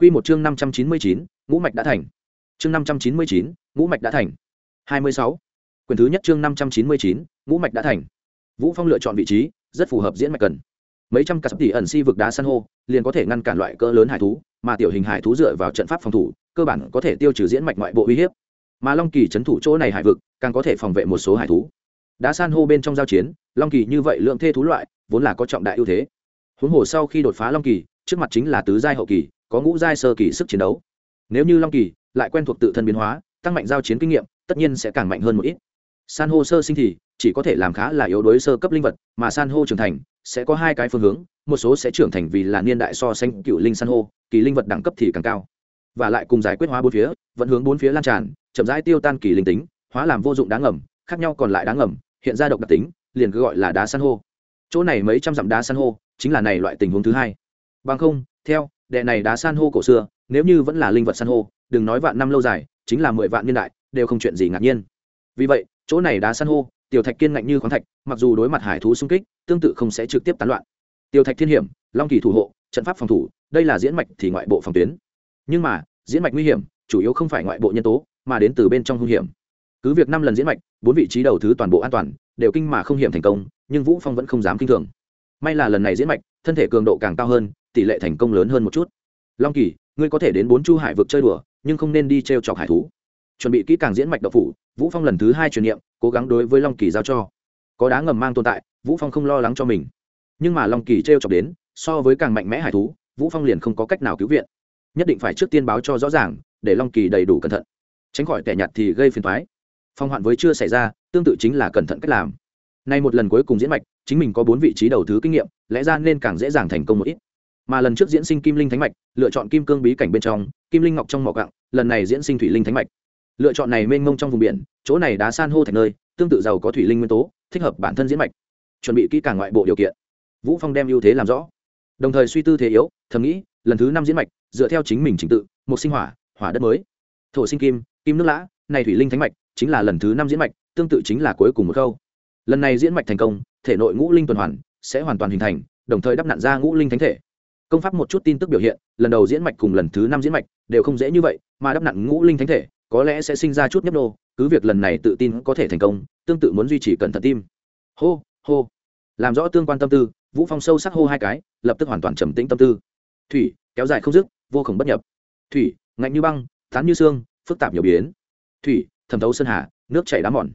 Quy một chương năm trăm chín mươi chín, ngũ mạch đã thành. Chương năm trăm chín mươi chín, ngũ mạch đã thành. hai mươi sáu. Quyền thứ nhất chương năm trăm chín mươi chín, ngũ mạch đã thành. Vũ phong lựa chọn vị trí, rất phù hợp diễn mạch cần. Mấy trăm cả sắp tỷ ẩn si vực đá san hô, liền có thể ngăn cản loại cỡ lớn hải thú, mà tiểu hình hải thú dựa vào trận pháp phòng thủ, cơ bản có thể tiêu trừ diễn mạch ngoại bộ uy hiếp. Mà long kỳ trấn thủ chỗ này hải vực, càng có thể phòng vệ một số hải thú. Đá san hô bên trong giao chiến, long kỳ như vậy lượng thê thú loại, vốn là có trọng đại ưu thế. Huống hồ sau khi đột phá long kỳ, trước mặt chính là tứ giai hậu kỳ có ngũ giai sơ kỳ sức chiến đấu. Nếu như long kỳ lại quen thuộc tự thân biến hóa, tăng mạnh giao chiến kinh nghiệm, tất nhiên sẽ càng mạnh hơn một ít. San hô sơ sinh thì chỉ có thể làm khá là yếu đối sơ cấp linh vật, mà san hô trưởng thành sẽ có hai cái phương hướng, một số sẽ trưởng thành vì là niên đại so sánh cựu linh san hô, kỳ linh vật đẳng cấp thì càng cao. Và lại cùng giải quyết hóa bốn phía vẫn hướng bốn phía lan tràn, chậm rãi tiêu tan kỳ linh tính, hóa làm vô dụng đáng ngầm, khác nhau còn lại đáng ngầm, hiện ra độc đặc tính, liền cứ gọi là đá san hô. Chỗ này mấy trăm dặm đá san hô, chính là này loại tình huống thứ hai. Bằng không, theo đệ này đá san hô cổ xưa, nếu như vẫn là linh vật san hô, đừng nói vạn năm lâu dài, chính là mười vạn niên đại, đều không chuyện gì ngạc nhiên. Vì vậy, chỗ này đá san hô, tiểu thạch kiên ngạnh như khoáng thạch, mặc dù đối mặt hải thú xung kích, tương tự không sẽ trực tiếp tán loạn. Tiểu thạch thiên hiểm, long kỳ thủ hộ, trận pháp phòng thủ, đây là diễn mạch thì ngoại bộ phòng tuyến. Nhưng mà, diễn mạch nguy hiểm, chủ yếu không phải ngoại bộ nhân tố, mà đến từ bên trong hung hiểm. Cứ việc năm lần diễn mạch, bốn vị trí đầu thứ toàn bộ an toàn, đều kinh mà không hiểm thành công, nhưng vũ phong vẫn không dám kinh thường. May là lần này diễn mạch, thân thể cường độ càng cao hơn tỷ lệ thành công lớn hơn một chút. Long kỳ, ngươi có thể đến bốn chu hải vực chơi đùa, nhưng không nên đi t r e o chọc hải thú. Chuẩn bị kỹ càng diễn mạch độc phủ, vũ phong lần thứ hai truyền niệm, cố gắng đối với long kỳ giao cho. Có đá ngầm mang tồn tại, vũ phong không lo lắng cho mình. Nhưng mà long kỳ t r e o chọc đến, so với càng mạnh mẽ hải thú, vũ phong liền không có cách nào cứu viện. Nhất định phải trước tiên báo cho rõ ràng, để long kỳ đầy đủ cẩn thận. Tránh khỏi kẻ nhặt thì gây phiền thoái phong hoạn với chưa xảy ra, tương tự chính là cẩn thận cách làm. Nay một lần cuối cùng diễn mạch, chính mình có bốn vị trí đầu thứ kinh nghiệm, lẽ ra nên càng dễ dàng thành công một ít mà lần trước diễn sinh kim linh thánh mạch, lựa chọn kim cương bí cảnh bên trong, kim linh ngọc trong mỏ cặng lần này diễn sinh thủy linh thánh mạch. Lựa chọn này mênh mông trong vùng biển, chỗ này đá san hô thành nơi, tương tự giàu có thủy linh nguyên tố, thích hợp bản thân diễn mạch. Chuẩn bị kỹ càng ngoại bộ điều kiện. Vũ phong đem ưu thế làm rõ. Đồng thời suy tư thế yếu, thầm nghĩ, lần thứ năm diễn mạch, dựa theo chính mình trình tự, một sinh hỏa hỏa đất mới. Thổ sinh kim kim nước lã, này thủy linh thánh mạch chính là lần thứ năm diễn mạch, tương tự chính là cuối cùng một khâu. Lần này diễn mạch thành công, thể nội ngũ linh tuần hoàn sẽ hoàn toàn hình thành, đồng thời đắp nặn ra ngũ linh thánh thể công pháp một chút tin tức biểu hiện, lần đầu diễn mạch cùng lần thứ năm diễn mạch đều không dễ như vậy, mà đắp nặng ngũ linh thánh thể, có lẽ sẽ sinh ra chút nhấp nô, cứ việc lần này tự tin có thể thành công, tương tự muốn duy trì cẩn thận tim. Hô hô. Làm rõ tương quan tâm tư, vũ phong sâu sắc hô hai cái, lập tức hoàn toàn trầm tĩnh tâm tư. Thủy, kéo dài không dứt, vô khổng bất nhập. Thủy, ngạnh như băng, tán như xương, phức tạp nhiều biến. Thủy, thẩm thấu sơn hà, nước chảy đá mòn.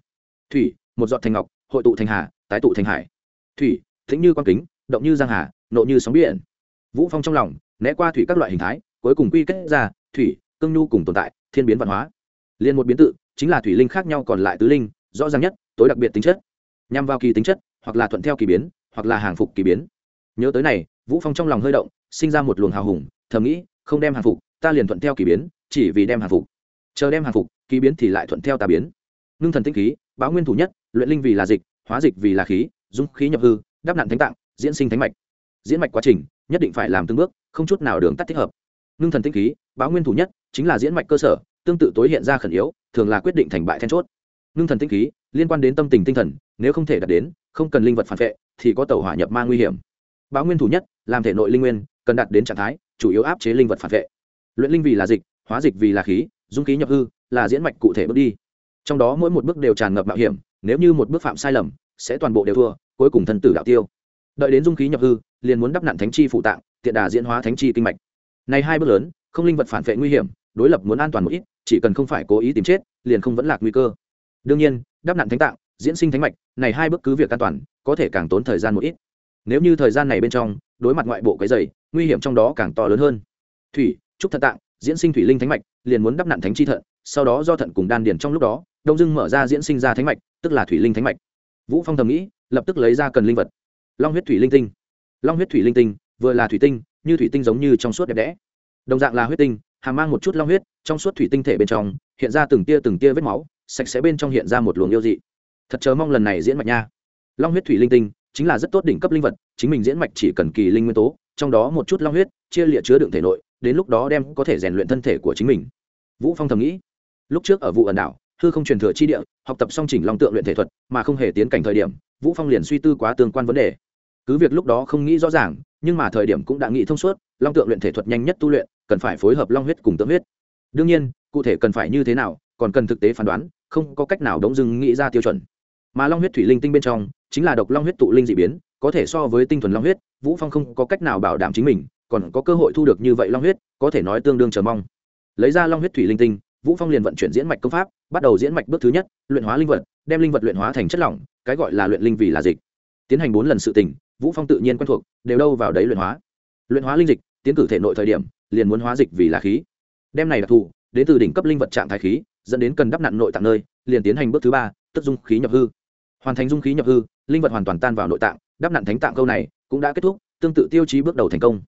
Thủy, một giọt thành ngọc, hội tụ thành hà, tái tụ thành hải. Thủy thính như quan kính, động như giang hà, nộ như sóng biển vũ phong trong lòng, né qua thủy các loại hình thái, cuối cùng quy kết ra, thủy, cương nhu cùng tồn tại, thiên biến văn hóa. Liên một biến tự, chính là thủy linh khác nhau còn lại tứ linh, rõ ràng nhất, tối đặc biệt tính chất. Nhằm vào kỳ tính chất, hoặc là thuận theo kỳ biến, hoặc là hàng phục kỳ biến. Nhớ tới này, vũ phong trong lòng hơi động, sinh ra một luồng hào hùng, thầm nghĩ, không đem hàng phục, ta liền thuận theo kỳ biến, chỉ vì đem hàng phục. Chờ đem hàng phục, kỳ biến thì lại thuận theo tà biến. Ngưng thần tinh khí, báo nguyên thủ nhất, luyện linh vì là dịch, hóa dịch vì là khí, dung khí nhập hư đắp nạn thánh tạng, diễn sinh thánh mạch. Diễn mạch quá trình nhất định phải làm từng bước, không chút nào đường tắt thích hợp. Ngưng thần tinh khí, báo nguyên thủ nhất, chính là diễn mạch cơ sở, tương tự tối hiện ra khẩn yếu, thường là quyết định thành bại then chốt. Ngưng thần tinh khí, liên quan đến tâm tình tinh thần, nếu không thể đạt đến, không cần linh vật phản vệ, thì có tàu hỏa nhập ma nguy hiểm. Báo nguyên thủ nhất, làm thể nội linh nguyên, cần đạt đến trạng thái, chủ yếu áp chế linh vật phản vệ. Luyện linh vì là dịch, hóa dịch vì là khí, dung khí nhập hư, là diễn mạch cụ thể bước đi. Trong đó mỗi một bước đều tràn ngập mạo hiểm, nếu như một bước phạm sai lầm, sẽ toàn bộ đều thua, cuối cùng thân tử đạo tiêu đợi đến dung khí nhập hư, liền muốn đắp nặn thánh chi phụ tạng, tiện đà diễn hóa thánh chi kinh mạch. Này hai bước lớn, không linh vật phản vệ nguy hiểm, đối lập muốn an toàn một ít, chỉ cần không phải cố ý tìm chết, liền không vẫn lạc nguy cơ. Đương nhiên, đắp nặn thánh tạng, diễn sinh thánh mạch, này hai bước cứ việc an toàn, có thể càng tốn thời gian một ít. Nếu như thời gian này bên trong, đối mặt ngoại bộ cái dày, nguy hiểm trong đó càng to lớn hơn. Thủy, trúc thận tạng, diễn sinh thủy linh thánh mạch, liền muốn đắp nặn thánh chi thận, sau đó do thận cùng đan điền trong lúc đó, đông dưng mở ra diễn sinh ra thánh mạch, tức là thủy linh thánh mạch. Vũ phong thầm nghĩ, lập tức lấy ra cần linh vật long huyết thủy linh tinh. Long huyết thủy linh tinh, vừa là thủy tinh, như thủy tinh giống như trong suốt đẹp đẽ. Đồng dạng là huyết tinh hàm mang một chút long huyết, trong suốt thủy tinh thể bên trong, hiện ra từng tia từng tia vết máu, sạch sẽ bên trong hiện ra một luồng yêu dị. Thật chờ mong lần này diễn mạch nha. Long huyết thủy linh tinh, chính là rất tốt đỉnh cấp linh vật, chính mình diễn mạch chỉ cần kỳ linh nguyên tố, trong đó một chút long huyết, chia lịa chứa đựng thể nội, đến lúc đó đem có thể rèn luyện thân thể của chính mình. Vũ phong thầm nghĩ. Lúc trước ở vụ ẩn đảo, hư không truyền thừa chi địa, học tập song chỉnh long tượng luyện thể thuật, mà không hề tiến cảnh thời điểm vũ phong liền suy tư quá tương quan vấn đề. Cứ việc lúc đó không nghĩ rõ ràng, nhưng mà thời điểm cũng đã nghĩ thông suốt, long tượng luyện thể thuật nhanh nhất tu luyện, cần phải phối hợp long huyết cùng tượng huyết. Đương nhiên, cụ thể cần phải như thế nào, còn cần thực tế phán đoán, không có cách nào đống dưng nghĩ ra tiêu chuẩn. Mà long huyết thủy linh tinh bên trong, chính là độc long huyết tụ linh dị biến, có thể so với tinh thuần long huyết, vũ phong không có cách nào bảo đảm chính mình, còn có cơ hội thu được như vậy long huyết, có thể nói tương đương chờ mong. Lấy ra long huyết thủy linh tinh, vũ phong liền vận chuyển diễn mạch công pháp, bắt đầu diễn mạch bước thứ nhất, luyện hóa linh vật, đem linh vật luyện hóa thành chất lỏng cái gọi là luyện linh vì là dịch. Tiến hành bốn lần sự tình, vũ phong tự nhiên quen thuộc, đều đâu vào đấy luyện hóa. Luyện hóa linh dịch, tiến cử thể nội thời điểm, liền muốn hóa dịch vì là khí. Đem này đặc thù, đến từ đỉnh cấp linh vật trạng thái khí, dẫn đến cần đắp nặn nội tạng nơi, liền tiến hành bước thứ ba, tức dung khí nhập hư. Hoàn thành dung khí nhập hư, linh vật hoàn toàn tan vào nội tạng, đắp nặn thánh tạng câu này cũng đã kết thúc, tương tự tiêu chí bước đầu thành công.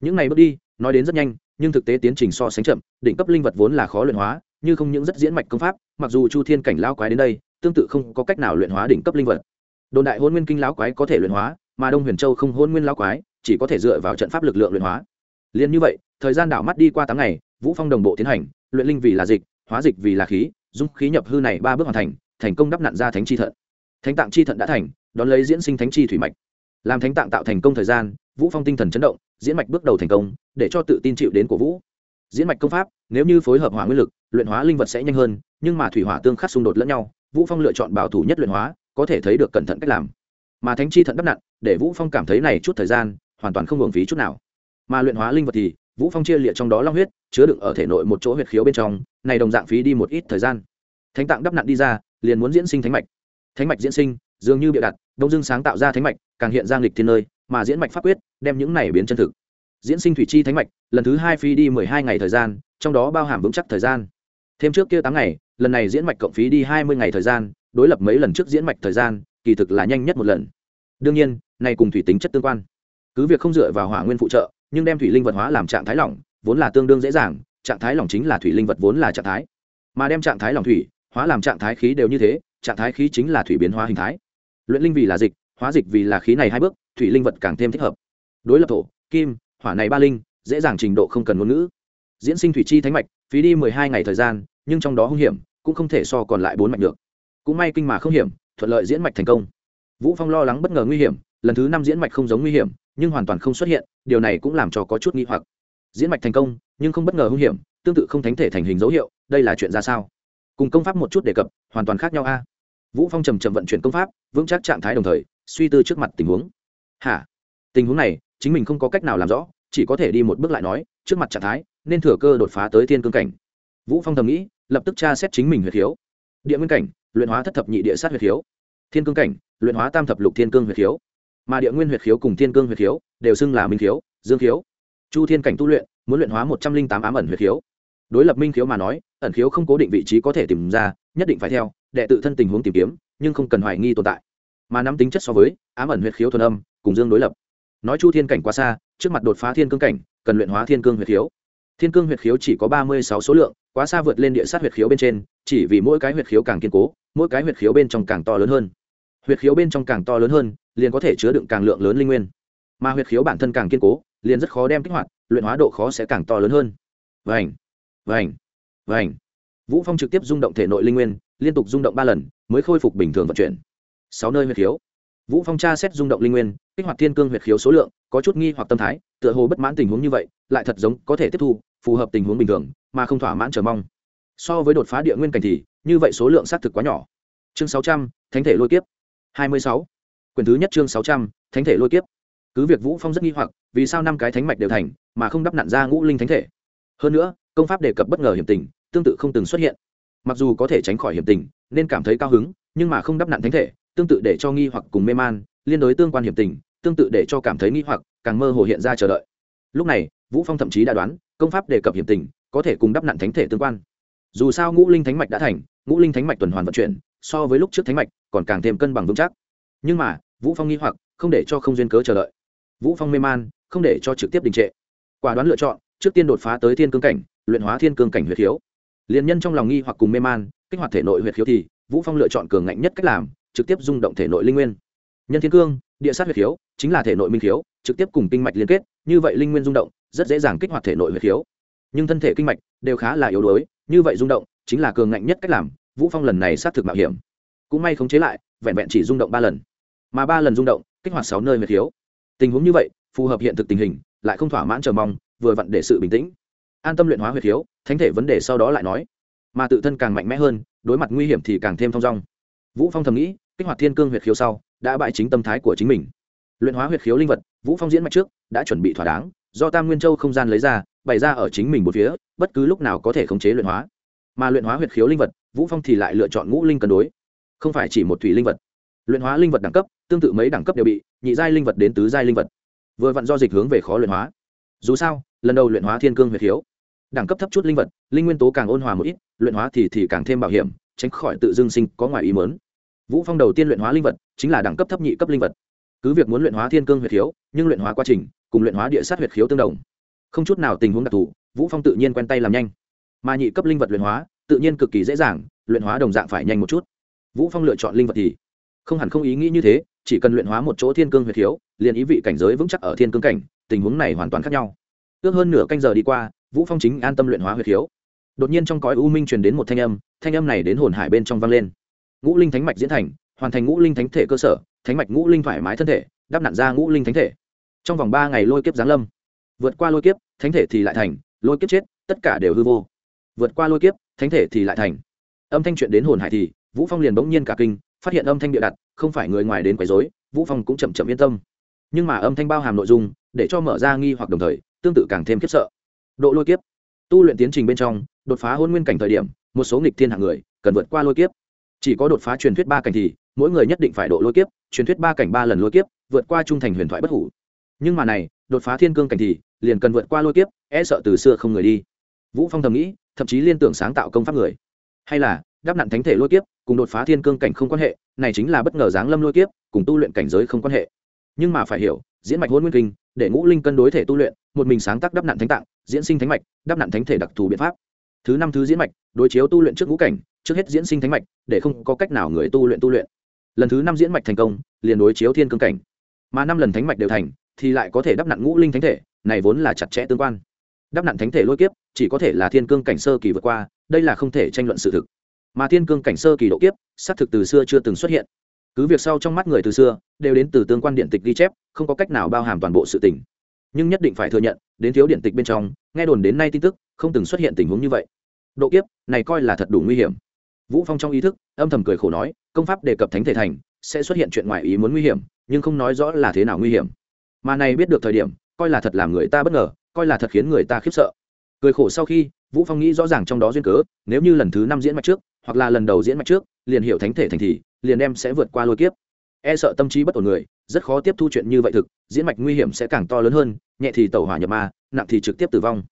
Những này bước đi, nói đến rất nhanh, nhưng thực tế tiến trình so sánh chậm, đỉnh cấp linh vật vốn là khó luyện hóa, như không những rất diễn mạch công pháp, mặc dù chu thiên cảnh lao quái đến đây tương tự không có cách nào luyện hóa đỉnh cấp linh vật. Đồn đại hôn nguyên kinh lão quái có thể luyện hóa, mà đông huyền châu không hôn nguyên lão quái, chỉ có thể dựa vào trận pháp lực lượng luyện hóa. Liền như vậy, thời gian đảo mắt đi qua tám ngày, vũ phong đồng bộ tiến hành, luyện linh vì là dịch, hóa dịch vì là khí, dung khí nhập hư này ba bước hoàn thành thành công đắp nặn ra thánh chi thận. Thánh tạng chi thận đã thành, đón lấy diễn sinh thánh chi thủy mạch. Làm thánh tạng tạo thành công thời gian, vũ phong tinh thần chấn động, diễn mạch bước đầu thành công, để cho tự tin chịu đến của vũ. Diễn mạch công pháp, nếu như phối hợp hỏa nguyên lực, luyện hóa linh vật sẽ nhanh hơn, nhưng mà thủy hỏa tương khắc xung đột lẫn nhau vũ phong lựa chọn bảo thủ nhất luyện hóa, có thể thấy được cẩn thận cách làm. Mà thánh chi thận đắp nặn, để vũ phong cảm thấy này chút thời gian, hoàn toàn không hưởng phí chút nào. Mà luyện hóa linh vật thì, vũ phong chia liệt trong đó long huyết, chứa đựng ở thể nội một chỗ huyệt khiếu bên trong, này đồng dạng phí đi một ít thời gian. Thánh tạng đắp nặn đi ra, liền muốn diễn sinh thánh mạch. Thánh mạch diễn sinh, dường như bịa đặt, đông dương sáng tạo ra thánh mạch, càng hiện ra nghịch thiên nơi, mà diễn mạch pháp quyết, đem những này biến chân thực. Diễn sinh thủy chi thánh mạch, lần thứ hai phi đi mười hai ngày thời gian, trong đó bao hàm vững chắc thời gian thêm trước kia tám ngày, lần này diễn mạch cộng phí đi hai mươi ngày thời gian, đối lập mấy lần trước diễn mạch thời gian, kỳ thực là nhanh nhất một lần. Đương nhiên, này cùng thủy tính chất tương quan. Cứ việc không dựa vào hỏa nguyên phụ trợ, nhưng đem thủy linh vật hóa làm trạng thái lỏng, vốn là tương đương dễ dàng, trạng thái lỏng chính là thủy linh vật vốn là trạng thái. Mà đem trạng thái lỏng thủy hóa làm trạng thái khí đều như thế, trạng thái khí chính là thủy biến hóa hình thái. Luyện linh vì là dịch, hóa dịch vì là khí này hai bước, thủy linh vật càng thêm thích hợp. Đối lập thổ, kim, hỏa này ba linh, dễ dàng trình độ không cần ngôn ngữ. Diễn sinh thủy chi thánh mạch, phí đi mười hai ngày thời gian nhưng trong đó hung hiểm cũng không thể so còn lại bốn mạch được. Cũng may kinh mà không hiểm, thuận lợi diễn mạch thành công. Vũ phong lo lắng bất ngờ nguy hiểm, lần thứ năm diễn mạch không giống nguy hiểm, nhưng hoàn toàn không xuất hiện, điều này cũng làm cho có chút nghi hoặc. Diễn mạch thành công, nhưng không bất ngờ hung hiểm, tương tự không thánh thể thành hình dấu hiệu, đây là chuyện ra sao? Cùng công pháp một chút đề cập, hoàn toàn khác nhau a. Vũ phong trầm trầm vận chuyển công pháp, vững chắc trạng thái đồng thời, suy tư trước mặt tình huống. Hả? Tình huống này, chính mình không có cách nào làm rõ, chỉ có thể đi một bước lại nói, trước mặt trạng thái, nên thừa cơ đột phá tới thiên cương cảnh vũ phong thầm nghĩ, lập tức tra xét chính mình huyệt khiếu. Địa nguyên cảnh, luyện hóa thất thập nhị địa sát huyệt khiếu. Thiên cương cảnh, luyện hóa tam thập lục thiên cương huyệt khiếu. Mà địa nguyên huyệt khiếu cùng thiên cương huyệt khiếu đều xưng là minh khiếu, dương khiếu. Chu thiên cảnh tu luyện, muốn luyện hóa một trăm linh tám ám ẩn huyệt khiếu. Đối lập minh khiếu mà nói, ẩn khiếu không cố định vị trí có thể tìm ra, nhất định phải theo, đệ tự thân tình huống tìm kiếm, nhưng không cần hoài nghi tồn tại. Mà nắm tính chất so với, ám ẩn huyệt khiếu thuần âm, cùng dương đối lập. Nói chu thiên cảnh quá xa, trước mặt đột phá thiên cương cảnh, cần luyện hóa thiên cương huyệt khiếu thiên cương huyệt khiếu chỉ có ba mươi sáu số lượng, quá xa vượt lên địa sát huyệt khiếu bên trên, chỉ vì mỗi cái huyệt khiếu càng kiên cố, mỗi cái huyệt khiếu bên trong càng to lớn hơn. Huyệt khiếu bên trong càng to lớn hơn, liền có thể chứa đựng càng lượng lớn linh nguyên. Mà huyệt khiếu bản thân càng kiên cố, liền rất khó đem kích hoạt, luyện hóa độ khó sẽ càng to lớn hơn. Vành vành vành. Vũ phong trực tiếp rung động thể nội linh nguyên, liên tục rung động ba lần, mới khôi phục bình thường vận chuyển. Sáu nơi huyệt khiếu. Vũ phong tra xét rung động linh nguyên, kích hoạt thiên cương huyệt khiếu số lượng, có chút nghi hoặc tâm thái, tựa hồ bất mãn tình huống như vậy, lại thật giống có thể tiếp thu phù hợp tình huống bình thường mà không thỏa mãn chờ mong. So với đột phá địa nguyên cảnh thì như vậy số lượng xác thực quá nhỏ. Chương 600, thánh thể lôi kiếp. 26. quyển thứ nhất chương 600, thánh thể lôi kiếp. Cứ việc vũ phong rất nghi hoặc vì sao năm cái thánh mạch đều thành mà không đắp nặn ra ngũ linh thánh thể? Hơn nữa công pháp đề cập bất ngờ hiểm tình tương tự không từng xuất hiện. Mặc dù có thể tránh khỏi hiểm tình nên cảm thấy cao hứng nhưng mà không đắp nặn thánh thể tương tự để cho nghi hoặc cùng mê man liên đối tương quan hiểm tình tương tự để cho cảm thấy nghi hoặc càng mơ hồ hiện ra chờ đợi. Lúc này vũ phong thậm chí đã đoán công pháp đề cập hiểm tình, có thể cùng đắp nặn thánh thể tương quan. Dù sao ngũ linh thánh mạch đã thành, ngũ linh thánh mạch tuần hoàn vận chuyển, so với lúc trước thánh mạch, còn càng thêm cân bằng vững chắc. Nhưng mà, vũ phong nghi hoặc, không để cho không duyên cớ chờ đợi. Vũ phong mê man, không để cho trực tiếp đình trệ. Quả đoán lựa chọn, trước tiên đột phá tới thiên cương cảnh, luyện hóa thiên cương cảnh huyệt khiếu. Liên nhân trong lòng nghi hoặc cùng mê man, kích hoạt thể nội huyệt khiếu thì, vũ phong lựa chọn cường ngạnh nhất cách làm, trực tiếp rung động thể nội linh nguyên. Nhân thiên cương, địa sát huyệt khiếu, chính là thể nội minh khiếu, trực tiếp cùng kinh mạch liên kết, như vậy linh nguyên rung động rất dễ dàng kích hoạt thể nội huyết khiếu. Nhưng thân thể kinh mạch đều khá là yếu đuối, như vậy rung động chính là cường ngạnh nhất cách làm, vũ phong lần này sát thực mạo hiểm. Cũng may khống chế lại, vẹn vẹn chỉ rung động ba lần. Mà ba lần rung động, kích hoạt sáu nơi huyết khiếu. Tình huống như vậy, phù hợp hiện thực tình hình, lại không thỏa mãn chờ mong, vừa vặn để sự bình tĩnh. An tâm luyện hóa huyết khiếu, thánh thể vấn đề sau đó lại nói. Mà tự thân càng mạnh mẽ hơn, đối mặt nguy hiểm thì càng thêm thong dong. Vũ phong thầm nghĩ, kích hoạt thiên cương huyệt khiếu sau, đã bại chính tâm thái của chính mình. Luyện hóa huyệt khiếu linh vật, vũ phong diễn mạch trước, đã chuẩn bị thỏa đáng do tam nguyên châu không gian lấy ra, bày ra ở chính mình một phía, bất cứ lúc nào có thể khống chế luyện hóa. Mà luyện hóa huyệt khiếu linh vật, vũ phong thì lại lựa chọn ngũ linh cân đối. Không phải chỉ một thủy linh vật. Luyện hóa linh vật đẳng cấp, tương tự mấy đẳng cấp đều bị, nhị giai linh vật đến tứ giai linh vật. Vừa vặn do dịch hướng về khó luyện hóa. Dù sao, lần đầu luyện hóa thiên cương huyệt khiếu, đẳng cấp thấp chút linh vật, linh nguyên tố càng ôn hòa một ít, luyện hóa thì thì càng thêm bảo hiểm, tránh khỏi tự dưng sinh có ngoài ý mớn vũ phong đầu tiên luyện hóa linh vật chính là đẳng cấp thấp nhị cấp linh vật cứ việc muốn luyện hóa thiên cương huyệt khiếu, nhưng luyện hóa quá trình cùng luyện hóa địa sát huyệt khiếu tương đồng. Không chút nào tình huống đặc thù, vũ phong tự nhiên quen tay làm nhanh. Mà nhị cấp linh vật luyện hóa, tự nhiên cực kỳ dễ dàng, luyện hóa đồng dạng phải nhanh một chút. Vũ phong lựa chọn linh vật thì không hẳn không ý nghĩ như thế, chỉ cần luyện hóa một chỗ thiên cương huyệt khiếu, liền ý vị cảnh giới vững chắc ở thiên cương cảnh, tình huống này hoàn toàn khác nhau. Ước hơn nửa canh giờ đi qua, vũ phong chính an tâm luyện hóa huyệt khiếu. Đột nhiên trong cõi u minh truyền đến một thanh âm thanh âm này đến hồn hải bên trong vang lên. Ngũ linh thánh mạch diễn thành, hoàn thành ngũ linh thánh thể cơ sở thánh mạch ngũ linh thoải mái thân thể, đắp nặn ra ngũ linh thánh thể. Trong vòng ba ngày lôi kiếp giáng lâm. Vượt qua lôi kiếp, thánh thể thì lại thành, lôi kiếp chết, tất cả đều hư vô. Vượt qua lôi kiếp, thánh thể thì lại thành. Âm thanh chuyện đến hồn hải thì, vũ phong liền bỗng nhiên cả kinh, phát hiện âm thanh địa đặt, không phải người ngoài đến quấy rối, vũ phong cũng chậm chậm yên tâm. Nhưng mà âm thanh bao hàm nội dung, để cho mở ra nghi hoặc đồng thời, tương tự càng thêm khiếp sợ. Độ lôi kiếp. Tu luyện tiến trình bên trong, đột phá hôn nguyên cảnh thời điểm, một số nghịch thiên hạng người cần vượt qua lôi kiếp. Chỉ có đột phá truyền thuyết ba cảnh thì, mỗi người nhất định phải độ lôi kiếp truyền thuyết ba cảnh ba lần lôi kiếp, vượt qua trung thành huyền thoại bất hủ. Nhưng mà này, đột phá thiên cương cảnh thì, liền cần vượt qua lôi kiếp e sợ từ xưa không người đi. Vũ phong thầm nghĩ, thậm chí liên tưởng sáng tạo công pháp người. Hay là đáp nặn thánh thể lôi kiếp, cùng đột phá thiên cương cảnh không quan hệ, này chính là bất ngờ giáng lâm lôi kiếp, cùng tu luyện cảnh giới không quan hệ. Nhưng mà phải hiểu, diễn mạch hôn nguyên kinh, để ngũ linh cân đối thể tu luyện, một mình sáng tác đắp nạn thánh tạng, diễn sinh thánh mạch, đắp nạn thánh thể đặc thù biện pháp. Thứ năm thứ diễn mạch, đối chiếu tu luyện trước ngũ cảnh, trước hết diễn sinh thánh mạch, để không có cách nào người tu luyện tu luyện lần thứ năm diễn mạch thành công, liền đối chiếu thiên cương cảnh. Mà năm lần thánh mạch đều thành, thì lại có thể đắp nặn ngũ linh thánh thể, này vốn là chặt chẽ tương quan. Đắp nặn thánh thể lôi kiếp, chỉ có thể là thiên cương cảnh sơ kỳ vượt qua, đây là không thể tranh luận sự thực. Mà thiên cương cảnh sơ kỳ độ kiếp, xác thực từ xưa chưa từng xuất hiện. Cứ việc sau trong mắt người từ xưa, đều đến từ tương quan điện tịch ghi chép, không có cách nào bao hàm toàn bộ sự tình. Nhưng nhất định phải thừa nhận, đến thiếu điện tịch bên trong, nghe đồn đến nay tin tức, không từng xuất hiện tình huống như vậy. Độ kiếp, này coi là thật đủ nguy hiểm vũ phong trong ý thức, âm thầm cười khổ nói, công pháp đề cập thánh thể thành, sẽ xuất hiện chuyện ngoài ý muốn nguy hiểm, nhưng không nói rõ là thế nào nguy hiểm. Mà này biết được thời điểm, coi là thật làm người ta bất ngờ, coi là thật khiến người ta khiếp sợ. Cười khổ sau khi, vũ phong nghĩ rõ ràng trong đó duyên cớ, nếu như lần thứ năm diễn mạch trước, hoặc là lần đầu diễn mạch trước, liền hiểu thánh thể thành thì, liền em sẽ vượt qua lôi kiếp. E sợ tâm trí bất ổn người, rất khó tiếp thu chuyện như vậy thực, diễn mạch nguy hiểm sẽ càng to lớn hơn, nhẹ thì tẩu hỏa nhập ma, nặng thì trực tiếp tử vong.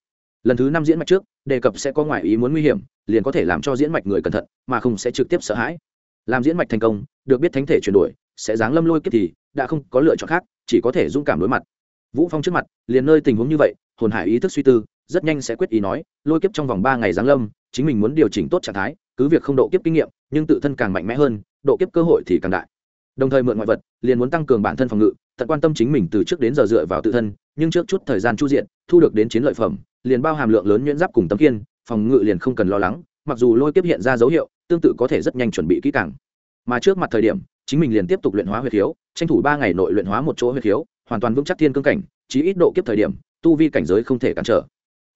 Lần thứ năm diễn mạch trước đề cập sẽ có ngoại ý muốn nguy hiểm, liền có thể làm cho diễn mạch người cẩn thận, mà không sẽ trực tiếp sợ hãi. Làm diễn mạch thành công, được biết thánh thể chuyển đổi, sẽ giáng lâm lôi kiếp thì đã không có lựa chọn khác, chỉ có thể dũng cảm đối mặt. Vũ phong trước mặt, liền nơi tình huống như vậy, hồn hải ý thức suy tư, rất nhanh sẽ quyết ý nói, lôi kiếp trong vòng ba ngày giáng lâm, chính mình muốn điều chỉnh tốt trạng thái, cứ việc không độ kiếp kinh nghiệm, nhưng tự thân càng mạnh mẽ hơn, độ kiếp cơ hội thì càng đại. Đồng thời mượn ngoại vật, liền muốn tăng cường bản thân phòng ngự tận quan tâm chính mình từ trước đến giờ dựa vào tự thân, nhưng trước chút thời gian chu diện, thu được đến chiến lợi phẩm liền bao hàm lượng lớn nhuyễn giáp cùng tấm kiên phòng ngự liền không cần lo lắng, mặc dù lôi kiếp hiện ra dấu hiệu, tương tự có thể rất nhanh chuẩn bị kỹ càng. Mà trước mặt thời điểm, chính mình liền tiếp tục luyện hóa huyết khiếu, tranh thủ ba ngày nội luyện hóa một chỗ huyết khiếu, hoàn toàn vững chắc thiên cương cảnh, chí ít độ kiếp thời điểm, tu vi cảnh giới không thể cản trở.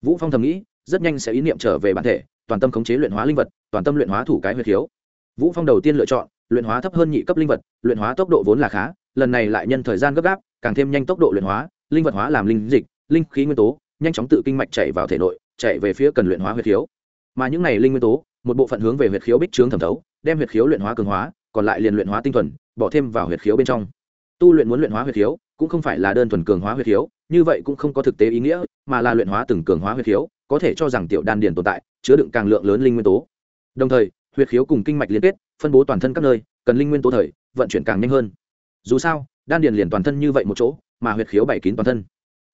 Vũ phong thầm nghĩ, rất nhanh sẽ ý niệm trở về bản thể, toàn tâm khống chế luyện hóa linh vật, toàn tâm luyện hóa thủ cái huyết khiếu. Vũ phong đầu tiên lựa chọn, luyện hóa thấp hơn nhị cấp linh vật, luyện hóa tốc độ vốn là khá, lần này lại nhân thời gian gấp gáp, càng thêm nhanh tốc độ luyện hóa, linh vật hóa làm linh dịch, linh khí nguyên tố nhanh chóng tự kinh mạch chạy vào thể nội, chạy về phía cần luyện hóa huyệt khiếu. Mà những này linh nguyên tố, một bộ phận hướng về huyệt khiếu bích trướng thẩm thấu, đem huyệt khiếu luyện hóa cường hóa, còn lại liền luyện hóa tinh thuần, bỏ thêm vào huyệt khiếu bên trong. Tu luyện muốn luyện hóa huyệt khiếu, cũng không phải là đơn thuần cường hóa huyệt khiếu, như vậy cũng không có thực tế ý nghĩa, mà là luyện hóa từng cường hóa huyệt khiếu, có thể cho rằng tiểu đan điền tồn tại, chứa đựng càng lượng lớn linh nguyên tố. Đồng thời huyệt khiếu cùng kinh mạch liên kết, phân bố toàn thân các nơi, cần linh nguyên tố thời, vận chuyển càng nhanh hơn. Dù sao, đan điền liền toàn thân như vậy một chỗ, mà huyệt khiếu bảy kín toàn thân.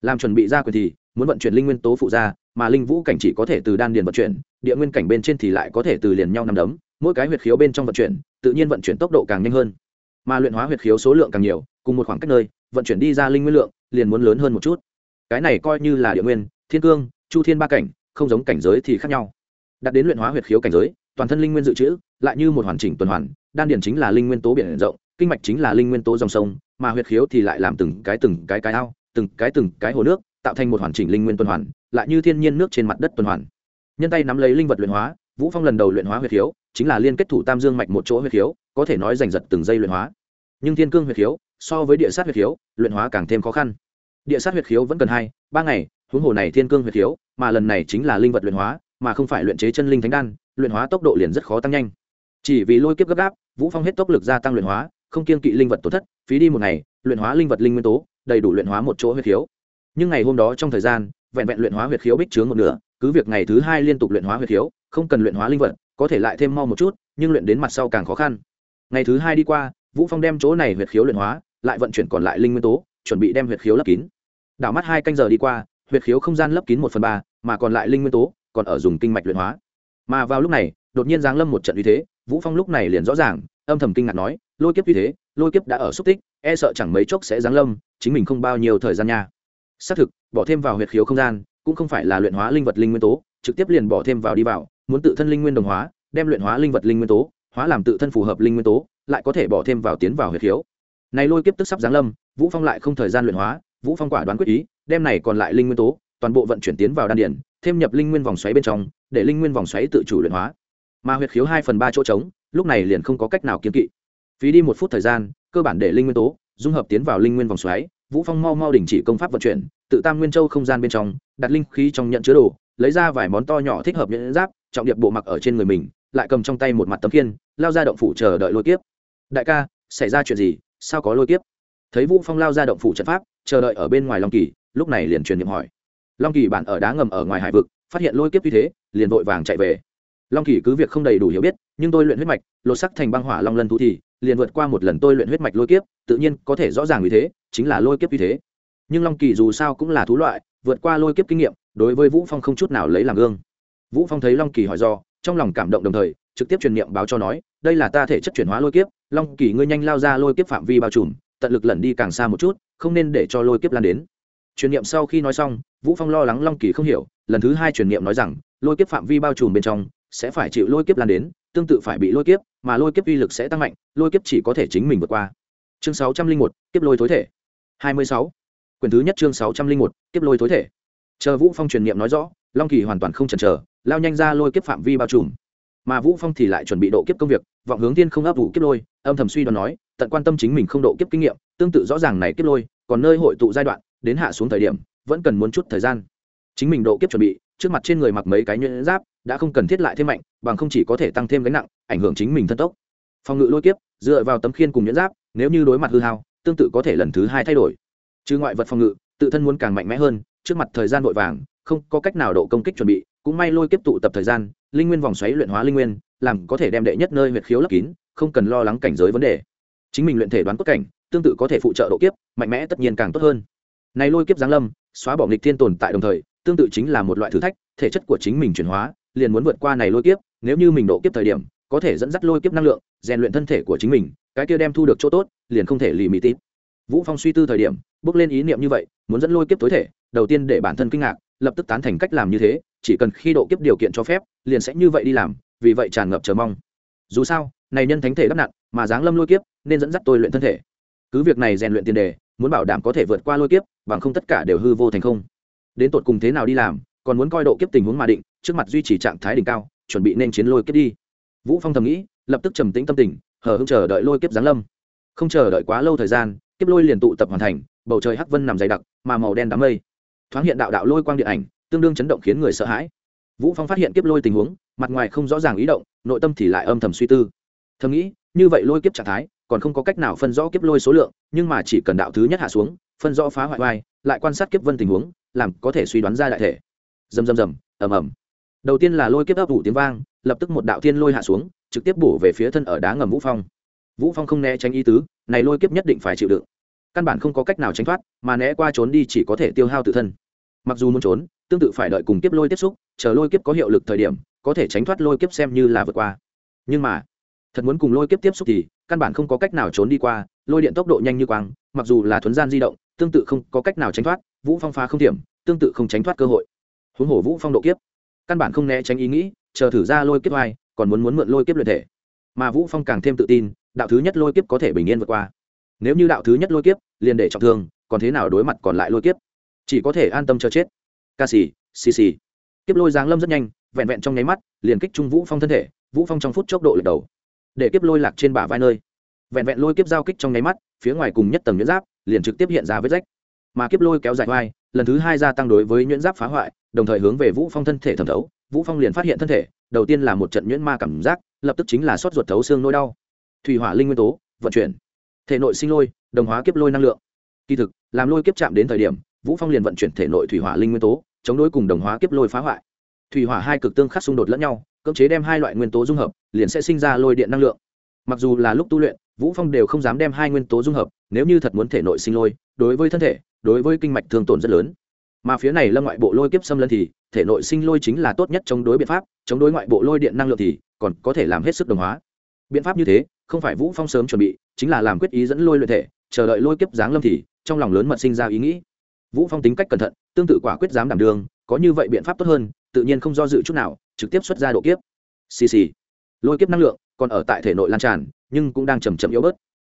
Làm chuẩn bị ra quyền thì muốn vận chuyển linh nguyên tố phụ ra, mà linh vũ cảnh chỉ có thể từ đan điền vận chuyển, địa nguyên cảnh bên trên thì lại có thể từ liền nhau nằm đấm, mỗi cái huyệt khiếu bên trong vận chuyển, tự nhiên vận chuyển tốc độ càng nhanh hơn. Mà luyện hóa huyệt khiếu số lượng càng nhiều, cùng một khoảng cách nơi, vận chuyển đi ra linh nguyên lượng, liền muốn lớn hơn một chút. Cái này coi như là địa nguyên, thiên cương, chu thiên ba cảnh, không giống cảnh giới thì khác nhau. Đặt đến luyện hóa huyệt khiếu cảnh giới, toàn thân linh nguyên dự trữ, lại như một hoàn chỉnh tuần hoàn, đan điền chính là linh nguyên tố biển rộng, kinh mạch chính là linh nguyên tố dòng sông, mà huyệt khiếu thì lại làm từng cái từng cái cái ao, từng cái từng cái hồ nước tạo thành một hoàn chỉnh linh nguyên tuần hoàn, lại như thiên nhiên nước trên mặt đất tuần hoàn. Nhân tay nắm lấy linh vật luyện hóa, vũ phong lần đầu luyện hóa huyệt khiếu, chính là liên kết thủ tam dương mạch một chỗ huyệt khiếu, có thể nói giành giật từng giây luyện hóa. Nhưng thiên cương huyệt khiếu, so với địa sát huyệt khiếu, luyện hóa càng thêm khó khăn. Địa sát huyệt khiếu vẫn cần hai, ba ngày, huống hồ này thiên cương huyệt khiếu, mà lần này chính là linh vật luyện hóa, mà không phải luyện chế chân linh thánh đan, luyện hóa tốc độ liền rất khó tăng nhanh. Chỉ vì lôi kiếp gấp gáp, vũ phong hết tốc lực gia tăng luyện hóa, không kiên kỵ linh vật tổn thất, phí đi một ngày, luyện hóa linh vật linh nguyên tố, đầy đủ luyện hóa một chỗ huyệt khiếu nhưng ngày hôm đó trong thời gian, vẹn vẹn luyện hóa huyệt khiếu bích chướng một nửa, cứ việc ngày thứ hai liên tục luyện hóa huyệt khiếu, không cần luyện hóa linh vật, có thể lại thêm mau một chút, nhưng luyện đến mặt sau càng khó khăn. Ngày thứ hai đi qua, vũ phong đem chỗ này huyệt khiếu luyện hóa, lại vận chuyển còn lại linh nguyên tố, chuẩn bị đem huyệt khiếu lấp kín. Đảo mắt hai canh giờ đi qua, huyệt khiếu không gian lấp kín một phần ba, mà còn lại linh nguyên tố còn ở dùng kinh mạch luyện hóa. Mà vào lúc này, đột nhiên giáng lâm một trận uy thế, vũ phong lúc này liền rõ ràng, âm thầm kinh ngạc nói, lôi kiếp uy thế, lôi kiếp đã ở xúc tích e sợ chẳng mấy chốc sẽ giáng lâm, chính mình không bao nhiêu thời gian nha xác thực, bỏ thêm vào huyệt khiếu không gian, cũng không phải là luyện hóa linh vật linh nguyên tố, trực tiếp liền bỏ thêm vào đi vào, muốn tự thân linh nguyên đồng hóa, đem luyện hóa linh vật linh nguyên tố, hóa làm tự thân phù hợp linh nguyên tố, lại có thể bỏ thêm vào tiến vào huyệt khiếu. Này lôi kiếp tức sắp giáng lâm, vũ phong lại không thời gian luyện hóa, vũ phong quả đoán quyết ý, đem này còn lại linh nguyên tố, toàn bộ vận chuyển tiến vào đan điển thêm nhập linh nguyên vòng xoáy bên trong, để linh nguyên vòng xoáy tự chủ luyện hóa. Mà huyệt khiếu hai phần ba chỗ trống, lúc này liền không có cách nào kiếm kỵ. Phí đi một phút thời gian, cơ bản để linh nguyên tố, dung hợp tiến vào linh nguyên vòng xoáy vũ phong mau mau đình chỉ công pháp vận chuyển, tự tam nguyên châu không gian bên trong, đặt linh khí trong nhận chứa đồ, lấy ra vài món to nhỏ thích hợp nhẫn giáp, trọng điệp bộ mặc ở trên người mình, lại cầm trong tay một mặt tấm khiên, lao ra động phủ chờ đợi lôi kiếp. Đại ca, xảy ra chuyện gì? Sao có lôi kiếp? Thấy vũ phong lao ra động phủ trận pháp, chờ đợi ở bên ngoài long kỳ, lúc này liền truyền niệm hỏi. Long kỳ bản ở đá ngầm ở ngoài hải vực, phát hiện lôi kiếp như thế, liền vội vàng chạy về. Long kỳ cứ việc không đầy đủ hiểu biết, nhưng tôi luyện huyết mạch, lột sắc thành băng hỏa long lân thú thì liền vượt qua một lần tôi luyện huyết mạch lôi kiếp, tự nhiên có thể rõ ràng như thế, chính là lôi kiếp như thế. Nhưng long kỳ dù sao cũng là thú loại, vượt qua lôi kiếp kinh nghiệm, đối với vũ phong không chút nào lấy làm gương. Vũ phong thấy long kỳ hỏi do, trong lòng cảm động đồng thời, trực tiếp truyền niệm báo cho nói, đây là ta thể chất chuyển hóa lôi kiếp, long kỳ ngươi nhanh lao ra lôi kiếp phạm vi bao trùm, tận lực lẩn đi càng xa một chút, không nên để cho lôi kiếp lan đến. Truyền niệm sau khi nói xong, vũ phong lo lắng long kỳ không hiểu, lần thứ hai truyền niệm nói rằng, lôi kiếp phạm vi bao trùm bên trong, sẽ phải chịu lôi kiếp lan đến, tương tự phải bị lôi kiếp mà lôi kiếp uy lực sẽ tăng mạnh, lôi kiếp chỉ có thể chính mình vượt qua. Chương sáu trăm linh một, kiếp lôi tối thể. Hai mươi sáu. Quyển thứ nhất chương sáu trăm linh một, kiếp lôi tối thể. Chờ vũ phong truyền niệm nói rõ, long kỳ hoàn toàn không chần chờ, lao nhanh ra lôi kiếp phạm vi bao trùm. Mà vũ phong thì lại chuẩn bị độ kiếp công việc, vọng hướng tiên không áp vụ kiếp lôi, âm thầm suy đoán nói, tận quan tâm chính mình không độ kiếp kinh nghiệm, tương tự rõ ràng này kiếp lôi, còn nơi hội tụ giai đoạn, đến hạ xuống thời điểm, vẫn cần muốn chút thời gian. Chính mình độ kiếp chuẩn bị, trước mặt trên người mặc mấy cái nhuyễn giáp đã không cần thiết lại thêm mạnh, bằng không chỉ có thể tăng thêm gánh nặng, ảnh hưởng chính mình thân tốc. Phòng ngự lôi kiếp, dựa vào tấm khiên cùng nhẫn giáp, nếu như đối mặt hư hao, tương tự có thể lần thứ hai thay đổi. Chứ ngoại vật phòng ngự, tự thân muốn càng mạnh mẽ hơn, trước mặt thời gian vội vàng, không có cách nào độ công kích chuẩn bị, cũng may lôi kiếp tụ tập thời gian, linh nguyên vòng xoáy luyện hóa linh nguyên, làm có thể đem đệ nhất nơi huyệt khiếu lấp kín, không cần lo lắng cảnh giới vấn đề. Chính mình luyện thể đoán cốt cảnh, tương tự có thể phụ trợ độ kiếp, mạnh mẽ tất nhiên càng tốt hơn. Này lôi kiếp giáng lâm, xóa bỏ nghịch thiên tồn tại đồng thời, tương tự chính là một loại thử thách, thể chất của chính mình chuyển hóa liền muốn vượt qua này lôi kiếp, nếu như mình độ kiếp thời điểm, có thể dẫn dắt lôi kiếp năng lượng, rèn luyện thân thể của chính mình, cái kia đem thu được chỗ tốt, liền không thể lì mì tít. Vũ phong suy tư thời điểm, bước lên ý niệm như vậy, muốn dẫn lôi kiếp tối thể, đầu tiên để bản thân kinh ngạc, lập tức tán thành cách làm như thế, chỉ cần khi độ kiếp điều kiện cho phép, liền sẽ như vậy đi làm, vì vậy tràn ngập chờ mong. Dù sao, này nhân thánh thể đắp nặng, mà dáng lâm lôi kiếp, nên dẫn dắt tôi luyện thân thể. Cứ việc này rèn luyện tiền đề, muốn bảo đảm có thể vượt qua lôi kiếp, bằng không tất cả đều hư vô thành không. Đến tột cùng thế nào đi làm, còn muốn coi độ kiếp tình huống mà định trước mặt duy trì trạng thái đỉnh cao, chuẩn bị nên chiến lôi kiếp đi. Vũ phong thầm nghĩ, lập tức trầm tĩnh tâm tình, hờ hững chờ đợi lôi kiếp giáng lâm. Không chờ đợi quá lâu thời gian, kiếp lôi liền tụ tập hoàn thành, bầu trời hắc vân nằm dày đặc, mà màu đen đám mây. Thoáng hiện đạo đạo lôi quang điện ảnh, tương đương chấn động khiến người sợ hãi. Vũ phong phát hiện kiếp lôi tình huống, mặt ngoài không rõ ràng ý động, nội tâm thì lại âm thầm suy tư. Thầm nghĩ, như vậy lôi kiếp trạng thái, còn không có cách nào phân rõ kiếp lôi số lượng, nhưng mà chỉ cần đạo thứ nhất hạ xuống, phân rõ phá hoại vai lại quan sát kiếp vân tình huống, làm có thể suy đoán ra đại thể. Rầm rầm rầm, ầm ầm đầu tiên là lôi kiếp ấp ủ tiếng vang, lập tức một đạo thiên lôi hạ xuống, trực tiếp bổ về phía thân ở đá ngầm vũ phong. Vũ phong không né tránh ý tứ, này lôi kiếp nhất định phải chịu đựng. Căn bản không có cách nào tránh thoát, mà né qua trốn đi chỉ có thể tiêu hao tự thân. Mặc dù muốn trốn, tương tự phải đợi cùng kiếp lôi tiếp xúc, chờ lôi kiếp có hiệu lực thời điểm, có thể tránh thoát lôi kiếp xem như là vượt qua. Nhưng mà, thật muốn cùng lôi kiếp tiếp xúc thì, căn bản không có cách nào trốn đi qua, lôi điện tốc độ nhanh như quang, mặc dù là thuấn gian di động, tương tự không có cách nào tránh thoát, vũ phong phá không điểm, tương tự không tránh thoát cơ hội. Huống hồ vũ phong độ kiếp căn bản không né tránh ý nghĩ, chờ thử ra lôi kiếp vai, còn muốn muốn mượn lôi kiếp luyện thể. Mà vũ phong càng thêm tự tin, đạo thứ nhất lôi kiếp có thể bình yên vượt qua. Nếu như đạo thứ nhất lôi kiếp, liền để trọng thương, còn thế nào đối mặt còn lại lôi kiếp? Chỉ có thể an tâm cho chết. Ca sĩ, xì xì. Kiếp lôi giáng lâm rất nhanh, vẹn vẹn trong nháy mắt, liền kích trung vũ phong thân thể, vũ phong trong phút chốc độ lật đầu. Để kiếp lôi lạc trên bả vai nơi. Vẹn vẹn lôi kiếp giao kích trong nháy mắt, phía ngoài cùng nhất tầng nhuyễn giáp, liền trực tiếp hiện ra vết rách. Mà kiếp lôi kéo dài vai lần thứ hai gia tăng đối với nhuyễn giáp phá hoại, đồng thời hướng về vũ phong thân thể thẩm thấu. Vũ phong liền phát hiện thân thể, đầu tiên là một trận nhuyễn ma cảm giác, lập tức chính là sót ruột thấu xương nỗi đau. Thủy hỏa linh nguyên tố, vận chuyển. Thể nội sinh lôi, đồng hóa kiếp lôi năng lượng. Kỳ thực, làm lôi kiếp chạm đến thời điểm, vũ phong liền vận chuyển thể nội thủy hỏa linh nguyên tố, chống đối cùng đồng hóa kiếp lôi phá hoại. Thủy hỏa hai cực tương khắc xung đột lẫn nhau, cưỡng chế đem hai loại nguyên tố dung hợp, liền sẽ sinh ra lôi điện năng lượng. Mặc dù là lúc tu luyện, vũ phong đều không dám đem hai nguyên tố dung hợp, nếu như thật muốn thể nội sinh lôi, đối với thân thể đối với kinh mạch thương tổn rất lớn. Mà phía này lâm ngoại bộ lôi kiếp xâm lấn thì, thể nội sinh lôi chính là tốt nhất chống đối biện pháp, chống đối ngoại bộ lôi điện năng lượng thì, còn có thể làm hết sức đồng hóa. Biện pháp như thế, không phải vũ phong sớm chuẩn bị, chính là làm quyết ý dẫn lôi luyện thể, chờ đợi lôi kiếp giáng lâm thì, trong lòng lớn mật sinh ra ý nghĩ. Vũ phong tính cách cẩn thận, tương tự quả quyết dám đảm đường, có như vậy biện pháp tốt hơn, tự nhiên không do dự chút nào, trực tiếp xuất ra độ kiếp. Xì xì. Lôi kiếp năng lượng còn ở tại thể nội lan tràn, nhưng cũng đang chầm chậm yếu bớt.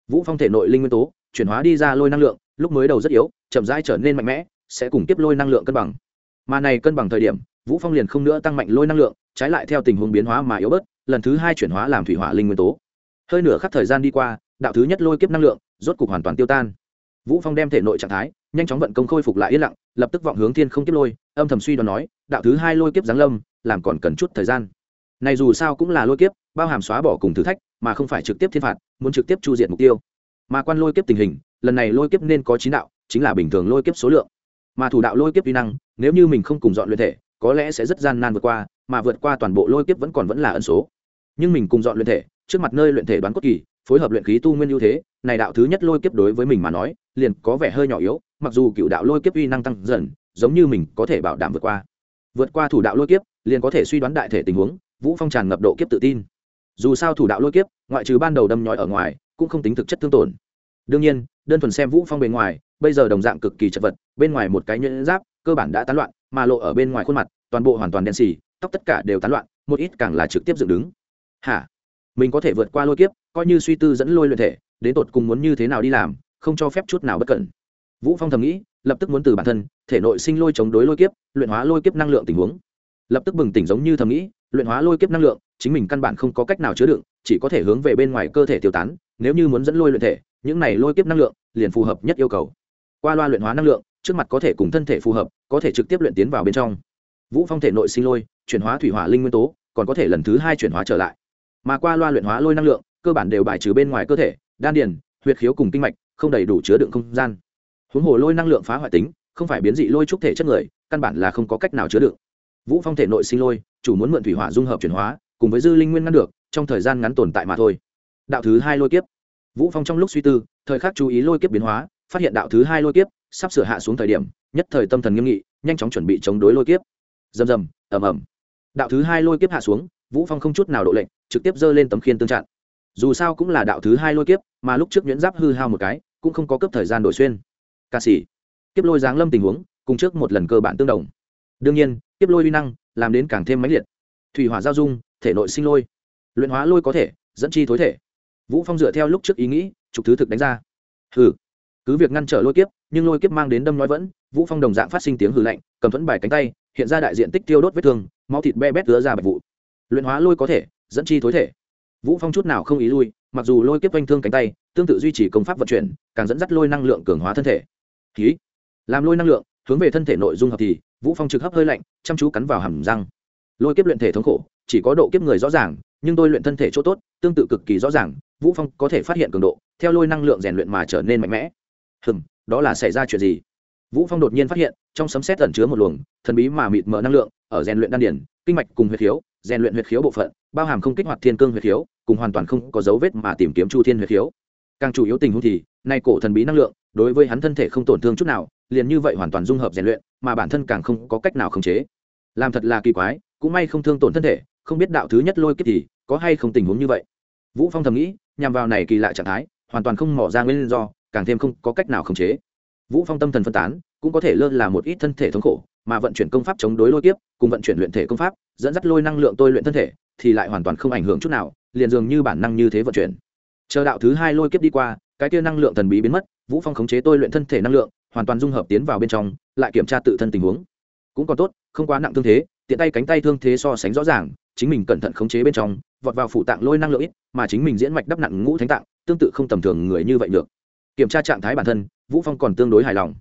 Vũ phong thể nội linh nguyên tố, chuyển hóa đi ra lôi năng lượng lúc mới đầu rất yếu, chậm rãi trở nên mạnh mẽ, sẽ cùng tiếp lôi năng lượng cân bằng. Mà này cân bằng thời điểm, vũ phong liền không nữa tăng mạnh lôi năng lượng, trái lại theo tình huống biến hóa mà yếu bớt, lần thứ hai chuyển hóa làm thủy hỏa linh nguyên tố. Hơi nửa khắc thời gian đi qua, đạo thứ nhất lôi kiếp năng lượng rốt cục hoàn toàn tiêu tan. Vũ phong đem thể nội trạng thái, nhanh chóng vận công khôi phục lại yên lặng, lập tức vọng hướng thiên không kiếp lôi, âm thầm suy đoán nói, đạo thứ hai lôi kiếp giáng lâm, làm còn cần chút thời gian. Này dù sao cũng là lôi kiếp, bao hàm xóa bỏ cùng thử thách, mà không phải trực tiếp thiên phạt, muốn trực tiếp chu diệt mục tiêu. Mà quan lôi kiếp tình hình lần này lôi kiếp nên có chín đạo, chính là bình thường lôi kiếp số lượng. Mà thủ đạo lôi kiếp vi năng, nếu như mình không cùng dọn luyện thể, có lẽ sẽ rất gian nan vượt qua, mà vượt qua toàn bộ lôi kiếp vẫn còn vẫn là ẩn số. Nhưng mình cùng dọn luyện thể, trước mặt nơi luyện thể đoán cốt kỳ, phối hợp luyện khí tu nguyên ưu thế, này đạo thứ nhất lôi kiếp đối với mình mà nói, liền có vẻ hơi nhỏ yếu, mặc dù cựu đạo lôi kiếp uy năng tăng dần, giống như mình có thể bảo đảm vượt qua. Vượt qua thủ đạo lôi kiếp, liền có thể suy đoán đại thể tình huống, vũ phong tràn ngập độ kiếp tự tin. Dù sao thủ đạo lôi kiếp, ngoại trừ ban đầu đâm nhói ở ngoài, cũng không tính thực chất thương tổn. Đương nhiên đơn thuần xem vũ phong bề ngoài, bây giờ đồng dạng cực kỳ chật vật, bên ngoài một cái nhuyễn giáp, cơ bản đã tán loạn, mà lộ ở bên ngoài khuôn mặt, toàn bộ hoàn toàn đen xì, tóc tất cả đều tán loạn, một ít càng là trực tiếp dựng đứng. Hả? Mình có thể vượt qua lôi kiếp, coi như suy tư dẫn lôi luyện thể, đến tột cùng muốn như thế nào đi làm, không cho phép chút nào bất cẩn. Vũ phong thầm nghĩ, lập tức muốn từ bản thân, thể nội sinh lôi chống đối lôi kiếp, luyện hóa lôi kiếp năng lượng tình huống. Lập tức bừng tỉnh giống như thầm nghĩ, luyện hóa lôi kiếp năng lượng, chính mình căn bản không có cách nào chứa đựng, chỉ có thể hướng về bên ngoài cơ thể tiêu tán, nếu như muốn dẫn lôi luyện thể, những này lôi kiếp năng lượng liền phù hợp nhất yêu cầu. Qua loa luyện hóa năng lượng, trước mặt có thể cùng thân thể phù hợp, có thể trực tiếp luyện tiến vào bên trong. Vũ phong thể nội sinh lôi, chuyển hóa thủy hỏa linh nguyên tố, còn có thể lần thứ hai chuyển hóa trở lại. Mà qua loa luyện hóa lôi năng lượng, cơ bản đều bài trừ bên ngoài cơ thể, đan điền, huyệt khiếu cùng kinh mạch, không đầy đủ chứa đựng không gian. Huống hồ lôi năng lượng phá hoại tính, không phải biến dị lôi trúc thể chất người, căn bản là không có cách nào chứa đựng. Vũ phong thể nội sinh lôi, chủ muốn mượn thủy hỏa dung hợp chuyển hóa, cùng với dư linh nguyên ngăn được, trong thời gian ngắn tồn tại mà thôi. Đạo thứ hai lôi kiếp. Vũ phong trong lúc suy tư thời khắc chú ý lôi kiếp biến hóa, phát hiện đạo thứ hai lôi kiếp sắp sửa hạ xuống thời điểm, nhất thời tâm thần nghiêm nghị, nhanh chóng chuẩn bị chống đối lôi kiếp. Rầm rầm, ầm ầm. Đạo thứ hai lôi kiếp hạ xuống, vũ phong không chút nào độ lệnh, trực tiếp giơ lên tấm khiên tương trạng. Dù sao cũng là đạo thứ hai lôi kiếp, mà lúc trước nhuyễn giáp hư hao một cái, cũng không có cấp thời gian đổi xuyên. Ca sĩ, kiếp lôi giáng lâm tình huống, cùng trước một lần cơ bản tương đồng. Đương nhiên, kiếp lôi uy năng làm đến càng thêm mãnh liệt. Thủy hỏa giao dung, thể nội sinh lôi. Luyện hóa lôi có thể, dẫn chi thối thể. Vũ phong dựa theo lúc trước ý nghĩ trục thứ thực đánh ra. Hừ. Cứ việc ngăn trở lôi kiếp, nhưng lôi kiếp mang đến đâm nói vẫn, vũ phong đồng dạng phát sinh tiếng hừ lạnh, cầm thuẫn bài cánh tay, hiện ra đại diện tích tiêu đốt vết thương, máu thịt be bét ứa ra bạch vụ. Luyện hóa lôi có thể, dẫn chi thối thể. Vũ phong chút nào không ý lui, mặc dù lôi kiếp quanh thương cánh tay, tương tự duy trì công pháp vận chuyển, càng dẫn dắt lôi năng lượng cường hóa thân thể. Khí làm lôi năng lượng, hướng về thân thể nội dung hợp thì, vũ phong trực hấp hơi lạnh, chăm chú cắn vào hàm răng. Lôi kiếp luyện thể thống khổ, chỉ có độ kiếp người rõ ràng, nhưng tôi luyện thân thể chỗ tốt, tương tự cực kỳ rõ ràng vũ phong có thể phát hiện cường độ, theo lôi năng lượng rèn luyện mà trở nên mạnh mẽ. Hừm, đó là xảy ra chuyện gì? Vũ phong đột nhiên phát hiện, trong sấm sét ẩn chứa một luồng, thần bí mà mịt mở năng lượng, ở rèn luyện đan điển, kinh mạch cùng huyệt khiếu, rèn luyện huyệt khiếu bộ phận, bao hàm không kích hoạt thiên cương huyệt khiếu, cùng hoàn toàn không có dấu vết mà tìm kiếm chu thiên huyệt khiếu. Càng chủ yếu tình huống thì, nay cổ thần bí năng lượng, đối với hắn thân thể không tổn thương chút nào, liền như vậy hoàn toàn dung hợp rèn luyện, mà bản thân càng không có cách nào khống chế. Làm thật là kỳ quái, cũng may không thương tổn thân thể, không biết đạo thứ nhất lôi kiếp thì, có hay không tình huống như vậy? Vũ phong thầm nghĩ nhằm vào này kỳ lạ trạng thái, hoàn toàn không mỏ ra nguyên do, càng thêm không có cách nào khống chế. Vũ phong tâm thần phân tán, cũng có thể lơ là một ít thân thể thống khổ, mà vận chuyển công pháp chống đối lôi kiếp, cùng vận chuyển luyện thể công pháp, dẫn dắt lôi năng lượng tôi luyện thân thể, thì lại hoàn toàn không ảnh hưởng chút nào, liền dường như bản năng như thế vận chuyển. Chờ đạo thứ hai lôi kiếp đi qua, cái kia năng lượng thần bí biến mất, vũ phong khống chế tôi luyện thân thể năng lượng, hoàn toàn dung hợp tiến vào bên trong, lại kiểm tra tự thân tình huống. Cũng còn tốt, không quá nặng thương thế, tiện tay cánh tay thương thế so sánh rõ ràng, chính mình cẩn thận khống chế bên trong vọt vào phủ tạng lôi năng lượng ít, mà chính mình diễn mạch đắp nặng ngũ thánh tạng, tương tự không tầm thường người như vậy được. Kiểm tra trạng thái bản thân, vũ phong còn tương đối hài lòng.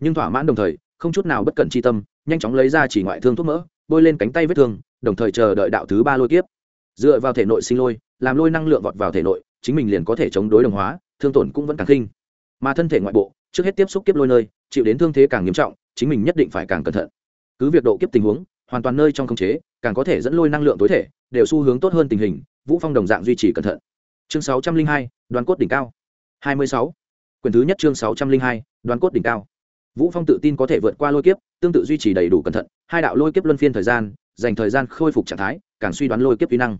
Nhưng thỏa mãn đồng thời, không chút nào bất cẩn chi tâm, nhanh chóng lấy ra chỉ ngoại thương thuốc mỡ, bôi lên cánh tay vết thương, đồng thời chờ đợi đạo thứ ba lôi kiếp. Dựa vào thể nội sinh lôi, làm lôi năng lượng vọt vào thể nội, chính mình liền có thể chống đối đồng hóa, thương tổn cũng vẫn càng khinh. Mà thân thể ngoại bộ, trước hết tiếp xúc kiếp lôi nơi, chịu đến thương thế càng nghiêm trọng, chính mình nhất định phải càng cẩn thận. Cứ việc độ kiếp tình huống, hoàn toàn nơi trong khống chế càng có thể dẫn lôi năng lượng tối thể đều xu hướng tốt hơn tình hình vũ phong đồng dạng duy trì cẩn thận. Chương 602, đoàn cốt đỉnh cao. 26. quyền thứ nhất chương 602, đoàn cốt đỉnh cao. Vũ phong tự tin có thể vượt qua lôi kiếp tương tự duy trì đầy đủ cẩn thận hai đạo lôi kiếp luân phiên thời gian dành thời gian khôi phục trạng thái càng suy đoán lôi kiếp kỹ năng.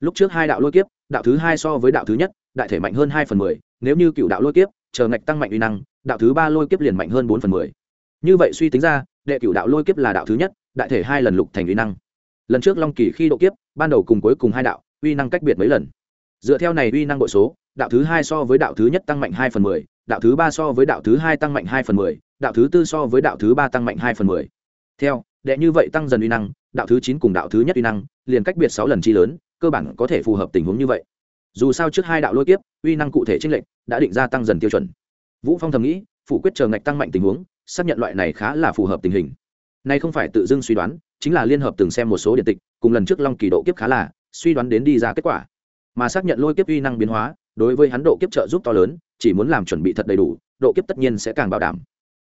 Lúc trước hai đạo lôi kiếp đạo thứ hai so với đạo thứ nhất đại thể mạnh hơn hai phần mười nếu như cựu đạo lôi kiếp chờ ngạch tăng mạnh uy năng đạo thứ ba lôi kiếp liền mạnh hơn bốn phần mười. Như vậy suy tính ra đệ cựu đạo lôi kiếp là đạo thứ nhất đại thể hai lần lục thành uy năng lần trước long kỳ khi độ kiếp, ban đầu cùng cuối cùng hai đạo, uy năng cách biệt mấy lần. Dựa theo này uy năng bội số, đạo thứ hai so với đạo thứ nhất tăng mạnh hai phần mười, đạo thứ ba so với đạo thứ hai tăng mạnh hai phần mười, đạo thứ tư so với đạo thứ ba tăng mạnh hai phần mười. Theo, đệ như vậy tăng dần uy năng, đạo thứ chín cùng đạo thứ nhất uy năng, liền cách biệt sáu lần chi lớn, cơ bản có thể phù hợp tình huống như vậy. Dù sao trước hai đạo lôi kiếp, uy năng cụ thể tranh lệch, đã định ra tăng dần tiêu chuẩn. Vũ phong thầm nghĩ, phủ quyết chờ ngạch tăng mạnh tình huống, xác nhận loại này khá là phù hợp tình hình. Nay không phải tự dưng suy đoán chính là liên hợp từng xem một số điện tịch, cùng lần trước long kỳ độ kiếp khá là, suy đoán đến đi ra kết quả. Mà xác nhận lôi kiếp uy năng biến hóa, đối với hắn độ kiếp trợ giúp to lớn, chỉ muốn làm chuẩn bị thật đầy đủ, độ kiếp tất nhiên sẽ càng bảo đảm.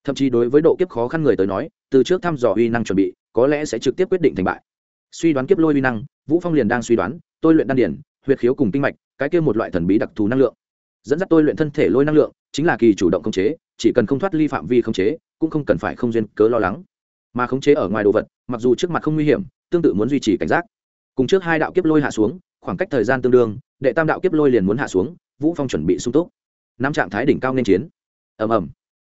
Thậm chí đối với độ kiếp khó khăn người tới nói, từ trước thăm dò uy năng chuẩn bị, có lẽ sẽ trực tiếp quyết định thành bại. Suy đoán kiếp lôi uy năng, vũ phong liền đang suy đoán, tôi luyện đan điển, huyệt khiếu cùng kinh mạch, cái kia một loại thần bí đặc thù năng lượng. Dẫn dắt tôi luyện thân thể lôi năng lượng, chính là kỳ chủ động khống chế, chỉ cần không thoát ly phạm vi khống chế, cũng không cần phải không duyên cớ lo lắng mà khống chế ở ngoài đồ vật, mặc dù trước mặt không nguy hiểm, tương tự muốn duy trì cảnh giác. Cùng trước hai đạo kiếp lôi hạ xuống, khoảng cách thời gian tương đương, đệ tam đạo kiếp lôi liền muốn hạ xuống, vũ phong chuẩn bị sung túc. Năm trạng thái đỉnh cao nên chiến. Ầm ầm.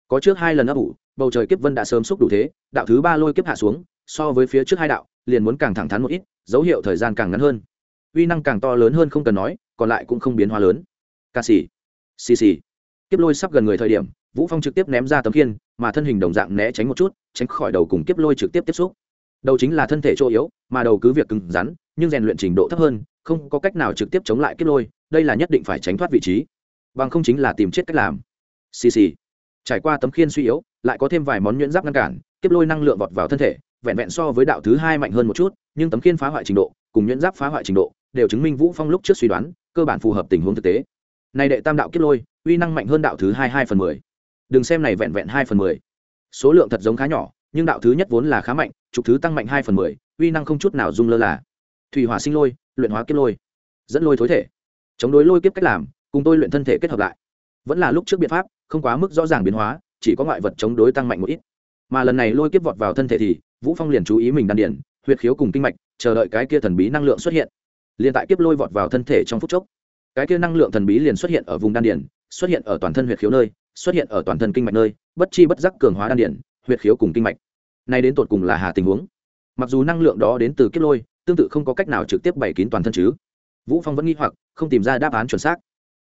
Có trước hai lần ấp ủ, bầu trời kiếp vân đã sớm xúc đủ thế, đạo thứ ba lôi kiếp hạ xuống, so với phía trước hai đạo, liền muốn càng thẳng thắn một ít, dấu hiệu thời gian càng ngắn hơn. Uy năng càng to lớn hơn không cần nói, còn lại cũng không biến hóa lớn. Ca sĩ. Xì xì. Kiếp lôi sắp gần người thời điểm vũ phong trực tiếp ném ra tấm khiên, mà thân hình đồng dạng né tránh một chút, tránh khỏi đầu cùng kiếp lôi trực tiếp tiếp xúc. Đầu chính là thân thể chỗ yếu, mà đầu cứ việc cứng rắn, nhưng rèn luyện trình độ thấp hơn, không có cách nào trực tiếp chống lại kiếp lôi, đây là nhất định phải tránh thoát vị trí. Bằng không chính là tìm chết cách làm. Xì xì. Trải qua tấm khiên suy yếu, lại có thêm vài món nhuyễn giáp ngăn cản, kiếp lôi năng lượng vọt vào thân thể, vẹn vẹn so với đạo thứ hai mạnh hơn một chút, nhưng tấm khiên phá hoại trình độ, cùng nhuyễn giáp phá hoại trình độ, đều chứng minh vũ phong lúc trước suy đoán, cơ bản phù hợp tình huống thực tế. Này đệ tam đạo kiếp lôi, uy năng mạnh hơn đạo thứ hai hai phần mười đừng xem này vẹn vẹn hai phần mười. Số lượng thật giống khá nhỏ, nhưng đạo thứ nhất vốn là khá mạnh, trục thứ tăng mạnh hai phần mười, uy năng không chút nào dung lơ là. Thủy hỏa sinh lôi, luyện hóa kiếp lôi. Dẫn lôi thối thể. Chống đối lôi kiếp cách làm, cùng tôi luyện thân thể kết hợp lại. Vẫn là lúc trước biện pháp, không quá mức rõ ràng biến hóa, chỉ có ngoại vật chống đối tăng mạnh một ít. Mà lần này lôi kiếp vọt vào thân thể thì, vũ phong liền chú ý mình đan điển huyệt khiếu cùng kinh mạch, chờ đợi cái kia thần bí năng lượng xuất hiện. Liền tại kiếp lôi vọt vào thân thể trong phút chốc, cái kia năng lượng thần bí liền xuất hiện ở vùng đan điển xuất hiện ở toàn thân huyệt khiếu nơi xuất hiện ở toàn thân kinh mạch nơi, bất chi bất giác cường hóa đan điển huyệt khiếu cùng kinh mạch. Nay đến tột cùng là hà tình huống. Mặc dù năng lượng đó đến từ kiếp lôi, tương tự không có cách nào trực tiếp bày kín toàn thân chứ. Vũ phong vẫn nghi hoặc, không tìm ra đáp án chuẩn xác.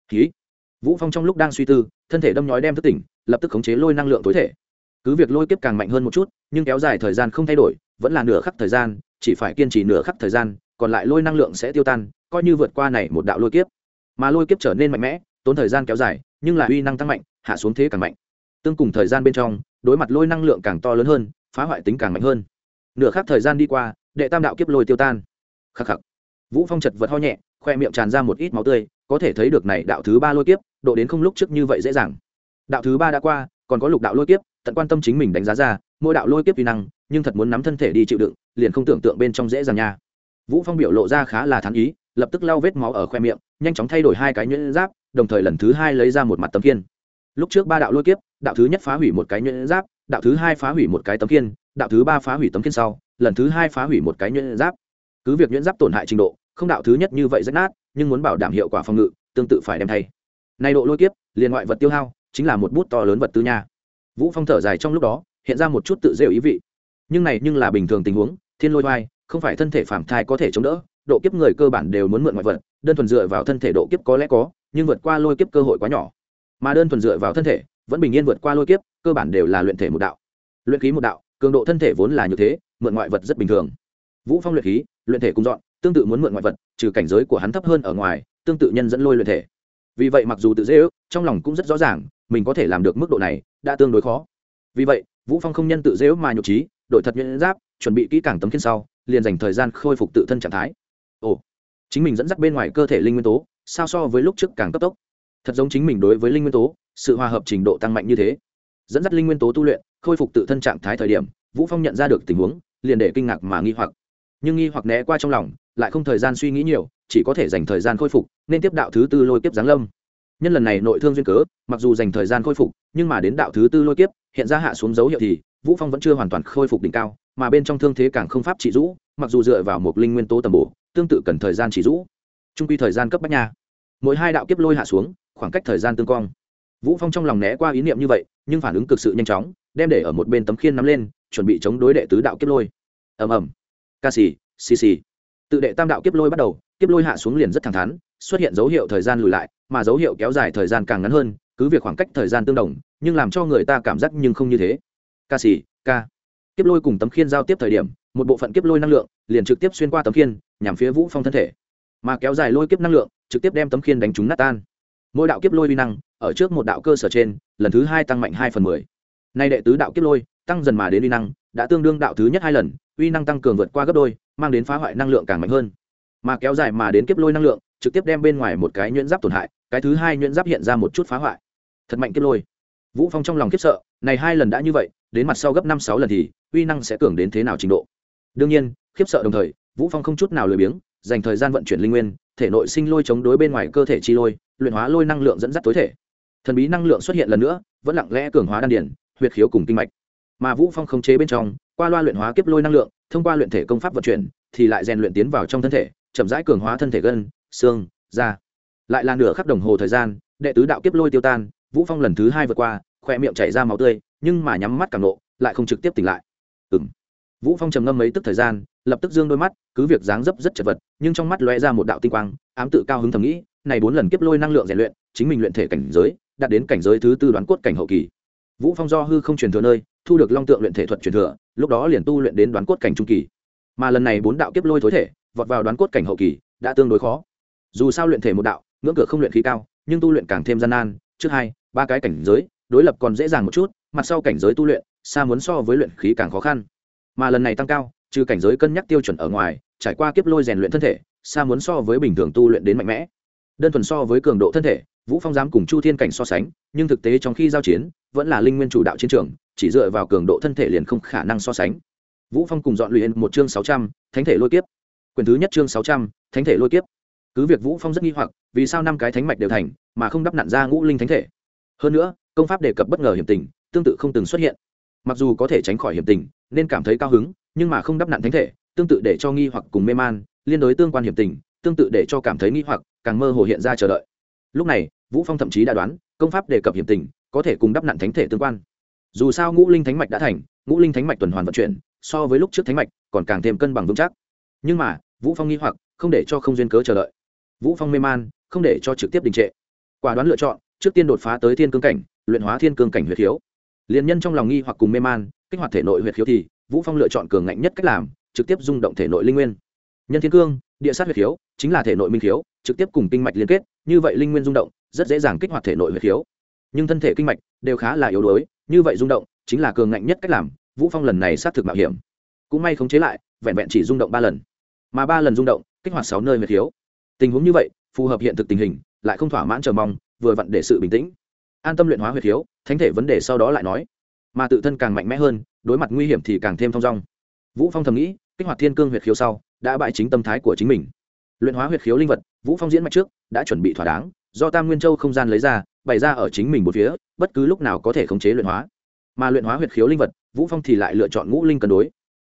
Ký vũ phong trong lúc đang suy tư, thân thể đâm nhói đem thức tỉnh, lập tức khống chế lôi năng lượng tối thể. Cứ việc lôi kiếp càng mạnh hơn một chút, nhưng kéo dài thời gian không thay đổi, vẫn là nửa khắc thời gian, chỉ phải kiên trì nửa khắc thời gian, còn lại lôi năng lượng sẽ tiêu tan, coi như vượt qua này một đạo lôi kiếp. Mà lôi kiếp trở nên mạnh mẽ, tốn thời gian kéo dài nhưng là uy năng tăng mạnh, hạ xuống thế càng mạnh. Tương cùng thời gian bên trong, đối mặt lôi năng lượng càng to lớn hơn, phá hoại tính càng mạnh hơn. Nửa khắc thời gian đi qua, đệ tam đạo kiếp lôi tiêu tan. Khắc khắc. Vũ phong chật vật ho nhẹ, khoe miệng tràn ra một ít máu tươi, có thể thấy được này đạo thứ ba lôi kiếp, độ đến không lúc trước như vậy dễ dàng. Đạo thứ ba đã qua, còn có lục đạo lôi kiếp, tận quan tâm chính mình đánh giá ra, mỗi đạo lôi kiếp uy năng, nhưng thật muốn nắm thân thể đi chịu đựng, liền không tưởng tượng bên trong dễ dàng nha vũ phong biểu lộ ra khá là thán ý, lập tức lau vết máu ở khoe miệng, nhanh chóng thay đổi hai cái nhuyễn giáp, đồng thời lần thứ hai lấy ra một mặt tấm kiên lúc trước ba đạo lôi kiếp, đạo thứ nhất phá hủy một cái nhuyễn giáp, đạo thứ hai phá hủy một cái tấm kiên đạo thứ ba phá hủy tấm kiên sau, lần thứ hai phá hủy một cái nhuyễn giáp. Cứ việc nhuyễn giáp tổn hại trình độ, không đạo thứ nhất như vậy rách nát, nhưng muốn bảo đảm hiệu quả phòng ngự, tương tự phải đem thay. Nay độ lôi kiếp, liền ngoại vật tiêu hao, chính là một bút to lớn vật tư nha. Vũ phong thở dài trong lúc đó, hiện ra một chút tự rêu ý vị. Nhưng này nhưng là bình thường tình huống, thiên lôi vai không phải thân thể phàm thai có thể chống đỡ, độ kiếp người cơ bản đều muốn mượn ngoại vật, đơn thuần dựa vào thân thể độ kiếp có lẽ có, nhưng vượt qua lôi kiếp cơ hội quá nhỏ. Mà đơn thuần dựa vào thân thể, vẫn bình yên vượt qua lôi kiếp, cơ bản đều là luyện thể một đạo. Luyện khí một đạo, cường độ thân thể vốn là như thế, mượn ngoại vật rất bình thường. Vũ phong luyện khí, luyện thể cùng dọn, tương tự muốn mượn ngoại vật, trừ cảnh giới của hắn thấp hơn ở ngoài, tương tự nhân dẫn lôi luyện thể. Vì vậy mặc dù tự dễ ước, trong lòng cũng rất rõ ràng, mình có thể làm được mức độ này, đã tương đối khó. Vì vậy, vũ phong không nhân tự dễ ước mà nhục trí đội thật nhuyễn giáp, chuẩn bị kỹ càng tấm khiên sau liền dành thời gian khôi phục tự thân trạng thái. Ồ, chính mình dẫn dắt bên ngoài cơ thể linh nguyên tố, sao so với lúc trước càng cấp tốc? Thật giống chính mình đối với linh nguyên tố, sự hòa hợp trình độ tăng mạnh như thế. Dẫn dắt linh nguyên tố tu luyện, khôi phục tự thân trạng thái thời điểm, vũ phong nhận ra được tình huống, liền để kinh ngạc mà nghi hoặc. Nhưng nghi hoặc né qua trong lòng, lại không thời gian suy nghĩ nhiều, chỉ có thể dành thời gian khôi phục, nên tiếp đạo thứ tư lôi kiếp giáng lâm. Nhân lần này nội thương duyên cớ, mặc dù dành thời gian khôi phục, nhưng mà đến đạo thứ tư lôi kiếp, hiện ra hạ xuống dấu hiệu thì, vũ phong vẫn chưa hoàn toàn khôi phục đỉnh cao mà bên trong thương thế càng không pháp trị rũ, mặc dù dựa vào một linh nguyên tố tầm bổ, tương tự cần thời gian trị rũ. Trung quy thời gian cấp bách nha. Mỗi hai đạo kiếp lôi hạ xuống, khoảng cách thời gian tương cong. Vũ phong trong lòng né qua ý niệm như vậy, nhưng phản ứng cực sự nhanh chóng, đem để ở một bên tấm khiên nắm lên, chuẩn bị chống đối đệ tứ đạo kiếp lôi. Ầm ầm. Ca xì xì xì. Tự đệ tam đạo kiếp lôi bắt đầu, kiếp lôi hạ xuống liền rất thẳng thắn, xuất hiện dấu hiệu thời gian lùi lại, mà dấu hiệu kéo dài thời gian càng ngắn hơn, cứ việc khoảng cách thời gian tương đồng, nhưng làm cho người ta cảm giác nhưng không như thế. Ca xì, ca kiếp lôi cùng tấm khiên giao tiếp thời điểm, một bộ phận kiếp lôi năng lượng liền trực tiếp xuyên qua tấm khiên, nhằm phía vũ phong thân thể. Mà kéo dài lôi kiếp năng lượng, trực tiếp đem tấm khiên đánh trúng nát tan. Mỗi đạo kiếp lôi vi năng, ở trước một đạo cơ sở trên, lần thứ hai tăng mạnh hai phần mười. Nay đệ tứ đạo kiếp lôi, tăng dần mà đến uy năng, đã tương đương đạo thứ nhất hai lần, uy năng tăng cường vượt qua gấp đôi, mang đến phá hoại năng lượng càng mạnh hơn. Mà kéo dài mà đến kiếp lôi năng lượng, trực tiếp đem bên ngoài một cái nhuyễn giáp tổn hại, cái thứ hai nhuyễn giáp hiện ra một chút phá hoại. Thật mạnh kiếp lôi. Vũ phong trong lòng kiếp sợ, này hai lần đã như vậy, đến mặt sau gấp năm sáu lần thì uy năng sẽ cường đến thế nào trình độ. Đương nhiên, khiếp sợ đồng thời, vũ phong không chút nào lười biếng, dành thời gian vận chuyển linh nguyên, thể nội sinh lôi chống đối bên ngoài cơ thể chi lôi, luyện hóa lôi năng lượng dẫn dắt tối thể. Thần bí năng lượng xuất hiện lần nữa, vẫn lặng lẽ cường hóa đan điển huyệt khiếu cùng kinh mạch. Mà vũ phong không chế bên trong, qua loa luyện hóa kiếp lôi năng lượng, thông qua luyện thể công pháp vận chuyển, thì lại rèn luyện tiến vào trong thân thể, chậm rãi cường hóa thân thể gân, xương, da. Lại là nửa khắc đồng hồ thời gian, đệ tứ đạo kiếp lôi tiêu tan, vũ phong lần thứ hai vượt qua, khỏe miệng chảy ra máu tươi, nhưng mà nhắm mắt càng nộ, lại không trực tiếp tỉnh lại ừm. Vũ phong trầm ngâm mấy tức thời gian, lập tức dương đôi mắt, cứ việc dáng dấp rất chật vật, nhưng trong mắt lóe ra một đạo tinh quang, ám tự cao hứng thầm nghĩ, này bốn lần kiếp lôi năng lượng rèn luyện, chính mình luyện thể cảnh giới, đạt đến cảnh giới thứ tư đoán cốt cảnh hậu kỳ. Vũ phong do hư không truyền thừa nơi, thu được long tượng luyện thể thuật truyền thừa, lúc đó liền tu luyện đến đoán cốt cảnh trung kỳ. Mà lần này bốn đạo kiếp lôi thối thể, vọt vào đoán cốt cảnh hậu kỳ, đã tương đối khó. Dù sao luyện thể một đạo, ngưỡng cửa không luyện khí cao, nhưng tu luyện càng thêm gian nan, trước hai, ba cái cảnh giới, đối lập còn dễ dàng một chút, mặt sau cảnh giới tu luyện xa muốn so với luyện khí càng khó khăn. Mà lần này tăng cao trừ cảnh giới cân nhắc tiêu chuẩn ở ngoài trải qua kiếp lôi rèn luyện thân thể xa muốn so với bình thường tu luyện đến mạnh mẽ. Đơn thuần so với cường độ thân thể vũ phong dám cùng chu thiên cảnh so sánh nhưng thực tế trong khi giao chiến vẫn là linh nguyên chủ đạo chiến trường chỉ dựa vào cường độ thân thể liền không khả năng so sánh. Vũ phong cùng dọn luyện một chương 600, thánh thể lôi kiếp. Quyền thứ nhất chương 600, thánh thể lôi kiếp. Cứ việc vũ phong rất nghi hoặc vì sao năm cái thánh mạch đều thành mà không đắp nặn ra ngũ linh thánh thể? Hơn nữa công pháp đề cập bất ngờ hiểm tình tương tự không từng xuất hiện mặc dù có thể tránh khỏi hiểm tình, nên cảm thấy cao hứng, nhưng mà không đắp nặn thánh thể, tương tự để cho nghi hoặc cùng mê man, liên đối tương quan hiểm tình, tương tự để cho cảm thấy nghi hoặc, càng mơ hồ hiện ra chờ đợi. Lúc này, vũ phong thậm chí đã đoán, công pháp đề cập hiểm tình, có thể cùng đắp nặn thánh thể tương quan. Dù sao ngũ linh thánh mạch đã thành, ngũ linh thánh mạch tuần hoàn vận chuyển, so với lúc trước thánh mạch, còn càng thêm cân bằng vững chắc. Nhưng mà, vũ phong nghi hoặc, không để cho không duyên cớ chờ đợi. Vũ phong mê man, không để cho trực tiếp đình trệ. Quả đoán lựa chọn, trước tiên đột phá tới thiên cương cảnh, luyện hóa thiên cương cảnh huyệt thiếu liên nhân trong lòng nghi hoặc cùng mê man, kích hoạt thể nội huyệt khiếu thì, vũ phong lựa chọn cường ngạnh nhất cách làm, trực tiếp rung động thể nội linh nguyên. Nhân thiên cương, địa sát huyệt khiếu, chính là thể nội minh khiếu, trực tiếp cùng kinh mạch liên kết, như vậy linh nguyên rung động, rất dễ dàng kích hoạt thể nội huyệt khiếu. Nhưng thân thể kinh mạch đều khá là yếu đuối, như vậy rung động, chính là cường ngạnh nhất cách làm, vũ phong lần này sát thực mạo hiểm. Cũng may khống chế lại, vẹn vẹn chỉ rung động ba lần. Mà ba lần rung động, kích hoạt sáu nơi huyệt khiếu. Tình huống như vậy, phù hợp hiện thực tình hình, lại không thỏa mãn chờ mong, vừa vặn để sự bình tĩnh an tâm luyện hóa huyệt thiếu, thánh thể vấn đề sau đó lại nói. Mà tự thân càng mạnh mẽ hơn đối mặt nguy hiểm thì càng thêm thong dong. Vũ phong thầm nghĩ kích hoạt thiên cương huyệt khiếu sau đã bại chính tâm thái của chính mình. Luyện hóa huyệt khiếu linh vật vũ phong diễn mạch trước đã chuẩn bị thỏa đáng do tam nguyên châu không gian lấy ra bày ra ở chính mình một phía bất cứ lúc nào có thể khống chế luyện hóa. Mà luyện hóa huyệt khiếu linh vật vũ phong thì lại lựa chọn ngũ linh cân đối.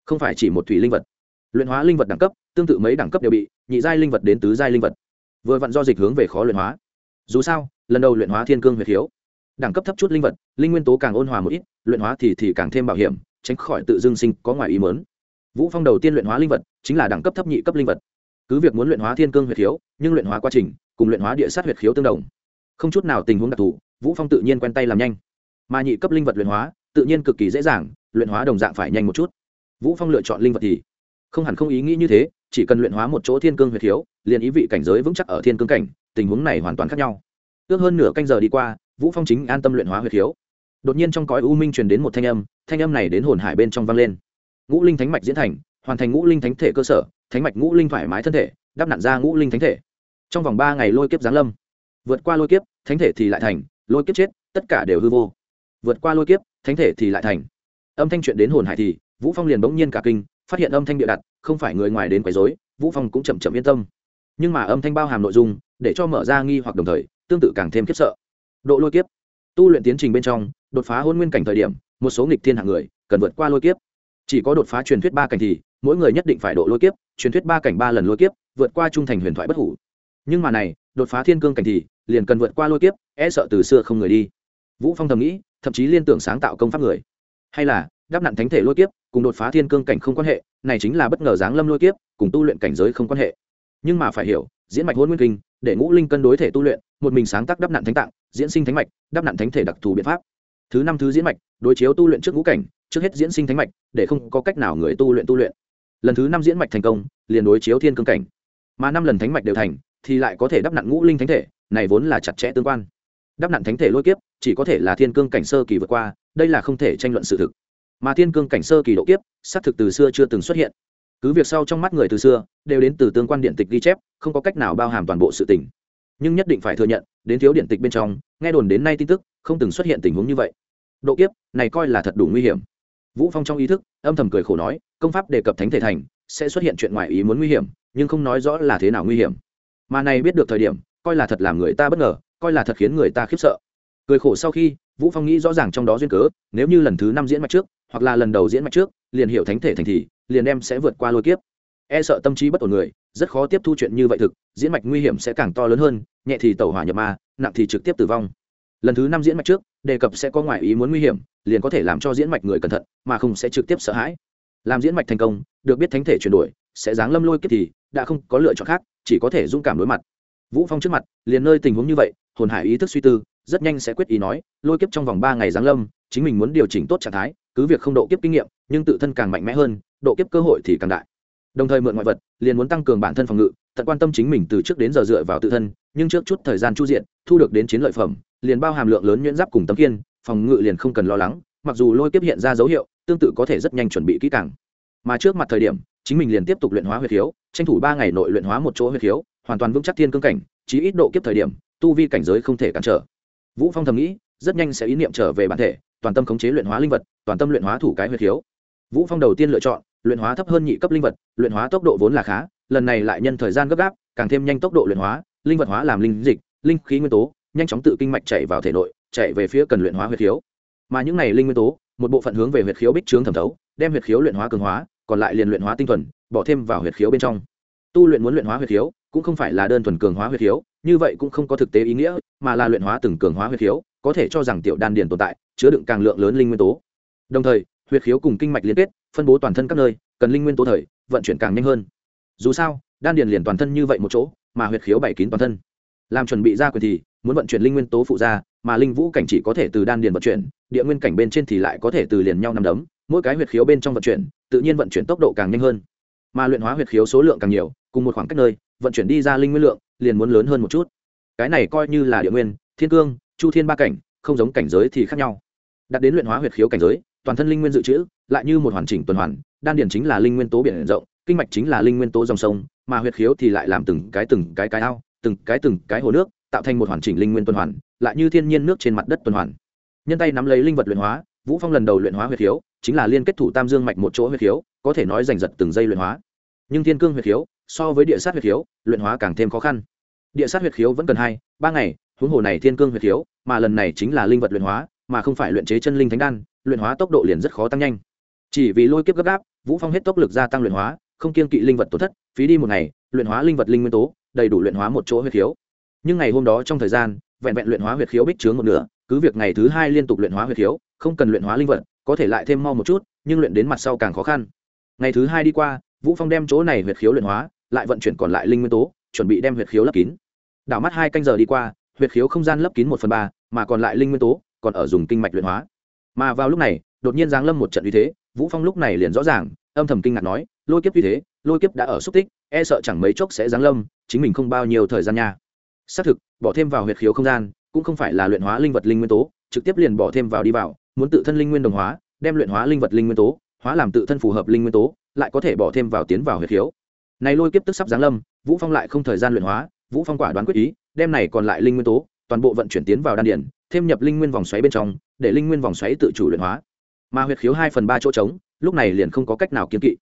Không phải chỉ một thủy linh vật. Luyện hóa linh vật đẳng cấp tương tự mấy đẳng cấp đều bị nhị giai linh vật đến tứ giai linh vật. Vừa vặn do dịch hướng về khó luyện hóa. Dù sao lần đầu luyện hóa thiên cương huyệt khiếu đẳng cấp thấp chút linh vật, linh nguyên tố càng ôn hòa một ít, luyện hóa thì thì càng thêm bảo hiểm, tránh khỏi tự dương sinh có ngoài ý mớn vũ phong đầu tiên luyện hóa linh vật chính là đẳng cấp thấp nhị cấp linh vật. Cứ việc muốn luyện hóa thiên cương huyệt khiếu, nhưng luyện hóa quá trình cùng luyện hóa địa sát huyệt khiếu tương đồng. Không chút nào tình huống đặc thù, vũ phong tự nhiên quen tay làm nhanh. Mà nhị cấp linh vật luyện hóa, tự nhiên cực kỳ dễ dàng, luyện hóa đồng dạng phải nhanh một chút. Vũ phong lựa chọn linh vật thì không hẳn không ý nghĩ như thế, chỉ cần luyện hóa một chỗ thiên cương huyệt thiếu liền ý vị cảnh giới vững chắc ở thiên cương cảnh, tình huống này hoàn toàn khác nhau. Ước hơn nửa canh giờ đi qua vũ phong chính an tâm luyện hóa huyệt thiếu đột nhiên trong cõi u minh truyền đến một thanh âm thanh âm này đến hồn hải bên trong vang lên. Ngũ linh thánh mạch diễn thành, hoàn thành ngũ linh thánh thể cơ sở, thánh mạch ngũ linh thoải mái thân thể, đắp nặn ra ngũ linh thánh thể. Trong vòng ba ngày lôi kiếp giáng lâm. Vượt qua lôi kiếp, thánh thể thì lại thành, lôi kiếp chết, tất cả đều hư vô. Vượt qua lôi kiếp, thánh thể thì lại thành. Âm thanh chuyện đến hồn hải thì, vũ phong liền bỗng nhiên cả kinh, phát hiện âm thanh địa đặt, không phải người ngoài đến quấy rối, vũ phong cũng chậm chậm yên tâm. Nhưng mà âm thanh bao hàm nội dung, để cho mở ra nghi hoặc đồng thời, tương tự càng thêm khiếp sợ độ lôi kiếp. Tu luyện tiến trình bên trong, đột phá hôn nguyên cảnh thời điểm, một số nghịch thiên hạng người cần vượt qua lôi kiếp. Chỉ có đột phá truyền thuyết ba cảnh thì, mỗi người nhất định phải độ lôi kiếp, truyền thuyết ba cảnh ba lần lôi kiếp, vượt qua trung thành huyền thoại bất hủ. Nhưng mà này, đột phá thiên cương cảnh thì, liền cần vượt qua lôi kiếp e sợ từ xưa không người đi. Vũ phong thầm nghĩ, thậm chí liên tưởng sáng tạo công pháp người. Hay là đáp nặn thánh thể lôi kiếp, cùng đột phá thiên cương cảnh không quan hệ, này chính là bất ngờ giáng lâm lôi kiếp, cùng tu luyện cảnh giới không quan hệ. Nhưng mà phải hiểu, diễn mạch hôn nguyên kinh, để ngũ linh cân đối thể tu luyện một mình sáng tác đắp nạn thánh tạng, diễn sinh thánh mạch, đắp nạn thánh thể đặc thù biện pháp. Thứ năm thứ diễn mạch, đối chiếu tu luyện trước ngũ cảnh, trước hết diễn sinh thánh mạch, để không có cách nào người tu luyện tu luyện. Lần thứ năm diễn mạch thành công, liền đối chiếu thiên cương cảnh. Mà năm lần thánh mạch đều thành, thì lại có thể đắp nạn ngũ linh thánh thể, này vốn là chặt chẽ tương quan. Đắp nạn thánh thể lôi kiếp, chỉ có thể là thiên cương cảnh sơ kỳ vượt qua, đây là không thể tranh luận sự thực. Mà thiên cương cảnh sơ kỳ độ kiếp, xác thực từ xưa chưa từng xuất hiện. Cứ việc sau trong mắt người từ xưa, đều đến từ tương quan điện tịch ghi chép, không có cách nào bao hàm toàn bộ sự tình nhưng nhất định phải thừa nhận, đến thiếu điện tịch bên trong, nghe đồn đến nay tin tức, không từng xuất hiện tình huống như vậy. Độ kiếp, này coi là thật đủ nguy hiểm. Vũ phong trong ý thức, âm thầm cười khổ nói, công pháp đề cập thánh thể thành, sẽ xuất hiện chuyện ngoài ý muốn nguy hiểm, nhưng không nói rõ là thế nào nguy hiểm. Mà này biết được thời điểm, coi là thật làm người ta bất ngờ, coi là thật khiến người ta khiếp sợ. Cười khổ sau khi, vũ phong nghĩ rõ ràng trong đó duyên cớ, nếu như lần thứ năm diễn mạch trước, hoặc là lần đầu diễn mạch trước, liền hiểu thánh thể thành thì, liền đem sẽ vượt qua lôi kiếp e sợ tâm trí bất ổn người, rất khó tiếp thu chuyện như vậy thực, diễn mạch nguy hiểm sẽ càng to lớn hơn, nhẹ thì tẩu hỏa nhập ma, nặng thì trực tiếp tử vong. Lần thứ năm diễn mạch trước, đề cập sẽ có ngoại ý muốn nguy hiểm, liền có thể làm cho diễn mạch người cẩn thận, mà không sẽ trực tiếp sợ hãi. Làm diễn mạch thành công, được biết thánh thể chuyển đổi, sẽ giáng lâm lôi kiếp thì đã không có lựa chọn khác, chỉ có thể dũng cảm đối mặt. Vũ phong trước mặt, liền nơi tình huống như vậy, hồn hải ý thức suy tư, rất nhanh sẽ quyết ý nói, lôi kiếp trong vòng ba ngày giáng lâm, chính mình muốn điều chỉnh tốt trạng thái, cứ việc không độ kiếp kinh nghiệm, nhưng tự thân càng mạnh mẽ hơn, độ kiếp cơ hội thì càng đại đồng thời mượn ngoại vật, liền muốn tăng cường bản thân phòng ngự tận quan tâm chính mình từ trước đến giờ dựa vào tự thân, nhưng trước chút thời gian chu diện, thu được đến chiến lợi phẩm, liền bao hàm lượng lớn nhuyễn giáp cùng tấm kiên phòng ngự liền không cần lo lắng, mặc dù lôi kiếp hiện ra dấu hiệu, tương tự có thể rất nhanh chuẩn bị kỹ càng. Mà trước mặt thời điểm, chính mình liền tiếp tục luyện hóa huyết khiếu, tranh thủ ba ngày nội luyện hóa một chỗ huyết khiếu, hoàn toàn vững chắc thiên cương cảnh, chí ít độ kiếp thời điểm, tu vi cảnh giới không thể cản trở. Vũ phong thầm nghĩ, rất nhanh sẽ ý niệm trở về bản thể, toàn tâm khống chế luyện hóa linh vật, toàn tâm luyện hóa thủ cái huyết khiếu. Vũ phong đầu tiên lựa chọn luyện hóa thấp hơn nhị cấp linh vật, luyện hóa tốc độ vốn là khá, lần này lại nhân thời gian gấp gáp, càng thêm nhanh tốc độ luyện hóa, linh vật hóa làm linh dịch, linh khí nguyên tố, nhanh chóng tự kinh mạch chạy vào thể nội, chạy về phía cần luyện hóa huyết khiếu. Mà những này linh nguyên tố, một bộ phận hướng về huyết khiếu bích trướng thẩm thấu, đem huyết khiếu luyện hóa cường hóa, còn lại liền luyện hóa tinh thuần, bỏ thêm vào huyết khiếu bên trong. Tu luyện muốn luyện hóa huyết khiếu, cũng không phải là đơn thuần cường hóa huyết khiếu, như vậy cũng không có thực tế ý nghĩa, mà là luyện hóa từng cường hóa huyết khiếu, có thể cho rằng tiểu đan điền tồn tại, chứa đựng càng lượng lớn linh nguyên tố. Đồng thời Huyệt khiếu cùng kinh mạch liên kết, phân bố toàn thân các nơi, cần linh nguyên tố thời, vận chuyển càng nhanh hơn. Dù sao, đan điền liền toàn thân như vậy một chỗ, mà huyệt khiếu bảy kín toàn thân. Làm chuẩn bị ra quyền thì, muốn vận chuyển linh nguyên tố phụ ra, mà linh vũ cảnh chỉ có thể từ đan điền vận chuyển, địa nguyên cảnh bên trên thì lại có thể từ liền nhau nằm đấm, mỗi cái huyệt khiếu bên trong vận chuyển, tự nhiên vận chuyển tốc độ càng nhanh hơn. Mà luyện hóa huyệt khiếu số lượng càng nhiều, cùng một khoảng cách nơi, vận chuyển đi ra linh nguyên lượng, liền muốn lớn hơn một chút. Cái này coi như là địa nguyên, thiên cương, chu thiên ba cảnh, không giống cảnh giới thì khác nhau. Đặt đến luyện hóa huyệt khiếu cảnh giới toàn thân linh nguyên dự trữ, lại như một hoàn chỉnh tuần hoàn, đan điển chính là linh nguyên tố biển rộng, kinh mạch chính là linh nguyên tố dòng sông, mà huyệt khiếu thì lại làm từng cái từng cái cái ao, từng cái từng cái hồ nước, tạo thành một hoàn chỉnh linh nguyên tuần hoàn, lại như thiên nhiên nước trên mặt đất tuần hoàn. Nhân tay nắm lấy linh vật luyện hóa, vũ phong lần đầu luyện hóa huyệt khiếu, chính là liên kết thủ tam dương mạch một chỗ huyệt khiếu, có thể nói giành giật từng giây luyện hóa. Nhưng thiên cương huyệt khiếu, so với địa sát huyệt khiếu, luyện hóa càng thêm khó khăn. Địa sát huyệt khiếu vẫn cần hai, ba ngày, huống hồ này thiên cương huyệt khiếu, mà lần này chính là linh vật luyện hóa, mà không phải luyện chế chân linh thánh đan luyện hóa tốc độ liền rất khó tăng nhanh. Chỉ vì lôi kiếp gấp gáp, vũ phong hết tốc lực gia tăng luyện hóa, không kiên kỵ linh vật tổn thất, phí đi một ngày, luyện hóa linh vật linh nguyên tố, đầy đủ luyện hóa một chỗ huyệt khiếu. Nhưng ngày hôm đó trong thời gian, vẹn vẹn luyện hóa huyệt khiếu bích chướng một nửa, cứ việc ngày thứ hai liên tục luyện hóa huyệt khiếu, không cần luyện hóa linh vật, có thể lại thêm mau một chút, nhưng luyện đến mặt sau càng khó khăn. Ngày thứ hai đi qua, vũ phong đem chỗ này huyệt khiếu luyện hóa, lại vận chuyển còn lại linh nguyên tố, chuẩn bị đem huyệt khiếu lấp kín. Đảo mắt hai canh giờ đi qua huyệt khiếu không gian lấp kín một phần ba, mà còn lại linh nguyên tố còn ở dùng kinh mạch luyện hóa mà vào lúc này, đột nhiên giáng lâm một trận uy thế, vũ phong lúc này liền rõ ràng, âm thầm kinh ngạc nói, lôi kiếp uy thế, lôi kiếp đã ở xúc tích e sợ chẳng mấy chốc sẽ giáng lâm, chính mình không bao nhiêu thời gian nha. Xác thực, bỏ thêm vào huyệt khiếu không gian, cũng không phải là luyện hóa linh vật linh nguyên tố, trực tiếp liền bỏ thêm vào đi vào, muốn tự thân linh nguyên đồng hóa, đem luyện hóa linh vật linh nguyên tố, hóa làm tự thân phù hợp linh nguyên tố, lại có thể bỏ thêm vào tiến vào huyệt khiếu. Này lôi kiếp tức sắp giáng lâm, vũ phong lại không thời gian luyện hóa, vũ phong quả đoán quyết ý, đem này còn lại linh nguyên tố, toàn bộ vận chuyển tiến vào đan điển thêm nhập linh nguyên vòng xoáy bên trong, để linh nguyên vòng xoáy tự chủ luyện hóa. Mà huyệt khiếu hai phần ba chỗ trống, lúc này liền không có cách nào kiếm kỵ.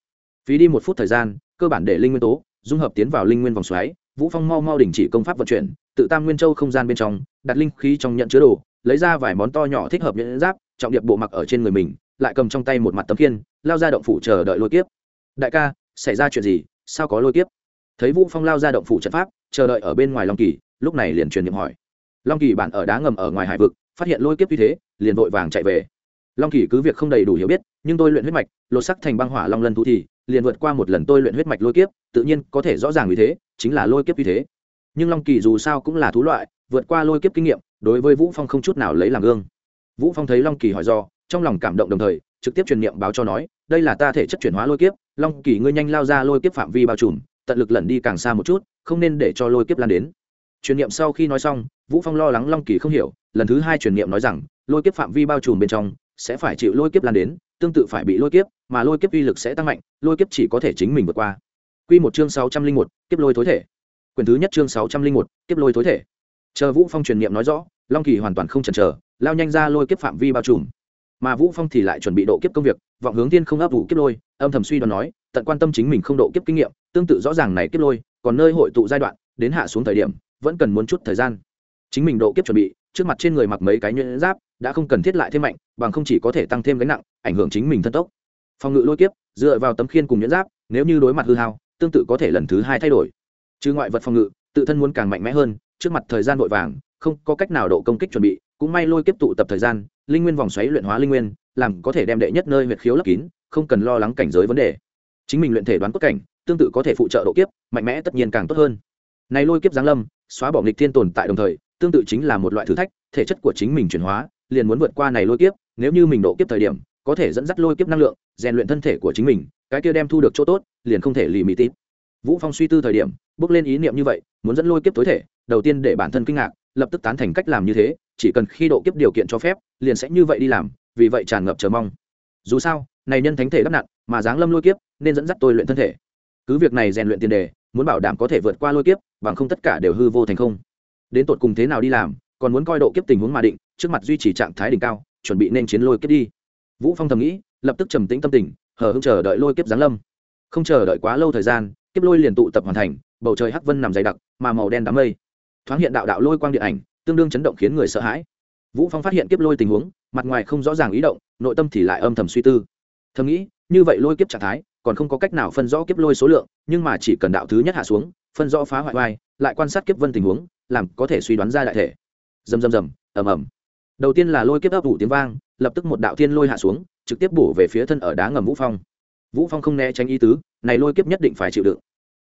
Phí đi một phút thời gian, cơ bản để linh nguyên tố, dung hợp tiến vào linh nguyên vòng xoáy, vũ phong mau mau đình chỉ công pháp vận chuyển, tự tam nguyên châu không gian bên trong, đặt linh khí trong nhận chứa đồ, lấy ra vài món to nhỏ thích hợp nhẫn giáp, trọng điệp bộ mặc ở trên người mình, lại cầm trong tay một mặt tấm khiên, lao ra động phủ chờ đợi lôi kiếp. Đại ca, xảy ra chuyện gì? Sao có lôi kiếp? Thấy vũ phong lao ra động phủ trận pháp, chờ đợi ở bên ngoài long kỳ, lúc này liền truyền niệm hỏi long kỳ bản ở đá ngầm ở ngoài hải vực, phát hiện lôi kiếp như thế, liền vội vàng chạy về. Long kỳ cứ việc không đầy đủ hiểu biết, nhưng tôi luyện huyết mạch, lột sắc thành băng hỏa long lân thú thì, liền vượt qua một lần tôi luyện huyết mạch lôi kiếp, tự nhiên có thể rõ ràng như thế, chính là lôi kiếp như thế. Nhưng long kỳ dù sao cũng là thú loại, vượt qua lôi kiếp kinh nghiệm, đối với vũ phong không chút nào lấy làm gương. Vũ phong thấy long kỳ hỏi do, trong lòng cảm động đồng thời, trực tiếp truyền niệm báo cho nói, đây là ta thể chất chuyển hóa lôi kiếp, long kỳ ngươi nhanh lao ra lôi kiếp phạm vi bao trùm, tận lực lẩn đi càng xa một chút, không nên để cho lôi kiếp lan đến. Truyền niệm sau khi nói xong vũ phong lo lắng long kỳ không hiểu lần thứ hai truyền niệm nói rằng lôi kiếp phạm vi bao trùm bên trong sẽ phải chịu lôi kiếp lan đến tương tự phải bị lôi kiếp mà lôi kiếp uy lực sẽ tăng mạnh lôi kiếp chỉ có thể chính mình vượt qua. Quy một chương sáu trăm linh một, kiếp lôi tối thể. Quyển thứ nhất chương sáu trăm linh một, kiếp lôi tối thể. Chờ vũ phong truyền niệm nói rõ long kỳ hoàn toàn không chần chờ lao nhanh ra lôi kiếp phạm vi bao trùm. Mà vũ phong thì lại chuẩn bị độ kiếp công việc vọng hướng tiên không áp vụ kiếp lôi âm thầm suy đoán nói tận quan tâm chính mình không độ kiếp kinh nghiệm tương tự rõ ràng này kiếp lôi còn nơi hội tụ giai đoạn đến hạ xuống thời điểm vẫn cần muốn chút thời gian chính mình độ kiếp chuẩn bị, trước mặt trên người mặc mấy cái nhuyễn giáp, đã không cần thiết lại thêm mạnh, bằng không chỉ có thể tăng thêm gánh nặng, ảnh hưởng chính mình thân tốc. Phòng ngự lôi kiếp, dựa vào tấm khiên cùng nhuyễn giáp, nếu như đối mặt hư hao, tương tự có thể lần thứ hai thay đổi. Chứ ngoại vật phòng ngự, tự thân muốn càng mạnh mẽ hơn, trước mặt thời gian vội vàng, không có cách nào độ công kích chuẩn bị, cũng may lôi kiếp tụ tập thời gian, linh nguyên vòng xoáy luyện hóa linh nguyên, làm có thể đem đệ nhất nơi huyệt khiếu lấp kín, không cần lo lắng cảnh giới vấn đề. Chính mình luyện thể đoán cốt cảnh, tương tự có thể phụ trợ độ kiếp, mạnh mẽ tất nhiên càng tốt hơn. Này lôi kiếp giáng lâm, xóa bỏ nghịch thiên tồn tại đồng thời tương tự chính là một loại thử thách, thể chất của chính mình chuyển hóa, liền muốn vượt qua này lôi kiếp, nếu như mình độ kiếp thời điểm, có thể dẫn dắt lôi kiếp năng lượng, rèn luyện thân thể của chính mình, cái kia đem thu được chỗ tốt, liền không thể lì mì tít. Vũ phong suy tư thời điểm, bước lên ý niệm như vậy, muốn dẫn lôi kiếp tối thể, đầu tiên để bản thân kinh ngạc, lập tức tán thành cách làm như thế, chỉ cần khi độ kiếp điều kiện cho phép, liền sẽ như vậy đi làm, vì vậy tràn ngập chờ mong. Dù sao, này nhân thánh thể đắp nặng, mà dáng lâm lôi kiếp, nên dẫn dắt tôi luyện thân thể. Cứ việc này rèn luyện tiền đề, muốn bảo đảm có thể vượt qua lôi kiếp, bằng không tất cả đều hư vô thành không đến tột cùng thế nào đi làm, còn muốn coi độ kiếp tình huống mà định, trước mặt duy trì trạng thái đỉnh cao, chuẩn bị nên chiến lôi kiếp đi. Vũ phong thầm nghĩ, lập tức trầm tĩnh tâm tình, hờ hững chờ đợi lôi kiếp giáng lâm. Không chờ đợi quá lâu thời gian, kiếp lôi liền tụ tập hoàn thành, bầu trời hắc vân nằm dày đặc, mà màu đen đám mây. Thoáng hiện đạo đạo lôi quang điện ảnh, tương đương chấn động khiến người sợ hãi. Vũ phong phát hiện kiếp lôi tình huống, mặt ngoài không rõ ràng ý động, nội tâm thì lại âm thầm suy tư. Thầm nghĩ, như vậy lôi kiếp trạng thái, còn không có cách nào phân rõ kiếp lôi số lượng, nhưng mà chỉ cần đạo thứ nhất hạ xuống, phân rõ phá hoại vai lại quan sát kiếp vân tình huống làm có thể suy đoán ra đại thể. Rầm rầm rầm, ầm ầm. Đầu tiên là lôi kiếp ấp ủ tiếng vang, lập tức một đạo thiên lôi hạ xuống, trực tiếp bổ về phía thân ở đá ngầm vũ phong. Vũ phong không né tránh ý tứ, này lôi kiếp nhất định phải chịu đựng.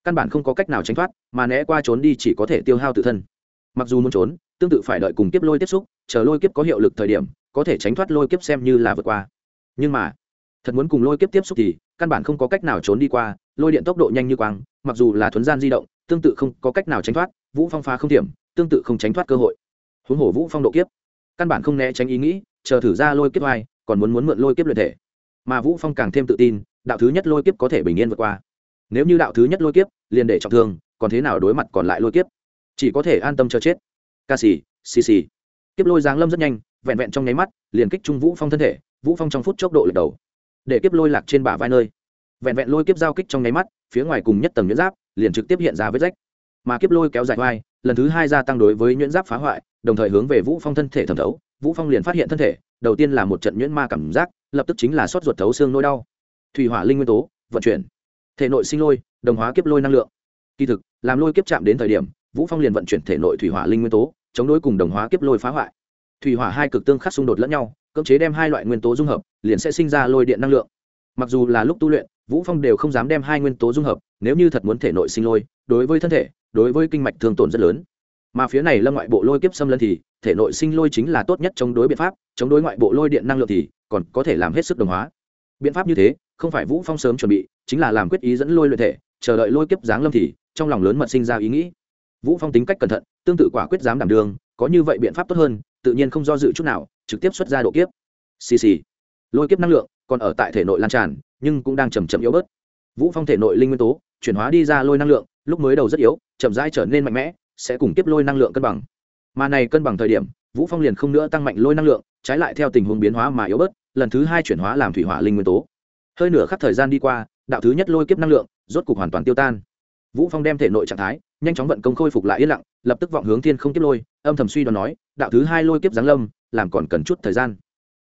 Căn bản không có cách nào tránh thoát, mà né qua trốn đi chỉ có thể tiêu hao tự thân. Mặc dù muốn trốn, tương tự phải đợi cùng kiếp lôi tiếp xúc, chờ lôi kiếp có hiệu lực thời điểm, có thể tránh thoát lôi kiếp xem như là vượt qua. Nhưng mà, thật muốn cùng lôi kiếp tiếp xúc thì, căn bản không có cách nào trốn đi qua, lôi điện tốc độ nhanh như quang, mặc dù là thuấn gian di động, tương tự không có cách nào tránh thoát vũ phong phá không điểm tương tự không tránh thoát cơ hội. Huống hồ vũ phong độ kiếp, căn bản không né tránh ý nghĩ, chờ thử ra lôi kiếp vai, còn muốn muốn mượn lôi kiếp luyện thể. Mà vũ phong càng thêm tự tin, đạo thứ nhất lôi kiếp có thể bình yên vượt qua. Nếu như đạo thứ nhất lôi kiếp, liền để trọng thương, còn thế nào đối mặt còn lại lôi kiếp? Chỉ có thể an tâm chờ chết. Ca sĩ, xì xì. Kiếp lôi giáng lâm rất nhanh, vẹn vẹn trong nháy mắt, liền kích trung vũ phong thân thể, vũ phong trong phút chốc độ lật đầu. Để kiếp lôi lạc trên bả vai nơi. Vẹn vẹn lôi kiếp giao kích trong nháy mắt, phía ngoài cùng nhất tầng nhuyễn giáp, liền trực tiếp hiện ra vết rách mà kiếp lôi kéo dài vai lần thứ hai gia tăng đối với nhuyễn giáp phá hoại, đồng thời hướng về vũ phong thân thể thẩm thấu. Vũ phong liền phát hiện thân thể, đầu tiên là một trận nhuyễn ma cảm giác, lập tức chính là sót ruột thấu xương nỗi đau. Thủy hỏa linh nguyên tố, vận chuyển. Thể nội sinh lôi, đồng hóa kiếp lôi năng lượng. Kỳ thực, làm lôi kiếp chạm đến thời điểm, vũ phong liền vận chuyển thể nội thủy hỏa linh nguyên tố, chống đối cùng đồng hóa kiếp lôi phá hoại. Thủy hỏa hai cực tương khắc xung đột lẫn nhau, cưỡng chế đem hai loại nguyên tố dung hợp, liền sẽ sinh ra lôi điện năng lượng. Mặc dù là lúc tu luyện vũ phong đều không dám đem hai nguyên tố dung hợp, nếu như thật muốn thể nội sinh lôi, đối với thân thể, đối với kinh mạch thương tổn rất lớn. Mà phía này lâm ngoại bộ lôi kiếp xâm lấn thì, thể nội sinh lôi chính là tốt nhất chống đối biện pháp, chống đối ngoại bộ lôi điện năng lượng thì, còn có thể làm hết sức đồng hóa. Biện pháp như thế, không phải vũ phong sớm chuẩn bị, chính là làm quyết ý dẫn lôi luyện thể, chờ đợi lôi kiếp giáng lâm thì, trong lòng lớn mật sinh ra ý nghĩ. Vũ phong tính cách cẩn thận, tương tự quả quyết dám đảm đường, có như vậy biện pháp tốt hơn, tự nhiên không do dự chút nào, trực tiếp xuất ra độ kiếp. Xì xì. Lôi kiếp năng lượng còn ở tại thể nội lan tràn nhưng cũng đang chầm chậm yếu bớt. Vũ phong thể nội linh nguyên tố chuyển hóa đi ra lôi năng lượng, lúc mới đầu rất yếu, chậm rãi trở nên mạnh mẽ, sẽ cùng tiếp lôi năng lượng cân bằng. Mà này cân bằng thời điểm, vũ phong liền không nữa tăng mạnh lôi năng lượng, trái lại theo tình huống biến hóa mà yếu bớt, lần thứ hai chuyển hóa làm thủy hỏa linh nguyên tố. Hơi nửa khắc thời gian đi qua, đạo thứ nhất lôi kiếp năng lượng rốt cục hoàn toàn tiêu tan. Vũ phong đem thể nội trạng thái, nhanh chóng vận công khôi phục lại yên lặng, lập tức vọng hướng thiên không kiếp lôi, âm thầm suy đoán nói, đạo thứ hai lôi kiếp giáng lâm, làm còn cần chút thời gian.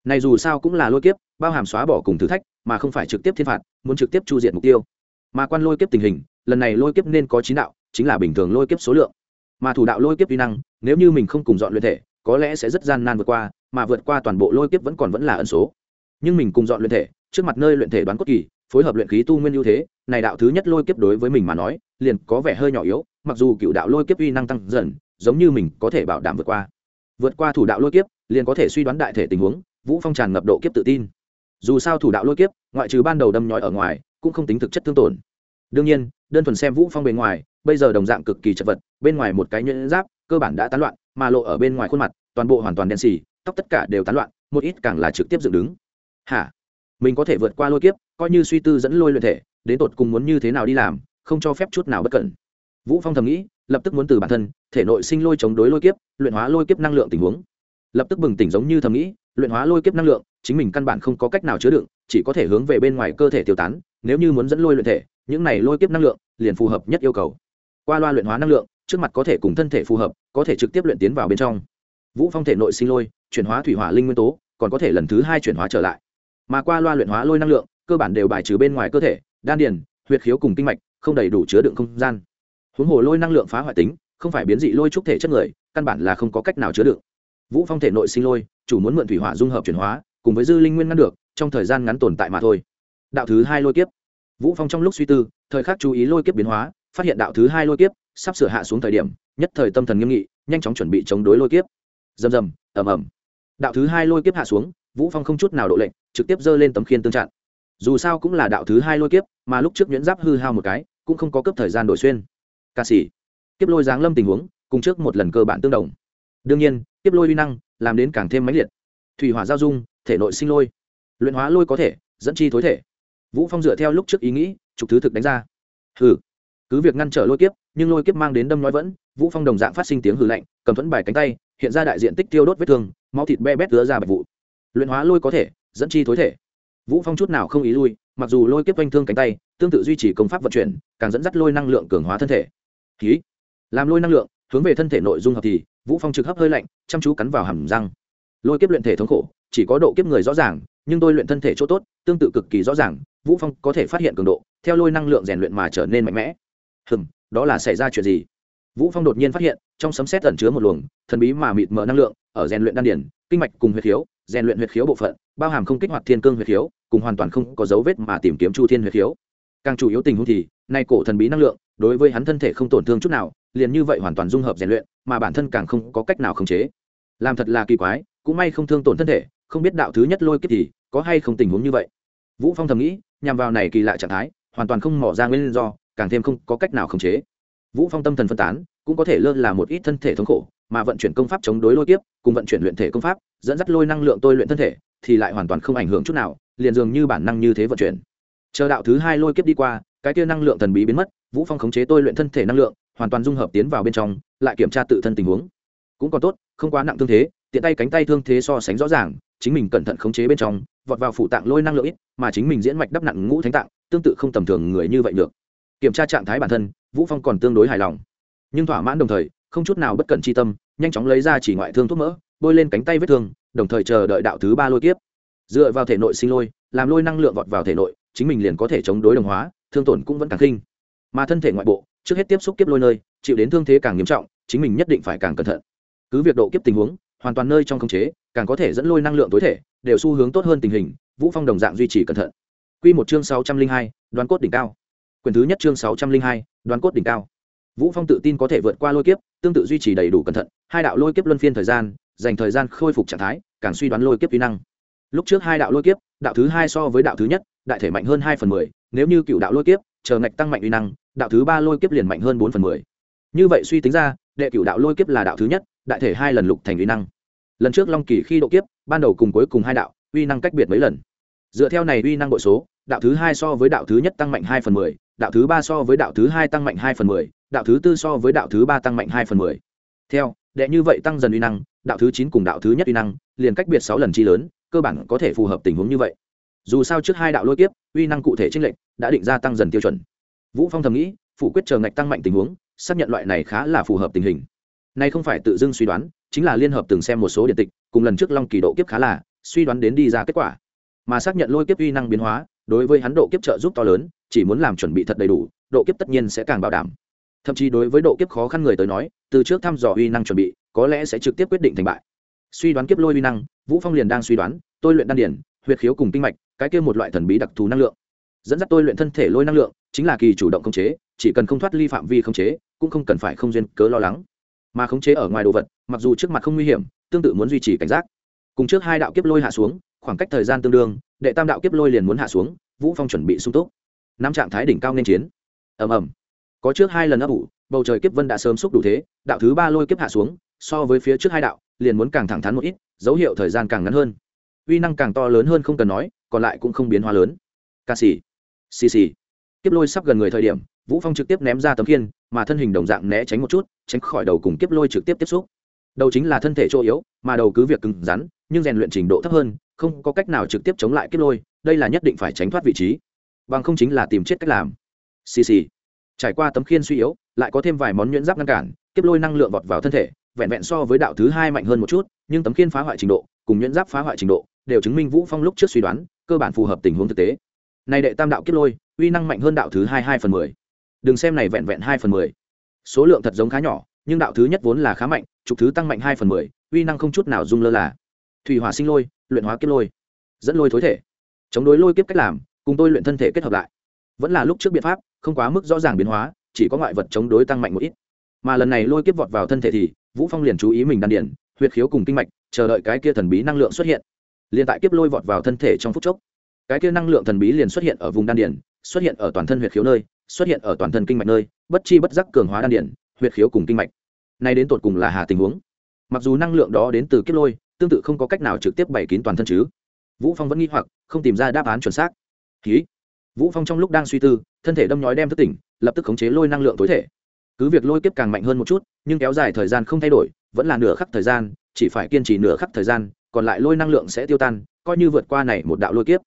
Này dù sao cũng là lôi kiếp, bao hàm xóa bỏ cùng thử thách mà không phải trực tiếp thiên phạt, muốn trực tiếp chu diệt mục tiêu. Mà quan lôi kiếp tình hình, lần này lôi kiếp nên có chín đạo, chính là bình thường lôi kiếp số lượng. Mà thủ đạo lôi kiếp vi năng, nếu như mình không cùng dọn luyện thể, có lẽ sẽ rất gian nan vượt qua, mà vượt qua toàn bộ lôi kiếp vẫn còn vẫn là ẩn số. Nhưng mình cùng dọn luyện thể, trước mặt nơi luyện thể đoán cốt kỳ, phối hợp luyện khí tu nguyên ưu thế, này đạo thứ nhất lôi kiếp đối với mình mà nói, liền có vẻ hơi nhỏ yếu, mặc dù cựu đạo lôi kiếp uy năng tăng dần, giống như mình có thể bảo đảm vượt qua. Vượt qua thủ đạo lôi kiếp, liền có thể suy đoán đại thể tình huống, vũ phong tràn ngập độ kiếp tự tin dù sao thủ đạo lôi kiếp, ngoại trừ ban đầu đâm nhói ở ngoài, cũng không tính thực chất thương tổn. Đương nhiên, đơn thuần xem vũ phong bề ngoài, bây giờ đồng dạng cực kỳ chật vật, bên ngoài một cái nhuyễn giáp, cơ bản đã tán loạn, mà lộ ở bên ngoài khuôn mặt, toàn bộ hoàn toàn đen xì, tóc tất cả đều tán loạn, một ít càng là trực tiếp dựng đứng. Hả? Mình có thể vượt qua lôi kiếp, coi như suy tư dẫn lôi luyện thể, đến tột cùng muốn như thế nào đi làm, không cho phép chút nào bất cẩn. Vũ phong thầm nghĩ, lập tức muốn từ bản thân, thể nội sinh lôi chống đối lôi kiếp, luyện hóa lôi kiếp năng lượng tình huống. Lập tức bừng tỉnh giống như thầm nghĩ luyện hóa lôi kiếp năng lượng, chính mình căn bản không có cách nào chứa đựng, chỉ có thể hướng về bên ngoài cơ thể tiêu tán, nếu như muốn dẫn lôi luyện thể, những này lôi kiếp năng lượng liền phù hợp nhất yêu cầu. Qua loa luyện hóa năng lượng, trước mặt có thể cùng thân thể phù hợp, có thể trực tiếp luyện tiến vào bên trong. Vũ phong thể nội sinh lôi, chuyển hóa thủy hỏa linh nguyên tố, còn có thể lần thứ hai chuyển hóa trở lại. Mà qua loa luyện hóa lôi năng lượng, cơ bản đều bài trừ bên ngoài cơ thể, đan điền, huyệt khiếu cùng kinh mạch, không đầy đủ chứa đựng không gian. Huống hồ lôi năng lượng phá hoại tính, không phải biến dị lôi trúc thể chất người, căn bản là không có cách nào chứa đựng. Vũ phong thể nội sinh lôi chủ muốn mượn thủy hỏa dung hợp chuyển hóa, cùng với dư linh nguyên ngăn được, trong thời gian ngắn tồn tại mà thôi. Đạo thứ hai lôi kiếp. Vũ phong trong lúc suy tư, thời khắc chú ý lôi kiếp biến hóa, phát hiện đạo thứ hai lôi kiếp sắp sửa hạ xuống thời điểm, nhất thời tâm thần nghiêm nghị, nhanh chóng chuẩn bị chống đối lôi kiếp. Rầm rầm, ầm ầm. Đạo thứ hai lôi kiếp hạ xuống, vũ phong không chút nào độ lệnh, trực tiếp giơ lên tấm khiên tương trạng. Dù sao cũng là đạo thứ hai lôi kiếp, mà lúc trước nhuyễn giáp hư hao một cái, cũng không có cấp thời gian đổi xuyên. Ca sĩ. Kiếp lôi giáng lâm tình huống, cùng trước một lần cơ bản tương đồng. Đương nhiên, kiếp lôi uy năng làm đến càng thêm mãnh liệt. Thủy hỏa giao dung, thể nội sinh lôi. Luyện hóa lôi có thể, dẫn chi thối thể. Vũ phong dựa theo lúc trước ý nghĩ, trục thứ thực đánh ra. Hừ. Cứ việc ngăn trở lôi kiếp, nhưng lôi kiếp mang đến đâm nói vẫn, vũ phong đồng dạng phát sinh tiếng hừ lạnh, cầm thuẫn bài cánh tay, hiện ra đại diện tích tiêu đốt vết thương, máu thịt be bét ứa ra bạch vụ. Luyện hóa lôi có thể, dẫn chi thối thể. Vũ phong chút nào không ý lui, mặc dù lôi kiếp quanh thương cánh tay, tương tự duy trì công pháp vận chuyển, càng dẫn dắt lôi năng lượng cường hóa thân thể. Khí làm lôi năng lượng, hướng về thân thể nội dung hợp thì vũ phong trực hấp hơi lạnh chăm chú cắn vào hàm răng lôi kiếp luyện thể thống khổ chỉ có độ kiếp người rõ ràng nhưng tôi luyện thân thể chỗ tốt tương tự cực kỳ rõ ràng vũ phong có thể phát hiện cường độ theo lôi năng lượng rèn luyện mà trở nên mạnh mẽ hừm, đó là xảy ra chuyện gì? vũ phong đột nhiên phát hiện trong sấm sét ẩn chứa một luồng thần bí mà mịt mờ năng lượng ở rèn luyện đan điển kinh mạch cùng huyết khiếu, rèn luyện huyết khiếu bộ phận, bao hàm không kích hoạt thiên cương huyết khiếu, cùng hoàn toàn không có dấu vết mà tìm kiếm chu thiên huyết khiếu. Càng chủ yếu tình huống thì, nay cổ thần bí năng lượng, đối với hắn thân thể không tổn thương chút nào liền như vậy hoàn toàn dung hợp rèn luyện, mà bản thân càng không có cách nào khống chế. Làm thật là kỳ quái, cũng may không thương tổn thân thể, không biết đạo thứ nhất lôi kiếp thì có hay không tình huống như vậy. Vũ phong thầm nghĩ, nhằm vào này kỳ lạ trạng thái, hoàn toàn không mỏ ra nguyên do, càng thêm không có cách nào khống chế. Vũ phong tâm thần phân tán, cũng có thể lơ là một ít thân thể thống khổ, mà vận chuyển công pháp chống đối lôi kiếp, cùng vận chuyển luyện thể công pháp, dẫn dắt lôi năng lượng tôi luyện thân thể, thì lại hoàn toàn không ảnh hưởng chút nào, liền dường như bản năng như thế vận chuyển. Chờ đạo thứ hai lôi kiếp đi qua, cái kia năng lượng thần bí biến mất, vũ phong khống chế tôi luyện thân thể năng lượng hoàn toàn dung hợp tiến vào bên trong, lại kiểm tra tự thân tình huống. Cũng còn tốt, không quá nặng thương thế, tiện tay cánh tay thương thế so sánh rõ ràng, chính mình cẩn thận khống chế bên trong, vọt vào phụ tạng lôi năng lượng ít, mà chính mình diễn mạch đắp nặng ngũ thánh tạng, tương tự không tầm thường người như vậy được. Kiểm tra trạng thái bản thân, vũ phong còn tương đối hài lòng. Nhưng thỏa mãn đồng thời, không chút nào bất cẩn chi tâm, nhanh chóng lấy ra chỉ ngoại thương thuốc mỡ, bôi lên cánh tay vết thương, đồng thời chờ đợi đạo thứ ba lôi kiếp. Dựa vào thể nội sinh lôi, làm lôi năng lượng vọt vào thể nội, chính mình liền có thể chống đối đồng hóa, thương tổn cũng vẫn càng khinh mà thân thể ngoại bộ trước hết tiếp xúc kiếp lôi nơi, chịu đến thương thế càng nghiêm trọng, chính mình nhất định phải càng cẩn thận. Cứ việc độ kiếp tình huống, hoàn toàn nơi trong khống chế, càng có thể dẫn lôi năng lượng tối thể, đều xu hướng tốt hơn tình hình, vũ phong đồng dạng duy trì cẩn thận. Quy một chương sáu trăm linh hai, đoán cốt đỉnh cao. Quyền thứ nhất chương sáu trăm linh hai, đoán cốt đỉnh cao. Vũ phong tự tin có thể vượt qua lôi kiếp, tương tự duy trì đầy đủ cẩn thận, hai đạo lôi kiếp luân phiên thời gian, dành thời gian khôi phục trạng thái, càng suy đoán lôi kiếp kỹ năng. Lúc trước hai đạo lôi kiếp, đạo thứ hai so với đạo thứ nhất, đại thể mạnh hơn hai phần mười, nếu như cựu đạo lôi kiếp, chờ ngạch tăng mạnh uy năng đạo thứ ba lôi kiếp liền mạnh hơn bốn phần mười như vậy suy tính ra đệ cửu đạo lôi kiếp là đạo thứ nhất đại thể hai lần lục thành uy năng lần trước long kỳ khi độ kiếp ban đầu cùng cuối cùng hai đạo uy năng cách biệt mấy lần dựa theo này uy năng bội số đạo thứ hai so với đạo thứ nhất tăng mạnh hai phần mười đạo thứ ba so với đạo thứ hai tăng mạnh hai phần mười đạo thứ tư so với đạo thứ ba tăng mạnh hai phần mười theo đệ như vậy tăng dần uy năng đạo thứ chín cùng đạo thứ nhất uy năng liền cách biệt sáu lần chi lớn cơ bản có thể phù hợp tình huống như vậy dù sao trước hai đạo lôi kiếp uy năng cụ thể trinh lệch đã định ra tăng dần tiêu chuẩn vũ phong thầm nghĩ, phủ quyết chờ ngạch tăng mạnh tình huống, xác nhận loại này khá là phù hợp tình hình. Nay không phải tự dưng suy đoán, chính là liên hợp từng xem một số điện tịch, cùng lần trước long kỳ độ kiếp khá là, suy đoán đến đi ra kết quả. Mà xác nhận lôi kiếp uy năng biến hóa, đối với hắn độ kiếp trợ giúp to lớn, chỉ muốn làm chuẩn bị thật đầy đủ, độ kiếp tất nhiên sẽ càng bảo đảm. Thậm chí đối với độ kiếp khó khăn người tới nói, từ trước thăm dò uy năng chuẩn bị, có lẽ sẽ trực tiếp quyết định thành bại. Suy đoán kiếp lôi uy năng, vũ phong liền đang suy đoán, tôi luyện đan điển, huyệt khiếu cùng kinh mạch, cái kia một loại thần bí đặc thù năng lượng. Dẫn dắt tôi luyện thân thể lôi năng lượng chính là kỳ chủ động khống chế, chỉ cần không thoát ly phạm vi khống chế, cũng không cần phải không duyên cớ lo lắng. Mà khống chế ở ngoài đồ vật, mặc dù trước mặt không nguy hiểm, tương tự muốn duy trì cảnh giác. Cùng trước hai đạo kiếp lôi hạ xuống, khoảng cách thời gian tương đương, đệ tam đạo kiếp lôi liền muốn hạ xuống, vũ phong chuẩn bị sung túc. Năm trạng thái đỉnh cao nên chiến. Ầm ầm. Có trước hai lần ấp ủ, bầu trời kiếp vân đã sớm xúc đủ thế, đạo thứ ba lôi kiếp hạ xuống, so với phía trước hai đạo, liền muốn càng thẳng thắn một ít, dấu hiệu thời gian càng ngắn hơn. Uy năng càng to lớn hơn không cần nói, còn lại cũng không biến hóa lớn. Ca xì xì xì kiếp lôi sắp gần người thời điểm, vũ phong trực tiếp ném ra tấm khiên, mà thân hình đồng dạng né tránh một chút, tránh khỏi đầu cùng kiếp lôi trực tiếp tiếp xúc. Đầu chính là thân thể chỗ yếu, mà đầu cứ việc cứng rắn, nhưng rèn luyện trình độ thấp hơn, không có cách nào trực tiếp chống lại kiếp lôi, đây là nhất định phải tránh thoát vị trí. Bằng không chính là tìm chết cách làm. Xì xì. Trải qua tấm khiên suy yếu, lại có thêm vài món nhuyễn giáp ngăn cản, kiếp lôi năng lượng vọt vào thân thể, vẹn vẹn so với đạo thứ hai mạnh hơn một chút, nhưng tấm khiên phá hoại trình độ, cùng nhuyễn giáp phá hoại trình độ, đều chứng minh vũ phong lúc trước suy đoán, cơ bản phù hợp tình huống thực tế. Này đệ tam đạo kiếp lôi uy năng mạnh hơn đạo thứ hai hai phần mười. Đừng xem này vẹn vẹn hai phần mười. Số lượng thật giống khá nhỏ, nhưng đạo thứ nhất vốn là khá mạnh, trục thứ tăng mạnh hai phần mười, uy năng không chút nào dung lơ là. Thủy hỏa sinh lôi, luyện hóa kiếp lôi. Dẫn lôi thối thể. Chống đối lôi kiếp cách làm, cùng tôi luyện thân thể kết hợp lại. Vẫn là lúc trước biện pháp, không quá mức rõ ràng biến hóa, chỉ có ngoại vật chống đối tăng mạnh một ít. Mà lần này lôi kiếp vọt vào thân thể thì, vũ phong liền chú ý mình đan điển huyệt khiếu cùng kinh mạch, chờ đợi cái kia thần bí năng lượng xuất hiện. Liền tại kiếp lôi vọt vào thân thể trong phút chốc. Cái kia năng lượng thần bí liền xuất hiện ở vùng đan điển xuất hiện ở toàn thân huyệt khiếu nơi, xuất hiện ở toàn thân kinh mạch nơi, bất chi bất giác cường hóa đan điển, huyệt khiếu cùng kinh mạch. Nay đến tột cùng là hà tình huống. Mặc dù năng lượng đó đến từ kiếp lôi, tương tự không có cách nào trực tiếp bày kín toàn thân chứ. Vũ phong vẫn nghi hoặc, không tìm ra đáp án chuẩn xác. Ký vũ phong trong lúc đang suy tư, thân thể đâm nhói đem thức tỉnh, lập tức khống chế lôi năng lượng tối thể. Cứ việc lôi kiếp càng mạnh hơn một chút, nhưng kéo dài thời gian không thay đổi, vẫn là nửa khắc thời gian, chỉ phải kiên trì nửa khắc thời gian, còn lại lôi năng lượng sẽ tiêu tan, coi như vượt qua này một đạo lôi kiếp.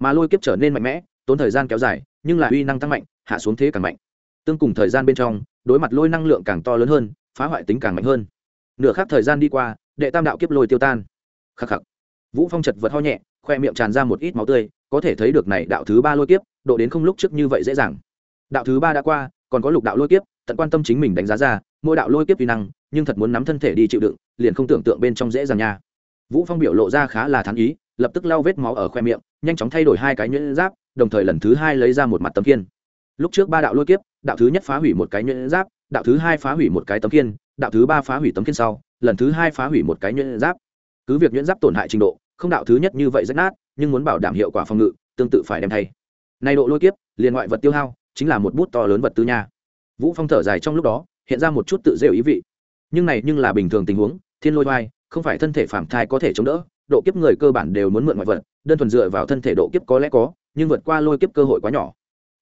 Mà lôi kiếp trở nên mạnh mẽ tốn thời gian kéo dài, nhưng là uy năng tăng mạnh, hạ xuống thế càng mạnh. Tương cùng thời gian bên trong, đối mặt lôi năng lượng càng to lớn hơn, phá hoại tính càng mạnh hơn. Nửa khắc thời gian đi qua, đệ tam đạo kiếp lôi tiêu tan. Khắc khắc. Vũ phong chật vật ho nhẹ, khoe miệng tràn ra một ít máu tươi, có thể thấy được này đạo thứ ba lôi kiếp, độ đến không lúc trước như vậy dễ dàng. Đạo thứ ba đã qua, còn có lục đạo lôi kiếp, tận quan tâm chính mình đánh giá ra, mỗi đạo lôi kiếp uy năng, nhưng thật muốn nắm thân thể đi chịu đựng, liền không tưởng tượng bên trong dễ dàng nha. Vũ phong biểu lộ ra khá là thán ý, lập tức lau vết máu ở khoe miệng, nhanh chóng thay đổi hai cái nhuyễn giáp đồng thời lần thứ hai lấy ra một mặt tấm kiên lúc trước ba đạo lôi kiếp, đạo thứ nhất phá hủy một cái nhuyễn giáp, đạo thứ hai phá hủy một cái tấm kiên đạo thứ ba phá hủy tấm kiên sau, lần thứ hai phá hủy một cái nhuyễn giáp. Cứ việc nhuyễn giáp tổn hại trình độ, không đạo thứ nhất như vậy rách nát, nhưng muốn bảo đảm hiệu quả phòng ngự, tương tự phải đem thay. Nay độ lôi kiếp, liền ngoại vật tiêu hao, chính là một bút to lớn vật tư nha. Vũ phong thở dài trong lúc đó, hiện ra một chút tự rêu ý vị. Nhưng này nhưng là bình thường tình huống, thiên lôi vai không phải thân thể phạm thai có thể chống đỡ, độ kiếp người cơ bản đều muốn mượn ngoại vật, đơn thuần dựa vào thân thể độ kiếp có lẽ có nhưng vượt qua lôi kiếp cơ hội quá nhỏ.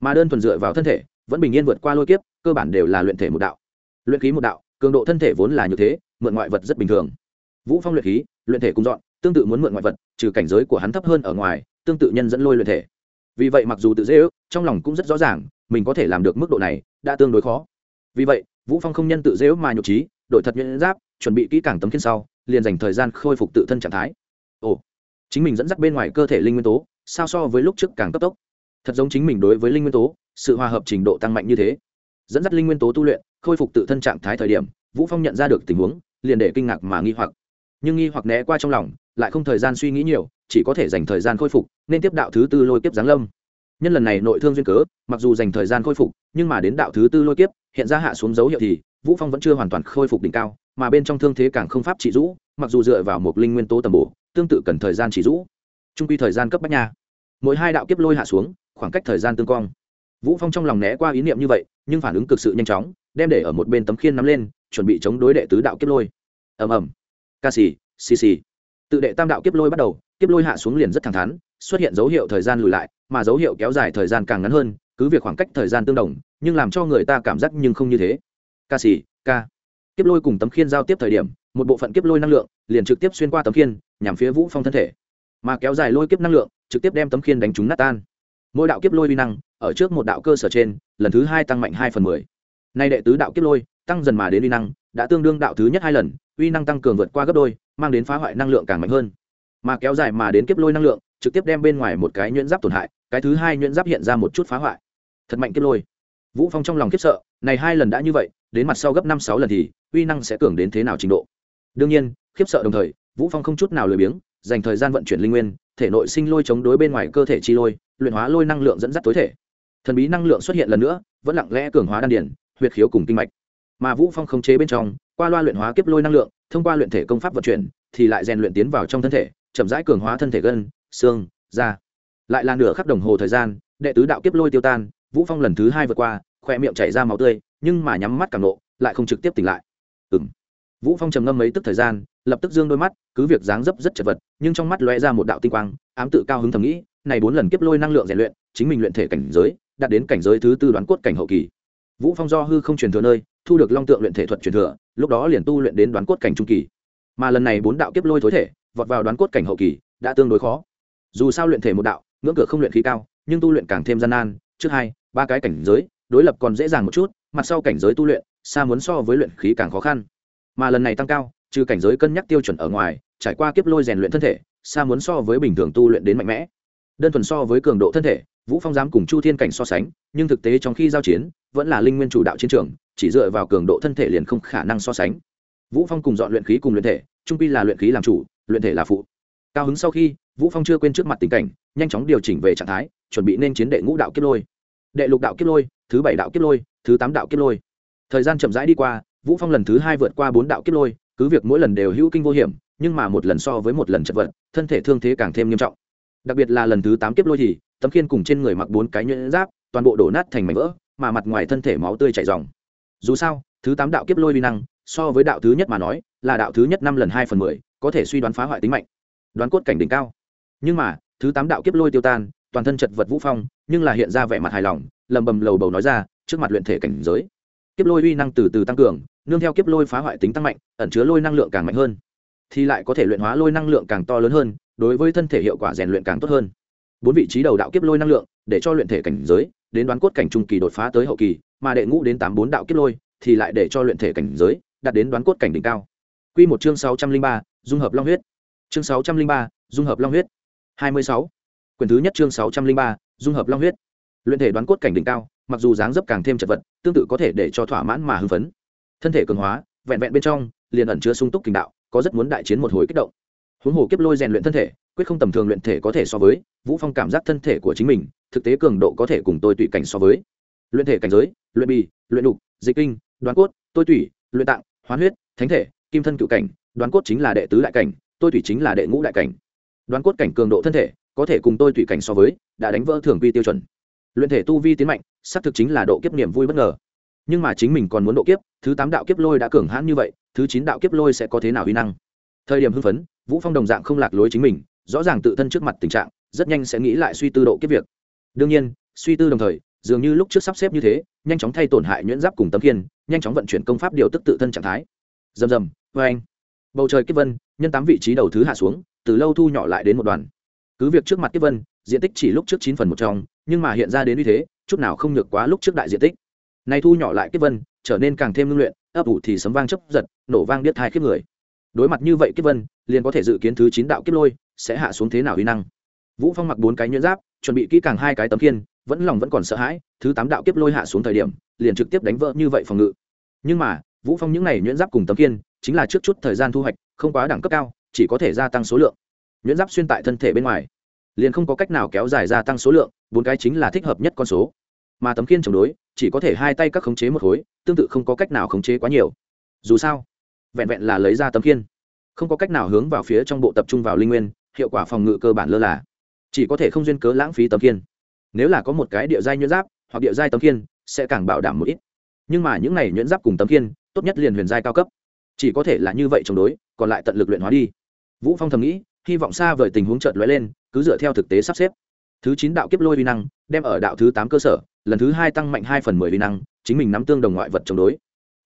Mà đơn thuần dựa vào thân thể, vẫn bình yên vượt qua lôi kiếp, cơ bản đều là luyện thể một đạo. Luyện khí một đạo, cường độ thân thể vốn là như thế, mượn ngoại vật rất bình thường. Vũ phong luyện khí, luyện thể cùng dọn, tương tự muốn mượn ngoại vật, trừ cảnh giới của hắn thấp hơn ở ngoài, tương tự nhân dẫn lôi luyện thể. Vì vậy mặc dù tự dễ ước, trong lòng cũng rất rõ ràng, mình có thể làm được mức độ này, đã tương đối khó. Vì vậy, vũ phong không nhân tự dễ ước mà nhục trí, đổi thật nhuyễn giáp, chuẩn bị kỹ càng tấm khiên sau, liền dành thời gian khôi phục tự thân trạng thái. Ồ, chính mình dẫn dắt bên ngoài cơ thể linh nguyên tố sao so với lúc trước càng cấp tốc. Thật giống chính mình đối với linh nguyên tố, sự hòa hợp trình độ tăng mạnh như thế. Dẫn dắt linh nguyên tố tu luyện, khôi phục tự thân trạng thái thời điểm, vũ phong nhận ra được tình huống, liền để kinh ngạc mà nghi hoặc. Nhưng nghi hoặc né qua trong lòng, lại không thời gian suy nghĩ nhiều, chỉ có thể dành thời gian khôi phục, nên tiếp đạo thứ tư lôi kiếp giáng lâm. Nhân lần này nội thương duyên cớ, mặc dù dành thời gian khôi phục, nhưng mà đến đạo thứ tư lôi kiếp, hiện ra hạ xuống dấu hiệu thì, vũ phong vẫn chưa hoàn toàn khôi phục đỉnh cao, mà bên trong thương thế càng không pháp trị rũ mặc dù dựa vào một linh nguyên tố tầm bổ, tương tự cần thời gian trị rũ trung quy thời gian cấp bách nha mỗi hai đạo kiếp lôi hạ xuống, khoảng cách thời gian tương cong. Vũ phong trong lòng né qua ý niệm như vậy, nhưng phản ứng cực sự nhanh chóng, đem để ở một bên tấm khiên nắm lên, chuẩn bị chống đối đệ tứ đạo kiếp lôi. Ầm ầm. Ca xì xì xì. Tự đệ tam đạo kiếp lôi bắt đầu, kiếp lôi hạ xuống liền rất thẳng thắn, xuất hiện dấu hiệu thời gian lùi lại, mà dấu hiệu kéo dài thời gian càng ngắn hơn, cứ việc khoảng cách thời gian tương đồng, nhưng làm cho người ta cảm giác nhưng không như thế. Ca xì, ca. Kiếp lôi cùng tấm khiên giao tiếp thời điểm, một bộ phận kiếp lôi năng lượng liền trực tiếp xuyên qua tấm khiên, nhằm phía vũ phong thân thể mà kéo dài lôi kiếp năng lượng, trực tiếp đem tấm khiên đánh trúng nát tan. Mỗi đạo kiếp lôi vi năng, ở trước một đạo cơ sở trên, lần thứ hai tăng mạnh hai phần mười. Nay đệ tứ đạo kiếp lôi, tăng dần mà đến uy năng, đã tương đương đạo thứ nhất hai lần, uy năng tăng cường vượt qua gấp đôi, mang đến phá hoại năng lượng càng mạnh hơn. Mà kéo dài mà đến kiếp lôi năng lượng, trực tiếp đem bên ngoài một cái nhuyễn giáp tổn hại, cái thứ hai nhuyễn giáp hiện ra một chút phá hoại. Thật mạnh kiếp lôi. Vũ phong trong lòng khiếp sợ, này hai lần đã như vậy, đến mặt sau gấp năm sáu lần thì, uy năng sẽ cường đến thế nào trình độ? Đương nhiên, khiếp sợ đồng thời, vũ phong không chút nào lười biếng dành thời gian vận chuyển linh nguyên, thể nội sinh lôi chống đối bên ngoài cơ thể chi lôi, luyện hóa lôi năng lượng dẫn dắt tối thể. Thần bí năng lượng xuất hiện lần nữa, vẫn lặng lẽ cường hóa đan điển huyệt khiếu cùng kinh mạch. Mà vũ phong khống chế bên trong, qua loa luyện hóa kiếp lôi năng lượng, thông qua luyện thể công pháp vận chuyển, thì lại rèn luyện tiến vào trong thân thể, chậm rãi cường hóa thân thể gân, xương, da. Lại là nửa khắc đồng hồ thời gian, đệ tứ đạo kiếp lôi tiêu tan, vũ phong lần thứ hai vượt qua khoe miệng chảy ra máu tươi, nhưng mà nhắm mắt càng nộ, lại không trực tiếp tỉnh lại. Ừng vũ phong trầm ngâm mấy tức thời gian, lập tức dương đôi mắt, cứ việc dáng dấp rất chật vật, nhưng trong mắt lóe ra một đạo tinh quang, ám tự cao hứng thầm nghĩ, này bốn lần kiếp lôi năng lượng rèn luyện, chính mình luyện thể cảnh giới, đạt đến cảnh giới thứ tư đoán cốt cảnh hậu kỳ. Vũ phong do hư không truyền thừa nơi, thu được long tượng luyện thể thuật truyền thừa, lúc đó liền tu luyện đến đoán cốt cảnh trung kỳ. Mà lần này bốn đạo kiếp lôi thối thể, vọt vào đoán cốt cảnh hậu kỳ, đã tương đối khó. Dù sao luyện thể một đạo, ngưỡng cửa không luyện khí cao, nhưng tu luyện càng thêm gian nan, trước hai, ba cái cảnh giới, đối lập còn dễ dàng một chút, mặt sau cảnh giới tu luyện, xa muốn so với luyện khí càng khó khăn mà lần này tăng cao, trừ cảnh giới cân nhắc tiêu chuẩn ở ngoài, trải qua kiếp lôi rèn luyện thân thể xa muốn so với bình thường tu luyện đến mạnh mẽ. Đơn thuần so với cường độ thân thể, vũ phong dám cùng chu thiên cảnh so sánh, nhưng thực tế trong khi giao chiến, vẫn là linh nguyên chủ đạo chiến trường, chỉ dựa vào cường độ thân thể liền không khả năng so sánh. Vũ phong cùng dọn luyện khí cùng luyện thể, trung pi là luyện khí làm chủ, luyện thể là phụ. Cao hứng sau khi, vũ phong chưa quên trước mặt tình cảnh, nhanh chóng điều chỉnh về trạng thái, chuẩn bị nên chiến đệ ngũ đạo kiếp lôi. Đệ lục đạo kiếp lôi, thứ bảy đạo kiếp lôi, thứ tám đạo kiếp lôi. Thời gian chậm rãi đi qua vũ phong lần thứ hai vượt qua bốn đạo kiếp lôi, cứ việc mỗi lần đều hữu kinh vô hiểm, nhưng mà một lần so với một lần chật vật, thân thể thương thế càng thêm nghiêm trọng. Đặc biệt là lần thứ tám kiếp lôi thì, tấm khiên cùng trên người mặc bốn cái nhuyễn giáp, toàn bộ đổ nát thành mảnh vỡ, mà mặt ngoài thân thể máu tươi chảy ròng. Dù sao, thứ tám đạo kiếp lôi vi năng, so với đạo thứ nhất mà nói, là đạo thứ nhất năm lần hai phần mười, có thể suy đoán phá hoại tính mạnh, đoán cốt cảnh đỉnh cao. Nhưng mà, thứ tám đạo kiếp lôi tiêu tan, toàn thân chật vật vũ phong, nhưng là hiện ra vẻ mặt hài lòng, lầm bầm lầu bầu nói ra, trước mặt luyện thể cảnh giới kiếp lôi uy năng từ từ tăng cường, nương theo kiếp lôi phá hoại tính tăng mạnh, ẩn chứa lôi năng lượng càng mạnh hơn, thì lại có thể luyện hóa lôi năng lượng càng to lớn hơn, đối với thân thể hiệu quả rèn luyện càng tốt hơn. Bốn vị trí đầu đạo kiếp lôi năng lượng, để cho luyện thể cảnh giới, đến đoán cốt cảnh trung kỳ đột phá tới hậu kỳ, mà đệ ngũ đến tám bốn đạo kiếp lôi, thì lại để cho luyện thể cảnh giới, đạt đến đoán cốt cảnh đỉnh cao. Quy một chương sáu trăm linh ba, dung hợp long huyết. Chương sáu trăm linh ba, dung hợp long huyết. Hai mươi sáu. Quyển thứ nhất chương sáu trăm linh ba, dung hợp long huyết. Luyện thể đoán cốt cảnh đỉnh cao mặc dù dáng dấp càng thêm chật vật, tương tự có thể để cho thỏa mãn mà hưng phấn. Thân thể cường hóa, vẹn vẹn bên trong, liền ẩn chứa sung túc kinh đạo, có rất muốn đại chiến một hồi kích động. Huống hồ kiếp lôi rèn luyện thân thể, quyết không tầm thường luyện thể có thể so với, vũ phong cảm giác thân thể của chính mình, thực tế cường độ có thể cùng tôi tùy cảnh so với. Luyện thể cảnh giới, luyện bì, luyện đục, dịch kinh, đoán cốt, tôi tủy luyện tạng, hoán huyết, thánh thể, kim thân cựu cảnh, đoán cốt chính là đệ tứ đại cảnh, tôi tủy chính là đệ ngũ đại cảnh. Đoán cốt cảnh cường độ thân thể, có thể cùng tôi tùy cảnh so với, đã đánh vỡ thường quy tiêu chuẩn. Luyện thể tu vi tiến mạnh xác thực chính là độ kiếp niềm vui bất ngờ. Nhưng mà chính mình còn muốn độ kiếp, thứ tám đạo kiếp lôi đã cường hãn như vậy, thứ chín đạo kiếp lôi sẽ có thế nào huy năng? Thời điểm hưng phấn, vũ phong đồng dạng không lạc lối chính mình, rõ ràng tự thân trước mặt tình trạng, rất nhanh sẽ nghĩ lại suy tư độ kiếp việc. Đương nhiên, suy tư đồng thời, dường như lúc trước sắp xếp như thế, nhanh chóng thay tổn hại nhuyễn giáp cùng tấm kiên, nhanh chóng vận chuyển công pháp điều tức tự thân trạng thái. Rầm rầm vê anh bầu trời kiếp vân, nhân tám vị trí đầu thứ hạ xuống, từ lâu thu nhỏ lại đến một đoàn. Cứ việc trước mặt kiếp vân, diện tích chỉ lúc trước chín phần một trong, nhưng mà hiện ra đến như thế chút nào không nhược quá lúc trước đại diện tích. Nay thu nhỏ lại kiếp vân, trở nên càng thêm ngưng luyện, ấp ủ thì sấm vang chấp giật, nổ vang biết hai kiếp người. Đối mặt như vậy kiếp vân, liền có thể dự kiến thứ chín đạo kiếp lôi sẽ hạ xuống thế nào uy năng. Vũ phong mặc bốn cái nhuyễn giáp, chuẩn bị kỹ càng hai cái tấm kiên vẫn lòng vẫn còn sợ hãi, thứ tám đạo kiếp lôi hạ xuống thời điểm, liền trực tiếp đánh vỡ như vậy phòng ngự. Nhưng mà, vũ phong những này nhuyễn giáp cùng tấm kiên chính là trước chút thời gian thu hoạch, không quá đẳng cấp cao, chỉ có thể gia tăng số lượng. Nhuyễn giáp xuyên tại thân thể bên ngoài liền không có cách nào kéo dài gia tăng số lượng, bốn cái chính là thích hợp nhất con số. Mà tấm kiên chống đối, chỉ có thể hai tay các khống chế một khối, tương tự không có cách nào khống chế quá nhiều. Dù sao, vẹn vẹn là lấy ra tấm khiên, không có cách nào hướng vào phía trong bộ tập trung vào linh nguyên, hiệu quả phòng ngự cơ bản lơ là. Chỉ có thể không duyên cớ lãng phí tấm khiên. Nếu là có một cái địa giai nhuyễn giáp, hoặc địa giai tấm khiên, sẽ càng bảo đảm một ít. Nhưng mà những này nhuyễn giáp cùng tấm khiên, tốt nhất liền huyền giai cao cấp. Chỉ có thể là như vậy chống đối, còn lại tận lực luyện hóa đi. Vũ phong thầm nghĩ hy vọng xa vời tình huống chợt lóe lên, cứ dựa theo thực tế sắp xếp. Thứ chín đạo kiếp lôi vi năng, đem ở đạo thứ tám cơ sở, lần thứ hai tăng mạnh hai phần mười vi năng, chính mình nắm tương đồng ngoại vật chống đối.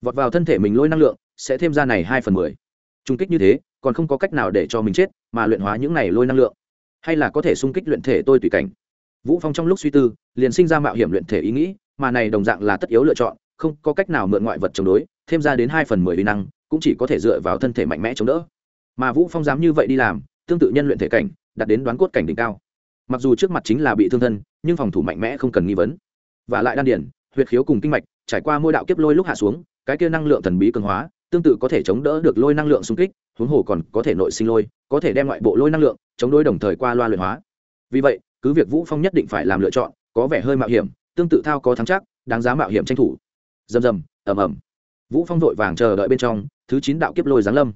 Vọt vào thân thể mình lôi năng lượng, sẽ thêm ra này hai phần mười. Trung kích như thế, còn không có cách nào để cho mình chết, mà luyện hóa những này lôi năng lượng. Hay là có thể xung kích luyện thể tôi tùy cảnh. Vũ phong trong lúc suy tư, liền sinh ra mạo hiểm luyện thể ý nghĩ, mà này đồng dạng là tất yếu lựa chọn, không có cách nào mượn ngoại vật chống đối, thêm ra đến hai phần mười vi năng, cũng chỉ có thể dựa vào thân thể mạnh mẽ chống đỡ. Mà vũ phong dám như vậy đi làm tương tự nhân luyện thể cảnh, đạt đến đoán cốt cảnh đỉnh cao. Mặc dù trước mặt chính là bị thương thân, nhưng phòng thủ mạnh mẽ không cần nghi vấn. Và lại đan điển huyệt khiếu cùng kinh mạch, trải qua môi đạo kiếp lôi lúc hạ xuống, cái kia năng lượng thần bí cường hóa, tương tự có thể chống đỡ được lôi năng lượng xung kích, huống hồ còn có thể nội sinh lôi, có thể đem ngoại bộ lôi năng lượng chống đối đồng thời qua loa luyện hóa. Vì vậy, cứ việc vũ phong nhất định phải làm lựa chọn, có vẻ hơi mạo hiểm, tương tự thao có thắng chắc, đáng giá mạo hiểm tranh thủ. Rầm rầm, ầm ầm. Vũ phong vội vàng chờ đợi bên trong, thứ chín đạo kiếp lôi giáng lâm.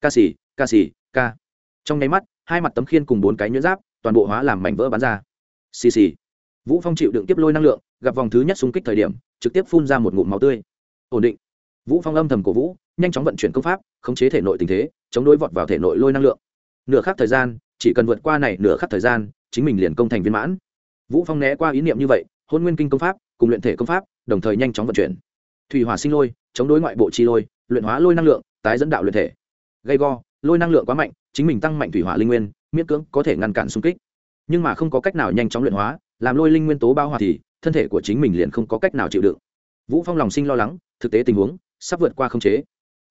Ca sĩ ca sĩ, ca trong nháy mắt, hai mặt tấm khiên cùng bốn cái nhuyễn giáp, toàn bộ hóa làm mảnh vỡ bắn ra. Xì xì. Vũ phong chịu đựng tiếp lôi năng lượng, gặp vòng thứ nhất xung kích thời điểm, trực tiếp phun ra một ngụm máu tươi. Ổn định. Vũ phong âm thầm cổ vũ, nhanh chóng vận chuyển công pháp, khống chế thể nội tình thế, chống đối vọt vào thể nội lôi năng lượng. Nửa khắc thời gian, chỉ cần vượt qua này nửa khắc thời gian, chính mình liền công thành viên mãn. Vũ phong né qua ý niệm như vậy, hôn nguyên kinh công pháp, cùng luyện thể công pháp, đồng thời nhanh chóng vận chuyển. Thủy hỏa sinh lôi, chống đối ngoại bộ chi lôi, luyện hóa lôi năng lượng, tái dẫn đạo luyện thể. Gây go, lôi năng lượng quá mạnh chính mình tăng mạnh thủy hỏa linh nguyên, miễn cưỡng có thể ngăn cản xung kích. Nhưng mà không có cách nào nhanh chóng luyện hóa, làm lôi linh nguyên tố bao hòa thì thân thể của chính mình liền không có cách nào chịu đựng. Vũ phong lòng sinh lo lắng, thực tế tình huống sắp vượt qua không chế.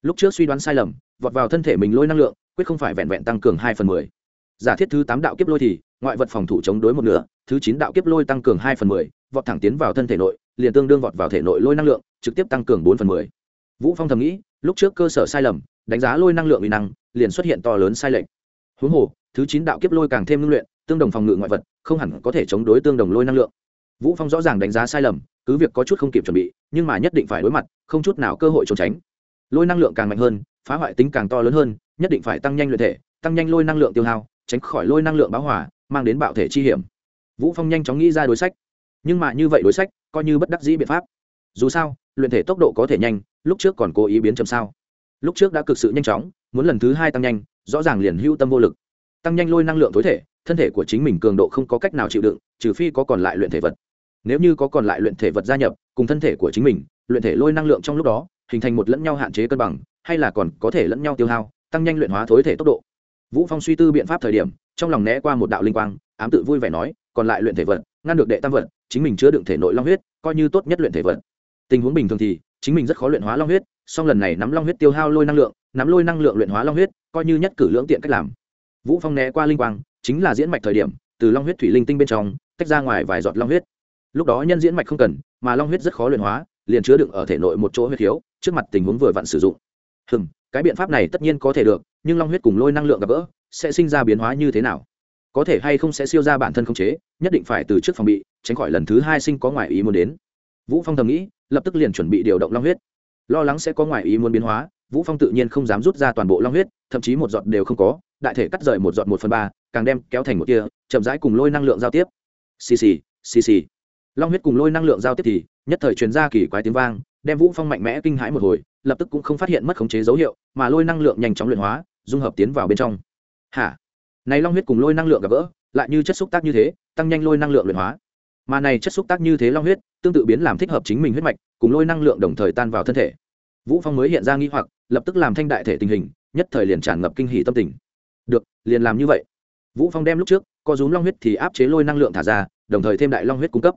Lúc trước suy đoán sai lầm, vọt vào thân thể mình lôi năng lượng, quyết không phải vẹn vẹn tăng cường hai phần mười. Giả thiết thứ tám đạo kiếp lôi thì, ngoại vật phòng thủ chống đối một nửa, thứ chín đạo kiếp lôi tăng cường hai phần mười, vọt thẳng tiến vào thân thể nội, liền tương đương vọt vào thể nội lôi năng lượng, trực tiếp tăng cường bốn phần mười. Vũ phong thầm nghĩ, lúc trước cơ sở sai lầm, đánh giá lôi năng lượng uy năng liền xuất hiện to lớn sai lệch. Huống hồ, thứ chín đạo kiếp lôi càng thêm ngưng luyện, tương đồng phòng ngự ngoại vật, không hẳn có thể chống đối tương đồng lôi năng lượng. Vũ phong rõ ràng đánh giá sai lầm, cứ việc có chút không kịp chuẩn bị, nhưng mà nhất định phải đối mặt, không chút nào cơ hội trốn tránh. Lôi năng lượng càng mạnh hơn, phá hoại tính càng to lớn hơn, nhất định phải tăng nhanh luyện thể, tăng nhanh lôi năng lượng tiêu hao, tránh khỏi lôi năng lượng báo hỏa mang đến bạo thể chi hiểm. Vũ phong nhanh chóng nghĩ ra đối sách. Nhưng mà như vậy đối sách, coi như bất đắc dĩ biện pháp. Dù sao, luyện thể tốc độ có thể nhanh, lúc trước còn cố ý biến chậm sao? Lúc trước đã cực sự nhanh chóng, muốn lần thứ hai tăng nhanh, rõ ràng liền hưu tâm vô lực. Tăng nhanh lôi năng lượng tối thể, thân thể của chính mình cường độ không có cách nào chịu đựng, trừ phi có còn lại luyện thể vật. Nếu như có còn lại luyện thể vật gia nhập, cùng thân thể của chính mình, luyện thể lôi năng lượng trong lúc đó, hình thành một lẫn nhau hạn chế cân bằng, hay là còn có thể lẫn nhau tiêu hao, tăng nhanh luyện hóa thối thể tốc độ. Vũ phong suy tư biện pháp thời điểm, trong lòng né qua một đạo linh quang, ám tự vui vẻ nói, còn lại luyện thể vật, ngăn được đệ tam vật, chính mình chứa đựng thể nội long huyết, coi như tốt nhất luyện thể vật. Tình huống bình thường thì chính mình rất khó luyện hóa long huyết, song lần này nắm long huyết tiêu hao lôi năng lượng, nắm lôi năng lượng luyện hóa long huyết, coi như nhất cử lưỡng tiện cách làm. Vũ phong né qua linh quang, chính là diễn mạch thời điểm, từ long huyết thủy linh tinh bên trong, tách ra ngoài vài giọt long huyết. Lúc đó nhân diễn mạch không cần, mà long huyết rất khó luyện hóa, liền chứa đựng ở thể nội một chỗ huyết thiếu, trước mặt tình huống vừa vặn sử dụng. Hừm, cái biện pháp này tất nhiên có thể được, nhưng long huyết cùng lôi năng lượng gặp gỡ, sẽ sinh ra biến hóa như thế nào? Có thể hay không sẽ siêu ra bản thân không chế, nhất định phải từ trước phòng bị, tránh khỏi lần thứ hai sinh có ngoài ý muốn đến vũ phong thầm nghĩ, lập tức liền chuẩn bị điều động long huyết. Lo lắng sẽ có ngoài ý muốn biến hóa, vũ phong tự nhiên không dám rút ra toàn bộ long huyết, thậm chí một giọt đều không có, đại thể cắt rời một giọt một phần ba, càng đem kéo thành một kia chậm rãi cùng lôi năng lượng giao tiếp. Xì xì xì xì. Long huyết cùng lôi năng lượng giao tiếp thì, nhất thời truyền ra kỳ quái tiếng vang, đem vũ phong mạnh mẽ kinh hãi một hồi, lập tức cũng không phát hiện mất khống chế dấu hiệu, mà lôi năng lượng nhanh chóng luyện hóa, dung hợp tiến vào bên trong. Hả? Này long huyết cùng lôi năng lượng gặp gỡ, lại như chất xúc tác như thế, tăng nhanh lôi năng lượng luyện hóa mà này chất xúc tác như thế long huyết, tương tự biến làm thích hợp chính mình huyết mạch, cùng lôi năng lượng đồng thời tan vào thân thể. Vũ phong mới hiện ra nghi hoặc, lập tức làm thanh đại thể tình hình, nhất thời liền tràn ngập kinh hỉ tâm tình. Được, liền làm như vậy. Vũ phong đem lúc trước, co rúm long huyết thì áp chế lôi năng lượng thả ra, đồng thời thêm đại long huyết cung cấp.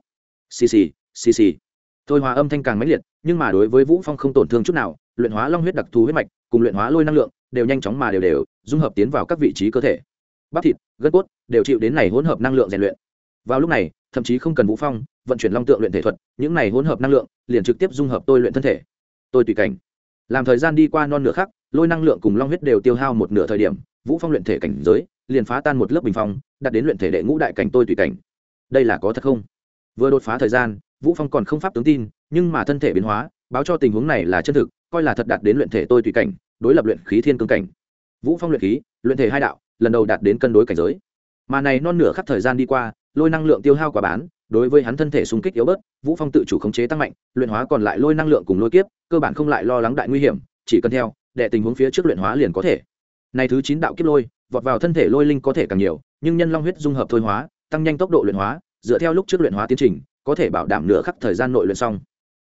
Xì xì xì xì. Thôi hòa âm thanh càng mãnh liệt, nhưng mà đối với vũ phong không tổn thương chút nào, luyện hóa long huyết đặc thù huyết mạch, cùng luyện hóa lôi năng lượng, đều nhanh chóng mà đều đều, dung hợp tiến vào các vị trí cơ thể. Bắp thịt, gân cốt, đều chịu đến này hỗn hợp năng lượng rèn luyện vào lúc này, thậm chí không cần vũ phong, vận chuyển long tượng luyện thể thuật, những này hỗn hợp năng lượng, liền trực tiếp dung hợp tôi luyện thân thể. Tôi tùy cảnh. Làm thời gian đi qua non nửa khắc, lôi năng lượng cùng long huyết đều tiêu hao một nửa thời điểm, vũ phong luyện thể cảnh giới liền phá tan một lớp bình phong đặt đến luyện thể đệ ngũ đại cảnh tôi tùy cảnh. Đây là có thật không? Vừa đột phá thời gian, vũ phong còn không pháp tướng tin, nhưng mà thân thể biến hóa, báo cho tình huống này là chân thực, coi là thật đạt đến luyện thể tôi tùy cảnh, đối lập luyện khí thiên cương cảnh. Vũ phong luyện khí, luyện thể hai đạo, lần đầu đạt đến cân đối cảnh giới. Mà này non nửa khắp thời gian đi qua lôi năng lượng tiêu hao quả bán, đối với hắn thân thể xung kích yếu bớt, vũ phong tự chủ khống chế tăng mạnh, luyện hóa còn lại lôi năng lượng cùng lôi kiếp, cơ bản không lại lo lắng đại nguy hiểm, chỉ cần theo đệ tình huống phía trước luyện hóa liền có thể. Này thứ chín đạo kiếp lôi, vọt vào thân thể lôi linh có thể càng nhiều, nhưng nhân long huyết dung hợp thôi hóa, tăng nhanh tốc độ luyện hóa, dựa theo lúc trước luyện hóa tiến trình, có thể bảo đảm nửa khắc thời gian nội luyện xong.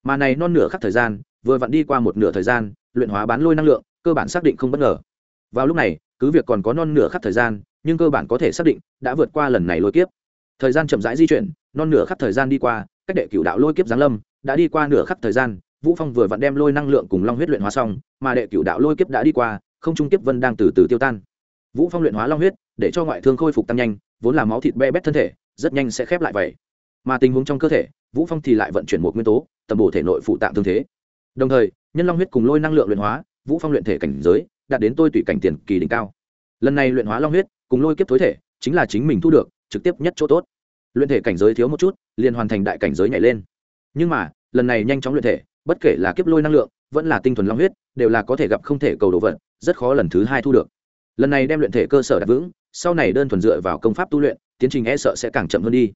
Mà này non nửa khắc thời gian, vừa vặn đi qua một nửa thời gian, luyện hóa bán lôi năng lượng, cơ bản xác định không bất ngờ. Vào lúc này, cứ việc còn có non nửa khắc thời gian, nhưng cơ bản có thể xác định đã vượt qua lần này lôi kiếp thời gian chậm rãi di chuyển, non nửa khắc thời gian đi qua, cách đệ cửu đạo lôi kiếp giáng lâm, đã đi qua nửa khắc thời gian, vũ phong vừa vặn đem lôi năng lượng cùng long huyết luyện hóa xong, mà đệ cửu đạo lôi kiếp đã đi qua, không trung kiếp vân đang từ từ tiêu tan. Vũ phong luyện hóa long huyết, để cho ngoại thương khôi phục tăng nhanh, vốn là máu thịt be bét thân thể, rất nhanh sẽ khép lại vậy. Mà tình huống trong cơ thể, vũ phong thì lại vận chuyển một nguyên tố, tầm bổ thể nội phụ tạng tương thế. Đồng thời, nhân long huyết cùng lôi năng lượng luyện hóa, vũ phong luyện thể cảnh giới, đạt đến tôi tùy cảnh tiền kỳ đỉnh cao. Lần này luyện hóa long huyết cùng lôi kiếp tối thể, chính là chính mình thu được trực tiếp nhất chỗ tốt. Luyện thể cảnh giới thiếu một chút liền hoàn thành đại cảnh giới nhảy lên. Nhưng mà lần này nhanh chóng luyện thể bất kể là kiếp lôi năng lượng vẫn là tinh thuần long huyết đều là có thể gặp không thể cầu đồ vật rất khó lần thứ hai thu được. Lần này đem luyện thể cơ sở đặt vững sau này đơn thuần dựa vào công pháp tu luyện tiến trình e sợ sẽ càng chậm hơn đi.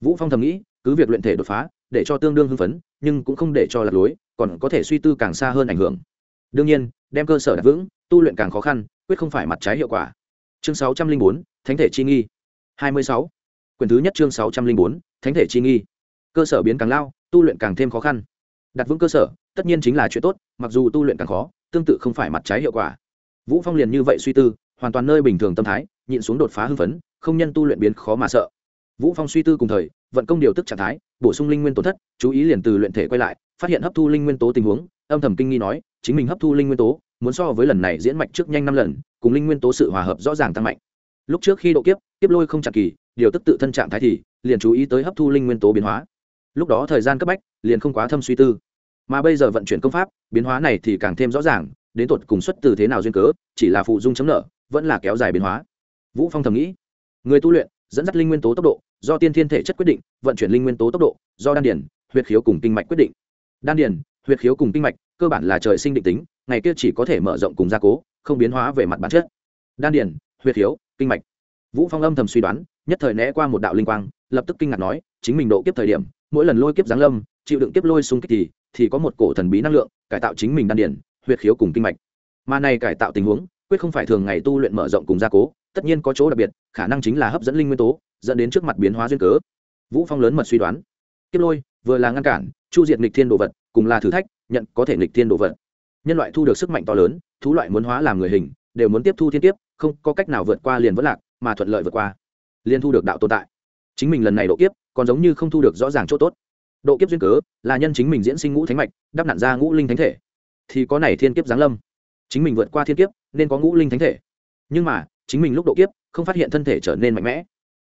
Vũ phong thầm nghĩ cứ việc luyện thể đột phá để cho tương đương hưng phấn nhưng cũng không để cho lạc lối còn có thể suy tư càng xa hơn ảnh hưởng. Đương nhiên đem cơ sở đặt vững tu luyện càng khó khăn quyết không phải mặt trái hiệu quả. Chương 604, thánh thể chi nghi. 26. quyển thứ nhất chương 604, thánh thể chi nghi. Cơ sở biến càng lao tu luyện càng thêm khó khăn. Đặt vững cơ sở tất nhiên chính là chuyện tốt mặc dù tu luyện càng khó tương tự không phải mặt trái hiệu quả. Vũ phong liền như vậy suy tư hoàn toàn nơi bình thường tâm thái nhịn xuống đột phá hưng phấn không nhân tu luyện biến khó mà sợ. Vũ phong suy tư cùng thời vận công điều tức trạng thái bổ sung linh nguyên tổn thất chú ý liền từ luyện thể quay lại phát hiện hấp thu linh nguyên tố tình huống âm thầm kinh nghi nói chính mình hấp thu linh nguyên tố muốn so với lần này diễn mạch trước nhanh năm lần cùng linh nguyên tố sự hòa hợp rõ ràng tăng mạnh lúc trước khi độ kiếp kiếp lôi không chặt kỳ, điều tức tự thân trạng thái thì liền chú ý tới hấp thu linh nguyên tố biến hóa. Lúc đó thời gian cấp bách, liền không quá thâm suy tư. Mà bây giờ vận chuyển công pháp, biến hóa này thì càng thêm rõ ràng, đến tột cùng xuất từ thế nào duyên cớ, chỉ là phụ dung chấm nợ, vẫn là kéo dài biến hóa. Vũ phong thầm nghĩ, người tu luyện, dẫn dắt linh nguyên tố tốc độ, do tiên thiên thể chất quyết định, vận chuyển linh nguyên tố tốc độ, do đan điển huyệt khiếu cùng kinh mạch quyết định. Đan điển huyệt khiếu cùng kinh mạch, cơ bản là trời sinh định tính, ngày kia chỉ có thể mở rộng cùng gia cố, không biến hóa về mặt bản chất. Đan điển huyệt khiếu kinh mạch. Vũ phong âm thầm suy đoán, nhất thời né qua một đạo linh quang, lập tức kinh ngạc nói, chính mình độ kiếp thời điểm, mỗi lần lôi kiếp giáng lâm, chịu đựng kiếp lôi xung kích thì thì có một cổ thần bí năng lượng, cải tạo chính mình đan điển huyệt khiếu cùng kinh mạch. Mà này cải tạo tình huống, quyết không phải thường ngày tu luyện mở rộng cùng gia cố, tất nhiên có chỗ đặc biệt, khả năng chính là hấp dẫn linh nguyên tố, dẫn đến trước mặt biến hóa duyên cớ. Vũ phong lớn mật suy đoán, kiếp lôi, vừa là ngăn cản, chu diệt nghịch thiên đồ vật, cùng là thử thách, nhận có thể nghịch thiên đồ vật. Nhân loại thu được sức mạnh to lớn, thú loại muốn hóa làm người hình đều muốn tiếp thu thiên kiếp, không có cách nào vượt qua liền vẫn lạc, mà thuận lợi vượt qua. Liền thu được đạo tồn tại. Chính mình lần này độ kiếp, còn giống như không thu được rõ ràng chỗ tốt. Độ kiếp duyên cớ, là nhân chính mình diễn sinh ngũ thánh mạch, đắp nặn ra ngũ linh thánh thể. Thì có này thiên kiếp giáng lâm. Chính mình vượt qua thiên kiếp, nên có ngũ linh thánh thể. Nhưng mà, chính mình lúc độ kiếp, không phát hiện thân thể trở nên mạnh mẽ.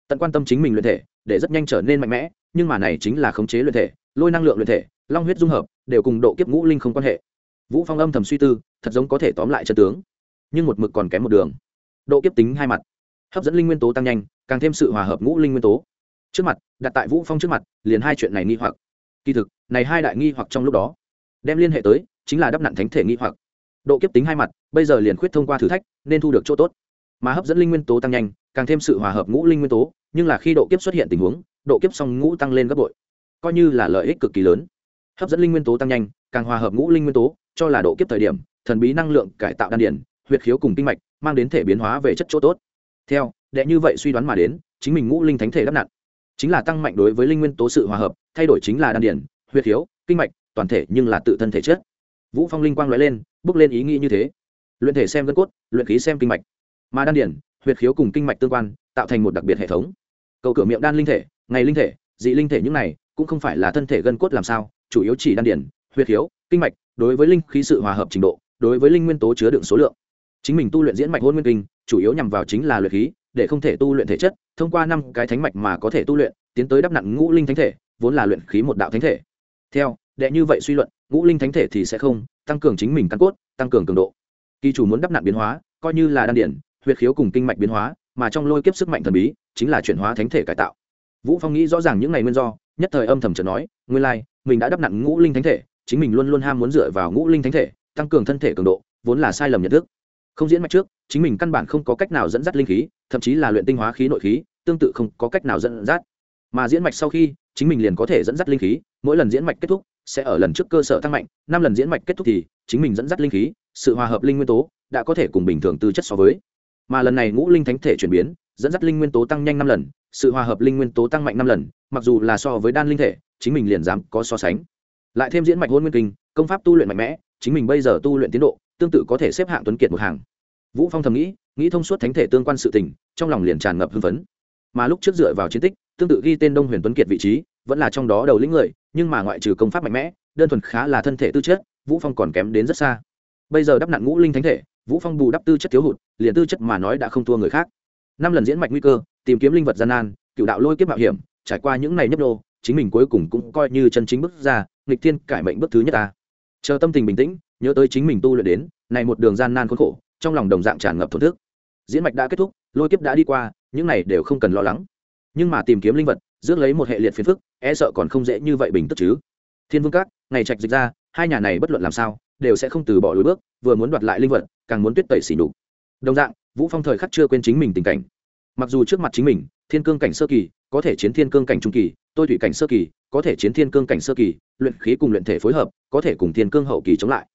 Tận quan tâm chính mình luyện thể, để rất nhanh trở nên mạnh mẽ, nhưng mà này chính là khống chế luyện thể, lôi năng lượng luyện thể, long huyết dung hợp, đều cùng độ kiếp ngũ linh không quan hệ. Vũ phong âm thầm suy tư, thật giống có thể tóm lại chân tướng nhưng một mực còn kém một đường. Độ kiếp tính hai mặt. Hấp dẫn linh nguyên tố tăng nhanh, càng thêm sự hòa hợp ngũ linh nguyên tố. Trước mặt, đặt tại vũ phong trước mặt, liền hai chuyện này nghi hoặc. Kỳ thực, này hai đại nghi hoặc trong lúc đó, đem liên hệ tới, chính là đắp nặn thánh thể nghi hoặc. Độ kiếp tính hai mặt, bây giờ liền khuyết thông qua thử thách, nên thu được chỗ tốt. Mà hấp dẫn linh nguyên tố tăng nhanh, càng thêm sự hòa hợp ngũ linh nguyên tố, nhưng là khi độ kiếp xuất hiện tình huống, độ kiếp song ngũ tăng lên gấp bội. Coi như là lợi ích cực kỳ lớn. Hấp dẫn linh nguyên tố tăng nhanh, càng hòa hợp ngũ linh nguyên tố, cho là độ kiếp thời điểm, thần bí năng lượng cải tạo đan điển huyệt khiếu cùng kinh mạch, mang đến thể biến hóa về chất chỗ tốt. Theo, đệ như vậy suy đoán mà đến, chính mình ngũ linh thánh thể đắp nặn, chính là tăng mạnh đối với linh nguyên tố sự hòa hợp, thay đổi chính là đan điển, huyệt khiếu, kinh mạch, toàn thể nhưng là tự thân thể chất. Vũ phong linh quang nói lên, bước lên ý nghĩ như thế. Luyện thể xem gân cốt, luyện khí xem kinh mạch. Mà đan điển, huyệt khiếu cùng kinh mạch tương quan, tạo thành một đặc biệt hệ thống. Cầu cửa miệng đan linh thể, ngày linh thể, dị linh thể những này, cũng không phải là thân thể gân cốt làm sao, chủ yếu chỉ đan điển, huyệt khiếu, kinh mạch, đối với linh khí sự hòa hợp trình độ, đối với linh nguyên tố chứa đựng số lượng chính mình tu luyện diễn mạch hôn nguyên kinh, chủ yếu nhằm vào chính là luyện khí, để không thể tu luyện thể chất, thông qua năm cái thánh mạch mà có thể tu luyện, tiến tới đắp nặng ngũ linh thánh thể, vốn là luyện khí một đạo thánh thể. Theo, đệ như vậy suy luận, ngũ linh thánh thể thì sẽ không, tăng cường chính mình căn cốt, tăng cường cường độ. Kỳ chủ muốn đắp nặng biến hóa, coi như là đan điển huyệt khiếu cùng kinh mạch biến hóa, mà trong lôi kiếp sức mạnh thần bí, chính là chuyển hóa thánh thể cải tạo. Vũ phong nghĩ rõ ràng những ngày nguyên do, nhất thời âm thầm chợt nói, nguyên lai, mình đã đắp nặn ngũ linh thánh thể, chính mình luôn luôn ham muốn dựa vào ngũ linh thánh thể, tăng cường thân thể cường độ, vốn là sai lầm nhận thức không diễn mạch trước, chính mình căn bản không có cách nào dẫn dắt linh khí, thậm chí là luyện tinh hóa khí nội khí, tương tự không có cách nào dẫn dắt. Mà diễn mạch sau khi, chính mình liền có thể dẫn dắt linh khí, mỗi lần diễn mạch kết thúc, sẽ ở lần trước cơ sở tăng mạnh, năm lần diễn mạch kết thúc thì, chính mình dẫn dắt linh khí, sự hòa hợp linh nguyên tố, đã có thể cùng bình thường tư chất so với. Mà lần này ngũ linh thánh thể chuyển biến, dẫn dắt linh nguyên tố tăng nhanh năm lần, sự hòa hợp linh nguyên tố tăng mạnh năm lần, mặc dù là so với đan linh thể, chính mình liền dám có so sánh. Lại thêm diễn mạch hôn nguyên kinh, công pháp tu luyện mạnh mẽ, chính mình bây giờ tu luyện tiến độ tương tự có thể xếp hạng tuấn kiệt một hàng. Vũ phong thầm nghĩ nghĩ thông suốt thánh thể tương quan sự tình, trong lòng liền tràn ngập hưng phấn. Mà lúc trước dựa vào chiến tích, tương tự ghi tên đông huyền tuấn kiệt vị trí, vẫn là trong đó đầu lĩnh người, nhưng mà ngoại trừ công pháp mạnh mẽ, đơn thuần khá là thân thể tư chất, vũ phong còn kém đến rất xa. Bây giờ đắp nặng ngũ linh thánh thể, vũ phong bù đắp tư chất thiếu hụt, liền tư chất mà nói đã không thua người khác. Năm lần diễn mạch nguy cơ, tìm kiếm linh vật gian nan, cựu đạo lôi kiếp mạo hiểm, trải qua những ngày nhấp đô chính mình cuối cùng cũng coi như chân chính bước ra, nghịch thiên cải mệnh bước thứ nhất ta. Chờ tâm tình bình tĩnh nhớ tới chính mình tu luyện đến, này một đường gian nan khốn khổ, trong lòng đồng dạng tràn ngập thổn thức. Diễn mạch đã kết thúc, lôi kiếp đã đi qua, những này đều không cần lo lắng. Nhưng mà tìm kiếm linh vật, rước lấy một hệ liệt phiền phức e sợ còn không dễ như vậy bình tức chứ. Thiên vương các, ngày trạch dịch ra, hai nhà này bất luận làm sao, đều sẽ không từ bỏ lối bước, vừa muốn đoạt lại linh vật, càng muốn tuyết tẩy xỉ nhục. Đồng dạng, vũ phong thời khắc chưa quên chính mình tình cảnh. Mặc dù trước mặt chính mình, thiên cương cảnh sơ kỳ, có thể chiến thiên cương cảnh trung kỳ, tôi thủy cảnh sơ kỳ, có thể chiến thiên cương cảnh sơ kỳ, luyện khí cùng luyện thể phối hợp, có thể cùng thiên cương hậu kỳ chống lại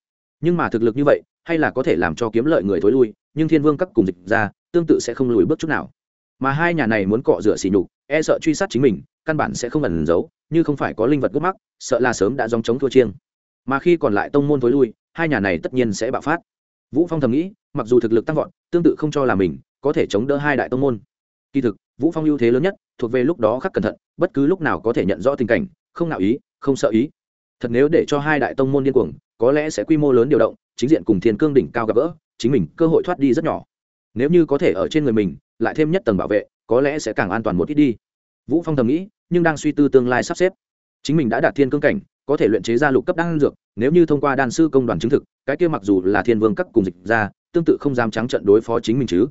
nhưng mà thực lực như vậy, hay là có thể làm cho kiếm lợi người thối lui, nhưng thiên vương các cùng dịch ra, tương tự sẽ không lùi bước chút nào. Mà hai nhà này muốn cọ rửa xỉ nhục e sợ truy sát chính mình, căn bản sẽ không ẩn giấu, như không phải có linh vật gốc mắc, sợ là sớm đã dòng chống thua chiêng. Mà khi còn lại tông môn thối lui, hai nhà này tất nhiên sẽ bạo phát. Vũ phong thầm nghĩ, mặc dù thực lực tăng vọt, tương tự không cho là mình có thể chống đỡ hai đại tông môn. Kỳ thực, vũ phong ưu thế lớn nhất, thuộc về lúc đó khắc cẩn thận, bất cứ lúc nào có thể nhận rõ tình cảnh, không nào ý, không sợ ý. Thật nếu để cho hai đại tông môn điên cuồng có lẽ sẽ quy mô lớn điều động, chính diện cùng thiên cương đỉnh cao gặp gỡ, chính mình cơ hội thoát đi rất nhỏ. Nếu như có thể ở trên người mình, lại thêm nhất tầng bảo vệ, có lẽ sẽ càng an toàn một ít đi. Vũ phong thầm nghĩ, nhưng đang suy tư tương lai sắp xếp. Chính mình đã đạt thiên cương cảnh, có thể luyện chế ra lục cấp đan dược, nếu như thông qua đan sư công đoàn chứng thực, cái kia mặc dù là thiên vương các cùng dịch ra, tương tự không dám trắng trận đối phó chính mình chứ.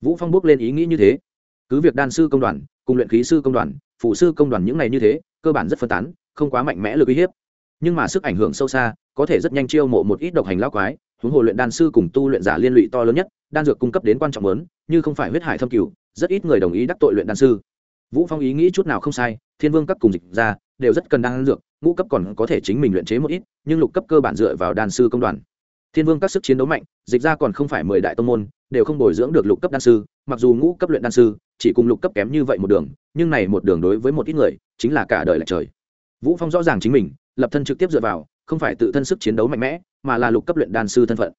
Vũ phong bước lên ý nghĩ như thế. Cứ việc đan sư công đoàn, cùng luyện khí sư công đoàn phụ sư công đoàn những này như thế, cơ bản rất phân tán, không quá mạnh mẽ lực uy hiếp. Nhưng mà sức ảnh hưởng sâu xa có thể rất nhanh chiêu mộ một ít độc hành lão quái, huống hồ luyện đan sư cùng tu luyện giả liên lụy to lớn nhất, đan dược cung cấp đến quan trọng lớn như không phải huyết hải thâm cửu, rất ít người đồng ý đắc tội luyện đan sư. Vũ phong ý nghĩ chút nào không sai, thiên vương cấp cùng dịch ra đều rất cần đan dược, ngũ cấp còn có thể chính mình luyện chế một ít, nhưng lục cấp cơ bản dựa vào đan sư công đoàn. Thiên vương các sức chiến đấu mạnh, dịch ra còn không phải mười đại tông môn, đều không bồi dưỡng được lục cấp đan sư, mặc dù ngũ cấp luyện đan sư, chỉ cùng lục cấp kém như vậy một đường, nhưng này một đường đối với một ít người, chính là cả đời là trời. Vũ phong rõ ràng chính mình, lập thân trực tiếp dựa vào không phải tự thân sức chiến đấu mạnh mẽ, mà là lục cấp luyện đan sư thân phận.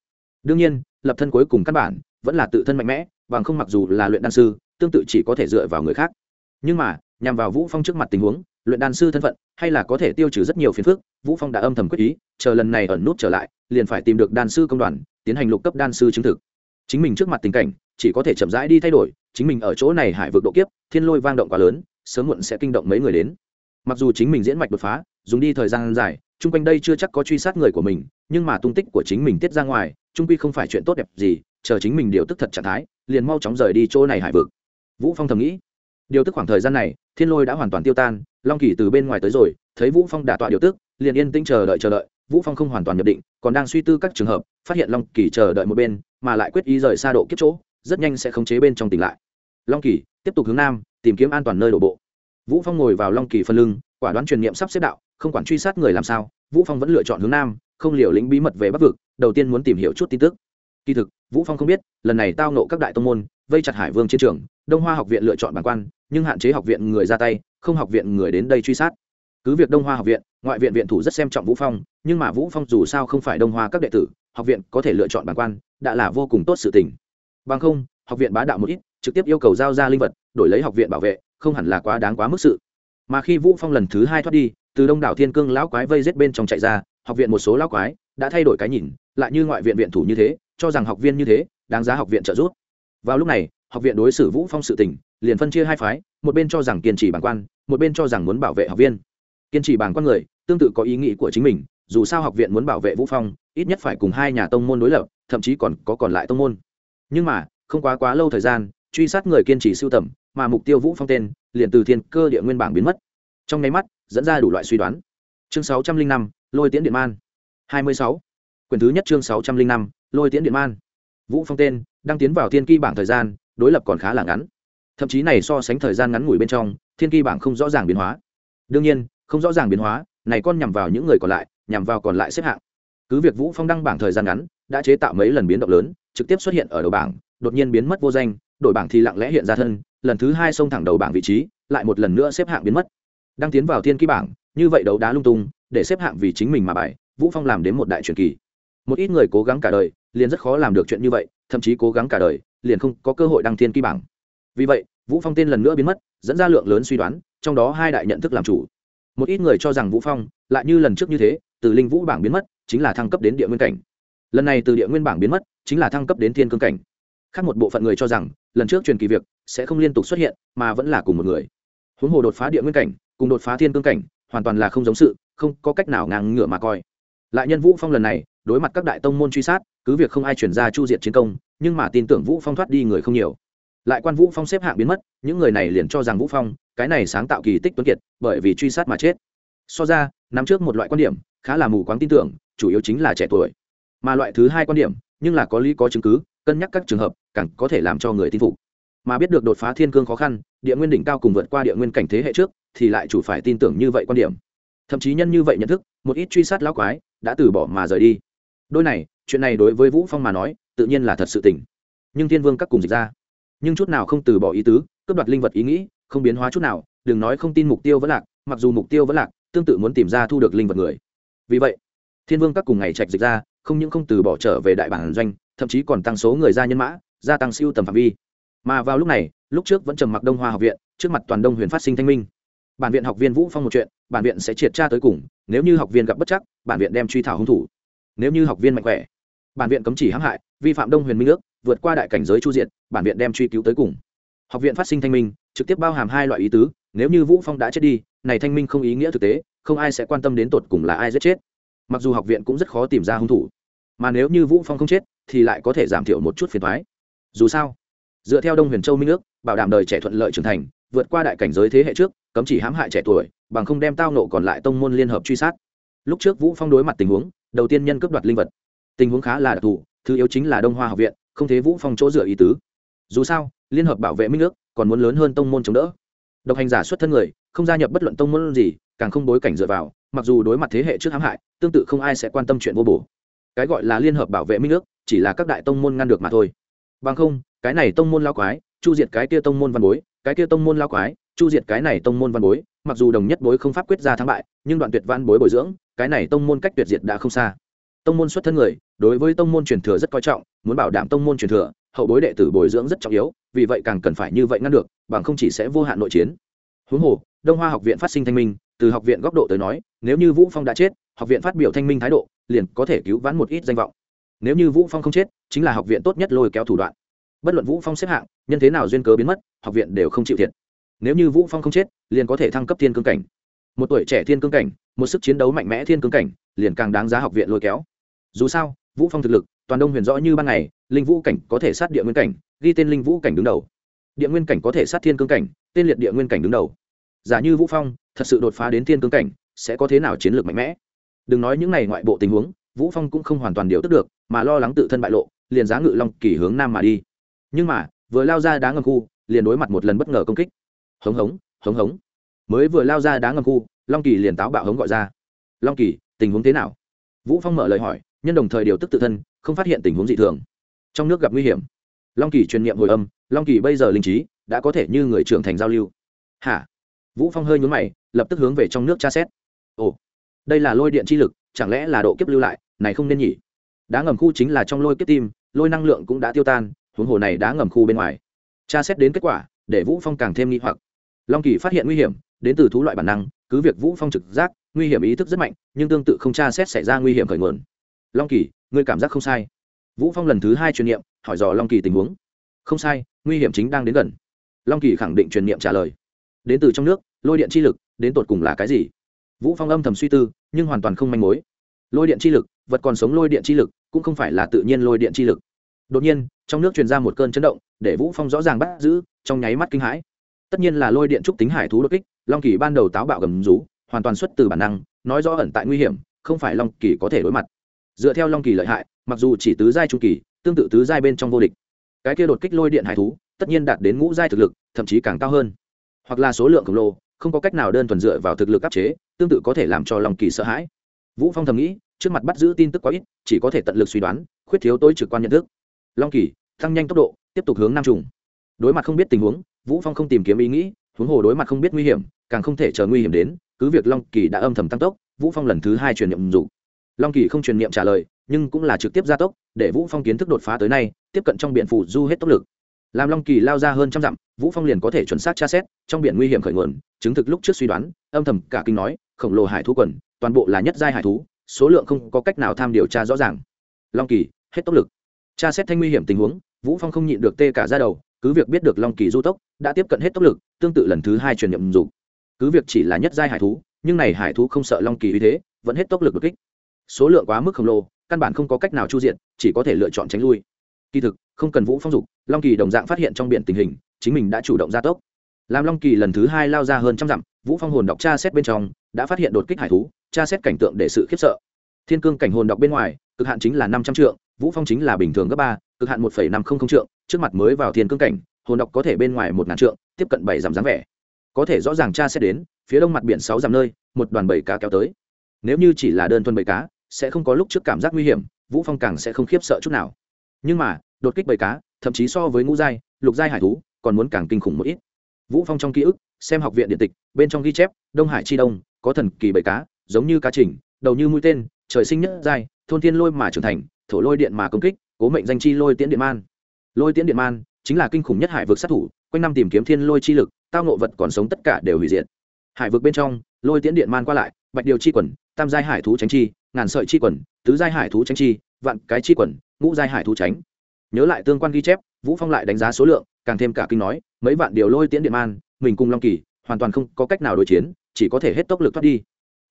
Đương nhiên, lập thân cuối cùng căn bản vẫn là tự thân mạnh mẽ, bằng không mặc dù là luyện đan sư, tương tự chỉ có thể dựa vào người khác. Nhưng mà, nhằm vào vũ phong trước mặt tình huống, luyện đan sư thân phận hay là có thể tiêu trừ rất nhiều phiền phức, vũ phong đã âm thầm quyết ý, chờ lần này ẩn nút trở lại, liền phải tìm được đan sư công đoàn, tiến hành lục cấp đan sư chứng thực. Chính mình trước mặt tình cảnh, chỉ có thể chậm rãi đi thay đổi, chính mình ở chỗ này hải vực độ kiếp, thiên lôi vang động quá lớn, sớm muộn sẽ kinh động mấy người đến. Mặc dù chính mình diễn mạch đột phá, dùng đi thời gian dài chung quanh đây chưa chắc có truy sát người của mình, nhưng mà tung tích của chính mình tiết ra ngoài trung quy không phải chuyện tốt đẹp gì, chờ chính mình điều tức thật trạng thái, liền mau chóng rời đi chỗ này hải vực. Vũ phong thầm nghĩ. Điều tức khoảng thời gian này, thiên lôi đã hoàn toàn tiêu tan, long kỳ từ bên ngoài tới rồi, thấy vũ phong đả tọa điều tức, liền yên tĩnh chờ đợi chờ đợi, vũ phong không hoàn toàn nhập định, còn đang suy tư các trường hợp, phát hiện long kỳ chờ đợi một bên, mà lại quyết ý rời xa độ kiếp chỗ, rất nhanh sẽ khống chế bên trong tỉnh lại. Long kỳ, tiếp tục hướng nam, tìm kiếm an toàn nơi đổ bộ. Vũ phong ngồi vào long kỳ phân lưng, quả đoán truyền niệm sắp xếp đạo không quản truy sát người làm sao, vũ phong vẫn lựa chọn hướng nam, không liều lĩnh bí mật về bắc vực, đầu tiên muốn tìm hiểu chút tin tức. Kỳ thực, vũ phong không biết, lần này tao nộ các đại tông môn, vây chặt hải vương chiến trường, đông hoa học viện lựa chọn bản quan, nhưng hạn chế học viện người ra tay, không học viện người đến đây truy sát. Cứ việc đông hoa học viện, ngoại viện viện thủ rất xem trọng vũ phong, nhưng mà vũ phong dù sao không phải đông hoa các đệ tử, học viện có thể lựa chọn bản quan, đã là vô cùng tốt sự tình. Bằng không, học viện bá đạo một ít, trực tiếp yêu cầu giao ra linh vật, đổi lấy học viện bảo vệ, không hẳn là quá đáng quá mức sự mà khi vũ phong lần thứ hai thoát đi, từ đông đảo thiên cương lão quái vây giết bên trong chạy ra, học viện một số lão quái đã thay đổi cái nhìn, lại như ngoại viện viện thủ như thế, cho rằng học viên như thế, đáng giá học viện trợ giúp. Vào lúc này, học viện đối xử vũ phong sự tình, liền phân chia hai phái, một bên cho rằng kiên trì bản quan, một bên cho rằng muốn bảo vệ học viên. Kiên trì bản quan người, tương tự có ý nghĩ của chính mình, dù sao học viện muốn bảo vệ vũ phong, ít nhất phải cùng hai nhà tông môn đối lập, thậm chí còn có còn lại tông môn. Nhưng mà, không quá quá lâu thời gian, truy sát người kiên trì sưu tầm, mà mục tiêu vũ phong tên liền từ thiên cơ địa nguyên bảng biến mất. Trong nháy mắt, dẫn ra đủ loại suy đoán. Chương sáu trăm linh năm, lôi tiễn điện man. hai mươi sáu. Quyển thứ nhất chương sáu trăm linh năm, lôi tiễn điện man. Vũ phong tên, đang tiến vào thiên kỳ bảng thời gian, đối lập còn khá là ngắn. Thậm chí này so sánh thời gian ngắn ngủi bên trong, thiên kỳ bảng không rõ ràng biến hóa. Đương nhiên, không rõ ràng biến hóa, này con nhằm vào những người còn lại, nhằm vào còn lại xếp hạng. Cứ việc vũ phong đăng bảng thời gian ngắn, đã chế tạo mấy lần biến động lớn, trực tiếp xuất hiện ở đầu bảng, đột nhiên biến mất vô danh, đổi bảng thì lặng lẽ hiện ra thân lần thứ hai xông thẳng đầu bảng vị trí, lại một lần nữa xếp hạng biến mất. Đang tiến vào thiên ký bảng, như vậy đấu đá lung tung, để xếp hạng vì chính mình mà bài, vũ phong làm đến một đại truyền kỳ. Một ít người cố gắng cả đời, liền rất khó làm được chuyện như vậy, thậm chí cố gắng cả đời, liền không có cơ hội đăng thiên ký bảng. Vì vậy, vũ phong tên lần nữa biến mất, dẫn ra lượng lớn suy đoán, trong đó hai đại nhận thức làm chủ. Một ít người cho rằng vũ phong, lại như lần trước như thế, từ linh vũ bảng biến mất, chính là thăng cấp đến địa nguyên cảnh. Lần này từ địa nguyên bảng biến mất, chính là thăng cấp đến thiên cương cảnh. Khác một bộ phận người cho rằng lần trước truyền kỳ việc sẽ không liên tục xuất hiện, mà vẫn là cùng một người. Huống hồ đột phá địa nguyên cảnh, cùng đột phá thiên cương cảnh, hoàn toàn là không giống sự, không có cách nào ngang ngửa mà coi. Lại nhân vũ phong lần này, đối mặt các đại tông môn truy sát, cứ việc không ai chuyển ra chu diệt chiến công, nhưng mà tin tưởng vũ phong thoát đi người không nhiều. Lại quan vũ phong xếp hạng biến mất, những người này liền cho rằng vũ phong, cái này sáng tạo kỳ tích tuấn kiệt, bởi vì truy sát mà chết. So ra nắm trước một loại quan điểm, khá là mù quáng tin tưởng, chủ yếu chính là trẻ tuổi. Mà loại thứ hai quan điểm, nhưng là có lý có chứng cứ cân nhắc các trường hợp, càng có thể làm cho người tin phục. Mà biết được đột phá thiên cương khó khăn, địa nguyên đỉnh cao cùng vượt qua địa nguyên cảnh thế hệ trước, thì lại chủ phải tin tưởng như vậy quan điểm. Thậm chí nhân như vậy nhận thức, một ít truy sát lão quái, đã từ bỏ mà rời đi. Đôi này, chuyện này đối với vũ phong mà nói, tự nhiên là thật sự tình. Nhưng thiên vương các cùng dịch ra. Nhưng chút nào không từ bỏ ý tứ, cướp đoạt linh vật ý nghĩ, không biến hóa chút nào, đừng nói không tin mục tiêu vẫn lạc, mặc dù mục tiêu vẫn lạc, tương tự muốn tìm ra thu được linh vật người. Vì vậy, thiên vương các cùng ngày trạch dịch ra, không những không từ bỏ trở về đại bản doanh thậm chí còn tăng số người ra nhân mã, gia tăng siêu tầm phạm vi. Mà vào lúc này, lúc trước vẫn trầm mặc đông hoa học viện, trước mặt toàn đông huyền phát sinh thanh minh. Bản viện học viên vũ phong một chuyện, bản viện sẽ triệt tra tới cùng, nếu như học viên gặp bất chắc, bản viện đem truy thảo hung thủ. Nếu như học viên mạnh khỏe, bản viện cấm chỉ hãm hại, vi phạm đông huyền minh ước, vượt qua đại cảnh giới chu diện bản viện đem truy cứu tới cùng. Học viện phát sinh thanh minh, trực tiếp bao hàm hai loại ý tứ, nếu như vũ phong đã chết đi, này thanh minh không ý nghĩa thực tế, không ai sẽ quan tâm đến tột cùng là ai giết chết. Mặc dù học viện cũng rất khó tìm ra hung thủ, mà nếu như vũ phong không chết thì lại có thể giảm thiểu một chút phiền thoái. Dù sao, dựa theo đông huyền châu minh ước, bảo đảm đời trẻ thuận lợi trưởng thành, vượt qua đại cảnh giới thế hệ trước, cấm chỉ hãm hại trẻ tuổi, bằng không đem tao nộ còn lại tông môn liên hợp truy sát. Lúc trước vũ phong đối mặt tình huống, đầu tiên nhân cướp đoạt linh vật. Tình huống khá là đặc thù, thứ yếu chính là đông hoa học viện, không thế vũ phong chỗ dựa ý tứ. Dù sao, liên hợp bảo vệ minh ước còn muốn lớn hơn tông môn chống đỡ. Độc hành giả xuất thân người, không gia nhập bất luận tông môn gì, càng không bối cảnh dựa vào, mặc dù đối mặt thế hệ trước hãm hại, tương tự không ai sẽ quan tâm chuyện vô bổ cái gọi là liên hợp bảo vệ minh ước, chỉ là các đại tông môn ngăn được mà thôi. Bằng không, cái này tông môn lao quái, chu diệt cái kia tông môn văn bối, cái kia tông môn lao quái, chu diệt cái này tông môn văn bối, mặc dù đồng nhất bối không pháp quyết ra thắng bại, nhưng đoạn tuyệt văn bối bồi dưỡng, cái này tông môn cách tuyệt diệt đã không xa. Tông môn xuất thân người, đối với tông môn truyền thừa rất coi trọng, muốn bảo đảm tông môn truyền thừa, hậu bối đệ tử bồi dưỡng rất trọng yếu, vì vậy càng cần phải như vậy ngăn được, bằng không chỉ sẽ vô hạn nội chiến. Huống hồ, đông hoa học viện phát sinh thanh minh, từ học viện góc độ tới nói, nếu như vũ phong đã chết, học viện phát biểu thanh minh thái độ liền có thể cứu vãn một ít danh vọng. Nếu như vũ phong không chết, chính là học viện tốt nhất lôi kéo thủ đoạn. Bất luận vũ phong xếp hạng, nhân thế nào duyên cớ biến mất, học viện đều không chịu thiệt. Nếu như vũ phong không chết, liền có thể thăng cấp thiên cương cảnh. Một tuổi trẻ thiên cương cảnh, một sức chiến đấu mạnh mẽ thiên cương cảnh, liền càng đáng giá học viện lôi kéo. Dù sao, vũ phong thực lực, toàn đông huyền rõ như ban ngày, linh vũ cảnh có thể sát địa nguyên cảnh, ghi tên linh vũ cảnh đứng đầu. Địa nguyên cảnh có thể sát thiên cương cảnh, tên liệt địa nguyên cảnh đứng đầu. Giả như vũ phong, thật sự đột phá đến thiên cương cảnh, sẽ có thế nào chiến lược mạnh mẽ? Đừng nói những này ngoại bộ tình huống, vũ phong cũng không hoàn toàn điều tức được, mà lo lắng tự thân bại lộ, liền giá ngự long kỳ hướng nam mà đi. Nhưng mà, vừa lao ra đá ngầm khu, liền đối mặt một lần bất ngờ công kích. Hống hống hống hống. Mới vừa lao ra đá ngầm khu, long kỳ liền táo bạo hống gọi ra. Long kỳ, tình huống thế nào? Vũ phong mở lời hỏi, nhân đồng thời điều tức tự thân, không phát hiện tình huống dị thường. Trong nước gặp nguy hiểm. Long kỳ truyền niệm hồi âm, long kỳ bây giờ linh trí, đã có thể như người trưởng thành giao lưu. Hả? Vũ phong hơi nhún mày, lập tức hướng về trong nước tra xét. Ồ đây là lôi điện chi lực, chẳng lẽ là độ kiếp lưu lại, này không nên nhỉ? Đá ngầm khu chính là trong lôi kiếp tim, lôi năng lượng cũng đã tiêu tan, huống hồ này đá ngầm khu bên ngoài. Tra xét đến kết quả, để vũ phong càng thêm nghi hoặc. Long kỳ phát hiện nguy hiểm, đến từ thú loại bản năng, cứ việc vũ phong trực giác, nguy hiểm ý thức rất mạnh, nhưng tương tự không tra xét xảy ra nguy hiểm khởi nguồn. Long kỳ, ngươi cảm giác không sai. Vũ phong lần thứ hai truyền niệm, hỏi dò long kỳ tình huống. Không sai, nguy hiểm chính đang đến gần. Long kỳ khẳng định truyền niệm trả lời. Đến từ trong nước, lôi điện chi lực, đến tột cùng là cái gì? Vũ phong âm thầm suy tư, nhưng hoàn toàn không manh mối. Lôi điện chi lực, vật còn sống lôi điện chi lực, cũng không phải là tự nhiên lôi điện chi lực. Đột nhiên, trong nước truyền ra một cơn chấn động, để vũ phong rõ ràng bắt giữ, trong nháy mắt kinh hãi. Tất nhiên là lôi điện trúc tính hải thú đột kích, long kỳ ban đầu táo bạo gầm rú, hoàn toàn xuất từ bản năng, nói rõ ẩn tại nguy hiểm, không phải long kỳ có thể đối mặt. Dựa theo long kỳ lợi hại, mặc dù chỉ tứ giai trung kỳ, tương tự tứ giai bên trong vô địch. Cái kia đột kích lôi điện hải thú, tất nhiên đạt đến ngũ giai thực lực, thậm chí càng cao hơn. Hoặc là số lượng khổng lồ không có cách nào đơn thuần dựa vào thực lực áp chế, tương tự có thể làm cho long kỳ sợ hãi. Vũ phong thầm nghĩ, trước mặt bắt giữ tin tức quá ít, chỉ có thể tận lực suy đoán, khuyết thiếu tối trực quan nhận thức. Long kỳ, tăng nhanh tốc độ, tiếp tục hướng nam trùng. Đối mặt không biết tình huống, vũ phong không tìm kiếm ý nghĩ, huống hồ đối mặt không biết nguy hiểm, càng không thể chờ nguy hiểm đến, cứ việc long kỳ đã âm thầm tăng tốc, vũ phong lần thứ hai truyền nhiệm dụ. Long kỳ không truyền niệm trả lời, nhưng cũng là trực tiếp gia tốc, để vũ phong kiến thức đột phá tới nay, tiếp cận trong biển phủ du hết tốc lực làm long kỳ lao ra hơn trăm dặm, vũ phong liền có thể chuẩn xác tra xét, trong biển nguy hiểm khởi nguồn, chứng thực lúc trước suy đoán, âm thầm cả kinh nói, khổng lồ hải thú quần, toàn bộ là nhất giai hải thú, số lượng không có cách nào tham điều tra rõ ràng. Long kỳ, hết tốc lực. Tra xét thanh nguy hiểm tình huống, vũ phong không nhịn được tê cả ra đầu, cứ việc biết được long kỳ du tốc, đã tiếp cận hết tốc lực, tương tự lần thứ hai truyền nhậm dục. Cứ việc chỉ là nhất giai hải thú, nhưng này hải thú không sợ long kỳ uy thế, vẫn hết tốc lực đột kích. Số lượng quá mức khổng lồ, căn bản không có cách nào chu diện, chỉ có thể lựa chọn tránh lui kỳ thực, không cần vũ phong dục, long kỳ đồng dạng phát hiện trong biển tình hình, chính mình đã chủ động gia tốc. Làm long kỳ lần thứ hai lao ra hơn trăm dặm, vũ phong hồn đọc tra xét bên trong, đã phát hiện đột kích hải thú, tra xét cảnh tượng để sự khiếp sợ. Thiên cương cảnh hồn đọc bên ngoài, cực hạn chính là năm trăm trượng, vũ phong chính là bình thường gấp ba, cực hạn một năm không không trượng, trước mặt mới vào thiên cương cảnh, hồn đọc có thể bên ngoài một ngàn trượng, tiếp cận bảy dặm dáng vẻ. Có thể rõ ràng tra xét đến, phía đông mặt biển sáu dặm nơi, một đoàn bảy cá kéo tới. Nếu như chỉ là đơn thuần bảy cá, sẽ không có lúc trước cảm giác nguy hiểm, vũ phong càng sẽ không khiếp sợ chút nào nhưng mà, đột kích bầy cá, thậm chí so với ngũ giai, lục giai hải thú, còn muốn càng kinh khủng một ít. Vũ phong trong ký ức, xem học viện điện tịch, bên trong ghi chép, đông hải chi đông, có thần kỳ bầy cá, giống như cá trình đầu như mũi tên, trời sinh nhất giai, thôn thiên lôi mà trưởng thành, thổ lôi điện mà công kích, cố mệnh danh chi lôi tiễn điện man. Lôi tiễn điện man chính là kinh khủng nhất hải vực sát thủ, quanh năm tìm kiếm thiên lôi chi lực, tao ngộ vật còn sống tất cả đều hủy diệt. Hải vực bên trong, lôi tiễn điện man qua lại, bạch điều chi quần, tam giai hải thú tránh chi, ngàn sợi chi quần, tứ giai hải thú tránh chi vạn cái chi quần ngũ giai hải thú tránh. Nhớ lại tương quan ghi chép, vũ phong lại đánh giá số lượng, càng thêm cả kinh nói, mấy vạn điều lôi tiễn điện man, mình cùng long kỳ, hoàn toàn không có cách nào đối chiến, chỉ có thể hết tốc lực thoát đi.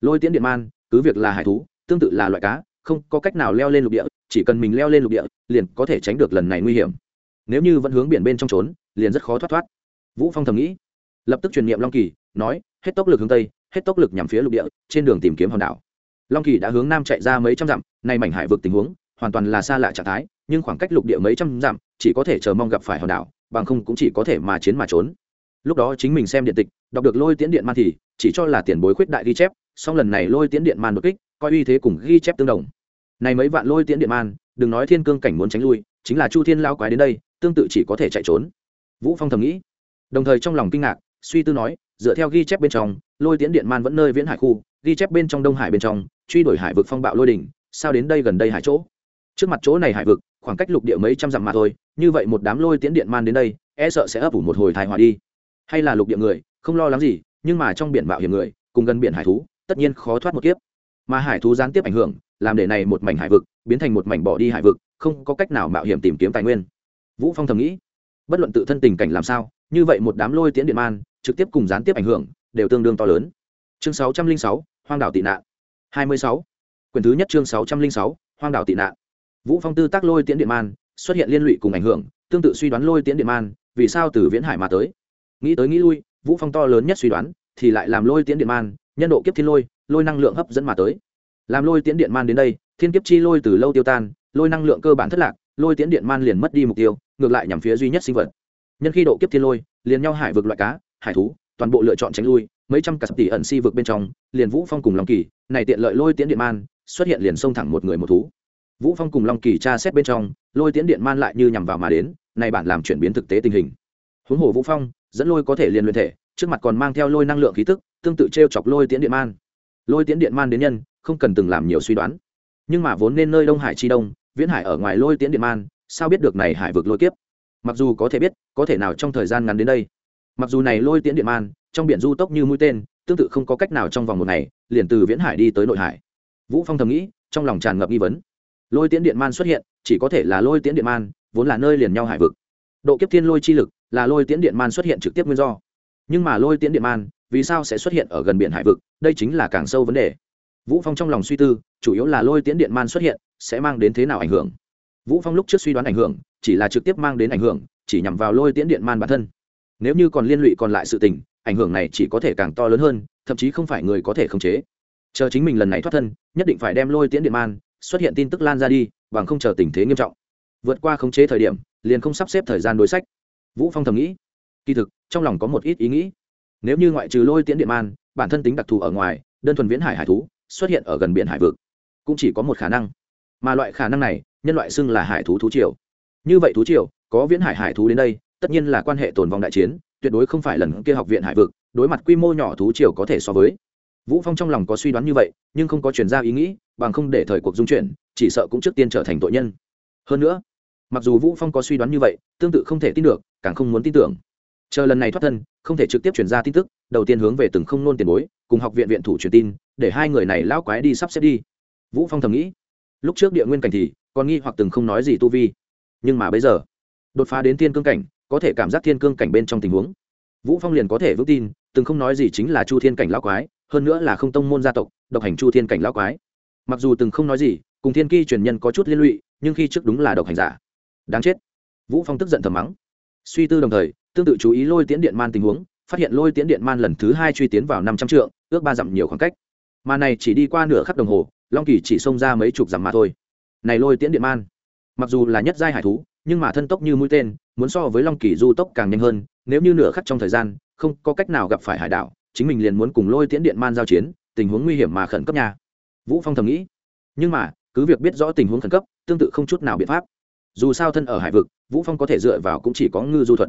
Lôi tiễn điện man, cứ việc là hải thú, tương tự là loại cá, không có cách nào leo lên lục địa, chỉ cần mình leo lên lục địa, liền có thể tránh được lần này nguy hiểm. Nếu như vẫn hướng biển bên trong trốn, liền rất khó thoát thoát. Vũ phong thầm nghĩ, lập tức truyền niệm long kỳ, nói, hết tốc lực hướng tây, hết tốc lực nhằm phía lục địa, trên đường tìm kiếm hòn đảo. Long kỳ đã hướng nam chạy ra mấy trăm dặm, nay mảnh hải vực tình huống hoàn toàn là xa lạ trạng thái, nhưng khoảng cách lục địa mấy trăm dặm, chỉ có thể chờ mong gặp phải hòn đảo, bằng không cũng chỉ có thể mà chiến mà trốn. Lúc đó chính mình xem điện tịch, đọc được lôi tiễn điện man thì chỉ cho là tiền bối khuyết đại ghi chép, song lần này lôi tiễn điện man đột kích, coi uy thế cùng ghi chép tương đồng. Này mấy vạn lôi tiễn điện man, đừng nói thiên cương cảnh muốn tránh lui, chính là chu thiên lao quái đến đây, tương tự chỉ có thể chạy trốn. Vũ phong thầm nghĩ. Đồng thời trong lòng kinh ngạc, suy tư nói, dựa theo ghi chép bên trong, lôi tiễn điện man vẫn nơi viễn hải khu, ghi chép bên trong đông hải bên trong, truy đuổi hải vực phong bạo lôi đỉnh, sao đến đây gần đây hải chỗ? Trước mặt chỗ này hải vực khoảng cách lục địa mấy trăm dặm mà thôi như vậy một đám lôi tiễn điện man đến đây e sợ sẽ ấp ủ một hồi thai hòa đi. Hay là lục địa người không lo lắng gì nhưng mà trong biển mạo hiểm người cùng gần biển hải thú tất nhiên khó thoát một kiếp. Mà hải thú gián tiếp ảnh hưởng làm để này một mảnh hải vực biến thành một mảnh bỏ đi hải vực không có cách nào mạo hiểm tìm kiếm tài nguyên. Vũ phong thầm nghĩ bất luận tự thân tình cảnh làm sao như vậy một đám lôi tiễn điện man trực tiếp cùng gián tiếp ảnh hưởng đều tương đương to lớn. Chương 606, hoang đảo tị nạn. 26. quyển thứ nhất chương 606, hoang đảo tị nạn vũ phong tư tác lôi tiễn điện man, xuất hiện liên lụy cùng ảnh hưởng, tương tự suy đoán lôi tiễn điện man, vì sao từ viễn hải mà tới. Nghĩ tới nghĩ lui, vũ phong to lớn nhất suy đoán, thì lại làm lôi tiễn điện man, nhân độ kiếp thiên lôi lôi năng lượng hấp dẫn mà tới. Làm lôi tiễn điện man đến đây, thiên kiếp chi lôi từ lâu tiêu tan, lôi năng lượng cơ bản thất lạc, lôi tiễn điện man liền mất đi mục tiêu, ngược lại nhằm phía duy nhất sinh vật. Nhân khi độ kiếp thiên lôi, liền nhau hải vực loại cá, hải thú, toàn bộ lựa chọn tránh lui, mấy trăm cả tỷ ẩn si vực bên trong, liền vũ phong cùng long kỳ, này tiện lợi lôi tiễn điện man, xuất hiện liền xông thẳng một người một thú vũ phong cùng long kỳ tra xét bên trong, lôi tiễn điện man lại như nhằm vào mà đến, này bản làm chuyển biến thực tế tình hình. Huống hồ vũ phong, dẫn lôi có thể liền luyện thể, trước mặt còn mang theo lôi năng lượng khí tức, tương tự treo chọc lôi tiễn điện man. Lôi tiễn điện man đến nhân, không cần từng làm nhiều suy đoán. Nhưng mà vốn nên nơi đông hải chi đông, viễn hải ở ngoài lôi tiễn điện man, sao biết được này hải vực lôi kiếp? Mặc dù có thể biết, có thể nào trong thời gian ngắn đến đây. Mặc dù này lôi tiễn điện man, trong biển du tốc như mũi tên, tương tự không có cách nào trong vòng một ngày, liền từ viễn hải đi tới nội hải. Vũ phong thầm nghĩ, trong lòng tràn ngập nghi vấn lôi tiễn điện man xuất hiện, chỉ có thể là lôi tiễn điện man, vốn là nơi liền nhau hải vực. Độ kiếp thiên lôi chi lực là lôi tiễn điện man xuất hiện trực tiếp nguyên do. Nhưng mà lôi tiễn điện man, vì sao sẽ xuất hiện ở gần biển hải vực? Đây chính là càng sâu vấn đề. Vũ phong trong lòng suy tư, chủ yếu là lôi tiễn điện man xuất hiện, sẽ mang đến thế nào ảnh hưởng? Vũ phong lúc trước suy đoán ảnh hưởng, chỉ là trực tiếp mang đến ảnh hưởng, chỉ nhằm vào lôi tiễn điện man bản thân. Nếu như còn liên lụy còn lại sự tình, ảnh hưởng này chỉ có thể càng to lớn hơn, thậm chí không phải người có thể khống chế. Chờ chính mình lần này thoát thân, nhất định phải đem lôi tiễn điện man xuất hiện tin tức lan ra đi, bằng không chờ tình thế nghiêm trọng. Vượt qua khống chế thời điểm, liền không sắp xếp thời gian đối sách. Vũ phong thầm nghĩ, kỳ thực, trong lòng có một ít ý nghĩ. Nếu như ngoại trừ lôi tiễn điện man, bản thân tính đặc thù ở ngoài, đơn thuần viễn hải hải thú, xuất hiện ở gần biển hải vực, cũng chỉ có một khả năng. Mà loại khả năng này, nhân loại xưng là hải thú thú triều. Như vậy thú triều, có viễn hải hải thú đến đây, tất nhiên là quan hệ tồn vong đại chiến, tuyệt đối không phải lần kia học viện hải vực, đối mặt quy mô nhỏ thú triều có thể so với vũ phong trong lòng có suy đoán như vậy, nhưng không có chuyển ra ý nghĩ, bằng không để thời cuộc dung chuyển, chỉ sợ cũng trước tiên trở thành tội nhân. Hơn nữa, mặc dù vũ phong có suy đoán như vậy, tương tự không thể tin được, càng không muốn tin tưởng. Chờ lần này thoát thân, không thể trực tiếp chuyển ra tin tức, đầu tiên hướng về từng không nôn tiền bối, cùng học viện viện thủ truyền tin, để hai người này lão quái đi sắp xếp đi. Vũ phong thầm nghĩ, lúc trước địa nguyên cảnh thì, còn nghi hoặc từng không nói gì tu vi. Nhưng mà bây giờ, đột phá đến thiên cương cảnh, có thể cảm giác thiên cương cảnh bên trong tình huống. Vũ phong liền có thể vững tin, từng không nói gì chính là chu thiên cảnh lão quái hơn nữa là không tông môn gia tộc, độc hành chu thiên cảnh lão quái. Mặc dù từng không nói gì, cùng thiên ki truyền nhân có chút liên lụy, nhưng khi trước đúng là độc hành giả. Đáng chết. Vũ phong tức giận thầm mắng. Suy tư đồng thời, tương tự chú ý lôi tiễn điện man tình huống, phát hiện lôi tiễn điện man lần thứ hai truy tiến vào năm trăm trượng, ước ba dặm nhiều khoảng cách. Mà này chỉ đi qua nửa khắc đồng hồ, long kỳ chỉ xông ra mấy chục dặm mà thôi. Này lôi tiễn điện man, mặc dù là nhất giai hải thú, nhưng mà thân tốc như mũi tên, muốn so với long kỳ du tốc càng nhanh hơn, nếu như nửa khắc trong thời gian, không có cách nào gặp phải hải đảo chính mình liền muốn cùng lôi tiễn điện man giao chiến, tình huống nguy hiểm mà khẩn cấp nhà vũ phong thầm nghĩ. Nhưng mà, cứ việc biết rõ tình huống khẩn cấp, tương tự không chút nào biện pháp. Dù sao thân ở hải vực, vũ phong có thể dựa vào cũng chỉ có ngư du thuật.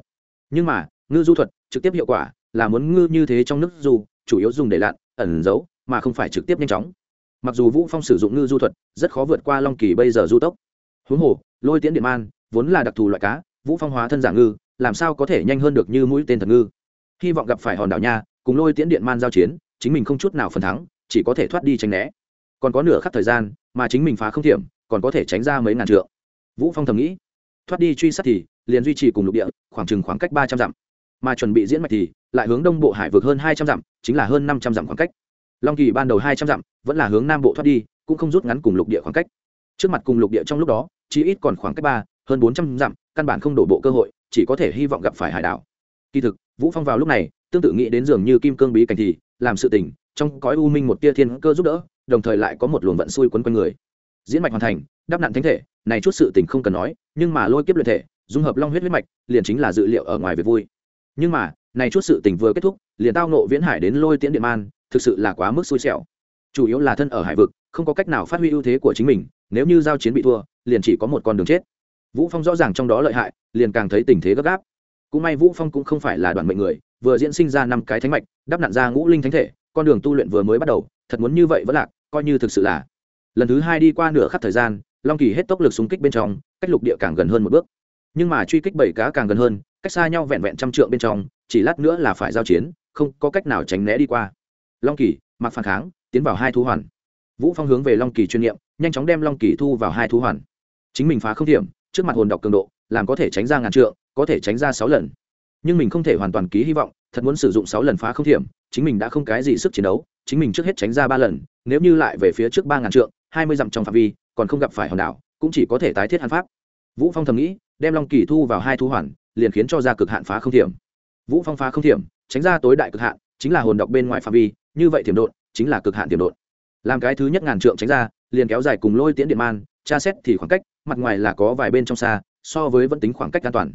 Nhưng mà, ngư du thuật trực tiếp hiệu quả là muốn ngư như thế trong nước du, chủ yếu dùng để lặn, ẩn giấu, mà không phải trực tiếp nhanh chóng. Mặc dù vũ phong sử dụng ngư du thuật, rất khó vượt qua long kỳ bây giờ du tốc. Huống hồ, lôi tiễn điện man vốn là đặc thù loại cá, vũ phong hóa thân giả ngư, làm sao có thể nhanh hơn được như mũi tên thật ngư? Hy vọng gặp phải hòn đảo nha cùng lôi tiễn điện man giao chiến, chính mình không chút nào phần thắng, chỉ có thể thoát đi tránh né. Còn có nửa khắc thời gian, mà chính mình phá không thiểm, còn có thể tránh ra mấy ngàn trượng. Vũ phong thầm nghĩ, thoát đi truy sát thì, liền duy trì cùng lục địa, khoảng chừng khoảng cách ba trăm dặm. Mà chuẩn bị diễn mạch thì, lại hướng đông bộ hải vượt hơn hai trăm dặm, chính là hơn năm trăm dặm khoảng cách. Long kỳ ban đầu hai trăm dặm, vẫn là hướng nam bộ thoát đi, cũng không rút ngắn cùng lục địa khoảng cách. Trước mặt cùng lục địa trong lúc đó, chỉ ít còn khoảng cách ba, hơn bốn trăm dặm, căn bản không đổ bộ cơ hội, chỉ có thể hy vọng gặp phải hải đảo. Kỳ thực, vũ phong vào lúc này tương tự nghĩ đến dường như kim cương bí cảnh thì, làm sự tình, trong cõi u minh một tia thiên cơ giúp đỡ, đồng thời lại có một luồng vận xui quấn quanh người. Diễn mạch hoàn thành đắp nặn thánh thể, này chút sự tình không cần nói, nhưng mà lôi kiếp luyện thể, dung hợp long huyết huyết mạch, liền chính là dự liệu ở ngoài việc vui. Nhưng mà, này chút sự tình vừa kết thúc, liền tao nộ viễn hải đến lôi tiễn điện man, thực sự là quá mức xui xẻo. Chủ yếu là thân ở hải vực, không có cách nào phát huy ưu thế của chính mình, nếu như giao chiến bị thua, liền chỉ có một con đường chết. Vũ phong rõ ràng trong đó lợi hại, liền càng thấy tình thế gấp gáp. Cũng may vũ phong cũng không phải là đoàn mệnh người vừa diễn sinh ra năm cái thánh mạch đắp nặn ra ngũ linh thánh thể con đường tu luyện vừa mới bắt đầu thật muốn như vậy vẫn lạc coi như thực sự là. Lần thứ hai đi qua nửa khắc thời gian long kỳ hết tốc lực súng kích bên trong cách lục địa càng gần hơn một bước. Nhưng mà truy kích bảy cá càng gần hơn cách xa nhau vẹn vẹn trăm trượng bên trong chỉ lát nữa là phải giao chiến không có cách nào tránh né đi qua. Long kỳ mặc phản kháng tiến vào hai thú hoàn. Vũ phong hướng về long kỳ chuyên nghiệm nhanh chóng đem long kỳ thu vào hai thú hoàn. Chính mình phá không điểm, trước mặt hồn độc cường độ làm có thể tránh ra ngàn trượng có thể tránh ra sáu lần nhưng mình không thể hoàn toàn ký hy vọng, thật muốn sử dụng sáu lần phá không thiểm, chính mình đã không cái gì sức chiến đấu, chính mình trước hết tránh ra ba lần, nếu như lại về phía trước ba ngàn trượng, hai mươi dặm trong phạm vi, còn không gặp phải hòn đảo, cũng chỉ có thể tái thiết hàn pháp. Vũ phong thầm nghĩ, đem long kỳ thu vào hai thú hoàn, liền khiến cho ra cực hạn phá không thiểm. Vũ phong phá không thiểm, tránh ra tối đại cực hạn, chính là hồn độc bên ngoài phạm vi, như vậy thiểm đột chính là cực hạn thiểm đột làm cái thứ nhất ngàn trượng tránh ra, liền kéo dài cùng lôi tiễn điện man, tra xét thì khoảng cách, mặt ngoài là có vài bên trong xa, so với vẫn tính khoảng cách an toàn.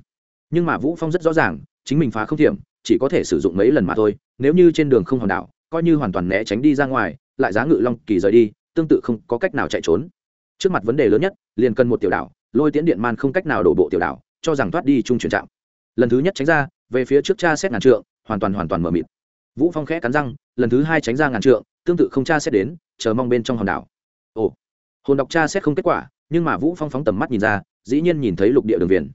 Nhưng mà vũ phong rất rõ ràng chính mình phá không thiểm, chỉ có thể sử dụng mấy lần mà thôi, nếu như trên đường không hòn đảo, coi như hoàn toàn né tránh đi ra ngoài, lại giá ngự long kỳ rời đi, tương tự không có cách nào chạy trốn. Trước mặt vấn đề lớn nhất, liền cần một tiểu đảo, lôi tiễn điện man không cách nào đổ bộ tiểu đảo, cho rằng thoát đi chung chuyển trạm. Lần thứ nhất tránh ra, về phía trước cha xét ngàn trượng, hoàn toàn hoàn toàn mở mịt. Vũ phong khẽ cắn răng, lần thứ hai tránh ra ngàn trượng, tương tự không cha xét đến, chờ mong bên trong hòn đảo. Ồ, hồn đọc tra xét không kết quả, nhưng mà vũ phong phóng tầm mắt nhìn ra, dĩ nhiên nhìn thấy lục địa đường viền.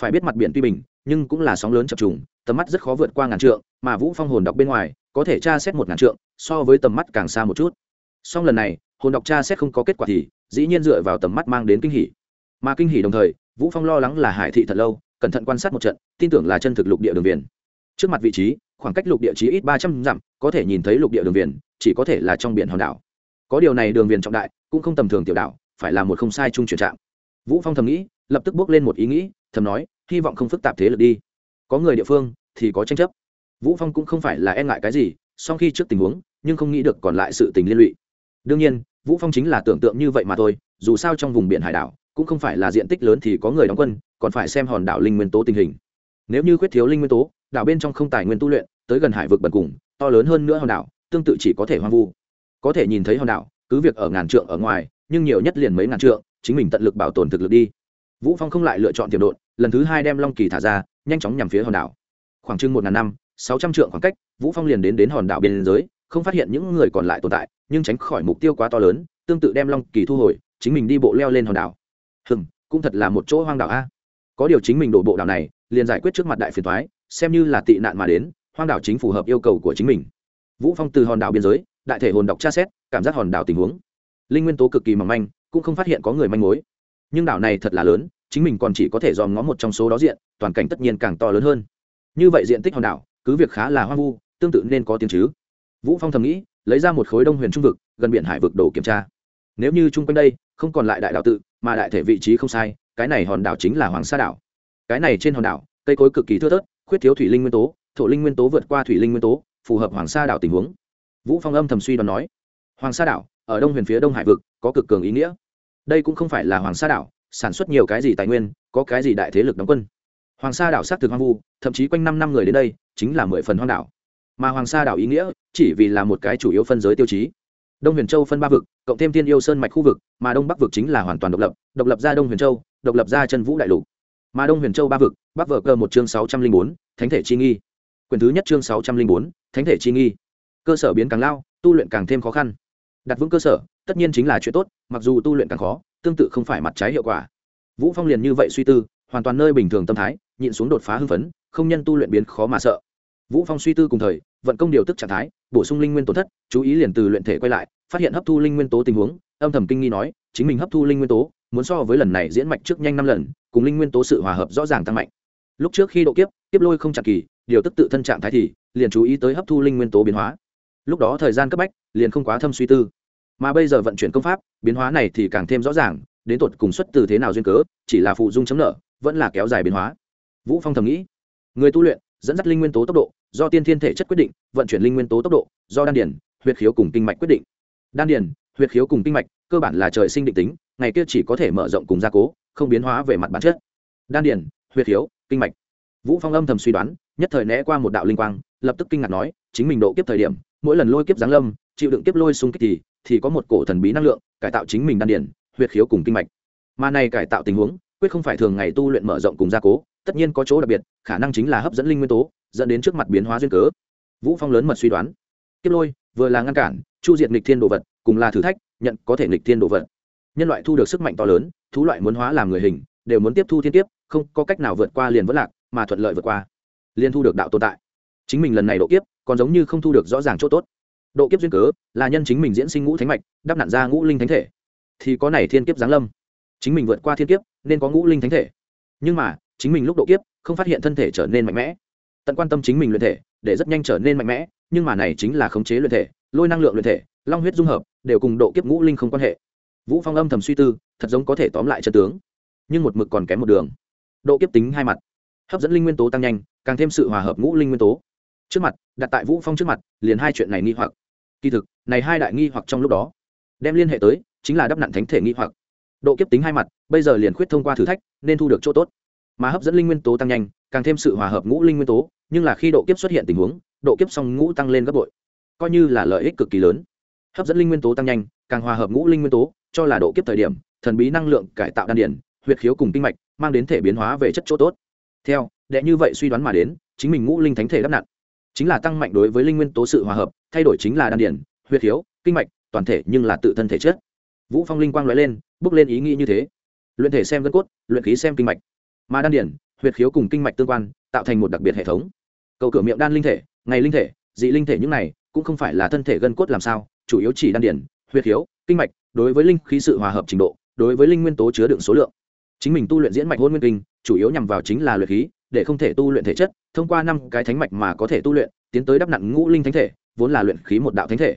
Phải biết mặt biển tuy bình nhưng cũng là sóng lớn chập trùng, tầm mắt rất khó vượt qua ngàn trượng, mà vũ phong hồn đọc bên ngoài, có thể tra xét một ngàn trượng, so với tầm mắt càng xa một chút. Song lần này, hồn đọc tra xét không có kết quả thì, dĩ nhiên dựa vào tầm mắt mang đến kinh hỉ. Mà kinh hỉ đồng thời, vũ phong lo lắng là hải thị thật lâu, cẩn thận quan sát một trận, tin tưởng là chân thực lục địa đường viền. Trước mặt vị trí, khoảng cách lục địa chí ít ba trăm dặm, có thể nhìn thấy lục địa đường viền, chỉ có thể là trong biển hòn đảo. Có điều này đường viền trọng đại, cũng không tầm thường tiểu đảo, phải là một không sai trung chuyển trạng. Vũ phong thầm nghĩ, lập tức bước lên một ý nghĩ thầm nói, hy vọng không phức tạp thế lực đi. Có người địa phương thì có tranh chấp. Vũ phong cũng không phải là e ngại cái gì, song khi trước tình huống, nhưng không nghĩ được còn lại sự tình liên lụy. Đương nhiên, vũ phong chính là tưởng tượng như vậy mà thôi, dù sao trong vùng biển hải đảo, cũng không phải là diện tích lớn thì có người đóng quân, còn phải xem hòn đảo linh nguyên tố tình hình. Nếu như khuyết thiếu linh nguyên tố, đảo bên trong không tài nguyên tu luyện, tới gần hải vực bần cùng, to lớn hơn nữa hòn đảo, tương tự chỉ có thể hoang vu. Có thể nhìn thấy hòn đảo, cứ việc ở ngàn trượng ở ngoài, nhưng nhiều nhất liền mấy ngàn trượng, chính mình tận lực bảo tồn thực lực đi. Vũ phong không lại lựa chọn tiềm độn lần thứ hai đem long kỳ thả ra, nhanh chóng nhằm phía hòn đảo. Khoảng chừng một ngàn năm, sáu trăm trượng khoảng cách, vũ phong liền đến đến hòn đảo biên giới, không phát hiện những người còn lại tồn tại, nhưng tránh khỏi mục tiêu quá to lớn, tương tự đem long kỳ thu hồi, chính mình đi bộ leo lên hòn đảo. Hừm, cũng thật là một chỗ hoang đảo a. Có điều chính mình đổ bộ đảo này, liền giải quyết trước mặt đại phiền thoái xem như là tị nạn mà đến, hoang đảo chính phù hợp yêu cầu của chính mình. Vũ phong từ hòn đảo biên giới, đại thể hồn đọc tra xét, cảm giác hòn đảo tình huống. Linh nguyên tố cực kỳ mỏng manh, cũng không phát hiện có người manh mối. Nhưng đảo này thật là lớn chính mình còn chỉ có thể dòm ngó một trong số đó diện, toàn cảnh tất nhiên càng to lớn hơn. Như vậy diện tích hòn đảo, cứ việc khá là hoang vu, tương tự nên có tiếng chứ. Vũ phong thầm nghĩ, lấy ra một khối đông huyền trung vực, gần biển hải vực đổ kiểm tra. Nếu như chung quanh đây, không còn lại đại đảo tự, mà đại thể vị trí không sai, cái này hòn đảo chính là hoàng sa đảo. Cái này trên hòn đảo, cây cối cực kỳ thưa thớt, khuyết thiếu thủy linh nguyên tố, thổ linh nguyên tố vượt qua thủy linh nguyên tố, phù hợp hoàng sa đảo tình huống. Vũ phong âm thầm suy đoán nói, hoàng sa đảo, ở đông huyền phía đông hải vực, có cực cường ý nghĩa. Đây cũng không phải là hoàng sa đảo sản xuất nhiều cái gì tài nguyên, có cái gì đại thế lực đóng quân. Hoàng sa đảo sát thực hoang vu, thậm chí quanh năm năm người đến đây, chính là mười phần hoang đảo. Mà hoàng sa đảo ý nghĩa, chỉ vì là một cái chủ yếu phân giới tiêu chí. Đông huyền châu phân ba vực, cộng thêm thiên yêu sơn mạch khu vực, mà đông bắc vực chính là hoàn toàn độc lập độc lập ra đông huyền châu, độc lập ra chân vũ đại lục. Mà đông huyền châu ba vực, bắc vợ cơ một chương sáu trăm linh bốn, thánh thể chi nghi. Quyền thứ nhất chương sáu trăm linh bốn, thánh thể chi nghi. Cơ sở biến càng lao, tu luyện càng thêm khó khăn. Đặt vững cơ sở, tất nhiên chính là chuyện tốt, mặc dù tu luyện càng khó tương tự không phải mặt trái hiệu quả. Vũ phong liền như vậy suy tư, hoàn toàn nơi bình thường tâm thái, nhịn xuống đột phá hưng phấn, không nhân tu luyện biến khó mà sợ. Vũ phong suy tư cùng thời, vận công điều tức trạng thái, bổ sung linh nguyên tổn thất, chú ý liền từ luyện thể quay lại, phát hiện hấp thu linh nguyên tố tình huống, âm thầm kinh nghi nói, chính mình hấp thu linh nguyên tố, muốn so với lần này diễn mạch trước nhanh năm lần, cùng linh nguyên tố sự hòa hợp rõ ràng tăng mạnh. Lúc trước khi độ kiếp kiếp lôi không chặt kỳ, điều tức tự thân trạng thái thì, liền chú ý tới hấp thu linh nguyên tố biến hóa. Lúc đó thời gian cấp bách, liền không quá thâm suy tư mà bây giờ vận chuyển công pháp, biến hóa này thì càng thêm rõ ràng, đến tột cùng xuất từ thế nào duyên cớ, chỉ là phụ dung chấm nợ, vẫn là kéo dài biến hóa. Vũ phong thầm nghĩ, người tu luyện, dẫn dắt linh nguyên tố tốc độ, do tiên thiên thể chất quyết định, vận chuyển linh nguyên tố tốc độ, do đan điển huyệt khiếu cùng kinh mạch quyết định. Đan điển huyệt khiếu cùng kinh mạch, cơ bản là trời sinh định tính, ngày kia chỉ có thể mở rộng cùng gia cố, không biến hóa về mặt bản chất. Đan điển huyệt khiếu, kinh mạch. Vũ phong âm thầm suy đoán, nhất thời né qua một đạo linh quang, lập tức kinh ngạc nói, chính mình độ kiếp thời điểm, mỗi lần lôi kiếp giáng lâm, chịu đựng kiếp lôi xung kích thì thì có một cổ thần bí năng lượng, cải tạo chính mình đan điển huyệt khiếu cùng kinh mạch. Mà này cải tạo tình huống, quyết không phải thường ngày tu luyện mở rộng cùng gia cố, tất nhiên có chỗ đặc biệt, khả năng chính là hấp dẫn linh nguyên tố, dẫn đến trước mặt biến hóa duyên cớ. Vũ phong lớn mật suy đoán. Kiếp lôi, vừa là ngăn cản, chu diệt nghịch thiên đồ vật, cùng là thử thách, nhận có thể nghịch thiên đồ vật. Nhân loại thu được sức mạnh to lớn, thú loại muốn hóa làm người hình, đều muốn tiếp thu thiên tiếp không có cách nào vượt qua liền vẫn lạc, mà thuận lợi vượt qua liên thu được đạo tồn tại. Chính mình lần này độ kiếp, còn giống như không thu được rõ ràng chỗ tốt độ kiếp duyên cớ là nhân chính mình diễn sinh ngũ thánh mạch, đắp nạn ra ngũ linh thánh thể. Thì có này thiên kiếp giáng lâm. Chính mình vượt qua thiên kiếp, nên có ngũ linh thánh thể. Nhưng mà, chính mình lúc độ kiếp, không phát hiện thân thể trở nên mạnh mẽ. Tận quan tâm chính mình luyện thể, để rất nhanh trở nên mạnh mẽ, nhưng mà này chính là khống chế luyện thể, lôi năng lượng luyện thể, long huyết dung hợp, đều cùng độ kiếp ngũ linh không quan hệ. Vũ phong âm thầm suy tư, thật giống có thể tóm lại chân tướng. Nhưng một mực còn kém một đường. Độ kiếp tính hai mặt. Hấp dẫn linh nguyên tố tăng nhanh, càng thêm sự hòa hợp ngũ linh nguyên tố trước mặt, đặt tại vũ phong trước mặt, liền hai chuyện này nghi hoặc. Kỳ thực, này hai đại nghi hoặc trong lúc đó, đem liên hệ tới, chính là đắp nặn thánh thể nghi hoặc. Độ kiếp tính hai mặt, bây giờ liền khuyết thông qua thử thách, nên thu được chỗ tốt. Mà hấp dẫn linh nguyên tố tăng nhanh, càng thêm sự hòa hợp ngũ linh nguyên tố, nhưng là khi độ kiếp xuất hiện tình huống, độ kiếp song ngũ tăng lên gấp bội. Coi như là lợi ích cực kỳ lớn. Hấp dẫn linh nguyên tố tăng nhanh, càng hòa hợp ngũ linh nguyên tố, cho là độ kiếp thời điểm, thần bí năng lượng cải tạo đan điển huyệt khiếu cùng kinh mạch, mang đến thể biến hóa về chất chỗ tốt. Theo, đệ như vậy suy đoán mà đến, chính mình ngũ linh thánh thể đắp nặn chính là tăng mạnh đối với linh nguyên tố sự hòa hợp thay đổi chính là đan điển huyệt hiếu, kinh mạch toàn thể nhưng là tự thân thể chất. Vũ phong linh quang nói lên bước lên ý nghĩ như thế. Luyện thể xem gân cốt luyện khí xem kinh mạch. Mà đan điển huyệt khiếu cùng kinh mạch tương quan tạo thành một đặc biệt hệ thống. Cầu cửa miệng đan linh thể ngày linh thể dị linh thể những này cũng không phải là thân thể gân cốt làm sao chủ yếu chỉ đan điển huyệt khiếu kinh mạch đối với linh khí sự hòa hợp trình độ đối với linh nguyên tố chứa đựng số lượng. Chính mình tu luyện diễn mạch hôn nguyên kinh chủ yếu nhằm vào chính là luyện khí để không thể tu luyện thể chất, thông qua năm cái thánh mạch mà có thể tu luyện, tiến tới đắp nặn ngũ linh thánh thể, vốn là luyện khí một đạo thánh thể.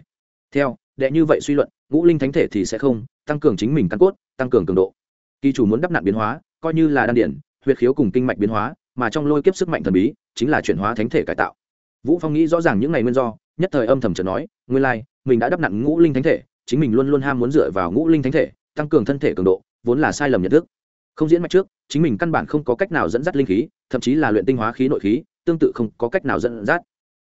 Theo, đệ như vậy suy luận, ngũ linh thánh thể thì sẽ không, tăng cường chính mình căn cốt, tăng cường cường độ. Kỳ chủ muốn đắp nặn biến hóa, coi như là đan điển huyệt khiếu cùng kinh mạch biến hóa, mà trong lôi kiếp sức mạnh thần bí, chính là chuyển hóa thánh thể cải tạo. Vũ phong nghĩ rõ ràng những ngày nguyên do, nhất thời âm thầm chợt nói, nguyên lai, mình đã đắp nặn ngũ linh thánh thể, chính mình luôn luôn ham muốn dựa vào ngũ linh thánh thể, tăng cường thân thể cường độ, vốn là sai lầm nhận thức. Không diễn mạch trước chính mình căn bản không có cách nào dẫn dắt linh khí, thậm chí là luyện tinh hóa khí nội khí, tương tự không có cách nào dẫn dắt.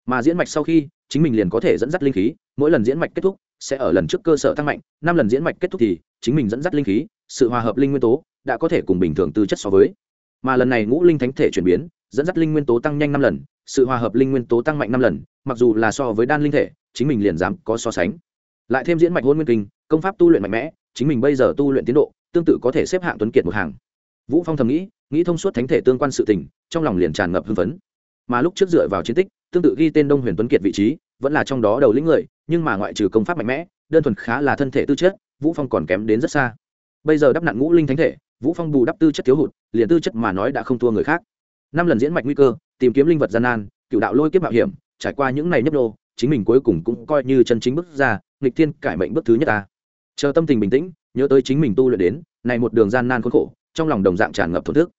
Mà diễn mạch sau khi, chính mình liền có thể dẫn dắt linh khí, mỗi lần diễn mạch kết thúc, sẽ ở lần trước cơ sở tăng mạnh, năm lần diễn mạch kết thúc thì, chính mình dẫn dắt linh khí, sự hòa hợp linh nguyên tố, đã có thể cùng bình thường tư chất so với. Mà lần này ngũ linh thánh thể chuyển biến, dẫn dắt linh nguyên tố tăng nhanh năm lần, sự hòa hợp linh nguyên tố tăng mạnh năm lần, mặc dù là so với đan linh thể, chính mình liền dám có so sánh. Lại thêm diễn mạch hôn nguyên kinh, công pháp tu luyện mạnh mẽ, chính mình bây giờ tu luyện tiến độ, tương tự có thể xếp hạng tuấn kiệt một hàng vũ phong thầm nghĩ nghĩ thông suốt thánh thể tương quan sự tình, trong lòng liền tràn ngập hưng phấn. Mà lúc trước dựa vào chiến tích, tương tự ghi tên đông huyền tuấn kiệt vị trí, vẫn là trong đó đầu lĩnh người, nhưng mà ngoại trừ công pháp mạnh mẽ, đơn thuần khá là thân thể tư chất, vũ phong còn kém đến rất xa. Bây giờ đắp nặn ngũ linh thánh thể, vũ phong bù đắp tư chất thiếu hụt, liền tư chất mà nói đã không thua người khác. Năm lần diễn mạch nguy cơ, tìm kiếm linh vật gian nan, cựu đạo lôi kiếp mạo hiểm, trải qua những ngày nhấp đô chính mình cuối cùng cũng coi như chân chính bước ra, nghịch thiên cải mệnh bước thứ nhất ta. Chờ tâm tình bình tĩnh, nhớ tới chính mình tu luyện đến, này một đường gian nan khốn khổ trong lòng đồng dạng tràn ngập thổn thức.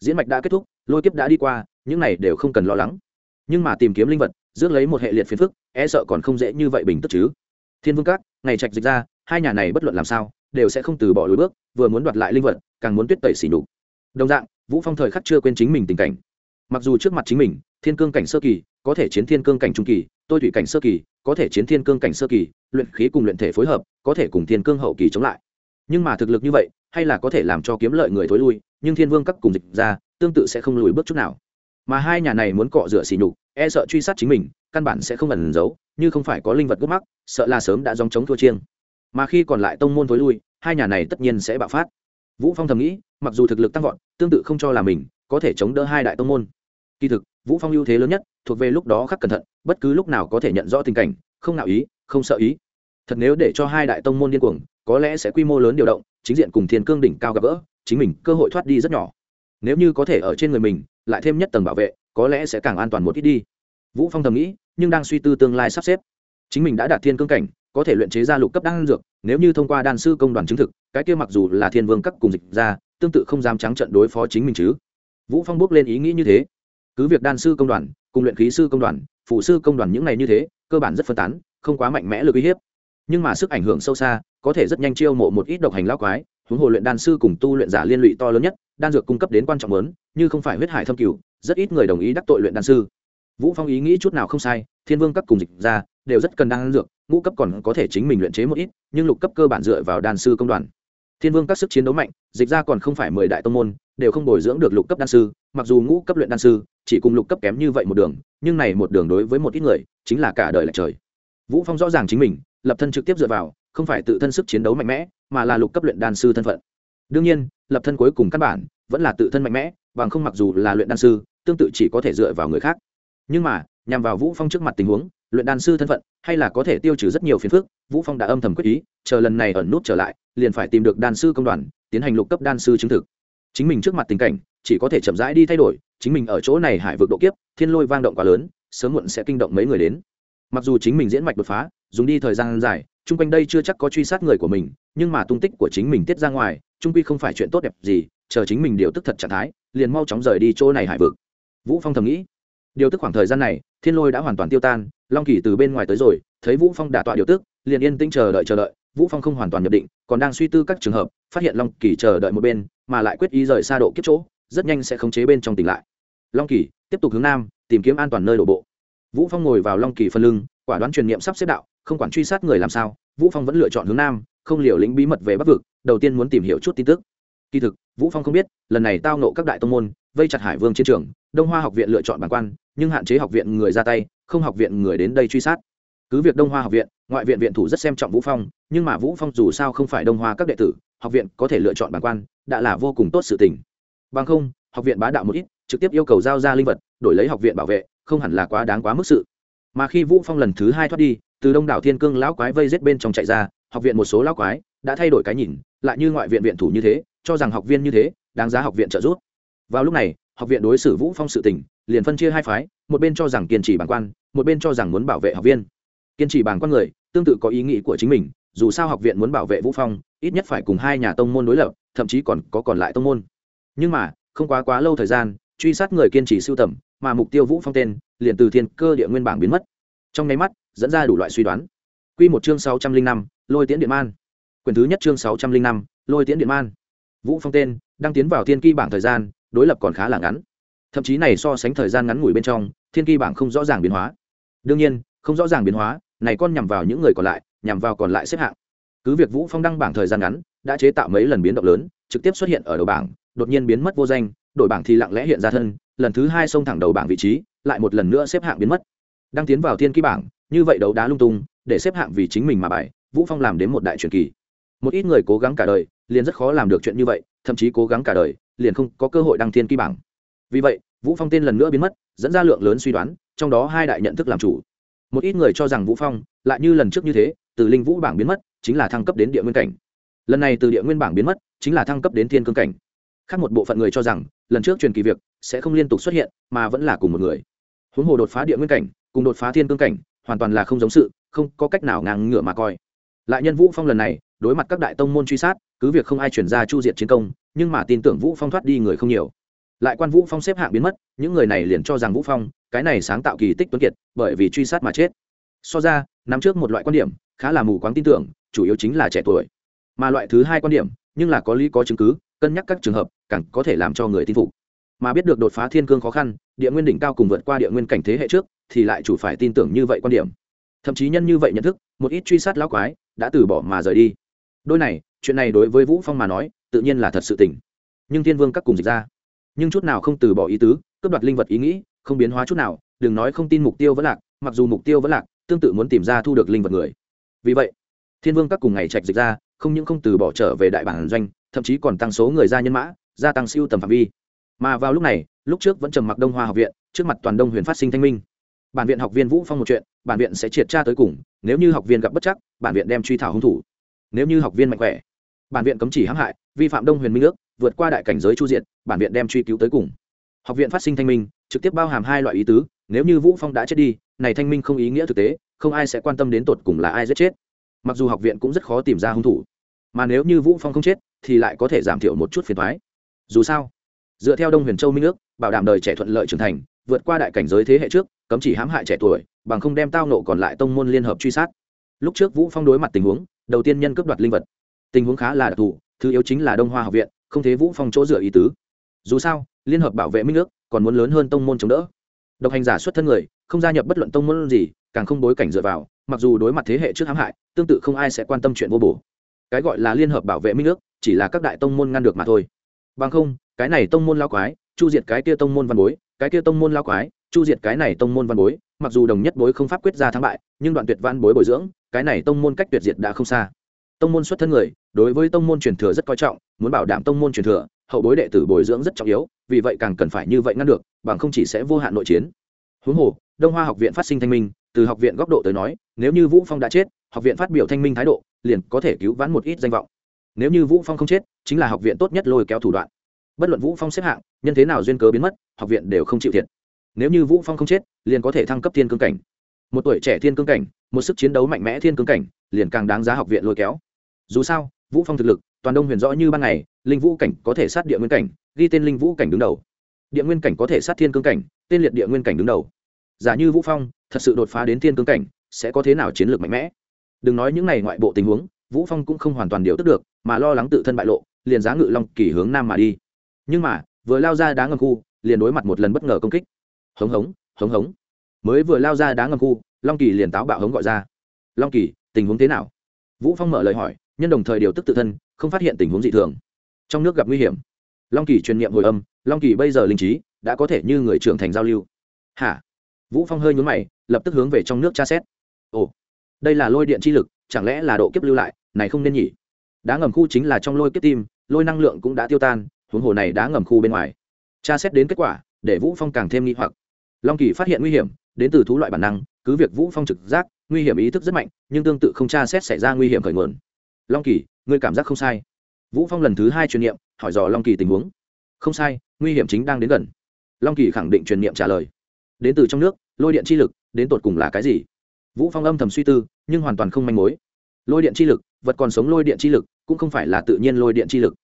Diễn mạch đã kết thúc, lôi kiếp đã đi qua, những này đều không cần lo lắng. Nhưng mà tìm kiếm linh vật, rước lấy một hệ liệt phiền phức e sợ còn không dễ như vậy bình tức chứ. Thiên vương các, ngày trạch dịch ra, hai nhà này bất luận làm sao, đều sẽ không từ bỏ lối bước, vừa muốn đoạt lại linh vật, càng muốn tuyết tẩy xỉ nhục. Đồng dạng, vũ phong thời khắc chưa quên chính mình tình cảnh. Mặc dù trước mặt chính mình, thiên cương cảnh sơ kỳ, có thể chiến thiên cương cảnh trung kỳ, tôi thủy cảnh sơ kỳ, có thể chiến thiên cương cảnh sơ kỳ, luyện khí cùng luyện thể phối hợp, có thể cùng thiên cương hậu kỳ chống lại. Nhưng mà thực lực như vậy hay là có thể làm cho kiếm lợi người thối lui, nhưng thiên vương các cùng dịch ra, tương tự sẽ không lùi bước chút nào. Mà hai nhà này muốn cọ rửa xỉ nhục e sợ truy sát chính mình, căn bản sẽ không ẩn giấu, như không phải có linh vật gốc mắc, sợ là sớm đã dòng chống thua chiêng. Mà khi còn lại tông môn thối lui, hai nhà này tất nhiên sẽ bạo phát. Vũ phong thầm nghĩ, mặc dù thực lực tăng vọt, tương tự không cho là mình có thể chống đỡ hai đại tông môn. Kỳ thực, vũ phong ưu thế lớn nhất, thuộc về lúc đó khắc cẩn thận, bất cứ lúc nào có thể nhận rõ tình cảnh, không nào ý, không sợ ý. Thật nếu để cho hai đại tông môn điên cuồng, có lẽ sẽ quy mô lớn điều động chính diện cùng thiên cương đỉnh cao gặp gỡ, chính mình cơ hội thoát đi rất nhỏ. Nếu như có thể ở trên người mình, lại thêm nhất tầng bảo vệ, có lẽ sẽ càng an toàn một ít đi. Vũ phong thầm nghĩ, nhưng đang suy tư tương lai sắp xếp. Chính mình đã đạt thiên cương cảnh, có thể luyện chế ra lục cấp đan dược, nếu như thông qua đan sư công đoàn chứng thực, cái kia mặc dù là thiên vương cấp cùng dịch ra, tương tự không dám trắng trận đối phó chính mình chứ. Vũ phong bước lên ý nghĩ như thế. Cứ việc đan sư công đoàn, cùng luyện khí sư công đoàn phụ sư công đoàn những này như thế, cơ bản rất phân tán, không quá mạnh mẽ lực uy hiếp nhưng mà sức ảnh hưởng sâu xa, có thể rất nhanh chiêu mộ một ít độc hành lao quái, huống hồ luyện đan sư cùng tu luyện giả liên lụy to lớn nhất, đan dược cung cấp đến quan trọng lớn, như không phải huyết hải thâm cửu, rất ít người đồng ý đắc tội luyện đan sư. Vũ phong ý nghĩ chút nào không sai, thiên vương cấp cùng dịch ra đều rất cần đan dược, ngũ cấp còn có thể chính mình luyện chế một ít, nhưng lục cấp cơ bản dựa vào đan sư công đoàn. Thiên vương các sức chiến đấu mạnh, dịch ra còn không phải mười đại tông môn, đều không bồi dưỡng được lục cấp đan sư, mặc dù ngũ cấp luyện đan sư, chỉ cùng lục cấp kém như vậy một đường, nhưng này một đường đối với một ít người, chính là cả đời là trời. Vũ phong rõ ràng chính mình lập thân trực tiếp dựa vào, không phải tự thân sức chiến đấu mạnh mẽ, mà là lục cấp luyện đan sư thân phận. Đương nhiên, lập thân cuối cùng căn bản vẫn là tự thân mạnh mẽ, bằng không mặc dù là luyện đan sư, tương tự chỉ có thể dựa vào người khác. Nhưng mà, nhằm vào vũ phong trước mặt tình huống, luyện đan sư thân phận hay là có thể tiêu trừ rất nhiều phiền phức, vũ phong đã âm thầm quyết ý, chờ lần này ẩn nút trở lại, liền phải tìm được đan sư công đoàn, tiến hành lục cấp đan sư chứng thực. Chính mình trước mặt tình cảnh, chỉ có thể chậm rãi đi thay đổi, chính mình ở chỗ này hải vực độ kiếp, thiên lôi vang động quá lớn, sớm muộn sẽ kinh động mấy người đến. Mặc dù chính mình diễn mạch đột phá dùng đi thời gian dài, chung quanh đây chưa chắc có truy sát người của mình, nhưng mà tung tích của chính mình tiết ra ngoài trung quy không phải chuyện tốt đẹp gì, chờ chính mình điều tức thật trạng thái, liền mau chóng rời đi chỗ này hải vực. Vũ phong thầm nghĩ. Điều tức khoảng thời gian này, thiên lôi đã hoàn toàn tiêu tan, long kỳ từ bên ngoài tới rồi, thấy vũ phong đả tọa điều tức, liền yên tĩnh chờ đợi chờ đợi, vũ phong không hoàn toàn nhập định, còn đang suy tư các trường hợp, phát hiện long kỳ chờ đợi một bên, mà lại quyết ý rời xa độ kiếp chỗ, rất nhanh sẽ khống chế bên trong tỉnh lại. Long kỳ, tiếp tục hướng nam, tìm kiếm an toàn nơi đổ bộ. Vũ phong ngồi vào long kỳ phân lưng quả đoán truyền niệm sắp xếp đạo, không quản truy sát người làm sao, vũ phong vẫn lựa chọn hướng nam, không liều lĩnh bí mật về bắc vực, đầu tiên muốn tìm hiểu chút tin tức. Kỳ thực, vũ phong không biết, lần này tao nộ các đại tông môn, vây chặt hải vương chiến trường, đông hoa học viện lựa chọn bản quan, nhưng hạn chế học viện người ra tay, không học viện người đến đây truy sát. Cứ việc đông hoa học viện, ngoại viện viện thủ rất xem trọng vũ phong, nhưng mà vũ phong dù sao không phải đông hoa các đệ tử, học viện có thể lựa chọn bản quan, đã là vô cùng tốt sự tình. Bằng không, học viện bá đạo một ít, trực tiếp yêu cầu giao ra linh vật, đổi lấy học viện bảo vệ, không hẳn là quá đáng quá mức sự mà khi vũ phong lần thứ hai thoát đi từ đông đảo thiên cương lão quái vây giết bên trong chạy ra học viện một số lão quái đã thay đổi cái nhìn lại như ngoại viện viện thủ như thế cho rằng học viên như thế đáng giá học viện trợ giúp vào lúc này học viện đối xử vũ phong sự tình liền phân chia hai phái một bên cho rằng kiên trì bản quan một bên cho rằng muốn bảo vệ học viên kiên trì bản quan người tương tự có ý nghĩ của chính mình dù sao học viện muốn bảo vệ vũ phong ít nhất phải cùng hai nhà tông môn đối lập thậm chí còn có còn lại tông môn nhưng mà không quá quá lâu thời gian truy sát người kiên trì sưu tầm mà mục tiêu vũ phong tên liền từ thiên cơ địa nguyên bảng biến mất. Trong nháy mắt, dẫn ra đủ loại suy đoán. Quy một chương sáu trăm linh năm, lôi tiễn điện man. Quyển thứ nhất chương sáu trăm linh năm, lôi tiễn điện man. Vũ phong tên, đang tiến vào thiên kỳ bảng thời gian, đối lập còn khá là ngắn. Thậm chí này so sánh thời gian ngắn ngủi bên trong, thiên kỳ bảng không rõ ràng biến hóa. Đương nhiên, không rõ ràng biến hóa, này con nhằm vào những người còn lại, nhằm vào còn lại xếp hạng. Cứ việc vũ phong đăng bảng thời gian ngắn, đã chế tạo mấy lần biến động lớn, trực tiếp xuất hiện ở đầu bảng, đột nhiên biến mất vô danh đổi bảng thì lặng lẽ hiện ra thân, lần thứ hai xông thẳng đầu bảng vị trí, lại một lần nữa xếp hạng biến mất. Đang tiến vào thiên ký bảng, như vậy đấu đá lung tung, để xếp hạng vì chính mình mà bài, vũ phong làm đến một đại truyền kỳ. Một ít người cố gắng cả đời, liền rất khó làm được chuyện như vậy, thậm chí cố gắng cả đời, liền không có cơ hội đăng thiên ký bảng. Vì vậy, vũ phong tên lần nữa biến mất, dẫn ra lượng lớn suy đoán, trong đó hai đại nhận thức làm chủ. Một ít người cho rằng vũ phong, lại như lần trước như thế, từ linh vũ bảng biến mất, chính là thăng cấp đến địa nguyên cảnh. Lần này từ địa nguyên bảng biến mất, chính là thăng cấp đến thiên cương cảnh. Khác một bộ phận người cho rằng lần trước truyền kỳ việc sẽ không liên tục xuất hiện, mà vẫn là cùng một người. Huống hồ đột phá địa nguyên cảnh, cùng đột phá thiên cương cảnh, hoàn toàn là không giống sự, không có cách nào ngang ngửa mà coi. Lại nhân vũ phong lần này, đối mặt các đại tông môn truy sát, cứ việc không ai chuyển ra chu diệt chiến công, nhưng mà tin tưởng vũ phong thoát đi người không nhiều. Lại quan vũ phong xếp hạng biến mất, những người này liền cho rằng vũ phong, cái này sáng tạo kỳ tích tuấn kiệt, bởi vì truy sát mà chết. So ra nắm trước một loại quan điểm khá là mù quáng tin tưởng, chủ yếu chính là trẻ tuổi. Mà loại thứ hai quan điểm, nhưng là có lý có chứng cứ cân nhắc các trường hợp, càng có thể làm cho người tin phục. Mà biết được đột phá thiên cương khó khăn, địa nguyên đỉnh cao cùng vượt qua địa nguyên cảnh thế hệ trước, thì lại chủ phải tin tưởng như vậy quan điểm. Thậm chí nhân như vậy nhận thức, một ít truy sát lão quái, đã từ bỏ mà rời đi. Đôi này, chuyện này đối với vũ phong mà nói, tự nhiên là thật sự tình. Nhưng thiên vương các cùng dịch ra. Nhưng chút nào không từ bỏ ý tứ, cướp đoạt linh vật ý nghĩ, không biến hóa chút nào, đừng nói không tin mục tiêu vẫn lạc, mặc dù mục tiêu vẫn lạc, tương tự muốn tìm ra thu được linh vật người. Vì vậy, thiên vương các cùng ngày trạch dịch ra, không những không từ bỏ trở về đại bản doanh thậm chí còn tăng số người ra nhân mã, gia tăng siêu tầm phạm vi. Mà vào lúc này, lúc trước vẫn trầm mặc đông hoa học viện, trước mặt toàn đông huyền phát sinh thanh minh. Bản viện học viên vũ phong một chuyện, bản viện sẽ triệt tra tới cùng, nếu như học viên gặp bất chắc, bản viện đem truy thảo hung thủ. Nếu như học viên mạnh khỏe, bản viện cấm chỉ hãm hại, vi phạm đông huyền minh ước, vượt qua đại cảnh giới chu diện bản viện đem truy cứu tới cùng. Học viện phát sinh thanh minh, trực tiếp bao hàm hai loại ý tứ, nếu như vũ phong đã chết đi, này thanh minh không ý nghĩa thực tế, không ai sẽ quan tâm đến tột cùng là ai giết chết. Mặc dù học viện cũng rất khó tìm ra hung thủ, mà nếu như vũ phong không chết thì lại có thể giảm thiểu một chút phiền thoái. Dù sao, dựa theo đông huyền châu minh ước, bảo đảm đời trẻ thuận lợi trưởng thành, vượt qua đại cảnh giới thế hệ trước, cấm chỉ hãm hại trẻ tuổi, bằng không đem tao nộ còn lại tông môn liên hợp truy sát. Lúc trước vũ phong đối mặt tình huống, đầu tiên nhân cướp đoạt linh vật. Tình huống khá là đặc thù, thứ yếu chính là đông hoa học viện, không thế vũ phong chỗ dựa ý tứ. Dù sao, liên hợp bảo vệ minh ước còn muốn lớn hơn tông môn chống đỡ. Độc hành giả xuất thân người, không gia nhập bất luận tông môn gì, càng không bối cảnh dựa vào, mặc dù đối mặt thế hệ trước hãm hại, tương tự không ai sẽ quan tâm chuyện vô bổ. Cái gọi là liên hợp bảo vệ minh ước chỉ là các đại tông môn ngăn được mà thôi. Bằng không, cái này tông môn lao quái, chu diệt cái kia tông môn văn bối, cái kia tông môn lao quái, chu diệt cái này tông môn văn bối, mặc dù đồng nhất bối không pháp quyết ra thắng bại, nhưng đoạn tuyệt văn bối bồi dưỡng, cái này tông môn cách tuyệt diệt đã không xa. Tông môn xuất thân người, đối với tông môn truyền thừa rất coi trọng, muốn bảo đảm tông môn truyền thừa, hậu bối đệ tử bồi dưỡng rất trọng yếu, vì vậy càng cần phải như vậy ngăn được, bằng không chỉ sẽ vô hạn nội chiến. Huống hồ, đông hoa học viện phát sinh thanh minh, từ học viện góc độ tới nói, nếu như vũ phong đã chết, học viện phát biểu thanh minh thái độ, liền có thể cứu vãn một ít danh vọng nếu như vũ phong không chết, chính là học viện tốt nhất lôi kéo thủ đoạn. Bất luận vũ phong xếp hạng, nhân thế nào duyên cớ biến mất, học viện đều không chịu thiệt. Nếu như vũ phong không chết, liền có thể thăng cấp thiên cương cảnh. Một tuổi trẻ thiên cương cảnh, một sức chiến đấu mạnh mẽ thiên cương cảnh, liền càng đáng giá học viện lôi kéo. Dù sao, vũ phong thực lực, toàn đông huyền rõ như ban ngày, linh vũ cảnh có thể sát địa nguyên cảnh, ghi tên linh vũ cảnh đứng đầu. Địa nguyên cảnh có thể sát thiên cương cảnh, tên liệt địa nguyên cảnh đứng đầu. Giả như vũ phong, thật sự đột phá đến thiên cương cảnh, sẽ có thế nào chiến lược mạnh mẽ? Đừng nói những này ngoại bộ tình huống vũ phong cũng không hoàn toàn điều tức được, mà lo lắng tự thân bại lộ, liền giá ngự long kỳ hướng nam mà đi. Nhưng mà, vừa lao ra đá ngầm khu, liền đối mặt một lần bất ngờ công kích. Hống hống hống hống. Mới vừa lao ra đá ngầm khu, long kỳ liền táo bạo hống gọi ra. Long kỳ, tình huống thế nào? Vũ phong mở lời hỏi, nhân đồng thời điều tức tự thân, không phát hiện tình huống dị thường. Trong nước gặp nguy hiểm. Long kỳ truyền niệm hồi âm, long kỳ bây giờ linh trí, đã có thể như người trưởng thành giao lưu. Hả? Vũ phong hơi nhún mày, lập tức hướng về trong nước tra xét. Ồ, đây là lôi điện chi lực, chẳng lẽ là độ kiếp lưu lại? Này không nên nhỉ. Đá ngầm khu chính là trong lôi kiếp tim, lôi năng lượng cũng đã tiêu tan, huống hồ này đá ngầm khu bên ngoài. Tra xét đến kết quả, để vũ phong càng thêm nghi hoặc. Long kỳ phát hiện nguy hiểm, đến từ thú loại bản năng, cứ việc vũ phong trực giác, nguy hiểm ý thức rất mạnh, nhưng tương tự không tra xét xảy ra nguy hiểm khởi nguồn. Long kỳ, ngươi cảm giác không sai. Vũ phong lần thứ hai truyền niệm, hỏi dò long kỳ tình huống. Không sai, nguy hiểm chính đang đến gần. Long kỳ khẳng định truyền niệm trả lời. Đến từ trong nước, lôi điện chi lực, đến tột cùng là cái gì? Vũ phong âm thầm suy tư, nhưng hoàn toàn không manh mối. Lôi điện chi lực vật còn sống lôi điện chi lực, cũng không phải là tự nhiên lôi điện chi lực.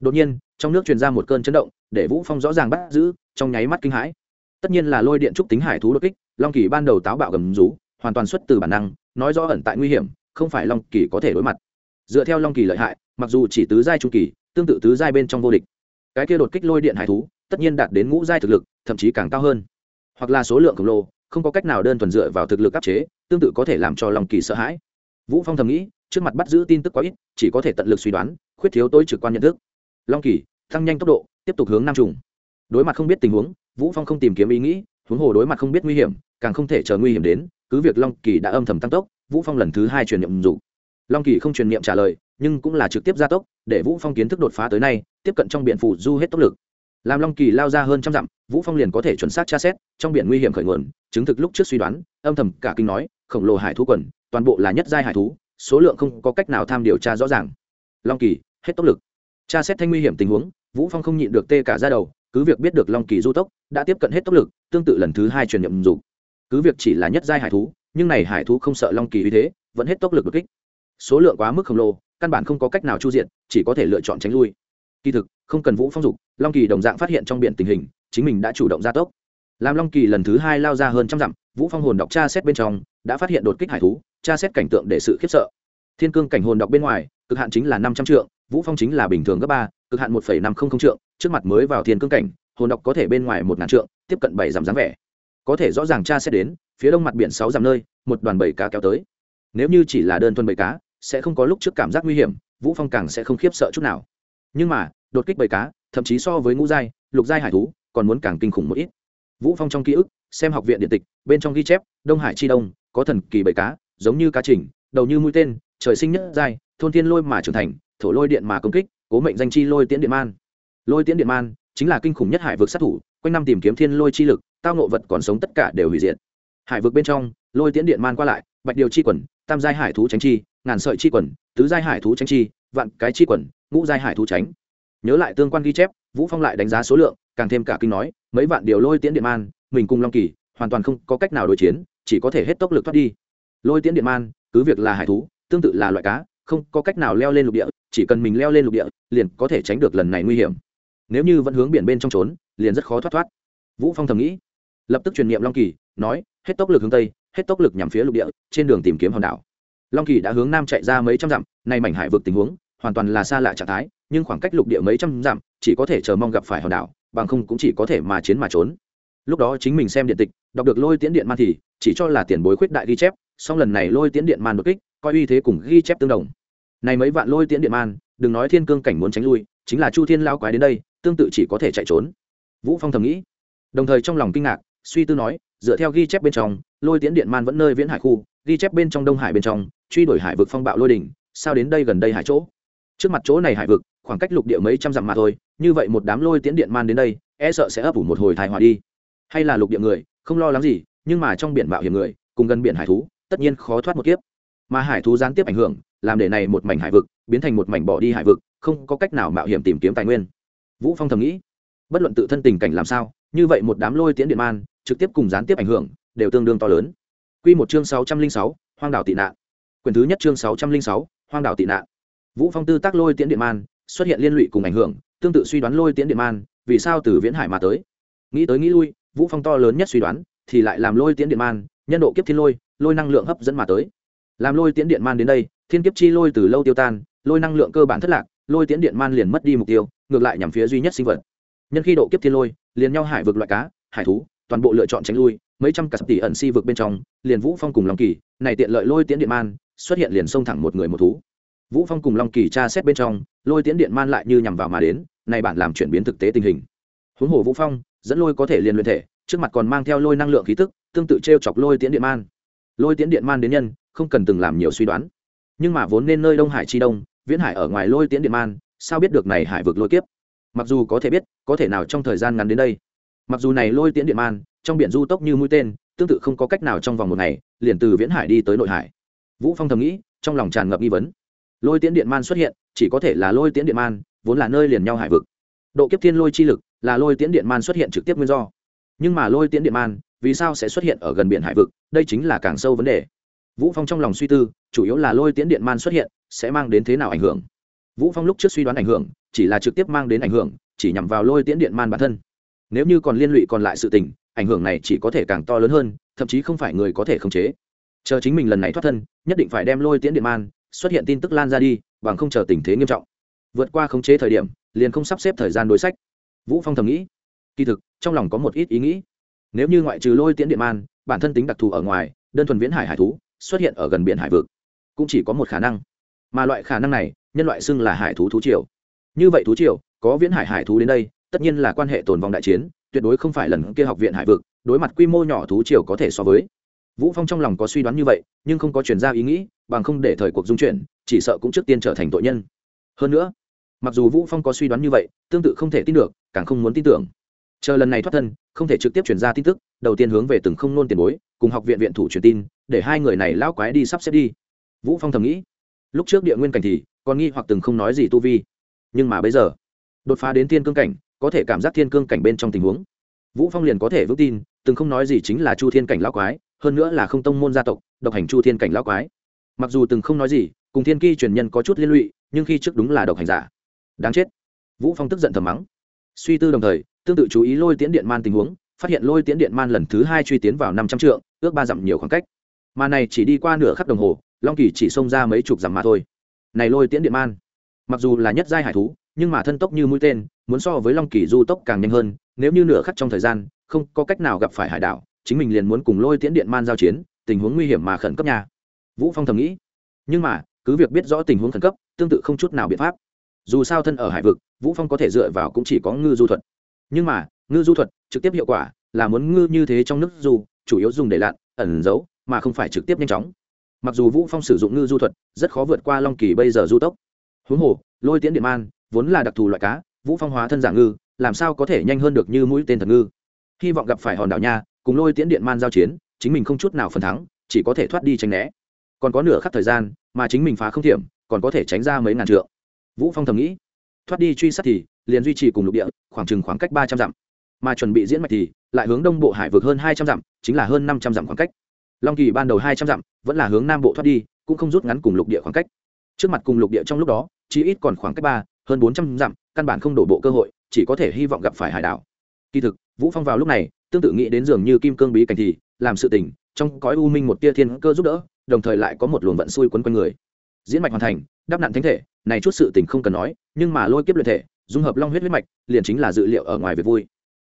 Đột nhiên, trong nước truyền ra một cơn chấn động, để vũ phong rõ ràng bắt giữ, trong nháy mắt kinh hãi. Tất nhiên là lôi điện trúc tính hải thú đột kích, long kỳ ban đầu táo bạo gầm rú, hoàn toàn xuất từ bản năng, nói rõ ẩn tại nguy hiểm, không phải long kỳ có thể đối mặt. Dựa theo long kỳ lợi hại, mặc dù chỉ tứ giai trung kỳ, tương tự tứ giai bên trong vô địch. Cái kia đột kích lôi điện hải thú, tất nhiên đạt đến ngũ giai thực lực, thậm chí càng cao hơn. Hoặc là số lượng khổng lồ, không có cách nào đơn thuần dựa vào thực lực áp chế, tương tự có thể làm cho long kỳ sợ hãi. Vũ phong thầm nghĩ trước mặt bắt giữ tin tức quá ít, chỉ có thể tận lực suy đoán, khuyết thiếu tối trực quan nhận thức. Long kỳ, tăng nhanh tốc độ, tiếp tục hướng nam trùng. Đối mặt không biết tình huống, vũ phong không tìm kiếm ý nghĩ, huống hồ đối mặt không biết nguy hiểm, càng không thể chờ nguy hiểm đến, cứ việc long kỳ đã âm thầm tăng tốc, vũ phong lần thứ hai truyền nhiệm dụ. Long kỳ không truyền niệm trả lời, nhưng cũng là trực tiếp gia tốc, để vũ phong kiến thức đột phá tới nay, tiếp cận trong biển phủ du hết tốc lực. Làm long kỳ lao ra hơn trăm dặm, vũ phong liền có thể chuẩn xác tra xét, trong biển nguy hiểm khởi nguồn, chứng thực lúc trước suy đoán, âm thầm cả kinh nói, khổng lồ hải thú quần, toàn bộ là nhất giai hải thú số lượng không có cách nào tham điều tra rõ ràng. Long kỳ, hết tốc lực. Tra xét thanh nguy hiểm tình huống, vũ phong không nhịn được tê cả ra đầu, cứ việc biết được long kỳ du tốc, đã tiếp cận hết tốc lực, tương tự lần thứ hai truyền nhậm dục. Cứ việc chỉ là nhất giai hải thú, nhưng này hải thú không sợ long kỳ uy thế, vẫn hết tốc lực đột kích. Số lượng quá mức khổng lồ, căn bản không có cách nào chu diện chỉ có thể lựa chọn tránh lui. Kỳ thực, không cần vũ phong dục, long kỳ đồng dạng phát hiện trong biển tình hình, chính mình đã chủ động gia tốc. Làm long kỳ lần thứ hai lao ra hơn trăm dặm, vũ phong hồn đọc tra xét bên trong đã phát hiện đột kích hải thú, tra xét cảnh tượng để sự khiếp sợ. Thiên cương cảnh hồn đọc bên ngoài, cực hạn chính là năm trăm trượng, vũ phong chính là bình thường gấp ba, cực hạn một năm không không trượng, trước mặt mới vào thiên cương cảnh, hồn đọc có thể bên ngoài một ngàn trượng, tiếp cận bảy dặm dáng vẻ. Có thể rõ ràng tra xét đến, phía đông mặt biển sáu dặm nơi, một đoàn bảy cá kéo tới. Nếu như chỉ là đơn thuần bảy cá, sẽ không có lúc trước cảm giác nguy hiểm, vũ phong càng sẽ không khiếp sợ chút nào. Nhưng mà, đột kích bảy cá, thậm chí so với ngũ giai, lục giai hải thú, còn muốn càng kinh khủng một ít. Vũ phong trong ký ức, xem học viện điện tịch, bên trong ghi chép, đông hải chi đông có thần kỳ bảy cá, giống như cá trình, đầu như mũi tên, trời sinh nhất giai, thôn thiên lôi mà trưởng thành, thổ lôi điện mà công kích, cố mệnh danh chi lôi tiễn điện man. Lôi tiễn điện man chính là kinh khủng nhất hải vực sát thủ, quanh năm tìm kiếm thiên lôi chi lực, tao ngộ vật còn sống tất cả đều hủy diệt. Hải vực bên trong, lôi tiễn điện man qua lại, bạch điều chi quần, tam giai hải thú tránh chi, ngàn sợi chi quần, tứ giai hải thú tránh chi, vạn cái chi quần, ngũ giai hải thú tránh. Nhớ lại tương quan ghi chép, vũ phong lại đánh giá số lượng, càng thêm cả kinh nói, mấy vạn điều lôi tiễn điện man, mình cùng long kỳ hoàn toàn không có cách nào đối chiến chỉ có thể hết tốc lực thoát đi. Lôi tiễn điện man, cứ việc là hải thú, tương tự là loại cá, không có cách nào leo lên lục địa, chỉ cần mình leo lên lục địa, liền có thể tránh được lần này nguy hiểm. Nếu như vẫn hướng biển bên trong trốn, liền rất khó thoát thoát. Vũ phong thầm nghĩ, lập tức truyền niệm long kỳ, nói, hết tốc lực hướng tây, hết tốc lực nhằm phía lục địa, trên đường tìm kiếm hòn đảo. Long kỳ đã hướng nam chạy ra mấy trăm dặm, nay mảnh hải vực tình huống, hoàn toàn là xa lạ trạng thái, nhưng khoảng cách lục địa mấy trăm dặm, chỉ có thể chờ mong gặp phải hòn đảo, bằng không cũng chỉ có thể mà chiến mà trốn. Lúc đó chính mình xem điện tịch đọc được lôi tiễn điện man thì chỉ cho là tiền bối khuyết đại ghi chép, song lần này lôi tiễn điện man đột kích, coi uy thế cùng ghi chép tương đồng. Này mấy vạn lôi tiễn điện man, đừng nói thiên cương cảnh muốn tránh lui, chính là chu thiên lao quái đến đây, tương tự chỉ có thể chạy trốn. Vũ phong thầm nghĩ. Đồng thời trong lòng kinh ngạc, suy tư nói, dựa theo ghi chép bên trong, lôi tiễn điện man vẫn nơi viễn hải khu, ghi chép bên trong đông hải bên trong, truy đuổi hải vực phong bạo lôi đỉnh, sao đến đây gần đây hải chỗ? Trước mặt chỗ này hải vực, khoảng cách lục địa mấy trăm dặm mà thôi, như vậy một đám lôi tiễn điện man đến đây e sợ sẽ ấp ủ một hồi thai hòa đi. Hay là lục địa người không lo lắng gì nhưng mà trong biển mạo hiểm người cùng gần biển hải thú tất nhiên khó thoát một kiếp. Mà hải thú gián tiếp ảnh hưởng làm để này một mảnh hải vực biến thành một mảnh bỏ đi hải vực không có cách nào mạo hiểm tìm kiếm tài nguyên. Vũ phong thầm nghĩ bất luận tự thân tình cảnh làm sao như vậy một đám lôi tiễn điện man trực tiếp cùng gián tiếp ảnh hưởng đều tương đương to lớn. Quy một chương 606, hoang đảo tị nạn. Quyển thứ nhất chương 606, hoang đảo tị nạn. Vũ phong tư tác lôi tiễn điện man xuất hiện liên lụy cùng ảnh hưởng tương tự suy đoán lôi tiễn điện man vì sao từ viễn hải mà tới. Nghĩ tới nghĩ lui vũ phong to lớn nhất suy đoán, thì lại làm lôi tiễn điện man, nhân độ kiếp thiên lôi lôi năng lượng hấp dẫn mà tới. Làm lôi tiễn điện man đến đây, thiên kiếp chi lôi từ lâu tiêu tan, lôi năng lượng cơ bản thất lạc, lôi tiễn điện man liền mất đi mục tiêu, ngược lại nhằm phía duy nhất sinh vật. Nhân khi độ kiếp thiên lôi, liền nhau hải vực loại cá, hải thú, toàn bộ lựa chọn tránh lui, mấy trăm cả tỷ ẩn si vực bên trong, liền vũ phong cùng long kỳ, này tiện lợi lôi tiễn điện man, xuất hiện liền xông thẳng một người một thú. Vũ phong cùng long kỳ tra xét bên trong, lôi tiễn điện man lại như nhằm vào mà đến, này bản làm chuyển biến thực tế tình hình. Huống hồ vũ phong dẫn lôi có thể liền luyện thể, trước mặt còn mang theo lôi năng lượng khí tức, tương tự t chọc lôi tiễn điện man. Lôi tiễn điện man đến nhân, không cần từng làm nhiều suy đoán. Nhưng mà vốn nên nơi đông hải chi đông, viễn hải ở ngoài lôi tiễn điện man, sao biết được này hải vực lôi kiếp? Mặc dù có thể biết, có thể nào trong thời gian ngắn đến đây. Mặc dù này lôi tiễn điện man, trong biển du tốc như mũi tên, tương tự không có cách nào trong vòng một ngày, liền từ viễn hải đi tới nội hải. Vũ phong thầm nghĩ, trong lòng tràn ngập nghi vấn. Lôi tiễn điện man xuất hiện, chỉ có thể là lôi tiễn điện man, vốn là nơi liền nhau hải vực. Độ kiếp thiên lôi chi lực là lôi tiễn điện man xuất hiện trực tiếp nguyên do. Nhưng mà lôi tiễn điện man, vì sao sẽ xuất hiện ở gần biển hải vực? Đây chính là càng sâu vấn đề. Vũ phong trong lòng suy tư, chủ yếu là lôi tiễn điện man xuất hiện, sẽ mang đến thế nào ảnh hưởng? Vũ phong lúc trước suy đoán ảnh hưởng, chỉ là trực tiếp mang đến ảnh hưởng, chỉ nhằm vào lôi tiễn điện man bản thân. Nếu như còn liên lụy còn lại sự tình, ảnh hưởng này chỉ có thể càng to lớn hơn, thậm chí không phải người có thể khống chế. Chờ chính mình lần này thoát thân, nhất định phải đem lôi tiễn điện man xuất hiện tin tức lan ra đi, bằng không chờ tình thế nghiêm trọng. Vượt qua khống chế thời điểm, liền không sắp xếp thời gian đối sách vũ phong thầm nghĩ. Kỳ thực, trong lòng có một ít ý nghĩ. Nếu như ngoại trừ lôi tiễn điện man, bản thân tính đặc thù ở ngoài, đơn thuần viễn hải hải thú, xuất hiện ở gần biển hải vực, cũng chỉ có một khả năng. Mà loại khả năng này, nhân loại xưng là hải thú thú triều. Như vậy thú triều, có viễn hải hải thú đến đây, tất nhiên là quan hệ tồn vong đại chiến, tuyệt đối không phải lần kia học viện hải vực, đối mặt quy mô nhỏ thú triều có thể so với. Vũ phong trong lòng có suy đoán như vậy, nhưng không có chuyển ra ý nghĩ, bằng không để thời cuộc dung chuyển, chỉ sợ cũng trước tiên trở thành tội nhân. Hơn nữa mặc dù vũ phong có suy đoán như vậy, tương tự không thể tin được, càng không muốn tin tưởng. Chờ lần này thoát thân, không thể trực tiếp chuyển ra tin tức, đầu tiên hướng về từng không nôn tiền bối, cùng học viện viện thủ truyền tin, để hai người này lão quái đi sắp xếp đi. Vũ phong thầm nghĩ, lúc trước địa nguyên cảnh thì, còn nghi hoặc từng không nói gì tu vi. Nhưng mà bây giờ, đột phá đến thiên cương cảnh, có thể cảm giác thiên cương cảnh bên trong tình huống. Vũ phong liền có thể vững tin, từng không nói gì chính là chu thiên cảnh lão quái, hơn nữa là không tông môn gia tộc, độc hành chu thiên cảnh lão quái. Mặc dù từng không nói gì, cùng thiên ki truyền nhân có chút liên lụy, nhưng khi trước đúng là độc hành giả đáng chết. Vũ phong tức giận thầm mắng. Suy tư đồng thời, tương tự chú ý lôi tiễn điện man tình huống, phát hiện lôi tiễn điện man lần thứ hai truy tiến vào năm trăm trượng, ước ba dặm nhiều khoảng cách. Mà này chỉ đi qua nửa khắc đồng hồ, long kỳ chỉ xông ra mấy chục dặm mà thôi. Này lôi tiễn điện man, mặc dù là nhất giai hải thú, nhưng mà thân tốc như mũi tên, muốn so với long kỳ du tốc càng nhanh hơn, nếu như nửa khắc trong thời gian, không có cách nào gặp phải hải đảo, chính mình liền muốn cùng lôi tiễn điện man giao chiến, tình huống nguy hiểm mà khẩn cấp nhà vũ phong thầm nghĩ. Nhưng mà, cứ việc biết rõ tình huống khẩn cấp, tương tự không chút nào biện pháp dù sao thân ở hải vực, vũ phong có thể dựa vào cũng chỉ có ngư du thuật. Nhưng mà, ngư du thuật trực tiếp hiệu quả là muốn ngư như thế trong nước du, chủ yếu dùng để lặn, ẩn giấu, mà không phải trực tiếp nhanh chóng. Mặc dù vũ phong sử dụng ngư du thuật, rất khó vượt qua long kỳ bây giờ du tốc. Huống hồ, lôi tiễn điện man vốn là đặc thù loại cá, vũ phong hóa thân giả ngư, làm sao có thể nhanh hơn được như mũi tên thật ngư? Hy vọng gặp phải hòn đảo nha, cùng lôi tiễn điện man giao chiến, chính mình không chút nào phần thắng, chỉ có thể thoát đi tránh né. Còn có nửa khắc thời gian, mà chính mình phá không thiểm, còn có thể tránh ra mấy ngàn trượng vũ phong thầm nghĩ, thoát đi truy sát thì liền duy trì cùng lục địa, khoảng chừng khoảng cách ba trăm dặm. Mà chuẩn bị diễn mạch thì lại hướng đông bộ hải vực hơn hai trăm dặm, chính là hơn năm trăm dặm khoảng cách. Long kỳ ban đầu hai trăm dặm, vẫn là hướng nam bộ thoát đi, cũng không rút ngắn cùng lục địa khoảng cách. Trước mặt cùng lục địa trong lúc đó, chỉ ít còn khoảng cách ba, hơn bốn trăm dặm, căn bản không đổ bộ cơ hội, chỉ có thể hy vọng gặp phải hải đảo. Kỳ thực, vũ phong vào lúc này, tương tự nghĩ đến dường như kim cương bí cảnh thì làm sự tình, trong cõi u minh một tia thiên cơ giúp đỡ, đồng thời lại có một luồng vận xui quấn quanh người. Diễn mạch hoàn thành, đắp nạn thánh thể này chút sự tình không cần nói, nhưng mà lôi kiếp luyện thể, dung hợp long huyết huyết mạch, liền chính là dự liệu ở ngoài việc vui.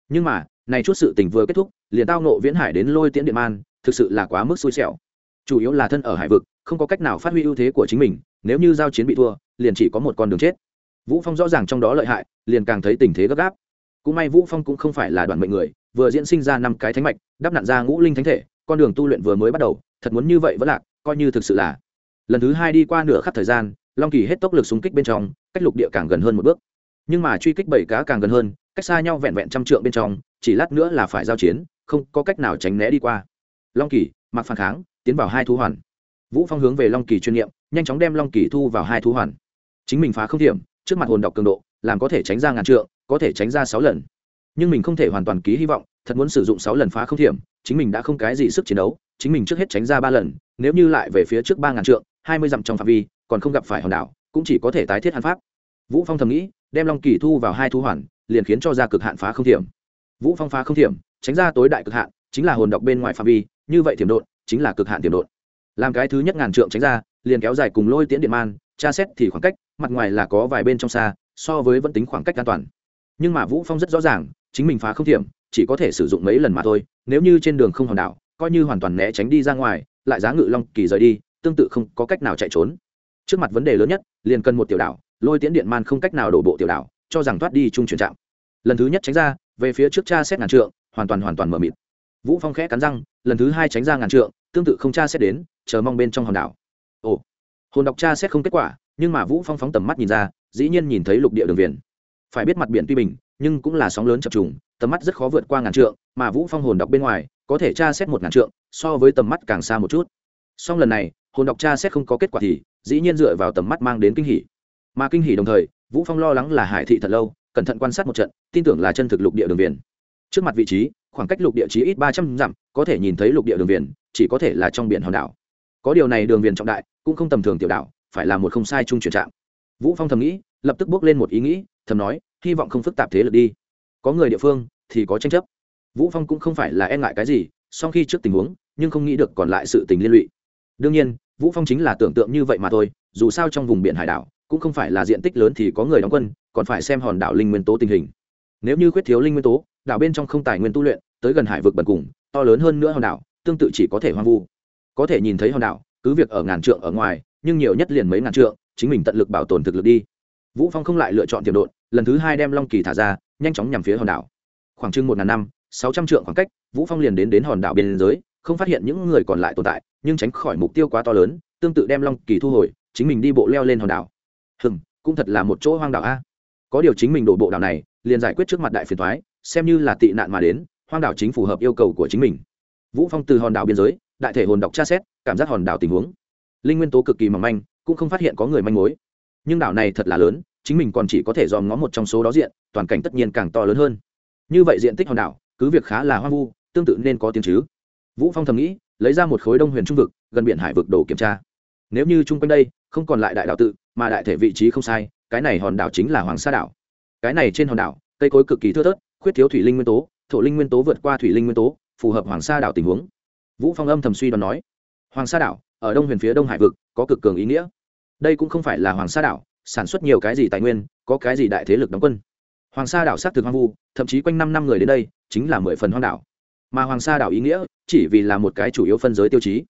Nhưng mà, này chút sự tình vừa kết thúc, liền tao nộ viễn hải đến lôi tiễn điện man, thực sự là quá mức xui xẻo. Chủ yếu là thân ở hải vực, không có cách nào phát huy ưu thế của chính mình, nếu như giao chiến bị thua, liền chỉ có một con đường chết. Vũ phong rõ ràng trong đó lợi hại, liền càng thấy tình thế gấp gáp. Cũng may vũ phong cũng không phải là đoàn mệnh người, vừa diễn sinh ra năm cái thánh mạch, đắp nặn ra ngũ linh thánh thể, con đường tu luyện vừa mới bắt đầu, thật muốn như vậy vẫn lạc coi như thực sự là. Lần thứ hai đi qua nửa khắc thời gian long kỳ hết tốc lực xung kích bên trong, cách lục địa càng gần hơn một bước. Nhưng mà truy kích bảy cá càng gần hơn, cách xa nhau vẹn vẹn trăm trượng bên trong, chỉ lát nữa là phải giao chiến, không có cách nào tránh né đi qua. Long kỳ, mặc phản kháng, tiến vào hai thú hoàn. Vũ phong hướng về long kỳ chuyên nghiệm nhanh chóng đem long kỳ thu vào hai thú hoàn. Chính mình phá không điểm, trước mặt hồn đọc cường độ, làm có thể tránh ra ngàn trượng, có thể tránh ra sáu lần. Nhưng mình không thể hoàn toàn ký hy vọng, thật muốn sử dụng sáu lần phá không thiểm chính mình đã không cái gì sức chiến đấu, chính mình trước hết tránh ra ba lần, nếu như lại về phía trước ba ngàn trượng hai mươi dặm trong phạm vi, còn không gặp phải hòn đảo, cũng chỉ có thể tái thiết hàn pháp. Vũ phong thầm nghĩ, đem long kỳ thu vào hai thu hoàn, liền khiến cho ra cực hạn phá không thiểm. Vũ phong phá không thiểm, tránh ra tối đại cực hạn, chính là hồn độc bên ngoài phạm vi, như vậy thiểm đột chính là cực hạn thiểm đột làm cái thứ nhất ngàn trượng tránh ra, liền kéo dài cùng lôi tiễn điện man, tra xét thì khoảng cách, mặt ngoài là có vài bên trong xa, so với vẫn tính khoảng cách an toàn. Nhưng mà vũ phong rất rõ ràng, chính mình phá không thiểm, chỉ có thể sử dụng mấy lần mà thôi, nếu như trên đường không hòn đảo, coi như hoàn toàn né tránh đi ra ngoài, lại giá ngự long kỳ rời đi tương tự không có cách nào chạy trốn. Trước mặt vấn đề lớn nhất, liền cần một tiểu đảo, lôi tiễn điện man không cách nào đổ bộ tiểu đảo, cho rằng thoát đi trung chuyển trạm. Lần thứ nhất tránh ra, về phía trước cha xét ngàn trượng, hoàn toàn hoàn toàn mở mịt. Vũ phong khẽ cắn răng, lần thứ hai tránh ra ngàn trượng, tương tự không cha xét đến, chờ mong bên trong hòn đảo. Ồ. Hồn đọc cha xét không kết quả, nhưng mà vũ phong phóng tầm mắt nhìn ra, dĩ nhiên nhìn thấy lục địa đường viền phải biết mặt biển tuy bình, nhưng cũng là sóng lớn chập trùng, tầm mắt rất khó vượt qua ngàn trượng, mà vũ phong hồn đọc bên ngoài, có thể tra xét một ngàn trượng, so với tầm mắt càng xa một chút. Song lần này hồn đọc tra xét không có kết quả thì, dĩ nhiên dựa vào tầm mắt mang đến kinh hỉ. Mà kinh hỉ đồng thời, vũ phong lo lắng là hải thị thật lâu, cẩn thận quan sát một trận, tin tưởng là chân thực lục địa đường viền. Trước mặt vị trí, khoảng cách lục địa chí ít ba trăm dặm, có thể nhìn thấy lục địa đường viền, chỉ có thể là trong biển hòn đảo. Có điều này đường viền trọng đại, cũng không tầm thường tiểu đảo, phải là một không sai chung chuyển trạng vũ phong thầm nghĩ, lập tức bước lên một ý nghĩ, thầm nói, hy vọng không phức tạp thế lực đi. Có người địa phương, thì có tranh chấp. Vũ phong cũng không phải là e ngại cái gì, song khi trước tình huống, nhưng không nghĩ được còn lại sự tình liên lụy. Đương nhiên vũ phong chính là tưởng tượng như vậy mà thôi, dù sao trong vùng biển hải đảo, cũng không phải là diện tích lớn thì có người đóng quân, còn phải xem hòn đảo linh nguyên tố tình hình. Nếu như khuyết thiếu linh nguyên tố, đảo bên trong không tài nguyên tu luyện, tới gần hải vực bần cùng, to lớn hơn nữa hòn đảo, tương tự chỉ có thể hoang vu. Có thể nhìn thấy hòn đảo, cứ việc ở ngàn trượng ở ngoài, nhưng nhiều nhất liền mấy ngàn trượng, chính mình tận lực bảo tồn thực lực đi. Vũ phong không lại lựa chọn tiềm độn, lần thứ hai đem long kỳ thả ra, nhanh chóng nhằm phía hòn đảo. Khoảng chừng một ngàn năm, sáu trăm trượng khoảng cách, vũ phong liền đến đến hòn đảo biên giới không phát hiện những người còn lại tồn tại, nhưng tránh khỏi mục tiêu quá to lớn, tương tự đem long kỳ thu hồi, chính mình đi bộ leo lên hòn đảo. Hừm, cũng thật là một chỗ hoang đảo a. Có điều chính mình đổ bộ đảo này, liền giải quyết trước mặt đại phiền thoái xem như là tị nạn mà đến, hoang đảo chính phù hợp yêu cầu của chính mình. Vũ phong từ hòn đảo biên giới, đại thể hồn đọc tra xét, cảm giác hòn đảo tình huống. Linh nguyên tố cực kỳ mỏng manh, cũng không phát hiện có người manh mối. Nhưng đảo này thật là lớn, chính mình còn chỉ có thể dòm ngó một trong số đó diện, toàn cảnh tất nhiên càng to lớn hơn. Như vậy diện tích hòn đảo, cứ việc khá là hoang vu, tương tự nên có tiếng chứ vũ phong thầm nghĩ, lấy ra một khối đông huyền trung vực, gần biển hải vực đồ kiểm tra. Nếu như chung quanh đây không còn lại đại đảo tự, mà đại thể vị trí không sai, cái này hòn đảo chính là hoàng sa đảo. Cái này trên hòn đảo, cây cối cực kỳ thưa thớt, khuyết thiếu thủy linh nguyên tố, thổ linh nguyên tố vượt qua thủy linh nguyên tố, phù hợp hoàng sa đảo tình huống. Vũ phong âm thầm suy đoán nói, hoàng sa đảo, ở đông huyền phía đông hải vực, có cực cường ý nghĩa. Đây cũng không phải là hoàng sa đảo, sản xuất nhiều cái gì tài nguyên, có cái gì đại thế lực đóng quân. Hoàng sa đảo xác thực hoang vu, thậm chí quanh năm năm người đến đây, chính là mười phần hoang đảo mà hoàng sa đảo ý nghĩa chỉ vì là một cái chủ yếu phân giới tiêu chí.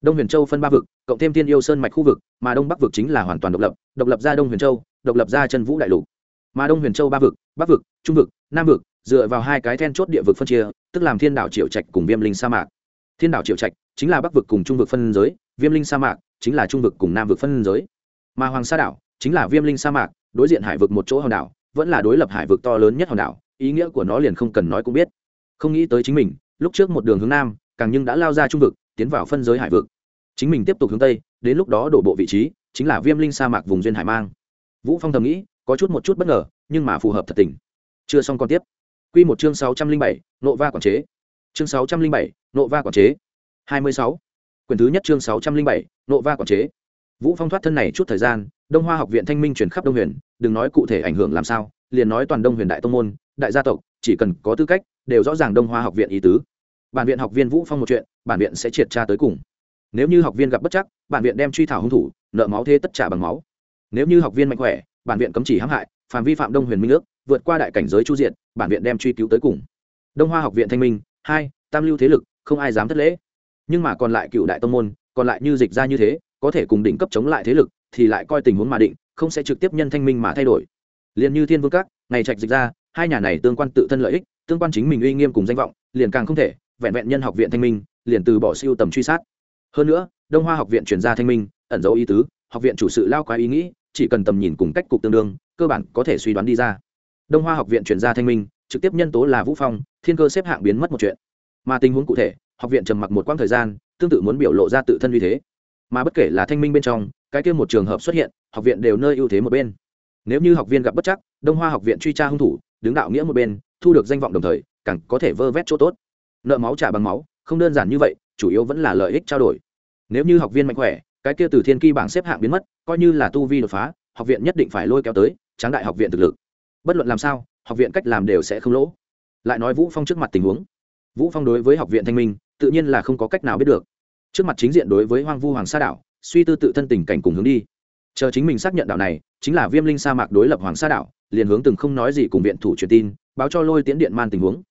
Đông huyền châu phân ba vực, cộng thêm thiên yêu sơn mạch khu vực, mà đông bắc vực chính là hoàn toàn độc lập độc lập ra đông huyền châu, độc lập ra chân vũ đại lục. Mà đông huyền châu ba vực, bắc vực, trung vực, nam vực, dựa vào hai cái then chốt địa vực phân chia, tức làm thiên đảo triệu trạch cùng viêm linh sa mạc. Thiên đảo triệu trạch chính là bắc vực cùng trung vực phân giới, viêm linh sa mạc chính là trung vực cùng nam vực phân giới. Mà hoàng sa đảo chính là viêm linh sa mạc, đối diện hải vực một chỗ hòn đảo, vẫn là đối lập hải vực to lớn nhất hòn đảo, ý nghĩa của nó liền không cần nói cũng biết. Không nghĩ tới chính mình lúc trước một đường hướng nam càng nhưng đã lao ra trung vực tiến vào phân giới hải vực. Chính mình tiếp tục hướng tây đến lúc đó đổ bộ vị trí chính là viêm linh sa mạc vùng duyên hải mang. Vũ phong thầm nghĩ có chút một chút bất ngờ nhưng mà phù hợp thật tình. Chưa xong còn tiếp. Quy một chương sáu trăm linh bảy, nộ va quản chế. Chương sáu trăm linh bảy, nộ va quản chế. Hai mươi sáu, quyển thứ nhất chương sáu trăm linh bảy, nộ va quản chế. Vũ phong thoát thân này chút thời gian đông hoa học viện thanh minh chuyển khắp đông huyền đừng nói cụ thể ảnh hưởng làm sao liền nói toàn đông huyền đại tông môn đại gia tộc chỉ cần có tư cách đều rõ ràng đông hoa học viện ý tứ. Bản viện học viên vũ phong một chuyện bản viện sẽ triệt tra tới cùng. Nếu như học viên gặp bất chắc bản viện đem truy thảo hung thủ nợ máu thế tất trả bằng máu. Nếu như học viên mạnh khỏe bản viện cấm chỉ hãm hại phạm vi phạm đông huyền minh nước, vượt qua đại cảnh giới chu diện bản viện đem truy cứu tới cùng. Đông hoa học viện thanh minh hai tam lưu thế lực không ai dám thất lễ. Nhưng mà còn lại cựu đại tông môn còn lại như dịch ra như thế có thể cùng đỉnh cấp chống lại thế lực thì lại coi tình huống mà định không sẽ trực tiếp nhân thanh minh mà thay đổi. Liền như thiên vương các ngày trạch dịch ra hai nhà này tương quan tự thân lợi ích, tương quan chính mình uy nghiêm cùng danh vọng, liền càng không thể, vẹn vẹn nhân học viện thanh minh, liền từ bỏ siêu tầm truy sát. Hơn nữa, đông hoa học viện chuyển gia thanh minh, ẩn dấu ý tứ, học viện chủ sự lao quá ý nghĩ, chỉ cần tầm nhìn cùng cách cục tương đương, cơ bản có thể suy đoán đi ra. Đông hoa học viện chuyển gia thanh minh, trực tiếp nhân tố là vũ phong, thiên cơ xếp hạng biến mất một chuyện. Mà tình huống cụ thể, học viện trầm mặc một quãng thời gian, tương tự muốn biểu lộ ra tự thân uy thế. Mà bất kể là thanh minh bên trong, cái kia một trường hợp xuất hiện, học viện đều nơi ưu thế một bên. Nếu như học viên gặp bất chắc, đông hoa học viện truy tra hung thủ đứng đạo nghĩa một bên, thu được danh vọng đồng thời, càng có thể vơ vét chỗ tốt. Nợ máu trả bằng máu, không đơn giản như vậy, chủ yếu vẫn là lợi ích trao đổi. Nếu như học viên mạnh khỏe, cái kia từ thiên kỳ bảng xếp hạng biến mất, coi như là tu vi đột phá, học viện nhất định phải lôi kéo tới, tráng đại học viện thực lực. Bất luận làm sao, học viện cách làm đều sẽ không lỗ. Lại nói vũ phong trước mặt tình huống. Vũ phong đối với học viện thanh minh, tự nhiên là không có cách nào biết được. Trước mặt chính diện đối với hoang vu hoàng sa đảo, suy tư tự thân tình cảnh cùng hướng đi chờ chính mình xác nhận đảo này, chính là viêm linh sa mạc đối lập hoàng sa đảo, liền hướng từng không nói gì cùng viện thủ truyền tin, báo cho lôi tiễn điện man tình huống.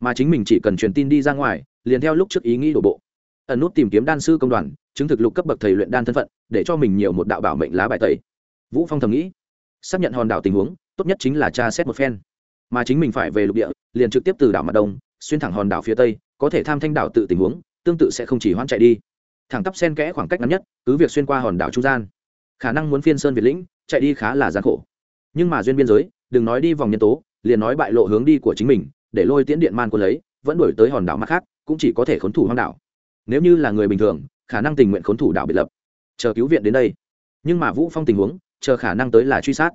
Mà chính mình chỉ cần truyền tin đi ra ngoài, liền theo lúc trước ý nghĩ đổ bộ. Ẩn nút tìm kiếm đan sư công đoàn, chứng thực lục cấp bậc thầy luyện đan thân phận, để cho mình nhiều một đạo bảo mệnh lá bài tẩy. Vũ phong thầm nghĩ, xác nhận hòn đảo tình huống, tốt nhất chính là tra xét một phen. Mà chính mình phải về lục địa, liền trực tiếp từ đảo mặt đông, xuyên thẳng hòn đảo phía tây, có thể tham thanh đảo tự tình huống, tương tự sẽ không chỉ hoãn chạy đi. Thẳng tắp sen kẽ khoảng cách ngắn nhất, cứ việc xuyên qua hòn đảo trung gian khả năng muốn phiên sơn việt lĩnh, chạy đi khá là gian khổ. Nhưng mà duyên biên giới, đừng nói đi vòng nhân tố, liền nói bại lộ hướng đi của chính mình, để lôi tiễn điện man quân lấy, vẫn đổi tới hòn đảo mặt khác, cũng chỉ có thể khốn thủ hoang đảo. Nếu như là người bình thường, khả năng tình nguyện khốn thủ đảo biệt lập. Chờ cứu viện đến đây. Nhưng mà vũ phong tình huống, chờ khả năng tới là truy sát.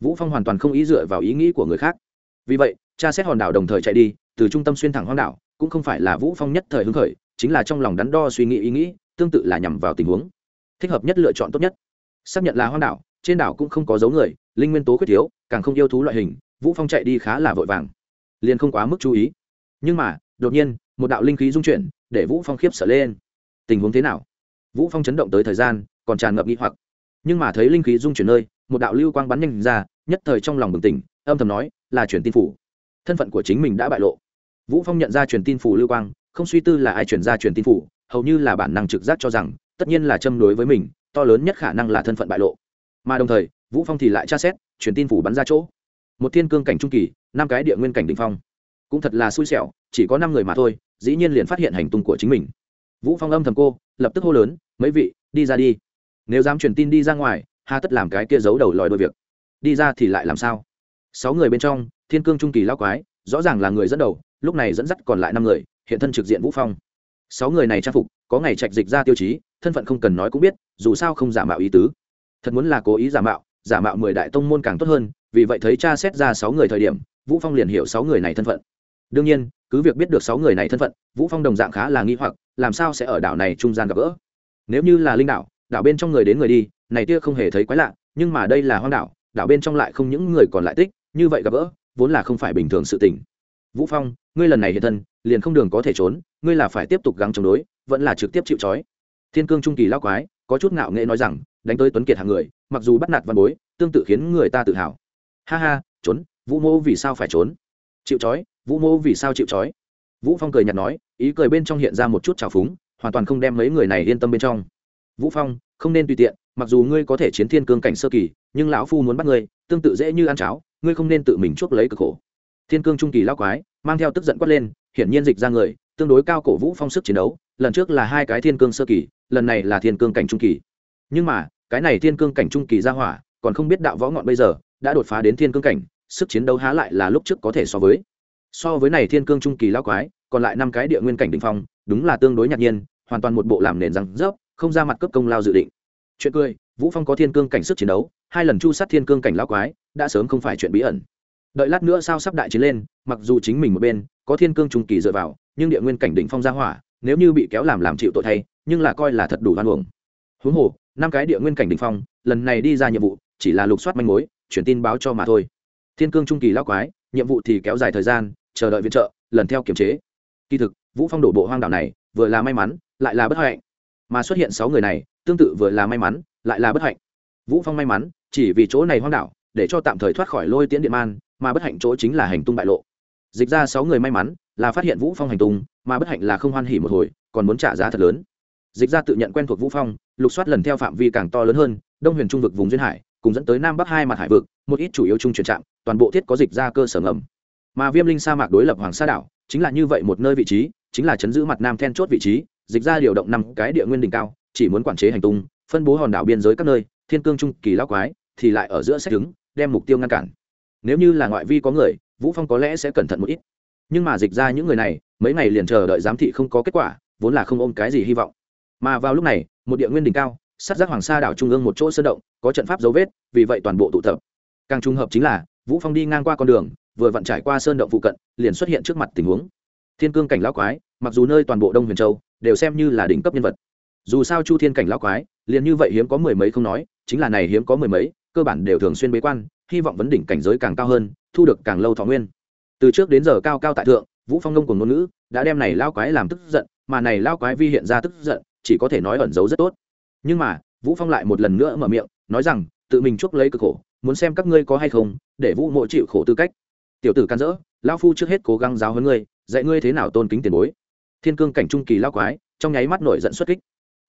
Vũ phong hoàn toàn không ý dựa vào ý nghĩ của người khác. Vì vậy cha xét hòn đảo đồng thời chạy đi, từ trung tâm xuyên thẳng hoang đảo, cũng không phải là vũ phong nhất thời hứng khởi, chính là trong lòng đắn đo suy nghĩ ý nghĩ, tương tự là nhằm vào tình huống. Thích hợp nhất lựa chọn tốt nhất xác nhận là hoang đảo, trên đảo cũng không có dấu người, linh nguyên tố khuyết thiếu, càng không yêu thú loại hình, vũ phong chạy đi khá là vội vàng. Liền không quá mức chú ý. Nhưng mà, đột nhiên, một đạo linh khí dung chuyển, để vũ phong khiếp sợ lên. Tình huống thế nào? Vũ phong chấn động tới thời gian, còn tràn ngập nghi hoặc. Nhưng mà thấy linh khí dung chuyển nơi, một đạo lưu quang bắn nhanh ra, nhất thời trong lòng bừng tỉnh, âm thầm nói, là truyền tin phủ. Thân phận của chính mình đã bại lộ. Vũ phong nhận ra truyền tin phủ lưu quang, không suy tư là ai truyền ra truyền tin phủ, hầu như là bản năng trực giác cho rằng, tất nhiên là châm đối với mình to lớn nhất khả năng là thân phận bại lộ. Mà đồng thời, vũ phong thì lại tra xét, truyền tin phủ bắn ra chỗ. Một thiên cương cảnh trung kỳ, năm cái địa nguyên cảnh đỉnh phong. Cũng thật là xui xẻo, chỉ có năm người mà thôi, dĩ nhiên liền phát hiện hành tung của chính mình. Vũ phong âm thầm cô, lập tức hô lớn, mấy vị, đi ra đi. Nếu dám truyền tin đi ra ngoài, hà tất làm cái kia giấu đầu lòi đôi việc. Đi ra thì lại làm sao? Sáu người bên trong, thiên cương trung kỳ lao quái, rõ ràng là người dẫn đầu, lúc này dẫn dắt còn lại năm người, hiện thân trực diện vũ phong. Sáu người này trang phục, có ngày trạch dịch ra tiêu chí, thân phận không cần nói cũng biết dù sao không giả mạo ý tứ. Thật muốn là cố ý giả mạo giả mạo mười đại tông môn càng tốt hơn, vì vậy thấy cha xét ra sáu người thời điểm, vũ phong liền hiểu sáu người này thân phận. Đương nhiên, cứ việc biết được sáu người này thân phận, vũ phong đồng dạng khá là nghi hoặc, làm sao sẽ ở đảo này trung gian gặp gỡ? Nếu như là linh đảo đảo bên trong người đến người đi, này tia không hề thấy quái lạ, nhưng mà đây là hoang đảo đảo bên trong lại không những người còn lại tích, như vậy gặp gỡ, vốn là không phải bình thường sự tình. Vũ phong, ngươi lần này hiện thân, liền không đường có thể trốn, ngươi là phải tiếp tục gắng chống đối, vẫn là trực tiếp chịu trói. Thiên cương trung kỳ lao quái có chút ngạo nghễ nói rằng, đánh tới tuấn kiệt hàng người, mặc dù bắt nạt văn bối, tương tự khiến người ta tự hào. Ha ha, trốn, vũ mô vì sao phải trốn? Chịu trói, vũ mô vì sao chịu trói? Vũ phong cười nhạt nói, ý cười bên trong hiện ra một chút trào phúng, hoàn toàn không đem mấy người này yên tâm bên trong. Vũ phong, không nên tùy tiện, mặc dù ngươi có thể chiến thiên cương cảnh sơ kỳ, nhưng lão phu muốn bắt ngươi, tương tự dễ như ăn cháo, ngươi không nên tự mình chuốc lấy cực khổ. Thiên cương trung kỳ lao quái, mang theo tức giận quát lên, hiển nhiên dịch ra người, tương đối cao cổ vũ phong sức chiến đấu, lần trước là hai cái thiên cương sơ kỳ lần này là thiên cương cảnh trung kỳ. Nhưng mà, cái này thiên cương cảnh trung kỳ ra hỏa, còn không biết đạo võ ngọn bây giờ, đã đột phá đến thiên cương cảnh, sức chiến đấu há lại là lúc trước có thể so với. So với này thiên cương trung kỳ lao quái, còn lại năm cái địa nguyên cảnh đ ỉ n h phong, đúng là tương đối ngạc nhiên, hoàn toàn một bộ làm nền răng rớp, không ra mặt cấp công lao dự định. Chuyện cười, vũ phong có thiên cương cảnh sức chiến đấu, hai lần chu sát thiên cương cảnh lao quái, đã sớm không phải chuyện bí ẩn. Đợi lát nữa sao sắp đại chiến lên, mặc dù chính mình một bên, có thiên cương trung kỳ dựa vào, nhưng địa nguyên cảnh đỉnh phong ra hỏa nếu như bị kéo làm làm chịu tội thay, nhưng là coi là thật đủ hoan hưởng huống hồ, năm cái địa nguyên cảnh đỉnh phong, lần này đi ra nhiệm vụ, chỉ là lục soát manh mối chuyển tin báo cho mà thôi. Thiên cương trung kỳ lao quái, nhiệm vụ thì kéo dài thời gian, chờ đợi viện trợ, lần theo kiểm chế. Kỳ thực, vũ phong đổ bộ hoang đảo này, vừa là may mắn, lại là bất hạnh. Mà xuất hiện sáu người này, tương tự vừa là may mắn, lại là bất hạnh. Vũ phong may mắn, chỉ vì chỗ này hoang đảo, để cho tạm thời thoát khỏi lôi tiễn điện man, mà bất hạnh chỗ chính là hành tung bại lộ. Dịch ra sáu người may mắn là phát hiện vũ phong hành tung, mà bất hạnh là không hoan hỉ một hồi, còn muốn trả giá thật lớn. Dịch ra tự nhận quen thuộc vũ phong, lục soát lần theo phạm vi càng to lớn hơn, đông huyền trung vực vùng duyên hải, cùng dẫn tới nam bắc hai mặt hải vực, một ít chủ yếu trung chuyển trạm, toàn bộ thiết có dịch ra cơ sở ngầm. Mà viêm linh sa mạc đối lập hoàng sa đảo, chính là như vậy một nơi vị trí, chính là chấn giữ mặt nam then chốt vị trí, dịch ra điều động năm cái địa nguyên đỉnh cao, chỉ muốn quản chế hành tung, phân bố hòn đảo biên giới các nơi, thiên cương trung kỳ lao quái, thì lại ở giữa sách đứng, đem mục tiêu ngăn cản. Nếu như là ngoại vi có người, vũ phong có lẽ sẽ cẩn thận một ít nhưng mà dịch ra những người này, mấy ngày liền chờ đợi giám thị không có kết quả, vốn là không ôm cái gì hy vọng. Mà vào lúc này, một địa nguyên đỉnh cao, sát giác hoàng sa đảo trung ương một chỗ sơn động, có trận pháp dấu vết, vì vậy toàn bộ tụ tập. Càng trùng hợp chính là, vũ phong đi ngang qua con đường, vừa vặn trải qua sơn động phụ cận, liền xuất hiện trước mặt tình huống. Thiên cương cảnh lão quái, mặc dù nơi toàn bộ đông huyền châu, đều xem như là đỉnh cấp nhân vật. Dù sao chu thiên cảnh lão quái, liền như vậy hiếm có mười mấy không nói, chính là này hiếm có mười mấy, cơ bản đều thường xuyên bế quan, hy vọng vấn đỉnh cảnh giới càng cao hơn, thu được càng lâu thọ nguyên từ trước đến giờ cao cao tại thượng, vũ phong nông cùng ngôn ngữ đã đem này lao quái làm tức giận, mà này lao quái vi hiện ra tức giận, chỉ có thể nói ẩn giấu rất tốt. Nhưng mà, vũ phong lại một lần nữa mở miệng, nói rằng, tự mình chuốc lấy cực khổ, muốn xem các ngươi có hay không, để vũ mộ chịu khổ tư cách. Tiểu tử can dỡ, lao phu trước hết cố gắng giáo hơn ngươi, dạy ngươi thế nào tôn kính tiền bối. Thiên cương cảnh trung kỳ lao quái, trong nháy mắt nổi giận xuất kích.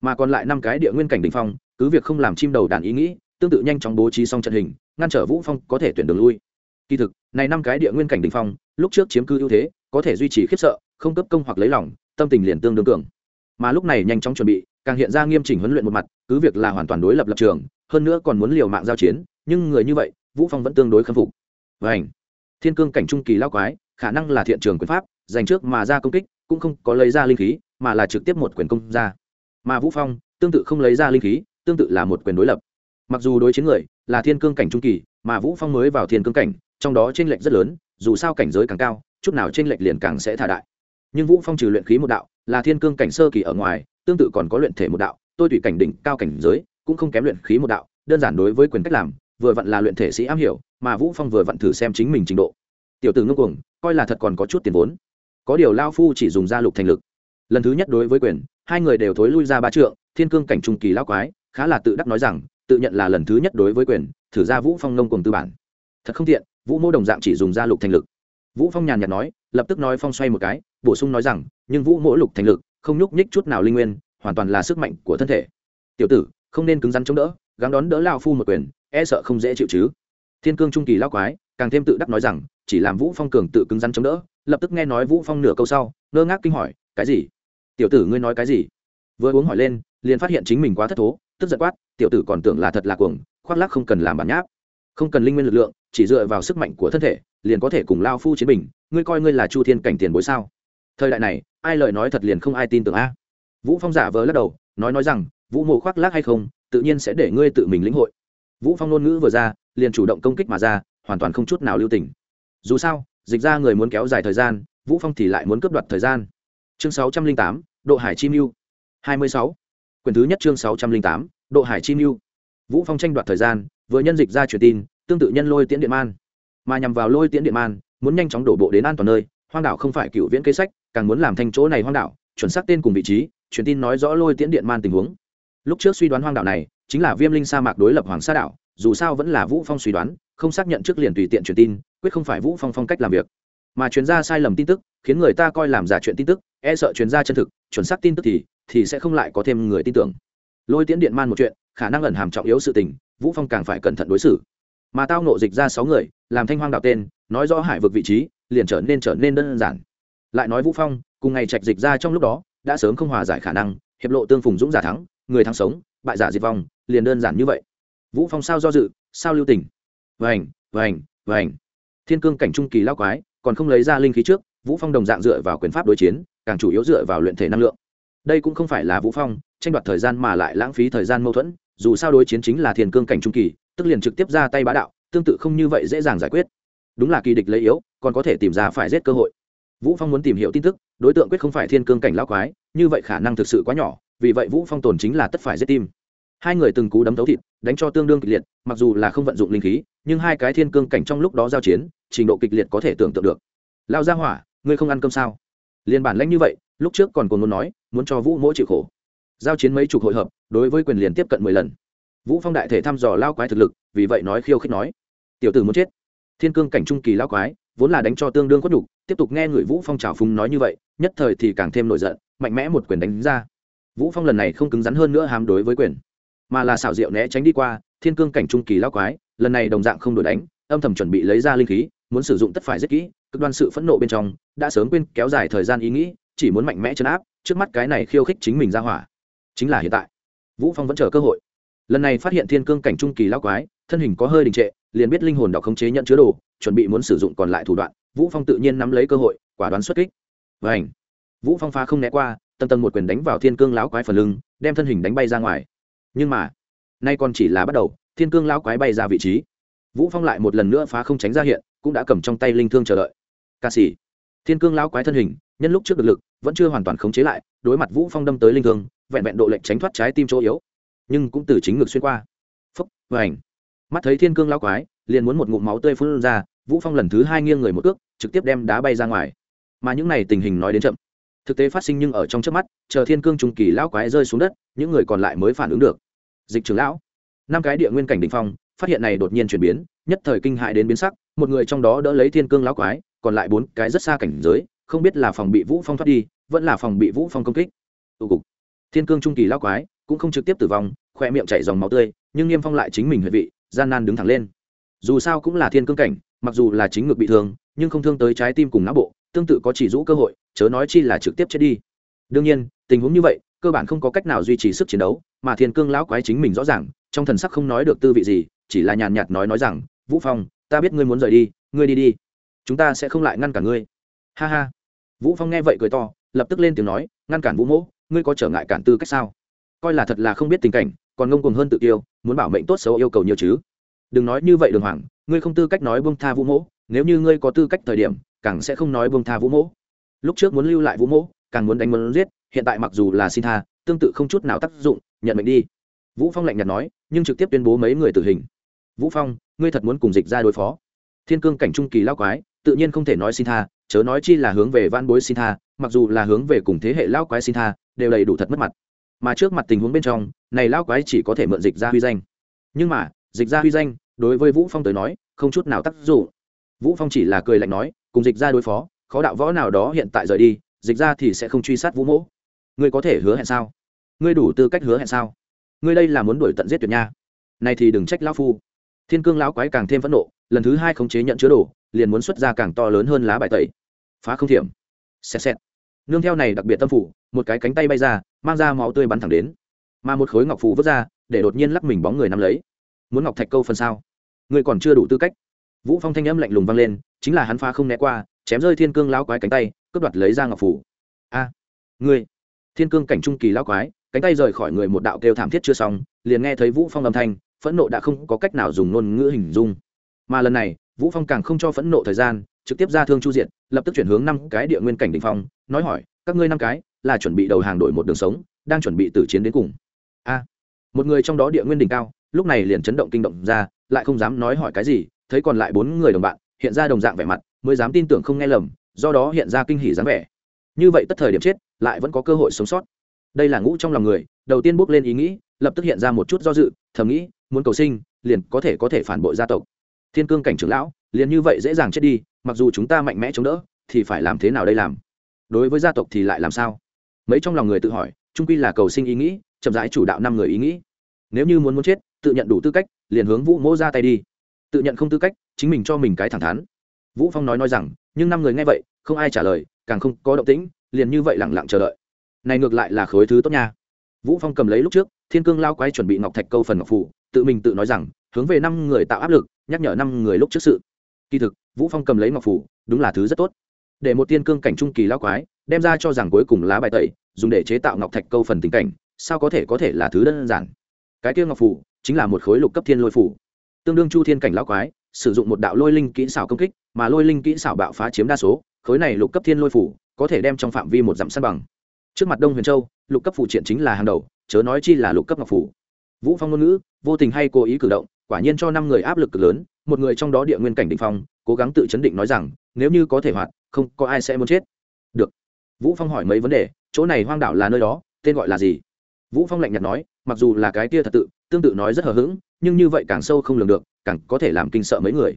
Mà còn lại năm cái địa nguyên cảnh đỉnh phong, cứ việc không làm chim đầu đàn ý nghĩ, tương tự nhanh chóng bố trí xong trận hình, ngăn trở vũ phong có thể tuyển đường lui. Kỳ thực này năm cái địa nguyên cảnh đỉnh phong lúc trước chiếm cư ưu thế có thể duy trì khiếp sợ không cấp công hoặc lấy lòng tâm tình liền tương đương cường. Mà lúc này nhanh chóng chuẩn bị càng hiện ra nghiêm chỉnh huấn luyện một mặt cứ việc là hoàn toàn đối lập lập trường hơn nữa còn muốn liều mạng giao chiến nhưng người như vậy vũ phong vẫn tương đối khâm phục. Vậy, thiên cương cảnh trung kỳ lao quái khả năng là thiện trường quyền pháp dành trước mà ra công kích cũng không có lấy ra linh khí mà là trực tiếp một quyền công ra. Mà vũ phong tương tự không lấy ra linh khí tương tự là một quyền đối lập. Mặc dù đối chiến người là thiên cương cảnh trung kỳ mà vũ phong mới vào thiên cương cảnh trong đó trên lệch rất lớn, dù sao cảnh giới càng cao, chút nào trên lệch liền càng sẽ thả đại. Nhưng vũ phong trừ luyện khí một đạo, là thiên cương cảnh sơ kỳ ở ngoài, tương tự còn có luyện thể một đạo, tôi tùy cảnh đỉnh, cao cảnh giới, cũng không kém luyện khí một đạo, đơn giản đối với quyền cách làm, vừa vặn là luyện thể sĩ am hiểu, mà vũ phong vừa vặn thử xem chính mình trình độ. Tiểu tử ngưng cuồng, coi là thật còn có chút tiền vốn. Có điều lao phu chỉ dùng gia lục thành lực. Lần thứ nhất đối với quyền, hai người đều thối lui ra ba trượng, thiên cương cảnh trung kỳ lao quái, khá là tự đắc nói rằng, tự nhận là lần thứ nhất đối với quyền, thử ra vũ phong ngông cùng tư bản. Thật không tiện vũ mô đồng dạng chỉ dùng gia lục thành lực. Vũ phong nhàn nhạt nói, lập tức nói phong xoay một cái, bổ sung nói rằng, nhưng vũ mỗi lục thành lực, không nhúc nhích chút nào linh nguyên, hoàn toàn là sức mạnh của thân thể. Tiểu tử, không nên cứng rắn chống đỡ, gắng đón đỡ lao phu một quyền e sợ không dễ chịu chứ. Thiên cương trung kỳ lao quái, càng thêm tự đắc nói rằng, chỉ làm vũ phong cường tự cứng rắn chống đỡ, lập tức nghe nói vũ phong nửa câu sau, ngơ ngác kinh hỏi, cái gì? Tiểu tử ngươi nói cái gì? Vừa uống hỏi lên, liền phát hiện chính mình quá thất thố, tức giận quát, tiểu tử còn tưởng là thật là cuồng, khoác lác không cần làm bản nháp. Không cần linh nguyên lực lượng chỉ dựa vào sức mạnh của thân thể liền có thể cùng lao phu chiến bình. Ngươi coi ngươi là chu thiên cảnh tiền bối sao? Thời đại này ai lời nói thật liền không ai tin tưởng a. Vũ phong giả vờ lắc đầu nói nói rằng vũ mộ khoác lác hay không tự nhiên sẽ để ngươi tự mình lĩnh hội. Vũ phong ngôn ngữ vừa ra liền chủ động công kích mà ra hoàn toàn không chút nào lưu tình. Dù sao dịch ra người muốn kéo dài thời gian vũ phong thì lại muốn cướp đoạt thời gian. Chương 608, độ hải chi mưu. 26. quyển thứ nhất chương 608, độ hải chi mưu. Vũ phong tranh đoạt thời gian vừa nhân dịch ra truyền tin tương tự nhân lôi tiễn điện man. Mà nhằm vào lôi tiễn điện man, muốn nhanh chóng đổ bộ đến an toàn nơi, hoang đảo không phải cựu viễn kế sách, càng muốn làm thành chỗ này hoang đảo, chuẩn xác tên cùng vị trí, truyền tin nói rõ lôi tiễn điện man tình huống. Lúc trước suy đoán hoang đảo này, chính là viêm linh sa mạc đối lập hoàng sa đảo, dù sao vẫn là vũ phong suy đoán, không xác nhận trước liền tùy tiện truyền tin, quyết không phải vũ phong phong cách làm việc. Mà chuyên gia sai lầm tin tức, khiến người ta coi làm giả chuyện tin tức e sợ chuyên gia chân thực, chuẩn xác tin tức thì thì sẽ không lại có thêm người tin tưởng. Lôi tiễn điện man một chuyện, khả năng ẩn hàm trọng yếu sự tình, vũ phong càng phải cẩn thận đối xử mà tao nộ dịch ra sáu người, làm thanh hoang đạo tên, nói rõ hải vực vị trí, liền trở nên trở nên đơn giản. Lại nói vũ phong, cùng ngày trạch dịch ra trong lúc đó, đã sớm không hòa giải khả năng, hiệp lộ tương phùng dũng giả thắng, người thắng sống, bại giả diệt vong, liền đơn giản như vậy. Vũ phong sao do dự, sao lưu tình? Vành vành vành. Thiên cương cảnh trung kỳ lao quái, còn không lấy ra linh khí trước, vũ phong đồng dạng dựa vào quyền pháp đối chiến, càng chủ yếu dựa vào luyện thể năng lượng. Đây cũng không phải là vũ phong, tranh đoạt thời gian mà lại lãng phí thời gian mâu thuẫn, dù sao đối chiến chính là thiên cương cảnh trung kỳ tức liền trực tiếp ra tay bá đạo, tương tự không như vậy dễ dàng giải quyết. Đúng là kỳ địch lấy yếu, còn có thể tìm ra phải giết cơ hội. Vũ phong muốn tìm hiểu tin tức, đối tượng quyết không phải thiên cương cảnh lão quái, như vậy khả năng thực sự quá nhỏ, vì vậy vũ phong tồn chính là tất phải giết tim. Hai người từng cú đấm thấu thịt, đánh cho tương đương kịch liệt, mặc dù là không vận dụng linh khí, nhưng hai cái thiên cương cảnh trong lúc đó giao chiến, trình độ kịch liệt có thể tưởng tượng được. Lao ra hỏa, ngươi không ăn cơm sao? Liên bản lãnh như vậy, lúc trước còn còn muốn nói, muốn cho vũ mỗi chịu khổ. Giao chiến mấy chục hội hợp, đối với quyền liền tiếp cận mười lần vũ phong đại thể thăm dò lao quái thực lực, vì vậy nói khiêu khích nói, tiểu tử muốn chết. Thiên cương cảnh trung kỳ lao quái, vốn là đánh cho tương đương quất nhục, tiếp tục nghe người vũ phong trào phúng nói như vậy, nhất thời thì càng thêm nổi giận, mạnh mẽ một quyền đánh ra. Vũ phong lần này không cứng rắn hơn nữa hám đối với quyền, mà là xảo diệu né tránh đi qua, thiên cương cảnh trung kỳ lao quái, lần này đồng dạng không đổi đánh, âm thầm chuẩn bị lấy ra linh khí, muốn sử dụng tất phải rất kỹ, cực đoan sự phẫn nộ bên trong, đã sớm quên kéo dài thời gian ý nghĩ, chỉ muốn mạnh mẽ chấn áp, trước mắt cái này khiêu khích chính mình ra hỏa. Chính là hiện tại. Vũ phong vẫn chờ cơ hội lần này phát hiện thiên cương cảnh trung kỳ lao quái, thân hình có hơi đình trệ, liền biết linh hồn đọc khống chế nhận chứa đồ, chuẩn bị muốn sử dụng còn lại thủ đoạn, vũ phong tự nhiên nắm lấy cơ hội, quả đoán xuất kích. Vảnh vũ phong phá không né qua, tầng tầng một quyền đánh vào thiên cương lão quái phần lưng, đem thân hình đánh bay ra ngoài. Nhưng mà, nay còn chỉ là bắt đầu, thiên cương lão quái bay ra vị trí. Vũ phong lại một lần nữa phá không tránh ra hiện, cũng đã cầm trong tay linh thương chờ đợi. Ca sĩ, thiên cương lão quái thân hình, nhân lúc trước được lực, vẫn chưa hoàn toàn khống chế lại, đối mặt vũ phong đâm tới linh thương, vẹn vẹn độ lệnh tránh thoát trái tim chỗ yếu nhưng cũng từ chính ngực xuyên qua. Phấp vảnh mắt thấy thiên cương lão quái, liền muốn một ngụm máu tươi phun ra, vũ phong lần thứ hai nghiêng người một cước, trực tiếp đem đá bay ra ngoài. Mà những này tình hình nói đến chậm. Thực tế phát sinh nhưng ở trong trước mắt, chờ thiên cương trung kỳ lão quái rơi xuống đất, những người còn lại mới phản ứng được. Dịch trưởng lão. Năm cái địa nguyên cảnh đỉnh phong, phát hiện này đột nhiên chuyển biến, nhất thời kinh hại đến biến sắc, một người trong đó đỡ lấy thiên cương lão quái, còn lại bốn cái rất xa cảnh giới, không biết là phòng bị vũ phong thoát đi, vẫn là phòng bị vũ phong công kích. Tụ cục. Thiên cương trung kỳ lão quái cũng không trực tiếp tử vong khoe miệng chảy dòng máu tươi, nhưng niêm phong lại chính mình huệ vị, gian nan đứng thẳng lên. Dù sao cũng là thiên cương cảnh, mặc dù là chính ngực bị thương, nhưng không thương tới trái tim cùng não bộ, tương tự có chỉ rũ cơ hội, chớ nói chi là trực tiếp chết đi. Đương nhiên, tình huống như vậy, cơ bản không có cách nào duy trì sức chiến đấu, mà thiên cương lão quái chính mình rõ ràng, trong thần sắc không nói được tư vị gì, chỉ là nhàn nhạt nói nói rằng, vũ phong, ta biết ngươi muốn rời đi, ngươi đi đi. Chúng ta sẽ không lại ngăn cản ngươi. Ha ha. Vũ phong nghe vậy cười to, lập tức lên tiếng nói, ngăn cản vũ mỗ, ngươi có trở ngại cản tư cách sao? Coi là thật là không biết tình cảnh, còn ngông cuồng hơn tự tiêu muốn bảo mệnh tốt xấu yêu cầu nhiều chứ. Đừng nói như vậy đường hoàng, ngươi không tư cách nói buông tha vũ mỗ, nếu như ngươi có tư cách thời điểm, càng sẽ không nói buông tha vũ mỗ. Lúc trước muốn lưu lại vũ mỗ, càng muốn đánh muốn giết, hiện tại mặc dù là xin tha, tương tự không chút nào tác dụng, nhận mệnh đi. Vũ phong lạnh nhạt nói, nhưng trực tiếp tuyên bố mấy người tử hình. Vũ phong, ngươi thật muốn cùng dịch ra đối phó. Thiên cương cảnh trung kỳ lao quái, tự nhiên không thể nói xin tha, chớ nói chi là hướng về van bối xin tha, mặc dù là hướng về cùng thế hệ lao quái xin tha, đều đầy đủ thật mất mặt mà trước mặt tình huống bên trong, này lao quái chỉ có thể mượn dịch ra huy danh. Nhưng mà, dịch ra huy danh, đối với vũ phong tới nói, không chút nào tác dụng. Vũ phong chỉ là cười lạnh nói, cùng dịch ra đối phó, khó đạo võ nào đó hiện tại rời đi, dịch ra thì sẽ không truy sát vũ mỗ. Ngươi có thể hứa hẹn sao? Ngươi đủ tư cách hứa hẹn sao? Ngươi đây là muốn đuổi tận giết tuyệt nha. Này thì đừng trách lão phu. Thiên cương lão quái càng thêm phẫn nộ, lần thứ hai khống chế nhận chứa đồ, liền muốn xuất ra càng to lớn hơn lá bài tẩy. Phá không thiểm. Xẹt xẹt. Nương theo này đặc biệt tâm phủ một cái cánh tay bay ra mang ra máu tươi bắn thẳng đến. Mà một khối ngọc phù vứt ra để đột nhiên lắc mình bóng người nắm lấy. Muốn ngọc thạch câu phần sao? Người còn chưa đủ tư cách. Vũ phong thanh âm lạnh lùng vang lên chính là hắn pha không né qua chém rơi thiên cương lão quái cánh tay cướp đoạt lấy ra ngọc phủ a à, ngươi. Thiên cương cảnh trung kỳ lão quái cánh tay rời khỏi người một đạo kêu thảm thiết chưa xong liền nghe thấy vũ phong âm thanh phẫn nộ đã không có cách nào dùng ngôn ngữ hình dung. Mà lần này vũ phong càng không cho phẫn nộ thời gian trực tiếp ra thương chu diện lập tức chuyển hướng năm cái địa nguyên cảnh đỉnh phong nói hỏi các ngươi năm cái là chuẩn bị đầu hàng đổi một đường sống, đang chuẩn bị tử chiến đến cùng. A, một người trong đó địa nguyên đỉnh cao, lúc này liền chấn động kinh động ra, lại không dám nói hỏi cái gì, thấy còn lại bốn người đồng bạn, hiện ra đồng dạng vẻ mặt, mới dám tin tưởng không nghe lầm, do đó hiện ra kinh hỉ dáng vẻ. Như vậy tất thời điểm chết, lại vẫn có cơ hội sống sót. Đây là ngũ trong lòng người, đầu tiên bước lên ý nghĩ, lập tức hiện ra một chút do dự, thầm nghĩ, muốn cầu sinh, liền có thể có thể phản bội gia tộc. Thiên cương cảnh trưởng lão, liền như vậy dễ dàng chết đi, mặc dù chúng ta mạnh mẽ chống đỡ, thì phải làm thế nào đây làm? Đối với gia tộc thì lại làm sao? Mấy trong lòng người tự hỏi trung quy là cầu sinh ý nghĩ, chậm rãi chủ đạo năm người ý nghĩ. Nếu như muốn muốn chết, tự nhận đủ tư cách, liền hướng vũ mỗ ra tay đi. Tự nhận không tư cách, chính mình cho mình cái thẳng thắn. Vũ phong nói nói rằng, nhưng năm người nghe vậy, không ai trả lời, càng không có động tĩnh, liền như vậy lẳng lặng chờ đợi. Này ngược lại là khối thứ tốt nha. Vũ phong cầm lấy lúc trước, thiên cương lao quái chuẩn bị ngọc thạch câu phần ngọc phủ, tự mình tự nói rằng, hướng về năm người tạo áp lực, nhắc nhở năm người lúc trước sự. Kỳ thực, vũ phong cầm lấy ngọc phủ, đúng là thứ rất tốt. Để một tiên cương cảnh trung kỳ lao quái, đem ra cho rằng cuối cùng lá bài tẩy dùng để chế tạo ngọc thạch câu phần tình cảnh, sao có thể có thể là thứ đơn giản? Cái kia ngọc phủ chính là một khối lục cấp thiên lôi phủ. Tương đương chu thiên cảnh lão quái, sử dụng một đạo lôi linh kỹ xảo công kích, mà lôi linh kỹ xảo bạo phá chiếm đa số, khối này lục cấp thiên lôi phủ có thể đem trong phạm vi một dặm săn bằng. Trước mặt đông huyền châu, lục cấp phụ triện chính là hàng đầu, chớ nói chi là lục cấp ngọc phủ. Vũ phong ngôn ngữ, vô tình hay cố ý cử động, quả nhiên cho năm người áp lực cực lớn, một người trong đó địa nguyên cảnh định phong, cố gắng tự chấn định nói rằng, nếu như có thể hoạt, không có ai sẽ muốn chết. Được. Vũ phong hỏi mấy vấn đề chỗ này hoang đảo là nơi đó, tên gọi là gì? Vũ phong lạnh nhạt nói, mặc dù là cái kia thật tự, tương tự nói rất hờ hững, nhưng như vậy càng sâu không lường được, càng có thể làm kinh sợ mấy người.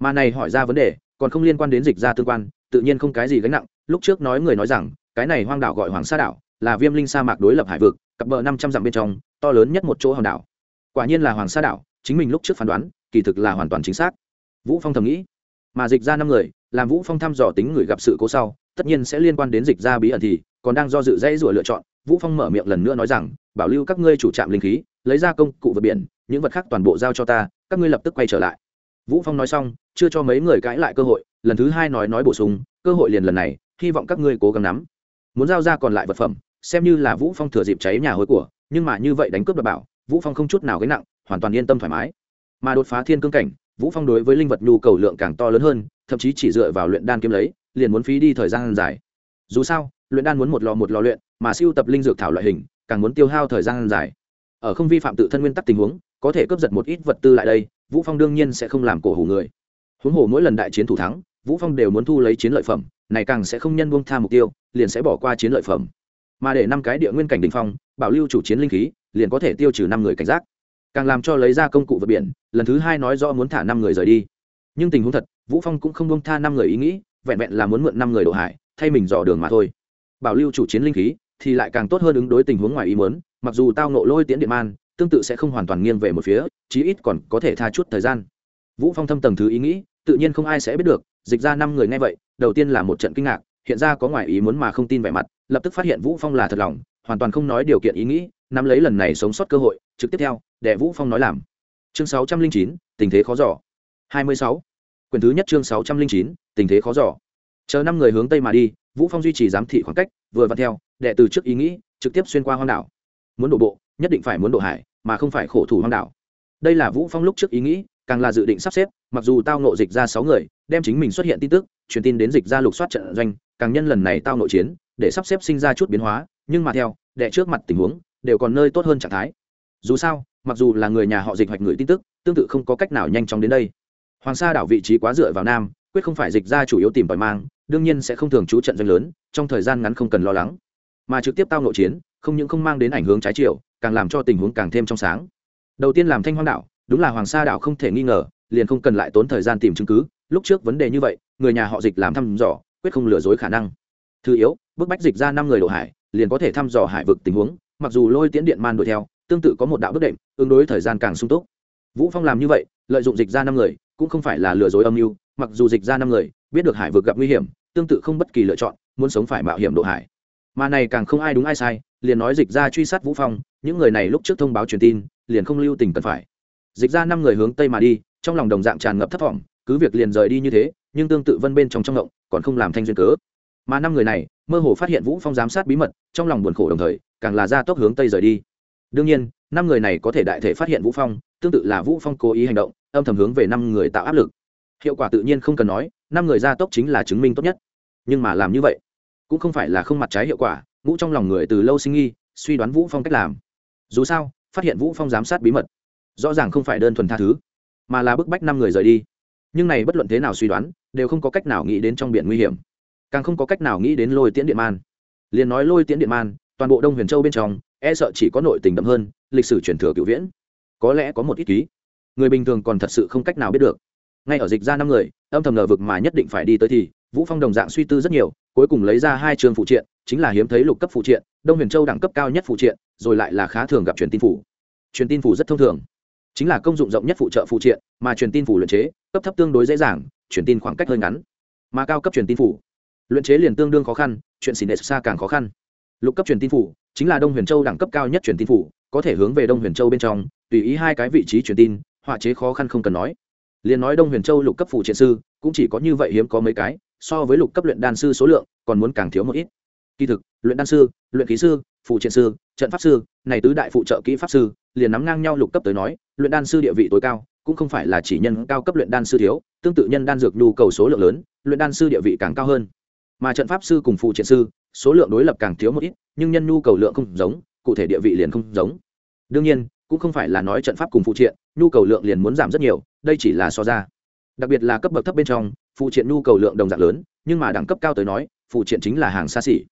Mà này hỏi ra vấn đề, còn không liên quan đến dịch ra tương quan, tự nhiên không cái gì gánh nặng, lúc trước nói người nói rằng, cái này hoang đảo gọi hoàng sa đảo, là viêm linh sa mạc đối lập hải vực, cặp bờ năm trăm dặm bên trong, to lớn nhất một chỗ hòn đảo. Quả nhiên là hoàng sa đảo, chính mình lúc trước phán đoán, kỳ thực là hoàn toàn chính xác. Vũ phong thầm nghĩ, mà dịch ra năm người, làm vũ phong thăm dò tính người gặp sự cố sau, tất nhiên sẽ liên quan đến dịch ra bí ẩn thì còn đang do dự dãy rủa lựa chọn, vũ phong mở miệng lần nữa nói rằng, bảo lưu, các ngươi chủ trạm linh khí, lấy ra công cụ vượt biển, những vật khác toàn bộ giao cho ta, các ngươi lập tức quay trở lại. Vũ phong nói xong, chưa cho mấy người cãi lại cơ hội, lần thứ hai nói nói bổ sung, cơ hội liền lần này, hy vọng các ngươi cố gắng nắm. Muốn giao ra còn lại vật phẩm, xem như là vũ phong thừa dịp cháy nhà hối của, nhưng mà như vậy đánh cướp đảm bảo, vũ phong không chút nào gánh nặng, hoàn toàn yên tâm thoải mái. Mà đột phá thiên cương cảnh, vũ phong đối với linh vật nhu cầu lượng càng to lớn hơn, thậm chí chỉ dựa vào luyện đan kiếm lấy, liền muốn phí đi thời gian dài. Dù sao luyện đan muốn một lò một lò luyện, mà siêu tập linh dược thảo loại hình, càng muốn tiêu hao thời gian dài. Ở không vi phạm tự thân nguyên tắc tình huống, có thể cướp giật một ít vật tư lại đây, vũ phong đương nhiên sẽ không làm cổ hủ người. Huống hồ mỗi lần đại chiến thủ thắng, vũ phong đều muốn thu lấy chiến lợi phẩm, này càng sẽ không nhân buông tha mục tiêu, liền sẽ bỏ qua chiến lợi phẩm. Mà để năm cái địa nguyên cảnh đỉnh phong, bảo lưu chủ chiến linh khí, liền có thể tiêu trừ năm người cảnh giác. Càng làm cho lấy ra công cụ vật biển, lần thứ hai nói rõ muốn thả năm người rời đi. Nhưng tình huống thật, vũ phong cũng không buông tha năm người ý nghĩ, vẹn vẹn là muốn mượn năm người độ hải, thay mình dò đường mà thôi bảo lưu chủ chiến linh khí thì lại càng tốt hơn ứng đối tình huống ngoài ý muốn mặc dù tao nộ lôi tiễn điện man tương tự sẽ không hoàn toàn nghiêng về một phía chí ít còn có thể tha chút thời gian. Vũ phong thâm tầng thứ ý nghĩ tự nhiên không ai sẽ biết được dịch ra năm người nghe vậy đầu tiên là một trận kinh ngạc hiện ra có ngoài ý muốn mà không tin vẻ mặt lập tức phát hiện vũ phong là thật lòng hoàn toàn không nói điều kiện ý nghĩ nắm lấy lần này sống sót cơ hội trực tiếp theo để vũ phong nói làm. Chương 609, tình thế khó dò. 26. quyền thứ nhất chương 609, tình thế khó dò. Chờ năm người hướng tây mà đi vũ phong duy trì giám thị khoảng cách, vừa vặn theo, đệ từ trước ý nghĩ, trực tiếp xuyên qua hoang đảo. Muốn đổ bộ, nhất định phải muốn đổ hải, mà không phải khổ thủ hoang đảo. Đây là vũ phong lúc trước ý nghĩ, càng là dự định sắp xếp, mặc dù tao nộ dịch ra sáu người, đem chính mình xuất hiện tin tức, truyền tin đến dịch ra lục soát trận doanh, càng nhân lần này tao nội chiến, để sắp xếp sinh ra chút biến hóa, nhưng mà theo, đệ trước mặt tình huống, đều còn nơi tốt hơn trạng thái. Dù sao, mặc dù là người nhà họ dịch hoạch người tin tức, tương tự không có cách nào nhanh chóng đến đây. Hoàng sa đảo vị trí quá dựa vào nam, quyết không phải dịch ra chủ yếu tìm tòi mang đương nhiên sẽ không thường trú trận doanh lớn, trong thời gian ngắn không cần lo lắng. Mà trực tiếp tao nội chiến, không những không mang đến ảnh hướng trái chiều, càng làm cho tình huống càng thêm trong sáng. Đầu tiên làm thanh hoang đảo đúng là hoàng sa đảo không thể nghi ngờ, liền không cần lại tốn thời gian tìm chứng cứ. Lúc trước vấn đề như vậy, người nhà họ dịch làm thăm dò, quyết không lừa dối khả năng. Thứ yếu, bức bách dịch ra năm người độ hải, liền có thể thăm dò hải vực tình huống, mặc dù lôi tiễn điện man đuổi theo, tương tự có một đạo bất đệm, ứng đối thời gian càng sung túc. Vũ phong làm như vậy, lợi dụng dịch ra năm người, cũng không phải là lừa dối âm mưu, mặc dù dịch ra năm người, biết được hải vực gặp nguy hiểm tương tự không bất kỳ lựa chọn, muốn sống phải mạo hiểm độ hải. Mà này càng không ai đúng ai sai, liền nói dịch ra truy sát vũ phong, những người này lúc trước thông báo truyền tin, liền không lưu tình cần phải. Dịch ra năm người hướng tây mà đi, trong lòng đồng dạng tràn ngập thấp thỏm cứ việc liền rời đi như thế, nhưng tương tự vân bên trong trong động còn không làm thanh duyên cớ. Mà năm người này, mơ hồ phát hiện vũ phong giám sát bí mật, trong lòng buồn khổ đồng thời, càng là ra tốc hướng tây rời đi. Đương nhiên, năm người này có thể đại thể phát hiện vũ phong, tương tự là vũ phong cố ý hành động, âm thầm hướng về năm người tạo áp lực hiệu quả tự nhiên không cần nói, năm người ra tốc chính là chứng minh tốt nhất. Nhưng mà làm như vậy, cũng không phải là không mặt trái hiệu quả, ngũ trong lòng người từ lâu sinh nghi suy đoán vũ phong cách làm. Dù sao, phát hiện vũ phong giám sát bí mật, rõ ràng không phải đơn thuần tha thứ, mà là bức bách năm người rời đi. Nhưng này bất luận thế nào suy đoán, đều không có cách nào nghĩ đến trong biển nguy hiểm, càng không có cách nào nghĩ đến lôi tiễn điện man. Liền nói lôi tiễn điện man, toàn bộ đông huyền châu bên trong e sợ chỉ có nội tình đậm hơn, lịch sử truyền thừa cựu viễn. Có lẽ có một ít ký. Người bình thường còn thật sự không cách nào biết được ngay ở dịch ra năm người, âm thầm ngờ vực mà nhất định phải đi tới thì, vũ phong đồng dạng suy tư rất nhiều, cuối cùng lấy ra hai trường phụ triện, chính là hiếm thấy lục cấp phụ triện, đông huyền châu đẳng cấp cao nhất phụ triện, rồi lại là khá thường gặp truyền tin phủ. Truyền tin phủ rất thông thường. Chính là công dụng rộng nhất phụ trợ phụ triện, mà truyền tin phủ luyện chế, cấp thấp tương đối dễ dàng, truyền tin khoảng cách hơi ngắn. Mà cao cấp truyền tin phủ, luyện chế liền tương đương khó khăn, chuyện xỉn nệ xa càng khó khăn. Lục cấp truyền tin phủ, chính là đông huyền châu đẳng cấp cao nhất truyền tin phủ, có thể hướng về đông huyền châu bên trong, tùy ý hai cái vị trí truyền tin, họa chế khó khăn không cần nói liền nói đông huyền châu lục cấp phụ triện sư, cũng chỉ có như vậy hiếm có mấy cái, so với lục cấp luyện đan sư số lượng, còn muốn càng thiếu một ít. Kỳ thực, luyện đan sư, luyện khí sư phụ triện sư, trận pháp sư, này tứ đại phụ trợ kỹ pháp sư, liền nắm ngang nhau lục cấp tới nói, luyện đan sư địa vị tối cao, cũng không phải là chỉ nhân cao cấp luyện đan sư thiếu, tương tự nhân đan dược nhu cầu số lượng lớn, luyện đan sư địa vị càng cao hơn. Mà trận pháp sư cùng phụ triện sư, số lượng đối lập càng thiếu một ít, nhưng nhân nhu cầu lượng không giống, cụ thể địa vị liền không giống. Đương nhiên cũng không phải là nói trận pháp cùng phụ triện, nhu cầu lượng liền muốn giảm rất nhiều, đây chỉ là so ra. Đặc biệt là cấp bậc thấp bên trong, phụ triện nhu cầu lượng đồng dạng lớn, nhưng mà đẳng cấp cao tới nói, phụ triện chính là hàng xa xỉ.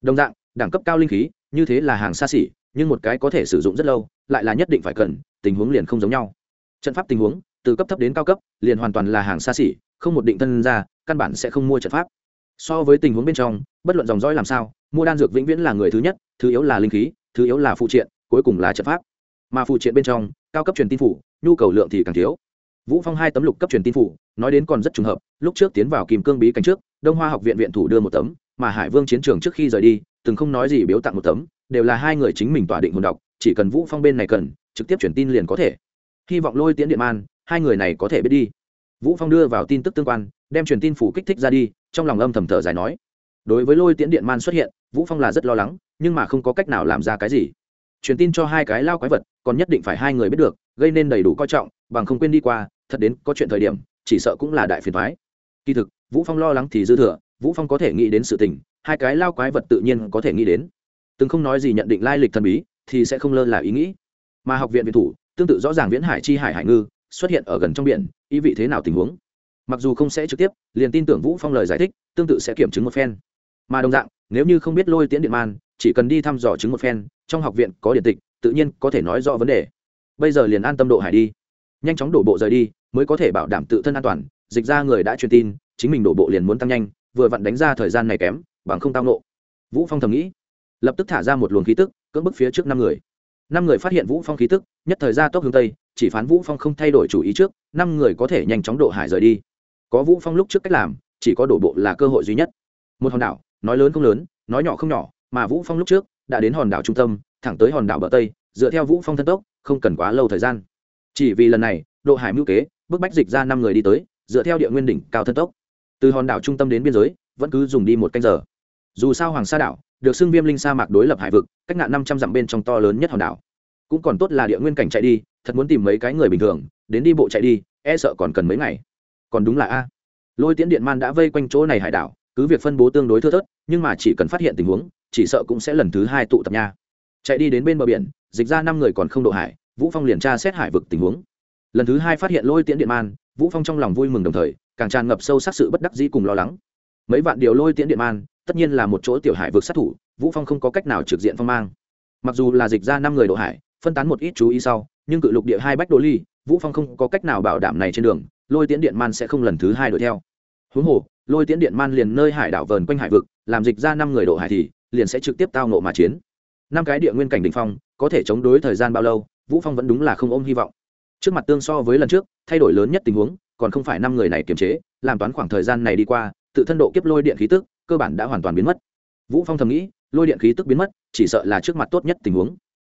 Đồng dạng, đẳng cấp cao linh khí, như thế là hàng xa xỉ, nhưng một cái có thể sử dụng rất lâu, lại là nhất định phải cần, tình huống liền không giống nhau. Trận pháp tình huống, từ cấp thấp đến cao cấp, liền hoàn toàn là hàng xa xỉ, không một định thân ra, căn bản sẽ không mua trận pháp. So với tình huống bên trong, bất luận dòng dõi làm sao, mua đan dược vĩnh viễn là người thứ nhất, thứ yếu là linh khí, thứ yếu là phụ triện, cuối cùng là trận pháp mà phụ triện bên trong, cao cấp truyền tin phủ, nhu cầu lượng thì càng thiếu. Vũ phong hai tấm lục cấp truyền tin phủ, nói đến còn rất trùng hợp, lúc trước tiến vào kìm cương bí cảnh trước, đông hoa học viện viện thủ đưa một tấm, mà hải vương chiến trường trước khi rời đi, từng không nói gì biếu tặng một tấm, đều là hai người chính mình tỏa định hồn đọc, chỉ cần vũ phong bên này cần, trực tiếp truyền tin liền có thể. Hy vọng lôi tiễn điện man, hai người này có thể biết đi. Vũ phong đưa vào tin tức tương quan, đem truyền tin phủ kích thích ra đi, trong lòng âm thầm thở dài nói. Đối với lôi tiễn điện man xuất hiện, vũ phong là rất lo lắng, nhưng mà không có cách nào làm ra cái gì truyền tin cho hai cái lao quái vật, còn nhất định phải hai người biết được, gây nên đầy đủ coi trọng, bằng không quên đi qua, thật đến có chuyện thời điểm, chỉ sợ cũng là đại phiền thoái kỳ thực, vũ phong lo lắng thì dư thừa, vũ phong có thể nghĩ đến sự tình, hai cái lao quái vật tự nhiên có thể nghĩ đến. Từng không nói gì nhận định lai lịch thần bí, thì sẽ không lơ là ý nghĩ. Mà học viện viện thủ, tương tự rõ ràng viễn hải chi hải hải ngư, xuất hiện ở gần trong biển, ý vị thế nào tình huống. Mặc dù không sẽ trực tiếp, liền tin tưởng vũ phong lời giải thích, tương tự sẽ kiểm chứng một phen. Mà đồng dạng, nếu như không biết lôi tiễn điện man chỉ cần đi thăm dò chứng một phen, trong học viện có điện tịch, tự nhiên có thể nói rõ vấn đề. Bây giờ liền an tâm độ hải đi. Nhanh chóng đổ bộ rời đi, mới có thể bảo đảm tự thân an toàn. Dịch ra người đã truyền tin, chính mình đổ bộ liền muốn tăng nhanh, vừa vặn đánh ra thời gian này kém, bằng không tao nộ vũ phong thầm nghĩ. Lập tức thả ra một luồng khí tức, cưỡng bức phía trước năm người. Năm người phát hiện vũ phong khí tức, nhất thời ra tốc hướng tây, chỉ phán vũ phong không thay đổi chủ ý trước, năm người có thể nhanh chóng độ hải rời đi. Có vũ phong lúc trước cách làm, chỉ có đổ bộ là cơ hội duy nhất. Một hòn đảo, nói lớn không lớn, nói nhỏ không nhỏ mà vũ phong lúc trước đã đến hòn đảo trung tâm, thẳng tới hòn đảo bờ tây, dựa theo vũ phong thân tốc, không cần quá lâu thời gian. Chỉ vì lần này, độ hải mưu kế, bức bách dịch ra năm người đi tới, dựa theo địa nguyên đỉnh cao thân tốc. Từ hòn đảo trung tâm đến biên giới, vẫn cứ dùng đi một canh giờ. Dù sao hoàng sa đảo được xưng viêm linh sa mạc đối lập hải vực, cách ngạn năm trăm dặm bên trong to lớn nhất hòn đảo. Cũng còn tốt là địa nguyên cảnh chạy đi, thật muốn tìm mấy cái người bình thường, đến đi bộ chạy đi e sợ còn cần mấy ngày. Còn đúng là a. Lôi tiễn điện man đã vây quanh chỗ này hải đảo, cứ việc phân bố tương đối thưa thớt, nhưng mà chỉ cần phát hiện tình huống chỉ sợ cũng sẽ lần thứ hai tụ tập nha. Chạy đi đến bên bờ biển, dịch ra năm người còn không độ hải, vũ phong liền tra xét hải vực tình huống. Lần thứ hai phát hiện lôi tiễn điện man, vũ phong trong lòng vui mừng đồng thời, càng tràn ngập sâu sắc sự bất đắc dĩ cùng lo lắng. Mấy vạn điều lôi tiễn điện man, tất nhiên là một chỗ tiểu hải vực sát thủ, vũ phong không có cách nào trực diện phong mang. Mặc dù là dịch ra năm người độ hải, phân tán một ít chú ý sau, nhưng cự lục địa hai bách đô ly, vũ phong không có cách nào bảo đảm này trên đường, lôi tiễn điện man sẽ không lần thứ hai đuổi theo. Huống hồ, lôi tiễn điện man liền nơi hải đảo vờn quanh hải vực, làm dịch ra năm người độ hải thì liền sẽ trực tiếp tao nộ mà chiến. Năm cái địa nguyên cảnh đỉnh phong, có thể chống đối thời gian bao lâu, vũ phong vẫn đúng là không ôm hy vọng. Trước mặt tương so với lần trước, thay đổi lớn nhất tình huống, còn không phải năm người này kiềm chế, làm toán khoảng thời gian này đi qua, tự thân độ kiếp lôi điện khí tức, cơ bản đã hoàn toàn biến mất. Vũ phong thầm nghĩ, lôi điện khí tức biến mất, chỉ sợ là trước mặt tốt nhất tình huống.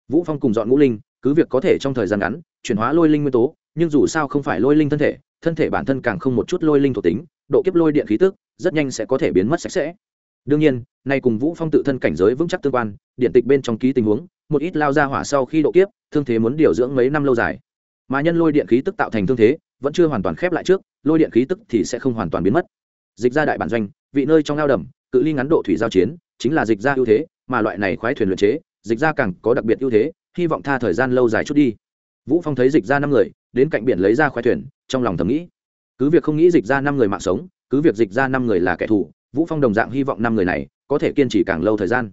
Vũ phong cùng dọn ngũ linh, cứ việc có thể trong thời gian ngắn, chuyển hóa lôi linh nguyên tố, nhưng dù sao không phải lôi linh thân thể thân thể bản thân càng không một chút lôi linh thuộc tính, độ kiếp lôi điện khí tức, rất nhanh sẽ có thể biến mất sạch sẽ đương nhiên, nay cùng vũ phong tự thân cảnh giới vững chắc tương quan, điện tịch bên trong ký tình huống, một ít lao ra hỏa sau khi độ kiếp, thương thế muốn điều dưỡng mấy năm lâu dài. Mà nhân lôi điện khí tức tạo thành thương thế, vẫn chưa hoàn toàn khép lại trước, lôi điện khí tức thì sẽ không hoàn toàn biến mất. Dịch ra đại bản doanh, vị nơi trong lao đầm, cự ly ngắn độ thủy giao chiến, chính là dịch ra ưu thế, mà loại này khoái thuyền luyện chế, dịch ra càng có đặc biệt ưu thế, hy vọng tha thời gian lâu dài chút đi. Vũ phong thấy dịch ra năm người, đến cạnh biển lấy ra khoái thuyền, trong lòng thầm nghĩ, cứ việc không nghĩ dịch ra năm người mạng sống, cứ việc dịch ra năm người là kẻ thù vũ phong đồng dạng hy vọng năm người này có thể kiên trì càng lâu thời gian.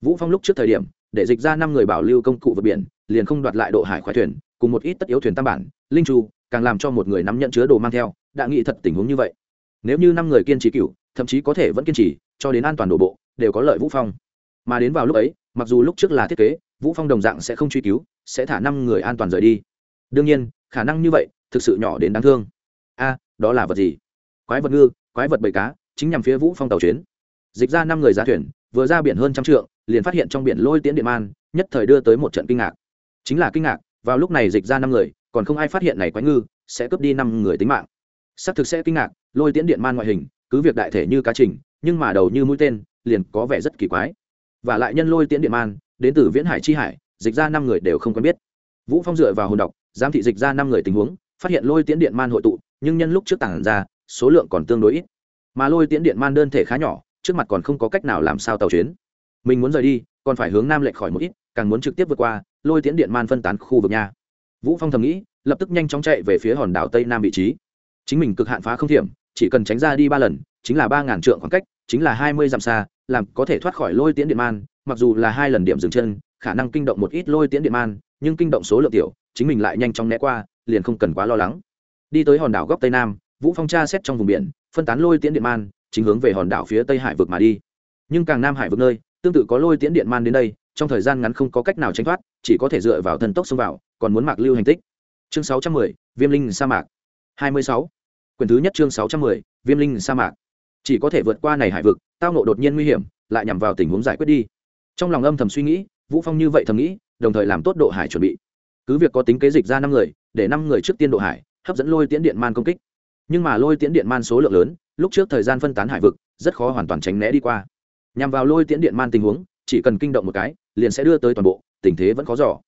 Vũ phong lúc trước thời điểm, để dịch ra năm người bảo lưu công cụ vượt biển, liền không đoạt lại độ hải khoái thuyền, cùng một ít tất yếu thuyền tam bản, linh chu càng làm cho một người nắm nhận chứa đồ mang theo, đã nghĩ thật tình huống như vậy. Nếu như năm người kiên trì cựu thậm chí có thể vẫn kiên trì, cho đến an toàn đổ bộ, đều có lợi vũ phong. Mà đến vào lúc ấy, mặc dù lúc trước là thiết kế, vũ phong đồng dạng sẽ không truy cứu, sẽ thả năm người an toàn rời đi. Đương nhiên, khả năng như vậy thực sự nhỏ đến đáng thương. A, đó là vật gì? Quái vật ngư, quái vật bầy cá chính nhằm phía vũ phong tàu chuyến. Dịch ra năm người ra thuyền, vừa ra biển hơn trăm trượng, liền phát hiện trong biển lôi tiễn điện man, nhất thời đưa tới một trận kinh ngạc. Chính là kinh ngạc, vào lúc này dịch ra năm người, còn không ai phát hiện này quái ngư, sẽ cướp đi năm người tính mạng. Xác thực sẽ kinh ngạc, lôi tiễn điện man ngoại hình, cứ việc đại thể như cá trình, nhưng mà đầu như mũi tên, liền có vẻ rất kỳ quái. Và lại nhân lôi tiễn điện man, đến từ viễn hải chi hải, dịch ra năm người đều không quen biết. Vũ phong dựa vào hồn đọc giám thị dịch ra năm người tình huống, phát hiện lôi tiễn điện man hội tụ, nhưng nhân lúc trước tảng ra, số lượng còn tương đối ít mà lôi tiễn điện man đơn thể khá nhỏ, trước mặt còn không có cách nào làm sao tàu chuyến. Mình muốn rời đi, còn phải hướng nam lệch khỏi một ít, càng muốn trực tiếp vượt qua, lôi tiễn điện man phân tán khu vực nha. Vũ phong thầm nghĩ, lập tức nhanh chóng chạy về phía hòn đảo tây nam vị trí. Chính mình cực hạn phá không thiểm, chỉ cần tránh ra đi ba lần, chính là ba ngàn trượng khoảng cách, chính là hai mươi dặm xa, làm có thể thoát khỏi lôi tiễn điện man, mặc dù là hai lần điểm dừng chân, khả năng kinh động một ít lôi tiễn điện man, nhưng kinh động số lượng tiểu, chính mình lại nhanh chóng né qua, liền không cần quá lo lắng. Đi tới hòn đảo góc tây nam vũ phong tra xét trong vùng biển phân tán lôi tiễn điện man chính hướng về hòn đảo phía tây hải vực mà đi nhưng càng nam hải vực nơi tương tự có lôi tiễn điện man đến đây trong thời gian ngắn không có cách nào tránh thoát chỉ có thể dựa vào thần tốc xông vào còn muốn mạc lưu hành tích chương 610, viêm linh sa mạc 26. quyển thứ nhất chương 610, viêm linh sa mạc chỉ có thể vượt qua này hải vực tao nộ đột nhiên nguy hiểm lại nhằm vào tình huống giải quyết đi trong lòng âm thầm suy nghĩ vũ phong như vậy thầm nghĩ đồng thời làm tốt độ hải chuẩn bị cứ việc có tính kế dịch ra năm người để năm người trước tiên độ hải hấp dẫn lôi tiễn điện man công kích nhưng mà lôi tiễn điện man số lượng lớn, lúc trước thời gian phân tán hải vực, rất khó hoàn toàn tránh né đi qua. Nhằm vào lôi tiễn điện man tình huống, chỉ cần kinh động một cái, liền sẽ đưa tới toàn bộ, tình thế vẫn khó giỏ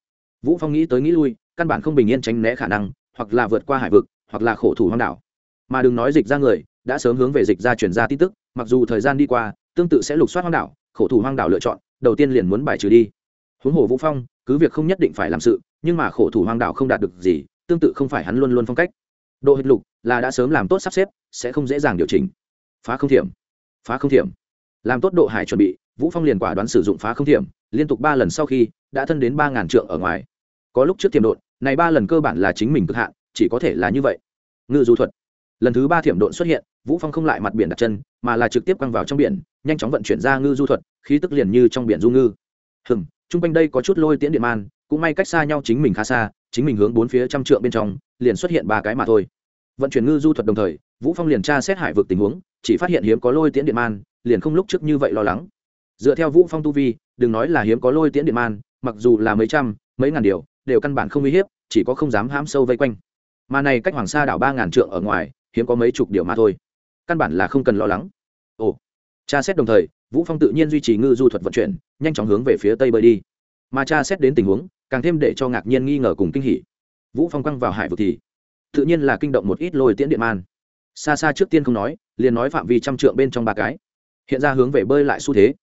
vũ phong nghĩ tới nghĩ lui, căn bản không bình yên tránh né khả năng, hoặc là vượt qua hải vực, hoặc là khổ thủ hoang đảo. Mà đừng nói dịch ra người, đã sớm hướng về dịch ra chuyển ra tin tức, mặc dù thời gian đi qua, tương tự sẽ lục soát hoang đảo, khổ thủ hoang đảo lựa chọn, đầu tiên liền muốn bài trừ đi. Huống hồ vũ phong, cứ việc không nhất định phải làm sự, nhưng mà khổ thủ hoang đảo không đạt được gì, tương tự không phải hắn luôn luôn phong cách độ hịch lục là đã sớm làm tốt sắp xếp, sẽ không dễ dàng điều chỉnh. Phá không thiểm. Phá không thiểm. Làm tốt độ hải chuẩn bị, vũ phong liền quả đoán sử dụng phá không thiểm, liên tục ba lần sau khi đã thân đến ba ngàn trượng ở ngoài. Có lúc trước thiểm độn, này ba lần cơ bản là chính mình cực hạn, chỉ có thể là như vậy. Ngự du thuật. Lần thứ ba thiểm độn xuất hiện, vũ phong không lại mặt biển đặt chân, mà là trực tiếp quăng vào trong biển, nhanh chóng vận chuyển ra ngư du thuật, khí tức liền như trong biển du ngư. Hừng chung quanh đây có chút lôi tiễn điện man, cũng may cách xa nhau chính mình khá xa chính mình hướng bốn phía trăm trượng bên trong, liền xuất hiện ba cái mà thôi. Vận chuyển ngư du thuật đồng thời, vũ phong liền tra xét hải vực tình huống, chỉ phát hiện hiếm có lôi tiễn điện man, liền không lúc trước như vậy lo lắng. Dựa theo vũ phong tu vi, đừng nói là hiếm có lôi tiễn điện man, mặc dù là mấy trăm, mấy ngàn điều, đều căn bản không uy hiếp, chỉ có không dám hãm sâu vây quanh. Mà này cách hoàng sa đảo ba ngàn trượng ở ngoài, hiếm có mấy chục điều mà thôi. Căn bản là không cần lo lắng. Ồ. Tra xét đồng thời, vũ phong tự nhiên duy trì ngư du thuật vận chuyển, nhanh chóng hướng về phía tây bơi đi. Mà tra xét đến tình huống càng thêm để cho ngạc nhiên nghi ngờ cùng kinh hỉ. Vũ phong quăng vào hải vực thì, tự nhiên là kinh động một ít lôi tiễn điện man. Xa xa trước tiên không nói, liền nói phạm vi trăm trượng bên trong ba cái. Hiện ra hướng về bơi lại xu thế.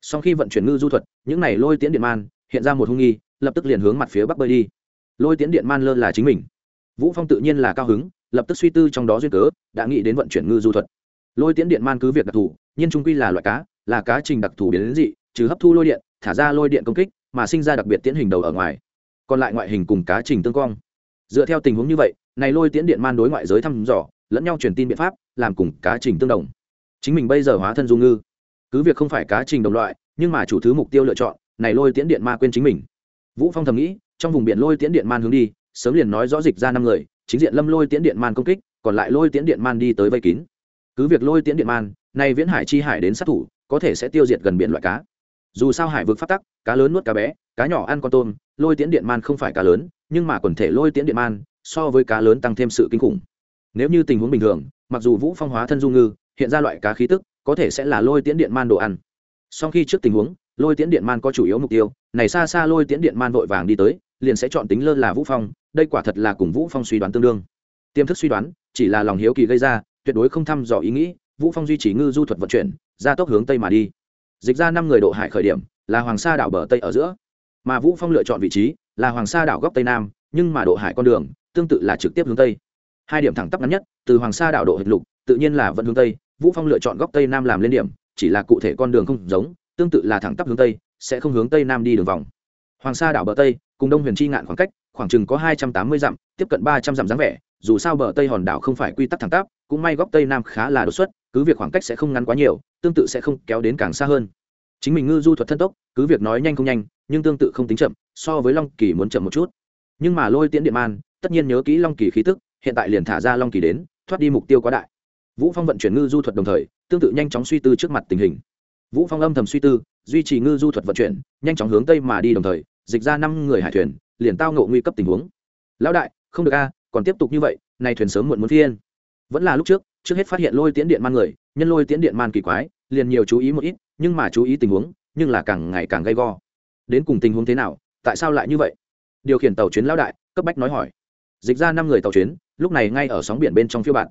Sau khi vận chuyển ngư du thuật, những này lôi tiễn điện man, hiện ra một hung nghi, lập tức liền hướng mặt phía bắc bơi đi. Lôi tiễn điện man lơ là chính mình. Vũ phong tự nhiên là cao hứng, lập tức suy tư trong đó duyên cớ, đã nghĩ đến vận chuyển ngư du thuật. Lôi tiễn điện man cứ việc đặc thù, nhưng trung quy là loại cá, là cá trình đặc thù biến đến dị, trừ hấp thu lôi điện, thả ra lôi điện công kích mà sinh ra đặc biệt tiễn hình đầu ở ngoài, còn lại ngoại hình cùng cá trình tương quang. Dựa theo tình huống như vậy, này lôi tiễn điện man đối ngoại giới thăm dò, lẫn nhau truyền tin biện pháp, làm cùng cá trình tương đồng. Chính mình bây giờ hóa thân du ngư. Cứ việc không phải cá trình đồng loại, nhưng mà chủ thứ mục tiêu lựa chọn, này lôi tiễn điện ma quên chính mình. Vũ phong thầm nghĩ, trong vùng biển lôi tiễn điện man hướng đi, sớm liền nói rõ dịch ra năm người, chính diện lâm lôi tiễn điện man công kích, còn lại lôi tiễn điện man đi tới vây kín. Cứ việc lôi tiễn điện man nay viễn hải chi hải đến sát thủ, có thể sẽ tiêu diệt gần biển loại cá. Dù sao hải vực phát tắc cá lớn nuốt cá bé, cá nhỏ ăn con tôm, lôi tiễn điện man không phải cá lớn, nhưng mà quần thể lôi tiễn điện man, so với cá lớn tăng thêm sự kinh khủng. Nếu như tình huống bình thường, mặc dù vũ phong hóa thân du ngư, hiện ra loại cá khí tức, có thể sẽ là lôi tiễn điện man đồ ăn. Sau khi trước tình huống, lôi tiễn điện man có chủ yếu mục tiêu, này xa xa lôi tiễn điện man vội vàng đi tới, liền sẽ chọn tính lơ là vũ phong, đây quả thật là cùng vũ phong suy đoán tương đương. Tiềm thức suy đoán, chỉ là lòng hiếu kỳ gây ra, tuyệt đối không thăm dò ý nghĩ, vũ phong duy trì ngư du thuật vận chuyển, ra tốc hướng tây mà đi. Dịch ra năm người độ hải khởi điểm là hoàng sa đảo bờ tây ở giữa. Mà vũ phong lựa chọn vị trí là hoàng sa đảo góc tây nam, nhưng mà độ hải con đường tương tự là trực tiếp hướng tây. Hai điểm thẳng tắp ngắn nhất, từ hoàng sa đảo độ hịch lục, tự nhiên là vẫn hướng tây. Vũ phong lựa chọn góc tây nam làm lên điểm, chỉ là cụ thể con đường không giống, tương tự là thẳng tắp hướng tây, sẽ không hướng tây nam đi đường vòng. Hoàng sa đảo bờ tây, cùng đông huyền chi ngạn khoảng cách, khoảng chừng có hai trăm tám mươi dặm, tiếp cận ba trăm dặm dáng vẻ, dù sao bờ tây hòn đảo không phải quy tắc thẳng tắp, cũng may góc tây nam khá là đột xuất, cứ việc khoảng cách sẽ không ngắn quá nhiều, tương tự sẽ không kéo đến càng xa hơn chính mình ngư du thuật thân tốc, cứ việc nói nhanh không nhanh, nhưng tương tự không tính chậm, so với long kỳ muốn chậm một chút. Nhưng mà lôi tiễn điện man, tất nhiên nhớ kỹ long kỳ khí tức, hiện tại liền thả ra long kỳ đến, thoát đi mục tiêu quá đại. Vũ phong vận chuyển ngư du thuật đồng thời, tương tự nhanh chóng suy tư trước mặt tình hình. Vũ phong âm thầm suy tư, duy trì ngư du thuật vận chuyển, nhanh chóng hướng tây mà đi đồng thời, dịch ra năm người hải thuyền, liền tao ngộ nguy cấp tình huống. Lão đại, không được a, còn tiếp tục như vậy nay thuyền sớm muộn muốn phiên. Vẫn là lúc trước trước hết phát hiện lôi tiễn điện man người, nhân lôi tiễn điện man kỳ quái, liền nhiều chú ý một ít nhưng mà chú ý tình huống, nhưng là càng ngày càng gay go. Đến cùng tình huống thế nào, tại sao lại như vậy? Điều khiển tàu chuyến lão đại, cấp bách nói hỏi. Dịch ra năm người tàu chuyến, lúc này ngay ở sóng biển bên trong phiêu bạn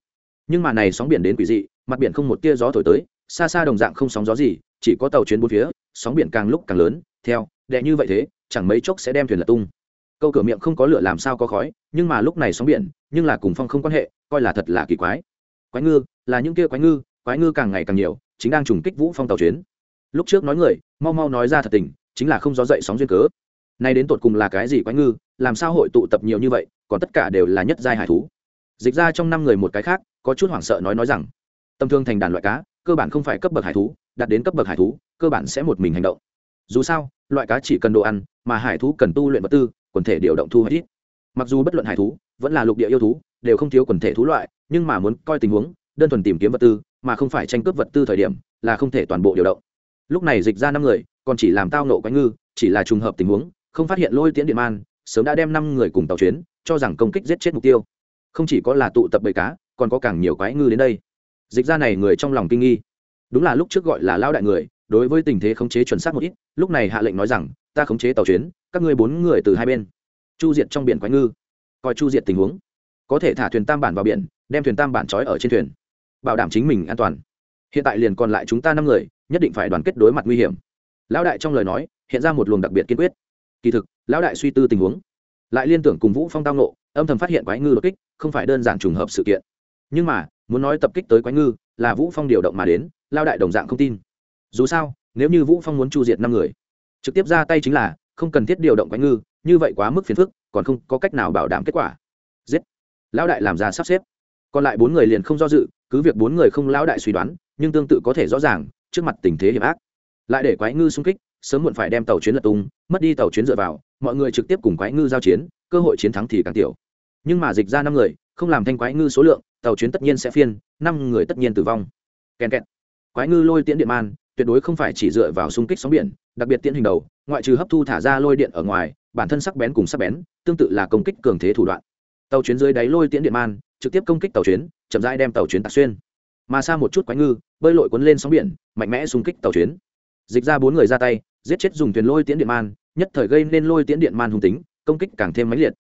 nhưng mà này sóng biển đến quỷ dị, mặt biển không một tia gió thổi tới, xa xa đồng dạng không sóng gió gì, chỉ có tàu chuyến bốn phía, sóng biển càng lúc càng lớn, theo đệ như vậy thế, chẳng mấy chốc sẽ đem thuyền lật tung. Câu cửa miệng không có lửa làm sao có khói, nhưng mà lúc này sóng biển, nhưng là cùng phong không quan hệ, coi là thật là kỳ quái. Quái ngư, là những kia quái ngư quái ngư càng ngày càng nhiều, chính đang trùng kích vũ phong tàu chuyến lúc trước nói người, mau mau nói ra thật tình, chính là không gió dậy sóng duyên cớ. Nay đến tột cùng là cái gì quái ngư, làm sao hội tụ tập nhiều như vậy, còn tất cả đều là nhất giai hải thú. Dịch ra trong năm người một cái khác, có chút hoảng sợ nói nói rằng, tâm thương thành đàn loại cá, cơ bản không phải cấp bậc hải thú, đạt đến cấp bậc hải thú, cơ bản sẽ một mình hành động. Dù sao, loại cá chỉ cần đồ ăn, mà hải thú cần tu luyện vật tư, quần thể điều động thu hoạch ít. Mặc dù bất luận hải thú, vẫn là lục địa yêu thú, đều không thiếu quần thể thú loại, nhưng mà muốn coi tình huống, đơn thuần tìm kiếm vật tư, mà không phải tranh cướp vật tư thời điểm, là không thể toàn bộ điều động lúc này dịch ra năm người, còn chỉ làm tao nộ quái ngư, chỉ là trùng hợp tình huống, không phát hiện lôi tiễn điện man, sớm đã đem năm người cùng tàu chuyến, cho rằng công kích giết chết mục tiêu. Không chỉ có là tụ tập bầy cá, còn có càng nhiều quái ngư đến đây. Dịch ra này người trong lòng kinh nghi. Đúng là lúc trước gọi là lao đại người, đối với tình thế khống chế chuẩn xác một ít, lúc này hạ lệnh nói rằng, ta khống chế tàu chuyến, các ngươi bốn người từ hai bên, chu diệt trong biển quái ngư. Coi chu diệt tình huống. Có thể thả thuyền tam bản vào biển, đem thuyền tam bản trói ở trên thuyền, bảo đảm chính mình an toàn. Hiện tại liền còn lại chúng ta năm người nhất định phải đoàn kết đối mặt nguy hiểm. Lão đại trong lời nói, hiện ra một luồng đặc biệt kiên quyết. Kỳ thực, lão đại suy tư tình huống, lại liên tưởng cùng vũ phong tao nộ âm thầm phát hiện quái ngư đột kích không phải đơn giản trùng hợp sự kiện. Nhưng mà, muốn nói tập kích tới quái ngư là vũ phong điều động mà đến lao đại đồng dạng không tin. Dù sao, nếu như vũ phong muốn chu diệt năm người, trực tiếp ra tay chính là không cần thiết điều động quái ngư, như vậy quá mức phiền phức, còn không có cách nào bảo đảm kết quả. Giết! Lão đại làm ra sắp xếp. Còn lại bốn người liền không do dự, cứ việc bốn người không, lão đại suy đoán, nhưng tương tự có thể rõ ràng trước mặt tình thế hiểm ác. Lại để quái ngư xung kích, sớm muộn phải đem tàu chuyến lật tung, mất đi tàu chuyến dựa vào, mọi người trực tiếp cùng quái ngư giao chiến, cơ hội chiến thắng thì càng tiểu. Nhưng mà dịch ra năm người, không làm thanh quái ngư số lượng, tàu chuyến tất nhiên sẽ phiên, năm người tất nhiên tử vong. Kèn kẹt. Quái ngư lôi tiễn điện man, tuyệt đối không phải chỉ dựa vào xung kích sóng biển, đặc biệt tiễn hình đầu, ngoại trừ hấp thu thả ra lôi điện ở ngoài, bản thân sắc bén cùng sắc bén, tương tự là công kích cường thế thủ đoạn. Tàu chuyến dưới đáy lôi tiễn điện man, trực tiếp công kích tàu chuyến, chậm rãi đem tàu chuyến tạc xuyên mà xa một chút quái ngư, bơi lội cuốn lên sóng biển, mạnh mẽ xung kích tàu chuyến. Dịch ra bốn người ra tay, giết chết dùng thuyền lôi tiễn điện man, nhất thời gây nên lôi tiễn điện man hung tính, công kích càng thêm mãnh liệt.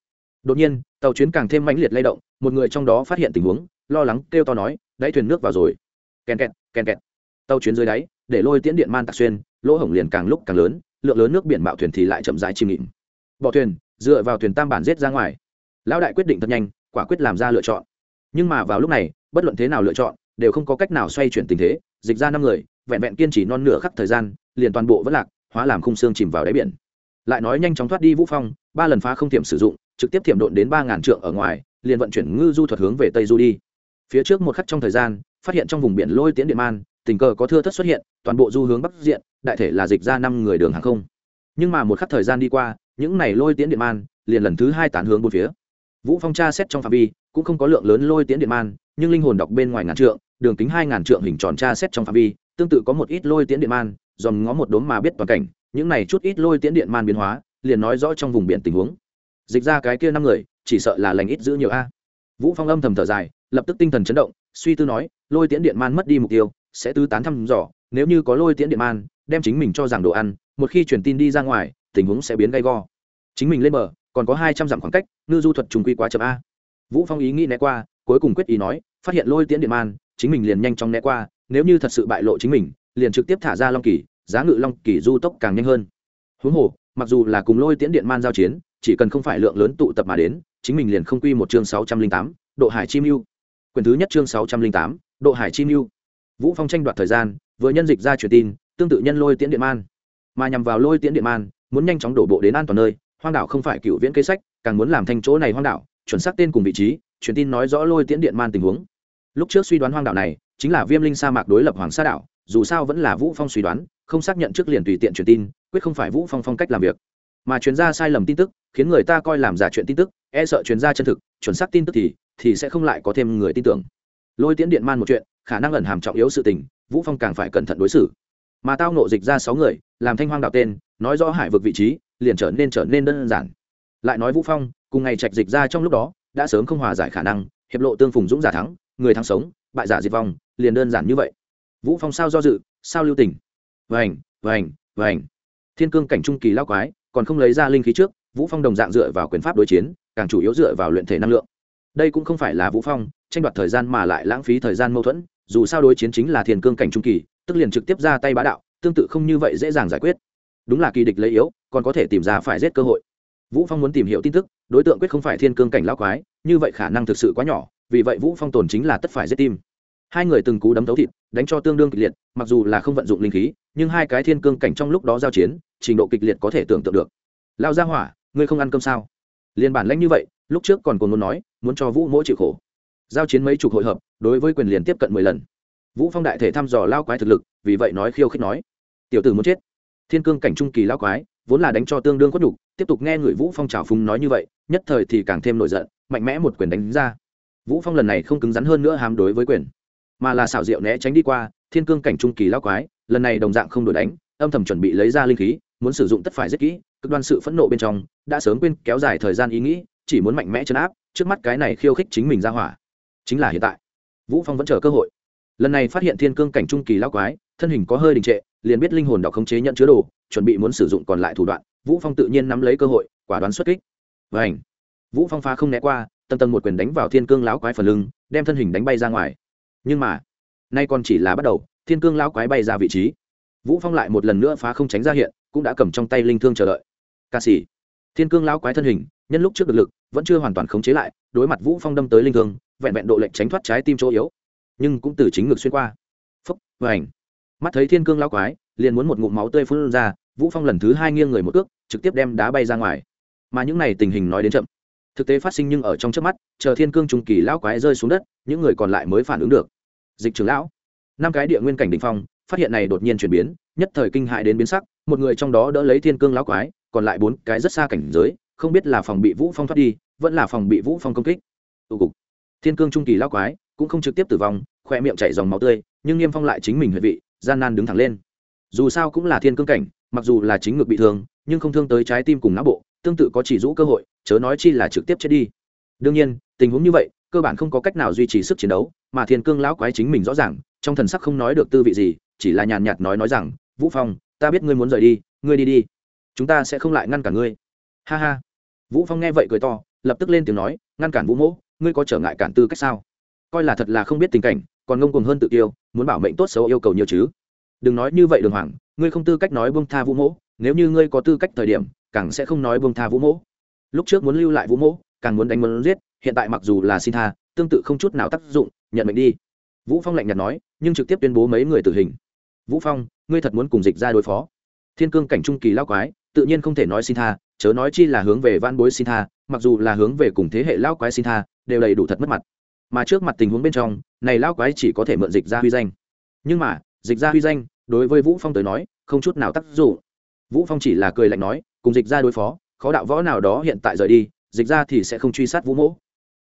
Đột nhiên, tàu chuyến càng thêm mãnh liệt lay động, một người trong đó phát hiện tình huống, lo lắng, kêu to nói, đáy thuyền nước vào rồi. Kèn kẹt kèn kẹt. Tàu chuyến dưới đáy, để lôi tiễn điện man tạc xuyên, lỗ hổng liền càng lúc càng lớn, lượng lớn nước biển bạo thuyền thì lại chậm rãi chìm nghịm bỏ thuyền, dựa vào thuyền tam bản giết ra ngoài. Lão đại quyết định thật nhanh, quả quyết làm ra lựa chọn. Nhưng mà vào lúc này, bất luận thế nào lựa chọn đều không có cách nào xoay chuyển tình thế, dịch ra năm người, vẹn vẹn kiên trì non nửa khắc thời gian, liền toàn bộ vẫn lạc, hóa làm khung xương chìm vào đáy biển. Lại nói nhanh chóng thoát đi vũ phong, ba lần phá không tiệm sử dụng, trực tiếp tiệm độn đến ba ngàn trượng ở ngoài, liền vận chuyển ngư du thuật hướng về tây du đi. Phía trước một khắc trong thời gian, phát hiện trong vùng biển lôi tiến điện man, tình cờ có thưa thất xuất hiện, toàn bộ du hướng bắc diện, đại thể là dịch ra năm người đường hàng không. Nhưng mà một khắc thời gian đi qua, những này lôi tiến điện man, liền lần thứ hai tán hướng bốn phía. Vũ phong tra xét trong phạm vi, cũng không có lượng lớn lôi tiến điện man nhưng linh hồn đọc bên ngoài ngàn trượng, đường kính hai ngàn trượng hình tròn tra xét trong phạm vi, tương tự có một ít lôi tiễn điện man, dòm ngó một đốm mà biết toàn cảnh, những này chút ít lôi tiễn điện man biến hóa, liền nói rõ trong vùng biển tình huống. Dịch ra cái kia năm người, chỉ sợ là lành ít giữ nhiều a. Vũ phong âm thầm thở dài, lập tức tinh thần chấn động, suy tư nói, lôi tiễn điện man mất đi mục tiêu, sẽ tứ tán thăm dò, nếu như có lôi tiễn điện man, đem chính mình cho rằng đồ ăn, một khi truyền tin đi ra ngoài, tình huống sẽ biến gay go. Chính mình lên bờ, còn có hai trăm dặm khoảng cách, ngư du thuật trùng quy quá chậm a. Vũ phong ý nghĩ né qua cuối cùng quyết ý nói, phát hiện lôi tiễn điện man, chính mình liền nhanh chóng né qua, nếu như thật sự bại lộ chính mình, liền trực tiếp thả ra long kỳ, giá ngự long kỳ du tốc càng nhanh hơn. Huống hồ, mặc dù là cùng lôi tiễn điện man giao chiến, chỉ cần không phải lượng lớn tụ tập mà đến, chính mình liền không quy một chương sáu trăm linh tám, độ hải chim ưu quyền thứ nhất chương sáu trăm linh tám, độ hải chim ưu vũ phong tranh đoạt thời gian, vừa nhân dịch ra truyền tin, tương tự nhân lôi tiễn điện man. Mà nhằm vào lôi tiễn điện man, muốn nhanh chóng đổ bộ đến an toàn nơi, hoang đảo không phải cựu viễn kế sách, càng muốn làm thành chỗ này hoang đảo, chuẩn xác tên cùng vị trí truyền tin nói rõ lôi tiễn điện man tình huống. Lúc trước suy đoán hoang đảo này, chính là viêm linh sa mạc đối lập hoàng sa đảo, dù sao vẫn là vũ phong suy đoán, không xác nhận trước liền tùy tiện truyền tin, quyết không phải vũ phong phong cách làm việc. Mà truyền gia sai lầm tin tức, khiến người ta coi làm giả chuyện tin tức e sợ truyền gia chân thực, chuẩn xác tin tức thì thì sẽ không lại có thêm người tin tưởng. Lôi tiễn điện man một chuyện, khả năng ẩn hàm trọng yếu sự tình, vũ phong càng phải cẩn thận đối xử. Mà tao nộ dịch ra sáu người, làm thanh hoang đạo tên, nói rõ hải vực vị trí, liền trở nên trở nên đơn giản. Lại nói vũ phong, cùng ngày trạch dịch ra trong lúc đó đã sớm không hòa giải khả năng, hiệp lộ tương phùng dũng giả thắng, người thắng sống, bại giả diệt vong, liền đơn giản như vậy. Vũ phong sao do dự, sao lưu tình? Vành vành vành. Thiên cương cảnh trung kỳ lao quái, còn không lấy ra linh khí trước, vũ phong đồng dạng dựa vào quyền pháp đối chiến, càng chủ yếu dựa vào luyện thể năng lượng. Đây cũng không phải là vũ phong, tranh đoạt thời gian mà lại lãng phí thời gian mâu thuẫn, dù sao đối chiến chính là thiên cương cảnh trung kỳ, tức liền trực tiếp ra tay bá đạo, tương tự không như vậy dễ dàng giải quyết. Đúng là kỳ địch lấy yếu, còn có thể tìm ra phải giết cơ hội vũ phong muốn tìm hiểu tin tức, đối tượng quyết không phải thiên cương cảnh lão quái, như vậy khả năng thực sự quá nhỏ, vì vậy vũ phong tồn chính là tất phải giết tim. Hai người từng cú đấm thấu thịt, đánh cho tương đương kịch liệt, mặc dù là không vận dụng linh khí, nhưng hai cái thiên cương cảnh trong lúc đó giao chiến, trình độ kịch liệt có thể tưởng tượng được. Lao ra hỏa, ngươi không ăn cơm sao? Liên bản lãnh như vậy, lúc trước còn còn muốn nói, muốn cho vũ mỗi chịu khổ. Giao chiến mấy chục hội hợp, đối với quyền liền tiếp cận mười lần. Vũ phong đại thể thăm dò lao quái thực lực, vì vậy nói khiêu khích nói, tiểu tử muốn chết. Thiên cương cảnh trung kỳ lao quái vốn là đánh cho tương đương quất nhục, tiếp tục nghe người vũ phong trào phúng nói như vậy, nhất thời thì càng thêm nổi giận, mạnh mẽ một quyền đánh ra. Vũ phong lần này không cứng rắn hơn nữa hàm đối với quyền, mà là xảo diệu né tránh đi qua, thiên cương cảnh trung kỳ lao quái, lần này đồng dạng không đổi đánh, âm thầm chuẩn bị lấy ra linh khí, muốn sử dụng tất phải rất kỹ, cực đoan sự phẫn nộ bên trong, đã sớm quên kéo dài thời gian ý nghĩ, chỉ muốn mạnh mẽ chấn áp, trước mắt cái này khiêu khích chính mình ra hỏa. Chính là hiện tại, vũ phong vẫn chờ cơ hội. Lần này phát hiện thiên cương cảnh trung kỳ lao quái, thân hình có hơi đình trệ, liền biết linh hồn đọc khống chế nhận chứa đồ chuẩn bị muốn sử dụng còn lại thủ đoạn, vũ phong tự nhiên nắm lấy cơ hội, quả đoán xuất kích. Vảnh vũ phong phá không né qua, tầng tầng một quyền đánh vào thiên cương lão quái phần lưng, đem thân hình đánh bay ra ngoài. Nhưng mà, nay còn chỉ là bắt đầu, thiên cương lão quái bay ra vị trí. Vũ phong lại một lần nữa phá không tránh ra hiện, cũng đã cầm trong tay linh thương chờ đợi. Ca sĩ! Thiên cương lão quái thân hình, nhân lúc trước được lực, vẫn chưa hoàn toàn khống chế lại, đối mặt vũ phong đâm tới linh thương, vẹn vẹn độ lệnh tránh thoát trái tim chỗ yếu. Nhưng cũng từ chính ngực xuyên qua. Phúc! Và ảnh mắt thấy thiên cương lão quái, liền muốn một ngụm máu tươi phun ra vũ phong lần thứ hai nghiêng người một cước trực tiếp đem đá bay ra ngoài. Mà những này tình hình nói đến chậm. Thực tế phát sinh nhưng ở trong trước mắt, chờ thiên cương trung kỳ lão quái rơi xuống đất, những người còn lại mới phản ứng được. Dịch trưởng lão, năm cái địa nguyên cảnh đỉnh phong, phát hiện này đột nhiên chuyển biến, nhất thời kinh hại đến biến sắc, một người trong đó đỡ lấy thiên cương lão quái, còn lại bốn cái rất xa cảnh giới, không biết là phòng bị vũ phong thoát đi, vẫn là phòng bị vũ phong công kích. Tụ cục. Thiên cương trung kỳ lão quái cũng không trực tiếp tử vong khoe miệng chảy dòng máu tươi, nhưng niêm phong lại chính mình huệ vị, gian nan đứng thẳng lên. Dù sao cũng là thiên cương cảnh mặc dù là chính ngực bị thương, nhưng không thương tới trái tim cùng não bộ, tương tự có chỉ rũ cơ hội, chớ nói chi là trực tiếp chết đi. Đương nhiên, tình huống như vậy, cơ bản không có cách nào duy trì sức chiến đấu, mà thiên cương lão quái chính mình rõ ràng, trong thần sắc không nói được tư vị gì, chỉ là nhàn nhạt nói nói rằng, vũ phong, ta biết ngươi muốn rời đi, ngươi đi đi. Chúng ta sẽ không lại ngăn cản ngươi. Ha ha. Vũ phong nghe vậy cười to, lập tức lên tiếng nói, ngăn cản vũ mỗ, ngươi có trở ngại cản tư cách sao? Coi là thật là không biết tình cảnh, còn ngông cuồng hơn tự tiêu, muốn bảo mệnh tốt xấu yêu cầu nhiều chứ đừng nói như vậy đường hoàng, ngươi không tư cách nói buông tha vũ mỗ, nếu như ngươi có tư cách thời điểm, càng sẽ không nói buông tha vũ mỗ. Lúc trước muốn lưu lại vũ mỗ, càng muốn đánh muốn giết, hiện tại mặc dù là xin tha, tương tự không chút nào tác dụng, nhận mệnh đi. Vũ phong lạnh nhạt nói, nhưng trực tiếp tuyên bố mấy người tử hình. Vũ phong, ngươi thật muốn cùng dịch ra đối phó. Thiên cương cảnh trung kỳ lao quái, tự nhiên không thể nói xin tha, chớ nói chi là hướng về van bối xin tha, mặc dù là hướng về cùng thế hệ lao quái xin tha, đều đầy đủ thật mất mặt. Mà trước mặt tình huống bên trong, này lao quái chỉ có thể mượn dịch ra huy danh. Nhưng mà, dịch ra huy danh đối với vũ phong tới nói, không chút nào tác dụng. Vũ phong chỉ là cười lạnh nói, cùng dịch ra đối phó, khó đạo võ nào đó hiện tại rời đi, dịch ra thì sẽ không truy sát vũ mỗ.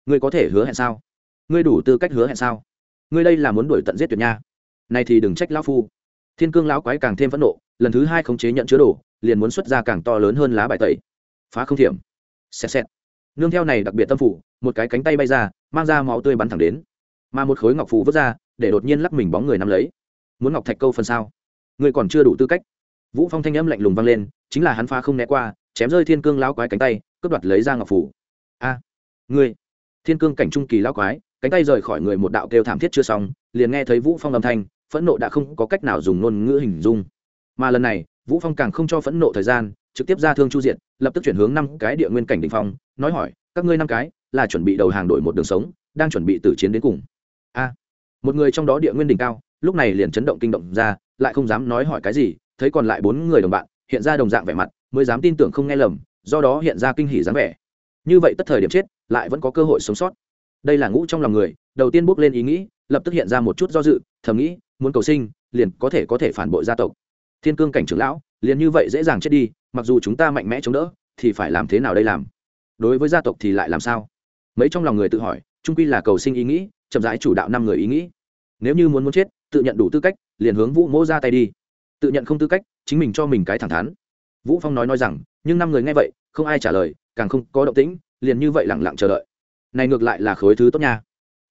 Ngươi có thể hứa hẹn sao? Ngươi đủ tư cách hứa hẹn sao? Ngươi đây là muốn đuổi tận giết tuyệt nha. Này thì đừng trách lão phu. Thiên cương lão quái càng thêm phẫn nộ, lần thứ hai khống chế nhận chứa đồ, liền muốn xuất ra càng to lớn hơn lá bài tẩy. Phá không thiểm. Xẹt xẹt. Nương theo này đặc biệt tâm phủ, một cái cánh tay bay ra, mang ra máu tươi bắn thẳng đến. Mà một khối ngọc phù vứt ra, để đột nhiên lắc mình bóng người nắm lấy muốn ngọc thạch câu phần sao? Ngươi còn chưa đủ tư cách. Vũ phong thanh âm lạnh lùng vang lên, chính là hắn phá không né qua, chém rơi thiên cương lão quái cánh tay, cướp đoạt lấy ra ngọc phủ. A, ngươi. Thiên cương cảnh trung kỳ lão quái, cánh tay rời khỏi người một đạo kêu thảm thiết chưa xong, liền nghe thấy vũ phong âm thanh, phẫn nộ đã không có cách nào dùng ngôn ngữ hình dung. Mà lần này, vũ phong càng không cho phẫn nộ thời gian, trực tiếp ra thương chu diện lập tức chuyển hướng năm cái địa nguyên cảnh đỉnh phong, nói hỏi, các ngươi năm cái, là chuẩn bị đầu hàng đổi một đường sống, đang chuẩn bị tử chiến đến cùng. A, một người trong đó địa nguyên đỉnh cao lúc này liền chấn động kinh động ra, lại không dám nói hỏi cái gì, thấy còn lại bốn người đồng bạn, hiện ra đồng dạng vẻ mặt, mới dám tin tưởng không nghe lầm, do đó hiện ra kinh hỉ dáng vẻ. Như vậy tất thời điểm chết, lại vẫn có cơ hội sống sót. Đây là ngũ trong lòng người, đầu tiên bước lên ý nghĩ, lập tức hiện ra một chút do dự, thầm nghĩ, muốn cầu sinh, liền có thể có thể phản bội gia tộc. Thiên cương cảnh trưởng lão, liền như vậy dễ dàng chết đi, mặc dù chúng ta mạnh mẽ chống đỡ, thì phải làm thế nào đây làm? Đối với gia tộc thì lại làm sao? Mấy trong lòng người tự hỏi trung quy là cầu sinh ý nghĩ, chậm rãi chủ đạo năm người ý nghĩ. Nếu như muốn muốn chết tự nhận đủ tư cách, liền hướng vũ mỗ ra tay đi. Tự nhận không tư cách, chính mình cho mình cái thẳng thắn. Vũ phong nói nói rằng, nhưng năm người nghe vậy, không ai trả lời, càng không có động tĩnh, liền như vậy lặng lặng chờ đợi. Này ngược lại là khối thứ tốt nha.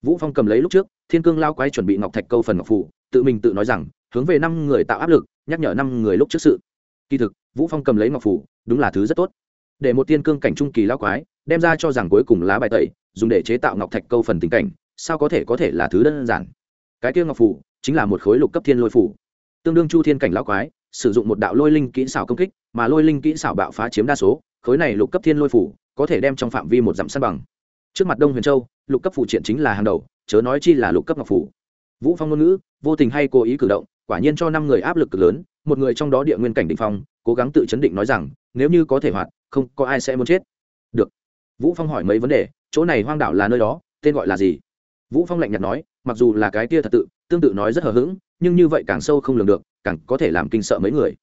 Vũ phong cầm lấy lúc trước, thiên cương lao quái chuẩn bị ngọc thạch câu phần ngọc phụ tự mình tự nói rằng, hướng về năm người tạo áp lực, nhắc nhở năm người lúc trước sự. Kỳ thực, vũ phong cầm lấy ngọc phủ đúng là thứ rất tốt. Để một tiên cương cảnh trung kỳ lao quái, đem ra cho rằng cuối cùng lá bài tẩy, dùng để chế tạo ngọc thạch câu phần tình cảnh, sao có thể có thể là thứ đơn giản? Cái kia ngọc phủ chính là một khối lục cấp thiên lôi phủ. Tương đương chu thiên cảnh lao quái, sử dụng một đạo lôi linh kỹ xảo công kích, mà lôi linh kỹ xảo bạo phá chiếm đa số, khối này lục cấp thiên lôi phủ có thể đem trong phạm vi một dặm săn bằng. Trước mặt đông huyền châu, lục cấp phụ triện chính là hàng đầu, chớ nói chi là lục cấp ngọc phủ. Vũ phong ngôn ngữ, vô tình hay cố ý cử động, quả nhiên cho năm người áp lực cực lớn, một người trong đó địa nguyên cảnh định phong, cố gắng tự chấn định nói rằng, nếu như có thể hoạt, không, có ai sẽ muốn chết. Được. Vũ phong hỏi mấy vấn đề, chỗ này hoang đảo là nơi đó, tên gọi là gì? Vũ phong lạnh nhạt nói, mặc dù là cái kia thật tự tương tự nói rất hờ hững, nhưng như vậy càng sâu không lường được, càng có thể làm kinh sợ mấy người.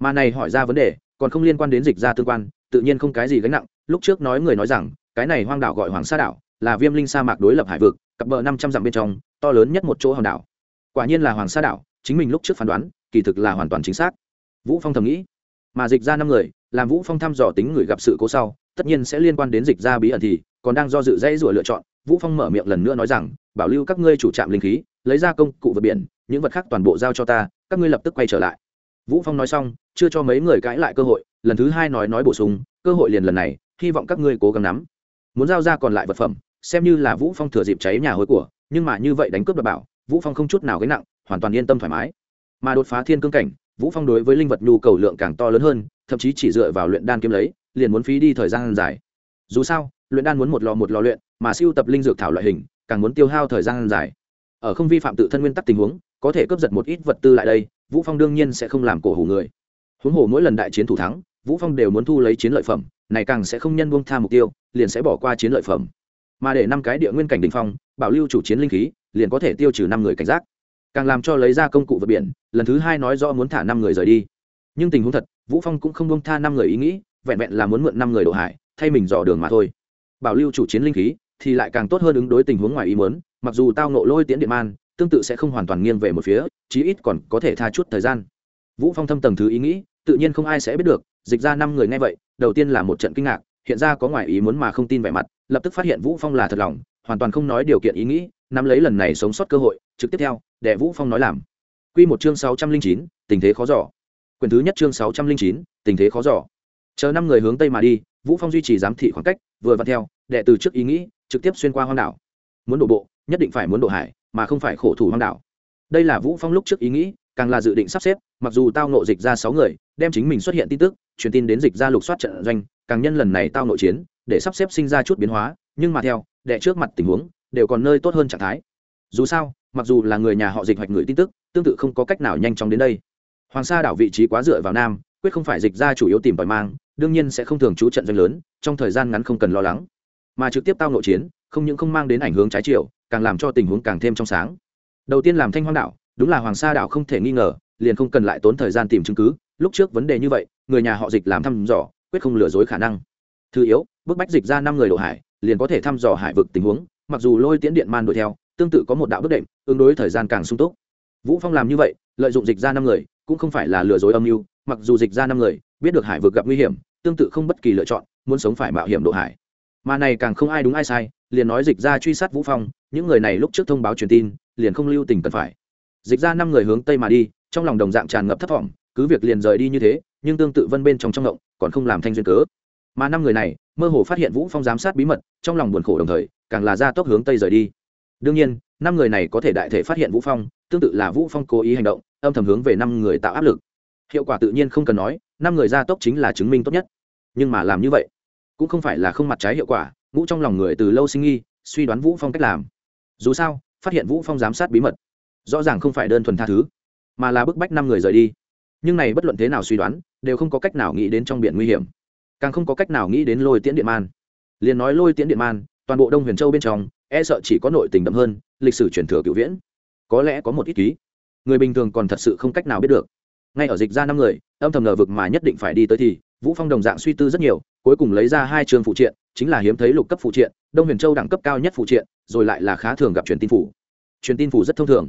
Mà này hỏi ra vấn đề, còn không liên quan đến dịch ra tương quan, tự nhiên không cái gì gánh nặng, lúc trước nói người nói rằng, cái này hoang đảo gọi hoàng sa đảo, là viêm linh sa mạc đối lập hải vực, cặp bờ năm trăm dặm bên trong, to lớn nhất một chỗ hòn đảo. Quả nhiên là hoàng sa đảo, chính mình lúc trước phán đoán, kỳ thực là hoàn toàn chính xác. Vũ phong thầm nghĩ, mà dịch ra năm người, làm vũ phong thăm dò tính người gặp sự cố sau, tất nhiên sẽ liên quan đến dịch ra bí ẩn thì, còn đang do dự dãy rủa lựa chọn, vũ phong mở miệng lần nữa nói rằng, bảo lưu các ngươi chủ trạm linh khí lấy ra công cụ vượt biển, những vật khác toàn bộ giao cho ta, các ngươi lập tức quay trở lại. Vũ phong nói xong, chưa cho mấy người cãi lại cơ hội, lần thứ hai nói nói bổ sung, cơ hội liền lần này, hy vọng các ngươi cố gắng nắm. Muốn giao ra còn lại vật phẩm, xem như là vũ phong thừa dịp cháy nhà hối của, nhưng mà như vậy đánh cướp đảm bảo, vũ phong không chút nào gánh nặng, hoàn toàn yên tâm thoải mái. Mà đột phá thiên cương cảnh, vũ phong đối với linh vật nhu cầu lượng càng to lớn hơn, thậm chí chỉ dựa vào luyện đan kiếm lấy, liền muốn phí đi thời gian dài. Dù sao, luyện đan muốn một lò một lò luyện, mà siêu tập linh dược thảo loại hình, càng muốn tiêu hao thời gian dài ở không vi phạm tự thân nguyên tắc tình huống, có thể cướp giật một ít vật tư lại đây, vũ phong đương nhiên sẽ không làm cổ hủ người. Huống hồ mỗi lần đại chiến thủ thắng, vũ phong đều muốn thu lấy chiến lợi phẩm, này càng sẽ không nhân buông tha mục tiêu, liền sẽ bỏ qua chiến lợi phẩm. Mà để năm cái địa nguyên cảnh đỉnh phong, bảo lưu chủ chiến linh khí, liền có thể tiêu trừ năm người cảnh giác. Càng làm cho lấy ra công cụ vượt biển, lần thứ hai nói rõ muốn thả năm người rời đi. Nhưng tình huống thật, vũ phong cũng không buông tha năm người ý nghĩ, vẹn vẹn là muốn mượn năm người đổ hải, thay mình dò đường mà thôi. Bảo lưu chủ chiến linh khí, thì lại càng tốt hơn ứng đối tình huống ngoài ý muốn mặc dù tao nộ lôi tiễn điện man tương tự sẽ không hoàn toàn nghiêng về một phía chí ít còn có thể tha chút thời gian. Vũ phong thâm tầng thứ ý nghĩ tự nhiên không ai sẽ biết được dịch ra năm người nghe vậy đầu tiên là một trận kinh ngạc hiện ra có ngoài ý muốn mà không tin vẻ mặt lập tức phát hiện vũ phong là thật lòng hoàn toàn không nói điều kiện ý nghĩ nắm lấy lần này sống sót cơ hội trực tiếp theo để vũ phong nói làm. Quy một chương 609, tình thế khó giỏ quyển thứ nhất chương 609, tình thế khó giỏ chờ năm người hướng tây mà đi vũ phong duy trì giám thị khoảng cách vừa và theo đệ từ trước ý nghĩ trực tiếp xuyên qua hoang đảo muốn đổ bộ, nhất định phải muốn đổ hải, mà không phải khổ thủ hoang đảo. Đây là vũ phong lúc trước ý nghĩ, càng là dự định sắp xếp, mặc dù tao nộ dịch ra sáu người, đem chính mình xuất hiện tin tức, truyền tin đến dịch ra lục soát trận doanh, càng nhân lần này tao nội chiến, để sắp xếp sinh ra chút biến hóa, nhưng mà theo, đệ trước mặt tình huống, đều còn nơi tốt hơn trạng thái. Dù sao, mặc dù là người nhà họ dịch hoạch người tin tức, tương tự không có cách nào nhanh chóng đến đây. Hoàng sa đảo vị trí quá dựa vào nam, quyết không phải dịch ra chủ yếu tìm tòi mang, đương nhiên sẽ không thường trú trận doanh lớn, trong thời gian ngắn không cần lo lắng. Mà trực tiếp tao nội chiến không những không mang đến ảnh hướng trái chiều, càng làm cho tình huống càng thêm trong sáng. Đầu tiên làm thanh hoang đảo đúng là hoàng sa đảo không thể nghi ngờ, liền không cần lại tốn thời gian tìm chứng cứ. Lúc trước vấn đề như vậy, người nhà họ dịch làm thăm dò, quyết không lừa dối khả năng. Thứ yếu, bức bách dịch ra năm người độ hải, liền có thể thăm dò hải vực tình huống, mặc dù lôi tiễn điện man đuổi theo, tương tự có một đạo bước đệm ứng đối thời gian càng sung túc. Vũ phong làm như vậy, lợi dụng dịch ra năm người, cũng không phải là lừa dối âm mưu, mặc dù dịch ra năm người, biết được hải vực gặp nguy hiểm, tương tự không bất kỳ lựa chọn, muốn sống phải mạo hiểm độ hải mà này càng không ai đúng ai sai, liền nói dịch ra truy sát vũ phong, những người này lúc trước thông báo truyền tin, liền không lưu tình cần phải. Dịch ra năm người hướng tây mà đi, trong lòng đồng dạng tràn ngập thất vọng, cứ việc liền rời đi như thế, nhưng tương tự vân bên trong trong động, còn không làm thanh duyên cớ. Mà năm người này, mơ hồ phát hiện vũ phong giám sát bí mật, trong lòng buồn khổ đồng thời, càng là ra tốc hướng tây rời đi. Đương nhiên, năm người này có thể đại thể phát hiện vũ phong, tương tự là vũ phong cố ý hành động, âm thầm hướng về năm người tạo áp lực. Hiệu quả tự nhiên không cần nói, năm người ra tốc chính là chứng minh tốt nhất. Nhưng mà làm như vậy cũng không phải là không mặt trái hiệu quả, ngũ trong lòng người từ lâu sinh nghi suy đoán vũ phong cách làm. Dù sao, phát hiện vũ phong giám sát bí mật, rõ ràng không phải đơn thuần tha thứ, mà là bức bách năm người rời đi. Nhưng này bất luận thế nào suy đoán, đều không có cách nào nghĩ đến trong biển nguy hiểm. Càng không có cách nào nghĩ đến lôi tiễn điện man. Liền nói lôi tiễn điện man, toàn bộ đông huyền châu bên trong e sợ chỉ có nội tình đậm hơn, lịch sử truyền thừa cựu viễn. Có lẽ có một ít ký. Người bình thường còn thật sự không cách nào biết được. Ngay ở dịch ra năm người, âm thầm ngờ vực mà nhất định phải đi tới thì, vũ phong đồng dạng suy tư rất nhiều cuối cùng lấy ra hai trường phụ triện, chính là hiếm thấy lục cấp phụ triện, đông huyền châu đẳng cấp cao nhất phụ triện, rồi lại là khá thường gặp truyền tin phủ. Truyền tin phủ rất thông thường,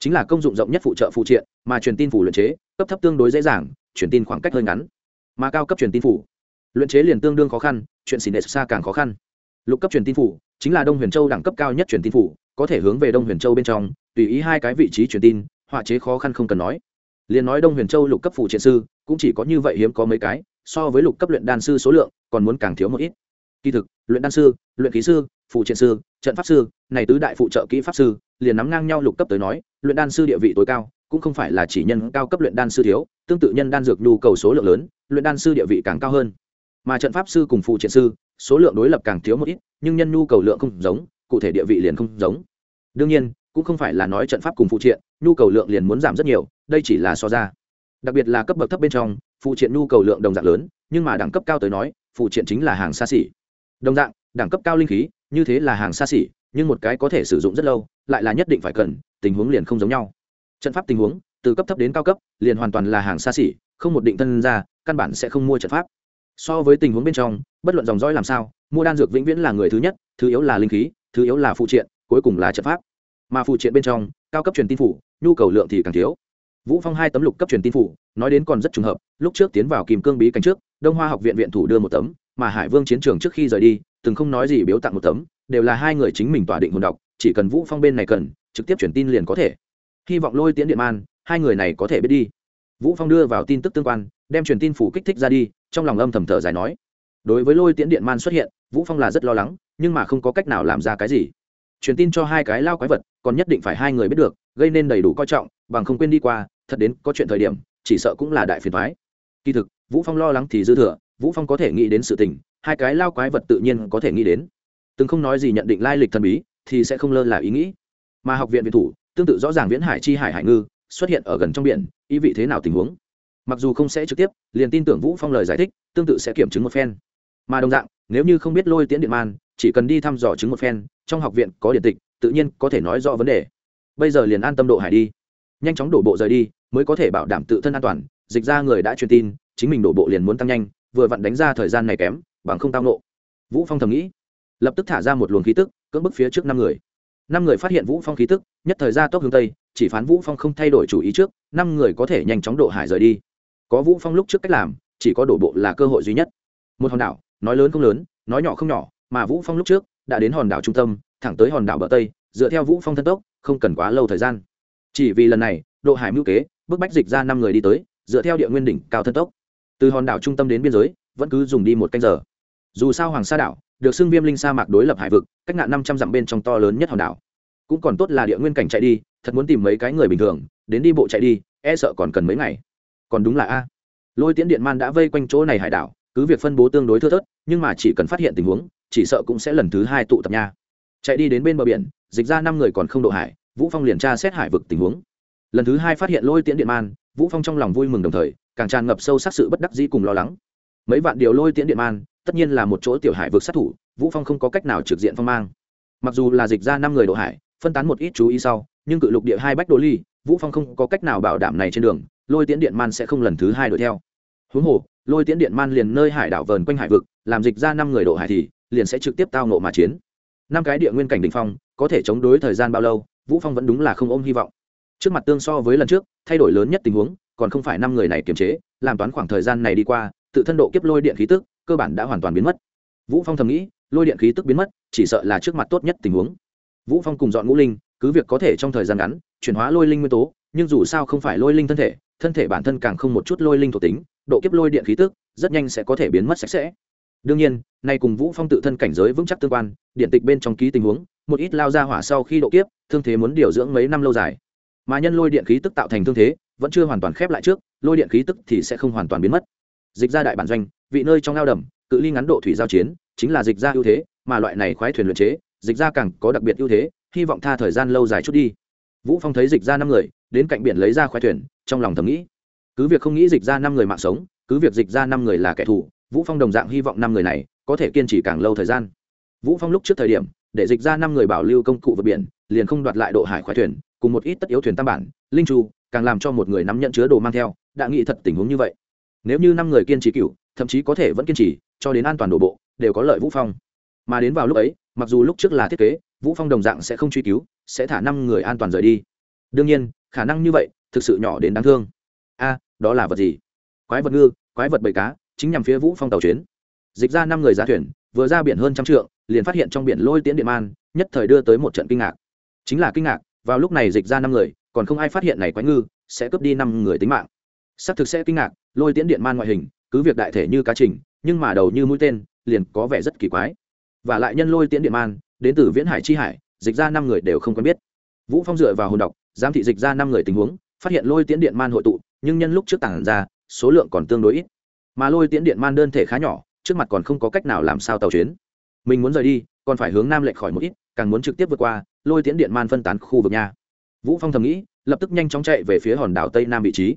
chính là công dụng rộng nhất phụ trợ phụ triện, mà truyền tin phủ luyện chế, cấp thấp tương đối dễ dàng, truyền tin khoảng cách hơi ngắn. Mà cao cấp truyền tin phủ, luyện chế liền tương đương khó khăn, chuyện xin đệ xa càng khó khăn. Lục cấp truyền tin phủ, chính là đông huyền châu đẳng cấp cao nhất truyền tin phủ, có thể hướng về đông huyền châu bên trong, tùy ý hai cái vị trí truyền tin, họa chế khó khăn không cần nói liền nói đông huyền châu lục cấp phụ triện sư, cũng chỉ có như vậy hiếm có mấy cái, so với lục cấp luyện đan sư số lượng, còn muốn càng thiếu một ít. Kỳ thực, luyện đan sư, luyện ký sư phụ triện sư, trận pháp sư, này tứ đại phụ trợ kỹ pháp sư, liền nắm ngang nhau lục cấp tới nói, luyện đan sư địa vị tối cao, cũng không phải là chỉ nhân cao cấp luyện đan sư thiếu, tương tự nhân đan dược nhu cầu số lượng lớn, luyện đan sư địa vị càng cao hơn. Mà trận pháp sư cùng phụ triện sư, số lượng đối lập càng thiếu một ít, nhưng nhân nhu cầu lượng không giống, cụ thể địa vị liền không giống. Đương nhiên cũng không phải là nói trận pháp cùng phụ triện, nhu cầu lượng liền muốn giảm rất nhiều, đây chỉ là so ra. Đặc biệt là cấp bậc thấp bên trong, phụ triện nhu cầu lượng đồng dạng lớn, nhưng mà đẳng cấp cao tới nói, phụ triện chính là hàng xa xỉ. Đồng dạng, đẳng cấp cao linh khí, như thế là hàng xa xỉ, nhưng một cái có thể sử dụng rất lâu, lại là nhất định phải cần, tình huống liền không giống nhau. Trận pháp tình huống, từ cấp thấp đến cao cấp, liền hoàn toàn là hàng xa xỉ, không một định thân ra, căn bản sẽ không mua trận pháp. So với tình huống bên trong, bất luận dòng dõi làm sao, mua đan dược vĩnh viễn là người thứ nhất, thứ yếu là linh khí, thứ yếu là phụ triện, cuối cùng là trận pháp mà phụ triện bên trong, cao cấp truyền tin phủ, nhu cầu lượng thì càng thiếu. Vũ phong hai tấm lục cấp truyền tin phủ, nói đến còn rất trùng hợp, lúc trước tiến vào kìm cương bí cảnh trước, đông hoa học viện viện thủ đưa một tấm, mà hải vương chiến trường trước khi rời đi, từng không nói gì biếu tặng một tấm, đều là hai người chính mình tỏa định hồn đọc chỉ cần vũ phong bên này cần, trực tiếp truyền tin liền có thể. Hy vọng lôi tiễn điện man, hai người này có thể biết đi. Vũ phong đưa vào tin tức tương quan, đem truyền tin phủ kích thích ra đi, trong lòng âm thầm thở dài nói. Đối với lôi tiễn điện man xuất hiện, vũ phong là rất lo lắng, nhưng mà không có cách nào làm ra cái gì truyền tin cho hai cái lao quái vật, còn nhất định phải hai người biết được, gây nên đầy đủ coi trọng, bằng không quên đi qua, thật đến có chuyện thời điểm, chỉ sợ cũng là đại phiền thoái kỳ thực, vũ phong lo lắng thì dư thừa, vũ phong có thể nghĩ đến sự tình, hai cái lao quái vật tự nhiên có thể nghĩ đến. Từng không nói gì nhận định lai lịch thần bí, thì sẽ không lơ là ý nghĩ. Mà học viện viện thủ, tương tự rõ ràng viễn hải chi hải hải ngư, xuất hiện ở gần trong biển, ý vị thế nào tình huống? Mặc dù không sẽ trực tiếp, liền tin tưởng vũ phong lời giải thích, tương tự sẽ kiểm chứng một phen. Mà đồng dạng, nếu như không biết lôi tiễn điện man chỉ cần đi thăm dò chứng một phen, trong học viện có điện tịch, tự nhiên có thể nói rõ vấn đề. Bây giờ liền an tâm độ hải đi. Nhanh chóng đổ bộ rời đi, mới có thể bảo đảm tự thân an toàn, dịch ra người đã truyền tin, chính mình đổ bộ liền muốn tăng nhanh, vừa vặn đánh ra thời gian này kém, bằng không tao nộ vũ phong thầm nghĩ, lập tức thả ra một luồng khí tức, cưỡng bức phía trước năm người. Năm người phát hiện vũ phong khí tức, nhất thời ra tốc hướng tây, chỉ phán vũ phong không thay đổi chủ ý trước, năm người có thể nhanh chóng độ hải rời đi. Có vũ phong lúc trước cách làm, chỉ có đổ bộ là cơ hội duy nhất. Một hòn đảo, nói lớn không lớn, nói nhỏ không nhỏ mà vũ phong lúc trước đã đến hòn đảo trung tâm, thẳng tới hòn đảo bờ tây, dựa theo vũ phong thân tốc, không cần quá lâu thời gian. Chỉ vì lần này, độ hải mưu kế, bức bách dịch ra năm người đi tới, dựa theo địa nguyên đỉnh cao thân tốc. Từ hòn đảo trung tâm đến biên giới, vẫn cứ dùng đi một canh giờ. Dù sao hoàng sa đảo được xưng viêm linh sa mạc đối lập hải vực, cách ngạn năm trăm dặm bên trong to lớn nhất hòn đảo. Cũng còn tốt là địa nguyên cảnh chạy đi, thật muốn tìm mấy cái người bình thường, đến đi bộ chạy đi e sợ còn cần mấy ngày. Còn đúng là a. Lôi tiễn điện man đã vây quanh chỗ này hải đảo, cứ việc phân bố tương đối thưa thớt, nhưng mà chỉ cần phát hiện tình huống chỉ sợ cũng sẽ lần thứ hai tụ tập nha. Chạy đi đến bên bờ biển, dịch ra năm người còn không độ hải, vũ phong liền tra xét hải vực tình huống. Lần thứ hai phát hiện lôi tiễn điện man, vũ phong trong lòng vui mừng đồng thời, càng tràn ngập sâu sắc sự bất đắc dĩ cùng lo lắng. Mấy vạn điều lôi tiễn điện man, tất nhiên là một chỗ tiểu hải vực sát thủ, vũ phong không có cách nào trực diện phong mang. Mặc dù là dịch ra năm người độ hải, phân tán một ít chú ý sau, nhưng cự lục địa hai bách đô ly, vũ phong không có cách nào bảo đảm này trên đường, lôi tiễn điện man sẽ không lần thứ hai đuổi theo. Huống hồ, lôi tiễn điện man liền nơi hải đảo vờn quanh hải vực, làm dịch ra năm người độ hải thì liền sẽ trực tiếp tao nộ mà chiến. Năm cái địa nguyên cảnh đỉnh phong, có thể chống đối thời gian bao lâu, vũ phong vẫn đúng là không ôm hy vọng. Trước mặt tương so với lần trước, thay đổi lớn nhất tình huống, còn không phải năm người này kiềm chế, làm toán khoảng thời gian này đi qua, tự thân độ kiếp lôi điện khí tức, cơ bản đã hoàn toàn biến mất. Vũ phong thầm nghĩ, lôi điện khí tức biến mất, chỉ sợ là trước mặt tốt nhất tình huống. Vũ phong cùng dọn ngũ linh, cứ việc có thể trong thời gian ngắn, chuyển hóa lôi linh nguyên tố, nhưng dù sao không phải lôi linh thân thể thân thể bản thân càng không một chút lôi linh thuộc tính, độ kiếp lôi điện khí tức, rất nhanh sẽ có thể biến mất sạch sẽ đương nhiên, nay cùng vũ phong tự thân cảnh giới vững chắc tương quan, điện tịch bên trong ký tình huống, một ít lao ra hỏa sau khi độ kiếp, thương thế muốn điều dưỡng mấy năm lâu dài. Mà nhân lôi điện khí tức tạo thành thương thế, vẫn chưa hoàn toàn khép lại trước, lôi điện khí tức thì sẽ không hoàn toàn biến mất. Dịch ra đại bản doanh, vị nơi trong ao đầm, cự ly ngắn độ thủy giao chiến, chính là dịch ra ưu thế, mà loại này khoái thuyền luyện chế, dịch ra càng có đặc biệt ưu thế, hy vọng tha thời gian lâu dài chút đi. Vũ phong thấy dịch ra năm người, đến cạnh biển lấy ra khoái thuyền, trong lòng thầm nghĩ. Cứ việc không nghĩ dịch ra năm người mạng sống, cứ việc dịch ra năm người là kẻ thù vũ phong đồng dạng hy vọng năm người này có thể kiên trì càng lâu thời gian. Vũ phong lúc trước thời điểm, để dịch ra năm người bảo lưu công cụ vượt biển, liền không đoạt lại độ hải khoái thuyền, cùng một ít tất yếu thuyền tam bản, linh chu, càng làm cho một người nắm nhận chứa đồ mang theo, đã nghĩ thật tình huống như vậy. Nếu như năm người kiên trì cựu thậm chí có thể vẫn kiên trì, cho đến an toàn đổ bộ, đều có lợi vũ phong. Mà đến vào lúc ấy, mặc dù lúc trước là thiết kế, vũ phong đồng dạng sẽ không truy cứu, sẽ thả năm người an toàn rời đi. Đương nhiên, khả năng như vậy thực sự nhỏ đến đáng thương. A, đó là vật gì? Quái vật ngư, quái vật bầy cá chính nhằm phía vũ phong tàu chuyến. Dịch ra năm người ra thuyền, vừa ra biển hơn trăm trượng, liền phát hiện trong biển lôi tiễn điện man, nhất thời đưa tới một trận kinh ngạc. Chính là kinh ngạc, vào lúc này dịch ra năm người, còn không ai phát hiện này quái ngư, sẽ cướp đi năm người tính mạng. Xác thực sẽ kinh ngạc, lôi tiễn điện man ngoại hình, cứ việc đại thể như cá trình, nhưng mà đầu như mũi tên, liền có vẻ rất kỳ quái. Và lại nhân lôi tiễn điện man, đến từ viễn hải chi hải, dịch ra năm người đều không quen biết. Vũ phong dựa vào hồn độc, giám thị dịch ra năm người tình huống, phát hiện lôi tiễn điện man hội tụ, nhưng nhân lúc trước tảng ra, số lượng còn tương đối ít mà lôi tiễn điện man đơn thể khá nhỏ, trước mặt còn không có cách nào làm sao tàu chuyến. Mình muốn rời đi, còn phải hướng nam lệch khỏi một ít, càng muốn trực tiếp vượt qua, lôi tiễn điện man phân tán khu vực nhà vũ phong thầm nghĩ, lập tức nhanh chóng chạy về phía hòn đảo tây nam vị trí.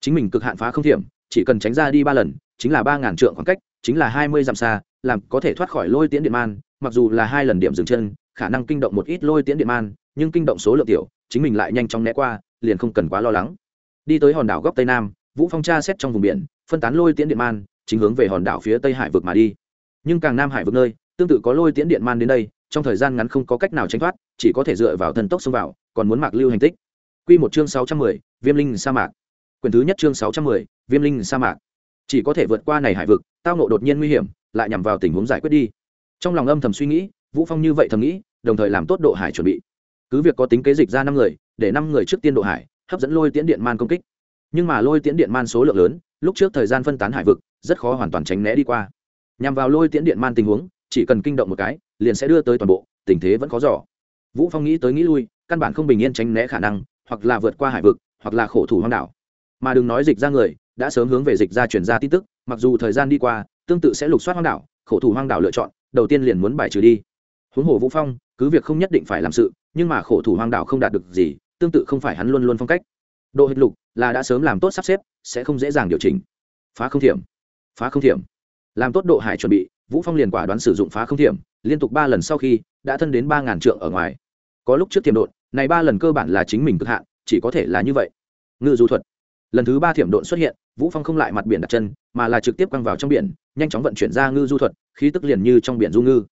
Chính mình cực hạn phá không thiểm, chỉ cần tránh ra đi ba lần, chính là ba ngàn trượng khoảng cách, chính là hai mươi dặm xa, làm có thể thoát khỏi lôi tiễn điện man, mặc dù là hai lần điểm dừng chân, khả năng kinh động một ít lôi tiễn điện man, nhưng kinh động số lượng tiểu, chính mình lại nhanh chóng né qua, liền không cần quá lo lắng. Đi tới hòn đảo góc tây nam, vũ phong tra xét trong vùng biển phân tán lôi tiễn điện man chính hướng về hòn đảo phía tây hải vực mà đi. Nhưng càng nam hải vực nơi tương tự có lôi tiễn điện man đến đây trong thời gian ngắn không có cách nào tránh thoát chỉ có thể dựa vào thần tốc xông vào còn muốn mặc lưu hành tích. Quy một chương 610, viêm linh sa mạc. Quyển thứ nhất chương 610, viêm linh sa mạc. Chỉ có thể vượt qua này hải vực tao nộ đột nhiên nguy hiểm lại nhằm vào tình huống giải quyết đi. Trong lòng âm thầm suy nghĩ vũ phong như vậy thầm nghĩ đồng thời làm tốt độ hải chuẩn bị. Cứ việc có tính kế dịch ra năm người để năm người trước tiên độ hải hấp dẫn lôi tiễn điện man công kích. Nhưng mà lôi tiễn điện man số lượng lớn lúc trước thời gian phân tán hải vực, rất khó hoàn toàn tránh né đi qua. Nhằm vào lôi tiễn điện man tình huống, chỉ cần kinh động một cái, liền sẽ đưa tới toàn bộ, tình thế vẫn khó giỏ vũ phong nghĩ tới nghĩ lui, căn bản không bình yên tránh né khả năng, hoặc là vượt qua hải vực, hoặc là khổ thủ hoang đảo. Mà đừng nói dịch ra người, đã sớm hướng về dịch ra chuyển ra tin tức, mặc dù thời gian đi qua, tương tự sẽ lục soát hoang đảo, khổ thủ hoang đảo lựa chọn, đầu tiên liền muốn bài trừ đi. Huống hồ vũ phong, cứ việc không nhất định phải làm sự, nhưng mà khổ thủ hoang đảo không đạt được gì, tương tự không phải hắn luôn luôn phong cách độ hịch lục, là đã sớm làm tốt sắp xếp, sẽ không dễ dàng điều chỉnh. Phá không thiểm. Phá không thiểm. Làm tốt độ hải chuẩn bị, vũ phong liền quả đoán sử dụng phá không thiểm, liên tục ba lần sau khi, đã thân đến ba ngàn trượng ở ngoài. Có lúc trước thiểm độn, này ba lần cơ bản là chính mình cực hạn, chỉ có thể là như vậy. Ngư du thuật. Lần thứ ba thiểm độn xuất hiện, vũ phong không lại mặt biển đặt chân, mà là trực tiếp quăng vào trong biển, nhanh chóng vận chuyển ra ngư du thuật, khí tức liền như trong biển du ngư.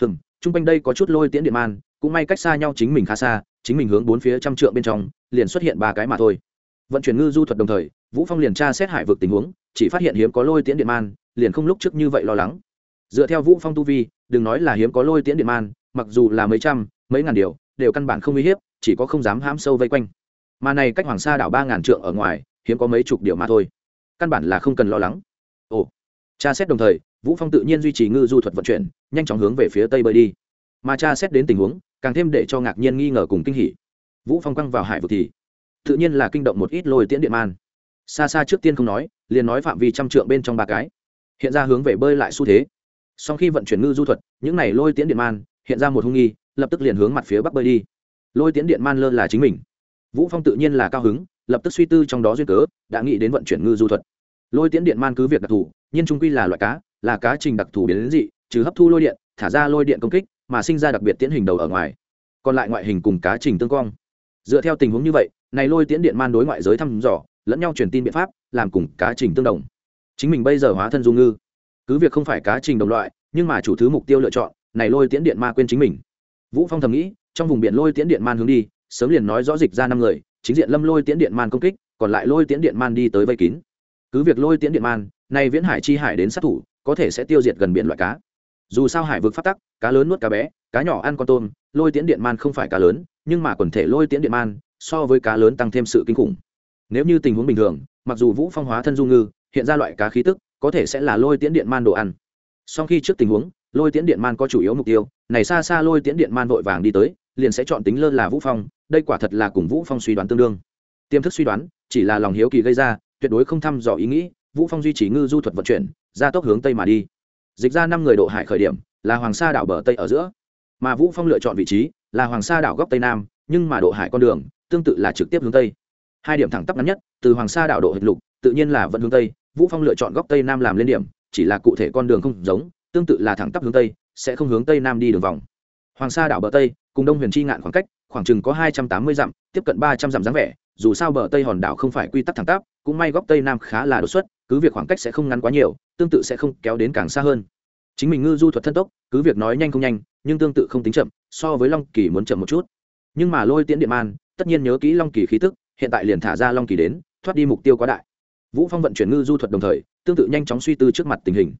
Hừm, chung quanh đây có chút lôi tiễn điện man, cũng may cách xa nhau chính mình khá xa, chính mình hướng bốn phía trăm trượng bên trong, liền xuất hiện ba cái mà thôi vận chuyển ngư du thuật đồng thời, vũ phong liền tra xét hải vực tình huống, chỉ phát hiện hiếm có lôi tiễn điện man, liền không lúc trước như vậy lo lắng. Dựa theo vũ phong tu vi, đừng nói là hiếm có lôi tiễn điện man, mặc dù là mấy trăm, mấy ngàn điều, đều căn bản không uy hiếp, chỉ có không dám hãm sâu vây quanh. Mà này cách hoàng sa đảo ba ngàn trượng ở ngoài, hiếm có mấy chục điều mà thôi. Căn bản là không cần lo lắng. Ồ. Tra xét đồng thời, vũ phong tự nhiên duy trì ngư du thuật vận chuyển, nhanh chóng hướng về phía tây bơi đi. Mà tra xét đến tình huống, càng thêm để cho ngạc nhiên nghi ngờ cùng kinh hỉ. Vũ phong quăng vào hải vực thì tự nhiên là kinh động một ít lôi tiễn điện man. Xa xa trước tiên không nói, liền nói phạm vi trăm trượng bên trong ba cái. Hiện ra hướng về bơi lại xu thế. Sau khi vận chuyển ngư du thuật, những này lôi tiễn điện man, hiện ra một hung nghi, lập tức liền hướng mặt phía bắc bơi đi. Lôi tiễn điện man lơ là chính mình. Vũ phong tự nhiên là cao hứng, lập tức suy tư trong đó duyên cớ, đã nghĩ đến vận chuyển ngư du thuật. Lôi tiễn điện man cứ việc đặc thù nhiên trung quy là loại cá, là cá trình đặc thù biến đến dị, trừ hấp thu lôi điện, thả ra lôi điện công kích, mà sinh ra đặc biệt tiễn hình đầu ở ngoài. Còn lại ngoại hình cùng cá trình tương quang dựa theo tình huống như vậy này lôi tiễn điện man đối ngoại giới thăm dò, lẫn nhau truyền tin biện pháp, làm cùng cá trình tương đồng. Chính mình bây giờ hóa thân du ngư. Cứ việc không phải cá trình đồng loại, nhưng mà chủ thứ mục tiêu lựa chọn, này lôi tiễn điện ma quên chính mình. Vũ phong thầm nghĩ, trong vùng biển lôi tiễn điện man hướng đi, sớm liền nói rõ dịch ra năm người, chính diện lâm lôi tiễn điện man công kích, còn lại lôi tiễn điện man đi tới vây kín. Cứ việc lôi tiễn điện man nay viễn hải chi hải đến sát thủ, có thể sẽ tiêu diệt gần biển loại cá. Dù sao hải vực phát tắc, cá lớn nuốt cá bé, cá nhỏ ăn con tôm, lôi tiễn điện man không phải cá lớn, nhưng mà quần thể lôi tiễn điện man so với cá lớn tăng thêm sự kinh khủng. Nếu như tình huống bình thường, mặc dù vũ phong hóa thân du ngư, hiện ra loại cá khí tức, có thể sẽ là lôi tiễn điện man đồ ăn. Sau khi trước tình huống, lôi tiễn điện man có chủ yếu mục tiêu, này xa xa lôi tiễn điện man vội vàng đi tới, liền sẽ chọn tính lơ là vũ phong, đây quả thật là cùng vũ phong suy đoán tương đương. Tiềm thức suy đoán, chỉ là lòng hiếu kỳ gây ra, tuyệt đối không thăm dò ý nghĩ, vũ phong duy trì ngư du thuật vận chuyển, ra tốc hướng tây mà đi. Dịch ra năm người độ hải khởi điểm, là hoàng sa đảo bờ tây ở giữa. Mà vũ phong lựa chọn vị trí, là hoàng sa đảo góc tây nam, nhưng mà độ hải con đường tương tự là trực tiếp hướng tây. Hai điểm thẳng tắp ngắn nhất, từ hoàng sa đảo độ hệt lục, tự nhiên là vẫn hướng tây, vũ phong lựa chọn góc tây nam làm lên điểm, chỉ là cụ thể con đường không giống, tương tự là thẳng tắp hướng tây, sẽ không hướng tây nam đi đường vòng. Hoàng sa đảo bờ tây, cùng đông huyền chi ngạn khoảng cách, khoảng chừng có hai trăm tám mươi dặm, tiếp cận ba trăm dặm dáng vẻ, dù sao bờ tây hòn đảo không phải quy tắc thẳng tắp, cũng may góc tây nam khá là đột xuất, cứ việc khoảng cách sẽ không ngắn quá nhiều, tương tự sẽ không kéo đến càng xa hơn. Chính mình ngư du thuật thân tốc, cứ việc nói nhanh không nhanh, nhưng tương tự không tính chậm, so với long kỳ muốn chậm một chút. Nhưng mà lôi tiễn điện man tất nhiên nhớ kỹ long kỳ khí tức, hiện tại liền thả ra long kỳ đến, thoát đi mục tiêu quá đại. Vũ phong vận chuyển ngư du thuật đồng thời, tương tự nhanh chóng suy tư trước mặt tình hình.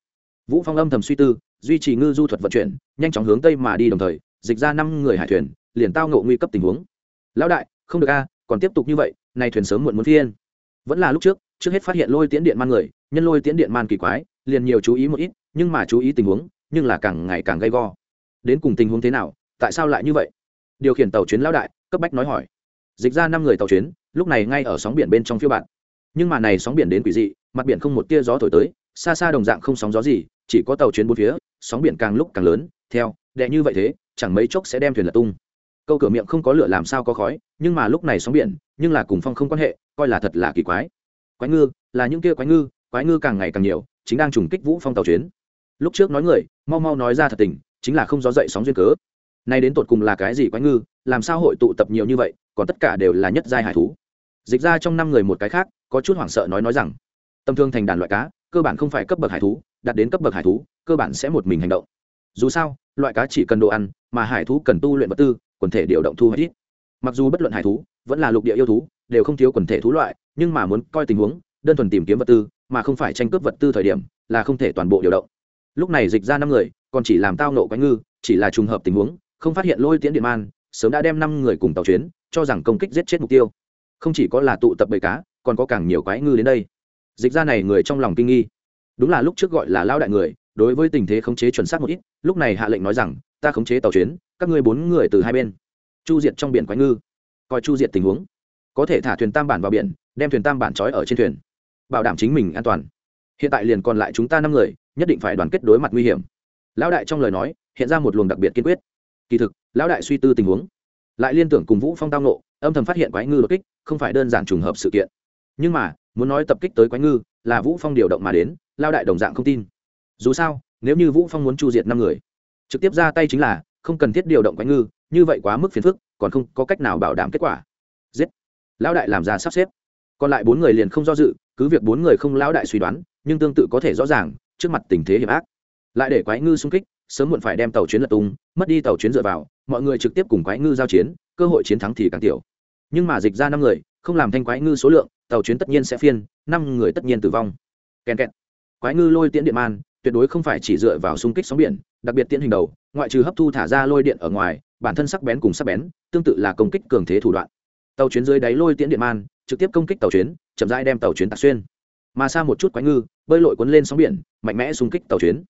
Vũ phong âm thầm suy tư, duy trì ngư du thuật vận chuyển, nhanh chóng hướng tây mà đi đồng thời, dịch ra năm người hải thuyền, liền tao ngộ nguy cấp tình huống. Lão đại, không được a, còn tiếp tục như vậy này thuyền sớm muộn muốn phiên. Vẫn là lúc trước trước hết phát hiện lôi tiễn điện man người, nhân lôi tiễn điện man kỳ quái, liền nhiều chú ý một ít, nhưng mà chú ý tình huống, nhưng là càng ngày càng gay go. Đến cùng tình huống thế nào, tại sao lại như vậy? Điều khiển tàu chuyến lão đại, cấp bách nói hỏi dịch ra năm người tàu chuyến, lúc này ngay ở sóng biển bên trong phiêu bạt. nhưng mà này sóng biển đến quỷ dị, mặt biển không một tia gió thổi tới, xa xa đồng dạng không sóng gió gì, chỉ có tàu chuyến bốn phía, sóng biển càng lúc càng lớn, theo, đệ như vậy thế, chẳng mấy chốc sẽ đem thuyền lật tung. Câu cửa miệng không có lửa làm sao có khói, nhưng mà lúc này sóng biển, nhưng là cùng phong không quan hệ, coi là thật là kỳ quái. Quái ngư, là những kia quái ngư quái ngư càng ngày càng nhiều, chính đang trùng kích vũ phong tàu chuyến. Lúc trước nói người, mau mau nói ra thật tình, chính là không gió dậy sóng duyên cớ nay đến tột cùng là cái gì quái ngư, làm sao hội tụ tập nhiều như vậy, còn tất cả đều là nhất giai hải thú. Dịch ra trong năm người một cái khác, có chút hoảng sợ nói nói rằng, tâm thương thành đàn loại cá, cơ bản không phải cấp bậc hải thú, đạt đến cấp bậc hải thú, cơ bản sẽ một mình hành động. Dù sao, loại cá chỉ cần đồ ăn, mà hải thú cần tu luyện vật tư, quần thể điều động thu hoạch ít. Mặc dù bất luận hải thú, vẫn là lục địa yêu thú, đều không thiếu quần thể thú loại, nhưng mà muốn coi tình huống, đơn thuần tìm kiếm vật tư, mà không phải tranh cướp vật tư thời điểm, là không thể toàn bộ điều động. Lúc này dịch ra năm người, còn chỉ làm tao nộ quái ngư, chỉ là trùng hợp tình huống không phát hiện lôi tiễn điện man, sớm đã đem năm người cùng tàu chuyến, cho rằng công kích giết chết mục tiêu. Không chỉ có là tụ tập bầy cá, còn có càng nhiều quái ngư đến đây. Dịch ra này người trong lòng kinh nghi. Đúng là lúc trước gọi là lao đại người, đối với tình thế khống chế chuẩn xác một ít, lúc này hạ lệnh nói rằng, ta khống chế tàu chuyến, các ngươi bốn người từ hai bên, chu diệt trong biển quái ngư. Coi chu diệt tình huống. Có thể thả thuyền tam bản vào biển, đem thuyền tam bản trói ở trên thuyền, bảo đảm chính mình an toàn. Hiện tại liền còn lại chúng ta năm người, nhất định phải đoàn kết đối mặt nguy hiểm. Lão đại trong lời nói, hiện ra một luồng đặc biệt kiên quyết kỳ thực, lão đại suy tư tình huống. Lại liên tưởng cùng vũ phong tao nộ âm thầm phát hiện quái ngư đột kích, không phải đơn giản trùng hợp sự kiện. Nhưng mà, muốn nói tập kích tới quái ngư, là vũ phong điều động mà đến lao đại đồng dạng không tin. Dù sao, nếu như vũ phong muốn chu diệt năm người, trực tiếp ra tay chính là, không cần thiết điều động quái ngư, như vậy quá mức phiền phức, còn không có cách nào bảo đảm kết quả. Giết. Lão đại làm ra sắp xếp. Còn lại bốn người liền không do dự, cứ việc bốn người không lão đại suy đoán, nhưng tương tự có thể rõ ràng, trước mặt tình thế hiểm ác. Lại để quái ngư xung kích sớm muộn phải đem tàu chuyến lật tung, mất đi tàu chuyến dựa vào, mọi người trực tiếp cùng quái ngư giao chiến, cơ hội chiến thắng thì càng tiểu. Nhưng mà dịch ra năm người, không làm thanh quái ngư số lượng, tàu chuyến tất nhiên sẽ phiên, năm người tất nhiên tử vong. Kèn kẹt. Quái ngư lôi tiễn điện man, tuyệt đối không phải chỉ dựa vào xung kích sóng biển, đặc biệt tiễn hình đầu, ngoại trừ hấp thu thả ra lôi điện ở ngoài, bản thân sắc bén cùng sắc bén, tương tự là công kích cường thế thủ đoạn. Tàu chuyến dưới đáy lôi tiễn điện man, trực tiếp công kích tàu chuyến, chậm rãi đem tàu chuyến tạc xuyên. Mà xa một chút quái ngư, bơi lội cuốn lên sóng biển, mạnh mẽ xung kích tàu chuyến.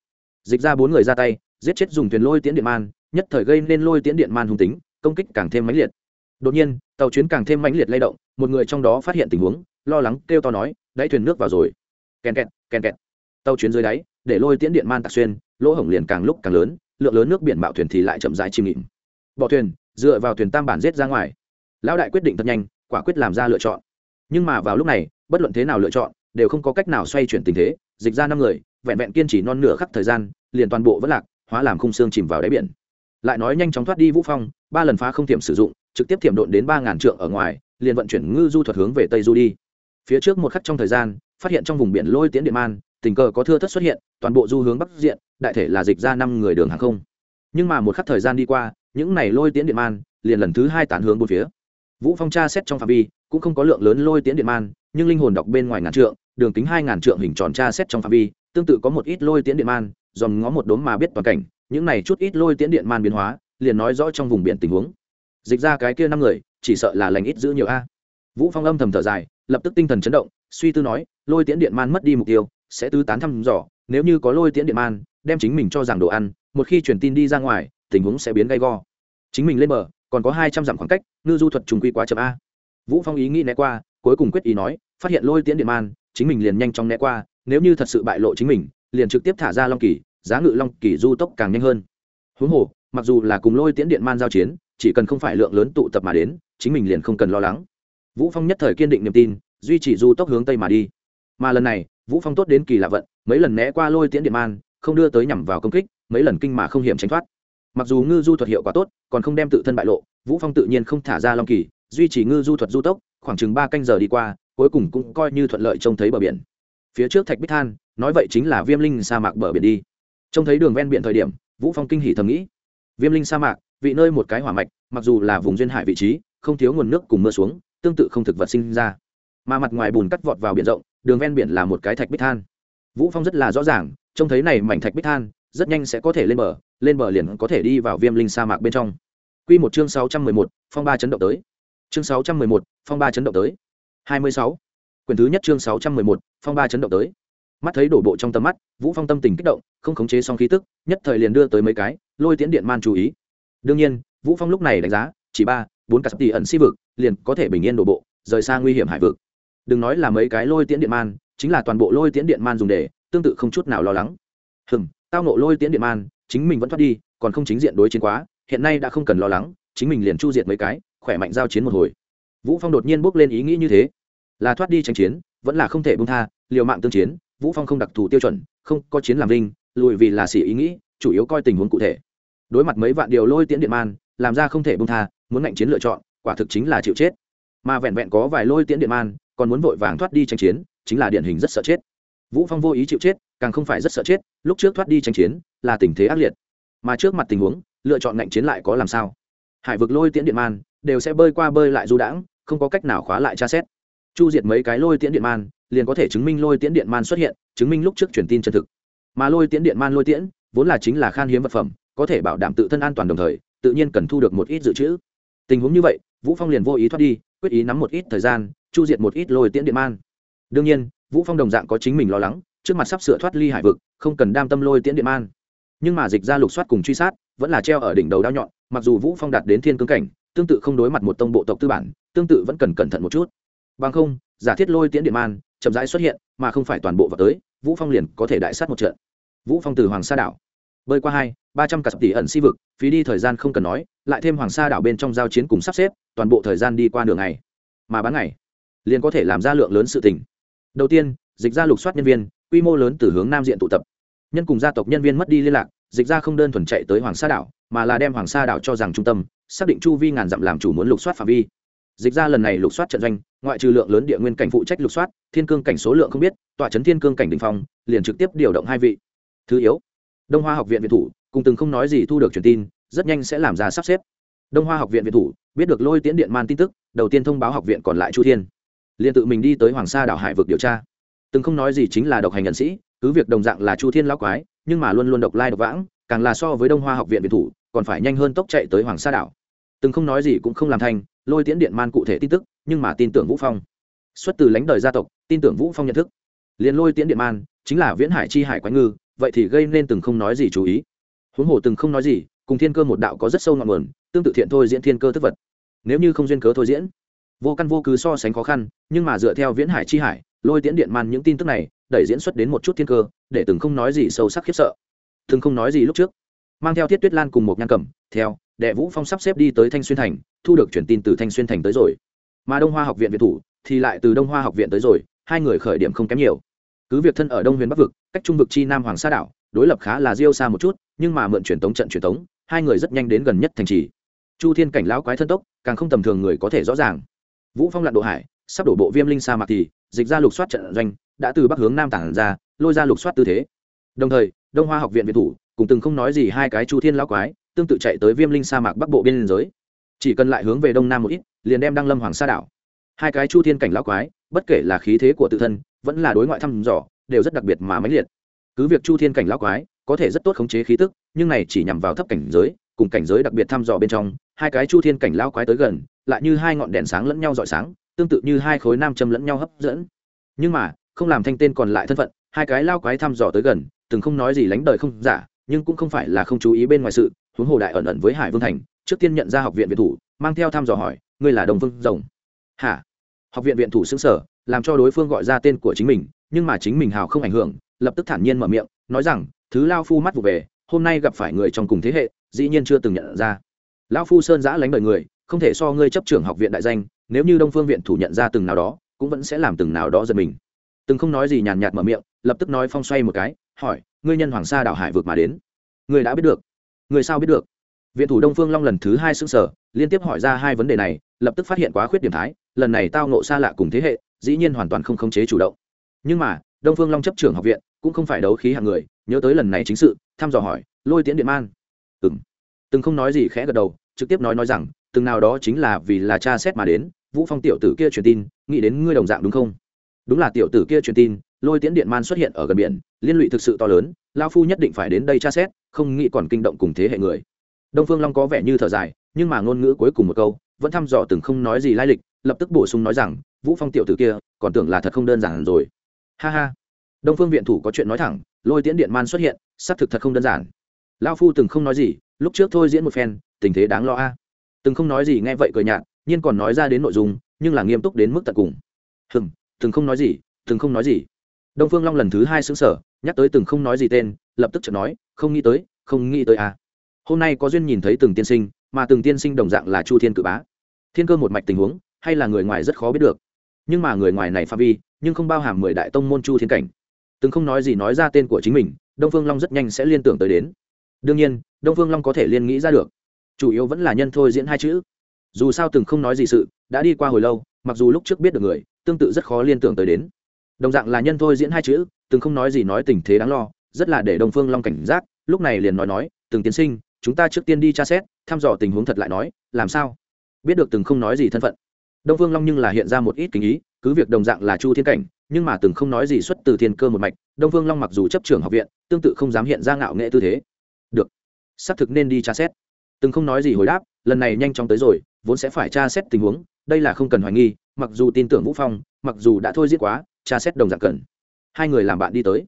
Dịch ra bốn người ra tay giết chết dùng thuyền lôi tiễn điện man, nhất thời gây nên lôi tiễn điện man hung tính, công kích càng thêm mãnh liệt. Đột nhiên, tàu chuyến càng thêm mãnh liệt lay động, một người trong đó phát hiện tình huống, lo lắng, kêu to nói, đáy thuyền nước vào rồi. Kèn kẹt kèn kẹt. Tàu chuyến dưới đáy, để lôi tiễn điện man tạc xuyên, lỗ hổng liền càng lúc càng lớn, lượng lớn nước biển bạo thuyền thì lại chậm rãi chìm nghịm. Bỏ thuyền, dựa vào thuyền tam bản giết ra ngoài. Lão đại quyết định thật nhanh, quả quyết làm ra lựa chọn. Nhưng mà vào lúc này, bất luận thế nào lựa chọn, đều không có cách nào xoay chuyển tình thế, dịch ra năm người, vẹn vẹn kiên trì non nửa khắc thời gian, liền toàn bộ vẫn lạc hóa làm khung xương chìm vào đáy biển. Lại nói nhanh chóng thoát đi vũ phong, ba lần phá không tiệm sử dụng, trực tiếp tiệm độn đến ba ngàn trượng ở ngoài, liền vận chuyển ngư du thuật hướng về tây du đi. Phía trước một khắc trong thời gian, phát hiện trong vùng biển lôi tiến điện man, tình cờ có thưa thất xuất hiện, toàn bộ du hướng bắc diện, đại thể là dịch ra năm người đường hàng không. Nhưng mà một khắc thời gian đi qua, những này lôi tiến điện man liền lần thứ hai tán hướng bốn phía. Vũ phong tra xét trong phạm vi, cũng không có lượng lớn lôi tiến điện man, nhưng linh hồn đọc bên ngoài ngàn trượng, đường kính hai ngàn trượng hình tròn tra xét trong phạm vi, tương tự có một ít lôi tiến điện man dòm ngó một đốm mà biết toàn cảnh, những này chút ít lôi tiễn điện man biến hóa, liền nói rõ trong vùng biển tình huống. Dịch ra cái kia năm người, chỉ sợ là lành ít giữ nhiều a. Vũ phong âm thầm thở dài, lập tức tinh thần chấn động, suy tư nói, lôi tiễn điện man mất đi mục tiêu, sẽ tứ tán thăm dò, nếu như có lôi tiễn điện man, đem chính mình cho rằng đồ ăn, một khi truyền tin đi ra ngoài, tình huống sẽ biến gay go. Chính mình lên bờ, còn có hai trăm dặm khoảng cách, ngư du thuật trùng quy quá chậm a. Vũ phong ý nghĩ né qua, cuối cùng quyết ý nói, phát hiện lôi tiễn điện man, chính mình liền nhanh chóng né qua, nếu như thật sự bại lộ chính mình, liền trực tiếp thả ra long kỳ giá ngự long kỳ du tốc càng nhanh hơn. Huống hồ, mặc dù là cùng lôi tiễn điện man giao chiến, chỉ cần không phải lượng lớn tụ tập mà đến, chính mình liền không cần lo lắng. Vũ phong nhất thời kiên định niềm tin, duy trì du tốc hướng tây mà đi. Mà lần này, vũ phong tốt đến kỳ lạ vận, mấy lần né qua lôi tiễn điện man, không đưa tới nhằm vào công kích, mấy lần kinh mà không hiểm tránh thoát. Mặc dù ngư du thuật hiệu quả tốt, còn không đem tự thân bại lộ, vũ phong tự nhiên không thả ra long kỳ, duy trì ngư du thuật du tốc, khoảng chừng ba canh giờ đi qua, cuối cùng cũng coi như thuận lợi trông thấy bờ biển. Phía trước thạch bích than, nói vậy chính là viêm linh sa mạc bờ biển đi trông thấy đường ven biển thời điểm vũ phong kinh hỉ thầm nghĩ. Viêm linh sa mạc vị nơi một cái hỏa mạch mặc dù là vùng duyên hải vị trí không thiếu nguồn nước cùng mưa xuống tương tự không thực vật sinh ra. Mà mặt ngoài bùn cắt vọt vào biển rộng đường ven biển là một cái thạch bích than. Vũ phong rất là rõ ràng trông thấy này mảnh thạch bích than rất nhanh sẽ có thể lên bờ lên bờ liền có thể đi vào viêm linh sa mạc bên trong. Quy một chương 611, phong ba chấn động tới. Chương 611, phong ba chấn động tới. 26. quyển thứ nhất chương 611, phong ba chấn động tới mắt thấy đổ bộ trong tầm mắt, vũ phong tâm tình kích động, không khống chế xong khí tức, nhất thời liền đưa tới mấy cái, lôi tiễn điện man chú ý. Đương nhiên, vũ phong lúc này đánh giá, chỉ ba, bốn cả tỷ ẩn si vực, liền có thể bình yên đổ bộ, rời xa nguy hiểm hải vực. Đừng nói là mấy cái lôi tiễn điện man, chính là toàn bộ lôi tiễn điện man dùng để, tương tự không chút nào lo lắng. Hừm, tao nộ lôi tiễn điện man, chính mình vẫn thoát đi, còn không chính diện đối chiến quá, hiện nay đã không cần lo lắng, chính mình liền chu diệt mấy cái, khỏe mạnh giao chiến một hồi. Vũ phong đột nhiên bước lên ý nghĩ như thế. Là thoát đi tranh chiến, vẫn là không thể buông tha, liều mạng tương chiến vũ phong không đặc thù tiêu chuẩn, không có chiến làm linh lùi vì là xỉ ý nghĩ, chủ yếu coi tình huống cụ thể. Đối mặt mấy vạn điều lôi tiễn điện man, làm ra không thể buông tha, muốn ngạnh chiến lựa chọn, quả thực chính là chịu chết. Mà vẹn vẹn có vài lôi tiễn điện man, còn muốn vội vàng thoát đi tranh chiến, chính là điển hình rất sợ chết. Vũ phong vô ý chịu chết, càng không phải rất sợ chết, lúc trước thoát đi tranh chiến, là tình thế ác liệt. Mà trước mặt tình huống, lựa chọn ngạnh chiến lại có làm sao? Hải vực lôi tiễn điện man, đều sẽ bơi qua bơi lại du đãng, không có cách nào khóa lại tra xét. Chu diệt mấy cái lôi tiễn điện man liền có thể chứng minh lôi tiễn điện man xuất hiện, chứng minh lúc trước truyền tin chân thực. Mà lôi tiễn điện man lôi tiễn, vốn là chính là khan hiếm vật phẩm, có thể bảo đảm tự thân an toàn đồng thời, tự nhiên cần thu được một ít dự trữ. Tình huống như vậy, vũ phong liền vô ý thoát đi, quyết ý nắm một ít thời gian, chu diệt một ít lôi tiễn điện man. Đương nhiên, vũ phong đồng dạng có chính mình lo lắng, trước mặt sắp sửa thoát ly hải vực, không cần đam tâm lôi tiễn điện man. Nhưng mà dịch ra lục soát cùng truy sát, vẫn là treo ở đỉnh đầu đao nhọn, mặc dù vũ phong đạt đến thiên cương cảnh, tương tự không đối mặt một tông bộ tộc tư bản, tương tự vẫn cần cẩn thận một chút. Bằng không, giả thiết lôi tiễn điện man chậm rãi xuất hiện, mà không phải toàn bộ vào tới, vũ phong liền có thể đại sát một trận. Vũ phong từ hoàng sa đảo, bơi qua hai, ba trăm cả tỷ ẩn si vực, phí đi thời gian không cần nói, lại thêm hoàng sa đảo bên trong giao chiến cùng sắp xếp, toàn bộ thời gian đi qua đường ngày. Mà bán ngày, liền có thể làm ra lượng lớn sự tình. Đầu tiên, dịch ra lục soát nhân viên, quy mô lớn từ hướng nam diện tụ tập. Nhân cùng gia tộc nhân viên mất đi liên lạc, dịch ra không đơn thuần chạy tới hoàng sa đảo, mà là đem hoàng sa đảo cho rằng trung tâm, xác định chu vi ngàn dặm làm chủ muốn lục soát phạm vi dịch ra lần này lục soát trận doanh, ngoại trừ lượng lớn địa nguyên cảnh phụ trách lục soát, thiên cương cảnh số lượng không biết, tọa chấn thiên cương cảnh đình phong, liền trực tiếp điều động hai vị. Thứ yếu, đông hoa học viện việt thủ, cùng từng không nói gì thu được truyền tin, rất nhanh sẽ làm ra sắp xếp. Đông hoa học viện việt thủ, biết được lôi tiễn điện man tin tức, đầu tiên thông báo học viện còn lại chu thiên. Liền tự mình đi tới hoàng sa đảo hải vực điều tra. Từng không nói gì chính là độc hành nhân sĩ, cứ việc đồng dạng là chu thiên lão quái, nhưng mà luôn luôn độc lai độc vãng, càng là so với đông hoa học viện việt thủ, còn phải nhanh hơn tốc chạy tới hoàng sa đảo. Từng không nói gì cũng không làm thành lôi tiễn điện man cụ thể tin tức, nhưng mà tin tưởng vũ phong. Xuất từ lãnh đời gia tộc, tin tưởng vũ phong nhận thức. Liền lôi tiễn điện man, chính là viễn hải chi hải quái ngư, vậy thì gây nên từng không nói gì chú ý. Huống hồ từng không nói gì, cùng thiên cơ một đạo có rất sâu ngọn nguồn, tương tự thiện thôi diễn thiên cơ thức vật. Nếu như không duyên cớ thôi diễn, vô căn vô cứ so sánh khó khăn, nhưng mà dựa theo viễn hải chi hải, lôi tiễn điện man những tin tức này, đẩy diễn xuất đến một chút thiên cơ, để từng không nói gì sâu sắc khiếp sợ. Từng không nói gì lúc trước. Mang theo thiết tuyết lan cùng một nhan cầm, theo, đệ vũ phong sắp xếp đi tới thanh xuyên thành thu được truyền tin từ thanh xuyên thành tới rồi. Mà đông hoa học viện việt thủ thì lại từ đông hoa học viện tới rồi, hai người khởi điểm không kém nhiều. Cứ việc thân ở đông huyền bắc vực, cách trung vực chi nam hoàng sa đảo, đối lập khá là diêu xa một chút, nhưng mà mượn truyền tống trận truyền tống, hai người rất nhanh đến gần nhất thành trì. Chu thiên cảnh lão quái thân tốc, càng không tầm thường người có thể rõ ràng. Vũ phong lặn độ hải, sắp đổ bộ viêm linh sa mạc thì, dịch ra lục soát trận doanh, đã từ bắc hướng nam tản ra, lôi ra lục soát tư thế. Đồng thời, đông hoa học viện việt thủ, cùng từng không nói gì hai cái chu thiên lão quái, tương tự chạy tới viêm linh sa mạc bắc bộ biên giới chỉ cần lại hướng về đông nam một ít, liền đem đăng lâm hoàng sa đảo. Hai cái chu thiên cảnh lão quái, bất kể là khí thế của tự thân, vẫn là đối ngoại thăm dò, đều rất đặc biệt mà mãnh liệt. Cứ việc chu thiên cảnh lão quái, có thể rất tốt khống chế khí tức, nhưng này chỉ nhằm vào thấp cảnh giới, cùng cảnh giới đặc biệt thăm dò bên trong, hai cái chu thiên cảnh lão quái tới gần, lại như hai ngọn đèn sáng lẫn nhau rọi sáng, tương tự như hai khối nam châm lẫn nhau hấp dẫn. Nhưng mà, không làm thanh tên còn lại thân phận, hai cái lao quái thăm dò tới gần, từng không nói gì lánh đời không giả, nhưng cũng không phải là không chú ý bên ngoài sự, huống hồ đại ẩn ẩn với hải vương thành trước tiên nhận ra học viện viện thủ, mang theo thăm dò hỏi, ngươi là đồng phương rồng? Hả? Học viện viện thủ xứng sở làm cho đối phương gọi ra tên của chính mình, nhưng mà chính mình hào không ảnh hưởng, lập tức thản nhiên mở miệng, nói rằng, thứ lao phu mắt vụ về, hôm nay gặp phải người trong cùng thế hệ, dĩ nhiên chưa từng nhận ra. Lão phu sơn giã lánh đời người, không thể so ngươi chấp trưởng học viện đại danh, nếu như đông phương viện thủ nhận ra từng nào đó, cũng vẫn sẽ làm từng nào đó giật mình. Từng không nói gì nhàn nhạt mở miệng, lập tức nói phong xoay một cái, hỏi, ngươi nhân hoàng sa đảo hải vượt mà đến, ngươi đã biết được người sao biết được? Viện thủ đông phương long lần thứ hai xưng sở liên tiếp hỏi ra hai vấn đề này, lập tức phát hiện quá khuyết điểm thái, lần này tao nộ xa lạ cùng thế hệ, dĩ nhiên hoàn toàn không khống chế chủ động. Nhưng mà, đông phương long chấp trưởng học viện, cũng không phải đấu khí hạng người, nhớ tới lần này chính sự, thăm dò hỏi, lôi tiễn điện man? Ừ m từng không nói gì khẽ gật đầu, trực tiếp nói nói rằng, từng nào đó chính là vì là cha xét mà đến, vũ phong tiểu tử kia truyền tin, nghĩ đến ngươi đồng dạng đúng không? Đúng là tiểu tử kia truyền tin, lôi tiễn điện man xuất hiện ở gần biển, liên lụy thực sự to lớn lao phu nhất định phải đến đây tra xét, không nghĩ còn kinh động cùng thế hệ người đông phương long có vẻ như thở dài, nhưng mà ngôn ngữ cuối cùng một câu, vẫn thăm dò từng không nói gì lai lịch, lập tức bổ sung nói rằng, vũ phong tiểu tử kia, còn tưởng là thật không đơn giản rồi. Ha ha. Đông phương viện thủ có chuyện nói thẳng, lôi tiễn điện man xuất hiện, xác thực thật không đơn giản. Lao phu từng không nói gì, lúc trước thôi diễn một phen, tình thế đáng lo a. Từng không nói gì nghe vậy cười nhạt, nhiên còn nói ra đến nội dung, nhưng là nghiêm túc đến mức tận cùng. Hừng từng không nói gì, từng không nói gì. Đông phương long lần thứ hai xứng sở nhắc tới từng không nói gì tên, lập tức chợt nói, không nghĩ tới, không nghĩ tới à hôm nay có duyên nhìn thấy từng tiên sinh, mà từng tiên sinh đồng dạng là chu thiên cự bá. Thiên cơ một mạch tình huống, hay là người ngoài rất khó biết được. Nhưng mà người ngoài này pha vi, nhưng không bao hàm mười đại tông môn chu thiên cảnh. Từng không nói gì nói ra tên của chính mình, đông phương long rất nhanh sẽ liên tưởng tới đến. Đương nhiên, đông phương long có thể liên nghĩ ra được. Chủ yếu vẫn là nhân thôi diễn hai chữ. Dù sao từng không nói gì sự, đã đi qua hồi lâu, mặc dù lúc trước biết được người, tương tự rất khó liên tưởng tới đến. Đồng dạng là nhân thôi diễn hai chữ, từng không nói gì nói tình thế đáng lo, rất là để đông phương long cảnh giác, lúc này liền nói nói, từng tiến sinh chúng ta trước tiên đi tra xét, thăm dò tình huống thật lại nói, làm sao? Biết được từng không nói gì thân phận. Đông phương long nhưng là hiện ra một ít kính ý, cứ việc đồng dạng là chu thiên cảnh, nhưng mà từng không nói gì xuất từ thiên cơ một mạch, đông phương long mặc dù chấp trường học viện, tương tự không dám hiện ra ngạo nghệ tư thế. Được. Xác thực nên đi tra xét. Từng không nói gì hồi đáp, lần này nhanh chóng tới rồi, vốn sẽ phải tra xét tình huống, đây là không cần hoài nghi, mặc dù tin tưởng vũ phong, mặc dù đã thôi giết quá, tra xét đồng dạng cần. Hai người làm bạn đi tới.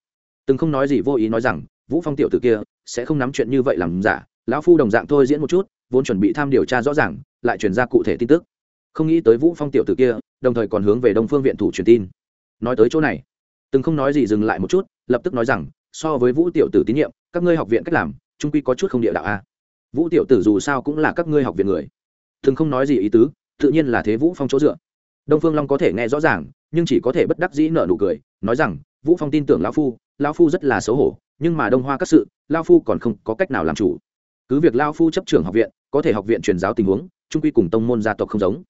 Từng không nói gì vô ý nói rằng, vũ phong tiểu tử kia, sẽ không nắm chuyện như vậy làm giả lão phu đồng dạng thôi diễn một chút, vốn chuẩn bị tham điều tra rõ ràng, lại truyền ra cụ thể tin tức. Không nghĩ tới vũ phong tiểu tử kia, đồng thời còn hướng về đông phương viện thủ truyền tin. Nói tới chỗ này, từng không nói gì dừng lại một chút, lập tức nói rằng, so với vũ tiểu tử tín nhiệm, các ngươi học viện cách làm, trung quy có chút không địa đạo a. Vũ tiểu tử dù sao cũng là các ngươi học viện người. Từng không nói gì ý tứ, tự nhiên là thế vũ phong chỗ dựa. Đông phương long có thể nghe rõ ràng, nhưng chỉ có thể bất đắc dĩ nở nụ cười, nói rằng, vũ phong tin tưởng lão phu lão phu rất là xấu hổ, nhưng mà đông hoa các sự, lão phu còn không có cách nào làm chủ cứ việc lão phu chấp trưởng học viện, có thể học viện truyền giáo tình huống, trung quy cùng tông môn gia tộc không giống.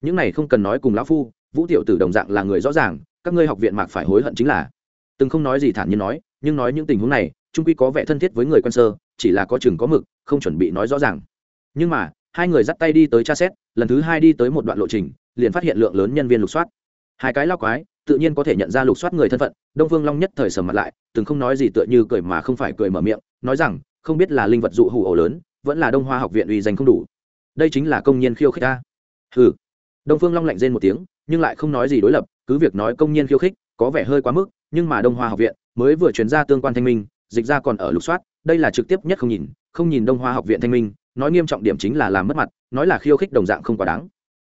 Những này không cần nói cùng lão phu, vũ tiểu tử đồng dạng là người rõ ràng, các ngươi học viện mạc phải hối hận chính là. Từng không nói gì thản nhiên nói, nhưng nói những tình huống này, trung quy có vẻ thân thiết với người quân sơ, chỉ là có chừng có mực, không chuẩn bị nói rõ ràng. Nhưng mà, hai người dắt tay đi tới tra xét, lần thứ hai đi tới một đoạn lộ trình, liền phát hiện lượng lớn nhân viên lục soát. Hai cái lao quái, tự nhiên có thể nhận ra lục soát người thân phận, đông vương long nhất thời sầm mặt lại, từng không nói gì tựa như cười mà không phải cười mở miệng, nói rằng không biết là linh vật dụ hủ ổ lớn, vẫn là đông hoa học viện uy danh không đủ. Đây chính là công nhân khiêu khích ta. Ừ đông phương long lạnh rên một tiếng, nhưng lại không nói gì đối lập, cứ việc nói công nhân khiêu khích, có vẻ hơi quá mức, nhưng mà đông hoa học viện mới vừa chuyển ra tương quan thanh minh, dịch ra còn ở lục soát, đây là trực tiếp nhất không nhìn không nhìn đông hoa học viện thanh minh, nói nghiêm trọng điểm chính là làm mất mặt, nói là khiêu khích đồng dạng không quá đáng.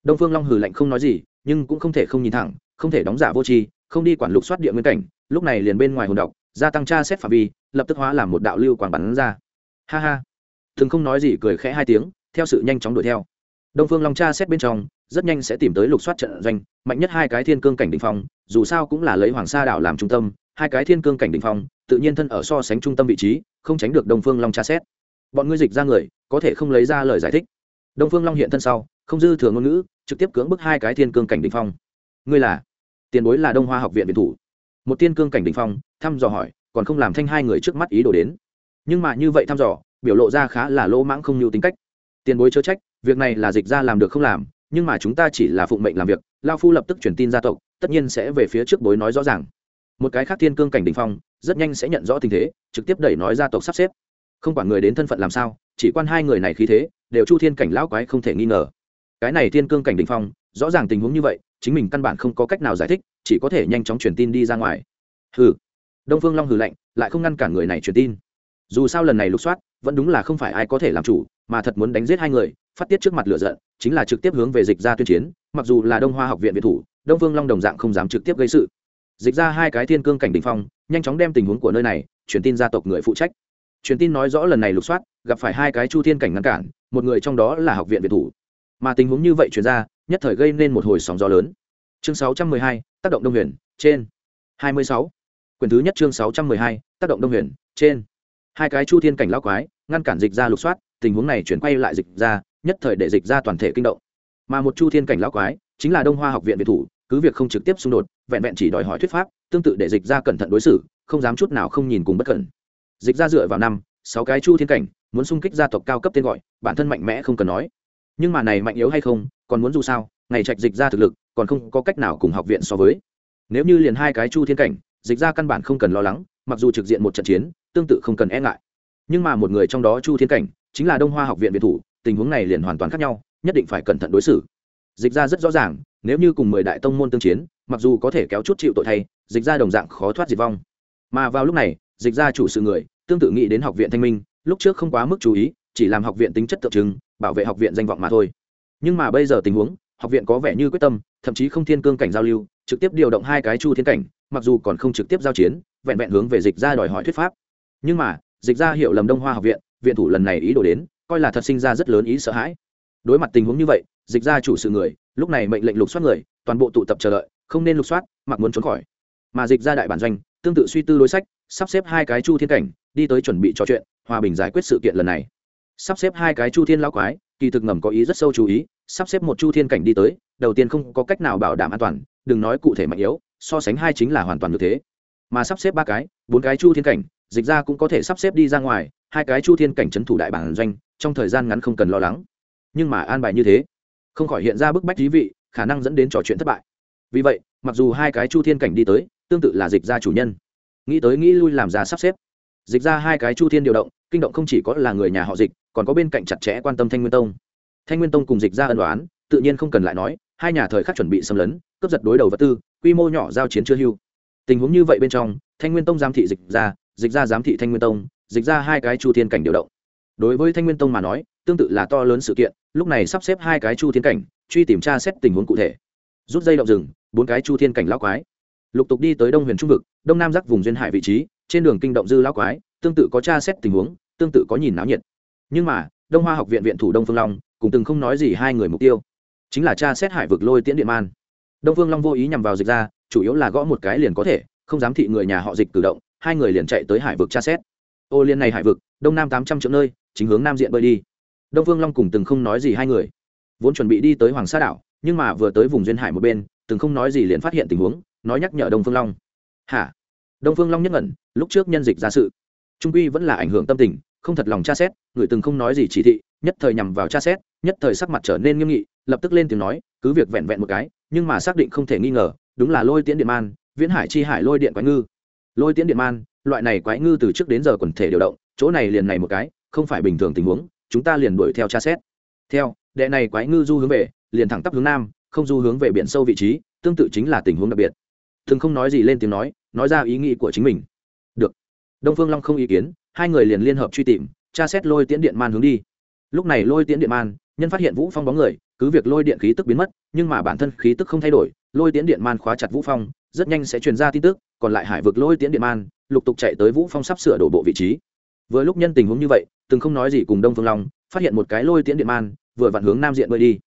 Đông phương long hừ lạnh không nói gì, nhưng cũng không thể không nhìn thẳng, không thể đóng giả vô tri, không đi quản lục soát địa nguyên cảnh, lúc này liền bên ngoài hồn độc, gia tăng tra xét phạm vi lập tức hóa làm một đạo lưu quang bắn ra. Ha ha. Thường không nói gì, cười khẽ hai tiếng, theo sự nhanh chóng đuổi theo. Đông phương long cha xét bên trong, rất nhanh sẽ tìm tới lục soát trận doanh, mạnh nhất hai cái thiên cương cảnh đ ỉ n h phong, dù sao cũng là lấy hoàng sa đảo làm trung tâm, hai cái thiên cương cảnh đ ỉ n h phong, tự nhiên thân ở so sánh trung tâm vị trí, không tránh được đông phương long tra xét. Bọn ngươi dịch ra người, có thể không lấy ra lời giải thích. Đông phương long hiện thân sau, không dư thừa ngôn ngữ, trực tiếp cưỡng bức hai cái thiên cương cảnh đ ỉ n h phong. Ngươi là? Tiền bối là đông hoa học viện viện thủ. Một tiên cương cảnh đ ỉ n h phong, thăm dò hỏi còn không làm thanh hai người trước mắt ý đồ đến. Nhưng mà như vậy thăm dò, biểu lộ ra khá là lỗ mãng không nhiều tính cách. Tiền bối chớ trách, việc này là dịch ra làm được không làm, nhưng mà chúng ta chỉ là phụng mệnh làm việc, lao phu lập tức truyền tin gia tộc, tất nhiên sẽ về phía trước bối nói rõ ràng. Một cái khác thiên cương cảnh đình phong, rất nhanh sẽ nhận rõ tình thế, trực tiếp đẩy nói gia tộc sắp xếp. Không quản người đến thân phận làm sao, chỉ quan hai người này khí thế, đều chu thiên cảnh lão quái không thể nghi ngờ. Cái này thiên cương cảnh đình phong, rõ ràng tình huống như vậy, chính mình căn bản không có cách nào giải thích, chỉ có thể nhanh chóng truyền tin đi ra ngoài. Hừ đông phương long hừ lạnh lại không ngăn cản người này truyền tin. Dù sao lần này lục soát vẫn đúng là không phải ai có thể làm chủ mà thật muốn đánh giết hai người phát tiết trước mặt lửa giận chính là trực tiếp hướng về dịch ra tuyên chiến mặc dù là đông hoa học viện viện thủ đông phương long đồng dạng không dám trực tiếp gây sự. Dịch ra hai cái thiên cương cảnh đình phong nhanh chóng đem tình huống của nơi này truyền tin gia tộc người phụ trách. Truyền tin nói rõ lần này lục soát gặp phải hai cái chu thiên cảnh ngăn cản một người trong đó là học viện viện thủ. Mà tình huống như vậy truyền ra nhất thời gây nên một hồi sóng gió lớn. Chương 612, tác động đông huyền trên. 26. Quyển thứ nhất chương 612, tác động đông huyền trên. Hai cái chu thiên cảnh lão quái ngăn cản dịch ra lục soát tình huống này chuyển quay lại dịch ra nhất thời để dịch ra toàn thể kinh động. Mà một chu thiên cảnh lão quái chính là đông hoa học viện việt thủ cứ việc không trực tiếp xung đột vẹn vẹn chỉ đòi hỏi thuyết pháp tương tự để dịch ra cẩn thận đối xử không dám chút nào không nhìn cùng bất cẩn. Dịch ra dựa vào năm sáu cái chu thiên cảnh muốn xung kích gia tộc cao cấp tên gọi bản thân mạnh mẽ không cần nói. Nhưng mà này mạnh yếu hay không còn muốn dù sao ngày trạch dịch ra thực lực còn không có cách nào cùng học viện so với. Nếu như liền hai cái chu thiên cảnh dịch ra căn bản không cần lo lắng, mặc dù trực diện một trận chiến, tương tự không cần e ngại. Nhưng mà một người trong đó chu thiên cảnh, chính là đông hoa học viện việt thủ, tình huống này liền hoàn toàn khác nhau, nhất định phải cẩn thận đối xử. Dịch ra rất rõ ràng, nếu như cùng mười đại tông môn tương chiến, mặc dù có thể kéo chút chịu tội thay, dịch ra đồng dạng khó thoát diệt vong. Mà vào lúc này, dịch ra chủ sự người, tương tự nghĩ đến học viện thanh minh, lúc trước không quá mức chú ý, chỉ làm học viện tính chất tượng trưng, bảo vệ học viện danh vọng mà thôi. Nhưng mà bây giờ tình huống, học viện có vẻ như quyết tâm, thậm chí không thiên cương cảnh giao lưu, trực tiếp điều động hai cái chu thiên cảnh mặc dù còn không trực tiếp giao chiến, vẹn vẹn hướng về dịch ra đòi hỏi thuyết pháp. Nhưng mà, dịch ra hiểu lầm đông hoa học viện viện thủ lần này ý đồ đến, coi là thật sinh ra rất lớn ý sợ hãi. Đối mặt tình huống như vậy, dịch ra chủ sự người, lúc này mệnh lệnh lục soát người, toàn bộ tụ tập chờ đợi, không nên lục soát, mặc muốn trốn khỏi. Mà dịch ra đại bản doanh, tương tự suy tư đối sách, sắp xếp hai cái chu thiên cảnh, đi tới chuẩn bị trò chuyện, hòa bình giải quyết sự kiện lần này. Sắp xếp hai cái chu thiên lao quái, kỳ thực ngầm có ý rất sâu chú ý, sắp xếp một chu thiên cảnh đi tới, đầu tiên không có cách nào bảo đảm an toàn, đừng nói cụ thể mạnh yếu so sánh hai chính là hoàn toàn như thế. Mà sắp xếp ba cái, bốn cái chu thiên cảnh, dịch ra cũng có thể sắp xếp đi ra ngoài, hai cái chu thiên cảnh c h ấ n thủ đại bản doanh, trong thời gian ngắn không cần lo lắng. Nhưng mà an bài như thế, không khỏi hiện ra bức bách thí vị, khả năng dẫn đến trò chuyện thất bại. Vì vậy, mặc dù hai cái chu thiên cảnh đi tới, tương tự là dịch ra chủ nhân. Nghĩ tới nghĩ lui làm ra sắp xếp. Dịch ra hai cái chu thiên điều động, kinh động không chỉ có là người nhà họ dịch, còn có bên cạnh chặt chẽ quan tâm thanh nguyên tông. Thanh nguyên tông cùng dịch ra ân đoán tự nhiên không cần lại nói hai nhà thời khắc chuẩn bị xâm lấn, cướp giật đối đầu vật tư, quy mô nhỏ giao chiến chưa hưu. Tình huống như vậy bên trong, thanh nguyên tông giám thị dịch ra dịch ra giám thị thanh nguyên tông, dịch ra hai cái chu thiên cảnh điều động. Đối với thanh nguyên tông mà nói, tương tự là to lớn sự kiện, lúc này sắp xếp hai cái chu thiên cảnh, truy tìm tra xét tình huống cụ thể. Rút dây động rừng, bốn cái chu thiên cảnh lão quái. Lục tục đi tới đông huyền trung vực, đông nam giác vùng duyên hải vị trí, trên đường kinh động dư lão quái, tương tự có tra xét tình huống, tương tự có nhìn náo nhiệt. Nhưng mà, đông hoa học viện viện thủ đông phương long, cùng từng không nói gì hai người mục tiêu chính là cha xét hải vực lôi tiễn điện man. Đông phương long vô ý nhằm vào dịch ra, chủ yếu là gõ một cái liền có thể, không dám thị người nhà họ dịch cử động, hai người liền chạy tới hải vực tra xét. Ô liên này hải vực, đông nam tám trăm triệu nơi, chính hướng nam diện bơi đi. Đông phương long cùng từng không nói gì hai người. Vốn chuẩn bị đi tới hoàng sa đảo, nhưng mà vừa tới vùng duyên hải một bên, từng không nói gì liền phát hiện tình huống, nói nhắc nhở đông phương long. Hả? Đông phương long nhất ngẩn, lúc trước nhân dịch ra sự, trung quy vẫn là ảnh hưởng tâm tình, không thật lòng tra xét, người từng không nói gì chỉ thị, nhất thời nhằm vào tra xét, nhất thời sắc mặt trở nên nghiêm nghị lập tức lên tiếng nói, cứ việc vẹn vẹn một cái, nhưng mà xác định không thể nghi ngờ, đúng là lôi tiễn điện man, viễn hải chi hải lôi điện quái ngư. Lôi tiễn điện man, loại này quái ngư từ trước đến giờ quần thể điều động, chỗ này liền này một cái, không phải bình thường tình huống, chúng ta liền đuổi theo tra xét. Theo, đệ này quái ngư du hướng về, liền thẳng tắp hướng nam, không du hướng về biển sâu vị trí, tương tự chính là tình huống đặc biệt. Thường không nói gì lên tiếng nói nói ra ý nghĩ của chính mình. Được. Đông phương long không ý kiến, hai người liền liên hợp truy tìm, tra xét lôi tiễn điện man hướng đi. Lúc này lôi tiễn điện man, nhân phát hiện vũ phong bóng người cứ việc lôi điện khí tức biến mất, nhưng mà bản thân khí tức không thay đổi, lôi tiễn điện man khóa chặt vũ phong, rất nhanh sẽ truyền ra tin tức, còn lại hải vực lôi tiễn điện man, lục tục chạy tới vũ phong sắp sửa đổ bộ vị trí. Vừa lúc nhân tình huống như vậy, từng không nói gì cùng đông phương long, phát hiện một cái lôi tiễn điện man, vừa vặn hướng nam diện bơi đi.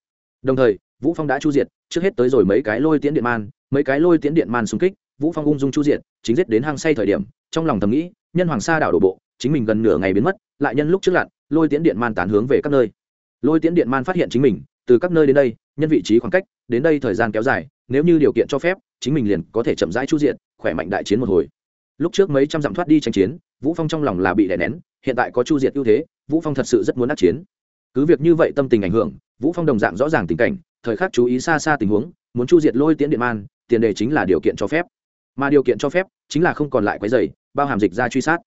Đồng thời, vũ phong đã chu diệt, trước hết tới rồi mấy cái lôi tiễn điện man, mấy cái lôi tiễn điện man xung kích, vũ phong ung dung chu diệt, chính giết đến hang say thời điểm, trong lòng thầm nghĩ, nhân hoàng sa đảo đổ bộ, chính mình gần nửa ngày biến mất, lại nhân lúc trước lặn, lôi tiễn điện man tán hướng về các nơi. Lôi tiễn điện man phát hiện chính mình từ các nơi đến đây, nhân vị trí khoảng cách, đến đây thời gian kéo dài, nếu như điều kiện cho phép, chính mình liền có thể chậm rãi chu diện, khỏe mạnh đại chiến một hồi. Lúc trước mấy trăm dặm thoát đi tranh chiến, vũ phong trong lòng là bị đè nén, hiện tại có chu diệt ưu thế, vũ phong thật sự rất muốn đắc chiến. Cứ việc như vậy tâm tình ảnh hưởng, vũ phong đồng dạng rõ ràng tình cảnh, thời khắc chú ý xa xa tình huống, muốn chu diệt lôi tiễn điện man, tiền đề chính là điều kiện cho phép. Mà điều kiện cho phép, chính là không còn lại quấy dày, bao hàm dịch ra truy sát.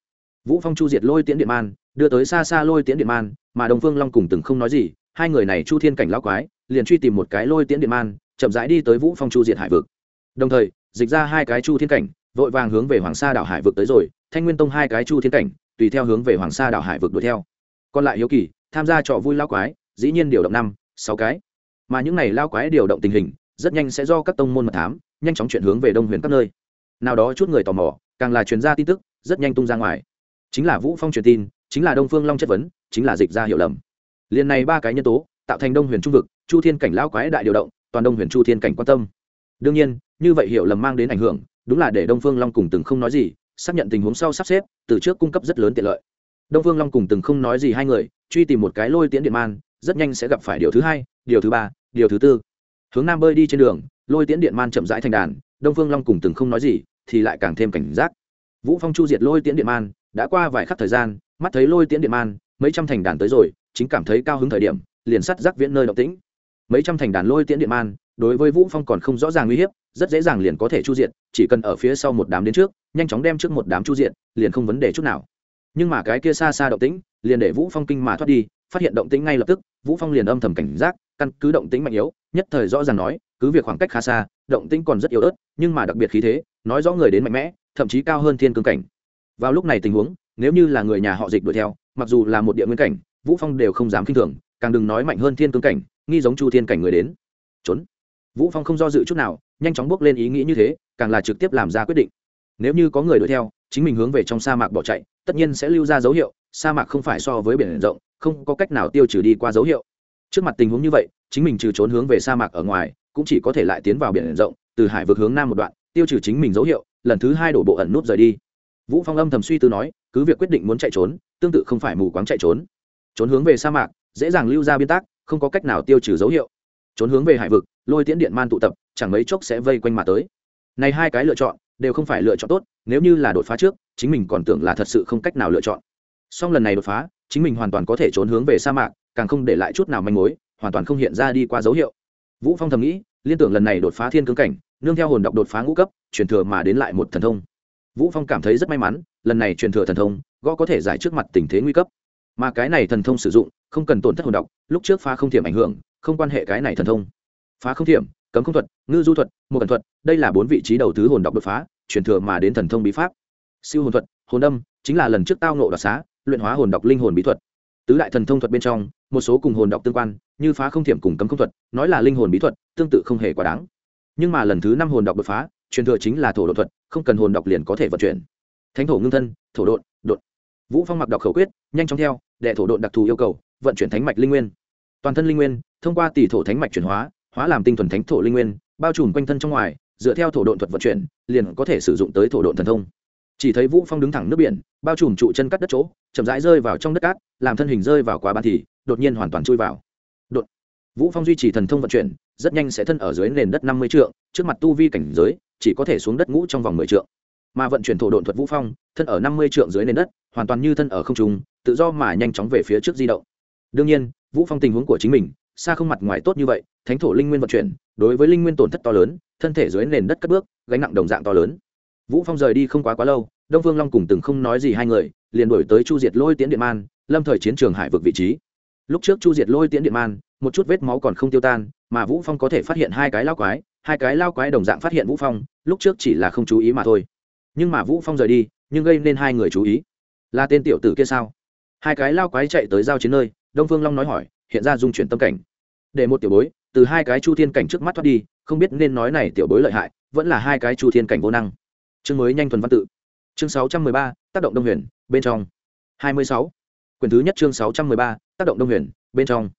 Vũ phong chu diệt lôi tiễn điện man, đưa tới xa xa lôi tiễn điện man, mà đồng phương long cùng từng không nói gì hai người này chu thiên cảnh lão quái, liền truy tìm một cái lôi tiễn điện man, chậm rãi đi tới vũ phong chu diệt hải vực. Đồng thời, dịch ra hai cái chu thiên cảnh, vội vàng hướng về hoàng sa đảo hải vực tới rồi, thanh nguyên tông hai cái chu thiên cảnh, tùy theo hướng về hoàng sa đảo hải vực đuổi theo. Còn lại hiếu kỳ, tham gia trò vui lao quái, dĩ nhiên điều động năm, sáu cái. Mà những này lao quái điều động tình hình, rất nhanh sẽ do các tông môn mật thám, nhanh chóng chuyển hướng về đông huyền các nơi. Nào đó chút người tò mò, càng là truyền ra tin tức, rất nhanh tung ra ngoài. Chính là vũ phong truyền tin, chính là đông phương long chất vấn, chính là dịch ra hiểu lầm liền này ba cái nhân tố, tạo thành đông huyền trung vực, chu thiên cảnh lao quái đại điều động, toàn đông huyền chu thiên cảnh quan tâm. Đương nhiên, như vậy hiểu lầm mang đến ảnh hưởng, đúng là để đông phương long cùng từng không nói gì, xác nhận tình huống sau sắp xếp, từ trước cung cấp rất lớn tiện lợi. Đông phương long cùng từng không nói gì hai người, truy tìm một cái lôi tiễn điện man, rất nhanh sẽ gặp phải điều thứ hai, điều thứ ba, điều thứ tư. Hướng nam bơi đi trên đường, lôi tiễn điện man chậm rãi thành đàn, đông phương long cùng từng không nói gì, thì lại càng thêm cảnh giác. Vũ phong chu diệt lôi tiễn điện man, đã qua vài khắc thời gian, mắt thấy lôi tiễn điện man, mấy trăm thành đàn tới rồi chính cảm thấy cao hứng thời điểm, liền sắt rắc viễn nơi động tĩnh. Mấy trăm thành đàn lôi tiễn điện man, đối với vũ phong còn không rõ ràng uy hiếp, rất dễ dàng liền có thể chu diện chỉ cần ở phía sau một đám đến trước, nhanh chóng đem trước một đám chu diện liền không vấn đề chút nào. Nhưng mà cái kia xa xa động tĩnh, liền để vũ phong kinh mà thoát đi, phát hiện động tĩnh ngay lập tức, vũ phong liền âm thầm cảnh giác, căn cứ động tĩnh mạnh yếu, nhất thời rõ ràng nói, cứ việc khoảng cách khá xa, động tĩnh còn rất yếu ớt, nhưng mà đặc biệt khí thế, nói rõ người đến mạnh mẽ, thậm chí cao hơn thiên cương cảnh. Vào lúc này tình huống, nếu như là người nhà họ dịch đuổi theo, mặc dù là một địa nguyên cảnh vũ phong đều không dám kinh thường, càng đừng nói mạnh hơn thiên cương cảnh, nghi giống chu thiên cảnh người đến. Trốn. Vũ phong không do dự chút nào, nhanh chóng bước lên ý nghĩ như thế, càng là trực tiếp làm ra quyết định. Nếu như có người đuổi theo, chính mình hướng về trong sa mạc bỏ chạy, tất nhiên sẽ lưu ra dấu hiệu, sa mạc không phải so với biển rộng, không có cách nào tiêu trừ đi qua dấu hiệu. Trước mặt tình huống như vậy, chính mình trừ trốn hướng về sa mạc ở ngoài, cũng chỉ có thể lại tiến vào biển rộng, từ hải vực hướng nam một đoạn, tiêu trừ chính mình dấu hiệu, lần thứ hai đổ bộ ẩn nút rời đi. Vũ phong âm thầm suy tư nói, cứ việc quyết định muốn chạy trốn, tương tự không phải mù quáng chạy trốn trốn hướng về sa mạc, dễ dàng lưu ra biên tác, không có cách nào tiêu trừ dấu hiệu. Trốn hướng về hải vực, lôi tiễn điện man tụ tập, chẳng mấy chốc sẽ vây quanh mà tới. Này hai cái lựa chọn, đều không phải lựa chọn tốt, nếu như là đột phá trước, chính mình còn tưởng là thật sự không cách nào lựa chọn. Song lần này đột phá, chính mình hoàn toàn có thể trốn hướng về sa mạc, càng không để lại chút nào manh mối, hoàn toàn không hiện ra đi qua dấu hiệu. Vũ phong thầm nghĩ, liên tưởng lần này đột phá thiên cương cảnh, nương theo hồn đọc đột phá ngũ cấp, truyền thừa mà đến lại một thần thông. Vũ phong cảm thấy rất may mắn, lần này truyền thừa thần thông, gõ có thể giải trước mặt tình thế nguy cấp mà cái này thần thông sử dụng, không cần tổn thất hồn đọc lúc trước phá không thiểm ảnh hưởng, không quan hệ cái này thần thông. Phá không thiểm, cấm không thuật, ngư du thuật, một cẩn thuật, đây là bốn vị trí đầu thứ hồn đọc đột phá, truyền thừa mà đến thần thông bí pháp. Siêu hồn thuật, hồn âm, chính là lần trước tao nộ đoạt xá, luyện hóa hồn đọc linh hồn bí thuật. Tứ đại thần thông thuật bên trong, một số cùng hồn đọc tương quan, như phá không thiểm cùng cấm không thuật, nói là linh hồn bí thuật, tương tự không hề quá đáng. Nhưng mà lần thứ năm hồn đọc đột phá, truyền thừa chính là thổ độ thuật, không cần hồn đọc liền có thể vận chuyển. Thánh thổ ngưng thân, thổ độn đột vũ phong mặc đọc khẩu quyết, nhanh chóng theo đệ thổ độn đặc thù yêu cầu, vận chuyển thánh mạch linh nguyên. Toàn thân linh nguyên, thông qua tỷ thổ thánh mạch chuyển hóa hóa làm tinh thuần thánh thổ linh nguyên, bao trùm quanh thân trong ngoài, dựa theo thổ độn thuật vận chuyển, liền có thể sử dụng tới thổ độn thần thông. Chỉ thấy vũ phong đứng thẳng nước biển, bao trùm trụ chân cắt đất chỗ, chậm rãi rơi vào trong đất cát, làm thân hình rơi vào quá ban thì, đột nhiên hoàn toàn chui vào. Đột. Vũ phong duy trì thần thông vận chuyển, rất nhanh sẽ thân ở dưới nền đất 50 trượng, trước mặt tu vi cảnh giới, chỉ có thể xuống đất ngũ trong vòng 10 trượng. Mà vận chuyển thổ độn thuật vũ phong, thân ở 50 trượng dưới nền đất, hoàn toàn như thân ở không trung tự do mà nhanh chóng về phía trước di động. Đương nhiên, vũ phong tình huống của chính mình, xa không mặt ngoài tốt như vậy, thánh thổ linh nguyên vận chuyển, đối với linh nguyên tổn thất to lớn, thân thể dưới nền đất cất bước, gánh nặng đồng dạng to lớn. Vũ phong rời đi không quá quá lâu, đông vương long cùng từng không nói gì hai người, liền đổi tới chu diệt lôi tiễn điện man, lâm thời chiến trường hải vực vị trí. Lúc trước chu diệt lôi tiễn điện man, một chút vết máu còn không tiêu tan, mà vũ phong có thể phát hiện hai cái lao quái, hai cái lao quái đồng dạng phát hiện vũ phong, lúc trước chỉ là không chú ý mà thôi. Nhưng mà vũ phong rời đi, nhưng gây nên hai người chú ý. Là tên tiểu tử kia sao? Hai cái lao quái chạy tới giao chiến nơi, đông phương long nói hỏi, hiện ra dung chuyển tâm cảnh. Để một tiểu bối, từ hai cái chu thiên cảnh trước mắt thoát đi, không biết nên nói này tiểu bối lợi hại, vẫn là hai cái chu thiên cảnh vô năng. Chương mới nhanh thuần văn tự. Chương sáu trăm mười ba, tác động đông huyền, bên trong. hai mươi sáu. Quyển thứ nhất chương sáu trăm mười ba, tác động đông huyền, bên trong.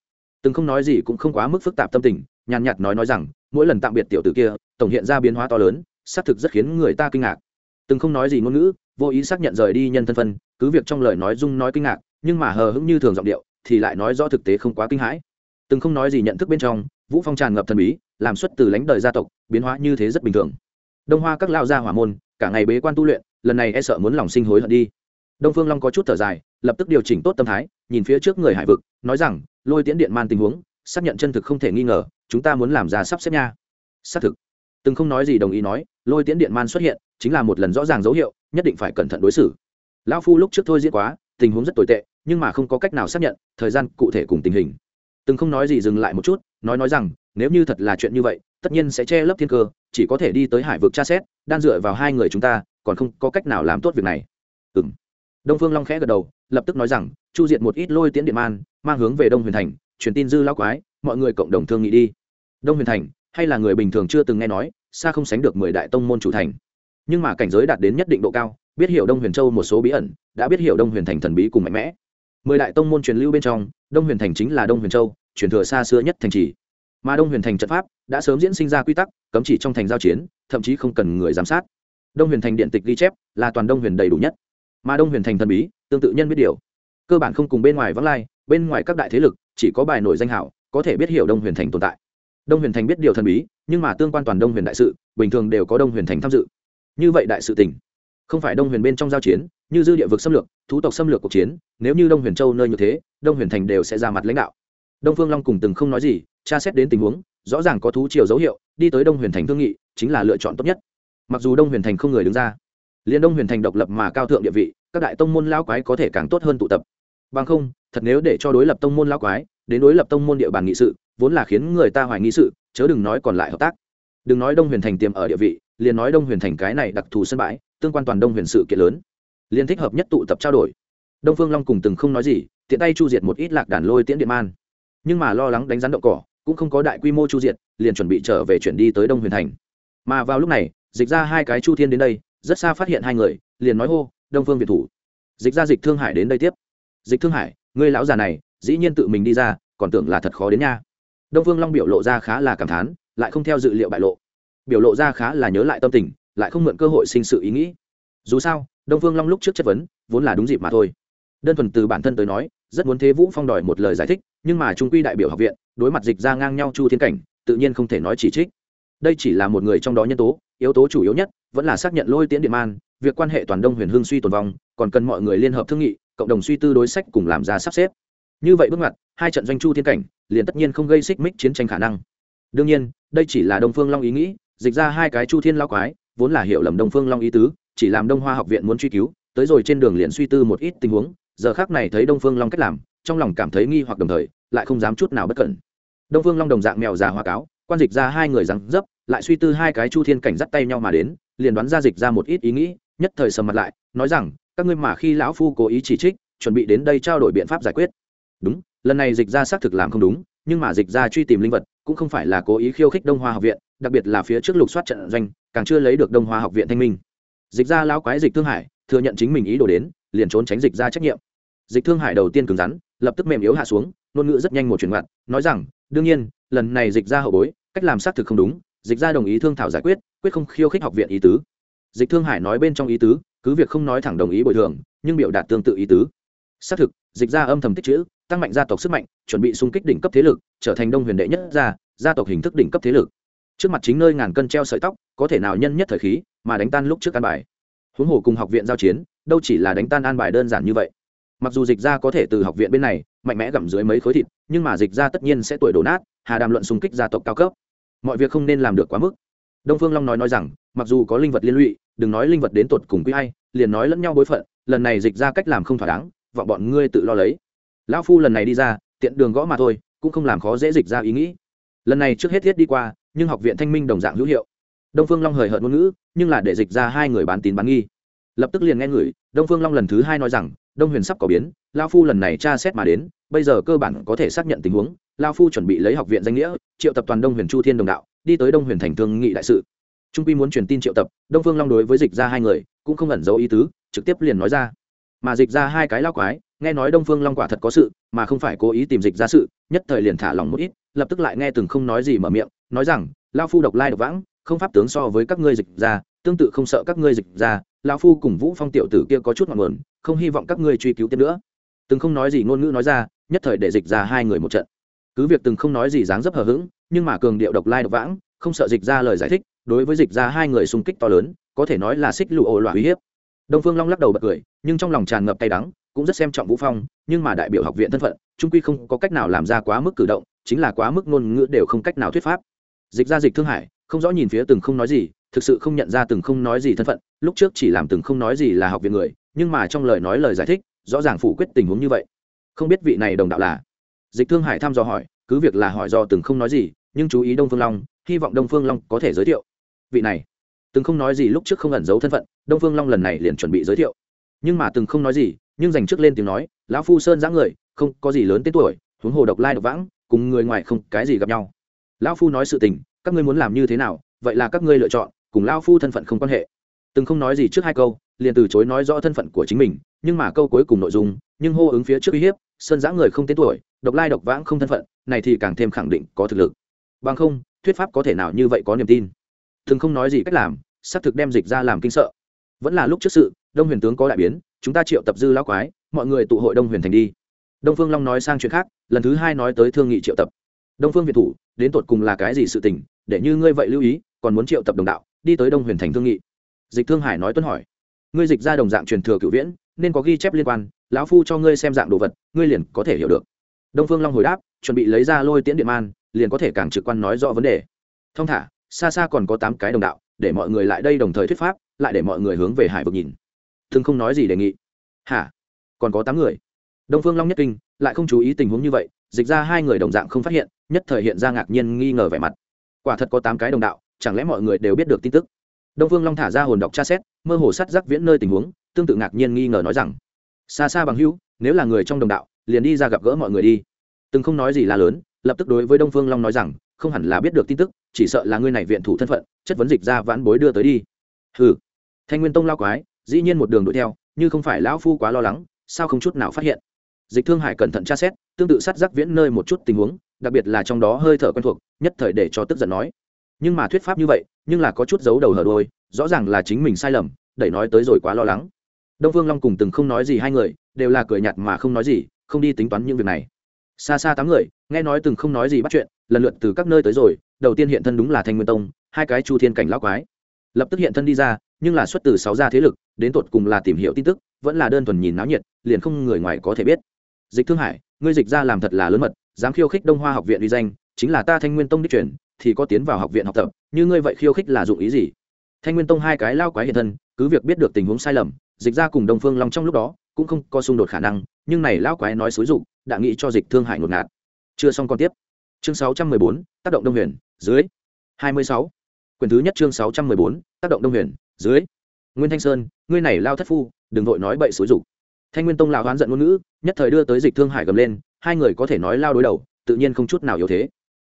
Từng không nói gì cũng không quá mức phức tạp tâm tình, nhàn nhạt nói nói rằng, mỗi lần tạm biệt tiểu tử kia, tổng hiện ra biến hóa to lớn, xác thực rất khiến người ta kinh ngạc. Từng không nói gì ngôn ngữ, vô ý xác nhận rời đi nhân thân phân cứ việc trong lời nói dung nói kinh ngạc nhưng mà hờ hững như thường giọng điệu thì lại nói rõ thực tế không quá kinh hãi. Từng không nói gì nhận thức bên trong, vũ phong tràn ngập thần bí, làm xuất từ lãnh đời gia tộc, biến hóa như thế rất bình thường. Đông hoa các lao gia hỏa môn, cả ngày bế quan tu luyện, lần này e sợ muốn lòng sinh hối hận đi. Đông phương long có chút thở dài, lập tức điều chỉnh tốt tâm thái, nhìn phía trước người hải vực, nói rằng, lôi tiễn điện man tình huống, xác nhận chân thực không thể nghi ngờ, chúng ta muốn làm ra sắp xếp nha. Xác thực. Từng không nói gì đồng ý nói, lôi tiễn điện man xuất hiện, chính là một lần rõ ràng dấu hiệu, nhất định phải cẩn thận đối xử. Lão phu lúc trước thôi diễn quá tình huống rất tồi tệ, nhưng mà không có cách nào xác nhận thời gian cụ thể cùng tình hình. Từng không nói gì dừng lại một chút, nói nói rằng, nếu như thật là chuyện như vậy, tất nhiên sẽ che lấp thiên cơ, chỉ có thể đi tới hải vực tra xét, đan dựa vào hai người chúng ta, còn không có cách nào làm tốt việc này. Ừ m đông phương long khẽ gật đầu, lập tức nói rằng, chu diệt một ít lôi tiễn điện man, mang hướng về đông huyền thành, truyền tin dư lao quái, mọi người cộng đồng thương nghị đi. Đông huyền thành, hay là người bình thường chưa từng nghe nói, xa không sánh được mười đại tông môn chủ thành. Nhưng mà cảnh giới đạt đến nhất định độ cao, biết hiểu đông huyền châu một số bí ẩn đã biết hiểu đông huyền thành thần bí cùng mạnh mẽ mười đại tông môn truyền lưu bên trong đông huyền thành chính là đông huyền châu truyền thừa xa xưa nhất thành trì mà đông huyền thành trận pháp đã sớm diễn sinh ra quy tắc cấm chỉ trong thành giao chiến thậm chí không cần người giám sát đông huyền thành điện tịch ghi chép là toàn đông huyền đầy đủ nhất mà đông huyền thành thần bí tương tự nhân biết điều cơ bản không cùng bên ngoài vắng lai bên ngoài các đại thế lực chỉ có bài nổi danh hảo có thể biết hiểu đông huyền thành tồn tại đông huyền thành biết điều thần bí nhưng mà tương quan toàn đông huyền đại sự bình thường đều có đông huyền thành tham dự như vậy đại sự tình không phải đông huyền bên trong giao chiến như dư địa vực xâm lược, thú tộc xâm lược cuộc chiến, nếu như đông huyền châu nơi như thế, đông huyền thành đều sẽ ra mặt lãnh đạo. Đông phương long cùng từng không nói gì, tra xét đến tình huống, rõ ràng có thú chiều dấu hiệu, đi tới đông huyền thành thương nghị, chính là lựa chọn tốt nhất. Mặc dù đông huyền thành không người đứng ra, liền đông huyền thành độc lập mà cao thượng địa vị, các đại tông môn lao quái có thể càng tốt hơn tụ tập. Bằng không, thật nếu để cho đối lập tông môn lao quái, đến đối lập tông môn địa bàn nghị sự, vốn là khiến người ta hoài nghi sự, chớ đừng nói còn lại hợp tác. Đừng nói đông huyền thành tiềm ở địa vị, liền nói đông huyền thành cái này đặc thù sân bãi, tương quan toàn đông huyền sự kiện lớn liền thích hợp nhất tụ tập trao đổi. Đông phương long cùng từng không nói gì, tiện tay chu diệt một ít lạc đàn lôi tiễn điện man. Nhưng mà lo lắng đánh rắn động cỏ, cũng không có đại quy mô chu diệt, liền chuẩn bị trở về chuyển đi tới đông huyền thành. Mà vào lúc này, dịch ra hai cái chu thiên đến đây, rất xa phát hiện hai người, liền nói hô, đông phương việt thủ. Dịch ra dịch thương hải đến đây tiếp. Dịch thương hải, ngươi lão già này, dĩ nhiên tự mình đi ra, còn tưởng là thật khó đến nha. Đông phương long biểu lộ ra khá là cảm thán, lại không theo dự liệu bại lộ. Biểu lộ ra khá là nhớ lại tâm tình, lại không mượn cơ hội sinh sự ý nghĩ. Dù sao đông phương long lúc trước chất vấn, vốn là đúng dịp mà thôi. Đơn thuần từ bản thân tới nói, rất muốn thế vũ phong đòi một lời giải thích, nhưng mà trung quy đại biểu học viện, đối mặt dịch ra ngang nhau chu thiên cảnh, tự nhiên không thể nói chỉ trích. Đây chỉ là một người trong đó nhân tố, yếu tố chủ yếu nhất, vẫn là xác nhận lôi tiễn điện man, việc quan hệ toàn đông huyền hương suy tồn vong, còn cần mọi người liên hợp thương nghị, cộng đồng suy tư đối sách cùng làm ra sắp xếp. Như vậy bước ngoặt, hai trận doanh chu thiên cảnh, liền tất nhiên không gây xích mích chiến tranh khả năng. Đương nhiên, đây chỉ là đông phương long ý nghĩ, dịch ra hai cái chu thiên lao quái, vốn là hiểu lầm đông phương long ý tứ chỉ làm đông hoa học viện muốn truy cứu, tới rồi trên đường liền suy tư một ít tình huống, giờ khác này thấy đông phương long cách làm, trong lòng cảm thấy nghi hoặc đồng thời, lại không dám chút nào bất cẩn. Đông phương long đồng dạng mèo già hoa cáo, quan dịch ra hai người rắn dấp, lại suy tư hai cái chu thiên cảnh dắt tay nhau mà đến, liền đoán ra dịch ra một ít ý nghĩ, nhất thời sầm mặt lại, nói rằng, các ngươi mà khi lão phu cố ý chỉ trích, chuẩn bị đến đây trao đổi biện pháp giải quyết. Đúng, lần này dịch ra xác thực làm không đúng, nhưng mà dịch ra truy tìm linh vật, cũng không phải là cố ý khiêu khích đông hoa học viện, đặc biệt là phía trước lục soát trận doanh, càng chưa lấy được đông hoa học viện thanh minh dịch ra lão quái dịch thương hải, thừa nhận chính mình ý đồ đến, liền trốn tránh dịch ra trách nhiệm. Dịch thương hải đầu tiên cứng rắn, lập tức mềm yếu hạ xuống, ngôn ngữ rất nhanh một chuyển ngoặt, nói rằng, đương nhiên, lần này dịch ra hậu bối, cách làm xác thực không đúng, dịch ra đồng ý thương thảo giải quyết quyết không khiêu khích học viện ý tứ. Dịch thương hải nói bên trong ý tứ, cứ việc không nói thẳng đồng ý bồi thường, nhưng biểu đạt tương tự ý tứ. Xác thực, dịch ra âm thầm tích chữ, tăng mạnh gia tộc sức mạnh, chuẩn bị xung kích đỉnh cấp thế lực, trở thành đông huyền đệ nhất gia gia tộc hình thức đỉnh cấp thế lực trước mặt chính nơi ngàn cân treo sợi tóc, có thể nào nhân nhất thời khí, mà đánh tan lúc trước an bài. Huống hồ cùng học viện giao chiến, đâu chỉ là đánh tan an bài đơn giản như vậy. Mặc dù dịch ra có thể từ học viện bên này, mạnh mẽ gặm dưới mấy khối thịt, nhưng mà dịch ra tất nhiên sẽ tuổi đổ nát, hà đàm luận xung kích gia tộc cao cấp. Mọi việc không nên làm được quá mức. Đông phương long nói nói rằng, mặc dù có linh vật liên lụy, đừng nói linh vật đến tột cùng quý hay liền nói lẫn nhau bối phận, lần này dịch ra cách làm không thỏa đáng và bọn ngươi tự lo lấy. Lão phu lần này đi ra, tiện đường gõ mà thôi, cũng không làm khó dễ dịch ra ý nghĩ. Lần này trước hết thiết đi qua nhưng học viện thanh minh đồng dạng hữu hiệu. Đông phương long hời hợt ngôn ngữ, nhưng là để dịch ra hai người bán tín bán nghi. Lập tức liền nghe ngửi đông phương long lần thứ hai nói rằng, đông huyền sắp có biến, lao phu lần này tra xét mà đến, bây giờ cơ bản có thể xác nhận tình huống, lao phu chuẩn bị lấy học viện danh nghĩa, triệu tập toàn đông huyền chu thiên đồng đạo, đi tới đông huyền thành thương nghị đại sự. Trung quy muốn truyền tin triệu tập, đông phương long đối với dịch ra hai người, cũng không ẩn giấu ý tứ, trực tiếp liền nói ra. Mà dịch ra hai cái lao quái, nghe nói đông phương long quả thật có sự, mà không phải cố ý tìm dịch ra sự, nhất thời liền thả lòng một ít, lập tức lại nghe từng không nói gì mở miệng nói rằng lao phu độc lai độc vãng, không pháp tướng so với các ngươi dịch ra, tương tự không sợ các ngươi dịch ra. Lao phu cùng vũ phong tiểu tử kia có chút ngọn nguồn, không hy vọng các ngươi truy cứu tiếp nữa. Từng không nói gì ngôn ngữ nói ra, nhất thời để dịch ra hai người một trận. Cứ việc từng không nói gì dáng dấp hờ hững, nhưng mà cường điệu độc lai độc vãng, không sợ dịch ra lời giải thích, đối với dịch ra hai người xung kích to lớn, có thể nói là xích lụ ồ loạn uy hiếp. Đông phương long lắc đầu bật cười, nhưng trong lòng tràn ngập tay đắng, cũng rất xem trọng vũ phong, nhưng mà đại biểu học viện thân phận trung quy không có cách nào làm ra quá mức cử động, chính là quá mức ngôn ngữ đều không cách nào thuyết pháp dịch ra dịch thương hải không rõ nhìn phía từng không nói gì, thực sự không nhận ra từng không nói gì thân phận, lúc trước chỉ làm từng không nói gì là học viện người, nhưng mà trong lời nói lời giải thích, rõ ràng phủ quyết tình huống như vậy. Không biết vị này đồng đạo là? Dịch thương hải thăm dò hỏi, cứ việc là hỏi do từng không nói gì, nhưng chú ý đông phương long, hy vọng đông phương long có thể giới thiệu. Vị này, từng không nói gì lúc trước không ẩn giấu thân phận, đông phương long lần này liền chuẩn bị giới thiệu. Nhưng mà từng không nói gì, nhưng dành trước lên tiếng nói, lão phu sơn giã người, không có gì lớn tên tuổi, huống hồ độc lai độc vãng, cùng người ngoài không cái gì gặp nhau lão phu nói sự tình, các ngươi muốn làm như thế nào, vậy là các ngươi lựa chọn, cùng lão phu thân phận không quan hệ. Từng không nói gì trước hai câu, liền từ chối nói rõ thân phận của chính mình, nhưng mà câu cuối cùng nội dung, nhưng hô ứng phía trước uy hiếp, sơn giã người không tên tuổi, độc lai độc vãng không thân phận, này thì càng thêm khẳng định có thực lực. Bằng không, thuyết pháp có thể nào như vậy có niềm tin? Từng không nói gì cách làm, xác thực đem dịch ra làm kinh sợ. Vẫn là lúc trước sự, đông huyền tướng có đại biến, chúng ta triệu tập dư lão quái, mọi người tụ hội đông huyền thành đi. Đông phương long nói sang chuyện khác, lần thứ hai nói tới thương nghị triệu tập đông phương việt thủ, đến tột cùng là cái gì sự tình, để như ngươi vậy lưu ý, còn muốn triệu tập đồng đạo, đi tới đông huyền thành thương nghị. Dịch thương hải nói tuân hỏi, ngươi dịch ra đồng dạng truyền thừa cựu viễn, nên có ghi chép liên quan, lão phu cho ngươi xem dạng đồ vật, ngươi liền có thể hiểu được. Đông phương long hồi đáp, chuẩn bị lấy ra lôi tiễn điện man, liền có thể càng trực quan nói rõ vấn đề. Thông thả, xa xa còn có tám cái đồng đạo, để mọi người lại đây đồng thời thuyết pháp, lại để mọi người hướng về hải vực nhìn. Thương không nói gì đề nghị. Hả? Còn có tám người. Đông phương long nhất kinh, lại không chú ý tình huống như vậy, dịch ra hai người đồng dạng không phát hiện nhất thời hiện ra ngạc nhiên nghi ngờ vẻ mặt. Quả thật có tám cái đồng đạo, chẳng lẽ mọi người đều biết được tin tức? Đông phương long thả ra hồn đọc tra xét, mơ hồ sát giác viễn nơi tình huống, tương tự ngạc nhiên nghi ngờ nói rằng xa xa bằng hữu, nếu là người trong đồng đạo, liền đi ra gặp gỡ mọi người đi. Từng không nói gì là lớn, lập tức đối với đông phương long nói rằng, không hẳn là biết được tin tức, chỉ sợ là ngươi này viện thủ thân phận, chất vấn dịch ra vãn bối đưa tới đi. Hừ. Thanh nguyên tông lao quái, dĩ nhiên một đường đuổi theo, như không phải lão phu quá lo lắng, sao không chút nào phát hiện? Dịch thương hải cẩn thận tra xét, tương tự sát giác viễn nơi một chút tình huống đặc biệt là trong đó hơi thở quen thuộc, nhất thời để cho tức giận nói. Nhưng mà thuyết pháp như vậy, nhưng là có chút giấu đầu hở đôi, rõ ràng là chính mình sai lầm, đẩy nói tới rồi quá lo lắng. Đông phương long cùng từng không nói gì hai người, đều là cười nhạt mà không nói gì, không đi tính toán những việc này. Xa xa tám người, nghe nói từng không nói gì bắt chuyện, lần lượt từ các nơi tới rồi, đầu tiên hiện thân đúng là thanh nguyên tông, hai cái chu thiên cảnh lão quái. Lập tức hiện thân đi ra, nhưng là xuất từ sáu gia thế lực, đến tột cùng là tìm hiểu tin tức, vẫn là đơn thuần nhìn náo nhiệt, liền không người ngoài có thể biết. Dịch thương hải, ngươi dịch ra làm thật là lớn mật dám khiêu khích đông hoa học viện uy danh chính là ta thanh nguyên tông đích truyền thì có tiến vào học viện học tập như ngươi vậy khiêu khích là dụng ý gì? Thanh nguyên tông hai cái lao quái hiện thân cứ việc biết được tình huống sai lầm dịch ra cùng đông phương long trong lúc đó cũng không có xung đột khả năng nhưng này lao quái nói xúi dụng đã nghĩ cho dịch thương hải ngột ngạt. Chưa xong còn tiếp. Chương 614, tác động đông huyền dưới. 26. quyển thứ nhất chương 614, tác động đông huyền dưới. Nguyên thanh sơn ngươi này lao thất phu đừng vội nói bậy xúi dụng thanh nguyên tông lao hoán giận ngôn ngữ nhất thời đưa tới dịch thương hải gầm lên hai người có thể nói lao đối đầu, tự nhiên không chút nào yếu thế.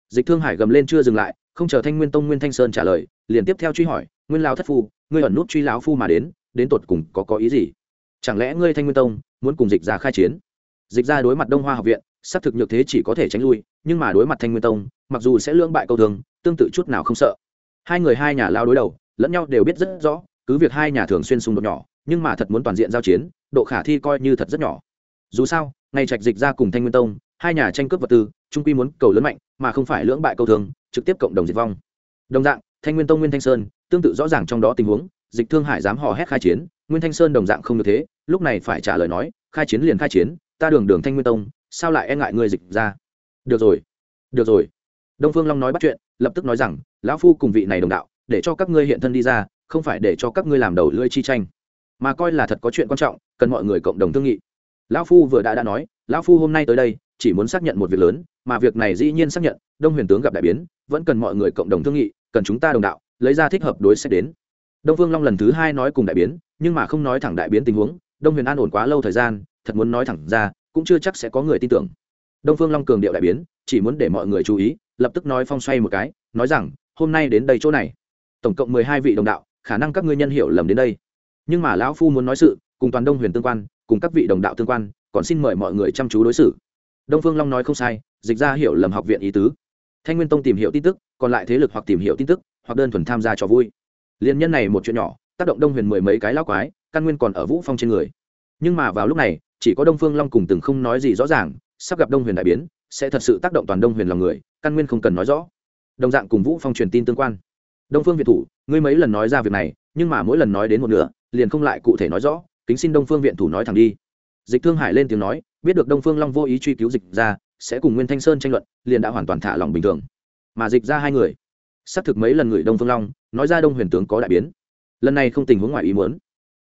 Dịch thương hải gầm lên chưa dừng lại, không chờ thanh nguyên tông nguyên thanh sơn trả lời, liền tiếp theo truy hỏi, nguyên lao thất phu, ngươi ẩn nút truy lão phu mà đến đến tột cùng có có ý gì? Chẳng lẽ ngươi thanh nguyên tông, muốn cùng dịch ra khai chiến? Dịch ra đối mặt đông hoa học viện, xác thực nhược thế chỉ có thể tránh lui, nhưng mà đối mặt thanh nguyên tông, mặc dù sẽ lưỡng bại câu thường, tương tự chút nào không sợ. Hai người hai nhà lao đối đầu, lẫn nhau đều biết rất rõ, cứ việc hai nhà thường xuyên xung đột nhỏ, nhưng mà thật muốn toàn diện giao chiến, độ khả thi coi như thật rất nhỏ. Dù sao ngày trạch dịch ra cùng thanh nguyên tông, hai nhà tranh cướp vật tư trung quy muốn cầu lớn mạnh, mà không phải lưỡng bại câu thường, trực tiếp cộng đồng diệt vong. Đồng dạng, thanh nguyên tông nguyên thanh sơn, tương tự rõ ràng trong đó tình huống, dịch thương hải dám hò hét khai chiến, nguyên thanh sơn đồng dạng không được thế, lúc này phải trả lời nói, khai chiến liền khai chiến, ta đường đường thanh nguyên tông, sao lại e ngại ngươi dịch ra? Được rồi được rồi. Đông phương long nói bắt chuyện, lập tức nói rằng, lão phu cùng vị này đồng đạo, để cho các ngươi hiện thân đi ra, không phải để cho các ngươi làm đầu lưỡi chi tranh. Mà coi là thật có chuyện quan trọng, cần mọi người cộng đồng thương nghị lão phu vừa đã đã nói, lão phu hôm nay tới đây, chỉ muốn xác nhận một việc lớn, mà việc này dĩ nhiên xác nhận, đông huyền tướng gặp đại biến, vẫn cần mọi người cộng đồng thương nghị, cần chúng ta đồng đạo, lấy ra thích hợp đối xét đến. Đông phương long lần thứ hai nói cùng đại biến, nhưng mà không nói thẳng đại biến tình huống, đông huyền an ổn quá lâu thời gian, thật muốn nói thẳng ra, cũng chưa chắc sẽ có người tin tưởng. Đông phương long cường điệu đại biến, chỉ muốn để mọi người chú ý, lập tức nói phong xoay một cái, nói rằng, hôm nay đến đây chỗ này, tổng cộng mười hai vị đồng đạo, khả năng các ngươi nhân hiểu lầm đến đây. Nhưng mà lão phu muốn nói sự cùng toàn đông huyền tương quan, cùng các vị đồng đạo tương quan, còn xin mời mọi người chăm chú đối xử. Đông phương long nói không sai, dịch ra hiểu lầm học viện ý tứ. Thanh nguyên tông tìm hiểu tin tức, còn lại thế lực hoặc tìm hiểu tin tức, hoặc đơn thuần tham gia cho vui. Liên nhân này một chuyện nhỏ, tác động đông huyền mười mấy cái lao quái, căn nguyên còn ở vũ phong trên người. Nhưng mà vào lúc này, chỉ có đông phương long cùng từng không nói gì rõ ràng, sắp gặp đông huyền đại biến, sẽ thật sự tác động toàn đông huyền lòng người, căn nguyên không cần nói rõ. Đồng dạng cùng vũ phong truyền tin tương quan. Đông phương việt thủ, ngươi mấy lần nói ra việc này, nhưng mà mỗi lần nói đến một nửa, liền không lại cụ thể nói rõ kính xin đông phương viện thủ nói thẳng đi. Dịch thương hải lên tiếng nói, biết được đông phương long vô ý truy cứu dịch ra, sẽ cùng nguyên thanh sơn tranh luận, liền đã hoàn toàn thả lòng bình thường. Mà dịch ra hai người, xác thực mấy lần người đông phương long, nói ra đông huyền tướng có đại biến. Lần này không tình huống ngoài ý muốn.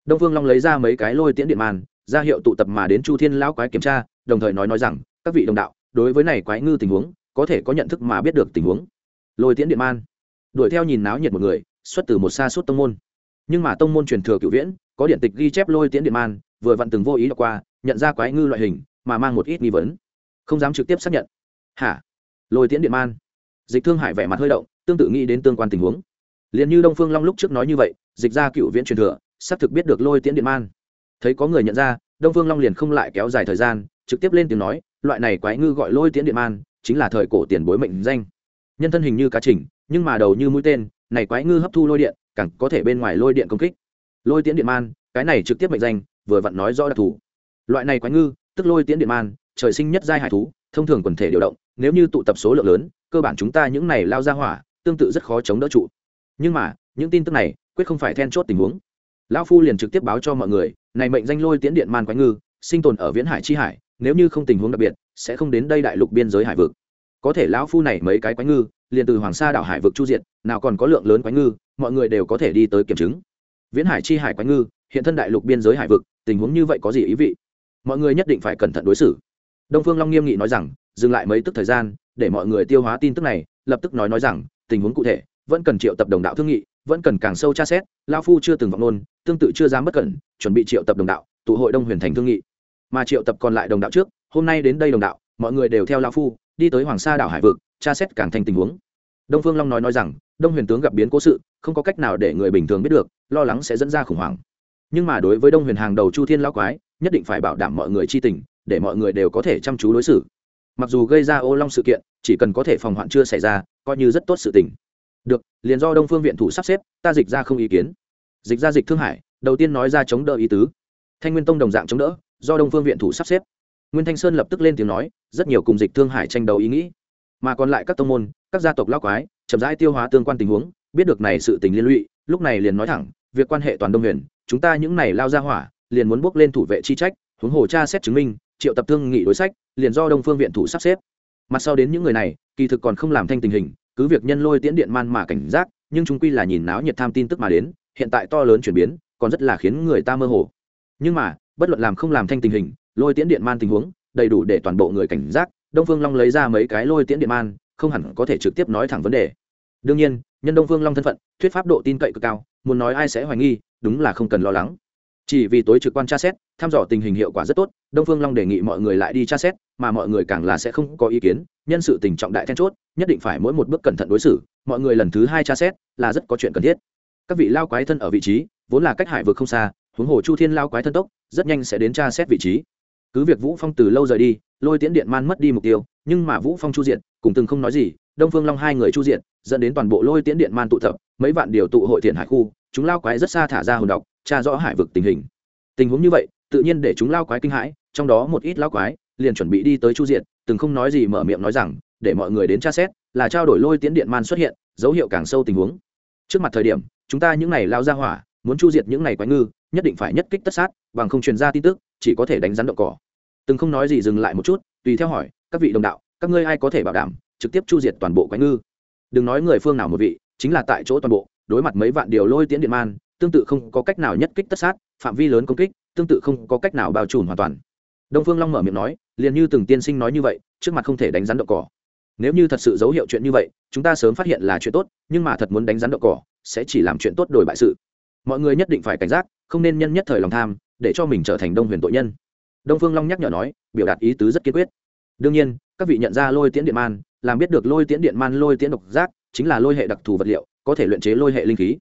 Đông phương long lấy ra mấy cái lôi tiễn điện màn, ra hiệu tụ tập mà đến chu thiên lão quái kiểm tra, đồng thời nói nói rằng, các vị đồng đạo, đối với này quái ngư tình huống, có thể có nhận thức mà biết được tình huống. Lôi tiễn điện man đuổi theo nhìn náo nhiệt một người, xuất từ một xa suốt tông môn nhưng mà tông môn truyền thừa cựu viễn, có điện tịch ghi chép lôi tiễn điện man, vừa vặn từng vô ý đọc qua, nhận ra quái ngư loại hình, mà mang một ít nghi vấn. Không dám trực tiếp xác nhận. Hả? Lôi tiễn điện man. Dịch thương hải vẻ mặt hơi động, tương tự nghĩ đến tương quan tình huống. Liền như đông phương long lúc trước nói như vậy, dịch ra cựu viễn truyền thừa, xác thực biết được lôi tiễn điện man. Thấy có người nhận ra, đông phương long liền không lại kéo dài thời gian, trực tiếp lên tiếng nói, loại này quái ngư gọi lôi tiễn điện man, chính là thời cổ tiền bối mệnh danh. Nhân thân hình như cá trình, nhưng mà đầu như mũi tên, này quái ngư hấp thu lôi điện càng có thể bên ngoài lôi điện công kích. Lôi tiễn điện man, cái này trực tiếp mệnh danh, vừa vặn nói rõ đặc thù. Loại này quái ngư, tức lôi tiễn điện man, trời sinh nhất giai hải thú, thông thường quần thể điều động, nếu như tụ tập số lượng lớn, cơ bản chúng ta những này lao ra hỏa, tương tự rất khó chống đỡ trụ. Nhưng mà, những tin tức này, quyết không phải then chốt tình huống. Lão phu liền trực tiếp báo cho mọi người, này mệnh danh lôi tiễn điện man quái ngư, sinh tồn ở viễn hải chi hải, nếu như không tình huống đặc biệt, sẽ không đến đây đại lục biên giới hải vực có thể lão phu này mấy cái quái ngư, liền từ hoàng sa đảo hải vực chu diện nào còn có lượng lớn quái ngư, mọi người đều có thể đi tới kiểm chứng. Viễn hải chi hải quái ngư, hiện thân đại lục biên giới hải vực, tình huống như vậy có gì ý vị? Mọi người nhất định phải cẩn thận đối xử. Đông phương long nghiêm nghị nói rằng, dừng lại mấy tức thời gian, để mọi người tiêu hóa tin tức này, lập tức nói nói rằng, tình huống cụ thể, vẫn cần triệu tập đồng đạo thương nghị, vẫn cần càng sâu tra xét lao phu chưa từng vọng nôn tương tự chưa dám bất cẩn, chuẩn bị triệu tập đồng đạo, tụ hội đông huyền thành thương nghị. Mà triệu tập còn lại đồng đạo trước, hôm nay đến đây đồng đạo, mọi người đều theo lao phu đi tới hoàng sa đảo hải vực, tra xét càng thành tình huống. Đông phương long nói nói rằng, đông huyền tướng gặp biến cố sự, không có cách nào để người bình thường biết được, lo lắng sẽ dẫn ra khủng hoảng. Nhưng mà đối với đông huyền hàng đầu chu thiên lao quái, nhất định phải bảo đảm mọi người chi tình, để mọi người đều có thể chăm chú đối xử. Mặc dù gây ra ô long sự kiện, chỉ cần có thể phòng hoạn chưa xảy ra, coi như rất tốt sự tình. Được, liền do đông phương viện thủ sắp xếp, ta dịch ra không ý kiến. Dịch ra dịch thương hải đầu tiên nói ra chống đỡ ý tứ. Thanh nguyên tông đồng dạng chống đỡ, do đông phương viện thủ sắp xếp nguyên thanh sơn lập tức lên tiếng nói, rất nhiều cùng dịch thương hải tranh đấu ý nghĩ. Mà còn lại các tông môn, các gia tộc lao quái, chậm rãi tiêu hóa tương quan tình huống, biết được này sự tình liên lụy, lúc này liền nói thẳng, việc quan hệ toàn đông huyền, chúng ta những này lao ra hỏa, liền muốn bước lên thủ vệ chi trách, huống hồ cha xét chứng minh, triệu tập thương nghị đối sách, liền do đông phương viện thủ sắp xếp. Mặt sau đến những người này, kỳ thực còn không làm thanh tình hình, cứ việc nhân lôi tiễn điện man mà cảnh giác, nhưng chúng quy là nhìn náo nhiệt tham tin tức mà đến, hiện tại to lớn chuyển biến, còn rất là khiến người ta mơ hồ. Nhưng mà, bất luận làm không làm thanh tình hình lôi tiễn điện man tình huống, đầy đủ để toàn bộ người cảnh giác, đông phương long lấy ra mấy cái lôi tiễn điện man, không hẳn có thể trực tiếp nói thẳng vấn đề. Đương nhiên, nhân đông phương long thân phận, thuyết pháp độ tin cậy cực cao, muốn nói ai sẽ hoài nghi, đúng là không cần lo lắng. Chỉ vì tối trực quan tra xét, thăm dò tình hình hiệu quả rất tốt, đông phương long đề nghị mọi người lại đi tra xét, mà mọi người càng là sẽ không có ý kiến, nhân sự tình trọng đại then chốt, nhất định phải mỗi một bước cẩn thận đối xử, mọi người lần thứ hai tra xét, là rất có chuyện cần thiết. Các vị lao quái thân ở vị trí, vốn là cách hải vực không xa, huống hồ chu thiên lao quái thân tốc, rất nhanh sẽ đến tra xét vị trí cứ việc vũ phong từ lâu rời đi, lôi tiễn điện man mất đi mục tiêu, nhưng mà vũ phong chu diện cùng từng không nói gì, đông phương long hai người chu diện dẫn đến toàn bộ lôi tiễn điện man tụ tập, mấy vạn điều tụ hội thiện hải khu, chúng lao quái rất xa thả ra hồn độc, tra rõ hải vực tình hình. Tình huống như vậy, tự nhiên để chúng lao quái kinh hãi, trong đó một ít lao quái, liền chuẩn bị đi tới chu diện từng không nói gì mở miệng nói rằng, để mọi người đến tra xét, là trao đổi lôi Tiễn điện man xuất hiện, dấu hiệu càng sâu tình huống. Trước mặt thời điểm, chúng ta những này lao ra hỏa, muốn chu diệt những này quái ngư, nhất định phải nhất kích tất sát, bằng không truyền ra tin tức, chỉ có thể đánh rắn động cỏ từng không nói gì dừng lại một chút, tùy theo hỏi, các vị đồng đạo, các ngươi ai có thể bảo đảm trực tiếp chu diệt toàn bộ quái ngư? Đừng nói người phương nào một vị, chính là tại chỗ toàn bộ, đối mặt mấy vạn điều lôi tiễn điện man, tương tự không có cách nào nhất kích tất sát, phạm vi lớn công kích, tương tự không có cách nào bao trùm hoàn toàn. Đông phương long mở miệng nói, liền như từng tiên sinh nói như vậy, trước mặt không thể đánh rắn đậu cỏ. Nếu như thật sự dấu hiệu chuyện như vậy, chúng ta sớm phát hiện là chuyện tốt, nhưng mà thật muốn đánh rắn đậu cỏ, sẽ chỉ làm chuyện tốt đổi bại sự. Mọi người nhất định phải cảnh giác, không nên nhân nhất thời lòng tham, để cho mình trở thành đông huyền tội nhân đông phương long nhắc nhở nói, biểu đạt ý tứ rất kiên quyết. Đương nhiên, các vị nhận ra lôi tiễn điện man, làm biết được lôi tiễn điện man lôi tiễn độc giác, chính là lôi hệ đặc thù vật liệu, có thể luyện chế lôi hệ linh khí.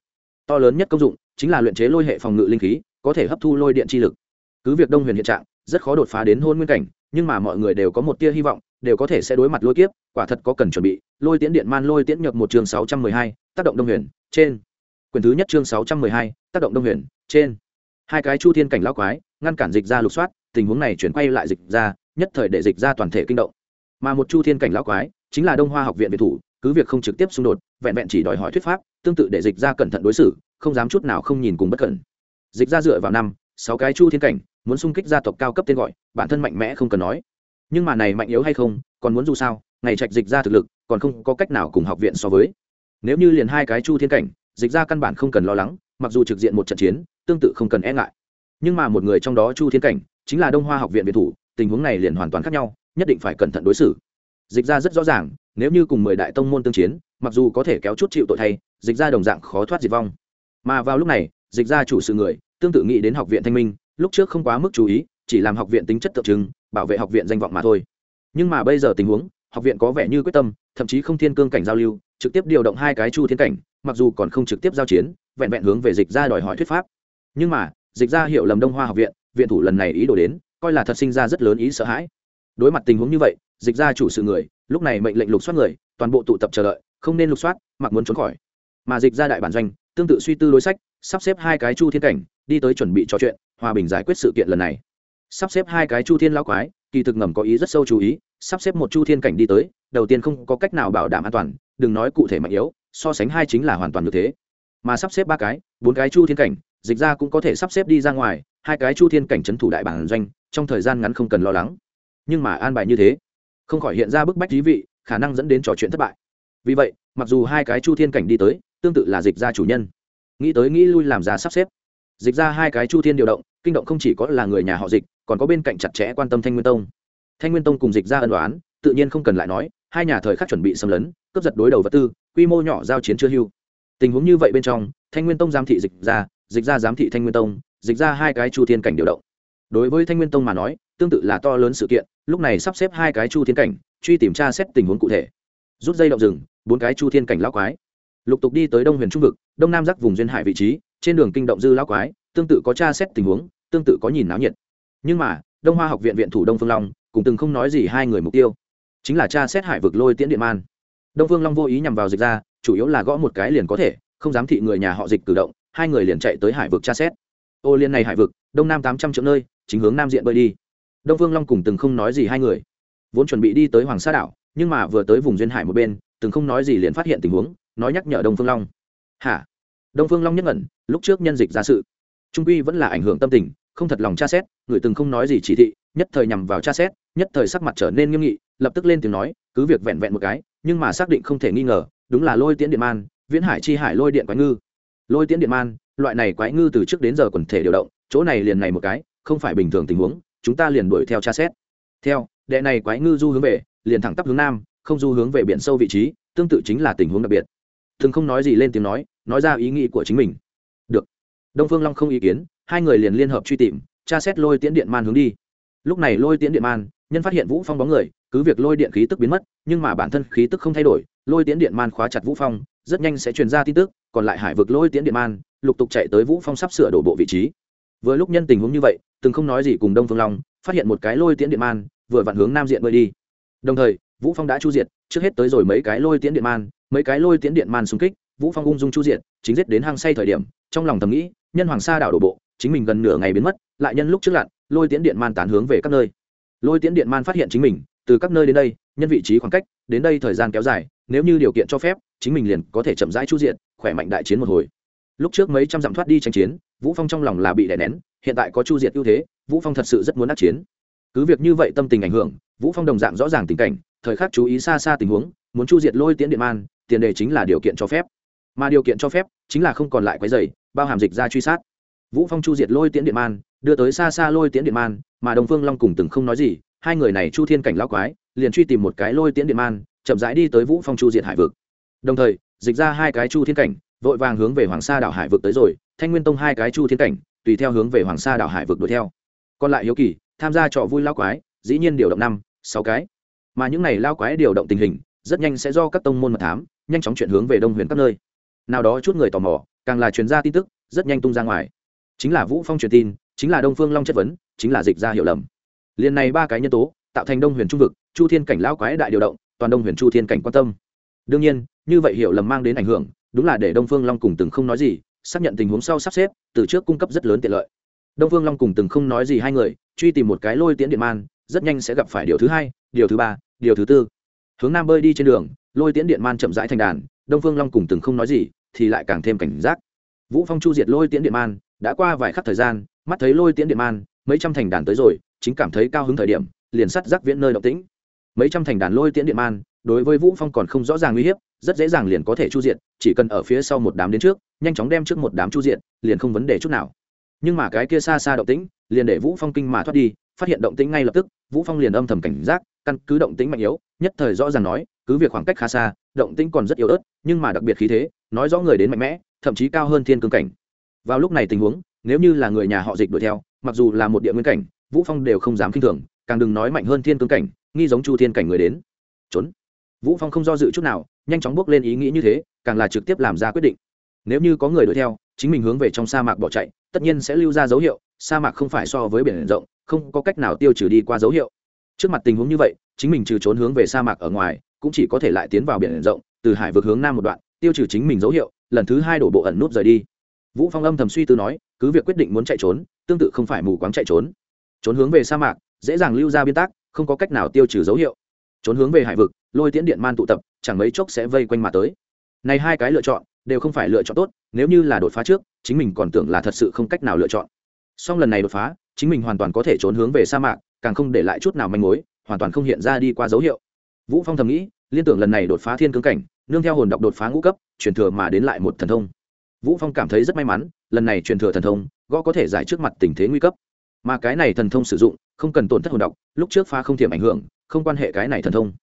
To lớn nhất công dụng, chính là luyện chế lôi hệ phòng ngự linh khí, có thể hấp thu lôi điện chi lực. Cứ việc đông huyền hiện trạng, rất khó đột phá đến hôn nguyên cảnh, nhưng mà mọi người đều có một tia hy vọng, đều có thể sẽ đối mặt lôi kiếp, quả thật có cần chuẩn bị. Lôi tiễn điện man lôi tiễn nhược một chương sáu trăm mười hai, tác động đông huyền, trên. Quyền thứ nhất chương sáu trăm mười hai, tác động đông huyền, trên. Hai cái chu thiên cảnh lao quái, ngăn cản dịch ra lục soát tình huống này chuyển quay lại dịch ra, nhất thời để dịch ra toàn thể kinh động. Mà một chu thiên cảnh lão quái, chính là đông hoa học viện việt thủ, cứ việc không trực tiếp xung đột, vẹn vẹn chỉ đòi hỏi thuyết pháp, tương tự để dịch ra cẩn thận đối xử, không dám chút nào không nhìn cùng bất cẩn. Dịch ra dựa vào năm, sáu cái chu thiên cảnh, muốn xung kích gia tộc cao cấp tên gọi, bản thân mạnh mẽ không cần nói. Nhưng mà này mạnh yếu hay không, còn muốn dù sao, ngày trạch dịch ra thực lực, còn không có cách nào cùng học viện so với. Nếu như liền hai cái chu thiên cảnh, dịch ra căn bản không cần lo lắng, mặc dù trực diện một trận chiến, tương tự không cần e ngại. Nhưng mà một người trong đó chu thiên cảnh chính là đông hoa học viện biệt thủ, tình huống này liền hoàn toàn khác nhau, nhất định phải cẩn thận đối xử. Dịch ra rất rõ ràng, nếu như cùng mười đại tông môn tương chiến, mặc dù có thể kéo chút chịu tội thay, dịch ra đồng dạng khó thoát diệt vong. Mà vào lúc này, dịch ra chủ sự người, tương tự nghĩ đến học viện thanh minh, lúc trước không quá mức chú ý, chỉ làm học viện tính chất tượng trưng, bảo vệ học viện danh vọng mà thôi. Nhưng mà bây giờ tình huống, học viện có vẻ như quyết tâm, thậm chí không thiên cương cảnh giao lưu, trực tiếp điều động hai cái chu thiên cảnh, mặc dù còn không trực tiếp giao chiến, vẹn vẹn hướng về dịch ra đòi hỏi thuyết pháp. Nhưng mà, dịch ra hiểu lầm đông hoa học viện viện thủ lần này ý đồ đến, coi là thật sinh ra rất lớn ý sợ hãi. Đối mặt tình huống như vậy, dịch ra chủ sự người, lúc này mệnh lệnh lục soát người, toàn bộ tụ tập chờ đợi, không nên lục soát, mặc muốn trốn khỏi. Mà dịch ra đại bản doanh, tương tự suy tư đối sách, sắp xếp hai cái chu thiên cảnh, đi tới chuẩn bị trò chuyện, hòa bình giải quyết sự kiện lần này. Sắp xếp hai cái chu thiên lao quái, kỳ thực ngầm có ý rất sâu chú ý, sắp xếp một chu thiên cảnh đi tới, đầu tiên không có cách nào bảo đảm an toàn, đừng nói cụ thể mạnh yếu, so sánh hai chính là hoàn toàn như thế. Mà sắp xếp ba cái, bốn cái chu thiên cảnh, dịch ra cũng có thể sắp xếp đi ra ngoài hai cái chu thiên cảnh c h ấ n thủ đại bản doanh, trong thời gian ngắn không cần lo lắng. Nhưng mà an bài như thế, không khỏi hiện ra bức bách thí vị, khả năng dẫn đến trò chuyện thất bại. Vì vậy, mặc dù hai cái chu thiên cảnh đi tới, tương tự là dịch ra chủ nhân. Nghĩ tới nghĩ lui làm ra sắp xếp. Dịch ra hai cái chu thiên điều động, kinh động không chỉ có là người nhà họ dịch, còn có bên cạnh chặt chẽ quan tâm thanh nguyên tông. Thanh nguyên tông cùng dịch ra ân đoán tự nhiên không cần lại nói, hai nhà thời khắc chuẩn bị xâm lấn, cướp giật đối đầu vật tư, quy mô nhỏ giao chiến chưa hưu. Tình huống như vậy bên trong, thanh nguyên tông giám thị dịch ra dịch ra giám thị thanh nguyên tông dịch ra hai cái chu thiên cảnh điều động. Đối với thanh nguyên tông mà nói, tương tự là to lớn sự kiện, lúc này sắp xếp hai cái chu thiên cảnh, truy tìm tra xét tình huống cụ thể. Rút dây động rừng, bốn cái chu thiên cảnh lão quái. Lục tục đi tới đông huyền trung vực, đông nam giác vùng duyên hải vị trí, trên đường kinh động dư lão quái, tương tự có tra xét tình huống, tương tự có nhìn náo nhiệt. Nhưng mà, đông hoa học viện viện thủ đông phương long, cùng từng không nói gì hai người mục tiêu, chính là tra xét hải vực lôi tiễn điện man. Đông phương long vô ý nhằm vào dịch ra, chủ yếu là gõ một cái liền có thể, không dám thị người nhà họ dịch cử động, hai người liền chạy tới hải vực tra xét ô liên này hải vực, đông nam tám trăm triệu nơi, chính hướng nam diện bơi đi. Đông phương long cùng từng không nói gì hai người. Vốn chuẩn bị đi tới hoàng sa đảo, nhưng mà vừa tới vùng duyên hải một bên, từng không nói gì liền phát hiện tình huống, nói nhắc nhở đông phương long. Hả? Đông phương long nhắc ngẩn, lúc trước nhân dịch ra sự. Trung quy vẫn là ảnh hưởng tâm tình, không thật lòng tra xét, người từng không nói gì chỉ thị, nhất thời nhằm vào tra xét, nhất thời sắc mặt trở nên nghiêm nghị, lập tức lên tiếng nói, cứ việc vẹn vẹn một cái, nhưng mà xác định không thể nghi ngờ, đúng là lôi tiễn điện man, viễn hải chi hải lôi điện quái ngư. Lôi tiễn điện man loại này quái ngư từ trước đến giờ quần thể điều động, chỗ này liền này một cái, không phải bình thường tình huống, chúng ta liền đuổi theo tra xét. Theo, đệ này quái ngư du hướng về, liền thẳng tắp hướng nam, không du hướng về biển sâu vị trí, tương tự chính là tình huống đặc biệt. Thường không nói gì lên tiếng nói nói ra ý nghĩ của chính mình. Được. Đông phương long không ý kiến, hai người liền liên hợp truy tìm, tra xét lôi tiễn điện man hướng đi. Lúc này lôi tiễn điện man, nhân phát hiện vũ phong bóng người, cứ việc lôi điện khí tức biến mất, nhưng mà bản thân khí tức không thay đổi, lôi tiễn điện man khóa chặt vũ phong, rất nhanh sẽ truyền ra tin tức, còn lại hải vực lôi tiễn điện man lục tục chạy tới vũ phong sắp sửa đổ bộ vị trí. Vừa lúc nhân tình huống như vậy, từng không nói gì cùng đông phương long, phát hiện một cái lôi tiễn điện man, vừa vặn hướng nam diện bơi đi. Đồng thời, vũ phong đã chu diệt, trước hết tới rồi mấy cái lôi tiễn điện man, mấy cái lôi tiễn điện man xung kích, vũ phong ung dung chu diệt, chính giết đến hang say thời điểm, trong lòng thầm nghĩ, nhân hoàng sa đảo đổ bộ, chính mình gần nửa ngày biến mất, lại nhân lúc trước lặn, lôi tiễn điện man tán hướng về các nơi. Lôi tiễn điện man phát hiện chính mình, từ các nơi đến đây, nhân vị trí khoảng cách, đến đây thời gian kéo dài, nếu như điều kiện cho phép, chính mình liền có thể chậm rãi chu diện khỏe mạnh đại chiến một hồi lúc trước mấy trăm dặm thoát đi tranh chiến, vũ phong trong lòng là bị đè nén, hiện tại có chu diệt ưu thế, vũ phong thật sự rất muốn đắc chiến. Cứ việc như vậy tâm tình ảnh hưởng, vũ phong đồng dạng rõ ràng tình cảnh, thời khắc chú ý xa xa tình huống, muốn chu diệt lôi tiễn điện man, tiền đề chính là điều kiện cho phép. Mà điều kiện cho phép chính là không còn lại quái giày bao hàm dịch ra truy sát. Vũ phong chu diệt lôi tiễn điện man, đưa tới xa xa lôi tiễn điện man, mà đồng phương long cùng từng không nói gì, hai người này chu thiên cảnh lao quái, liền truy tìm một cái lôi tiễn điện man, chậm rãi đi tới vũ phong chu diệt hải vực. Đồng thời, dịch ra hai cái chu thiên cảnh vội vàng hướng về hoàng sa đảo hải vực tới rồi, thanh nguyên tông hai cái chu thiên cảnh, tùy theo hướng về hoàng sa đảo hải vực đuổi theo. Còn lại hiếu kỳ, tham gia trò vui lao quái, dĩ nhiên điều động năm, sáu cái. Mà những này lao quái điều động tình hình, rất nhanh sẽ do các tông môn mật thám, nhanh chóng chuyển hướng về đông huyền các nơi. Nào đó chút người tò mò, càng là chuyên gia tin tức, rất nhanh tung ra ngoài. Chính là vũ phong truyền tin, chính là đông phương long chất vấn, chính là dịch ra hiểu lầm. Liền này ba cái nhân tố, tạo thành đông huyền trung vực, chu thiên cảnh lão quái đại điều động, toàn đông huyền chu thiên cảnh quan tâm. Đương nhiên, như vậy hiểu lầm mang đến ảnh hưởng đúng là để đông phương long cùng từng không nói gì, xác nhận tình huống sau sắp xếp, từ trước cung cấp rất lớn tiện lợi. Đông phương long cùng từng không nói gì hai người, truy tìm một cái lôi tiễn điện man, rất nhanh sẽ gặp phải điều thứ hai, điều thứ ba, điều thứ tư. Hướng nam bơi đi trên đường, lôi tiễn điện man chậm rãi thành đàn, đông phương long cùng từng không nói gì, thì lại càng thêm cảnh giác. Vũ phong chu diệt lôi tiễn điện man, đã qua vài khắc thời gian, mắt thấy lôi tiễn điện man, mấy trăm thành đàn tới rồi, chính cảm thấy cao hứng thời điểm, liền sắt rắc viễn nơi động tĩnh. Mấy trăm thành đàn lôi tiễn điện man, đối với vũ phong còn không rõ ràng uy hiếp rất dễ dàng liền có thể chu diệt, chỉ cần ở phía sau một đám đến trước, nhanh chóng đem trước một đám chu diệt, liền không vấn đề chút nào. Nhưng mà cái kia xa xa động tĩnh, liền để vũ phong kinh mà thoát đi, phát hiện động tĩnh ngay lập tức, vũ phong liền âm thầm cảnh giác, căn cứ động tĩnh mạnh yếu, nhất thời rõ ràng nói, cứ việc khoảng cách khá xa, động tĩnh còn rất yếu ớt, nhưng mà đặc biệt khí thế, nói rõ người đến mạnh mẽ, thậm chí cao hơn thiên cương cảnh. Vào lúc này tình huống, nếu như là người nhà họ dịch đuổi theo, mặc dù là một địa nguyên cảnh, vũ phong đều không dám kinh thường, càng đừng nói mạnh hơn thiên cương cảnh, nghi giống chu thiên cảnh người đến. Trốn. Vũ phong không do dự chút nào nhanh chóng bước lên ý nghĩ như thế, càng là trực tiếp làm ra quyết định. Nếu như có người đuổi theo, chính mình hướng về trong sa mạc bỏ chạy, tất nhiên sẽ lưu ra dấu hiệu, sa mạc không phải so với biển rộng, không có cách nào tiêu trừ đi qua dấu hiệu. Trước mặt tình huống như vậy, chính mình trừ trốn hướng về sa mạc ở ngoài, cũng chỉ có thể lại tiến vào biển rộng, từ hải vực hướng nam một đoạn, tiêu trừ chính mình dấu hiệu, lần thứ hai đổ bộ ẩn nút rời đi. Vũ phong âm thầm suy tư nói, cứ việc quyết định muốn chạy trốn, tương tự không phải mù quáng chạy trốn. Trốn hướng về sa mạc, dễ dàng lưu ra biên tác, không có cách nào tiêu trừ dấu hiệu. Trốn hướng về hải vực, lôi tiễn điện man tụ tập chẳng mấy chốc sẽ vây quanh mà tới. Này hai cái lựa chọn, đều không phải lựa chọn tốt, nếu như là đột phá trước, chính mình còn tưởng là thật sự không cách nào lựa chọn. Song lần này đột phá, chính mình hoàn toàn có thể trốn hướng về sa mạc, càng không để lại chút nào manh mối, hoàn toàn không hiện ra đi qua dấu hiệu. Vũ phong thầm nghĩ, liên tưởng lần này đột phá thiên cương cảnh, nương theo hồn đọc đột phá ngũ cấp, truyền thừa mà đến lại một thần thông. Vũ phong cảm thấy rất may mắn, lần này truyền thừa thần thông, gõ có thể giải trước mặt tình thế nguy cấp. Mà cái này thần thông sử dụng, không cần tổn thất hồn đọc, lúc trước phá không thiểm ảnh hưởng, không quan hệ cái này thần thông.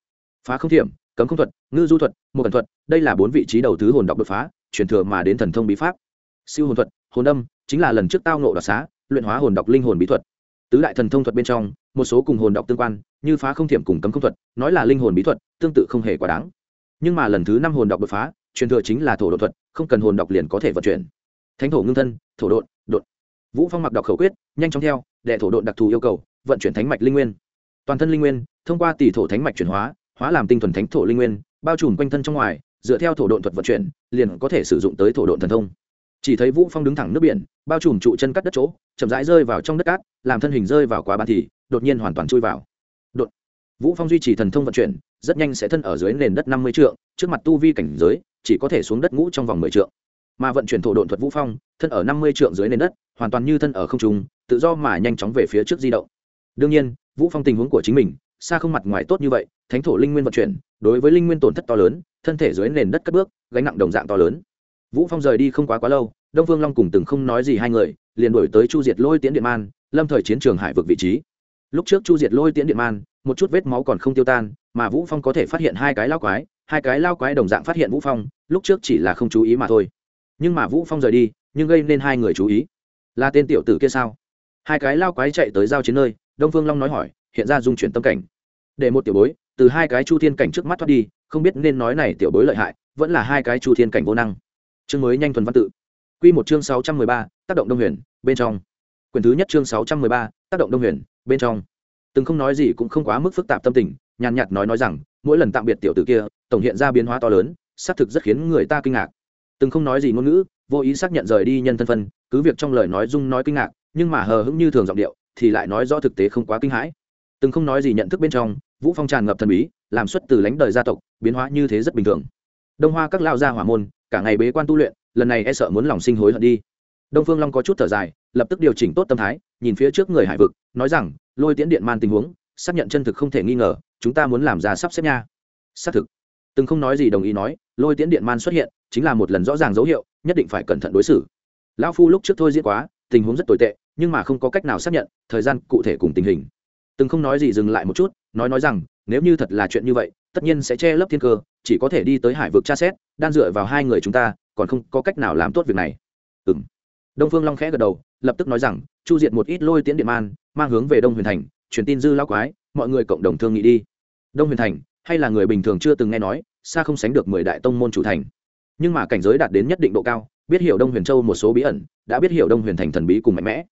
Phá không thiểm cấm không thuật, ngư du thuật một cần thuật, đây là bốn vị trí đầu thứ hồn đọc đột phá, truyền thừa mà đến thần thông bí pháp. Siêu hồn thuật, hồn âm, chính là lần trước tao nộ đoạt xá, luyện hóa hồn đọc linh hồn bí thuật. Tứ đại thần thông thuật bên trong, một số cùng hồn đọc tương quan, như phá không thiểm cùng cấm không thuật, nói là linh hồn bí thuật, tương tự không hề quá đáng. Nhưng mà lần thứ năm hồn đọc đột phá, truyền thừa chính là thổ độ thuật, không cần hồn đọc liền có thể vận chuyển. Thánh thổ ngưng thân, thổ đột đột vũ phong mặc đọc khẩu quyết, nhanh chóng theo, đệ thổ đột đặc thù yêu cầu, vận chuyển thánh mạch linh nguyên. Toàn thân linh nguyên, thông qua tỷ thổ thánh mạch chuyển hóa hóa làm tinh thuần thánh thổ linh nguyên, bao trùm quanh thân trong ngoài, dựa theo thổ độn thuật vận chuyển, liền có thể sử dụng tới thổ độn thần thông. Chỉ thấy vũ phong đứng thẳng nước biển, bao trùm trụ chân cắt đất chỗ, chậm rãi rơi vào trong đất cát, làm thân hình rơi vào quá ban thì, đột nhiên hoàn toàn chui vào. Đột. Vũ phong duy trì thần thông vận chuyển, rất nhanh sẽ thân ở dưới nền đất năm mươi trượng, trước mặt tu vi cảnh giới, chỉ có thể xuống đất ngũ trong vòng mười trượng. Mà vận chuyển thổ độn thuật vũ phong, thân ở năm mươi trượng dưới nền đất, hoàn toàn như thân ở không trung, tự do mà nhanh chóng về phía trước di động. Đương nhiên, vũ phong tình huống của chính mình xa không mặt ngoài tốt như vậy, thánh thổ linh nguyên vận chuyển, đối với linh nguyên tổn thất to lớn, thân thể dưới nền đất cất bước, gánh nặng đồng dạng to lớn. Vũ phong rời đi không quá quá lâu, đông vương long cùng từng không nói gì hai người, liền đổi tới chu diệt lôi tiễn điện man, lâm thời chiến trường hải vực vị trí. Lúc trước chu diệt lôi tiễn điện man, một chút vết máu còn không tiêu tan, mà vũ phong có thể phát hiện hai cái lao quái, hai cái lao quái đồng dạng phát hiện vũ phong, lúc trước chỉ là không chú ý mà thôi. Nhưng mà vũ phong rời đi, nhưng gây nên hai người chú ý. Là tên tiểu tử kia sao? Hai cái lao quái chạy tới giao chiến nơi, đông phương long nói hỏi, hiện ra dung chuyển tâm cảnh để một tiểu bối từ hai cái chu thiên cảnh trước mắt thoát đi không biết nên nói này tiểu bối lợi hại vẫn là hai cái chu thiên cảnh vô năng. Chương mới nhanh thuần văn tự. Quy một chương sáu trăm mười ba, tác động đông huyền bên trong. Quyển thứ nhất chương sáu trăm mười ba, tác động đông huyền bên trong. Từng không nói gì cũng không quá mức phức tạp tâm tình nhàn nhạt nói nói rằng mỗi lần tạm biệt tiểu tử kia tổng hiện ra biến hóa to lớn xác thực rất khiến người ta kinh ngạc. Từng không nói gì ngôn ngữ vô ý xác nhận rời đi nhân thân phân cứ việc trong lời nói dung nói kinh ngạc nhưng mà hờ hững như thường giọng điệu thì lại nói rõ thực tế không quá kinh hãi từng không nói gì nhận thức bên trong, vũ phong tràn ngập thần bí, làm xuất từ lãnh đời gia tộc, biến hóa như thế rất bình thường. Đông hoa các lao gia hỏa môn, cả ngày bế quan tu luyện, lần này e sợ muốn lòng sinh hối hận đi. Đông phương long có chút thở dài, lập tức điều chỉnh tốt tâm thái, nhìn phía trước người hải vực, nói rằng, lôi tiễn điện man tình huống, xác nhận chân thực không thể nghi ngờ, chúng ta muốn làm ra sắp xếp nha. Xác thực. Từng không nói gì đồng ý nói, lôi tiễn điện man xuất hiện, chính là một lần rõ ràng dấu hiệu, nhất định phải cẩn thận đối xử. Lão phu lúc trước thôi diễn quá, tình huống rất tồi tệ, nhưng mà không có cách nào xác nhận, thời gian cụ thể cùng tình hình từng không nói gì dừng lại một chút, nói nói rằng, nếu như thật là chuyện như vậy, tất nhiên sẽ che lấp thiên cơ, chỉ có thể đi tới hải vực tra xét, đan dựa vào hai người chúng ta, còn không có cách nào làm tốt việc này. Ừ m đông phương long khẽ gật đầu, lập tức nói rằng, chu diệt một ít lôi tiễn điện man, mang hướng về đông huyền thành, truyền tin dư lao quái, mọi người cộng đồng thương nghị đi. Đông huyền thành, hay là người bình thường chưa từng nghe nói, xa không sánh được mười đại tông môn chủ thành. Nhưng mà cảnh giới đạt đến nhất định độ cao, biết hiểu đông huyền châu một số bí ẩn, đã biết hiểu đông huyền thành thần bí cùng mạnh mẽ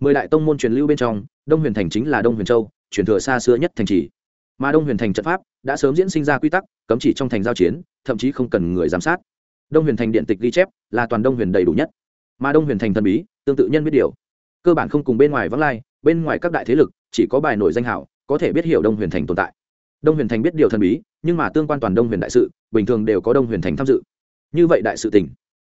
mười đại tông môn truyền lưu bên trong đông huyền thành chính là đông huyền châu truyền thừa xa xưa nhất thành trì mà đông huyền thành trận pháp đã sớm diễn sinh ra quy tắc cấm chỉ trong thành giao chiến thậm chí không cần người giám sát đông huyền thành điện tịch ghi chép là toàn đông huyền đầy đủ nhất mà đông huyền thành thần bí tương tự nhân biết điều cơ bản không cùng bên ngoài vắng lai bên ngoài các đại thế lực chỉ có bài nổi danh hảo có thể biết hiểu đông huyền thành tồn tại đông huyền thành biết điều thần bí nhưng mà tương quan toàn đông huyền đại sự bình thường đều có đông huyền thành tham dự như vậy đại sự tình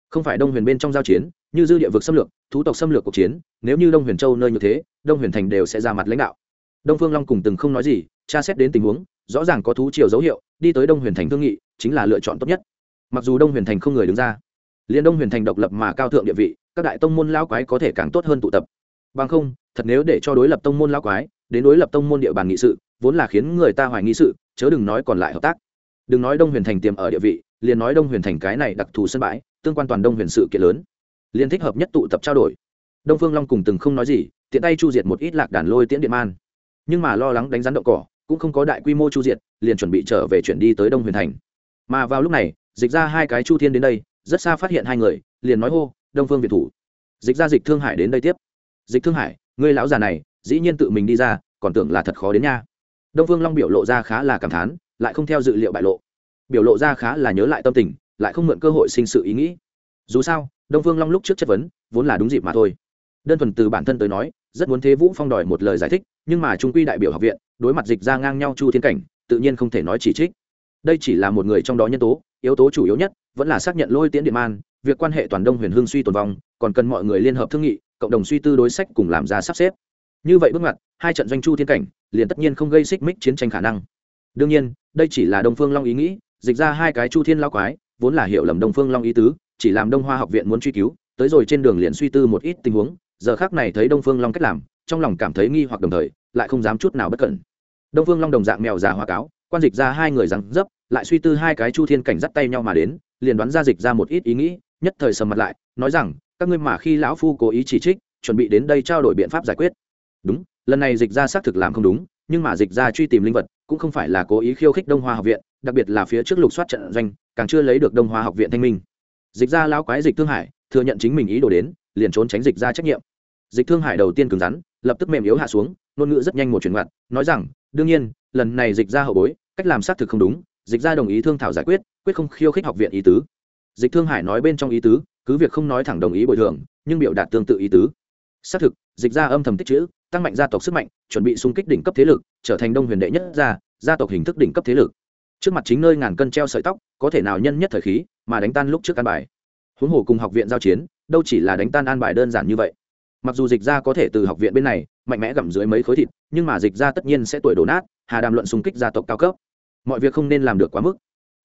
không phải đông huyền bên trong giao chiến như dư địa vực xâm lược thú tộc xâm lược cuộc chiến, nếu như đông huyền châu nơi như thế, đông huyền thành đều sẽ ra mặt lãnh đạo. Đông phương long cùng từng không nói gì, tra xét đến tình huống, rõ ràng có thú chiều dấu hiệu, đi tới đông huyền thành thương nghị, chính là lựa chọn tốt nhất. Mặc dù đông huyền thành không người đứng ra, liền đông huyền thành độc lập mà cao thượng địa vị, các đại tông môn lao quái có thể càng tốt hơn tụ tập. Bằng không, thật nếu để cho đối lập tông môn lao quái, đến đối lập tông môn địa bàn nghị sự, vốn là khiến người ta hoài nghi sự, chớ đừng nói còn lại hợp tác. Đừng nói đông huyền thành tiềm ở địa vị, liền nói đông huyền thành cái này đặc thù sân bãi, tương quan toàn đông huyền sự kiện lớn liền thích hợp nhất tụ tập trao đổi. Đông phương long cùng từng không nói gì, tiện tay chu diệt một ít lạc đàn lôi tiễn điện man. Nhưng mà lo lắng đánh rắn động cỏ, cũng không có đại quy mô chu diệt, liền chuẩn bị trở về chuyển đi tới đông huyền thành. Mà vào lúc này, dịch ra hai cái chu thiên đến đây, rất xa phát hiện hai người, liền nói hô, đông phương việt thủ. Dịch ra dịch thương hải đến đây tiếp. Dịch thương hải, ngươi lão già này, dĩ nhiên tự mình đi ra, còn tưởng là thật khó đến nha. Đông phương long biểu lộ ra khá là cảm thán, lại không theo dự liệu bại lộ. Biểu lộ ra khá là nhớ lại tâm tình, lại không mượn cơ hội sinh sự ý nghĩ. Dù sao đông phương long lúc trước chất vấn, vốn là đúng dịp mà thôi. Đơn thuần từ bản thân tới nói, rất muốn thế vũ phong đòi một lời giải thích, nhưng mà trung quy đại biểu học viện, đối mặt dịch ra ngang nhau chu thiên cảnh, tự nhiên không thể nói chỉ trích. Đây chỉ là một người trong đó nhân tố, yếu tố chủ yếu nhất, vẫn là xác nhận lôi tiễn điện man, việc quan hệ toàn đông huyền hương suy tồn vong, còn cần mọi người liên hợp thương nghị, cộng đồng suy tư đối sách cùng làm ra sắp xếp. Như vậy bước ngoặt, hai trận doanh chu thiên cảnh, liền tất nhiên không gây xích mích chiến tranh khả năng. Đương nhiên, đây chỉ là đông phương long ý nghĩ, dịch ra hai cái chu thiên lao quái, vốn là hiểu lầm đông phương long ý tứ chỉ làm đông hoa học viện muốn truy cứu, tới rồi trên đường liền suy tư một ít tình huống, giờ khác này thấy đông phương long cách làm, trong lòng cảm thấy nghi hoặc đồng thời, lại không dám chút nào bất cẩn. Đông phương long đồng dạng mèo già hoa cáo, quan dịch ra hai người rằng dấp, lại suy tư hai cái chu thiên cảnh dắt tay nhau mà đến, liền đoán ra dịch ra một ít ý nghĩ, nhất thời sầm mặt lại, nói rằng, các ngươi mà khi lão phu cố ý chỉ trích, chuẩn bị đến đây trao đổi biện pháp giải quyết. Đúng, lần này dịch ra xác thực làm không đúng, nhưng mà dịch ra truy tìm linh vật, cũng không phải là cố ý khiêu khích đông hoa học viện, đặc biệt là phía trước lục soát trận doanh, càng chưa lấy được đông hoa học viện thanh minh dịch ra lao quái dịch thương hải, thừa nhận chính mình ý đồ đến, liền trốn tránh dịch ra trách nhiệm. Dịch thương hải đầu tiên cứng rắn, lập tức mềm yếu hạ xuống, ngôn ngữ rất nhanh một chuyển ngoặt, nói rằng, đương nhiên, lần này dịch ra hậu bối, cách làm xác thực không đúng, dịch ra đồng ý thương thảo giải quyết quyết không khiêu khích học viện ý tứ. Dịch thương hải nói bên trong ý tứ, cứ việc không nói thẳng đồng ý bồi thường, nhưng biểu đạt tương tự ý tứ. Xác thực, dịch ra âm thầm tích chữ, tăng mạnh gia tộc sức mạnh, chuẩn bị xung kích đỉnh cấp thế lực, trở thành đông huyền đệ nhất gia gia tộc hình thức đỉnh cấp thế lực. Trước mặt chính nơi ngàn cân treo sợi tóc, có thể nào nhân nhất thời khí mà đánh tan lúc trước an bài. Huống hồ cùng học viện giao chiến, đâu chỉ là đánh tan an bài đơn giản như vậy. Mặc dù dịch ra có thể từ học viện bên này, mạnh mẽ gặm dưới mấy khối thịt, nhưng mà dịch ra tất nhiên sẽ tuổi đổ nát, hà đàm luận xung kích gia tộc cao cấp. Mọi việc không nên làm được quá mức.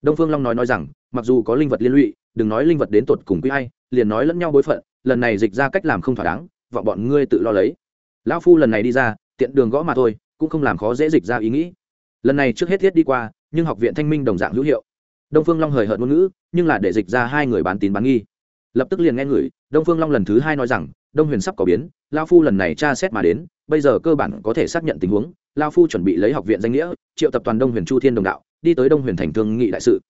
Đông phương long nói nói rằng, mặc dù có linh vật liên lụy, đừng nói linh vật đến tột cùng quý hay liền nói lẫn nhau bối phận, lần này dịch ra cách làm không thỏa đáng, vọng bọn ngươi tự lo lấy. Lão phu lần này đi ra, tiện đường gõ mà thôi, cũng không làm khó dễ dịch ra ý nghĩ. Lần này trước hết thiết đi qua, nhưng học viện thanh minh đồng dạng hữu hiệu đông phương long hời hợt ngôn ngữ, nhưng là để dịch ra hai người bán tín bán nghi. Lập tức liền nghe ngửi đông phương long lần thứ hai nói rằng, đông huyền sắp có biến, lao phu lần này tra xét mà đến, bây giờ cơ bản có thể xác nhận tình huống, lao phu chuẩn bị lấy học viện danh nghĩa, triệu tập toàn đông huyền chu thiên đồng đạo, đi tới đông huyền thành thương nghị đại sự.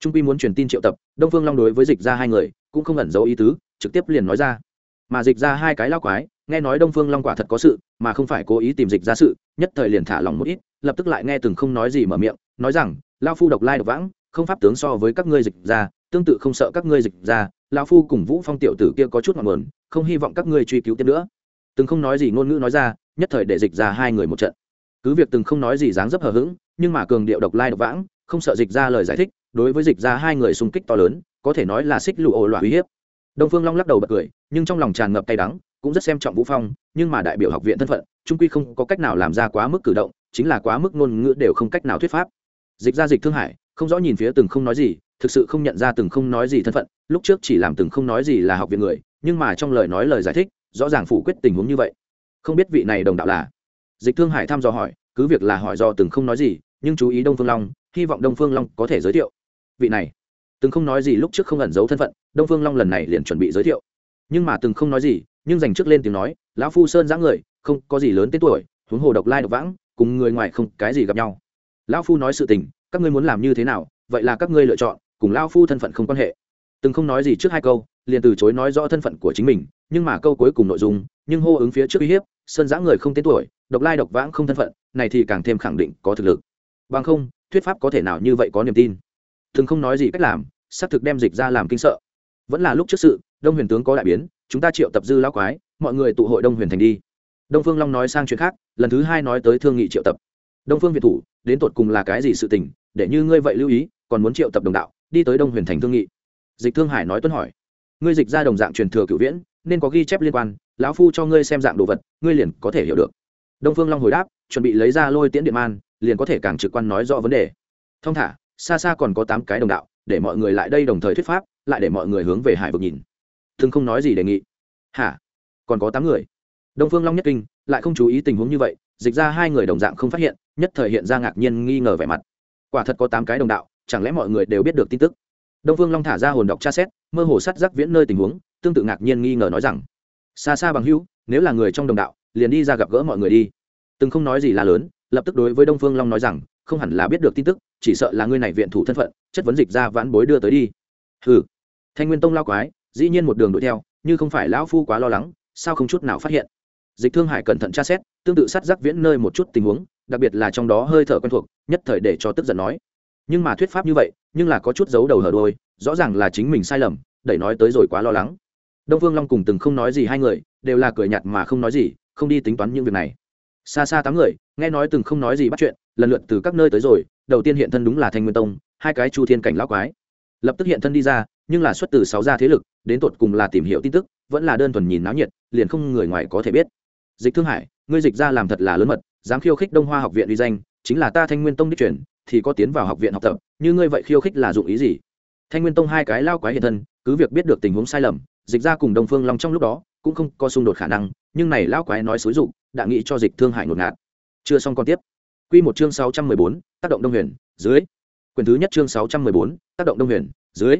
Trung quy muốn truyền tin triệu tập, đông phương long đối với dịch ra hai người, cũng không ẩn giấu ý tứ, trực tiếp liền nói ra. Mà dịch ra hai cái lao quái, nghe nói đông phương long quả thật có sự, mà không phải cố ý tìm dịch ra sự, nhất thời liền thả lòng một ít, lập tức lại nghe từng không nói gì mở miệng, nói rằng, lao phu độc lai độc vãng không pháp tướng so với các ngươi dịch ra, tương tự không sợ các ngươi dịch ra, Lão phu cùng vũ phong tiểu tử kia có chút ngọn nguồn, không hy vọng các ngươi truy cứu tiếp nữa. Từng không nói gì ngôn ngữ nói ra, nhất thời để dịch ra hai người một trận. Cứ việc từng không nói gì dáng dấp hờ hững, nhưng mà cường điệu độc lai độc vãng, không sợ dịch ra lời giải thích, đối với dịch ra hai người xung kích to lớn, có thể nói là xích lụ ổ loạn uy hiếp. Đông phương long lắc đầu bật cười, nhưng trong lòng tràn ngập cay đắng, cũng rất xem trọng vũ phong, nhưng mà đại biểu học viện thân phận, trung quy không có cách nào làm ra quá mức cử động, chính là quá mức ngôn ngữ đều không cách nào thuyết pháp. Dịch ra dịch thương hải không rõ nhìn phía từng không nói gì, thực sự không nhận ra từng không nói gì thân phận, lúc trước chỉ làm từng không nói gì là học viện người, nhưng mà trong lời nói lời giải thích, rõ ràng phủ quyết tình huống như vậy. Không biết vị này đồng đạo là? Dịch thương hải thăm dò hỏi, cứ việc là hỏi do từng không nói gì, nhưng chú ý đông phương long, hy vọng đông phương long có thể giới thiệu. Vị này, từng không nói gì lúc trước không ẩn giấu thân phận, đông phương long lần này liền chuẩn bị giới thiệu. Nhưng mà từng không nói gì, nhưng dành trước lên tiếng nói, lão phu sơn giã người, không có gì lớn tên tuổi, huống hồ độc lai độc vãng, cùng người ngoài không cái gì gặp nhau. Lão phu nói sự tình các ngươi muốn làm như thế nào, vậy là các ngươi lựa chọn, cùng lão phu thân phận không quan hệ. Từng không nói gì trước hai câu, liền từ chối nói rõ thân phận của chính mình, nhưng mà câu cuối cùng nội dung, nhưng hô ứng phía trước uy hiếp, sơn giã người không tên tuổi, độc lai độc vãng không thân phận, này thì càng thêm khẳng định có thực lực. Bằng không, thuyết pháp có thể nào như vậy có niềm tin? Từng không nói gì cách làm, xác thực đem dịch ra làm kinh sợ. Vẫn là lúc trước sự, đông huyền tướng có đại biến, chúng ta triệu tập dư lão quái, mọi người tụ hội đông huyền thành đi. Đông phương long nói sang chuyện khác, lần thứ hai nói tới thương nghị triệu tập đông phương việt thủ, đến tột cùng là cái gì sự tình, để như ngươi vậy lưu ý, còn muốn triệu tập đồng đạo, đi tới đông huyền thành thương nghị. Dịch thương hải nói tuấn hỏi. Ngươi dịch ra đồng dạng truyền thừa cửu viễn, nên có ghi chép liên quan, lão phu cho ngươi xem dạng đồ vật, ngươi liền có thể hiểu được. Đông phương long hồi đáp, chuẩn bị lấy ra lôi tiễn điện man, liền có thể càng trực quan nói rõ vấn đề. Thông thả, xa xa còn có tám cái đồng đạo, để mọi người lại đây đồng thời thuyết pháp, lại để mọi người hướng về hải vực nhìn. Thương không nói gì đề nghị. Hả? Còn có tám người. Đông phương long nhất kinh, lại không chú ý tình huống như vậy dịch ra hai người đồng dạng không phát hiện, nhất thời hiện ra ngạc nhiên nghi ngờ vẻ mặt. Quả thật có tám cái đồng đạo, chẳng lẽ mọi người đều biết được tin tức? Đông phương long thả ra hồn đọc tra xét, mơ hồ sát giác viễn nơi tình huống, tương tự ngạc nhiên nghi ngờ nói rằng, xa xa bằng hữu, nếu là người trong đồng đạo, liền đi ra gặp gỡ mọi người đi. Từng không nói gì là lớn, lập tức đối với đông phương long nói rằng, không hẳn là biết được tin tức, chỉ sợ là ngươi này viện thủ thân phận, chất vấn dịch ra vãn bối đưa tới đi. Ừ thanh nguyên tông lao quái, dĩ nhiên một đường đuổi theo, như không phải lão phu quá lo lắng, sao không chút nào phát hiện? Dịch thương hải cẩn thận tra xét, tương tự sát giác viễn nơi một chút tình huống, đặc biệt là trong đó hơi thở quen thuộc, nhất thời để cho tức giận nói. Nhưng mà thuyết pháp như vậy, nhưng là có chút giấu đầu hở đôi, rõ ràng là chính mình sai lầm, đẩy nói tới rồi quá lo lắng. Đông vương long cùng từng không nói gì hai người, đều là cười nhạt mà không nói gì, không đi tính toán những việc này. Xa xa tám người, nghe nói từng không nói gì bắt chuyện, lần lượt từ các nơi tới rồi, đầu tiên hiện thân đúng là thanh nguyên tông, hai cái chu thiên cảnh lão quái. Lập tức hiện thân đi ra, nhưng là xuất từ sáu gia thế lực, đến tột cùng là tìm hiểu tin tức, vẫn là đơn thuần nhìn náo nhiệt, liền không người ngoài có thể biết dịch thương hải, ngươi dịch ra làm thật là lớn mật, dám khiêu khích đông hoa học viện uy danh, chính là ta thanh nguyên tông đích truyền, thì có tiến vào học viện học tập, như ngươi vậy khiêu khích là dụng ý gì? Thanh nguyên tông hai cái lao quái hiện thân, cứ việc biết được tình huống sai lầm, dịch ra cùng đông phương long trong lúc đó, cũng không có xung đột khả năng, nhưng này lao quái nói xúi dụng, đã nghĩ cho dịch thương hải ngột ngạt. Chưa xong còn tiếp. Q một chương sáu trăm mười bốn, tác động đông huyền, dưới. Quyền thứ nhất chương sáu trăm mười bốn, tác động đông huyền, dưới.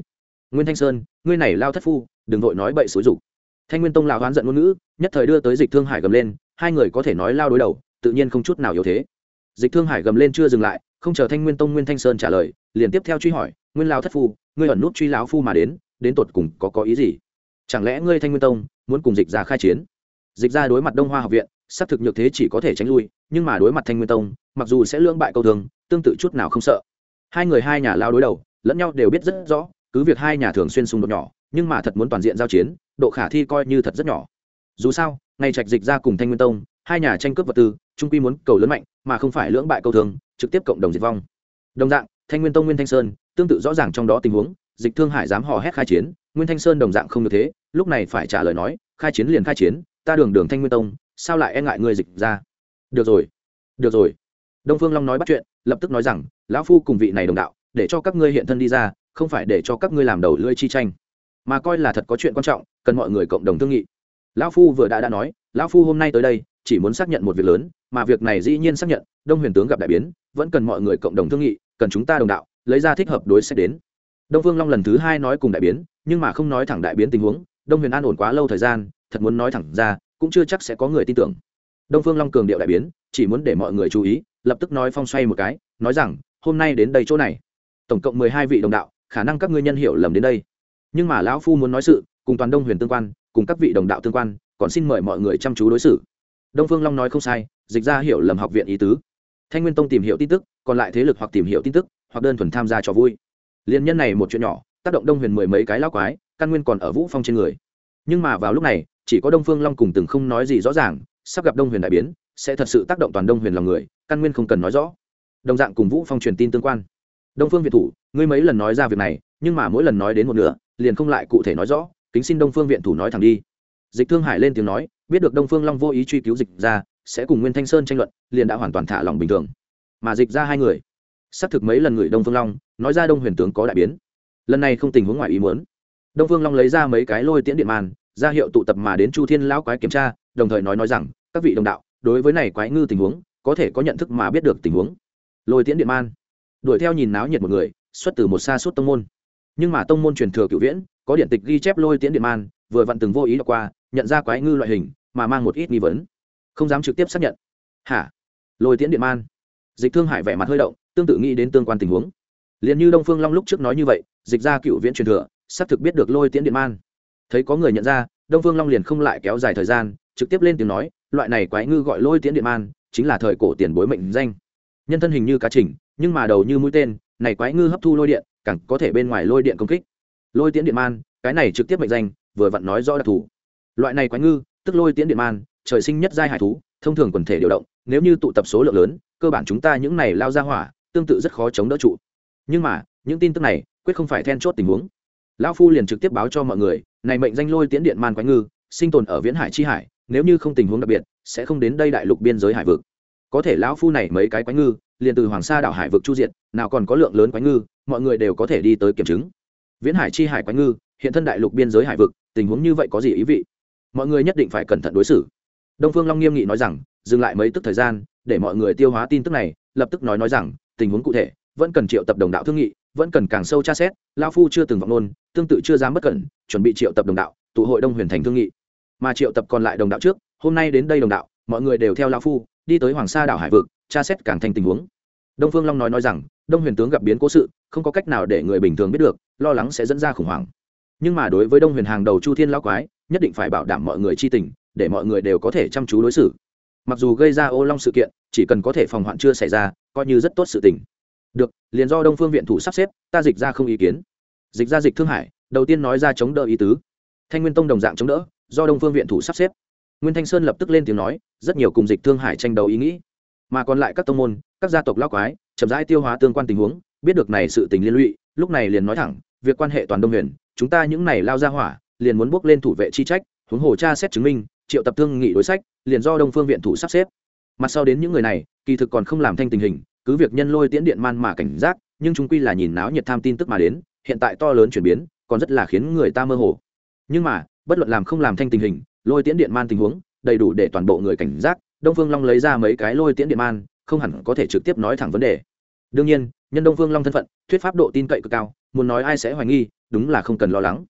Nguyên thanh sơn, ngươi này lao thất phu, đừng vội nói bậy xúi dục thanh nguyên tông Lão hoán giận ngôn ngữ, nhất thời đưa tới dịch thương hải gầm lên, hai người có thể nói lao đối đầu, tự nhiên không chút nào yếu thế. Dịch thương hải gầm lên chưa dừng lại, không chờ thanh nguyên tông nguyên thanh sơn trả lời, liền tiếp theo truy hỏi, nguyên lao thất phu, ngươi ẩn nút truy lão phu mà đến đến tột cùng có có ý gì? Chẳng lẽ ngươi thanh nguyên tông, muốn cùng dịch ra khai chiến? Dịch ra đối mặt đông hoa học viện, xác thực nhược thế chỉ có thể tránh lui, nhưng mà đối mặt thanh nguyên tông, mặc dù sẽ lưỡng bại câu thường tương tự chút nào không sợ. Hai người hai nhà lao đối đầu, lẫn nhau đều biết rất rõ, cứ việc hai nhà thường xuyên xung đột nhỏ, nhưng mà thật muốn toàn diện giao chiến độ khả thi coi như thật rất nhỏ. Dù sao ngày trạch dịch ra cùng thanh nguyên tông, hai nhà tranh cướp vật tư, trung quy muốn cầu lớn mạnh, mà không phải lưỡng bại câu thường, trực tiếp cộng đồng diệt vong. Đồng dạng, thanh nguyên tông nguyên thanh sơn, tương tự rõ ràng trong đó tình huống, dịch thương hải dám hò hét khai chiến, nguyên thanh sơn đồng dạng không được thế, lúc này phải trả lời nói, khai chiến liền khai chiến, ta đường đường thanh nguyên tông, sao lại e ngại người dịch ra? Được rồi được rồi. Đông phương long nói bắt chuyện, lập tức nói rằng, lão phu cùng vị này đồng đạo, để cho các ngươi hiện thân đi ra, không phải để cho các ngươi làm đầu lưỡi chi tranh mà coi là thật có chuyện quan trọng, cần mọi người cộng đồng thương nghị. Lão phu vừa đã đã nói, lão phu hôm nay tới đây, chỉ muốn xác nhận một việc lớn, mà việc này dĩ nhiên xác nhận, đông huyền tướng gặp đại biến, vẫn cần mọi người cộng đồng thương nghị, cần chúng ta đồng đạo, lấy ra thích hợp đối sách đến. Đông phương long lần thứ hai nói cùng đại biến, nhưng mà không nói thẳng đại biến tình huống, đông huyền an ổn quá lâu thời gian, thật muốn nói thẳng ra, cũng chưa chắc sẽ có người tin tưởng. Đông phương long cường điệu đại biến, chỉ muốn để mọi người chú ý, lập tức nói phong xoay một cái, nói rằng, hôm nay đến đây chỗ này, tổng cộng mười hai vị đồng đạo, khả năng các ngươi nhân hiểu lầm đến đây nhưng mà lão phu muốn nói sự, cùng toàn đông huyền tương quan, cùng các vị đồng đạo tương quan, còn xin mời mọi người chăm chú đối xử. Đông phương long nói không sai, dịch ra hiểu lầm học viện ý tứ. Thanh nguyên tông tìm hiểu tin tức, còn lại thế lực hoặc tìm hiểu tin tức, hoặc đơn thuần tham gia cho vui. Liên nhân này một chuyện nhỏ, tác động đông huyền mười mấy cái lao quái, căn nguyên còn ở vũ phong trên người. Nhưng mà vào lúc này, chỉ có đông phương long cùng từng không nói gì rõ ràng, sắp gặp đông huyền đại biến, sẽ thật sự tác động toàn đông huyền lòng người, căn nguyên không cần nói rõ. Đồng dạng cùng vũ phong truyền tin tương quan. Đông phương việt thủ, ngươi mấy lần nói ra việc này, nhưng mà mỗi lần nói đến một nửa liền không lại cụ thể nói rõ, kính xin đông phương viện thủ nói thẳng đi. Dịch thương hải lên tiếng nói, biết được đông phương long vô ý truy cứu dịch ra, sẽ cùng nguyên thanh sơn tranh luận, liền đã hoàn toàn thả lòng bình thường. Mà dịch ra hai người, xác thực mấy lần người đông phương long, nói ra đông huyền tướng có đại biến. Lần này không tình huống ngoài ý muốn. Đông phương long lấy ra mấy cái lôi tiễn điện màn, ra hiệu tụ tập mà đến chu thiên lão quái kiểm tra, đồng thời nói nói rằng, các vị đồng đạo, đối với này quái ngư tình huống, có thể có nhận thức mà biết được tình huống. Lôi tiễn điện man đuổi theo nhìn náo nhiệt một người, xuất từ một xa suốt tông môn nhưng mà tông môn truyền thừa cựu viễn, có điện tịch ghi chép lôi tiễn điện man, vừa vặn từng vô ý đọc qua, nhận ra quái ngư loại hình, mà mang một ít nghi vấn. Không dám trực tiếp xác nhận. Hả? Lôi tiễn điện man. Dịch thương hải vẻ mặt hơi động, tương tự nghĩ đến tương quan tình huống. Liền như đông phương long lúc trước nói như vậy, dịch ra cựu viễn truyền thừa, xác thực biết được lôi tiễn điện man. Thấy có người nhận ra, đông phương long liền không lại kéo dài thời gian, trực tiếp lên tiếng nói, loại này quái ngư gọi lôi tiễn điện man, chính là thời cổ tiền bối mệnh danh. Nhân thân hình như cá trình, nhưng mà đầu như mũi tên, này quái ngư hấp thu lôi điện càng có thể bên ngoài lôi điện công kích. Lôi tiễn điện man, cái này trực tiếp mệnh danh, vừa vặn nói rõ đặc thù. Loại này quái ngư, tức lôi tiễn điện man, trời sinh nhất giai hải thú, thông thường quần thể điều động, nếu như tụ tập số lượng lớn, cơ bản chúng ta những này lao ra hỏa, tương tự rất khó chống đỡ trụ. Nhưng mà, những tin tức này, quyết không phải then chốt tình huống. Lão phu liền trực tiếp báo cho mọi người, này mệnh danh lôi tiễn điện man quái ngư, sinh tồn ở viễn hải chi hải, nếu như không tình huống đặc biệt, sẽ không đến đây đại lục biên giới hải vực có thể lão phu này mấy cái quái ngư, liền từ hoàng sa đảo hải vực chu diện nào còn có lượng lớn quái ngư, mọi người đều có thể đi tới kiểm chứng. Viễn hải chi hải quái ngư, hiện thân đại lục biên giới hải vực, tình huống như vậy có gì ý vị? Mọi người nhất định phải cẩn thận đối xử. Đông phương long nghiêm nghị nói rằng, dừng lại mấy tức thời gian, để mọi người tiêu hóa tin tức này, lập tức nói nói rằng, tình huống cụ thể, vẫn cần triệu tập đồng đạo thương nghị, vẫn cần càng sâu tra xét lao phu chưa từng vọng nôn tương tự chưa dám bất cẩn, chuẩn bị triệu tập đồng đạo, tụ hội đông huyền thành thương nghị. Mà triệu tập còn lại đồng đạo trước, hôm nay đến đây đồng đạo, mọi người đều theo lao phu đi tới hoàng sa đảo hải vực, tra xét càng thành tình huống. Đông phương long nói nói rằng, đông huyền tướng gặp biến cố sự, không có cách nào để người bình thường biết được, lo lắng sẽ dẫn ra khủng hoảng. Nhưng mà đối với đông huyền hàng đầu chu thiên lao quái, nhất định phải bảo đảm mọi người chi tình, để mọi người đều có thể chăm chú đối xử. Mặc dù gây ra ô long sự kiện, chỉ cần có thể phòng hoạn chưa xảy ra, coi như rất tốt sự tình. Được, liền do đông phương viện thủ sắp xếp, ta dịch ra không ý kiến. Dịch ra dịch thương hải, đầu tiên nói ra chống đỡ ý tứ. Thanh nguyên tông đồng dạng chống đỡ, do đông phương viện thủ sắp xếp nguyên thanh sơn lập tức lên tiếng nói, rất nhiều cùng dịch thương hải tranh đấu ý nghĩ. Mà còn lại các tông môn, các gia tộc lao quái, chậm rãi tiêu hóa tương quan tình huống, biết được này sự tình liên lụy, lúc này liền nói thẳng, việc quan hệ toàn đông huyền, chúng ta những này lao ra hỏa, liền muốn bước lên thủ vệ chi trách, huống hồ cha xét chứng minh, triệu tập thương nghị đối sách, liền do đông phương viện thủ sắp xếp. Mặt sau đến những người này, kỳ thực còn không làm thanh tình hình, cứ việc nhân lôi tiễn điện man mà cảnh giác, nhưng chúng quy là nhìn náo nhiệt tham tin tức mà đến, hiện tại to lớn chuyển biến, còn rất là khiến người ta mơ hồ. Nhưng mà, bất luận làm không làm thanh tình hình lôi tiễn điện man tình huống, đầy đủ để toàn bộ người cảnh giác, đông phương long lấy ra mấy cái lôi tiễn điện man, không hẳn có thể trực tiếp nói thẳng vấn đề. Đương nhiên, nhân đông phương long thân phận, thuyết pháp độ tin cậy cực cao, muốn nói ai sẽ hoài nghi, đúng là không cần lo lắng.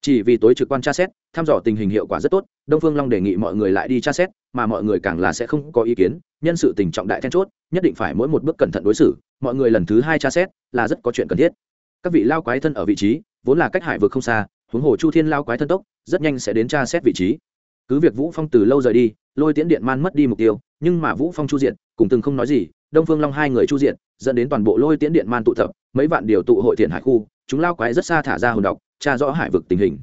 Chỉ vì tối trực quan tra xét, thăm dò tình hình hiệu quả rất tốt, đông phương long đề nghị mọi người lại đi tra xét, mà mọi người càng là sẽ không có ý kiến, nhân sự tình trọng đại then chốt, nhất định phải mỗi một bước cẩn thận đối xử, mọi người lần thứ hai tra xét là rất có chuyện cần thiết. Các vị lao quái thân ở vị trí, vốn là cách hải vực không xa, huống hồ chu thiên lao quái thân tốc, rất nhanh sẽ đến tra xét vị trí cứ việc vũ phong từ lâu rời đi, lôi tiễn điện man mất đi mục tiêu, nhưng mà vũ phong chu diện cùng từng không nói gì, đông phương long hai người chu diện dẫn đến toàn bộ lôi tiễn điện man tụ tập, mấy vạn điều tụ hội thiện hải khu, chúng lao quái rất xa thả ra hồn độc, tra rõ hải vực tình hình.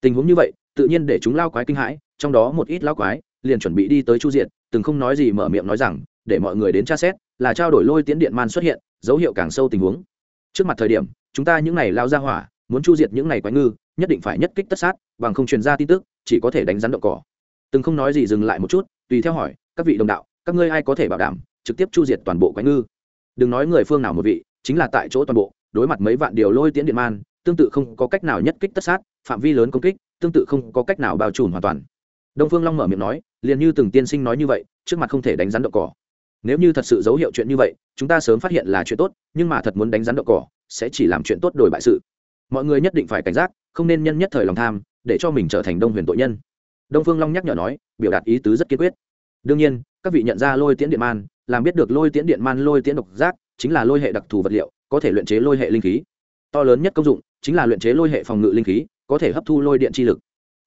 Tình huống như vậy, tự nhiên để chúng lao quái kinh hãi, trong đó một ít lao quái liền chuẩn bị đi tới chu diện từng không nói gì mở miệng nói rằng, để mọi người đến tra xét, là trao đổi lôi tiễn điện man xuất hiện, dấu hiệu càng sâu tình huống. Trước mặt thời điểm, chúng ta những này lao ra hỏa, muốn chu diệt những này quái ngư, nhất định phải nhất kích tất sát, bằng không truyền ra tin tức chỉ có thể đánh rắn động cỏ. Từng không nói gì dừng lại một chút, tùy theo hỏi, các vị đồng đạo, các ngươi ai có thể bảo đảm trực tiếp chu diệt toàn bộ quái ngư? Đừng nói người phương nào một vị, chính là tại chỗ toàn bộ, đối mặt mấy vạn điều lôi tiễn điện man, tương tự không có cách nào nhất kích tất sát, phạm vi lớn công kích, tương tự không có cách nào bao trùm hoàn toàn. Đông phương long mở miệng nói, liền như từng tiên sinh nói như vậy, trước mặt không thể đánh rắn động cỏ. Nếu như thật sự dấu hiệu chuyện như vậy, chúng ta sớm phát hiện là chuyện tốt, nhưng mà thật muốn đánh rắn động cỏ, sẽ chỉ làm chuyện tốt đổi bại sự. Mọi người nhất định phải cảnh giác, không nên nhân nhất thời lòng tham để cho mình trở thành đông huyền tội nhân. Đông phương long nhắc nhở nói, biểu đạt ý tứ rất kiên quyết. Đương nhiên, các vị nhận ra lôi tiễn điện man, làm biết được lôi tiễn điện man lôi tiễn độc giác, chính là lôi hệ đặc thù vật liệu, có thể luyện chế lôi hệ linh khí. To lớn nhất công dụng, chính là luyện chế lôi hệ phòng ngự linh khí, có thể hấp thu lôi điện chi lực.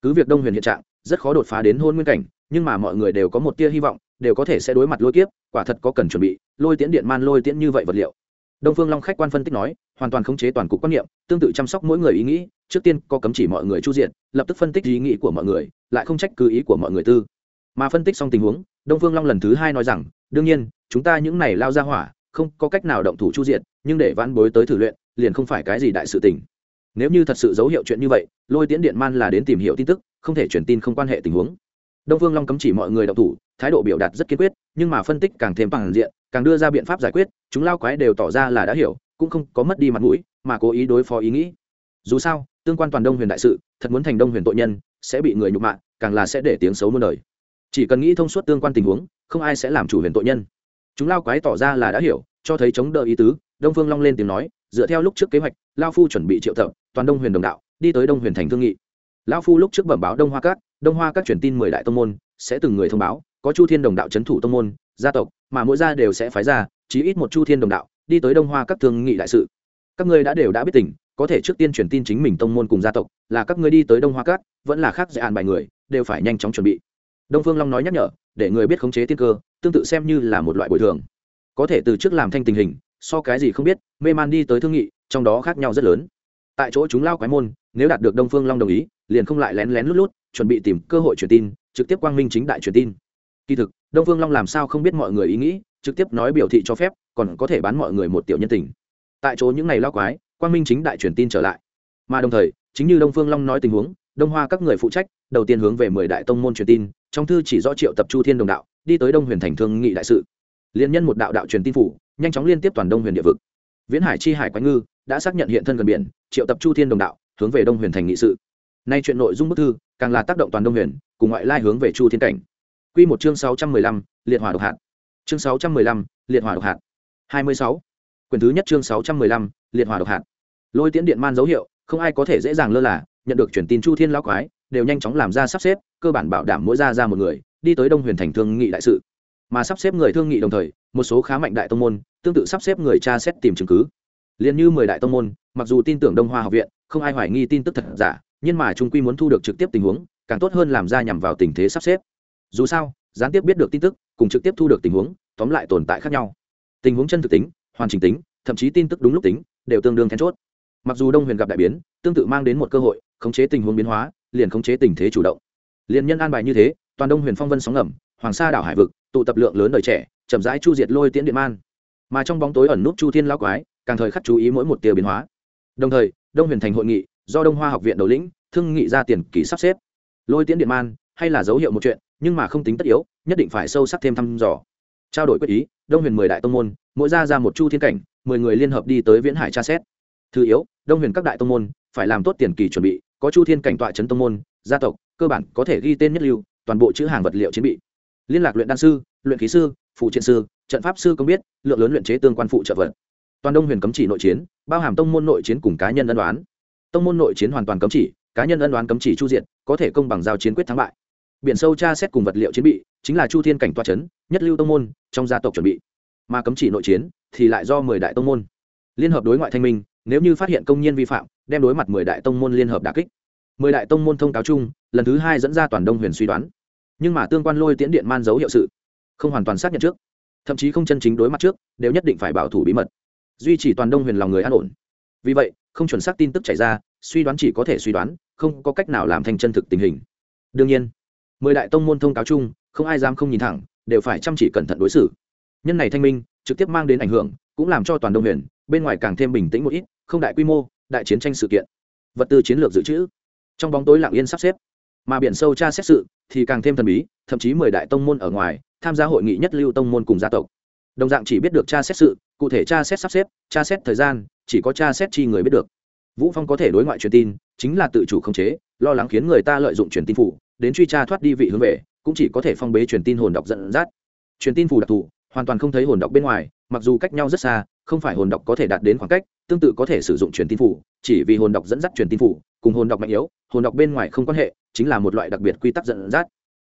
Cứ việc đông huyền hiện trạng, rất khó đột phá đến hôn nguyên cảnh, nhưng mà mọi người đều có một tia hy vọng, đều có thể sẽ đối mặt lôi kiếp, quả thật có cần chuẩn bị, lôi tiễn điện man lôi tiễn như vậy vật liệu đông phương long khách quan phân tích nói, hoàn toàn khống chế toàn cục quan niệm, tương tự chăm sóc mỗi người ý nghĩ, trước tiên có cấm chỉ mọi người chu diện, lập tức phân tích ý nghĩ của mọi người, lại không trách cứ ý của mọi người tư. Mà phân tích xong tình huống, đông phương long lần thứ hai nói rằng, đương nhiên, chúng ta những này lao ra hỏa, không có cách nào động thủ chu diện, nhưng để vãn bối tới thử luyện, liền không phải cái gì đại sự tình. Nếu như thật sự dấu hiệu chuyện như vậy, lôi tiễn điện man là đến tìm hiểu tin tức, không thể truyền tin không quan hệ tình huống. Đông phương long cấm chỉ mọi người động thủ thái độ biểu đạt rất kiên quyết, nhưng mà phân tích càng thêm bằng diện, càng đưa ra biện pháp giải quyết, chúng lao quái đều tỏ ra là đã hiểu, cũng không có mất đi mặt mũi, mà cố ý đối phó ý nghĩ. Dù sao, tương quan toàn đông huyền đại sự, thật muốn thành đông huyền tội nhân, sẽ bị người nhục mạ, càng là sẽ để tiếng xấu muôn đời. Chỉ cần nghĩ thông suốt tương quan tình huống, không ai sẽ làm chủ huyền tội nhân. Chúng lao quái tỏ ra là đã hiểu, cho thấy chống đỡ ý tứ, đông phương long lên tiếng nói, dựa theo lúc trước kế hoạch, lao phu chuẩn bị triệu tập toàn đông huyền đồng đạo, đi tới đông huyền thành thương nghị. Lao phu lúc trước bẩm báo đông hoa các, đông hoa các truyền tin mười đại tông môn, sẽ từng người thông báo có chu thiên đồng đạo c h ấ n thủ tông môn, gia tộc, mà mỗi gia đều sẽ phái ra, chí ít một chu thiên đồng đạo, đi tới đông hoa các thương nghị đại sự. Các ngươi đã đều đã biết tình, có thể trước tiên truyền tin chính mình tông môn cùng gia tộc, là các ngươi đi tới đông hoa cát vẫn là khác dễ an bài người, đều phải nhanh chóng chuẩn bị. Đông phương long nói nhắc nhở, để người biết khống chế tiên cơ, tương tự xem như là một loại bồi thường. Có thể từ trước làm thanh tình hình, so cái gì không biết, mê man đi tới thương nghị, trong đó khác nhau rất lớn. Tại chỗ chúng lao quái môn, nếu đạt được đông phương long đồng ý, liền không lại lén lén lút lút, chuẩn bị tìm cơ hội truyền tin, trực tiếp quang minh chính đại truyền tin kỳ thực, đông phương long làm sao không biết mọi người ý nghĩ, trực tiếp nói biểu thị cho phép, còn có thể bán mọi người một tiểu nhân tình. Tại chỗ những ngày lao quái, quang minh chính đại truyền tin trở lại. Mà đồng thời, chính như đông phương long nói tình huống, đông hoa các người phụ trách, đầu tiên hướng về mười đại tông môn truyền tin, trong thư chỉ rõ triệu tập chu thiên đồng đạo, đi tới đông huyền thành thương nghị đại sự. Liên nhân một đạo đạo truyền tin phủ, nhanh chóng liên tiếp toàn đông huyền địa vực. Viễn hải chi hải quái ngư đã xác nhận hiện thân gần biển, triệu tập chu thiên đồng đạo hướng về đông huyền thành nghị sự. Nay chuyện nội dung bức thư càng là tác động toàn đông huyền, cùng ngoại lai hướng về chu thiên cảnh. Quy một chương sáu trăm mười lăm, liệt hỏa độc hạt. Chương sáu trăm mười lăm, liệt hỏa độc hạt. hai mươi sáu. Quyển thứ nhất chương sáu trăm mười lăm, liệt hỏa độc hạt. Lôi tiễn điện man dấu hiệu, không ai có thể dễ dàng lơ là, nhận được truyền tin chu thiên lão quái, đều nhanh chóng làm ra sắp xếp, cơ bản bảo đảm mỗi ra ra một người, đi tới đông huyền thành thương nghị đại sự. Mà sắp xếp người thương nghị đồng thời, một số khá mạnh đại tông môn, tương tự sắp xếp người tra xét tìm chứng cứ. Liền như mười đại tông môn, mặc dù tin tưởng đông hoa học viện, không ai hoài nghi tin tức thật giả, nhưng mà trung quy muốn thu được trực tiếp tình huống, càng tốt hơn làm ra nhằm vào tình thế sắp xếp dù sao, gián tiếp biết được tin tức, cùng trực tiếp thu được tình huống, tóm lại tồn tại khác nhau. Tình huống chân thực tính, hoàn chỉnh tính, thậm chí tin tức đúng lúc tính, đều tương đương then chốt. Mặc dù đông huyền gặp đại biến, tương tự mang đến một cơ hội, khống chế tình huống biến hóa, liền khống chế tình thế chủ động. Liền nhân an bài như thế, toàn đông huyền phong vân sóng ngầm, hoàng sa đảo hải vực, tụ tập lượng lớn đời trẻ, chậm rãi chu diệt lôi tiễn điện man. Mà trong bóng tối ẩn nút chu thiên lão quái, càng thời khắc chú ý mỗi một tia biến hóa. Đồng thời, đông huyền thành hội nghị, do đông hoa học viện đầu lĩnh, thương nghị ra tiền ký sắp xếp. Lôi tiễn điện man, hay là dấu hiệu một chuyện nhưng mà không tính tất yếu, nhất định phải sâu sắc thêm thăm dò. Trao đổi quyết ý, đông huyền mười đại tông môn, mỗi ra ra một chu thiên cảnh, mười người liên hợp đi tới viễn hải tra xét. Thứ yếu, đông huyền các đại tông môn, phải làm tốt tiền kỳ chuẩn bị, có chu thiên cảnh tọa trấn tông môn, gia tộc, cơ bản có thể ghi tên nhất lưu, toàn bộ chữ hàng vật liệu chiến bị. Liên lạc luyện đan sư, luyện khí sư phụ triện sư, trận pháp sư công biết, lượng lớn luyện chế tương quan phụ trợ vật. Toàn đông huyền cấm chỉ nội chiến, bao hàm tông môn nội chiến cùng cá nhân ân đoán tông môn nội chiến hoàn toàn cấm chỉ, cá nhân ân đoán cấm chỉ chu diện có thể công bằng giao chiến quyết thắng bại biển sâu tra xét cùng vật liệu chiến bị, chính là chu thiên cảnh toa c h ấ n nhất lưu tông môn, trong gia tộc chuẩn bị. Mà cấm chỉ nội chiến thì lại do mười đại tông môn. Liên hợp đối ngoại thanh minh, nếu như phát hiện công nhân vi phạm, đem đối mặt mười đại tông môn liên hợp đà kích. Mười đại tông môn thông cáo chung, lần thứ hai dẫn ra toàn đông huyền suy đoán. Nhưng mà tương quan lôi tiễn điện man dấu hiệu sự, không hoàn toàn xác nhận trước. Thậm chí không chân chính đối mặt trước, đều nhất định phải bảo thủ bí mật. Duy trì toàn đông huyền lòng người an ổn. Vì vậy, không chuẩn xác tin tức chảy ra, suy đoán chỉ có thể suy đoán, không có cách nào làm thành chân thực tình hình. Đương nhiên mười đại tông môn thông cáo chung, không ai dám không nhìn thẳng, đều phải chăm chỉ cẩn thận đối xử. Nhân này thanh minh, trực tiếp mang đến ảnh hưởng, cũng làm cho toàn đông huyền, bên ngoài càng thêm bình tĩnh một ít, không đại quy mô, đại chiến tranh sự kiện. Vật tư chiến lược dự trữ. Trong bóng tối lặng yên sắp xếp. Mà biển sâu tra xét sự, thì càng thêm thần bí, thậm chí mười đại tông môn ở ngoài, tham gia hội nghị nhất lưu tông môn cùng gia tộc. Đồng dạng chỉ biết được tra xét sự, cụ thể tra xét sắp xếp, tra xét thời gian, chỉ có tra xét chi người biết được. Vũ phong có thể đối ngoại truyền tin, chính là tự chủ không chế, lo lắng khiến người ta lợi dụng truyền tin phủ đến truy tra thoát đi vị hướng về, cũng chỉ có thể phong bế truyền tin hồn đọc dẫn dắt. Truyền tin phủ đặc thù, hoàn toàn không thấy hồn đọc bên ngoài, mặc dù cách nhau rất xa, không phải hồn đọc có thể đạt đến khoảng cách, tương tự có thể sử dụng truyền tin phủ chỉ vì hồn đọc dẫn dắt truyền tin phủ cùng hồn đọc mạnh yếu, hồn đọc bên ngoài không quan hệ, chính là một loại đặc biệt quy tắc dẫn dắt.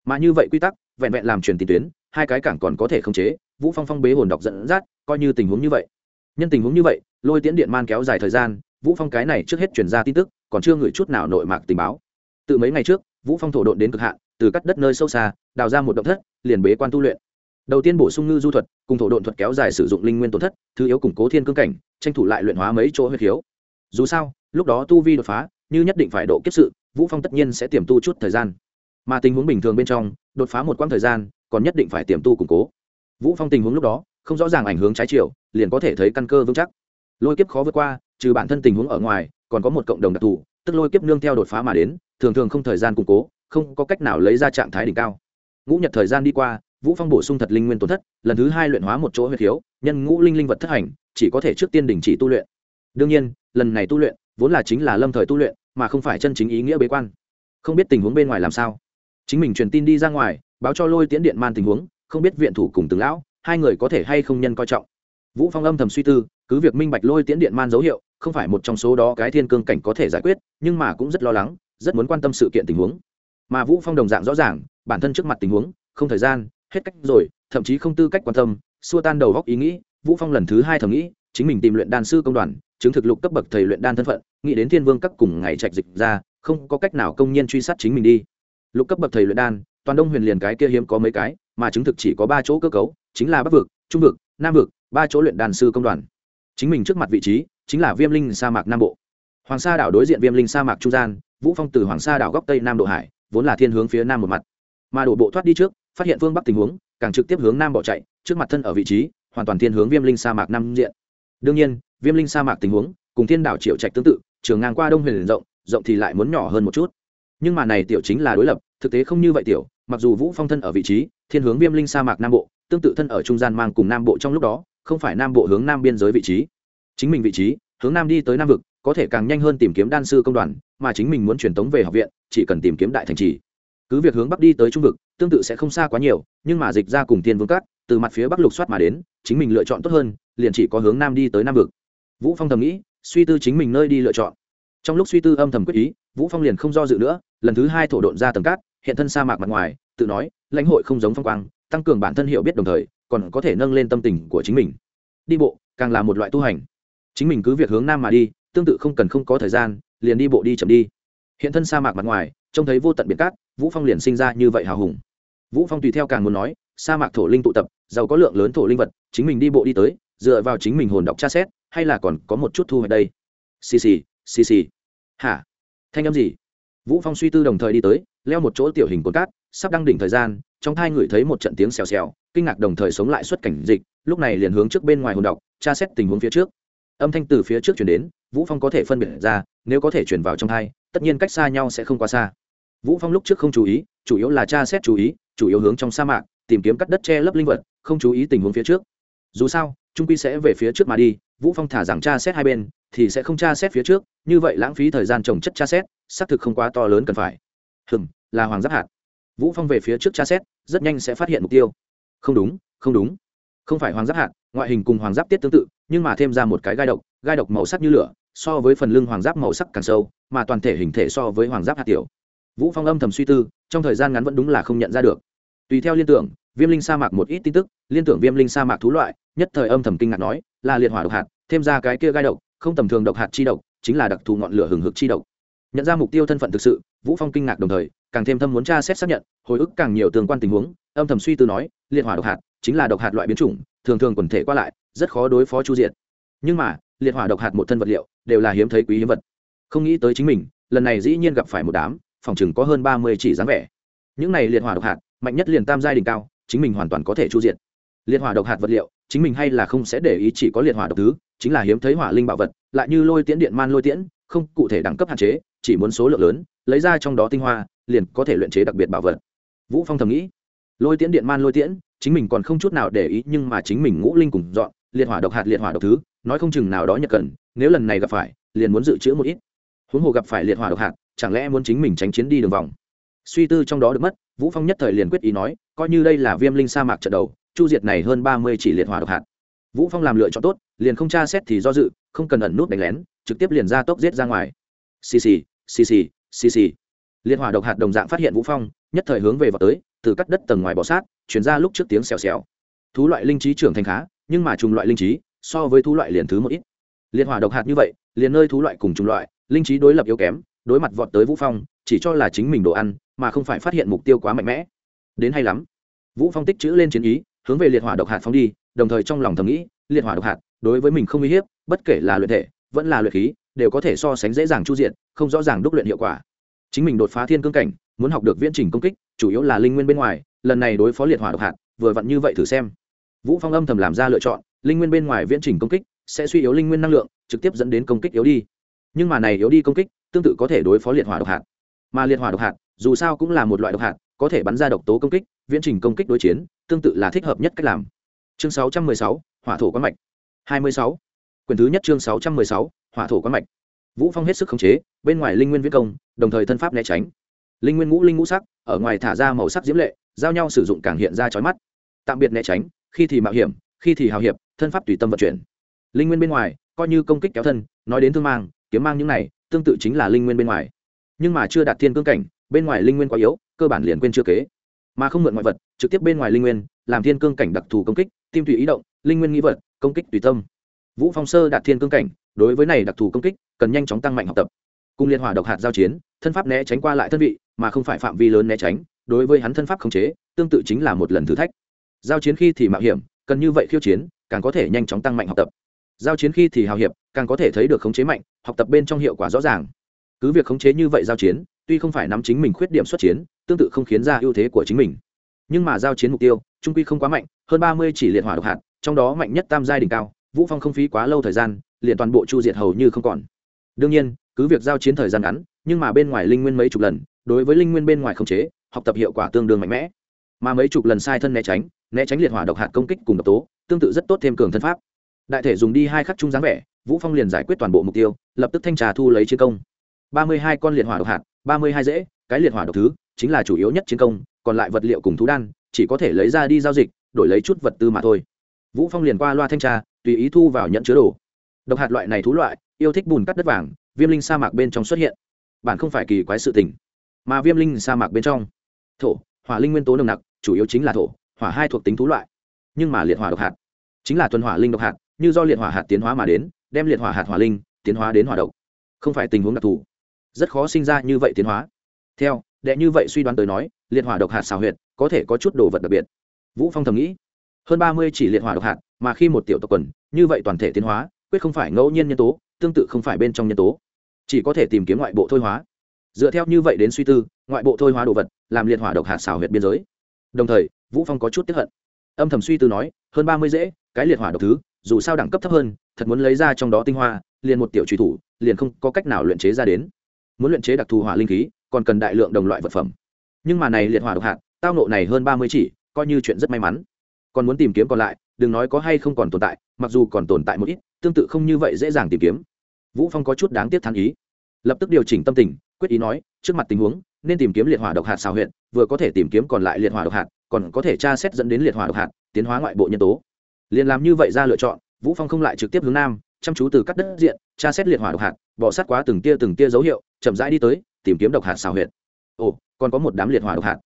Mà như vậy quy tắc, vẹn vẹn làm truyền tin tuyến, hai cái cảng còn có thể khống chế, vũ phong phong bế hồn đọc dẫn dắt, coi như tình huống như vậy. Nhân tình huống như vậy, lôi tiễn điện man kéo dài thời gian, vũ phong cái này trước hết truyền ra tin tức, còn chưa gửi chút nào nội mạc tình báo. Từ mấy ngày trước vũ phong thổ độn đến cực hạn, từ cắt đất nơi sâu xa, đào ra một động thất, liền bế quan tu luyện. Đầu tiên bổ sung ngư du thuật, cùng thổ độn thuật kéo dài sử dụng linh nguyên tổn thất, thứ yếu củng cố thiên cương cảnh, tranh thủ lại luyện hóa mấy chỗ huyết thiếu. dù sao, lúc đó tu vi đột phá, như nhất định phải độ kiếp sự, vũ phong tất nhiên sẽ tiềm tu chút thời gian. Mà tình huống bình thường bên trong, đột phá một quãng thời gian, còn nhất định phải tiềm tu củng cố. Vũ phong tình huống lúc đó, không rõ ràng ảnh hướng trái chiều, liền có thể thấy căn cơ vững chắc. Lôi kiếp khó vượt qua, trừ bản thân tình huống ở ngoài, còn có một cộng đồng đặc thù, tức lôi kiếp nương theo đột phá mà đến thường thường không thời gian củng cố không có cách nào lấy ra trạng thái đỉnh cao. Ngũ nhật thời gian đi qua vũ phong bổ sung thật linh nguyên tổn thất lần thứ hai luyện hóa một chỗ huyệt thiếu, nhân ngũ linh linh vật thất hành chỉ có thể trước tiên đình chỉ tu luyện. Đương nhiên lần này tu luyện vốn là chính là lâm thời tu luyện mà không phải chân chính ý nghĩa bế quan. Không biết tình huống bên ngoài làm sao. Chính mình truyền tin đi ra ngoài báo cho lôi tiễn điện man tình huống không biết viện thủ cùng từng lão hai người có thể hay không nhân coi trọng. Vũ phong âm thầm suy tư cứ việc minh bạch lôi tiễn điện man dấu hiệu không phải một trong số đó cái thiên cương cảnh có thể giải quyết nhưng mà cũng rất lo lắng rất muốn quan tâm sự kiện tình huống. Mà vũ phong đồng dạng rõ ràng, bản thân trước mặt tình huống, không thời gian, hết cách rồi, thậm chí không tư cách quan tâm, xua tan đầu góc ý nghĩ, vũ phong lần thứ hai thầm nghĩ, chính mình tìm luyện đan sư công đoàn, chứng thực lục cấp bậc thầy luyện đan thân phận, nghĩ đến thiên vương các cùng ngày trạch dịch ra, không có cách nào công nhiên truy sát chính mình đi. Lục cấp bậc thầy luyện đan, toàn đông huyền liền cái kia hiếm có mấy cái, mà chứng thực chỉ có ba chỗ cơ cấu, chính là bắc vực, trung vực, nam vực, ba chỗ luyện đan sư công đoàn. Chính mình trước mặt vị trí, chính là viêm linh sa mạc nam bộ hoàng sa đảo đối diện viêm linh sa mạc trung gian, vũ phong từ hoàng sa đảo góc tây nam độ hải, vốn là thiên hướng phía nam một mặt. Mà đổ bộ thoát đi trước, phát hiện phương bắc tình huống, càng trực tiếp hướng nam bỏ chạy, trước mặt thân ở vị trí, hoàn toàn thiên hướng viêm linh sa mạc nam diện. Đương nhiên, viêm linh sa mạc tình huống, cùng thiên đảo triệu trạch tương tự, trường ngang qua đông huyền rộng rộng thì lại muốn nhỏ hơn một chút. Nhưng mà này tiểu chính là đối lập, thực tế không như vậy tiểu, mặc dù vũ phong thân ở vị trí, thiên hướng viêm linh sa mạc nam bộ, tương tự thân ở trung gian mang cùng nam bộ trong lúc đó, không phải nam bộ hướng nam biên giới vị trí. Chính mình vị trí, hướng nam đi tới nam vực có thể càng nhanh hơn tìm kiếm đan sư công đoàn, mà chính mình muốn truyền tống về học viện, chỉ cần tìm kiếm đại thành trì. Cứ việc hướng bắc đi tới trung vực, tương tự sẽ không xa quá nhiều, nhưng mà dịch ra cùng tiên vương cát từ mặt phía bắc lục soát mà đến, chính mình lựa chọn tốt hơn, liền chỉ có hướng nam đi tới nam vực. Vũ phong thầm nghĩ, suy tư chính mình nơi đi lựa chọn. Trong lúc suy tư âm thầm quyết ý, vũ phong liền không do dự nữa, lần thứ hai thổ độn ra tầng cát, hiện thân sa mạc mặt ngoài, tự nói, lãnh hội không giống phong quang, tăng cường bản thân hiểu biết đồng thời, còn có thể nâng lên tâm tình của chính mình. Đi bộ, càng là một loại tu hành. Chính mình cứ việc hướng nam mà đi tương tự không cần không có thời gian, liền đi bộ đi chậm đi. Hiện thân sa mạc mặt ngoài, trông thấy vô tận biển cát, vũ phong liền sinh ra như vậy hào hùng. Vũ phong tùy theo càng muốn nói, sa mạc thổ linh tụ tập, giàu có lượng lớn thổ linh vật, chính mình đi bộ đi tới, dựa vào chính mình hồn đọc tra xét, hay là còn có một chút thu hoạch đây? Xì xì xì xì. Hả? Thanh âm gì? Vũ phong suy tư đồng thời đi tới, leo một chỗ tiểu hình cột cát, sắp đăng đỉnh thời gian, trong thai người thấy một trận tiếng xèo xèo, kinh ngạc đồng thời sống lại xuất cảnh dịch, lúc này liền hướng trước bên ngoài hồn đọc, tra xét tình huống phía trước. Âm thanh từ phía trước chuyển đến vũ phong có thể phân biệt ra, nếu có thể chuyển vào trong hai, tất nhiên cách xa nhau sẽ không quá xa. Vũ phong lúc trước không chú ý, chủ yếu là tra xét chú ý, chủ yếu hướng trong sa mạc, tìm kiếm cắt đất che lấp linh vật, không chú ý tình huống phía trước. Dù sao, trung quy sẽ về phía trước mà đi, vũ phong thả rằng tra xét hai bên, thì sẽ không tra xét phía trước, như vậy lãng phí thời gian trồng chất tra xét, xác thực không quá to lớn cần phải. Hừm, là hoàng giáp hạt. Vũ phong về phía trước tra xét, rất nhanh sẽ phát hiện mục tiêu. Không đúng không đúng không phải hoàng giáp hạt, ngoại hình cùng hoàng giáp tiết tương tự, nhưng mà thêm ra một cái gai độc gai độc màu sắc như lửa, so với phần lưng hoàng giáp màu sắc càng sâu, mà toàn thể hình thể so với hoàng giáp hạt tiểu. Vũ phong âm thầm suy tư, trong thời gian ngắn vẫn đúng là không nhận ra được. Tùy theo liên tưởng, viêm linh sa mạc một ít tin tức, liên tưởng viêm linh sa mạc thú loại, nhất thời âm thầm kinh ngạc nói, là liệt hỏa độc hạt, thêm ra cái kia gai độc, không tầm thường độc hạt chi độc, chính là đặc thù ngọn lửa hừng hực chi độc nhận ra mục tiêu thân phận thực sự, vũ phong kinh ngạc đồng thời, càng thêm thâm muốn tra xét xác nhận, hồi ức càng nhiều tương quan tình huống, âm thầm suy tư nói, liệt hỏa độc hạt chính là độc hạt loại biến chủng, thường thường quần thể qua lại, rất khó đối phó chu diện nhưng mà, liệt hỏa độc hạt một thân vật liệu, đều là hiếm thấy quý hiếm vật. Không nghĩ tới chính mình, lần này dĩ nhiên gặp phải một đám, phòng chừng có hơn ba mươi chỉ dáng vẻ. Những này liệt hỏa độc hạt, mạnh nhất liền tam giai đỉnh cao, chính mình hoàn toàn có thể chu diện liệt hỏa độc hạt vật liệu, chính mình hay là không sẽ để ý chỉ có liệt hỏa độc thứ, chính là hiếm thấy hỏa linh bảo vật, lại như lôi tiễn điện man lôi tiễn không cụ thể đẳng cấp hạn chế, chỉ muốn số lượng lớn, lấy ra trong đó tinh hoa, liền có thể luyện chế đặc biệt bảo vật. Vũ phong thầm nghĩ. Lôi tiễn điện man lôi tiễn, chính mình còn không chút nào để ý nhưng mà chính mình ngũ linh cùng dọn, liệt hỏa độc hạt liệt hỏa độc thứ, nói không chừng nào đó nhật cần, nếu lần này gặp phải, liền muốn dự trữ một ít. Huống hồ gặp phải liệt hỏa độc hạt, chẳng lẽ muốn chính mình tránh chiến đi đường vòng? Suy tư trong đó được mất, vũ phong nhất thời liền quyết ý nói, coi như đây là viêm linh sa mạc trận đầu, chu diệt này hơn ba mươi chỉ liệt hỏa độc hạt. Vũ phong làm lựa chọn tốt, liền không tra xét thì do dự, không cần ẩn nút đánh lén trực tiếp liền ra tốc giết ra ngoài. Xì xì xì xì xì xì. Liên hỏa độc hạt đồng dạng phát hiện vũ phong, nhất thời hướng về vào tới, từ cắt đất tầng ngoài bò sát, chuyển ra lúc trước tiếng xèo xèo. Thú loại linh trí trưởng thành khá, nhưng mà trùng loại linh trí, so với thú loại liền thứ một ít. Liên hỏa độc hạt như vậy, liền nơi thú loại cùng trùng loại, linh trí đối lập yếu kém, đối mặt vọt tới vũ phong, chỉ cho là chính mình đồ ăn, mà không phải phát hiện mục tiêu quá mạnh mẽ. Đến hay lắm. Vũ phong tích chữ lên chiến ý, hướng về liệt hỏa độc hạt phóng đi, đồng thời trong lòng thầm nghĩ liệt hỏa độc hạt đối với mình không uy hiếp, bất kể là luyện thể vẫn là luyện khí đều có thể so sánh dễ dàng chu diện không rõ ràng đúc luyện hiệu quả. Chính mình đột phá thiên cương cảnh muốn học được viễn trình công kích chủ yếu là linh nguyên bên ngoài lần này đối phó liệt hỏa độc hạt vừa vặn như vậy thử xem. Vũ phong âm thầm làm ra lựa chọn linh nguyên bên ngoài viễn trình công kích sẽ suy yếu linh nguyên năng lượng trực tiếp dẫn đến công kích yếu đi. Nhưng mà này yếu đi công kích tương tự có thể đối phó liệt hỏa độc hạt. Mà liệt hỏa độc hạt dù sao cũng là một loại độc hạt có thể bắn ra độc tố công kích viễn trình công kích đối chiến tương tự là thích hợp nhất cách làm. Chương 616, hỏa thổ quán mạch. 26. Quyển thứ nhất chương 616, hỏa thổ quán mạch. Vũ phong hết sức khống chế bên ngoài linh nguyên viễn công đồng thời thân pháp né tránh. Linh nguyên ngũ linh ngũ sắc ở ngoài thả ra màu sắc diễm lệ giao nhau sử dụng càng hiện ra chói mắt. Tạm biệt né tránh khi thì mạo hiểm khi thì hào hiệp thân pháp tùy tâm vận chuyển. Linh nguyên bên ngoài coi như công kích kéo thân nói đến thương mang kiếm mang những này tương tự chính là linh nguyên bên ngoài. Nhưng mà chưa đạt thiên cương cảnh bên ngoài linh nguyên quá yếu cơ bản liền quên chưa kế. Mà không mượn ngoại vật trực tiếp bên ngoài linh nguyên làm thiên cương cảnh đặc thù công kích tim tùy ý động linh nguyên nghĩ vật công kích tùy tâm vũ phong sơ đạt thiên cương cảnh, đối với này đặc thù công kích, cần nhanh chóng tăng mạnh học tập. Cùng liên hỏa độc hạt giao chiến, thân pháp né tránh qua lại thân vị, mà không phải phạm vi lớn né tránh, đối với hắn thân pháp khống chế, tương tự chính là một lần thử thách. Giao chiến khi thì mạo hiểm, cần như vậy khiêu chiến, càng có thể nhanh chóng tăng mạnh học tập. Giao chiến khi thì hào hiệp, càng có thể thấy được khống chế mạnh, học tập bên trong hiệu quả rõ ràng. Cứ việc khống chế như vậy giao chiến, tuy không phải nắm chính mình khuyết điểm xuất chiến, tương tự không khiến ra ưu thế của chính mình. Nhưng mà giao chiến mục tiêu, trung quy không quá mạnh, hơn ba mươi chỉ liệt hỏa độc hạt, trong đó mạnh nhất tam giai đỉnh cao vũ phong không phí quá lâu thời gian, liền toàn bộ chu diệt hầu như không còn. Đương nhiên, cứ việc giao chiến thời gian ngắn, nhưng mà bên ngoài linh nguyên mấy chục lần, đối với linh nguyên bên ngoài không chế, học tập hiệu quả tương đương mạnh mẽ. Mà mấy chục lần sai thân né tránh né tránh liệt hỏa độc hạt công kích cùng độc tố, tương tự rất tốt thêm cường thân pháp. Đại thể dùng đi hai khắc trung dáng vẻ, vũ phong liền giải quyết toàn bộ mục tiêu, lập tức thanh trà thu lấy chiến công. Ba mươi hai con liệt hỏa độc hạt, ba mươi hai dễ cái liệt hỏa độc thứ, chính là chủ yếu nhất chiến công, còn lại vật liệu cùng thú đan, chỉ có thể lấy ra đi giao dịch, đổi lấy chút vật tư mà thôi. Vũ phong liền qua loa thanh tra tùy ý thu vào nhận chứa đồ. Độc hạt loại này thú loại, yêu thích bùn cắt đất vàng, viêm linh sa mạc bên trong xuất hiện. Bản không phải kỳ quái sự tình, mà viêm linh sa mạc bên trong. Thổ, hỏa linh nguyên tố nồng nặc, chủ yếu chính là thổ, hỏa hai thuộc tính thú loại. Nhưng mà liệt hỏa độc hạt, chính là thuần hỏa linh độc hạt, như do liệt hỏa hạt tiến hóa mà đến, đem liệt hỏa hạt hỏa linh tiến hóa đến hỏa độc. Không phải tình huống đặc thù, rất khó sinh ra như vậy tiến hóa. Theo, đệ như vậy suy đoán tới nói, liệt hỏa độc hạt xào huyệt có thể có chút đồ vật đặc biệt. Vũ phong thầm nghĩ, hơn ba mươi chỉ liệt hỏa độc hạt mà khi một tiểu tộc quần, như vậy toàn thể tiến hóa, quyết không phải ngẫu nhiên nhân tố, tương tự không phải bên trong nhân tố. Chỉ có thể tìm kiếm ngoại bộ thôi hóa. Dựa theo như vậy đến suy tư, ngoại bộ thôi hóa đồ vật, làm liệt hỏa độc hạt xào huyệt biên giới. Đồng thời, vũ phong có chút tiếp hận. Âm thầm suy tư nói, hơn ba mươi dễ, cái liệt hỏa độc thứ, dù sao đẳng cấp thấp hơn, thật muốn lấy ra trong đó tinh hoa, liền một tiểu truy thủ, liền không có cách nào luyện chế ra đến. Muốn luyện chế đặc thù hỏa linh khí, còn cần đại lượng đồng loại vật phẩm. Nhưng mà này liệt hỏa độc hạt, tao nộ này hơn ba mươi chỉ, coi như chuyện rất may mắn. Còn muốn tìm kiếm còn lại đừng nói có hay không còn tồn tại, mặc dù còn tồn tại một ít, tương tự không như vậy dễ dàng tìm kiếm. Vũ phong có chút đáng tiếc thán ý. Lập tức điều chỉnh tâm tình, quyết ý nói, trước mặt tình huống, nên tìm kiếm liệt hỏa độc hạt xào huyện vừa có thể tìm kiếm còn lại liệt hỏa độc hạt, còn có thể tra xét dẫn đến liệt hỏa độc hạt, tiến hóa ngoại bộ nhân tố. Liền làm như vậy ra lựa chọn, vũ phong không lại trực tiếp hướng nam, chăm chú từ cắt đất diện, tra xét liệt hỏa độc hạt, bỏ sát quá từng tia từng tia dấu hiệu, chậm rãi đi tới, tìm kiếm độc hạt xào huyện ồ, còn có một đám liệt hỏa độc hạt.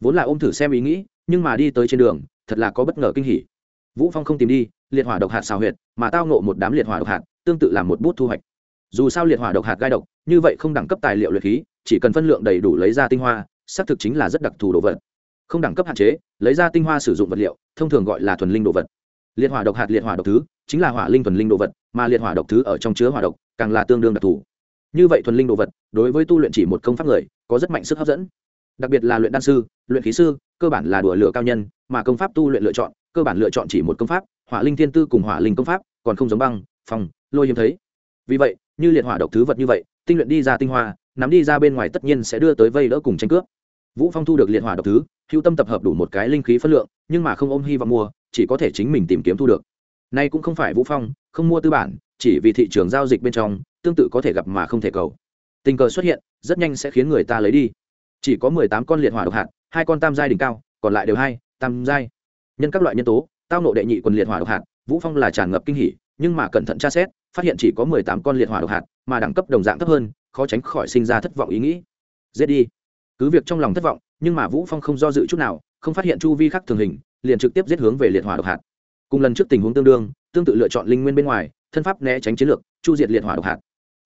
Vốn là ôm thử xem ý nghĩ, nhưng mà đi tới trên đường, thật là có bất ngờ kinh hỉ vũ phong không tìm đi, liệt hỏa độc hạt xào huyệt, mà tao ngộ một đám liệt hỏa độc hạt, tương tự làm một bút thu hoạch. Dù sao liệt hỏa độc hạt gai độc, như vậy không đẳng cấp tài liệu luyện khí, chỉ cần phân lượng đầy đủ lấy ra tinh hoa, xác thực chính là rất đặc thù đồ vật. Không đẳng cấp hạn chế, lấy ra tinh hoa sử dụng vật liệu, thông thường gọi là thuần linh đồ vật. Liệt hỏa độc hạt liệt hỏa độc thứ, chính là hỏa linh thuần linh đồ vật, mà liệt hỏa độc thứ ở trong chứa hỏa độc, càng là tương đương đặc thù. Như vậy thuần linh đồ vật, đối với tu luyện chỉ một công pháp người, có rất mạnh sức hấp dẫn. Đặc biệt là luyện đan sư, luyện khí sư, cơ bản là đùa lửa cao nhân, mà công pháp tu luyện lựa chọn cơ bản lựa chọn chỉ một công pháp, hỏa linh thiên tư cùng hỏa linh công pháp, còn không giống băng phòng lôi hiếm thấy. Vì vậy, như liệt hỏa độc thứ vật như vậy, tinh luyện đi ra tinh hoa, nắm đi ra bên ngoài tất nhiên sẽ đưa tới vây đỡ cùng tranh cướp. Vũ phong thu được liệt hỏa độc thứ, hữu tâm tập hợp đủ một cái linh khí phân lượng, nhưng mà không ôm hy vọng mua, chỉ có thể chính mình tìm kiếm thu được. Nay cũng không phải vũ phong, không mua tư bản, chỉ vì thị trường giao dịch bên trong, tương tự có thể gặp mà không thể cầu. Tình cờ xuất hiện, rất nhanh sẽ khiến người ta lấy đi. Chỉ có mười tám con liệt hỏa độc hạt, hai con tam giai đỉnh cao, còn lại đều hai, tam giai nhân các loại nhân tố, tao nộ đệ nhị quần liệt hỏa độc hạt, vũ phong là tràn ngập kinh hỉ, nhưng mà cẩn thận tra xét, phát hiện chỉ có mười tám con liệt hỏa độc hạt, mà đẳng cấp đồng dạng thấp hơn, khó tránh khỏi sinh ra thất vọng ý nghĩ. Giết đi. Cứ việc trong lòng thất vọng, nhưng mà vũ phong không do dự chút nào, không phát hiện chu vi khắc thường hình, liền trực tiếp giết hướng về liệt hỏa độc hạt. Cùng lần trước tình huống tương đương, tương tự lựa chọn linh nguyên bên ngoài, thân pháp né tránh chiến lược, chu diệt liệt hỏa độc hạt.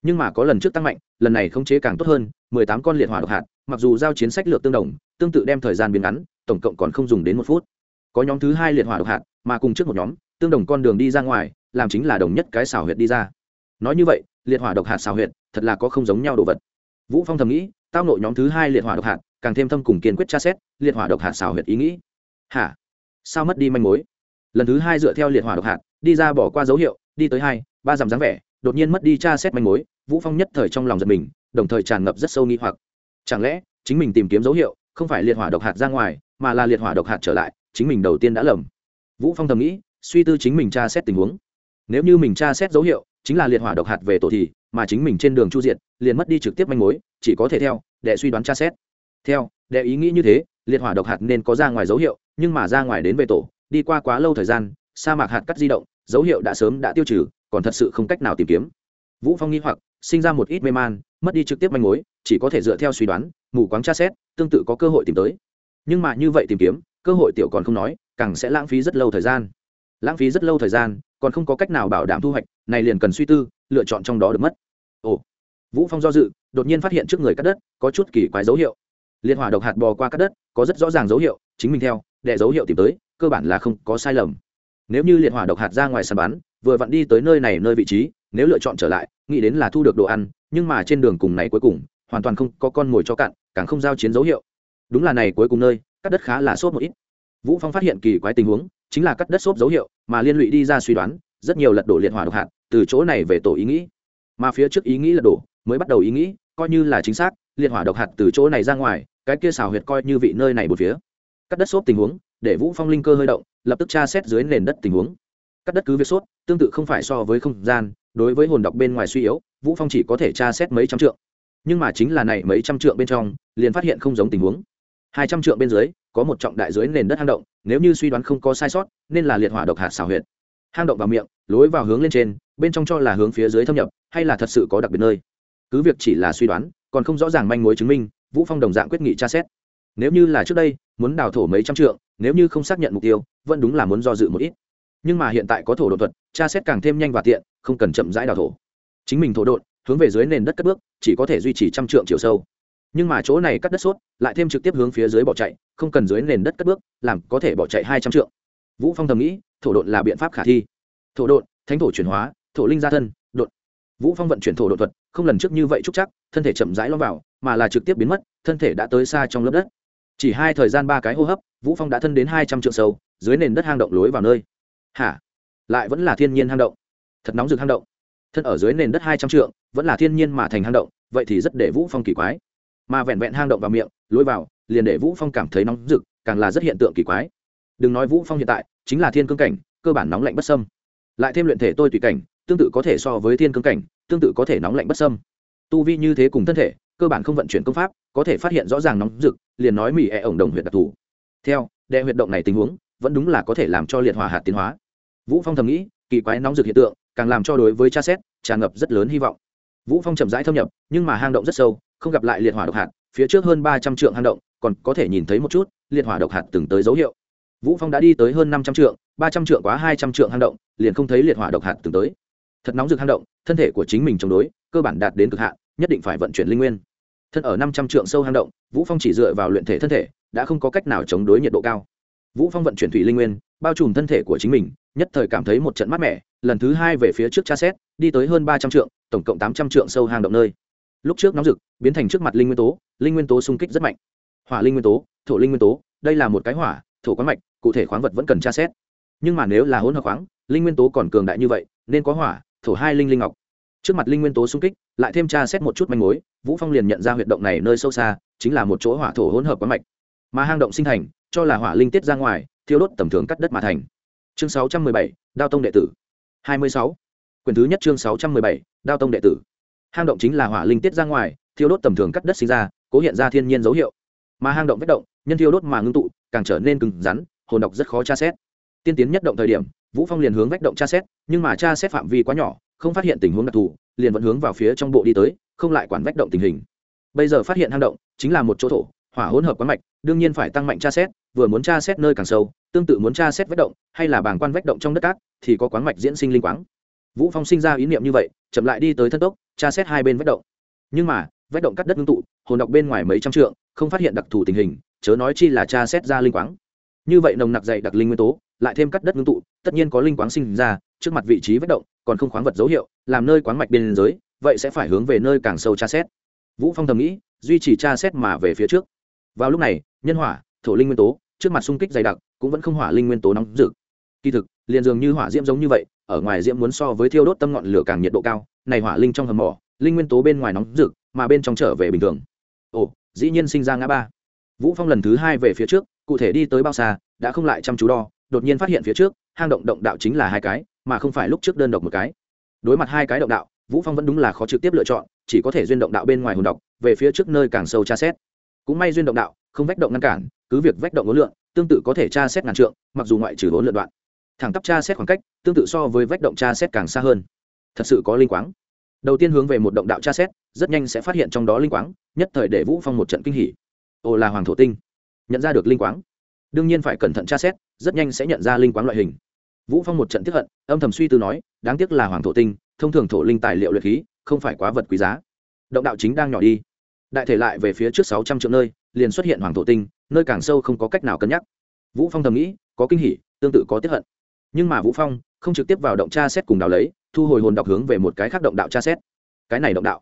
Nhưng mà có lần trước tăng mạnh, lần này không chế càng tốt hơn, mười tám con liệt hỏa độc hạt, mặc dù giao chiến sách lược tương đồng, tương tự đem thời gian biến ngắn, tổng cộng còn không dùng đến một phút có nhóm thứ hai liệt hỏa độc hạt, mà cùng trước một nhóm, tương đồng con đường đi ra ngoài, làm chính là đồng nhất cái xảo huyệt đi ra. Nói như vậy, liệt hỏa độc hạt xảo huyệt, thật là có không giống nhau đồ vật. Vũ phong thầm nghĩ, tao nội nhóm thứ hai liệt hỏa độc hạt, càng thêm thâm cùng kiên quyết tra xét, liệt hỏa độc hạt xảo huyệt ý nghĩ. Hả? Sao mất đi manh mối? Lần thứ hai dựa theo liệt hỏa độc hạt, đi ra bỏ qua dấu hiệu, đi tới hai, ba dặm dáng vẻ, đột nhiên mất đi tra xét manh mối, vũ phong nhất thời trong lòng giật mình, đồng thời tràn ngập rất sâu nghi hoặc. Chẳng lẽ, chính mình tìm kiếm dấu hiệu, không phải liệt hỏa độc hạt ra ngoài, mà là liệt hỏa độc hạt trở lại chính mình đầu tiên đã lầm. Vũ phong thầm nghĩ, suy tư chính mình tra xét tình huống. Nếu như mình tra xét dấu hiệu, chính là liệt hỏa độc hạt về tổ thì, mà chính mình trên đường chu diện liền mất đi trực tiếp manh mối, chỉ có thể theo để suy đoán tra xét. Theo để ý nghĩ như thế, liệt hỏa độc hạt nên có ra ngoài dấu hiệu, nhưng mà ra ngoài đến về tổ, đi qua quá lâu thời gian, sa mạc hạt cắt di động, dấu hiệu đã sớm đã tiêu trừ, còn thật sự không cách nào tìm kiếm. Vũ phong nghi hoặc, sinh ra một ít mê man, mất đi trực tiếp manh mối, chỉ có thể dựa theo suy đoán, mù quáng tra xét, tương tự có cơ hội tìm tới. Nhưng mà như vậy tìm kiếm cơ hội tiểu còn không nói, càng sẽ lãng phí rất lâu thời gian. Lãng phí rất lâu thời gian, còn không có cách nào bảo đảm thu hoạch, này liền cần suy tư, lựa chọn trong đó được mất. Ồ. Vũ phong do dự, đột nhiên phát hiện trước người cắt đất, có chút kỳ quái dấu hiệu. Liệt hỏa độc hạt bò qua cắt đất, có rất rõ ràng dấu hiệu, chính mình theo, để dấu hiệu tìm tới, cơ bản là không có sai lầm. Nếu như liệt hỏa độc hạt ra ngoài sàn bắn, vừa vặn đi tới nơi này nơi vị trí, nếu lựa chọn trở lại, nghĩ đến là thu được đồ ăn, nhưng mà trên đường cùng này cuối cùng, hoàn toàn không có con mồi cho cạn, càng không giao chiến dấu hiệu. Đúng là này cuối cùng nơi cắt đất khá là sốt một ít. Vũ phong phát hiện kỳ quái tình huống, chính là cắt đất xốp dấu hiệu, mà liên lụy đi ra suy đoán, rất nhiều lật đổ liệt hỏa độc hạt, từ chỗ này về tổ ý nghĩ. Mà phía trước ý nghĩ lật đổ, mới bắt đầu ý nghĩ, coi như là chính xác, liệt hỏa độc hạt từ chỗ này ra ngoài, cái kia xào huyệt coi như vị nơi này một phía. Cắt đất xốp tình huống, để vũ phong linh cơ hơi động, lập tức tra xét dưới nền đất tình huống. Cắt đất cứ việc sốt tương tự không phải so với không gian, đối với hồn độc bên ngoài suy yếu, vũ phong chỉ có thể tra xét mấy trăm trượng. Nhưng mà chính là này mấy trăm trượng bên trong, liền phát hiện không giống tình huống hai trăm trượng bên dưới, có một trọng đại dưới nền đất hang động, nếu như suy đoán không có sai sót, nên là liệt hỏa độc hạt xào huyệt. Hang động vào miệng, lối vào hướng lên trên, bên trong cho là hướng phía dưới thâm nhập, hay là thật sự có đặc biệt nơi? Cứ việc chỉ là suy đoán, còn không rõ ràng manh mối chứng minh, vũ phong đồng dạng quyết nghị tra xét. Nếu như là trước đây, muốn đào thổ mấy trăm trượng, nếu như không xác nhận mục tiêu, vẫn đúng là muốn do dự một ít. Nhưng mà hiện tại có thổ đột thuật, tra xét càng thêm nhanh và tiện, không cần chậm rãi đào thổ. Chính mình thổ đột hướng về dưới nền đất cất bước, chỉ có thể duy trì trăm trượng chiều sâu nhưng mà chỗ này cắt đất sốt, lại thêm trực tiếp hướng phía dưới bỏ chạy, không cần dưới nền đất cất bước, làm có thể bỏ chạy hai trăm trượng. Vũ phong thầm nghĩ, thổ đột là biện pháp khả thi. Thổ đột thánh thổ chuyển hóa, thổ linh gia thân đột vũ phong vận chuyển thổ đột thuật, không lần trước như vậy trúc chắc, thân thể chậm rãi lo vào, mà là trực tiếp biến mất, thân thể đã tới xa trong lớp đất. Chỉ hai thời gian ba cái hô hấp, vũ phong đã thân đến hai trăm trượng sâu, dưới nền đất hang động lối vào nơi. Hả? Lại vẫn là thiên nhiên hang động. Thật nóng rực hang động. Thân ở dưới nền đất hai trăm trượng, vẫn là thiên nhiên mà thành hang động, vậy thì rất để vũ phong kỳ quái mà vẹn vẹn hang động vào miệng, lối vào, liền để vũ phong cảm thấy nóng rực, càng là rất hiện tượng kỳ quái. Đừng nói vũ phong hiện tại, chính là thiên cương cảnh, cơ bản nóng lạnh bất sâm lại thêm luyện thể tôi tùy cảnh, tương tự có thể so với thiên cương cảnh, tương tự có thể nóng lạnh bất sâm tu vi như thế cùng thân thể, cơ bản không vận chuyển công pháp, có thể phát hiện rõ ràng nóng rực, liền nói mỹ e ổng đồng huyện đặc thù. Theo đệ huyệt động này tình huống, vẫn đúng là có thể làm cho liệt hỏa hạt tiến hóa. Vũ phong thầm nghĩ, kỳ quái nóng rực hiện tượng, càng làm cho đối với cha xét, tràn ngập rất lớn hy vọng. Vũ phong chậm rãi thâm nhập, nhưng mà hang động rất sâu không gặp lại liệt hỏa độc hạt, phía trước hơn ba trăm trượng hang động, còn có thể nhìn thấy một chút, liệt hỏa độc hạt từng tới dấu hiệu. Vũ phong đã đi tới hơn năm trăm trượng, ba trăm trượng quá hai trăm trượng hang động, liền không thấy liệt hỏa độc hạt từng tới. Thật nóng rực hang động, thân thể của chính mình chống đối, cơ bản đạt đến cực hạn, nhất định phải vận chuyển linh nguyên. Thân ở năm trăm trượng sâu hang động, vũ phong chỉ dựa vào luyện thể thân thể, đã không có cách nào chống đối nhiệt độ cao. Vũ phong vận chuyển thủy linh nguyên, bao trùm thân thể của chính mình, nhất thời cảm thấy một trận mát mẻ, lần thứ hai về phía trước tra xét, đi tới hơn ba trăm trượng, tổng cộng tám trăm trượng sâu hang động nơi lúc trước nóng rực biến thành trước mặt linh nguyên tố linh nguyên tố xung kích rất mạnh. Hỏa linh nguyên tố thổ linh nguyên tố đây là một cái hỏa thổ quán mạch cụ thể khoáng vật vẫn cần tra xét. Nhưng mà nếu là hỗn hợp khoáng linh nguyên tố còn cường đại như vậy nên có hỏa thổ hai linh linh ngọc. Trước mặt linh nguyên tố xung kích lại thêm tra xét một chút manh mối vũ phong liền nhận ra huyệt động này nơi sâu xa chính là một chỗ hỏa thổ hỗn hợp quán mạch. Mà hang động sinh thành cho là hỏa linh tiết ra ngoài thiêu đốt tầm thường cắt đất mà thành. Chương 617, đao tông đệ tử. 26. quyển thứ nhất chương 617, đao tông đệ tử hang động chính là hỏa linh tiết ra ngoài, thiêu đốt tầm thường cắt đất sinh ra, cố hiện ra thiên nhiên dấu hiệu. Mà hang động vết động, nhân thiêu đốt mà ngưng tụ, càng trở nên cứng rắn, hồn độc rất khó tra xét. Tiên tiến nhất động thời điểm, vũ phong liền hướng vách động tra xét, nhưng mà tra xét phạm vi quá nhỏ, không phát hiện tình huống đặc thù, liền vẫn hướng vào phía trong bộ đi tới, không lại quản vách động tình hình. Bây giờ phát hiện hang động, chính là một chỗ thổ, hỏa hỗn hợp quán mạch, đương nhiên phải tăng mạnh tra xét, vừa muốn tra xét nơi càng sâu, tương tự muốn tra xét vách động, hay là bảng quan vách động trong đất cát, thì có quán mạch diễn sinh linh quáng vũ phong sinh ra ý niệm như vậy, chậm lại đi tới thân tốc, tra xét hai bên vách động. Nhưng mà, vách động cắt đất ngưng tụ, hồn đọc bên ngoài mấy trăm trượng, không phát hiện đặc thù tình hình, chớ nói chi là tra xét ra linh quáng. Như vậy nồng nặc dày đặc linh nguyên tố, lại thêm cắt đất ngưng tụ, tất nhiên có linh quáng sinh ra, trước mặt vị trí vách động, còn không khoáng vật dấu hiệu, làm nơi quáng mạch biên giới vậy sẽ phải hướng về nơi càng sâu tra xét. Vũ phong thầm nghĩ, duy trì tra xét mà về phía trước. Vào lúc này, nhân hỏa, thổ linh nguyên tố, trước mặt xung kích dày đặc, cũng vẫn không hỏa linh nguyên tố nóng rực kỳ thực, liền dường như hỏa diễm giống như vậy, ở ngoài diễm muốn so với thiêu đốt tâm ngọn lửa càng nhiệt độ cao, này hỏa linh trong hầm mỏ, linh nguyên tố bên ngoài nóng rực, mà bên trong trở về bình thường. Ồ, dĩ nhiên sinh ra ngã ba. Vũ phong lần thứ hai về phía trước, cụ thể đi tới bao xa, đã không lại chăm chú đo, đột nhiên phát hiện phía trước, hang động động đạo chính là hai cái, mà không phải lúc trước đơn độc một cái. Đối mặt hai cái động đạo, vũ phong vẫn đúng là khó trực tiếp lựa chọn, chỉ có thể duyên động đạo bên ngoài hồn độc, về phía trước nơi càng sâu tra xét. Cũng may duyên động đạo, không vách động ngăn cản, cứ việc vách động ố lượng tương tự có thể tra xét ngàn trượng, mặc dù ngoại trừ ố lượng đoạn thẳng tắp tra xét khoảng cách, tương tự so với vách động tra xét càng xa hơn. Thật sự có linh quáng. Đầu tiên hướng về một động đạo tra xét, rất nhanh sẽ phát hiện trong đó linh quáng, nhất thời để vũ phong một trận kinh hỉ. Ồ là hoàng thổ tinh. Nhận ra được linh quáng. Đương nhiên phải cẩn thận tra xét, rất nhanh sẽ nhận ra linh quáng loại hình. Vũ phong một trận tiếp hận, âm thầm suy tư nói, đáng tiếc là hoàng thổ tinh, thông thường thổ linh tài liệu luyện khí, không phải quá vật quý giá. Động đạo chính đang nhỏ đi. Đại thể lại về phía trước sáu trăm triệu nơi, liền xuất hiện hoàng thổ tinh, nơi càng sâu không có cách nào cân nhắc. Vũ phong thầm nghĩ, có kinh hỉ, tương tự có tiếp hận nhưng mà vũ phong không trực tiếp vào động tra xét cùng đào lấy, thu hồi hồn đọc hướng về một cái khác động đạo tra xét. Cái này động đạo,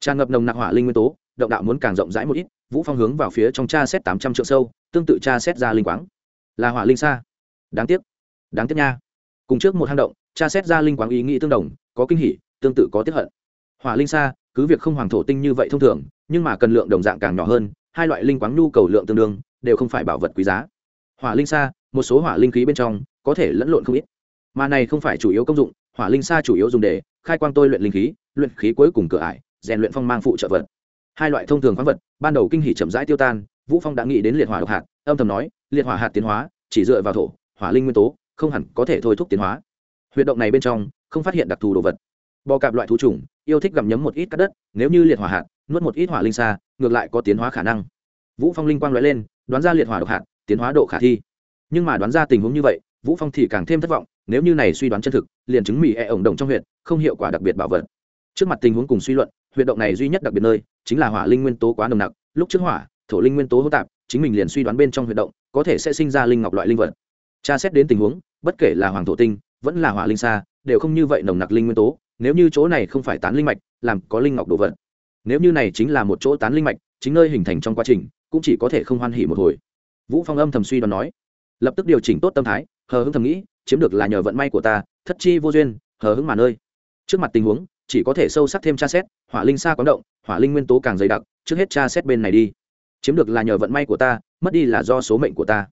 tràn ngập nồng nặc hỏa linh nguyên tố, động đạo muốn càng rộng rãi một ít, vũ phong hướng vào phía trong tra xét tám trăm triệu sâu, tương tự tra xét ra linh quáng. Là hỏa linh xa đáng tiếc đáng tiếc nha. Cùng trước một hang động, tra xét ra linh quáng ý nghĩ tương đồng, có kinh hỉ, tương tự có tiếc hận. Hỏa linh xa cứ việc không hoàng thổ tinh như vậy thông thường, nhưng mà cần lượng đồng dạng càng nhỏ hơn, hai loại linh quáng nhu cầu lượng tương đương, đều không phải bảo vật quý giá. Hỏa linh xa một số hỏa linh khí bên trong có thể lẫn lộn không ít. Mà này không phải chủ yếu công dụng, hỏa linh xa chủ yếu dùng để khai quang tôi luyện linh khí, luyện khí cuối cùng cửa ải, rèn luyện phong mang phụ trợ vật. Hai loại thông thường khoáng vật, ban đầu kinh hỉ chậm rãi tiêu tan, vũ phong đã nghĩ đến liệt hỏa độc hạt, âm thầm nói, liệt hỏa hạt tiến hóa, chỉ dựa vào thổ, hỏa linh nguyên tố, không hẳn có thể thôi thúc tiến hóa. Huyệt động này bên trong, không phát hiện đặc thù đồ vật. Bò cạp loại thú trùng yêu thích gặm nhấm một ít cát đất, nếu như liệt hỏa hạt, nuốt một ít hỏa linh xa ngược lại có tiến hóa khả năng. Vũ phong linh quang lóe lên, đoán ra liệt hỏa độc hạt, tiến hóa độ khả thi. Nhưng mà đoán ra tình huống như vậy vũ phong thì càng thêm thất vọng, nếu như này suy đoán chân thực, liền chứng mỹ e ổng động trong huyện, không hiệu quả đặc biệt bảo vật. Trước mặt tình huống cùng suy luận, huyện động này duy nhất đặc biệt nơi, chính là hỏa linh nguyên tố quá nồng nặc, lúc trước hỏa, thổ linh nguyên tố hỗn tạp, chính mình liền suy đoán bên trong huyện động, có thể sẽ sinh ra linh ngọc loại linh vật. Tra xét đến tình huống, bất kể là hoàng thổ tinh, vẫn là hỏa linh xa đều không như vậy nồng nặc linh nguyên tố, nếu như chỗ này không phải tán linh mạch, làm có linh ngọc đồ vật. Nếu như này chính là một chỗ tán linh mạch, chính nơi hình thành trong quá trình, cũng chỉ có thể không hoan hỉ một hồi. Vũ phong âm thầm suy đoán nói lập tức điều chỉnh tốt tâm thái, hờ hững thầm nghĩ, chiếm được là nhờ vận may của ta, thất chi vô duyên, hờ hững mà nơi. Trước mặt tình huống, chỉ có thể sâu sắc thêm tra xét, hỏa linh xa quán động, hỏa linh nguyên tố càng dày đặc, trước hết tra xét bên này đi. Chiếm được là nhờ vận may của ta, mất đi là do số mệnh của ta.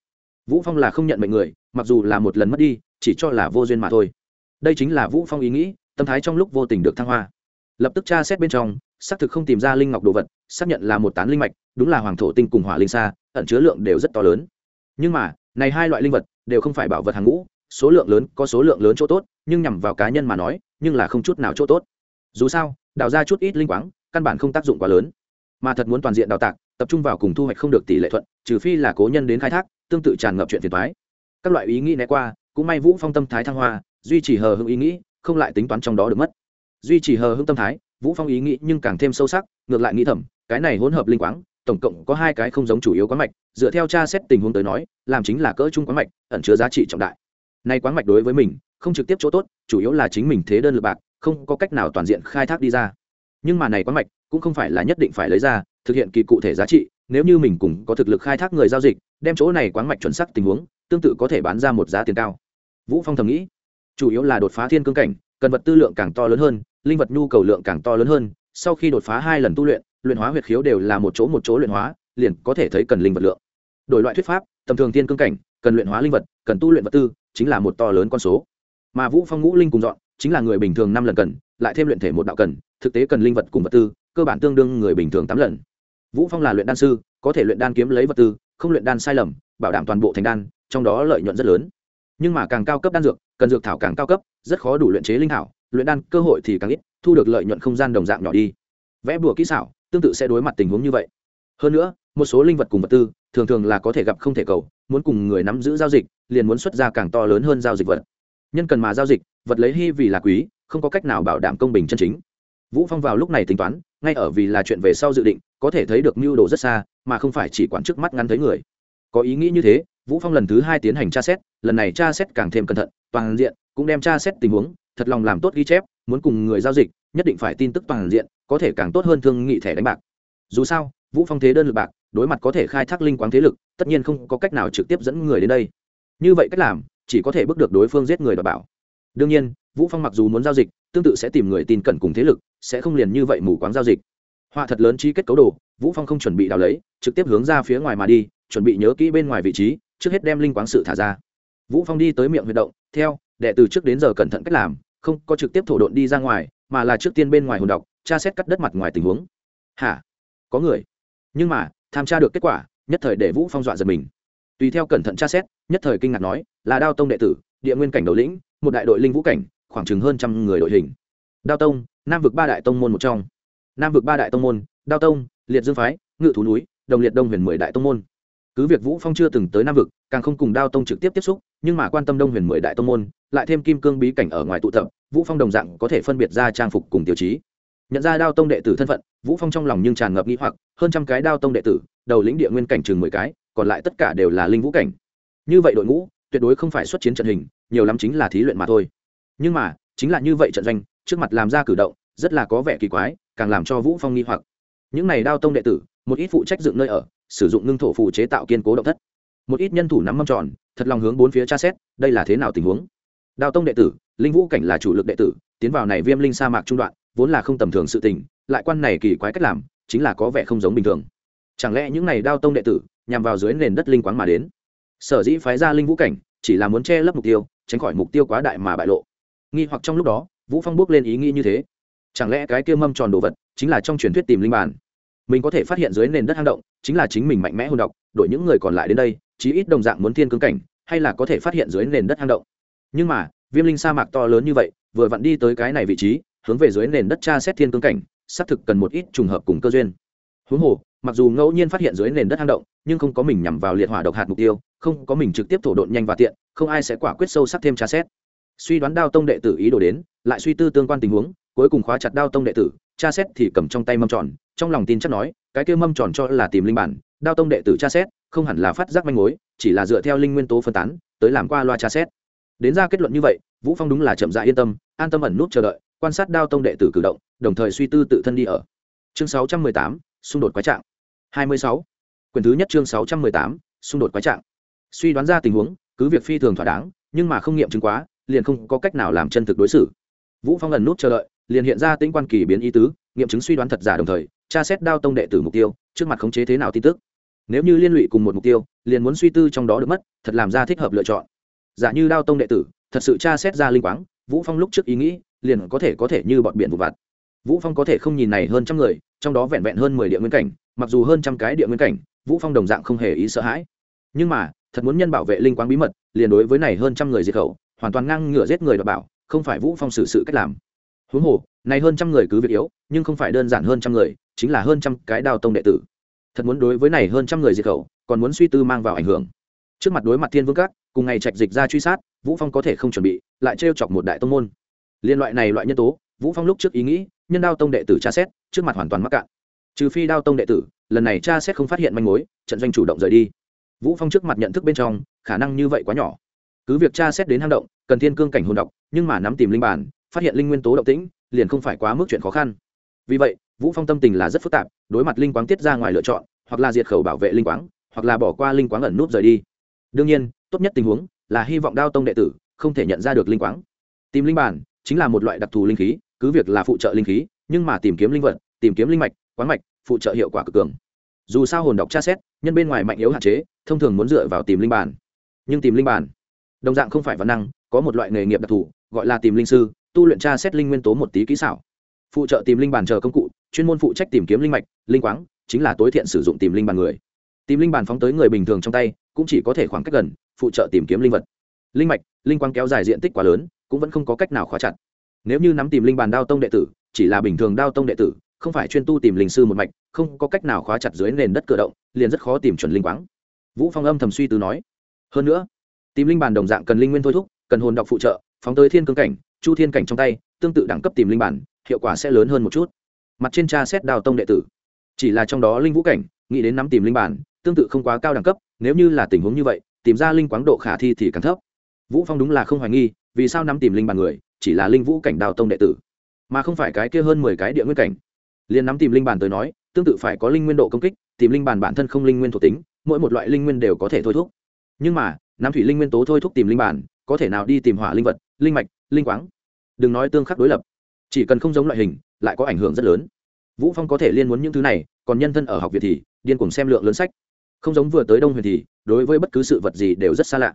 Vũ phong là không nhận mệnh người, mặc dù là một lần mất đi, chỉ cho là vô duyên mà thôi. Đây chính là vũ phong ý nghĩ, tâm thái trong lúc vô tình được thăng hoa. Lập tức tra xét bên trong, xác thực không tìm ra linh ngọc đồ vật, xác nhận là một tán linh mạch, đúng là hoàng thổ tinh cùng hỏa linh xa, ẩn chứa lượng đều rất to lớn. Nhưng mà này hai loại linh vật đều không phải bảo vật hàng ngũ, số lượng lớn có số lượng lớn chỗ tốt, nhưng nhằm vào cá nhân mà nói, nhưng là không chút nào chỗ tốt. Dù sao, đào ra chút ít linh quáng, căn bản không tác dụng quá lớn. Mà thật muốn toàn diện đào tạc, tập trung vào cùng thu hoạch không được tỷ lệ thuận, trừ phi là cố nhân đến khai thác, tương tự tràn ngập chuyện phiền thoái các loại ý nghĩ né qua, cũng may vũ phong tâm thái thăng hoa, duy trì hờ hững ý nghĩ, không lại tính toán trong đó được mất. Duy trì hờ hững tâm thái, vũ phong ý nghĩ nhưng càng thêm sâu sắc, ngược lại nghĩ thầm, cái này hỗn hợp linh quáng tổng cộng có hai cái không giống chủ yếu quán mạch, dựa theo tra xét tình huống tới nói, làm chính là cỡ trung quán mạch, ẩn chứa giá trị trọng đại. Nay quán mạch đối với mình, không trực tiếp chỗ tốt, chủ yếu là chính mình thế đơn lực bạc, không có cách nào toàn diện khai thác đi ra. Nhưng mà này quán mạch cũng không phải là nhất định phải lấy ra, thực hiện kỳ cụ thể giá trị, nếu như mình cùng có thực lực khai thác người giao dịch, đem chỗ này quán mạch chuẩn xác tình huống, tương tự có thể bán ra một giá tiền cao. Vũ phong thầm nghĩ, chủ yếu là đột phá thiên cương cảnh, cần vật tư lượng càng to lớn hơn, linh vật nhu cầu lượng càng to lớn hơn, sau khi đột phá hai lần tu luyện luyện hóa huyệt khiếu đều là một chỗ một chỗ luyện hóa, liền có thể thấy cần linh vật lượng. Đổi loại thuyết pháp, tầm thường thiên cương cảnh, cần luyện hóa linh vật, cần tu luyện vật tư, chính là một to lớn con số. Mà vũ phong ngũ linh cùng dọn, chính là người bình thường năm lần cần, lại thêm luyện thể một đạo cần, thực tế cần linh vật cùng vật tư, cơ bản tương đương người bình thường tám lần. Vũ phong là luyện đan sư, có thể luyện đan kiếm lấy vật tư, không luyện đan sai lầm, bảo đảm toàn bộ thành đan, trong đó lợi nhuận rất lớn. Nhưng mà càng cao cấp đan dược, cần dược thảo càng cao cấp, rất khó đủ luyện chế linh thảo, luyện đan cơ hội thì càng ít, thu được lợi nhuận không gian đồng dạng nhỏ đi. Vẽ bùa kỹ xảo tương tự sẽ đối mặt tình huống như vậy. Hơn nữa, một số linh vật cùng vật tư, thường thường là có thể gặp không thể cầu, muốn cùng người nắm giữ giao dịch, liền muốn xuất ra càng to lớn hơn giao dịch vật. Nhân cần mà giao dịch, vật lấy hy vì là quý, không có cách nào bảo đảm công bình chân chính. Vũ phong vào lúc này tính toán, ngay ở vì là chuyện về sau dự định, có thể thấy được mưu đồ rất xa, mà không phải chỉ quản trước mắt ngắn thấy người. Có ý nghĩ như thế, vũ phong lần thứ hai tiến hành tra xét, lần này tra xét càng thêm cẩn thận, toàn diện, cũng đem tra xét tình huống thật lòng làm tốt ghi chép, muốn cùng người giao dịch, nhất định phải tin tức toàn diện, có thể càng tốt hơn thương nghị thẻ đánh bạc. Dù sao, vũ phong thế đơn lực bạc, đối mặt có thể khai thác linh quáng thế lực, tất nhiên không có cách nào trực tiếp dẫn người đến đây. Như vậy cách làm, chỉ có thể bước được đối phương giết người đảm bảo. Đương nhiên, vũ phong mặc dù muốn giao dịch, tương tự sẽ tìm người tin cẩn cùng thế lực, sẽ không liền như vậy mù quáng giao dịch. Họa thật lớn chi kết cấu đồ, vũ phong không chuẩn bị đào lấy, trực tiếp hướng ra phía ngoài mà đi, chuẩn bị nhớ kỹ bên ngoài vị trí, trước hết đem linh quáng sự thả ra. Vũ phong đi tới miệng huyệt động, theo, đệ từ trước đến giờ cẩn thận cách làm không có trực tiếp thổ độn đi ra ngoài, mà là trước tiên bên ngoài hồn đọc tra xét cắt đất mặt ngoài tình huống. Hả? Có người. Nhưng mà, tham tra được kết quả, nhất thời để vũ phong dọa giật mình. Tùy theo cẩn thận tra xét, nhất thời kinh ngạc nói, là đao tông đệ tử, địa nguyên cảnh đầu lĩnh, một đại đội linh vũ cảnh, khoảng chừng hơn trăm người đội hình. Đao tông, nam vực ba đại tông môn một trong. Nam vực ba đại tông môn, đao tông, liệt dương phái, ngự thú núi, đồng liệt đông huyền mười đại tông môn cứ việc vũ phong chưa từng tới nam vực, càng không cùng đao tông trực tiếp tiếp xúc, nhưng mà quan tâm đông huyền mười đại tông môn, lại thêm kim cương bí cảnh ở ngoài tụ tập, vũ phong đồng dạng có thể phân biệt ra trang phục cùng tiêu chí. Nhận ra đao tông đệ tử thân phận, vũ phong trong lòng nhưng tràn ngập nghĩ hoặc, hơn trăm cái đao tông đệ tử, đầu lĩnh địa nguyên cảnh chừng mười cái, còn lại tất cả đều là linh vũ cảnh. Như vậy đội ngũ, tuyệt đối không phải xuất chiến trận hình, nhiều lắm chính là thí luyện mà thôi. Nhưng mà, chính là như vậy trận doanh, trước mặt làm ra cử động, rất là có vẻ kỳ quái, càng làm cho vũ phong nghi hoặc. Những này đao tông đệ tử, một ít phụ trách dựng nơi ở sử dụng ngưng thổ phụ chế tạo kiên cố động thất. Một ít nhân thủ nắm mâm tròn, thật lòng hướng bốn phía tra xét, đây là thế nào tình huống. Đao tông đệ tử, linh vũ cảnh là chủ lực đệ tử, tiến vào này viêm linh sa mạc trung đoạn, vốn là không tầm thường sự tình, lại quan này kỳ quái cách làm, chính là có vẻ không giống bình thường. Chẳng lẽ những này đao tông đệ tử, nhằm vào dưới nền đất linh quáng mà đến? Sở dĩ phái ra linh vũ cảnh, chỉ là muốn che lấp mục tiêu, tránh khỏi mục tiêu quá đại mà bại lộ. Nghi hoặc trong lúc đó, vũ phong bước lên ý nghĩ như thế. Chẳng lẽ cái kia mâm tròn đồ vật, chính là trong truyền thuyết tìm linh bản? Mình có thể phát hiện dưới nền đất hang động, chính là chính mình mạnh mẽ hôn độc đội những người còn lại đến đây, chí ít đồng dạng muốn thiên cương cảnh, hay là có thể phát hiện dưới nền đất hang động. Nhưng mà, viêm linh sa mạc to lớn như vậy, vừa vặn đi tới cái này vị trí, hướng về dưới nền đất tra xét thiên cương cảnh, xác thực cần một ít trùng hợp cùng cơ duyên. Huống hồ, mặc dù ngẫu nhiên phát hiện dưới nền đất hang động, nhưng không có mình nhằm vào liệt hỏa độc hạt mục tiêu, không có mình trực tiếp thổ độn nhanh và tiện, không ai sẽ quả quyết sâu sắc thêm tra xét. Suy đoán đao tông đệ tử ý đồ đến, lại suy tư tương quan tình huống, cuối cùng khóa chặt đao tông đệ tử tra xét thì cầm trong tay mâm tròn trong lòng tin chắc nói cái kia mâm tròn cho là tìm linh bản đao tông đệ tử tra xét không hẳn là phát giác manh mối chỉ là dựa theo linh nguyên tố phân tán tới làm qua loa tra xét đến ra kết luận như vậy vũ phong đúng là chậm dại yên tâm an tâm ẩn nút chờ đợi quan sát đao tông đệ tử cử động đồng thời suy tư tự thân đi ở. Chương 618, xung đột quái trạng. 26. quyển thứ nhất chương 618, xung đột quái trạng. Suy đoán ra tình huống cứ việc phi thường thỏa đáng nhưng mà không nghiệm chứng quá liền không có cách nào làm chân thực đối xử. Vũ phong ẩn nút chờ đợi liền hiện ra tính quan kỳ biến ý tứ, nghiệm chứng suy đoán thật giả đồng thời, tra xét đao tông đệ tử mục tiêu, trước mặt khống chế thế nào tin tức. Nếu như liên lụy cùng một mục tiêu, liền muốn suy tư trong đó được mất, thật làm ra thích hợp lựa chọn. Giả như đao tông đệ tử, thật sự tra xét ra linh quáng, vũ phong lúc trước ý nghĩ, liền có thể có thể như bọn biển vụ vặt. Vũ phong có thể không nhìn này hơn trăm người, trong đó vẹn vẹn hơn mười địa nguyên cảnh, mặc dù hơn trăm cái địa nguyên cảnh, vũ phong đồng dạng không hề ý sợ hãi. Nhưng mà, thật muốn nhân bảo vệ linh quáng bí mật, liền đối với này hơn trăm người diệt khẩu, hoàn toàn ngang ngửa giết người đoạt bảo, không phải vũ phong xử sự cách làm huống hồ, này hơn trăm người cứ việc yếu, nhưng không phải đơn giản hơn trăm người, chính là hơn trăm cái đao tông đệ tử. Thật muốn đối với này hơn trăm người diệt khẩu, còn muốn suy tư mang vào ảnh hưởng. Trước mặt đối mặt thiên vương các, cùng ngày trạch dịch ra truy sát, vũ phong có thể không chuẩn bị, lại trêu chọc một đại tông môn. Liên loại này loại nhân tố, vũ phong lúc trước ý nghĩ, nhân đao tông đệ tử tra xét, trước mặt hoàn toàn mắc cạn. Trừ phi đao tông đệ tử, lần này tra xét không phát hiện manh mối, trận doanh chủ động rời đi. Vũ phong trước mặt nhận thức bên trong, khả năng như vậy quá nhỏ. Cứ việc tra xét đến hang động, cần thiên cương cảnh hồn độc, nhưng mà nắm tìm linh bản phát hiện linh nguyên tố động tĩnh, liền không phải quá mức chuyện khó khăn. Vì vậy, vũ phong tâm tình là rất phức tạp, đối mặt linh quáng tiết ra ngoài lựa chọn, hoặc là diệt khẩu bảo vệ linh quáng, hoặc là bỏ qua linh quáng ẩn nút rời đi. Đương nhiên, tốt nhất tình huống là hy vọng đao tông đệ tử không thể nhận ra được linh quáng. Tìm linh bản chính là một loại đặc thù linh khí, cứ việc là phụ trợ linh khí, nhưng mà tìm kiếm linh vật, tìm kiếm linh mạch quán mạch, phụ trợ hiệu quả cực cường. Dù sao hồn đọc tra xét, nhân bên ngoài mạnh yếu hạn chế, thông thường muốn dựa vào tìm linh bản. Nhưng tìm linh bản, đồng dạng không phải văn năng, có một loại nghề nghiệp đặc thù, gọi là tìm linh sư tu luyện tra xét linh nguyên tố một tí kỹ xảo. Phụ trợ tìm linh bàn chờ công cụ, chuyên môn phụ trách tìm kiếm linh mạch, linh quáng, chính là tối thiện sử dụng tìm linh bàn người. Tìm linh bàn phóng tới người bình thường trong tay, cũng chỉ có thể khoảng cách gần, phụ trợ tìm kiếm linh vật. Linh mạch, linh quang kéo dài diện tích quá lớn, cũng vẫn không có cách nào khóa chặt. Nếu như nắm tìm linh bàn đao tông đệ tử, chỉ là bình thường đao tông đệ tử, không phải chuyên tu tìm linh sư một mạch, không có cách nào khóa chặt dưới nền đất cửa động, liền rất khó tìm chuẩn linh quáng. Vũ phong âm thầm suy tư nói. Hơn nữa, tìm linh bàn đồng dạng cần linh nguyên thôi thúc, cần hồn đọc phụ trợ, phóng tới thiên cương cảnh chu thiên cảnh trong tay, tương tự đẳng cấp tìm linh bản, hiệu quả sẽ lớn hơn một chút. Mặt trên tra xét đào tông đệ tử. Chỉ là trong đó linh vũ cảnh, nghĩ đến nắm tìm linh bản, tương tự không quá cao đẳng cấp, nếu như là tình huống như vậy, tìm ra linh quáng độ khả thi thì càng thấp. Vũ phong đúng là không hoài nghi, vì sao nắm tìm linh bản người, chỉ là linh vũ cảnh đào tông đệ tử, mà không phải cái kia hơn mười cái địa nguyên cảnh. Liền nắm tìm linh bản tới nói, tương tự phải có linh nguyên độ công kích, tìm linh bản bản thân không linh nguyên thuộc tính, mỗi một loại linh nguyên đều có thể thôi thúc. Nhưng mà, nắm thủy linh nguyên tố thôi thúc tìm linh bản, có thể nào đi tìm hỏa linh vật, linh mạch linh quáng. Đừng nói tương khắc đối lập, chỉ cần không giống loại hình, lại có ảnh hưởng rất lớn. Vũ phong có thể liên muốn những thứ này, còn nhân thân ở học viện thì, điên cùng xem lượng lớn sách. Không giống vừa tới đông huyền thì, đối với bất cứ sự vật gì đều rất xa lạ.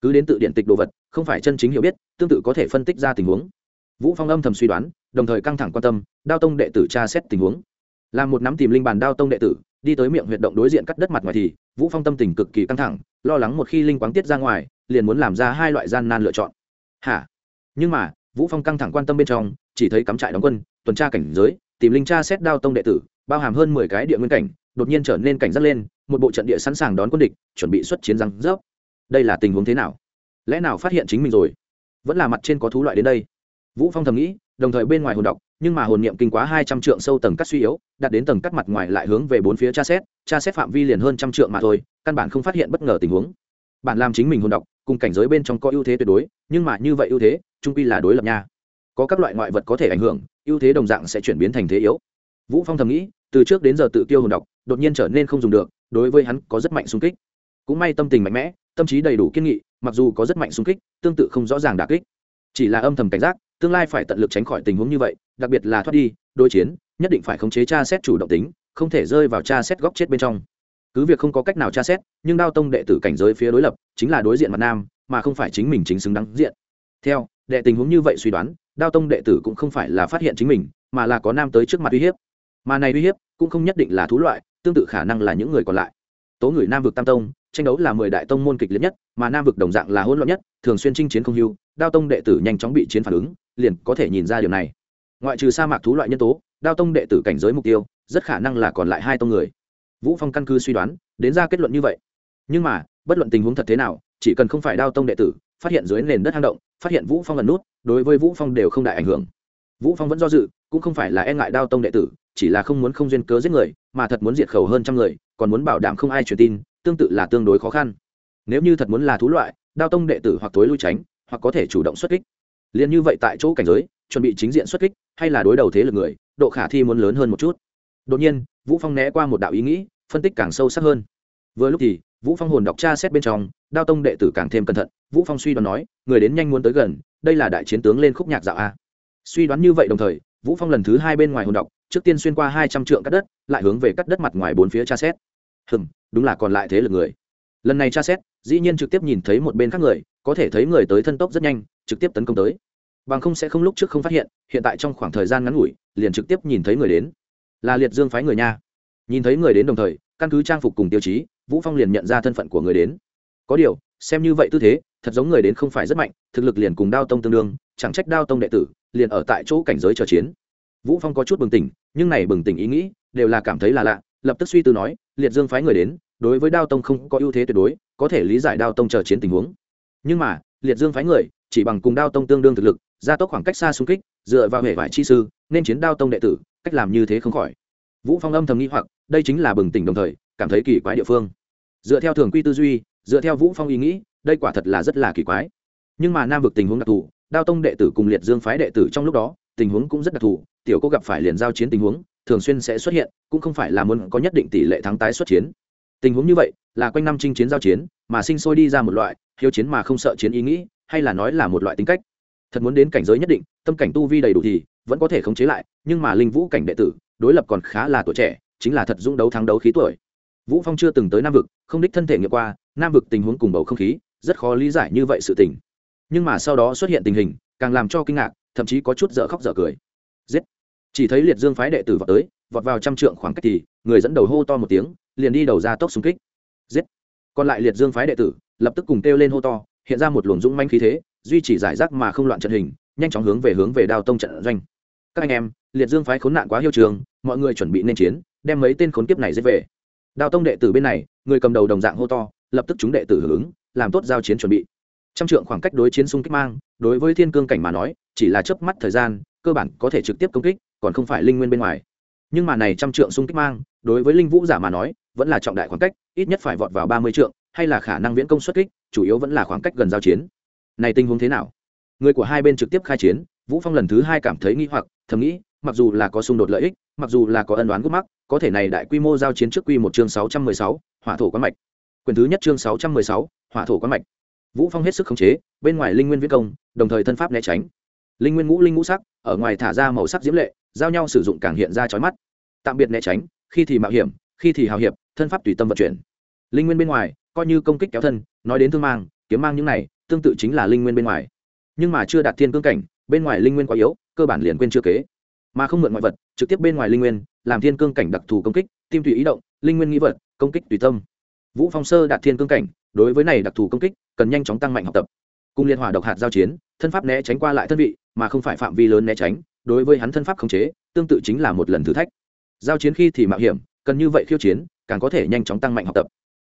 Cứ đến tự điện tịch đồ vật, không phải chân chính hiểu biết, tương tự có thể phân tích ra tình huống. Vũ phong âm thầm suy đoán, đồng thời căng thẳng quan tâm, đao tông đệ tử tra xét tình huống. Làm một nắm tìm linh bàn đao tông đệ tử, đi tới miệng huyệt động đối diện cắt đất mặt ngoài thì, vũ phong tâm tình cực kỳ căng thẳng, lo lắng một khi linh quáng tiết ra ngoài, liền muốn làm ra hai loại gian nan lựa chọn. Hả? Nhưng mà, vũ phong căng thẳng quan tâm bên trong, chỉ thấy cắm trại đóng quân, tuần tra cảnh giới, tìm linh tra xét đao tông đệ tử, bao hàm hơn 10 cái địa nguyên cảnh, đột nhiên trở nên cảnh giác lên, một bộ trận địa sẵn sàng đón quân địch, chuẩn bị xuất chiến răng rớp. Đây là tình huống thế nào? Lẽ nào phát hiện chính mình rồi? Vẫn là mặt trên có thú loại đến đây. Vũ phong thầm nghĩ, đồng thời bên ngoài hồn đọc, nhưng mà hồn niệm kinh quá hai trăm trượng sâu tầng cắt suy yếu đạt đến tầng cắt mặt ngoài lại hướng về bốn phía tra xét tra xét phạm vi liền hơn trăm trượng mà thôi, căn bản không phát hiện bất ngờ tình huống. Bản làm chính mình hồn đọc, cùng cảnh giới bên trong có ưu thế tuyệt đối, nhưng mà như vậy ưu thế trung quy là đối lập nha. Có các loại ngoại vật có thể ảnh hưởng, ưu thế đồng dạng sẽ chuyển biến thành thế yếu. Vũ phong thầm nghĩ, từ trước đến giờ tự tiêu hồn độc, đột nhiên trở nên không dùng được, đối với hắn có rất mạnh xung kích. Cũng may tâm tình mạnh mẽ, tâm trí đầy đủ kiên nghị, mặc dù có rất mạnh xung kích, tương tự không rõ ràng đả kích. Chỉ là âm thầm cảnh giác, tương lai phải tận lực tránh khỏi tình huống như vậy, đặc biệt là thoát đi, đối chiến, nhất định phải khống chế tra xét chủ động tính, không thể rơi vào tra xét góc chết bên trong. Cứ việc không có cách nào tra xét, nhưng đao tông đệ tử cảnh giới phía đối lập, chính là đối diện mặt nam, mà không phải chính mình chính xứng đáng diện. Theo đệ tình huống như vậy suy đoán, đao tông đệ tử cũng không phải là phát hiện chính mình, mà là có nam tới trước mặt uy hiếp. Mà này uy hiếp cũng không nhất định là thú loại, tương tự khả năng là những người còn lại. Tố người nam vực tam tông, tranh đấu là mười đại tông môn kịch liệt nhất, mà nam vực đồng dạng là hỗn loạn nhất, thường xuyên chinh chiến không hưu, đao tông đệ tử nhanh chóng bị chiến phản ứng, liền có thể nhìn ra điều này. Ngoại trừ sa mạc thú loại nhân tố, đao tông đệ tử cảnh giới mục tiêu, rất khả năng là còn lại hai tông người. Vũ phong căn cứ suy đoán, đến ra kết luận như vậy. Nhưng mà, bất luận tình huống thật thế nào, chỉ cần không phải đao tông đệ tử phát hiện dưới nền đất hang động, phát hiện vũ phong lần nút, đối với vũ phong đều không đại ảnh hưởng. Vũ phong vẫn do dự, cũng không phải là e ngại đao tông đệ tử, chỉ là không muốn không duyên cớ giết người, mà thật muốn diệt khẩu hơn trăm người, còn muốn bảo đảm không ai truyền tin, tương tự là tương đối khó khăn. Nếu như thật muốn là thú loại, đao tông đệ tử hoặc tối lui tránh, hoặc có thể chủ động xuất kích. Liền như vậy tại chỗ cảnh giới, chuẩn bị chính diện xuất kích, hay là đối đầu thế lực người, độ khả thi muốn lớn hơn một chút. Đột nhiên, vũ phong né qua một đạo ý nghĩ, phân tích càng sâu sắc hơn. Vừa lúc thì vũ phong hồn đọc tra xét bên trong, đao tông đệ tử càng thêm cẩn thận. Vũ phong suy đoán nói, người đến nhanh muốn tới gần, đây là đại chiến tướng lên khúc nhạc dạo a. Suy đoán như vậy đồng thời, vũ phong lần thứ hai bên ngoài hồn đọc, trước tiên xuyên qua hai trăm trượng cắt đất, lại hướng về cắt đất mặt ngoài bốn phía tra xét. Hừm, đúng là còn lại thế lực người. Lần này tra xét, dĩ nhiên trực tiếp nhìn thấy một bên khác người, có thể thấy người tới thân tốc rất nhanh, trực tiếp tấn công tới. Bằng không sẽ không lúc trước không phát hiện hiện tại trong khoảng thời gian ngắn ngủi, liền trực tiếp nhìn thấy người đến. Là liệt dương phái người nha. Nhìn thấy người đến đồng thời, căn cứ trang phục cùng tiêu chí vũ phong liền nhận ra thân phận của người đến. Có điều, xem như vậy tư thế, thật giống người đến không phải rất mạnh, thực lực liền cùng đao tông tương đương, chẳng trách đao tông đệ tử liền ở tại chỗ cảnh giới chờ chiến. Vũ phong có chút bừng tỉnh, nhưng này bừng tỉnh ý nghĩ đều là cảm thấy là lạ, lập tức suy tư nói, liệt dương phái người đến, đối với đao tông không có ưu thế tuyệt đối, có thể lý giải đao tông chờ chiến tình huống. Nhưng mà, liệt dương phái người, chỉ bằng cùng đao tông tương đương thực lực, gia tốc khoảng cách xa xung kích, dựa vào hệ vải chi sư, nên chiến đao tông đệ tử, cách làm như thế không khỏi. Vũ phong âm thầm nghĩ hoặc, đây chính là bừng tỉnh đồng thời cảm thấy kỳ quái địa phương. Dựa theo thường quy tư duy, dựa theo vũ phong ý nghĩ, đây quả thật là rất là kỳ quái. Nhưng mà nam vực tình huống đặc thù, đao tông đệ tử cùng liệt dương phái đệ tử trong lúc đó, tình huống cũng rất đặc thù, tiểu cô gặp phải liền giao chiến tình huống, thường xuyên sẽ xuất hiện, cũng không phải là muốn có nhất định tỷ lệ thắng tái xuất chiến. Tình huống như vậy, là quanh năm chinh chiến giao chiến, mà sinh sôi đi ra một loại, hiếu chiến mà không sợ chiến ý nghĩ, hay là nói là một loại tính cách. Thật muốn đến cảnh giới nhất định, tâm cảnh tu vi đầy đủ thì, vẫn có thể khống chế lại, nhưng mà linh vũ cảnh đệ tử, đối lập còn khá là tuổi trẻ, chính là thật dũng đấu thắng đấu khí tuổi vũ phong chưa từng tới nam vực, không đích thân thể nghiệm qua, nam vực tình huống cùng bầu không khí, rất khó lý giải như vậy sự tình. Nhưng mà sau đó xuất hiện tình hình, càng làm cho kinh ngạc, thậm chí có chút dở khóc dở cười. Giết! Chỉ thấy liệt dương phái đệ tử vọt tới, vọt vào trăm trượng khoảng cách thì, người dẫn đầu hô to một tiếng, liền đi đầu ra tốc xung kích. Giết! Còn lại liệt dương phái đệ tử, lập tức cùng kêu lên hô to, hiện ra một luồng dũng manh khí thế, duy trì giải rác mà không loạn trận hình, nhanh chóng hướng về hướng về đao tông trận doanh. Các anh em, liệt dương phái khốn nạn quá hiêu trường, mọi người chuẩn bị nên chiến, đem mấy tên khốn kiếp này giết về đào tông đệ tử bên này, người cầm đầu đồng dạng hô to, lập tức chúng đệ tử hưởng ứng, làm tốt giao chiến chuẩn bị. Trăm trượng khoảng cách đối chiến xung kích mang, đối với thiên cương cảnh mà nói, chỉ là chớp mắt thời gian, cơ bản có thể trực tiếp công kích, còn không phải linh nguyên bên ngoài. Nhưng mà này trăm trượng xung kích mang, đối với linh vũ giả mà nói, vẫn là trọng đại khoảng cách, ít nhất phải vọt vào ba mươi trượng, hay là khả năng viễn công xuất kích, chủ yếu vẫn là khoảng cách gần giao chiến. Này tình huống thế nào? Người của hai bên trực tiếp khai chiến, vũ phong lần thứ hai cảm thấy nghi hoặc, thầm nghĩ mặc dù là có xung đột lợi ích mặc dù là có ân đoán gút mắc có thể này đại quy mô giao chiến trước quy một chương 616, hỏa thổ quán mạch. Quyền thứ nhất chương 616, hỏa thổ quán mạch. Vũ phong hết sức khống chế bên ngoài linh nguyên viễn công đồng thời thân pháp né tránh. Linh nguyên ngũ linh ngũ sắc ở ngoài thả ra màu sắc diễm lệ giao nhau sử dụng càng hiện ra chói mắt. Tạm biệt né tránh khi thì mạo hiểm khi thì hào hiệp thân pháp tùy tâm vận chuyển. Linh nguyên bên ngoài coi như công kích kéo thân nói đến thương mang kiếm mang những này tương tự chính là linh nguyên bên ngoài. Nhưng mà chưa đạt thiên cương cảnh bên ngoài linh nguyên quá yếu cơ bản liền quên chưa kế mà không mượn ngoại vật, trực tiếp bên ngoài linh nguyên, làm thiên cương cảnh đặc thù công kích, tim tùy ý động, linh nguyên nghĩ vật, công kích tùy tâm. Vũ phong sơ đạt thiên cương cảnh, đối với này đặc thù công kích, cần nhanh chóng tăng mạnh học tập. Cung liên hỏa độc hạt giao chiến, thân pháp né tránh qua lại thân vị, mà không phải phạm vi lớn né tránh, đối với hắn thân pháp khống chế, tương tự chính là một lần thử thách. Giao chiến khi thì mạo hiểm, cần như vậy khiêu chiến, càng có thể nhanh chóng tăng mạnh học tập.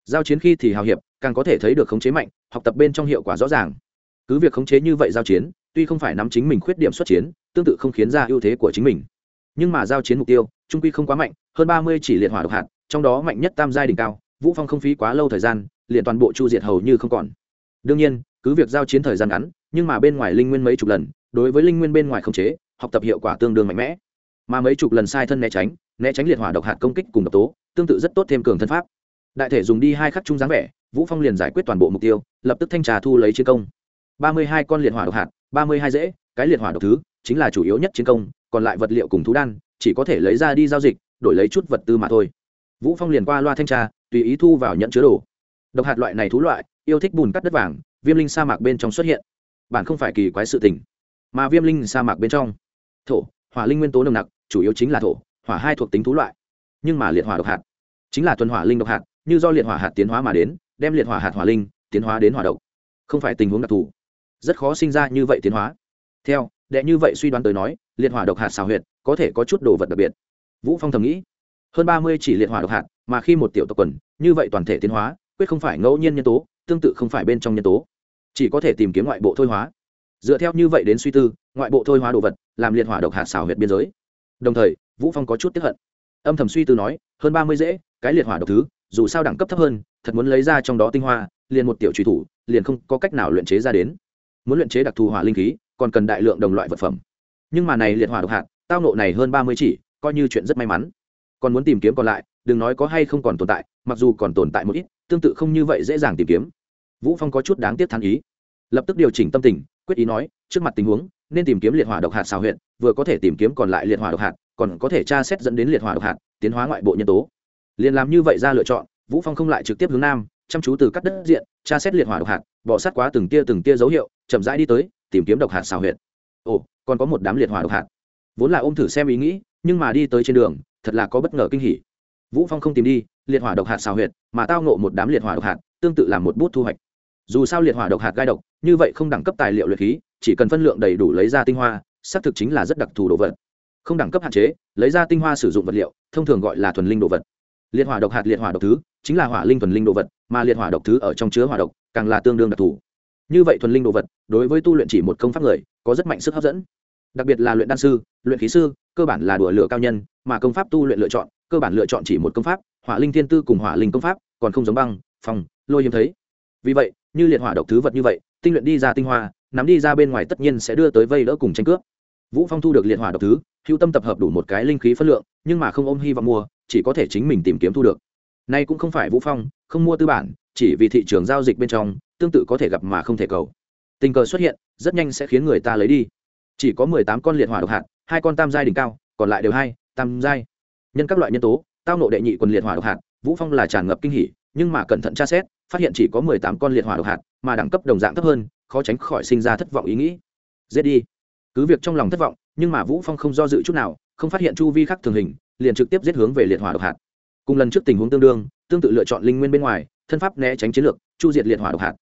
Giao chiến khi thì hào hiệp, càng có thể thấy được khống chế mạnh, học tập bên trong hiệu quả rõ ràng. Cứ việc khống chế như vậy giao chiến, tuy không phải nắm chính mình khuyết điểm xuất chiến tương tự không khiến ra ưu thế của chính mình. Nhưng mà giao chiến mục tiêu, trung quy không quá mạnh, hơn ba mươi chỉ liệt hỏa độc hạt, trong đó mạnh nhất tam giai đỉnh cao, vũ phong không phí quá lâu thời gian, liền toàn bộ chu diệt hầu như không còn. Đương nhiên, cứ việc giao chiến thời gian ngắn, nhưng mà bên ngoài linh nguyên mấy chục lần, đối với linh nguyên bên ngoài không chế, học tập hiệu quả tương đương mạnh mẽ. Mà mấy chục lần sai thân né tránh né tránh liệt hỏa độc hạt công kích cùng độc tố, tương tự rất tốt thêm cường thân pháp. Đại thể dùng đi hai khắc trung dáng vẻ, vũ phong liền giải quyết toàn bộ mục tiêu, lập tức thanh trà thu lấy chiến công. Ba mươi hai con liệt hỏa độc hạt, ba mươi hai dễ, cái liệt hỏa độc thứ chính là chủ yếu nhất chiến công, còn lại vật liệu cùng thú đan, chỉ có thể lấy ra đi giao dịch, đổi lấy chút vật tư mà thôi. Vũ phong liền qua loa thanh tra, tùy ý thu vào nhận chứa đồ. Độc hạt loại này thú loại, yêu thích bùn cắt đất vàng, viêm linh sa mạc bên trong xuất hiện. Bản không phải kỳ quái sự tình, mà viêm linh sa mạc bên trong. Thổ, hỏa linh nguyên tố nồng nặc, chủ yếu chính là thổ, hỏa hai thuộc tính thú loại. Nhưng mà liệt hỏa độc hạt, chính là tuần hỏa linh độc hạt, như do liệt hỏa hạt tiến hóa mà đến, đem liệt hỏa hạt hỏa linh tiến hóa đến hỏa độc. Không phải tình huống đặc thù, rất khó sinh ra như vậy tiến hóa. Theo đệ như vậy suy đoán tới nói, liệt hỏa độc hạt xào huyệt có thể có chút đồ vật đặc biệt. Vũ phong thầm nghĩ, hơn ba mươi chỉ liệt hỏa độc hạt, mà khi một tiểu tộc quần, như vậy toàn thể tiến hóa, quyết không phải ngẫu nhiên nhân tố, tương tự không phải bên trong nhân tố. Chỉ có thể tìm kiếm ngoại bộ thôi hóa. Dựa theo như vậy đến suy tư, ngoại bộ thôi hóa đồ vật, làm liệt hỏa độc hạt xào huyệt biên giới. Đồng thời, vũ phong có chút tiếp hận. Âm thầm suy tư nói, hơn ba mươi dễ, cái liệt hỏa độc thứ, dù sao đẳng cấp thấp hơn, thật muốn lấy ra trong đó tinh hoa, liền một tiểu truy thủ, liền không có cách nào luyện chế ra đến. Muốn luyện chế đặc thù hỏa linh khí còn cần đại lượng đồng loại vật phẩm. Nhưng mà này liệt hỏa độc hạt, tao nộ này hơn ba mươi chỉ, coi như chuyện rất may mắn. Còn muốn tìm kiếm còn lại, đừng nói có hay không còn tồn tại, mặc dù còn tồn tại một ít, tương tự không như vậy dễ dàng tìm kiếm. Vũ phong có chút đáng tiếc thán ý. Lập tức điều chỉnh tâm tình, quyết ý nói, trước mặt tình huống, nên tìm kiếm liệt hỏa độc hạt xào huyện vừa có thể tìm kiếm còn lại liệt hỏa độc hạt, còn có thể tra xét dẫn đến liệt hỏa độc hạt, tiến hóa ngoại bộ nhân tố. Liền làm như vậy ra lựa chọn, vũ phong không lại trực tiếp hướng nam, chăm chú từ cắt đất diện, tra xét liệt hỏa độc hạt, bỏ sát quá từng tia từng tia dấu hiệu, chậm rãi đi tới tìm kiếm độc hạt xào huyệt. Ồ, còn có một đám liệt hỏa độc hạt. Vốn là ôm thử xem ý nghĩ, nhưng mà đi tới trên đường, thật là có bất ngờ kinh hỉ. Vũ phong không tìm đi, liệt hỏa độc hạt xào huyệt, mà tao ngộ một đám liệt hỏa độc hạt, tương tự làm một bút thu hoạch. Dù sao liệt hỏa độc hạt gai độc, như vậy không đẳng cấp tài liệu luyện khí, chỉ cần phân lượng đầy đủ lấy ra tinh hoa, xác thực chính là rất đặc thù đồ vật. Không đẳng cấp hạn chế, lấy ra tinh hoa sử dụng vật liệu, thông thường gọi là thuần linh đồ vật. Liệt hỏa độc hạt liệt hỏa độc thứ, chính là hỏa linh thuần linh đồ vật, mà liệt hỏa độc thứ ở trong chứa hỏa độc, càng là tương đương đặc thù như vậy thuần linh đồ vật, đối với tu luyện chỉ một công pháp người, có rất mạnh sức hấp dẫn. Đặc biệt là luyện đan sư, luyện khí sư, cơ bản là đùa lửa cao nhân, mà công pháp tu luyện lựa chọn, cơ bản lựa chọn chỉ một công pháp, hỏa linh thiên tư cùng hỏa linh công pháp, còn không giống băng phòng lôi hiếm thấy. Vì vậy, như liệt hỏa độc thứ vật như vậy, tinh luyện đi ra tinh hoa, nắm đi ra bên ngoài tất nhiên sẽ đưa tới vây đỡ cùng tranh cướp. Vũ phong thu được liệt hỏa độc thứ, hữu tâm tập hợp đủ một cái linh khí phân lượng, nhưng mà không ôm hy vọng mua, chỉ có thể chính mình tìm kiếm thu được. Nay cũng không phải vũ phong, không mua tư bản, chỉ vì thị trường giao dịch bên trong tương tự có thể gặp mà không thể cầu. Tình cờ xuất hiện, rất nhanh sẽ khiến người ta lấy đi. Chỉ có mười tám con liệt hỏa độc hạt, hai con tam giai đỉnh cao, còn lại đều hai, tam giai. Nhân các loại nhân tố, tao nộ đệ nhị quần liệt hỏa độc hạt, vũ phong là tràn ngập kinh hỉ, nhưng mà cẩn thận tra xét, phát hiện chỉ có mười tám con liệt hỏa độc hạt, mà đẳng cấp đồng dạng thấp hơn, khó tránh khỏi sinh ra thất vọng ý nghĩ. Giết đi. Cứ việc trong lòng thất vọng, nhưng mà vũ phong không do dự chút nào, không phát hiện chu vi khắc thường hình, liền trực tiếp giết hướng về liệt hỏa độc hạt. Cùng lần trước tình huống tương đương, tương tự lựa chọn linh nguyên bên ngoài, thân pháp né tránh chiến lược, chu diệt liệt hỏa độc hạt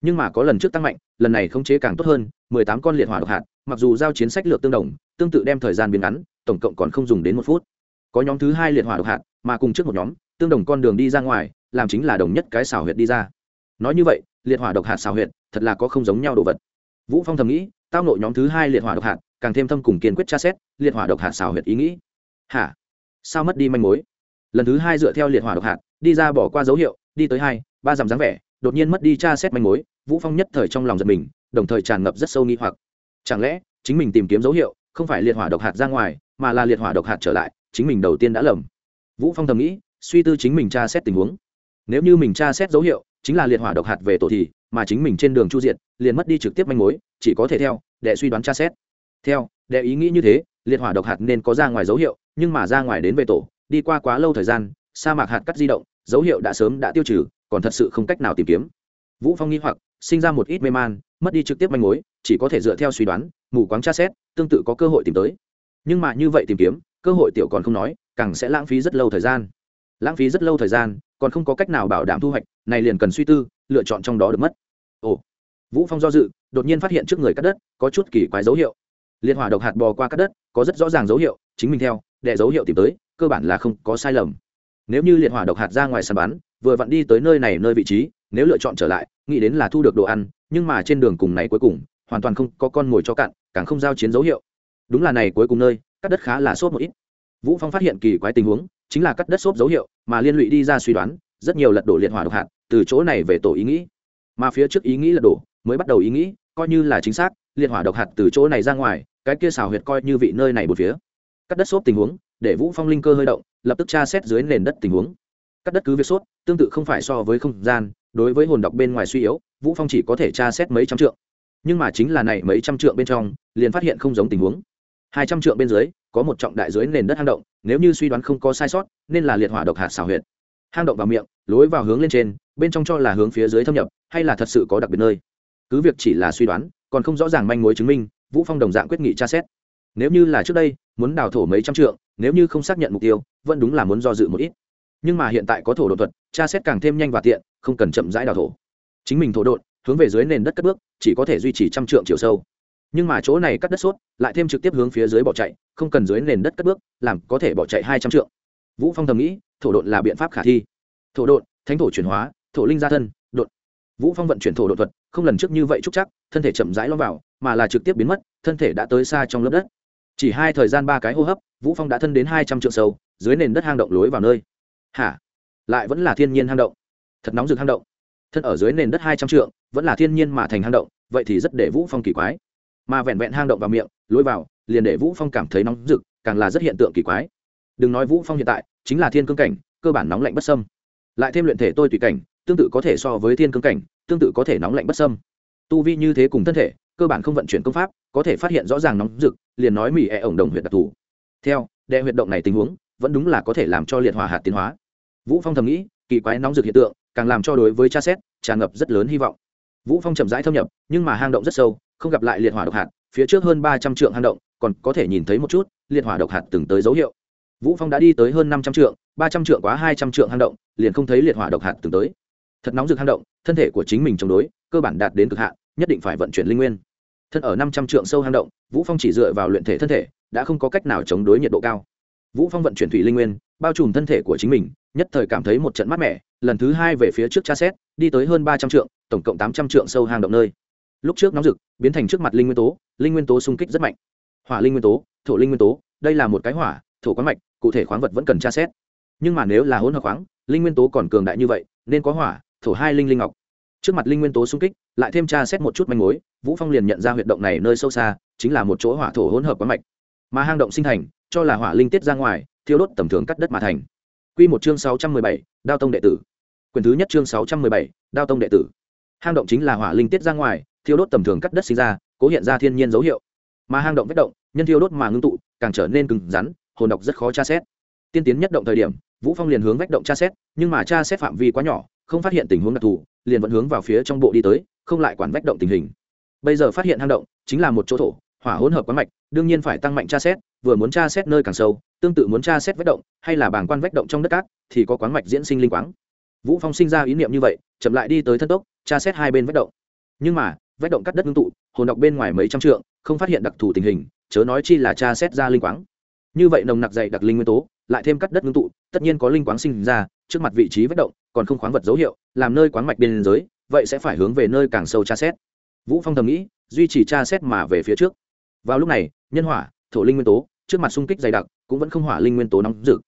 nhưng mà có lần trước tăng mạnh, lần này không chế càng tốt hơn, mười tám con liệt hỏa độc hạt, mặc dù giao chiến sách lược tương đồng, tương tự đem thời gian biến ngắn, tổng cộng còn không dùng đến một phút. Có nhóm thứ hai liệt hỏa độc hạt, mà cùng trước một nhóm, tương đồng con đường đi ra ngoài, làm chính là đồng nhất cái xào huyệt đi ra. Nói như vậy, liệt hỏa độc hạt xào huyệt, thật là có không giống nhau đồ vật. Vũ phong thầm nghĩ, tao nội nhóm thứ hai liệt hỏa độc hạt, càng thêm thâm cùng kiên quyết tra xét, liệt hỏa độc hạt xào huyệt ý nghĩ. Hả? Sao mất đi manh mối? Lần thứ hai dựa theo liệt hỏa độc hạt, đi ra bỏ qua dấu hiệu, đi tới hai, ba dặm dáng vẻ, đột nhiên mất đi tra xét manh mối vũ phong nhất thời trong lòng giật mình, đồng thời tràn ngập rất sâu nghi hoặc. Chẳng lẽ, chính mình tìm kiếm dấu hiệu, không phải liệt hỏa độc hạt ra ngoài, mà là liệt hỏa độc hạt trở lại, chính mình đầu tiên đã lầm. Vũ phong thầm nghĩ, suy tư chính mình tra xét tình huống. Nếu như mình tra xét dấu hiệu, chính là liệt hỏa độc hạt về tổ thì, mà chính mình trên đường chu diệt, liền mất đi trực tiếp manh mối, chỉ có thể theo để suy đoán tra xét. Theo để ý nghĩ như thế, liệt hỏa độc hạt nên có ra ngoài dấu hiệu, nhưng mà ra ngoài đến về tổ, đi qua quá lâu thời gian, sa mạc hạt cắt di động, dấu hiệu đã sớm đã tiêu trừ, còn thật sự không cách nào tìm kiếm. Vũ phong nghi hoặc sinh ra một ít mê man, mất đi trực tiếp manh mối, chỉ có thể dựa theo suy đoán, mù quáng tra xét, tương tự có cơ hội tìm tới. Nhưng mà như vậy tìm kiếm, cơ hội tiểu còn không nói, càng sẽ lãng phí rất lâu thời gian. Lãng phí rất lâu thời gian, còn không có cách nào bảo đảm thu hoạch, này liền cần suy tư, lựa chọn trong đó được mất. Ồ. Vũ phong do dự, đột nhiên phát hiện trước người cắt đất, có chút kỳ quái dấu hiệu. Liệt hỏa độc hạt bò qua cắt đất, có rất rõ ràng dấu hiệu, chính mình theo đệ dấu hiệu tìm tới, cơ bản là không có sai lầm. Nếu như liệt hỏa độc hạt ra ngoài sàn bắn vừa vặn đi tới nơi này, nơi vị trí nếu lựa chọn trở lại, nghĩ đến là thu được đồ ăn, nhưng mà trên đường cùng này cuối cùng, hoàn toàn không có con mồi cho cạn, càng không giao chiến dấu hiệu. Đúng là này cuối cùng nơi, cắt đất khá là sốt một ít. Vũ phong phát hiện kỳ quái tình huống, chính là cắt đất xốp dấu hiệu, mà liên lụy đi ra suy đoán, rất nhiều lật đổ liệt hỏa độc hạt, từ chỗ này về tổ ý nghĩ. Mà phía trước ý nghĩ lật đổ, mới bắt đầu ý nghĩ, coi như là chính xác, liệt hỏa độc hạt từ chỗ này ra ngoài, cái kia xào huyệt coi như vị nơi này một phía. Cắt đất xốp tình huống, để vũ phong linh cơ hơi động, lập tức tra xét dưới nền đất tình huống cắt đất cứ việc sốt, tương tự không phải so với không gian, đối với hồn độc bên ngoài suy yếu, vũ phong chỉ có thể tra xét mấy trăm trượng. Nhưng mà chính là này mấy trăm trượng bên trong, liền phát hiện không giống tình huống. Hai trăm trượng bên dưới, có một trọng đại dưới nền đất hang động, nếu như suy đoán không có sai sót, nên là liệt hỏa độc hạt xảo huyệt. Hang động vào miệng, lối vào hướng lên trên, bên trong cho là hướng phía dưới thâm nhập, hay là thật sự có đặc biệt nơi. Cứ việc chỉ là suy đoán, còn không rõ ràng manh mối chứng minh, vũ phong đồng dạng quyết nghị tra xét. Nếu như là trước đây, muốn đào thổ mấy trăm trượng, nếu như không xác nhận mục tiêu, vẫn đúng là muốn do dự một ít nhưng mà hiện tại có thổ đột thuật, tra xét càng thêm nhanh và tiện, không cần chậm rãi đào thổ. Chính mình thổ đột hướng về dưới nền đất cất bước, chỉ có thể duy trì trăm trượng chiều sâu. Nhưng mà chỗ này cắt đất sốt, lại thêm trực tiếp hướng phía dưới bỏ chạy, không cần dưới nền đất cất bước, làm có thể bỏ chạy hai trăm trượng. Vũ phong thầm nghĩ, thổ đột là biện pháp khả thi. Thổ đột thánh thổ chuyển hóa, thổ linh gia thân đột vũ phong vận chuyển thổ đột thuật, không lần trước như vậy trúc chắc, thân thể chậm rãi lo vào, mà là trực tiếp biến mất, thân thể đã tới xa trong lớp đất. Chỉ hai thời gian ba cái hô hấp, vũ phong đã thân đến hai trăm trượng sâu, dưới nền đất hang động lối vào nơi hả? Lại vẫn là thiên nhiên hang động. Thật nóng rực hang động. Thân ở dưới nền đất hai trăm trượng, vẫn là thiên nhiên mà thành hang động, vậy thì rất để vũ phong kỳ quái. Mà vẹn vẹn hang động vào miệng, lối vào, liền để vũ phong cảm thấy nóng rực, càng là rất hiện tượng kỳ quái. Đừng nói vũ phong hiện tại, chính là thiên cương cảnh, cơ bản nóng lạnh bất sâm lại thêm luyện thể tôi tùy cảnh, tương tự có thể so với thiên cương cảnh, tương tự có thể nóng lạnh bất sâm tu vi như thế cùng thân thể, cơ bản không vận chuyển công pháp, có thể phát hiện rõ ràng nóng rực, liền nói mỉ e ổng đồng huyệt đặc thù. Theo đệ huyệt động này tình huống vẫn đúng là có thể làm cho liệt hỏa hạt tiến hóa. Vũ phong thầm nghĩ, kỳ quái nóng rực hiện tượng, càng làm cho đối với cha xét, tràn ngập rất lớn hy vọng. Vũ phong chậm rãi thâm nhập, nhưng mà hang động rất sâu, không gặp lại liệt hỏa độc hạt, phía trước hơn ba trăm trượng hang động, còn có thể nhìn thấy một chút, liệt hỏa độc hạt từng tới dấu hiệu. Vũ phong đã đi tới hơn năm trăm trượng, ba trăm trượng quá hai trăm trượng hang động, liền không thấy liệt hỏa độc hạt từng tới. Thật nóng rực hang động, thân thể của chính mình chống đối, cơ bản đạt đến cực hạn, nhất định phải vận chuyển linh nguyên. Thân ở năm trăm trượng sâu hang động, vũ phong chỉ dựa vào luyện thể thân thể, đã không có cách nào chống đối nhiệt độ cao vũ phong vận chuyển thủy linh nguyên, bao trùm thân thể của chính mình, nhất thời cảm thấy một trận mát mẻ, lần thứ hai về phía trước tra xét, đi tới hơn ba trăm trượng, tổng cộng tám trăm trượng sâu hang động nơi. Lúc trước nóng rực, biến thành trước mặt linh nguyên tố, linh nguyên tố xung kích rất mạnh. Hỏa linh nguyên tố, thổ linh nguyên tố, đây là một cái hỏa, thổ quán mạch, cụ thể khoáng vật vẫn cần tra xét. Nhưng mà nếu là hỗn hợp khoáng, linh nguyên tố còn cường đại như vậy, nên có hỏa, thổ hai linh linh ngọc. Trước mặt linh nguyên tố xung kích, lại thêm tra xét một chút manh mối, vũ phong liền nhận ra huyệt động này nơi sâu xa, chính là một chỗ hỏa thổ hỗn hợp quán mạch. Mà hang động sinh thành cho là hỏa linh tiết ra ngoài thiêu đốt tầm thường cắt đất mà thành. Quy một chương 617, đao tông đệ tử. Quyền thứ nhất chương 617, đao tông đệ tử. Hang động chính là hỏa linh tiết ra ngoài thiêu đốt tầm thường cắt đất sinh ra cố hiện ra thiên nhiên dấu hiệu. Mà hang động vết động nhân thiêu đốt mà ngưng tụ càng trở nên cứng rắn hồn độc rất khó tra xét. Tiên tiến nhất động thời điểm vũ phong liền hướng vách động tra xét nhưng mà tra xét phạm vi quá nhỏ không phát hiện tình huống đặc thù liền vẫn hướng vào phía trong bộ đi tới không lại quản vách động tình hình. Bây giờ phát hiện hang động chính là một chỗ thổ hỏa hỗn hợp quá mạch, đương nhiên phải tăng mạnh tra xét, vừa muốn tra xét nơi càng sâu, tương tự muốn tra xét vách động, hay là bảng quan vách động trong đất cát, thì có quán mạch diễn sinh linh quáng. Vũ phong sinh ra ý niệm như vậy, chậm lại đi tới thân tốc, tra xét hai bên vách động. Nhưng mà, vách động cắt đất ngưng tụ, hồn độc bên ngoài mấy trăm trượng, không phát hiện đặc thù tình hình, chớ nói chi là tra xét ra linh quáng. Như vậy nồng nặc dày đặc linh nguyên tố, lại thêm cắt đất ngưng tụ, tất nhiên có linh quáng sinh ra, trước mặt vị trí vách động, còn không khoáng vật dấu hiệu, làm nơi quáng mạch biên giới, vậy sẽ phải hướng về nơi càng sâu tra xét. Vũ phong thầm nghĩ, duy trì tra xét mà về phía trước vào lúc này, nhân hỏa, thổ linh nguyên tố, trước mặt xung kích dày đặc, cũng vẫn không hỏa linh nguyên tố nóng rực.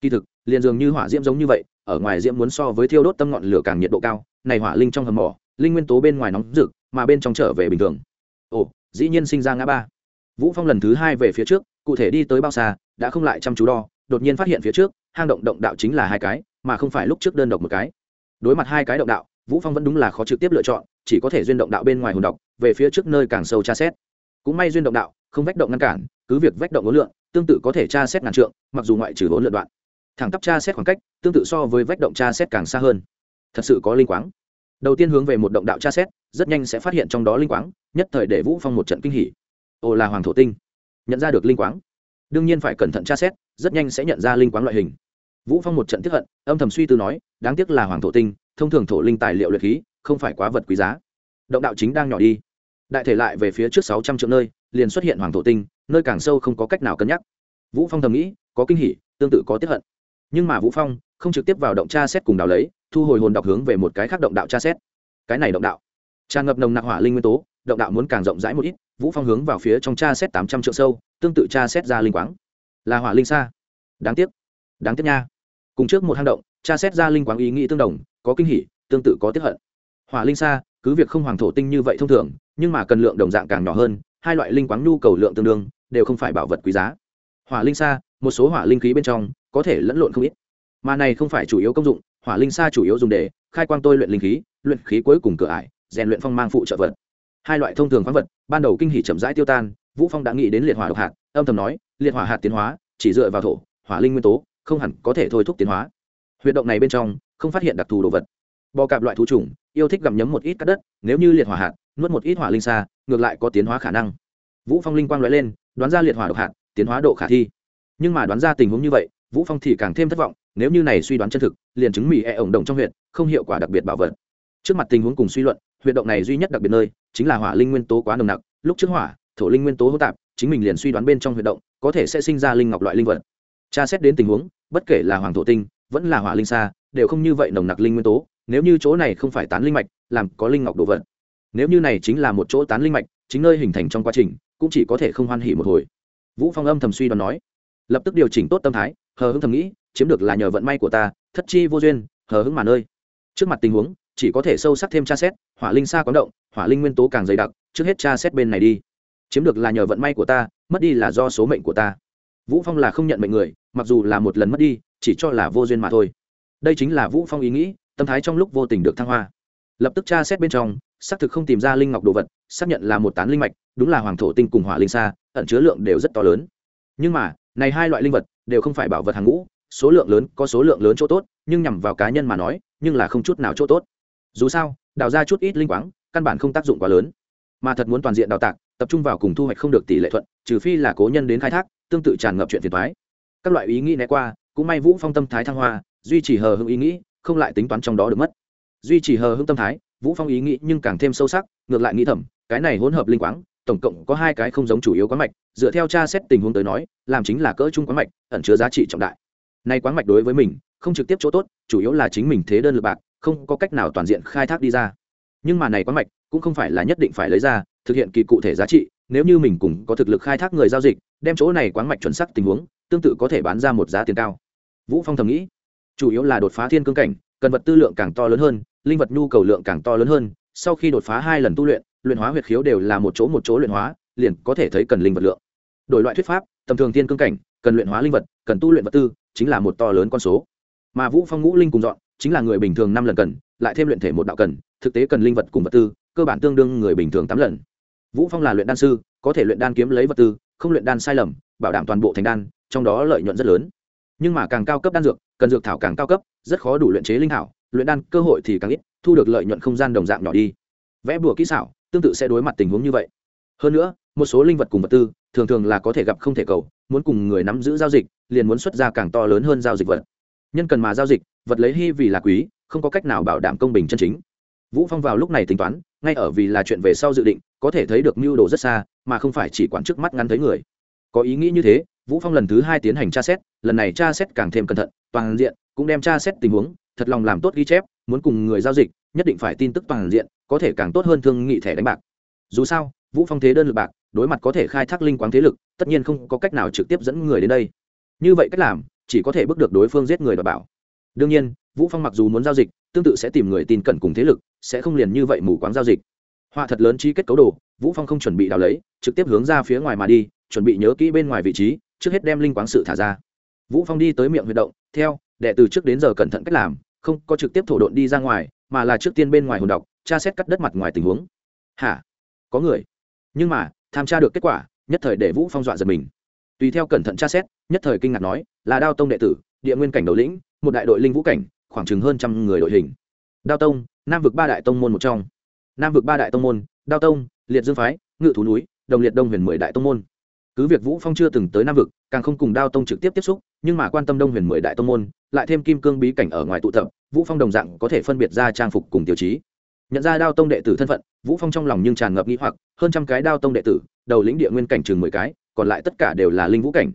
Kỳ thực, liền dường như hỏa diễm giống như vậy, ở ngoài diễm muốn so với thiêu đốt tâm ngọn lửa càng nhiệt độ cao, này hỏa linh trong hầm mỏ, linh nguyên tố bên ngoài nóng rực, mà bên trong trở về bình thường. Ồ, dĩ nhiên sinh ra ngã ba. Vũ phong lần thứ hai về phía trước, cụ thể đi tới bao xa, đã không lại chăm chú đo, đột nhiên phát hiện phía trước, hang động động đạo chính là hai cái, mà không phải lúc trước đơn độc một cái. Đối mặt hai cái động đạo, vũ phong vẫn đúng là khó trực tiếp lựa chọn, chỉ có thể duyên động đạo bên ngoài hồn độc, về phía trước nơi càng sâu tra xét cũng may duyên động đạo, không vách động ngăn cản, cứ việc vách động ố lượng, tương tự có thể tra xét ngàn trượng, mặc dù ngoại trừ ố lượng đoạn. Thẳng tắp tra xét khoảng cách, tương tự so với vách động tra xét càng xa hơn. Thật sự có linh quáng. Đầu tiên hướng về một động đạo tra xét, rất nhanh sẽ phát hiện trong đó linh quáng, nhất thời để vũ phong một trận kinh hỉ. Ồ là hoàng thổ tinh. Nhận ra được linh quáng. Đương nhiên phải cẩn thận tra xét, rất nhanh sẽ nhận ra linh quáng loại hình. Vũ phong một trận tiếp hận, âm thầm suy tư nói, đáng tiếc là hoàng thổ tinh, thông thường thổ linh tài liệu luyện khí, không phải quá vật quý giá. Động đạo chính đang nhỏ đi đại thể lại về phía trước sáu trăm triệu nơi, liền xuất hiện hoàng thổ tinh, nơi càng sâu không có cách nào cân nhắc. Vũ phong thầm nghĩ, có kinh hỉ, tương tự có tiếp hận. Nhưng mà vũ phong, không trực tiếp vào động tra xét cùng đào lấy, thu hồi hồn đọc hướng về một cái khác động đạo tra xét. Cái này động đạo, tràn ngập nồng nặc hỏa linh nguyên tố, động đạo muốn càng rộng rãi một ít, vũ phong hướng vào phía trong tra xét tám trăm triệu sâu, tương tự tra xét ra linh quáng. Là hỏa linh xa đáng tiếc đáng tiếc nha. Cùng trước một hang động, tra xét ra linh quáng ý nghĩ tương đồng, có kinh hỉ, tương tự có tiếp hận. Hỏa linh xa cứ việc không hoàng thổ tinh như vậy thông thường, nhưng mà cần lượng đồng dạng càng nhỏ hơn, hai loại linh quáng nhu cầu lượng tương đương, đều không phải bảo vật quý giá. Hỏa linh xa một số hỏa linh khí bên trong, có thể lẫn lộn không ít. Mà này không phải chủ yếu công dụng, hỏa linh xa chủ yếu dùng để khai quang tôi luyện linh khí, luyện khí cuối cùng cửa ải, rèn luyện phong mang phụ trợ vật. Hai loại thông thường khoáng vật, ban đầu kinh hỉ chậm rãi tiêu tan, vũ phong đã nghĩ đến liệt hỏa độc hạt, âm thầm nói, liệt hỏa hạt tiến hóa, chỉ dựa vào thổ, hỏa linh nguyên tố, không hẳn có thể thôi thúc tiến hóa. Huyệt động này bên trong, không phát hiện đặc thù đồ vật bò cạp loại thú trùng yêu thích gặm nhấm một ít cắt đất, nếu như liệt hỏa hạt, nuốt một ít hỏa linh xa ngược lại có tiến hóa khả năng. Vũ phong linh quang lóe lên, đoán ra liệt hỏa độc hạt, tiến hóa độ khả thi. Nhưng mà đoán ra tình huống như vậy, vũ phong thì càng thêm thất vọng, nếu như này suy đoán chân thực, liền chứng mỹ e ổng động trong huyện không hiệu quả đặc biệt bảo vật. Trước mặt tình huống cùng suy luận huyện động này duy nhất đặc biệt nơi, chính là hỏa linh nguyên tố quá nồng nặc, lúc trước hỏa, thổ linh nguyên tố hỗn tạp, chính mình liền suy đoán bên trong huyện động, có thể sẽ sinh ra linh ngọc loại linh vật. Tra xét đến tình huống, bất kể là hoàng thổ tinh, vẫn là hỏa linh xa đều không như vậy nồng nặc linh nguyên tố nếu như chỗ này không phải tán linh mạch, làm có linh ngọc đồ vật. Nếu như này chính là một chỗ tán linh mạch, chính nơi hình thành trong quá trình, cũng chỉ có thể không hoan hỉ một hồi. Vũ phong âm thầm suy đoán nói. Lập tức điều chỉnh tốt tâm thái, hờ hững thầm nghĩ, chiếm được là nhờ vận may của ta, thất chi vô duyên, hờ hững mà nơi. Trước mặt tình huống, chỉ có thể sâu sắc thêm tra xét, hỏa linh xa quán động, hỏa linh nguyên tố càng dày đặc, trước hết tra xét bên này đi. Chiếm được là nhờ vận may của ta, mất đi là do số mệnh của ta. Vũ phong là không nhận mệnh người, mặc dù là một lần mất đi, chỉ cho là vô duyên mà thôi. Đây chính là vũ phong ý nghĩ tâm thái trong lúc vô tình được thăng hoa. Lập tức tra xét bên trong, xác thực không tìm ra linh ngọc đồ vật, xác nhận là một tán linh mạch, đúng là hoàng thổ tinh cùng hỏa linh xa ẩn chứa lượng đều rất to lớn. Nhưng mà, này hai loại linh vật đều không phải bảo vật hàng ngũ, số lượng lớn có số lượng lớn chỗ tốt, nhưng nhằm vào cá nhân mà nói, nhưng là không chút nào chỗ tốt. Dù sao, đào ra chút ít linh quáng, căn bản không tác dụng quá lớn. Mà thật muốn toàn diện đào tạc, tập trung vào cùng thu hoạch không được tỷ lệ thuận, trừ phi là cố nhân đến khai thác, tương tự tràn ngập chuyện phiền thoái các loại ý nghĩ né qua, cũng may vũ phong tâm thái thăng hoa, duy trì hờ hững ý nghĩ không lại tính toán trong đó được mất. Duy trì hờ hững tâm thái, vũ phong ý nghĩ nhưng càng thêm sâu sắc, ngược lại nghĩ thầm, cái này hỗn hợp linh quáng, tổng cộng có hai cái không giống chủ yếu quán mạch, dựa theo tra xét tình huống tới nói, làm chính là cỡ trung quán mạch, ẩn chứa giá trị trọng đại. Nay quán mạch đối với mình, không trực tiếp chỗ tốt, chủ yếu là chính mình thế đơn lực bạc, không có cách nào toàn diện khai thác đi ra. Nhưng mà này quán mạch cũng không phải là nhất định phải lấy ra, thực hiện kỳ cụ thể giá trị, nếu như mình cùng có thực lực khai thác người giao dịch, đem chỗ này quán mạch chuẩn xác tình huống, tương tự có thể bán ra một giá tiền cao. Vũ phong thầm nghĩ chủ yếu là đột phá thiên cương cảnh, cần vật tư lượng càng to lớn hơn, linh vật nhu cầu lượng càng to lớn hơn, sau khi đột phá hai lần tu luyện luyện hóa huyệt khiếu đều là một chỗ một chỗ luyện hóa, liền có thể thấy cần linh vật lượng. Đổi loại thuyết pháp, tầm thường thiên cương cảnh, cần luyện hóa linh vật, cần tu luyện vật tư, chính là một to lớn con số. Mà vũ phong ngũ linh cùng dọn, chính là người bình thường năm lần cần, lại thêm luyện thể một đạo cần, thực tế cần linh vật cùng vật tư, cơ bản tương đương người bình thường tám lần. Vũ phong là luyện đan sư, có thể luyện đan kiếm lấy vật tư, không luyện đan sai lầm, bảo đảm toàn bộ thành đan, trong đó lợi nhuận rất lớn nhưng mà càng cao cấp đan dược, cần dược thảo càng cao cấp, rất khó đủ luyện chế linh thảo, luyện đan cơ hội thì càng ít, thu được lợi nhuận không gian đồng dạng nhỏ đi. Vẽ bùa kỹ xảo, tương tự sẽ đối mặt tình huống như vậy. Hơn nữa, một số linh vật cùng vật tư, thường thường là có thể gặp không thể cầu, muốn cùng người nắm giữ giao dịch, liền muốn xuất ra càng to lớn hơn giao dịch vật. Nhân cần mà giao dịch, vật lấy hy vì là quý, không có cách nào bảo đảm công bình chân chính. Vũ phong vào lúc này tính toán, ngay ở vì là chuyện về sau dự định, có thể thấy được mưu đồ rất xa, mà không phải chỉ quản trước mắt ngắn thấy người. Có ý nghĩ như thế vũ phong lần thứ hai tiến hành tra xét, lần này tra xét càng thêm cẩn thận, toàn diện, cũng đem tra xét tình huống, thật lòng làm tốt ghi chép, muốn cùng người giao dịch, nhất định phải tin tức toàn diện, có thể càng tốt hơn thương nghị thẻ đánh bạc. Dù sao, vũ phong thế đơn lực bạc, đối mặt có thể khai thác linh quáng thế lực, tất nhiên không có cách nào trực tiếp dẫn người đến đây. Như vậy cách làm, chỉ có thể bước được đối phương giết người và bảo. Đương nhiên, vũ phong mặc dù muốn giao dịch, tương tự sẽ tìm người tin cẩn cùng thế lực, sẽ không liền như vậy mù quáng giao dịch. Họa thật lớn chi kết cấu đồ, vũ phong không chuẩn bị đào lấy, trực tiếp hướng ra phía ngoài mà đi, chuẩn bị nhớ kỹ bên ngoài vị trí trước hết đem linh quáng sự thả ra. Vũ phong đi tới miệng huyệt động, theo, đệ từ trước đến giờ cẩn thận cách làm, không có trực tiếp thổ độn đi ra ngoài, mà là trước tiên bên ngoài hồn độc, tra xét cắt đất mặt ngoài tình huống. Hả? Có người. Nhưng mà, tham tra được kết quả, nhất thời để vũ phong dọa giật mình. Tùy theo cẩn thận tra xét, nhất thời kinh ngạc nói, là đao tông đệ tử, địa nguyên cảnh đầu lĩnh, một đại đội linh vũ cảnh, khoảng chừng hơn trăm người đội hình. Đao tông, nam vực ba đại tông môn một trong. Nam vực ba đại tông môn, đao tông, liệt dương phái, ngự thú núi, đồng liệt đông huyền mười đại tông môn cứ việc vũ phong chưa từng tới nam vực, càng không cùng đao tông trực tiếp tiếp xúc, nhưng mà quan tâm đông huyền mười đại tông môn, lại thêm kim cương bí cảnh ở ngoài tụ tập, vũ phong đồng dạng có thể phân biệt ra trang phục cùng tiêu chí. Nhận ra đao tông đệ tử thân phận, vũ phong trong lòng nhưng tràn ngập nghĩ hoặc, hơn trăm cái đao tông đệ tử, đầu lĩnh địa nguyên cảnh chừng mười cái, còn lại tất cả đều là linh vũ cảnh.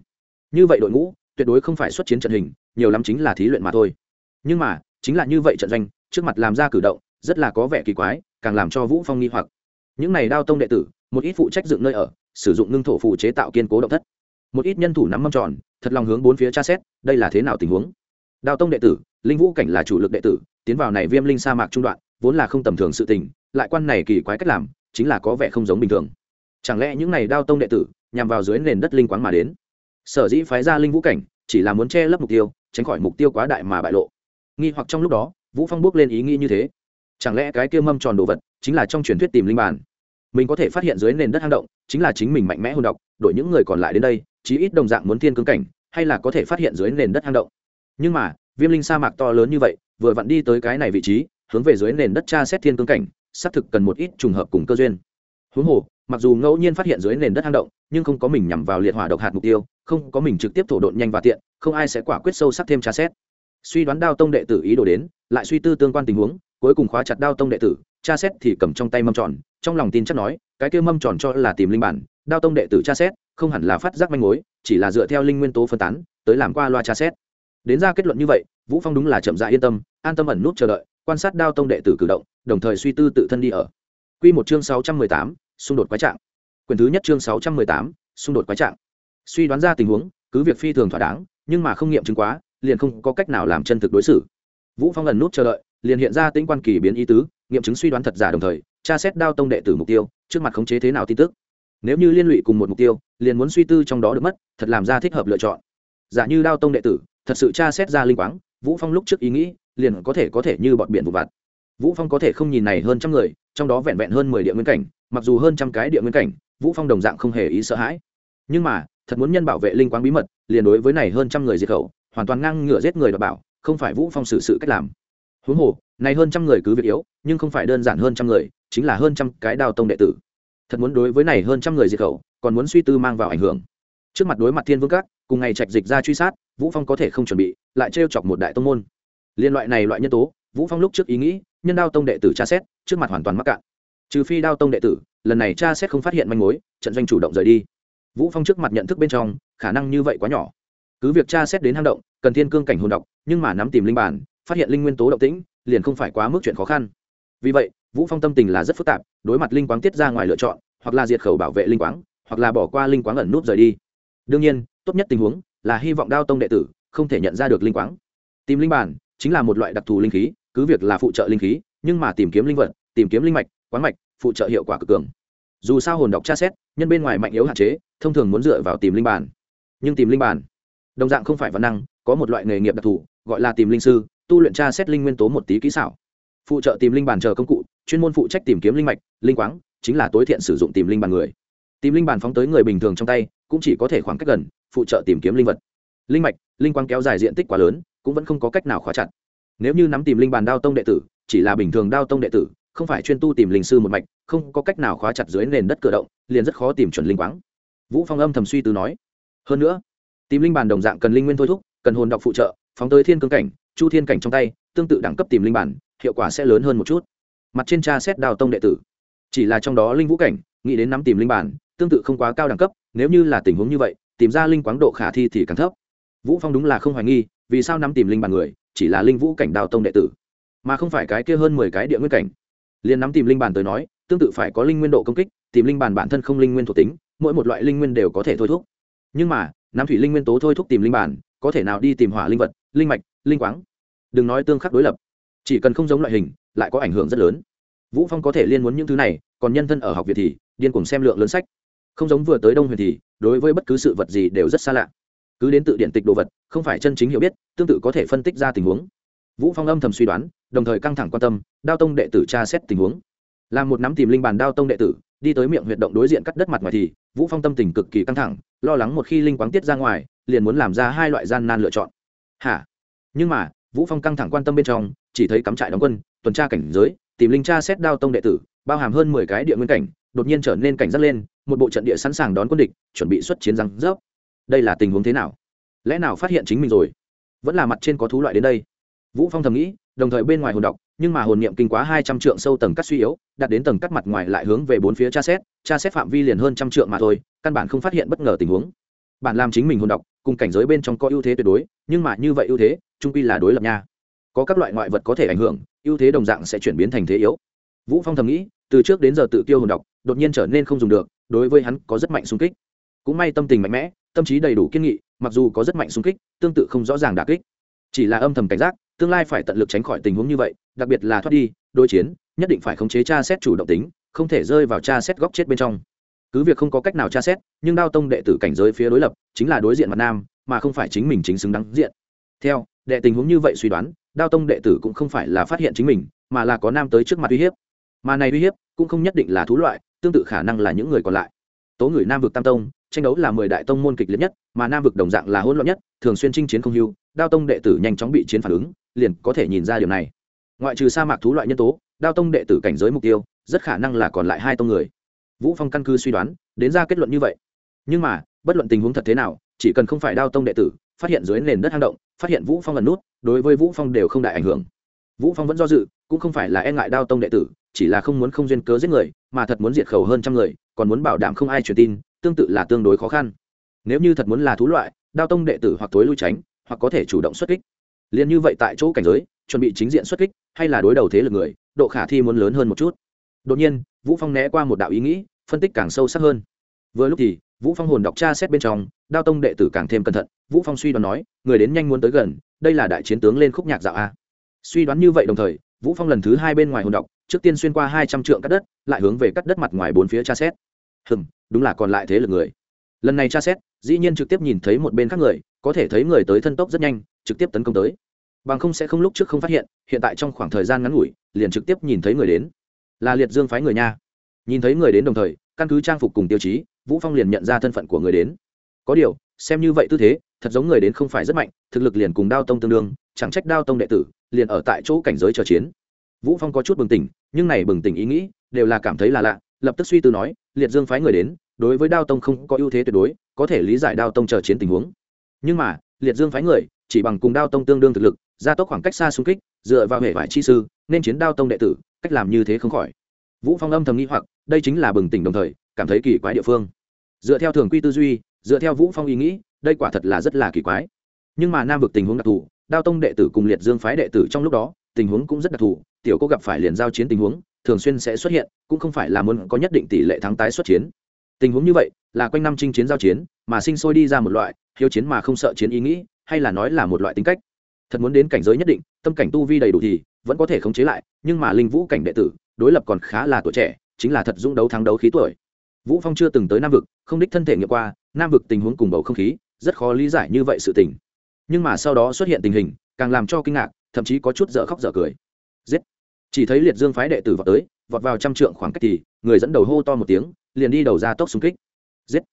Như vậy đội ngũ, tuyệt đối không phải xuất chiến trận hình, nhiều lắm chính là thí luyện mà thôi. Nhưng mà, chính là như vậy trận doanh, trước mặt làm ra cử động, rất là có vẻ kỳ quái, càng làm cho vũ phong nghi hoặc. Những này đao tông đệ tử, một ít phụ trách dựng nơi ở sử dụng ngưng thổ phụ chế tạo kiên cố động thất. Một ít nhân thủ nắm mâm tròn, thật lòng hướng bốn phía tra xét, đây là thế nào tình huống. Đào tông đệ tử, linh vũ cảnh là chủ lực đệ tử, tiến vào này viêm linh sa mạc trung đoạn, vốn là không tầm thường sự tình, lại quan này kỳ quái cách làm, chính là có vẻ không giống bình thường. Chẳng lẽ những này đao tông đệ tử, nhằm vào dưới nền đất linh quáng mà đến? Sở dĩ phái ra linh vũ cảnh, chỉ là muốn che lấp mục tiêu, tránh khỏi mục tiêu quá đại mà bại lộ. Nghi hoặc trong lúc đó, vũ phong bước lên ý nghĩ như thế. Chẳng lẽ cái kia mâm tròn đồ vật, chính là trong truyền thuyết tìm linh bản? Mình có thể phát hiện dưới nền đất hang động chính là chính mình mạnh mẽ hôn độc đội những người còn lại đến đây, chí ít đồng dạng muốn thiên cương cảnh, hay là có thể phát hiện dưới nền đất hang động. Nhưng mà, viêm linh sa mạc to lớn như vậy, vừa vặn đi tới cái này vị trí, hướng về dưới nền đất tra xét thiên cương cảnh, xác thực cần một ít trùng hợp cùng cơ duyên. Huống hồ, mặc dù ngẫu nhiên phát hiện dưới nền đất hang động, nhưng không có mình nhằm vào liệt hỏa độc hạt mục tiêu, không có mình trực tiếp thổ độn nhanh và tiện, không ai sẽ quả quyết sâu sắc thêm tra xét. Suy đoán đao tông đệ tử ý đồ đến, lại suy tư tương quan tình huống, cuối cùng khóa chặt đao tông đệ tử tra xét thì cầm trong tay mâm tròn trong lòng tin chắc nói cái kia mâm tròn cho là tìm linh bản đao tông đệ tử tra xét không hẳn là phát giác manh mối chỉ là dựa theo linh nguyên tố phân tán tới làm qua loa tra xét đến ra kết luận như vậy vũ phong đúng là chậm dại yên tâm an tâm ẩn nút chờ đợi quan sát đao tông đệ tử cử động đồng thời suy tư tự thân đi ở. Quy một chương 618, xung đột quái trạng. Quyền thứ nhất chương 618, xung đột quái trạng. Suy đoán ra tình huống cứ việc phi thường thỏa đáng nhưng mà không nghiệm chứng quá liền không có cách nào làm chân thực đối xử. Vũ phong ẩn nút chờ đợi liền hiện ra tính quan kỳ biến ý tứ, nghiệm chứng suy đoán thật giả đồng thời, tra xét đao tông đệ tử mục tiêu, trước mặt khống chế thế nào tin tức. Nếu như liên lụy cùng một mục tiêu, liền muốn suy tư trong đó được mất, thật làm ra thích hợp lựa chọn. Giả như đao tông đệ tử, thật sự tra xét ra linh quáng, vũ phong lúc trước ý nghĩ, liền có thể có thể như bọn biển vụ vặt. Vũ phong có thể không nhìn này hơn trăm người, trong đó vẹn vẹn hơn mười địa nguyên cảnh, mặc dù hơn trăm cái địa nguyên cảnh, vũ phong đồng dạng không hề ý sợ hãi. Nhưng mà, thật muốn nhân bảo vệ linh quáng bí mật, liền đối với này hơn trăm người diệt khẩu, hoàn toàn ngang ngửa giết người đoạt bảo, không phải vũ phong xử sự cách làm huống hồ, này hơn trăm người cứ việc yếu, nhưng không phải đơn giản hơn trăm người, chính là hơn trăm cái đào tông đệ tử. Thật muốn đối với này hơn trăm người diệt khẩu, còn muốn suy tư mang vào ảnh hưởng. Trước mặt đối mặt thiên vương các, cùng ngày trạch dịch ra truy sát, vũ phong có thể không chuẩn bị, lại trêu chọc một đại tông môn. Liên loại này loại nhân tố, vũ phong lúc trước ý nghĩ, nhân đao tông đệ tử tra xét, trước mặt hoàn toàn mắc cạn. Trừ phi đao tông đệ tử, lần này tra xét không phát hiện manh mối, trận doanh chủ động rời đi. Vũ phong trước mặt nhận thức bên trong, khả năng như vậy quá nhỏ. Cứ việc tra xét đến hang động, cần thiên cương cảnh hồn độc, nhưng mà nắm tìm linh bản phát hiện linh nguyên tố động tĩnh, liền không phải quá mức chuyện khó khăn. Vì vậy, vũ phong tâm tình là rất phức tạp, đối mặt linh quáng tiết ra ngoài lựa chọn, hoặc là diệt khẩu bảo vệ linh quáng, hoặc là bỏ qua linh quáng ẩn núp rời đi. Đương nhiên, tốt nhất tình huống là hy vọng đao tông đệ tử không thể nhận ra được linh quáng. Tìm linh bản chính là một loại đặc thù linh khí, cứ việc là phụ trợ linh khí, nhưng mà tìm kiếm linh vật, tìm kiếm linh mạch quán mạch, phụ trợ hiệu quả cực cường. Dù sao hồn đọc tra xét, nhân bên ngoài mạnh yếu hạn chế, thông thường muốn dựa vào tìm linh bản. Nhưng tìm linh bản, đồng dạng không phải văn năng, có một loại nghề nghiệp đặc thù, gọi là tìm linh sư tu luyện tra xét linh nguyên tố một tí kỹ xảo. Phụ trợ tìm linh bàn chờ công cụ, chuyên môn phụ trách tìm kiếm linh mạch, linh quáng, chính là tối thiện sử dụng tìm linh bàn người. Tìm linh bàn phóng tới người bình thường trong tay, cũng chỉ có thể khoảng cách gần, phụ trợ tìm kiếm linh vật. Linh mạch, linh quang kéo dài diện tích quá lớn, cũng vẫn không có cách nào khóa chặt. Nếu như nắm tìm linh bàn đao tông đệ tử, chỉ là bình thường đao tông đệ tử, không phải chuyên tu tìm linh sư một mạch, không có cách nào khóa chặt dưới nền đất cửa động, liền rất khó tìm chuẩn linh quáng. Vũ phong âm thầm suy tư nói. Hơn nữa, tìm linh bàn đồng dạng cần linh nguyên thôi thúc, cần hồn đọc phụ trợ, phóng tới thiên cương cảnh chu thiên cảnh trong tay, tương tự đẳng cấp tìm linh bản, hiệu quả sẽ lớn hơn một chút. Mặt trên tra xét đào tông đệ tử. Chỉ là trong đó linh vũ cảnh, nghĩ đến nắm tìm linh bản, tương tự không quá cao đẳng cấp, nếu như là tình huống như vậy, tìm ra linh quáng độ khả thi thì càng thấp. Vũ phong đúng là không hoài nghi, vì sao nắm tìm linh bản người, chỉ là linh vũ cảnh đào tông đệ tử, mà không phải cái kia hơn mười cái địa nguyên cảnh. Liền nắm tìm linh bản tới nói, tương tự phải có linh nguyên độ công kích, tìm linh bản bản thân không linh nguyên thuộc tính, mỗi một loại linh nguyên đều có thể thôi thúc. Nhưng mà, nắm thủy linh nguyên tố thôi thúc tìm linh bản, có thể nào đi tìm hỏa linh vật, linh mạch linh quáng. Đừng nói tương khắc đối lập, chỉ cần không giống loại hình, lại có ảnh hưởng rất lớn. Vũ phong có thể liên muốn những thứ này, còn nhân thân ở học viện thì điên cùng xem lượng lớn sách. Không giống vừa tới đông huyền thì, đối với bất cứ sự vật gì đều rất xa lạ. Cứ đến tự điện tịch đồ vật, không phải chân chính hiểu biết, tương tự có thể phân tích ra tình huống. Vũ phong âm thầm suy đoán, đồng thời căng thẳng quan tâm, đao tông đệ tử tra xét tình huống. Làm một nắm tìm linh bàn đao tông đệ tử, đi tới miệng huyệt động đối diện cắt đất mặt ngoài thì, vũ phong tâm tình cực kỳ căng thẳng, lo lắng một khi linh quáng tiết ra ngoài, liền muốn làm ra hai loại gian nan lựa chọn. Hả? Nhưng mà, vũ phong căng thẳng quan tâm bên trong, chỉ thấy cắm trại đóng quân, tuần tra cảnh giới, tìm linh tra xét đao tông đệ tử, bao hàm hơn 10 cái địa nguyên cảnh, đột nhiên trở nên cảnh giác lên, một bộ trận địa sẵn sàng đón quân địch, chuẩn bị xuất chiến răng rớp. Đây là tình huống thế nào? Lẽ nào phát hiện chính mình rồi? Vẫn là mặt trên có thú loại đến đây. Vũ phong thầm nghĩ, đồng thời bên ngoài hồn đọc, nhưng mà hồn niệm kinh quá hai trăm trượng sâu tầng cắt suy yếu đạt đến tầng cắt mặt ngoài lại hướng về bốn phía tra xét tra xét phạm vi liền hơn trăm trượng mà thôi, căn bản không phát hiện bất ngờ tình huống bản làm chính mình hồn đọc cùng cảnh giới bên trong có ưu thế tuyệt đối, nhưng mà như vậy ưu thế, trung quy là đối lập nha. Có các loại ngoại vật có thể ảnh hưởng, ưu thế đồng dạng sẽ chuyển biến thành thế yếu. Vũ phong thầm nghĩ, từ trước đến giờ tự tiêu hồn đọc đột nhiên trở nên không dùng được, đối với hắn có rất mạnh xung kích. Cũng may tâm tình mạnh mẽ, tâm trí đầy đủ kiên nghị, mặc dù có rất mạnh xung kích, tương tự không rõ ràng đả kích. Chỉ là âm thầm cảnh giác, tương lai phải tận lực tránh khỏi tình huống như vậy, đặc biệt là thoát đi, đối chiến, nhất định phải khống chế tra xét chủ động tính, không thể rơi vào tra xét góc chết bên trong cứ việc không có cách nào tra xét, nhưng đao tông đệ tử cảnh giới phía đối lập chính là đối diện mặt nam, mà không phải chính mình chính xứng đáng diện. Theo, đệ tình huống như vậy suy đoán, đao tông đệ tử cũng không phải là phát hiện chính mình, mà là có nam tới trước mặt uy hiếp. Mà này uy hiếp cũng không nhất định là thú loại, tương tự khả năng là những người còn lại. Tố người nam vực tam tông, tranh đấu là mười đại tông môn kịch liệt nhất, mà nam vực đồng dạng là hỗn loạn nhất, thường xuyên chinh chiến không hưu, đao tông đệ tử nhanh chóng bị chiến phản ứng, liền có thể nhìn ra điều này. Ngoại trừ sa mạc thú loại nhân tố, đao tông đệ tử cảnh giới mục tiêu, rất khả năng là còn lại hai tông người vũ phong căn cứ suy đoán, đến ra kết luận như vậy. Nhưng mà, bất luận tình huống thật thế nào, chỉ cần không phải đao tông đệ tử, phát hiện dưới nền đất hang động, phát hiện vũ phong lần nút, đối với vũ phong đều không đại ảnh hưởng. Vũ phong vẫn do dự, cũng không phải là e ngại đao tông đệ tử, chỉ là không muốn không duyên cớ giết người, mà thật muốn diệt khẩu hơn trăm người, còn muốn bảo đảm không ai truyền tin, tương tự là tương đối khó khăn. Nếu như thật muốn là thú loại, đao tông đệ tử hoặc tối lui tránh, hoặc có thể chủ động xuất kích. Liền như vậy tại chỗ cảnh giới, chuẩn bị chính diện xuất kích, hay là đối đầu thế lực người, độ khả thi muốn lớn hơn một chút. Đột nhiên vũ phong né qua một đạo ý nghĩ, phân tích càng sâu sắc hơn. Vừa lúc thì, vũ phong hồn đọc tra xét bên trong, đao tông đệ tử càng thêm cẩn thận, vũ phong suy đoán nói, người đến nhanh muốn tới gần, đây là đại chiến tướng lên khúc nhạc dạo a. Suy đoán như vậy đồng thời, vũ phong lần thứ hai bên ngoài hồn đọc, trước tiên xuyên qua hai trăm trượng cắt đất, lại hướng về cắt đất mặt ngoài bốn phía tra xét. Hừm, đúng là còn lại thế lực người. Lần này tra xét, dĩ nhiên trực tiếp nhìn thấy một bên khác người, có thể thấy người tới thân tốc rất nhanh, trực tiếp tấn công tới. Bằng không sẽ không lúc trước không phát hiện hiện tại trong khoảng thời gian ngắn ngủi, liền trực tiếp nhìn thấy người đến là liệt dương phái người nha. Nhìn thấy người đến đồng thời, căn cứ trang phục cùng tiêu chí, vũ phong liền nhận ra thân phận của người đến. Có điều, xem như vậy tư thế, thật giống người đến không phải rất mạnh, thực lực liền cùng đao tông tương đương, chẳng trách đao tông đệ tử liền ở tại chỗ cảnh giới chờ chiến. Vũ phong có chút bừng tỉnh, nhưng này bừng tỉnh ý nghĩ đều là cảm thấy là lạ, lập tức suy tư nói, liệt dương phái người đến, đối với đao tông không có ưu thế tuyệt đối, có thể lý giải đao tông chờ chiến tình huống. Nhưng mà, liệt dương phái người, chỉ bằng cùng đao tông tương đương thực lực, gia tốc khoảng cách xa xung kích, dựa vào hệ vải chi sư, nên chiến đao tông đệ tử cách làm như thế không khỏi. Vũ phong âm thầm nghĩ hoặc, đây chính là bừng tỉnh đồng thời, cảm thấy kỳ quái địa phương. Dựa theo thường quy tư duy, dựa theo vũ phong ý nghĩ, đây quả thật là rất là kỳ quái. Nhưng mà nam vực tình huống đặc thù, đao tông đệ tử cùng liệt dương phái đệ tử trong lúc đó, tình huống cũng rất đặc thù, tiểu cô gặp phải liền giao chiến tình huống, thường xuyên sẽ xuất hiện, cũng không phải là muốn có nhất định tỷ lệ thắng tái xuất chiến. Tình huống như vậy, là quanh năm chinh chiến giao chiến, mà sinh sôi đi ra một loại, hiếu chiến mà không sợ chiến ý nghĩ, hay là nói là một loại tính cách. Thật muốn đến cảnh giới nhất định, tâm cảnh tu vi đầy đủ thì, vẫn có thể khống chế lại nhưng mà linh vũ cảnh đệ tử đối lập còn khá là tuổi trẻ, chính là thật dũng đấu thắng đấu khí tuổi. Vũ phong chưa từng tới nam vực, không đích thân thể nghiệm qua, nam vực tình huống cùng bầu không khí, rất khó lý giải như vậy sự tình. Nhưng mà sau đó xuất hiện tình hình, càng làm cho kinh ngạc, thậm chí có chút dở khóc dở cười. Giết! Chỉ thấy liệt dương phái đệ tử vọt tới, vọt vào trăm trượng khoảng cách thì, người dẫn đầu hô to một tiếng, liền đi đầu ra tốc xung kích. Giết!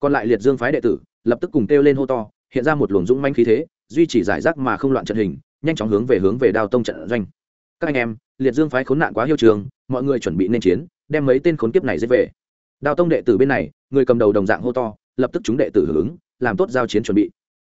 Còn lại liệt dương phái đệ tử, lập tức cùng kêu lên hô to, hiện ra một luồng dũng manh khí thế, duy trì giải rác mà không loạn trận hình, nhanh chóng hướng về hướng về đao tông trận doanh các anh em, liệt dương phái khốn nạn quá hiêu trường, mọi người chuẩn bị nên chiến, đem mấy tên khốn kiếp này giết về. Đào tông đệ tử bên này, người cầm đầu đồng dạng hô to, lập tức chúng đệ tử hưởng ứng, làm tốt giao chiến chuẩn bị.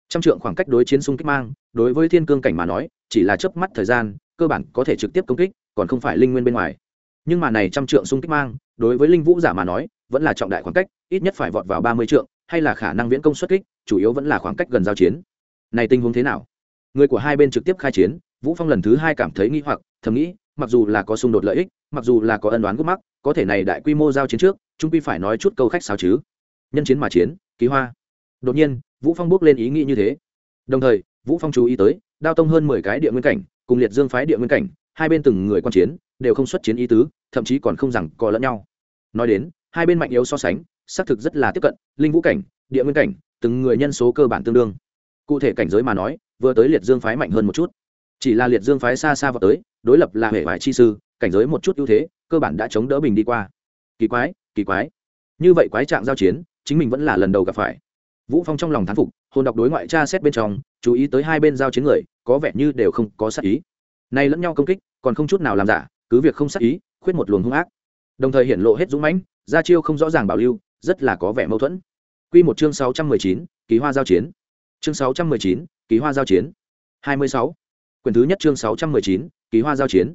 Trăm trượng khoảng cách đối chiến xung kích mang, đối với thiên cương cảnh mà nói, chỉ là chớp mắt thời gian, cơ bản có thể trực tiếp công kích, còn không phải linh nguyên bên ngoài. Nhưng mà này trăm trượng xung kích mang, đối với linh vũ giả mà nói, vẫn là trọng đại khoảng cách, ít nhất phải vọt vào ba mươi trượng, hay là khả năng viễn công xuất kích, chủ yếu vẫn là khoảng cách gần giao chiến. Này tình huống thế nào? Người của hai bên trực tiếp khai chiến, vũ phong lần thứ hai cảm thấy nghi hoặc thầm nghĩ, mặc dù là có xung đột lợi ích, mặc dù là có ân đoán gốc mắc, có thể này đại quy mô giao chiến trước, trung quy phải nói chút câu khách sao chứ. Nhân chiến mà chiến ký hoa. Đột nhiên, vũ phong bước lên ý nghĩ như thế. Đồng thời, vũ phong chú ý tới, đao tông hơn 10 cái địa nguyên cảnh, cùng liệt dương phái địa nguyên cảnh, hai bên từng người quan chiến, đều không xuất chiến ý tứ, thậm chí còn không rằng có lẫn nhau. Nói đến, hai bên mạnh yếu so sánh, xác thực rất là tiếp cận, linh vũ cảnh, địa nguyên cảnh, từng người nhân số cơ bản tương đương. Cụ thể cảnh giới mà nói, vừa tới liệt dương phái mạnh hơn một chút. Chỉ là liệt dương phái xa xa vào tới đối lập là hệ vải chi sư cảnh giới một chút ưu thế cơ bản đã chống đỡ bình đi qua. Kỳ quái kỳ quái. Như vậy quái trạng giao chiến chính mình vẫn là lần đầu gặp phải. Vũ phong trong lòng thán phục hồn đọc đối ngoại tra xét bên trong chú ý tới hai bên giao chiến người có vẻ như đều không có sát ý. Nay lẫn nhau công kích còn không chút nào làm giả cứ việc không sát ý khuyết một luồng hung ác. Đồng thời hiển lộ hết dũng mãnh ra chiêu không rõ ràng bảo lưu rất là có vẻ mâu thuẫn. Quy một chương 619, kỳ hoa giao chiến. Chương 619, kỳ hoa giao chiến. 26. quyển thứ nhất chương 619, kỳ hoa giao chiến.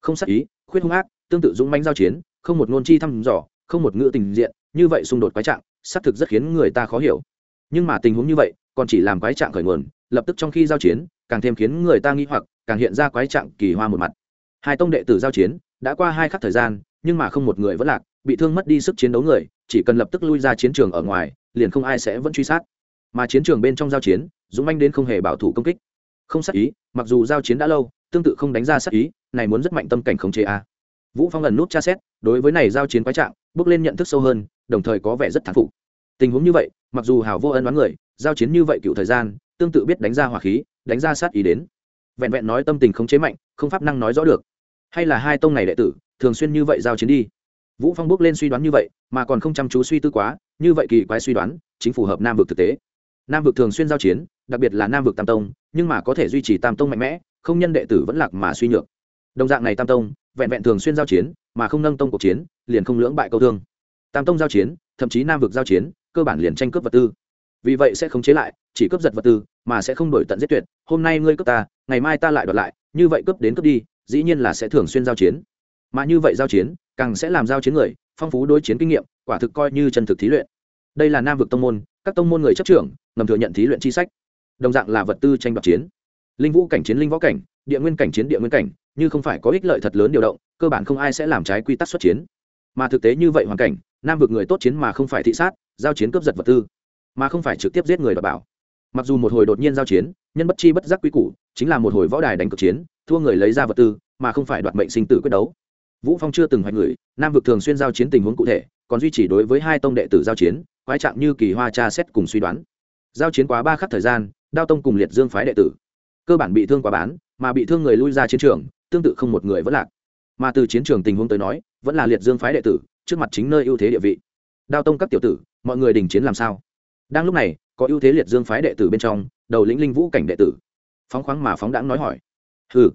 Không sát ý, khuyết hung ác, tương tự dũng manh giao chiến, không một ngôn chi thăm dò, không một ngữ tình diện, như vậy xung đột quái trạng, xác thực rất khiến người ta khó hiểu. Nhưng mà tình huống như vậy, còn chỉ làm quái trạng khởi nguồn, lập tức trong khi giao chiến, càng thêm khiến người ta nghi hoặc, càng hiện ra quái trạng kỳ hoa một mặt. Hai tông đệ tử giao chiến, đã qua hai khắc thời gian, nhưng mà không một người vẫn lạc, bị thương mất đi sức chiến đấu người, chỉ cần lập tức lui ra chiến trường ở ngoài, liền không ai sẽ vẫn truy sát. Mà chiến trường bên trong giao chiến, dũng manh đến không hề bảo thủ công kích. Không sát ý, mặc dù giao chiến đã lâu tương tự không đánh ra sát ý, này muốn rất mạnh tâm cảnh khống chế a. Vũ phong lần nút tra xét, đối với này giao chiến quái trạng, bước lên nhận thức sâu hơn, đồng thời có vẻ rất thán phục. Tình huống như vậy, mặc dù hào vô ân đoán người, giao chiến như vậy cựu thời gian, tương tự biết đánh ra hỏa khí, đánh ra sát ý đến. Vẹn vẹn nói tâm tình khống chế mạnh, không pháp năng nói rõ được. Hay là hai tông này đệ tử, thường xuyên như vậy giao chiến đi. Vũ phong bước lên suy đoán như vậy, mà còn không chăm chú suy tư quá, như vậy kỳ quái suy đoán, chính phù hợp nam vực thực tế. Nam vực thường xuyên giao chiến, đặc biệt là nam vực tam tông, nhưng mà có thể duy trì tam tông mạnh mẽ không nhân đệ tử vẫn lạc mà suy nhược. Đồng dạng này tam tông, vẹn vẹn thường xuyên giao chiến, mà không nâng tông cuộc chiến, liền không lưỡng bại câu thương. Tam tông giao chiến, thậm chí nam vực giao chiến, cơ bản liền tranh cướp vật tư. Vì vậy sẽ không chế lại, chỉ cướp giật vật tư, mà sẽ không đổi tận giết tuyệt. Hôm nay ngươi cướp ta, ngày mai ta lại đoạt lại, như vậy cướp đến cướp đi, dĩ nhiên là sẽ thường xuyên giao chiến. Mà như vậy giao chiến, càng sẽ làm giao chiến người, phong phú đối chiến kinh nghiệm, quả thực coi như chân thực thí luyện. Đây là nam vực tông môn, các tông môn người chấp trưởng, ngầm thừa nhận thí luyện chi sách. Đồng dạng là vật tư tranh đoạt chiến linh vũ cảnh chiến, linh võ cảnh, địa nguyên cảnh chiến, địa nguyên cảnh, như không phải có ích lợi thật lớn điều động, cơ bản không ai sẽ làm trái quy tắc xuất chiến. Mà thực tế như vậy hoàn cảnh, nam vực người tốt chiến mà không phải thị sát, giao chiến cướp giật vật tư, mà không phải trực tiếp giết người đ bảo. Mặc dù một hồi đột nhiên giao chiến, nhân bất chi bất giác quy củ, chính là một hồi võ đài đánh cực chiến, thua người lấy ra vật tư, mà không phải đoạt mệnh sinh tử quyết đấu. Vũ phong chưa từng hoạch người nam vực thường xuyên giao chiến tình huống cụ thể, còn duy trì đối với hai tông đệ tử giao chiến, quái trạng như kỳ hoa tra xét cùng suy đoán. Giao chiến quá ba khắc thời gian, đao tông cùng liệt dương phái đệ tử cơ bản bị thương quá bán, mà bị thương người lui ra chiến trường, tương tự không một người vẫn lạc. Mà từ chiến trường tình huống tới nói, vẫn là liệt dương phái đệ tử, trước mặt chính nơi ưu thế địa vị. Đao tông các tiểu tử, mọi người đình chiến làm sao? Đang lúc này, có ưu thế liệt dương phái đệ tử bên trong, đầu lĩnh linh vũ cảnh đệ tử. Phóng khoáng mà phóng đãng nói hỏi. Hừ,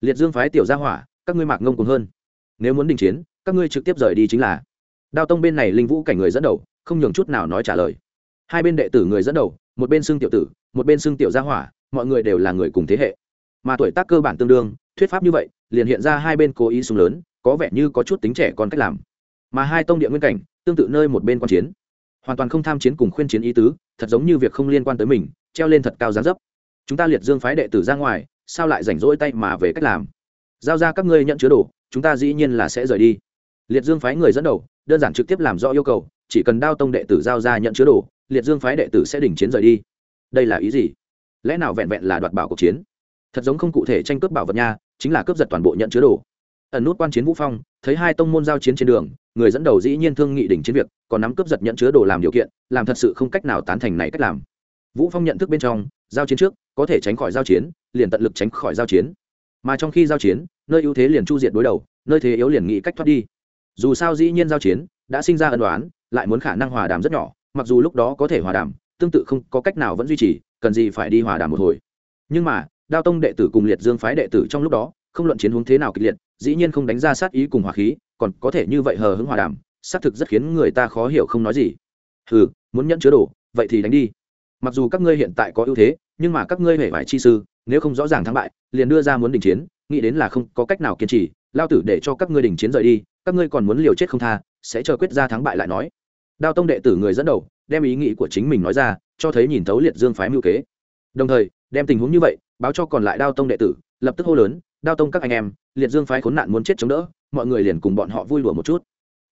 liệt dương phái tiểu gia hỏa, các ngươi mạc ngông cùng hơn. Nếu muốn đình chiến, các ngươi trực tiếp rời đi chính là. Đao tông bên này linh vũ cảnh người dẫn đầu, không nhường chút nào nói trả lời. Hai bên đệ tử người dẫn đầu, một bên xưng tiểu tử, một bên xưng tiểu gia hỏa mọi người đều là người cùng thế hệ. Mà tuổi tác cơ bản tương đương, thuyết pháp như vậy, liền hiện ra hai bên cố ý súng lớn, có vẻ như có chút tính trẻ con cách làm. Mà hai tông địa nguyên cảnh, tương tự nơi một bên quan chiến. Hoàn toàn không tham chiến cùng khuyên chiến ý tứ, thật giống như việc không liên quan tới mình, treo lên thật cao giá dấp. Chúng ta liệt dương phái đệ tử ra ngoài, sao lại rảnh rỗi tay mà về cách làm? Giao ra các ngươi nhận chứa đồ, chúng ta dĩ nhiên là sẽ rời đi. Liệt dương phái người dẫn đầu, đơn giản trực tiếp làm rõ yêu cầu, chỉ cần đao tông đệ tử giao ra nhận chứa đồ, liệt dương phái đệ tử sẽ đình chiến rời đi. Đây là ý gì? Lẽ nào vẹn vẹn là đoạt bảo cuộc chiến? Thật giống không cụ thể tranh cướp bảo vật nha, chính là cướp giật toàn bộ nhận chứa đồ. Ẩn nút quan chiến vũ phong, thấy hai tông môn giao chiến trên đường, người dẫn đầu dĩ nhiên thương nghị đỉnh chiến việc, còn nắm cướp giật nhận chứa đồ làm điều kiện, làm thật sự không cách nào tán thành này cách làm. Vũ phong nhận thức bên trong, giao chiến trước, có thể tránh khỏi giao chiến, liền tận lực tránh khỏi giao chiến. Mà trong khi giao chiến, nơi ưu thế liền chu diệt đối đầu, nơi thế yếu liền nghĩ cách thoát đi. Dù sao dĩ nhiên giao chiến, đã sinh ra ân đoán lại muốn khả năng hòa đàm rất nhỏ, mặc dù lúc đó có thể hòa đàm, tương tự không có cách nào vẫn duy trì cần gì phải đi hòa đàm một hồi. Nhưng mà, đao tông đệ tử cùng liệt dương phái đệ tử trong lúc đó, không luận chiến hướng thế nào kịch liệt, dĩ nhiên không đánh ra sát ý cùng hòa khí, còn có thể như vậy hờ hững hòa đàm, xác thực rất khiến người ta khó hiểu không nói gì. Hừ, muốn nhận chứa đồ, vậy thì đánh đi. Mặc dù các ngươi hiện tại có ưu thế, nhưng mà các ngươi hề phải chi sư, nếu không rõ ràng thắng bại, liền đưa ra muốn đình chiến, nghĩ đến là không có cách nào kiên trì, lao tử để cho các ngươi đình chiến rời đi, các ngươi còn muốn liều chết không tha, sẽ chờ quyết ra thắng bại lại nói. Đao tông đệ tử người dẫn đầu đem ý nghĩ của chính mình nói ra, cho thấy nhìn thấu liệt dương phái mưu kế. Đồng thời, đem tình huống như vậy, báo cho còn lại đao tông đệ tử, lập tức hô lớn, đao tông các anh em, liệt dương phái khốn nạn muốn chết chống đỡ, mọi người liền cùng bọn họ vui lùa một chút.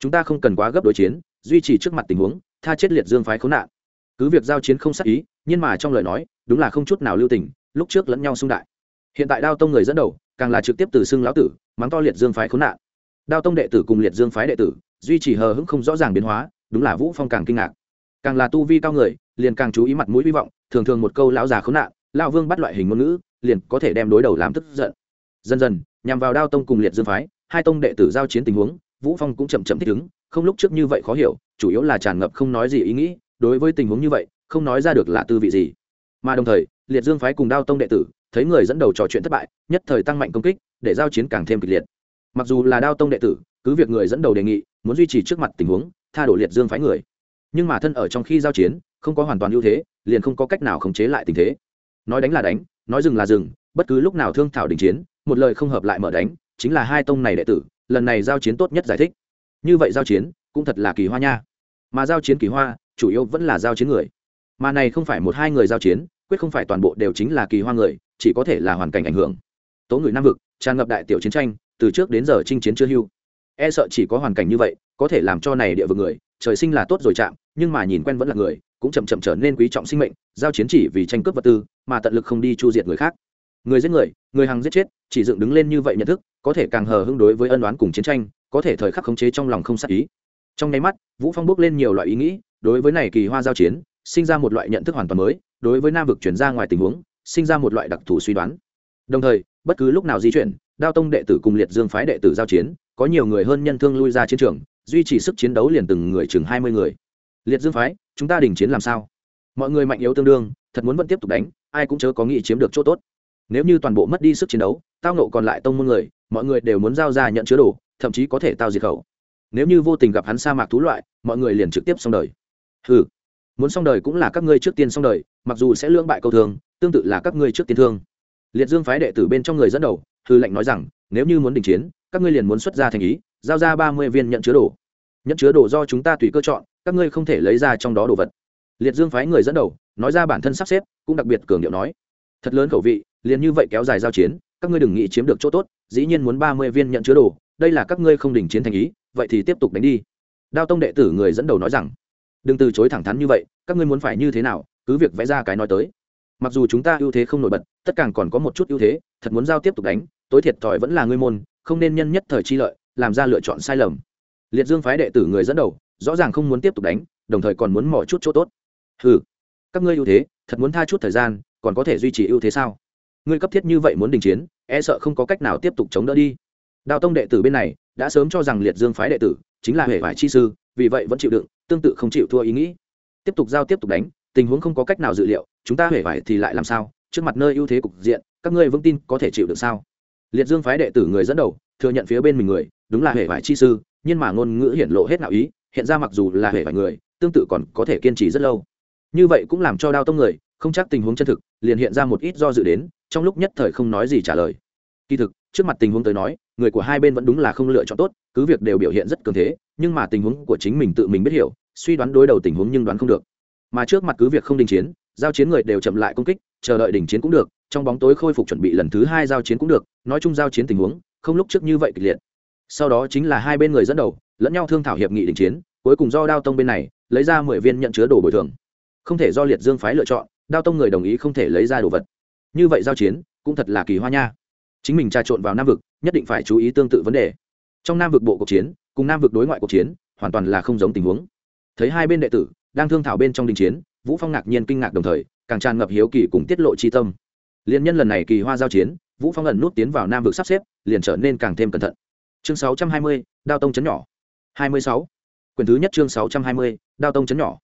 Chúng ta không cần quá gấp đối chiến, duy trì trước mặt tình huống, tha chết liệt dương phái khốn nạn. Cứ việc giao chiến không sát ý, nhưng mà trong lời nói, đúng là không chút nào lưu tình, lúc trước lẫn nhau xung đại. Hiện tại đao tông người dẫn đầu, càng là trực tiếp từ xưng lão tử, mắng to liệt dương phái khốn nạn. Đao tông đệ tử cùng liệt dương phái đệ tử, duy trì hờ hững không rõ ràng biến hóa, đúng là vũ phong càng kinh ngạc càng là tu vi cao người, liền càng chú ý mặt mũi hy vọng, thường thường một câu lão già khốn nạn, lão vương bắt loại hình ngôn ngữ, liền có thể đem đối đầu làm tức giận. Dần dần, nhằm vào đao tông cùng liệt dương phái, hai tông đệ tử giao chiến tình huống, vũ phong cũng chậm chậm thích ứng, không lúc trước như vậy khó hiểu, chủ yếu là tràn ngập không nói gì ý nghĩ, đối với tình huống như vậy, không nói ra được là tư vị gì. Mà đồng thời, liệt dương phái cùng đao tông đệ tử, thấy người dẫn đầu trò chuyện thất bại, nhất thời tăng mạnh công kích, để giao chiến càng thêm kịch liệt. Mặc dù là đao tông đệ tử, cứ việc người dẫn đầu đề nghị, muốn duy trì trước mặt tình huống, tha đổ liệt dương phái người nhưng mà thân ở trong khi giao chiến, không có hoàn toàn ưu thế, liền không có cách nào khống chế lại tình thế. Nói đánh là đánh, nói dừng là dừng, bất cứ lúc nào thương thảo đình chiến, một lời không hợp lại mở đánh, chính là hai tông này đệ tử, lần này giao chiến tốt nhất giải thích. Như vậy giao chiến, cũng thật là kỳ hoa nha. Mà giao chiến kỳ hoa, chủ yếu vẫn là giao chiến người. Mà này không phải một hai người giao chiến, quyết không phải toàn bộ đều chính là kỳ hoa người, chỉ có thể là hoàn cảnh ảnh hưởng. Tố người nam vực, tràn ngập đại tiểu chiến tranh, từ trước đến giờ chinh chiến chưa hưu. E sợ chỉ có hoàn cảnh như vậy, có thể làm cho này địa vực người, trời sinh là tốt rồi chạm nhưng mà nhìn quen vẫn là người, cũng chậm chậm trở nên quý trọng sinh mệnh, giao chiến chỉ vì tranh cướp vật tư, mà tận lực không đi chu diệt người khác. Người giết người người hàng giết chết, chỉ dựng đứng lên như vậy nhận thức, có thể càng hờ hưng đối với ân đoán cùng chiến tranh, có thể thời khắc khống chế trong lòng không sát ý. Trong nháy mắt, vũ phong bước lên nhiều loại ý nghĩ, đối với này kỳ hoa giao chiến, sinh ra một loại nhận thức hoàn toàn mới, đối với nam vực chuyển ra ngoài tình huống, sinh ra một loại đặc thù suy đoán. Đồng thời, bất cứ lúc nào di chuyển, đao tông đệ tử cùng liệt dương phái đệ tử giao chiến, có nhiều người hơn nhân thương lui ra chiến trường, duy trì sức chiến đấu liền từng người chừng hai mươi người liệt dương phái, chúng ta đình chiến làm sao? Mọi người mạnh yếu tương đương, thật muốn vẫn tiếp tục đánh, ai cũng chớ có nghĩ chiếm được chỗ tốt. Nếu như toàn bộ mất đi sức chiến đấu, tao nộ còn lại tông môn người, mọi người đều muốn giao ra nhận chứa đồ, thậm chí có thể tao diệt khẩu. Nếu như vô tình gặp hắn sa mạc thú loại, mọi người liền trực tiếp xong đời. Ừ muốn xong đời cũng là các ngươi trước tiên xong đời, mặc dù sẽ lưỡng bại câu thương tương tự là các ngươi trước tiên thương. Liệt dương phái đệ tử bên trong người dẫn đầu, hư lệnh nói rằng, nếu như muốn đình chiến, các ngươi liền muốn xuất ra thành ý, giao ra ba mươi viên nhận chứa đồ. Nhận chứa đồ do chúng ta tùy cơ chọn các ngươi không thể lấy ra trong đó đồ vật. Liệt dương phái người dẫn đầu, nói ra bản thân sắp xếp, cũng đặc biệt cường điệu nói. Thật lớn khẩu vị, liền như vậy kéo dài giao chiến, các ngươi đừng nghĩ chiếm được chỗ tốt, dĩ nhiên muốn ba mươi viên nhận chứa đồ, đây là các ngươi không đình chiến thành ý, vậy thì tiếp tục đánh đi. Đao tông đệ tử người dẫn đầu nói rằng, đừng từ chối thẳng thắn như vậy, các ngươi muốn phải như thế nào, cứ việc vẽ ra cái nói tới. Mặc dù chúng ta ưu thế không nổi bật, tất cả còn có một chút ưu thế, thật muốn giao tiếp tục đánh, tối thiệt thòi vẫn là ngươi môn, không nên nhân nhất thời chi lợi, làm ra lựa chọn sai lầm. Liệt dương phái đệ tử người dẫn đầu rõ ràng không muốn tiếp tục đánh, đồng thời còn muốn mỏ chút chỗ tốt. Ừ các ngươi ưu thế, thật muốn tha chút thời gian, còn có thể duy trì ưu thế sao? Ngươi cấp thiết như vậy muốn đình chiến e sợ không có cách nào tiếp tục chống đỡ đi. Đào tông đệ tử bên này đã sớm cho rằng liệt dương phái đệ tử chính là hệ vải chi sư, vì vậy vẫn chịu đựng, tương tự không chịu thua ý nghĩ. Tiếp tục giao tiếp tục đánh, tình huống không có cách nào dự liệu, chúng ta hệ vải thì lại làm sao? Trước mặt nơi ưu thế cục diện, các ngươi vững tin có thể chịu được sao? Liệt dương phái đệ tử người dẫn đầu, thừa nhận phía bên mình người, đúng là hệ vải chi sư, nhưng mà ngôn ngữ hiển lộ hết nào ý hiện ra mặc dù là hệ vài người, tương tự còn có thể kiên trì rất lâu. Như vậy cũng làm cho đao tông người, không chắc tình huống chân thực, liền hiện ra một ít do dự đến, trong lúc nhất thời không nói gì trả lời. Kỳ thực, trước mặt tình huống tới nói, người của hai bên vẫn đúng là không lựa chọn tốt, cứ việc đều biểu hiện rất cường thế, nhưng mà tình huống của chính mình tự mình biết hiểu, suy đoán đối đầu tình huống nhưng đoán không được. Mà trước mặt cứ việc không đình chiến, giao chiến người đều chậm lại công kích, chờ đợi đình chiến cũng được, trong bóng tối khôi phục chuẩn bị lần thứ hai giao chiến cũng được, nói chung giao chiến tình huống, không lúc trước như vậy kịch liệt. Sau đó chính là hai bên người dẫn đầu lẫn nhau thương thảo hiệp nghị đình chiến cuối cùng do đao tông bên này lấy ra mười viên nhận chứa đồ bồi thường. Không thể do liệt dương phái lựa chọn đao tông người đồng ý không thể lấy ra đồ vật. Như vậy giao chiến cũng thật là kỳ hoa nha. Chính mình trà trộn vào nam vực nhất định phải chú ý tương tự vấn đề. Trong nam vực bộ cuộc chiến cùng nam vực đối ngoại cuộc chiến hoàn toàn là không giống tình huống. Thấy hai bên đệ tử đang thương thảo bên trong đình chiến vũ phong ngạc nhiên kinh ngạc đồng thời càng tràn ngập hiếu kỳ cùng tiết lộ chi tâm. Liên nhân lần này kỳ hoa giao chiến vũ phong ẩn nút tiến vào nam vực sắp xếp liền trở nên càng thêm cẩn thận. Chương 620, đao tông chấn nhỏ. 26. quyền thứ nhất chương 620, đao tông chấn nhỏ.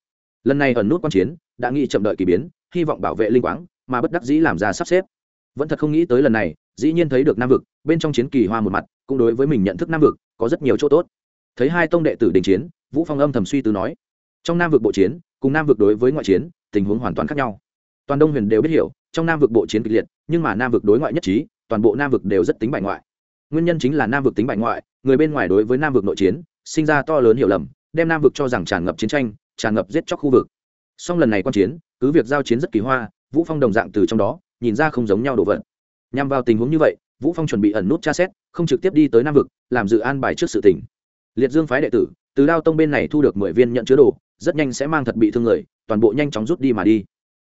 Lần này ẩn nút quan chiến đã nghĩ chậm đợi kỳ biến hy vọng bảo vệ linh quáng mà bất đắc dĩ làm ra sắp xếp. Vẫn thật không nghĩ tới lần này dĩ nhiên thấy được nam vực bên trong chiến kỳ hoa một mặt cũng đối với mình nhận thức nam vực có rất nhiều chỗ tốt. Thấy hai tông đệ tử đình chiến vũ phong âm thầm suy tư nói trong nam vực bộ chiến cùng nam vực đối với ngoại chiến tình huống hoàn toàn khác nhau. Toàn đông huyền đều biết hiểu trong nam vực bộ chiến kịch liệt nhưng mà nam vực đối ngoại nhất trí toàn bộ nam vực đều rất tính bại ngoại. Nguyên nhân chính là nam vực tính bại ngoại người bên ngoài đối với nam vực nội chiến sinh ra to lớn hiểu lầm, đem nam vực cho rằng tràn ngập chiến tranh, tràn ngập giết chóc khu vực. Song lần này quan chiến, cứ việc giao chiến rất kỳ hoa, vũ phong đồng dạng từ trong đó, nhìn ra không giống nhau đồ vật. Nhằm vào tình huống như vậy, vũ phong chuẩn bị ẩn nút tra xét, không trực tiếp đi tới nam vực, làm dự an bài trước sự tình. Liệt dương phái đệ tử, từ đao tông bên này thu được mười viên nhận chứa đồ, rất nhanh sẽ mang thật bị thương người, toàn bộ nhanh chóng rút đi mà đi.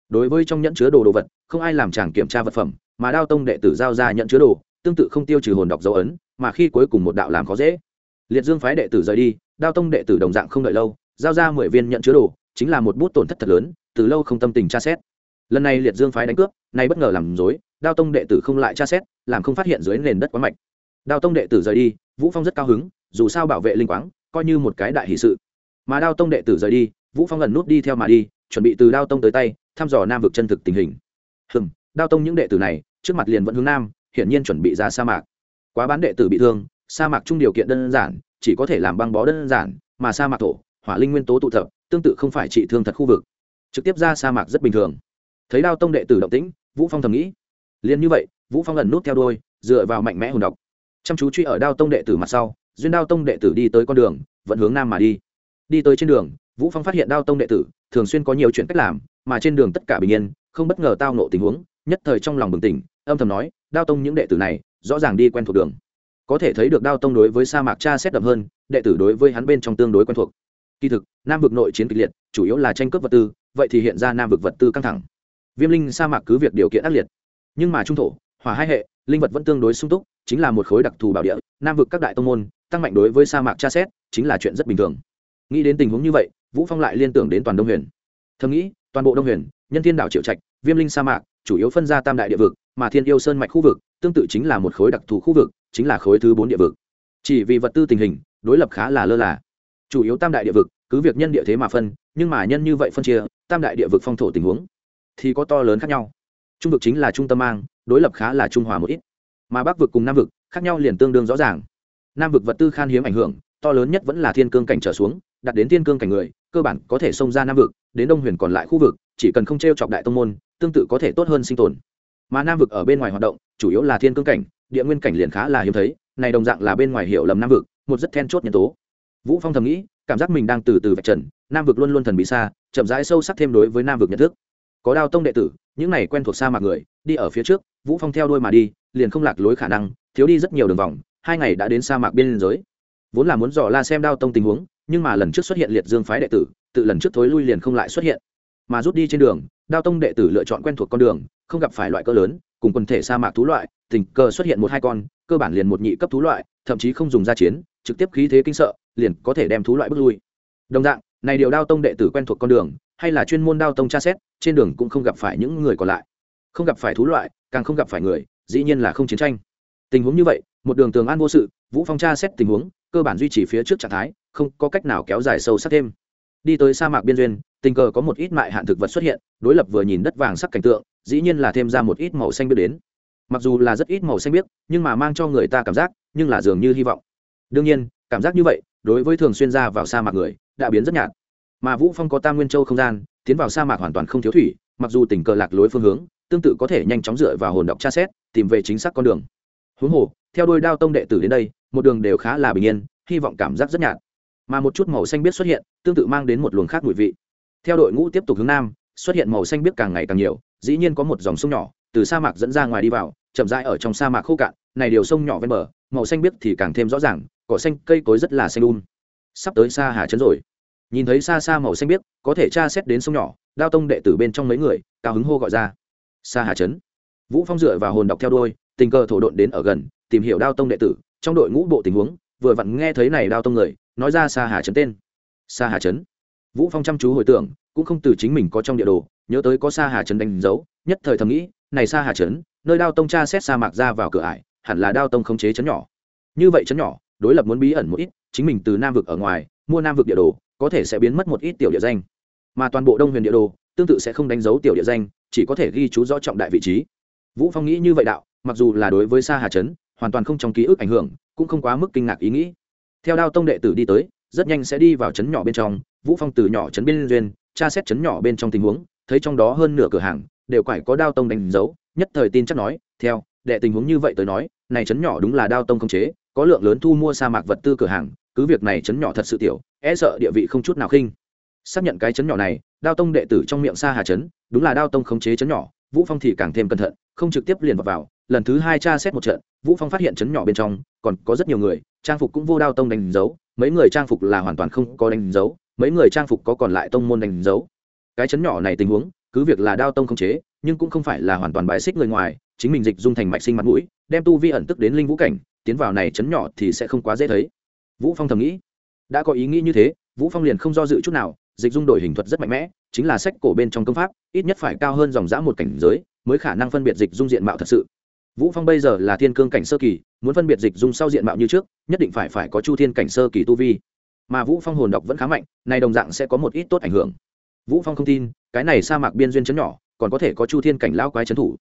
Đối với trong nhận chứa đồ đồ vật, không ai làm chàng kiểm tra vật phẩm, mà đao tông đệ tử giao ra nhận chứa đồ, tương tự không tiêu trừ hồn đọc dấu ấn, mà khi cuối cùng một đạo làm khó dễ liệt dương phái đệ tử rời đi, đao tông đệ tử đồng dạng không đợi lâu, giao ra mười viên nhận chứa đồ, chính là một bút tổn thất thật lớn, từ lâu không tâm tình tra xét. Lần này liệt dương phái đánh cướp, nay bất ngờ làm dối đao tông đệ tử không lại tra xét, làm không phát hiện dưới nền đất quá mạnh đao tông đệ tử rời đi, vũ phong rất cao hứng, dù sao bảo vệ linh quáng, coi như một cái đại hỷ sự. Mà đao tông đệ tử rời đi, vũ phong lần nút đi theo mà đi, chuẩn bị từ đao tông tới tay, thăm dò nam vực chân thực tình hình. Hừm, đao tông những đệ tử này, trước mặt liền vẫn hướng nam, hiển nhiên chuẩn bị ra sa mạc. Quá bán đệ tử bị thương sa mạc chung điều kiện đơn giản, chỉ có thể làm băng bó đơn giản, mà sa mạc thổ, hỏa linh nguyên tố tụ tập, tương tự không phải trị thương thật khu vực. Trực tiếp ra sa mạc rất bình thường. Thấy đao tông đệ tử động tĩnh, vũ phong thầm nghĩ. Liền như vậy, vũ phong ẩn nút theo đuôi, dựa vào mạnh mẽ hồn độc. Chăm chú truy ở đao tông đệ tử mặt sau, duyên đao tông đệ tử đi tới con đường vẫn hướng nam mà đi. Đi tới trên đường, vũ phong phát hiện đao tông đệ tử thường xuyên có nhiều chuyện cách làm, mà trên đường tất cả bình yên, không bất ngờ tao nộ tình huống, nhất thời trong lòng bừng tỉnh, âm thầm nói, đao tông những đệ tử này, rõ ràng đi quen thuộc đường có thể thấy được đao tông đối với sa mạc cha xét đậm hơn, đệ tử đối với hắn bên trong tương đối quen thuộc. Kỳ thực, nam vực nội chiến kịch liệt, chủ yếu là tranh cướp vật tư, vậy thì hiện ra nam vực vật tư căng thẳng. Viêm linh sa mạc cứ việc điều kiện ác liệt, nhưng mà trung thổ, hỏa hai hệ, linh vật vẫn tương đối sung túc, chính là một khối đặc thù bảo địa, nam vực các đại tông môn, tăng mạnh đối với sa mạc tra xét, chính là chuyện rất bình thường. Nghĩ đến tình huống như vậy, vũ phong lại liên tưởng đến toàn đông huyền. Thầm nghĩ, toàn bộ đông huyền, nhân thiên đảo triệu trạch, viêm linh sa mạc, chủ yếu phân ra tam đại địa vực, mà thiên yêu sơn mạch khu vực, tương tự chính là một khối đặc thù khu vực chính là khối thứ bốn địa vực. Chỉ vì vật tư tình hình, đối lập khá là lơ là. Chủ yếu tam đại địa vực, cứ việc nhân địa thế mà phân, nhưng mà nhân như vậy phân chia, tam đại địa vực phong thổ tình huống, thì có to lớn khác nhau. Trung vực chính là trung tâm mang, đối lập khá là trung hòa một ít. Mà bắc vực cùng nam vực, khác nhau liền tương đương rõ ràng. Nam vực vật tư khan hiếm ảnh hưởng, to lớn nhất vẫn là thiên cương cảnh trở xuống, đặt đến thiên cương cảnh người, cơ bản có thể xông ra nam vực, đến đông huyền còn lại khu vực, chỉ cần không t r e o chọc đại tông môn, tương tự có thể tốt hơn sinh tồn. Mà nam vực ở bên ngoài hoạt động, chủ yếu là thiên cương cảnh địa nguyên cảnh liền khá là hiếm thấy, này đồng dạng là bên ngoài hiểu lầm nam vực, một rất then chốt nhân tố. Vũ phong thầm nghĩ, cảm giác mình đang từ từ vạch trần, nam vực luôn luôn thần bí xa, chậm rãi sâu sắc thêm đối với nam vực nhận thức. Có đao tông đệ tử, những này quen thuộc xa mạc người, đi ở phía trước, vũ phong theo đuôi mà đi, liền không lạc lối khả năng, thiếu đi rất nhiều đường vòng, hai ngày đã đến sa mạc biên giới. Vốn là muốn dò la xem đao tông tình huống, nhưng mà lần trước xuất hiện liệt dương phái đệ tử, tự lần trước thối lui liền không lại xuất hiện. Mà rút đi trên đường, đao tông đệ tử lựa chọn quen thuộc con đường, không gặp phải loại cỡ lớn, cùng quần thể sa mạc thú loại tình cờ xuất hiện một hai con, cơ bản liền một nhị cấp thú loại, thậm chí không dùng ra chiến, trực tiếp khí thế kinh sợ, liền có thể đem thú loại bước lui. Đồng dạng, này điều đao tông đệ tử quen thuộc con đường, hay là chuyên môn đao tông tra xét, trên đường cũng không gặp phải những người còn lại. Không gặp phải thú loại, càng không gặp phải người, dĩ nhiên là không chiến tranh. Tình huống như vậy, một đường tường an vô sự, vũ phong tra xét tình huống, cơ bản duy trì phía trước trạng thái, không có cách nào kéo dài sâu sắc thêm. Đi tới sa mạc biên duyên, tình cờ có một ít mại hạn thực vật xuất hiện, đối lập vừa nhìn đất vàng sắc cảnh tượng, dĩ nhiên là thêm ra một ít màu xanh biết đến mặc dù là rất ít màu xanh biếc, nhưng mà mang cho người ta cảm giác, nhưng là dường như hy vọng. Đương nhiên, cảm giác như vậy, đối với thường xuyên ra vào sa mạc người, đã biến rất nhạt. Mà vũ phong có tam nguyên châu không gian, tiến vào sa mạc hoàn toàn không thiếu thủy, mặc dù tình cờ lạc lối phương hướng, tương tự có thể nhanh chóng dựa vào hồn đọc tra xét, tìm về chính xác con đường. Huống hồ, theo đôi đao tông đệ tử đến đây, một đường đều khá là bình yên, hy vọng cảm giác rất nhạt. Mà một chút màu xanh biết xuất hiện, tương tự mang đến một luồng khác mùi vị. Theo đội ngũ tiếp tục hướng nam, xuất hiện màu xanh biết càng ngày càng nhiều, dĩ nhiên có một dòng sông nhỏ từ sa mạc dẫn ra ngoài đi vào, chậm rãi ở trong sa mạc khô cạn, này điều sông nhỏ ven bờ, màu xanh biếc thì càng thêm rõ ràng, cỏ xanh, cây cối rất là xanh um. Sắp tới xa hà trấn rồi. Nhìn thấy xa xa màu xanh biếc, có thể tra xét đến sông nhỏ, đao tông đệ tử bên trong mấy người, cao hứng hô gọi ra. Xa hà trấn. Vũ phong dựa vào hồn đọc theo đôi tình cờ thổ độn đến ở gần, tìm hiểu đao tông đệ tử, trong đội ngũ bộ tình huống, vừa vặn nghe thấy này đao tông người, nói ra xa hà trấn tên. Xa hà trấn. Vũ phong chăm chú hồi tưởng, cũng không từ chính mình có trong địa đồ, nhớ tới có xa hà trấn đánh dấu, nhất thời thầm nghĩ này xa hà trấn, nơi đao tông tra xét sa mạc ra vào cửa ải, hẳn là đao tông khống chế trấn nhỏ. Như vậy trấn nhỏ, đối lập muốn bí ẩn một ít, chính mình từ nam vực ở ngoài, mua nam vực địa đồ, có thể sẽ biến mất một ít tiểu địa danh. Mà toàn bộ đông huyền địa đồ, tương tự sẽ không đánh dấu tiểu địa danh, chỉ có thể ghi chú rõ trọng đại vị trí. Vũ phong nghĩ như vậy đạo, mặc dù là đối với sa hà trấn, hoàn toàn không trong ký ức ảnh hưởng, cũng không quá mức kinh ngạc ý nghĩ. Theo đao tông đệ tử đi tới, rất nhanh sẽ đi vào trấn nhỏ bên trong, vũ phong từ nhỏ trấn biên duyên, tra xét trấn nhỏ bên trong tình huống, thấy trong đó hơn nửa cửa hàng đều phải có đao tông đánh dấu nhất thời tin chắc nói theo đệ tình huống như vậy tới nói này chấn nhỏ đúng là đao tông không chế có lượng lớn thu mua sa mạc vật tư cửa hàng cứ việc này chấn nhỏ thật sự tiểu e sợ địa vị không chút nào khinh xác nhận cái chấn nhỏ này đao tông đệ tử trong miệng sa hà chấn đúng là đao tông khống chế chấn nhỏ vũ phong thì càng thêm cẩn thận không trực tiếp liền vào, vào. lần thứ hai tra xét một trận vũ phong phát hiện chấn nhỏ bên trong còn có rất nhiều người trang phục cũng vô đao tông đánh dấu mấy người trang phục là hoàn toàn không có đánh dấu mấy người trang phục có còn lại tông môn đánh dấu cái chấn nhỏ này tình huống cứ việc là đao tông không chế, nhưng cũng không phải là hoàn toàn bài xích người ngoài, chính mình dịch dung thành mạch sinh mặt mũi, đem tu vi ẩn tức đến linh vũ cảnh, tiến vào này chấn nhỏ thì sẽ không quá dễ thấy. Vũ phong thầm nghĩ. Đã có ý nghĩ như thế, vũ phong liền không do dự chút nào, dịch dung đổi hình thuật rất mạnh mẽ, chính là sách cổ bên trong công pháp, ít nhất phải cao hơn dòng dã một cảnh giới, mới khả năng phân biệt dịch dung diện mạo thật sự. Vũ phong bây giờ là thiên cương cảnh sơ kỳ, muốn phân biệt dịch dung sau diện mạo như trước, nhất định phải phải có chu thiên cảnh sơ kỳ tu vi. Mà vũ phong hồn độc vẫn khá mạnh, này đồng dạng sẽ có một ít tốt ảnh hưởng. Vũ phong không tin cái này sa mạc biên duyên chấn nhỏ, còn có thể có chu thiên cảnh lao quái chấn thủ.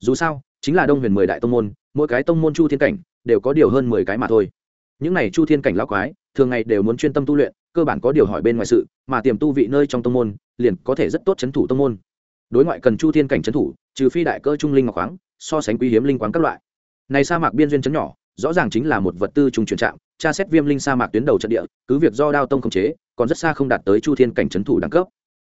Dù sao, chính là đông huyền mười đại tông môn, mỗi cái tông môn chu thiên cảnh đều có điều hơn mười cái mà thôi. Những này chu thiên cảnh lao quái, thường ngày đều muốn chuyên tâm tu luyện, cơ bản có điều hỏi bên ngoài sự, mà tiềm tu vị nơi trong tông môn, liền có thể rất tốt chấn thủ tông môn. Đối ngoại cần chu thiên cảnh chấn thủ, trừ phi đại cơ trung linh ngọc khoáng, so sánh quý hiếm linh quán các loại. Này sa mạc biên duyên chấn nhỏ, rõ ràng chính là một vật tư trung chuyển trạng, tra xét viêm linh sa mạc tuyến đầu trận địa, cứ việc do đao tông khống chế, còn rất xa không đạt tới chu thiên cảnh chấn thủ đẳng cấp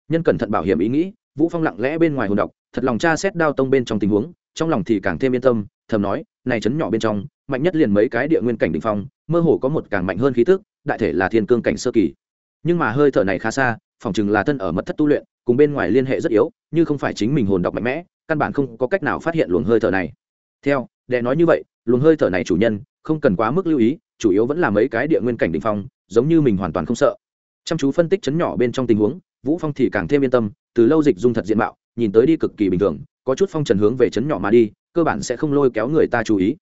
nhân cẩn thận bảo hiểm ý nghĩ, vũ phong lặng lẽ bên ngoài hồn độc thật lòng tra xét đao tông bên trong tình huống, trong lòng thì càng thêm yên tâm, thầm nói, này chấn nhỏ bên trong, mạnh nhất liền mấy cái địa nguyên cảnh đỉnh phong, mơ hồ có một càng mạnh hơn khí tức, đại thể là thiên cương cảnh sơ kỳ. Nhưng mà hơi thở này khá xa, phòng chừng là thân ở mật thất tu luyện, cùng bên ngoài liên hệ rất yếu, như không phải chính mình hồn đọc mạnh mẽ, căn bản không có cách nào phát hiện luồng hơi thở này. Theo, đệ nói như vậy, luồng hơi thở này chủ nhân, không cần quá mức lưu ý, chủ yếu vẫn là mấy cái địa nguyên cảnh đỉnh phong, giống như mình hoàn toàn không sợ. Chăm chú phân tích chấn nhỏ bên trong tình huống vũ phong thì càng thêm yên tâm, từ lâu dịch dung thật diện mạo, nhìn tới đi cực kỳ bình thường, có chút phong trần hướng về chấn nhỏ mà đi, cơ bản sẽ không lôi kéo người ta chú ý.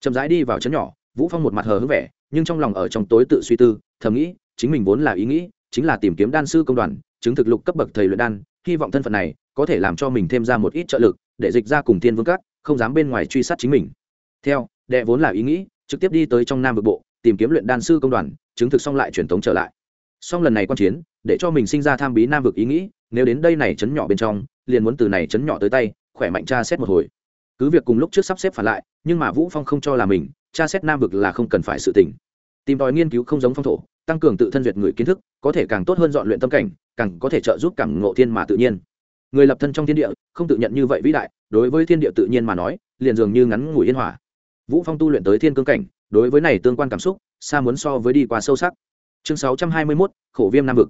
Chậm rãi đi vào chấn nhỏ, vũ phong một mặt hờ hững vẻ, nhưng trong lòng ở trong tối tự suy tư, thầm nghĩ, chính mình vốn là ý nghĩ, chính là tìm kiếm đan sư công đoàn, chứng thực lục cấp bậc thầy luyện đan, hy vọng thân phận này có thể làm cho mình thêm ra một ít trợ lực, để dịch ra cùng tiên vương các, không dám bên ngoài truy sát chính mình. Theo, đệ vốn là ý nghĩ, trực tiếp đi tới trong nam vực bộ, tìm kiếm luyện đan sư công đoàn, chứng thực xong lại truyền thống trở lại. Song lần này quan chiến để cho mình sinh ra tham bí nam vực ý nghĩ nếu đến đây này chấn nhỏ bên trong liền muốn từ này chấn nhỏ tới tay khỏe mạnh tra xét một hồi. Cứ việc cùng lúc trước sắp xếp phản lại nhưng mà vũ phong không cho là mình tra xét nam vực là không cần phải sự tỉnh tìm tòi nghiên cứu không giống phong thổ tăng cường tự thân duyệt người kiến thức có thể càng tốt hơn dọn luyện tâm cảnh càng có thể trợ giúp càng ngộ thiên mà tự nhiên. Người lập thân trong thiên địa không tự nhận như vậy vĩ đại đối với thiên địa tự nhiên mà nói liền dường như ngắn ngủi yên hòa, vũ phong tu luyện tới thiên cương cảnh đối với này tương quan cảm xúc xa muốn so với đi qua sâu sắc. Chương 621, khổ viêm nam vực.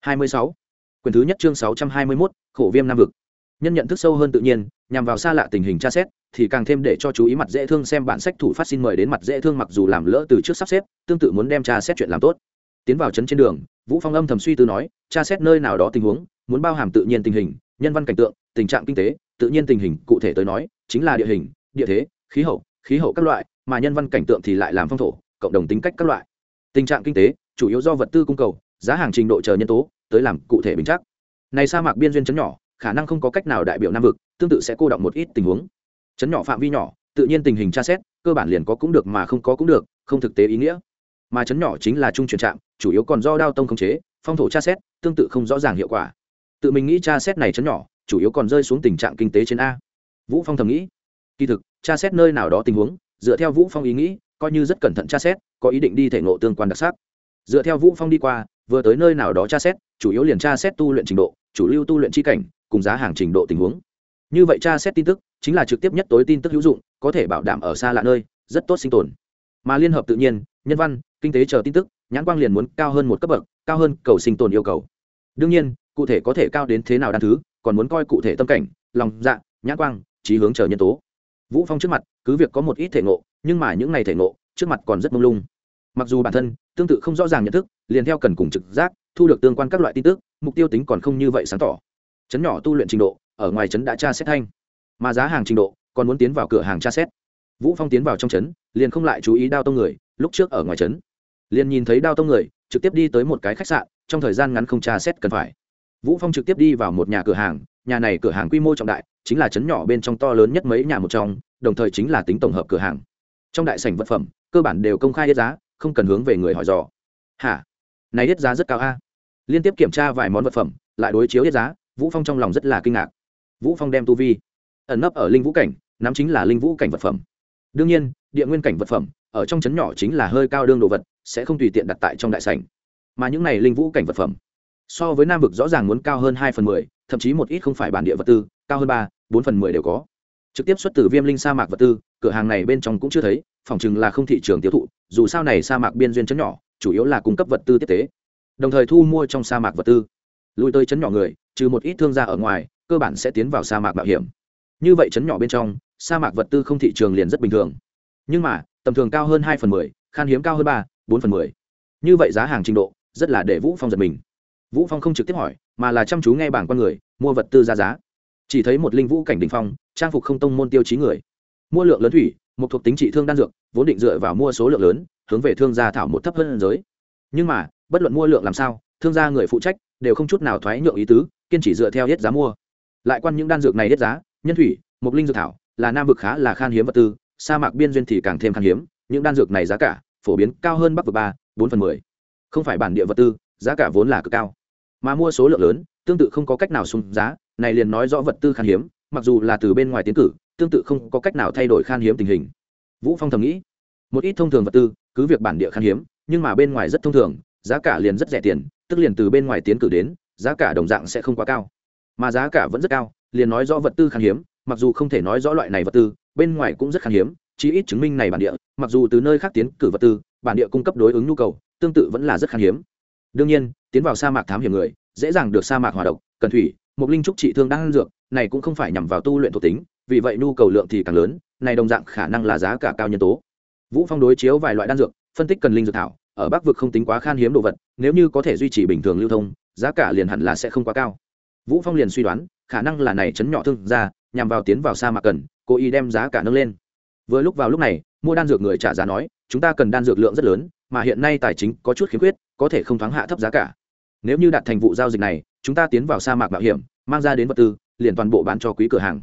26. quyền thứ nhất chương 621, khổ viêm nam vực. Nhân nhận thức sâu hơn tự nhiên nhằm vào xa lạ tình hình tra xét thì càng thêm để cho chú ý mặt dễ thương xem bản sách thủ phát xin mời đến mặt dễ thương mặc dù làm lỡ từ trước sắp xếp tương tự muốn đem tra xét chuyện làm tốt. Tiến vào trấn trên đường vũ phong âm thầm suy tư nói tra xét nơi nào đó tình huống muốn bao hàm tự nhiên tình hình nhân văn cảnh tượng tình trạng kinh tế tự nhiên tình hình cụ thể tới nói chính là địa hình địa thế khí hậu khí hậu các loại mà nhân văn cảnh tượng thì lại làm phong thổ cộng đồng tính cách các loại. Tình trạng kinh tế chủ yếu do vật tư cung cầu giá hàng trình độ chờ nhân tố, tới làm cụ thể bình chắc. Này sa mạc biên duyên chấn nhỏ, khả năng không có cách nào đại biểu nam vực, tương tự sẽ cô động một ít tình huống. Chấn nhỏ phạm vi nhỏ, tự nhiên tình hình tra xét, cơ bản liền có cũng được mà không có cũng được, không thực tế ý nghĩa. Mà chấn nhỏ chính là trung chuyển trạm, chủ yếu còn do đao tông khống chế, phong thổ tra xét, tương tự không rõ ràng hiệu quả. Tự mình nghĩ tra xét này chấn nhỏ, chủ yếu còn rơi xuống tình trạng kinh tế trên a. Vũ phong thầm nghĩ. Kỳ thực, tra xét nơi nào đó tình huống, dựa theo vũ phong ý nghĩ, coi như rất cẩn thận tra xét, có ý định đi thể ngộ tương quan đặc sắc. Dựa theo vũ phong đi qua vừa tới nơi nào đó tra xét, chủ yếu liền tra xét tu luyện trình độ, chủ lưu tu luyện chi cảnh, cùng giá hàng trình độ tình huống. Như vậy tra xét tin tức, chính là trực tiếp nhất tối tin tức hữu dụng, có thể bảo đảm ở xa lạ nơi, rất tốt sinh tồn. Mà liên hợp tự nhiên, nhân văn, kinh tế chờ tin tức, nhãn quang liền muốn cao hơn một cấp bậc, cao hơn cầu sinh tồn yêu cầu. Đương nhiên, cụ thể có thể cao đến thế nào đan thứ, còn muốn coi cụ thể tâm cảnh, lòng dạ nhãn quang trí hướng chờ nhân tố. Vũ phong trước mặt, cứ việc có một ít thể ngộ, nhưng mà những ngày thể ngộ, trước mặt còn rất mông lung. Mặc dù bản thân tương tự không rõ ràng nhận thức liền theo cần cùng trực giác, thu được tương quan các loại tin tức, mục tiêu tính còn không như vậy sáng tỏ. Chấn nhỏ tu luyện trình độ, ở ngoài chấn đã tra xét thanh. Mà giá hàng trình độ, còn muốn tiến vào cửa hàng tra xét. Vũ phong tiến vào trong chấn, liền không lại chú ý đao tông người, lúc trước ở ngoài chấn. Liền nhìn thấy đao tông người, trực tiếp đi tới một cái khách sạn, trong thời gian ngắn không tra xét cần phải. Vũ phong trực tiếp đi vào một nhà cửa hàng, nhà này cửa hàng quy mô trọng đại, chính là chấn nhỏ bên trong to lớn nhất mấy nhà một trong, đồng thời chính là tính tổng hợp cửa hàng. Trong đại sảnh vật phẩm, cơ bản đều công khai hết giá, không cần hướng về người hỏi dò. Hả? Này hết giá rất cao a. Liên tiếp kiểm tra vài món vật phẩm, lại đối chiếu hết giá, vũ phong trong lòng rất là kinh ngạc. Vũ phong đem tu vi ẩn nấp ở linh vũ cảnh, nắm chính là linh vũ cảnh vật phẩm. Đương nhiên, địa nguyên cảnh vật phẩm ở trong chấn nhỏ chính là hơi cao đương đồ vật, sẽ không tùy tiện đặt tại trong đại sảnh. Mà những này linh vũ cảnh vật phẩm, so với nam vực rõ ràng muốn cao hơn hai phần mười, thậm chí một ít không phải bản địa vật tư, cao hơn ba, bốn phần mười đều có. Trực tiếp xuất từ viêm linh sa mạc vật tư, cửa hàng này bên trong cũng chưa thấy, phòng chừng là không thị trường tiêu thụ, dù sao này sa mạc biên duyên chấn nhỏ chủ yếu là cung cấp vật tư tiếp tế, đồng thời thu mua trong sa mạc vật tư. Lùi tới chấn nhỏ người, trừ một ít thương gia ở ngoài, cơ bản sẽ tiến vào sa mạc mạo hiểm. Như vậy chấn nhỏ bên trong, sa mạc vật tư không thị trường liền rất bình thường. Nhưng mà, tầm thường cao hơn hai phần mười, khan hiếm cao hơn ba, bốn phần mười. Như vậy giá hàng trình độ, rất là để vũ phong giật mình. Vũ phong không trực tiếp hỏi, mà là chăm chú nghe bảng con người, mua vật tư ra giá. Chỉ thấy một linh vũ cảnh đình phong, trang phục không tông môn tiêu chí người. Mua lượng lớn thủy, một thuộc tính trị thương đan dược, vốn định dựa vào mua số lượng lớn hướng về thương gia thảo một thấp hơn giới. Nhưng mà, bất luận mua lượng làm sao, thương gia người phụ trách đều không chút nào thoái nhượng ý tứ, kiên chỉ dựa theo hết giá mua. Lại quan những đan dược này hết giá, nhân thủy mục linh dược thảo, là nam vực khá là khan hiếm vật tư, sa mạc biên duyên thì càng thêm khan hiếm, những đan dược này giá cả, phổ biến cao hơn bắc vực ba, bốn phần mười. Không phải bản địa vật tư, giá cả vốn là cực cao. Mà mua số lượng lớn, tương tự không có cách nào xuống giá, này liền nói rõ vật tư khan hiếm, mặc dù là từ bên ngoài tiến cử, tương tự không có cách nào thay đổi khan hiếm tình hình. Vũ phong thầm nghĩ một ít thông thường vật tư, cứ việc bản địa khan hiếm, nhưng mà bên ngoài rất thông thường, giá cả liền rất rẻ tiền, tức liền từ bên ngoài tiến cử đến, giá cả đồng dạng sẽ không quá cao. Mà giá cả vẫn rất cao, liền nói rõ vật tư khan hiếm, mặc dù không thể nói rõ loại này vật tư, bên ngoài cũng rất khan hiếm, chí ít chứng minh này bản địa, mặc dù từ nơi khác tiến cử vật tư, bản địa cung cấp đối ứng nhu cầu, tương tự vẫn là rất khan hiếm. Đương nhiên, tiến vào sa mạc thám hiểm người, dễ dàng được sa mạc hòa độc, cần thủy, một linh trúc trị thương đang ăn dược, này cũng không phải nhằm vào tu luyện thuộc tính, vì vậy nhu cầu lượng thì càng lớn, này đồng dạng khả năng là giá cả cao nhân tố vũ phong đối chiếu vài loại đan dược, phân tích cần linh dược thảo, ở bắc vực không tính quá khan hiếm đồ vật, nếu như có thể duy trì bình thường lưu thông, giá cả liền hẳn là sẽ không quá cao. Vũ phong liền suy đoán, khả năng là này chấn nhỏ thương ra nhằm vào tiến vào sa mạc cần, cố ý đem giá cả nâng lên. Vừa lúc vào lúc này, mua đan dược người trả giá nói, chúng ta cần đan dược lượng rất lớn, mà hiện nay tài chính có chút khiếm khuyết, có thể không thoáng hạ thấp giá cả. Nếu như đạt thành vụ giao dịch này, chúng ta tiến vào sa mạc mạo hiểm, mang ra đến vật tư, liền toàn bộ bán cho quý cửa hàng.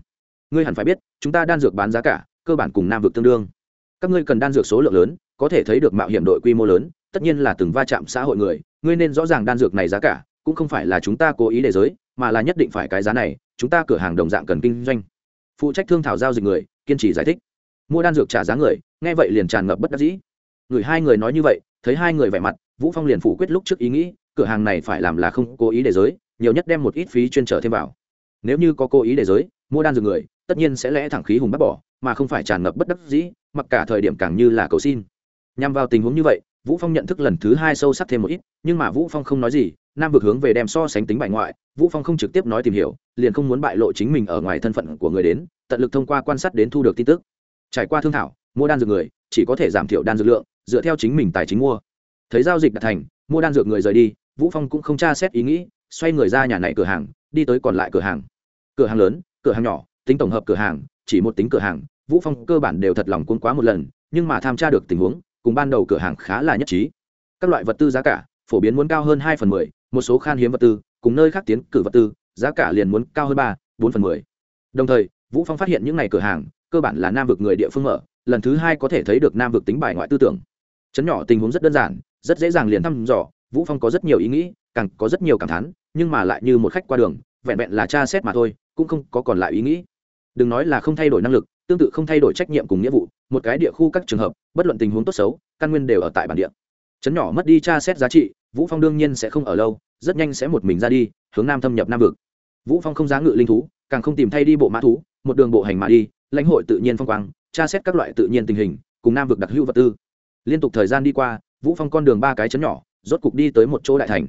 Ngươi hẳn phải biết, chúng ta đan dược bán giá cả, cơ bản cùng nam vực tương đương các ngươi cần đan dược số lượng lớn, có thể thấy được mạo hiểm đội quy mô lớn, tất nhiên là từng va chạm xã hội người, ngươi nên rõ ràng đan dược này giá cả, cũng không phải là chúng ta cố ý để giới, mà là nhất định phải cái giá này, chúng ta cửa hàng đồng dạng cần kinh doanh. Phụ trách thương thảo giao dịch người, kiên trì giải thích. Mua đan dược trả giá người, nghe vậy liền tràn ngập bất đắc dĩ. Người hai người nói như vậy, thấy hai người vẻ mặt, vũ phong liền phủ quyết lúc trước ý nghĩ, cửa hàng này phải làm là không cố ý để giới, nhiều nhất đem một ít phí chuyên trở thêm vào. Nếu như có cố ý để giới, mua đan dược người, tất nhiên sẽ lẽ thẳng khí hùng bắt bỏ mà không phải tràn ngập bất đắc dĩ, mặc cả thời điểm càng như là cầu xin. Nhằm vào tình huống như vậy, vũ phong nhận thức lần thứ hai sâu sắc thêm một ít, nhưng mà vũ phong không nói gì, nam vực hướng về đem so sánh tính bại ngoại, vũ phong không trực tiếp nói tìm hiểu, liền không muốn bại lộ chính mình ở ngoài thân phận của người đến, tận lực thông qua quan sát đến thu được tin tức. Trải qua thương thảo, mua đan dược người, chỉ có thể giảm thiểu đan dược lượng, dựa theo chính mình tài chính mua. Thấy giao dịch đạt thành, mua đan dược người rời đi, vũ phong cũng không tra xét ý nghĩ, xoay người ra nhà này cửa hàng, đi tới còn lại cửa hàng. Cửa hàng lớn, cửa hàng nhỏ, tính tổng hợp cửa hàng, chỉ một tính cửa hàng vũ phong cơ bản đều thật lòng cuốn quá một lần, nhưng mà tham tra được tình huống, cùng ban đầu cửa hàng khá là nhất trí. Các loại vật tư giá cả, phổ biến muốn cao hơn hai phần mười, một số khan hiếm vật tư, cùng nơi khác tiến cử vật tư, giá cả liền muốn cao hơn ba, bốn phần mười. Đồng thời, vũ phong phát hiện những ngày cửa hàng, cơ bản là nam vực người địa phương mở, lần thứ hai có thể thấy được nam vực tính bài ngoại tư tưởng. Chấn nhỏ tình huống rất đơn giản, rất dễ dàng liền thăm dò, vũ phong có rất nhiều ý nghĩ, càng có rất nhiều cảm thán, nhưng mà lại như một khách qua đường, vẹn vẹn là tra xét mà thôi, cũng không có còn lại ý nghĩ. Đừng nói là không thay đổi năng lực tương tự không thay đổi trách nhiệm cùng nghĩa vụ, một cái địa khu các trường hợp, bất luận tình huống tốt xấu, căn nguyên đều ở tại bản địa. Chấn nhỏ mất đi tra xét giá trị, vũ phong đương nhiên sẽ không ở lâu, rất nhanh sẽ một mình ra đi, hướng nam thâm nhập nam vực. Vũ phong không giá ngự linh thú, càng không tìm thay đi bộ mã thú, một đường bộ hành mà đi, lãnh hội tự nhiên phong quang, tra xét các loại tự nhiên tình hình, cùng nam vực đặc hữu vật tư. Liên tục thời gian đi qua, vũ phong con đường ba cái chấn nhỏ, rốt cục đi tới một chỗ đại thành.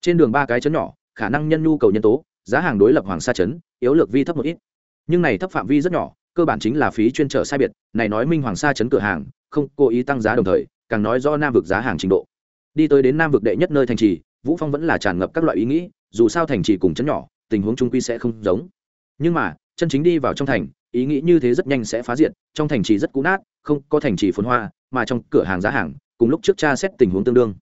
Trên đường ba cái chấn nhỏ, khả năng nhân nhu cầu nhân tố, giá hàng đối lập hoàng sa chấn yếu lược vi thấp một ít. Nhưng này thấp phạm vi rất nhỏ cơ bản chính là phí chuyên trở sai biệt, này nói minh hoàng sa chấn cửa hàng, không cố ý tăng giá đồng thời, càng nói do nam vực giá hàng trình độ. Đi tới đến nam vực đệ nhất nơi thành trì, vũ phong vẫn là tràn ngập các loại ý nghĩ, dù sao thành trì cùng chấn nhỏ, tình huống trung quy sẽ không giống. Nhưng mà, chân chính đi vào trong thành, ý nghĩ như thế rất nhanh sẽ phá diện trong thành trì rất cũ nát, không có thành trì phồn hoa, mà trong cửa hàng giá hàng, cùng lúc trước cha xét tình huống tương đương.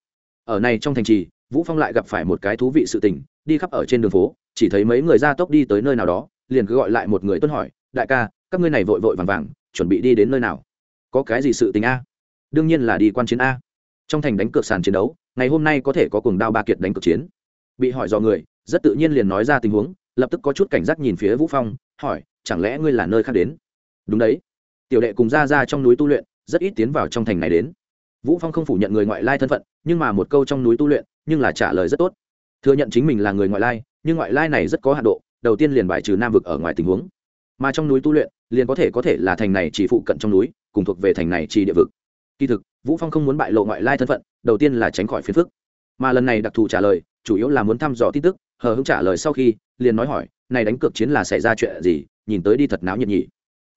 Ở này trong thành trì, vũ phong lại gặp phải một cái thú vị sự tình, đi khắp ở trên đường phố, chỉ thấy mấy người ra tốc đi tới nơi nào đó, liền cứ gọi lại một người tuân hỏi, đại ca các ngươi này vội vội vàng vàng, chuẩn bị đi đến nơi nào? Có cái gì sự tình a? Đương nhiên là đi quan chiến a. Trong thành đánh cược sàn chiến đấu, ngày hôm nay có thể có cùng đao ba kiệt đánh cược chiến. Bị hỏi do người, rất tự nhiên liền nói ra tình huống, lập tức có chút cảnh giác nhìn phía vũ phong, hỏi, chẳng lẽ ngươi là nơi khác đến? Đúng đấy. Tiểu đệ cùng ra ra trong núi tu luyện, rất ít tiến vào trong thành này đến. Vũ phong không phủ nhận người ngoại lai thân phận, nhưng mà một câu trong núi tu luyện, nhưng là trả lời rất tốt. Thừa nhận chính mình là người ngoại lai, nhưng ngoại lai này rất có hạ độ, đầu tiên liền bài trừ nam vực ở ngoài tình huống. Mà trong núi tu luyện liền có thể có thể là thành này chỉ phụ cận trong núi, cùng thuộc về thành này chỉ địa vực. Kỳ thực, vũ phong không muốn bại lộ ngoại lai thân phận, đầu tiên là tránh khỏi phiền phức. Mà lần này đặc thù trả lời, chủ yếu là muốn thăm dò tin tức, hờ hững trả lời sau khi, liền nói hỏi, này đánh cược chiến là xảy ra chuyện gì? Nhìn tới đi thật náo nhiệt nhỉ.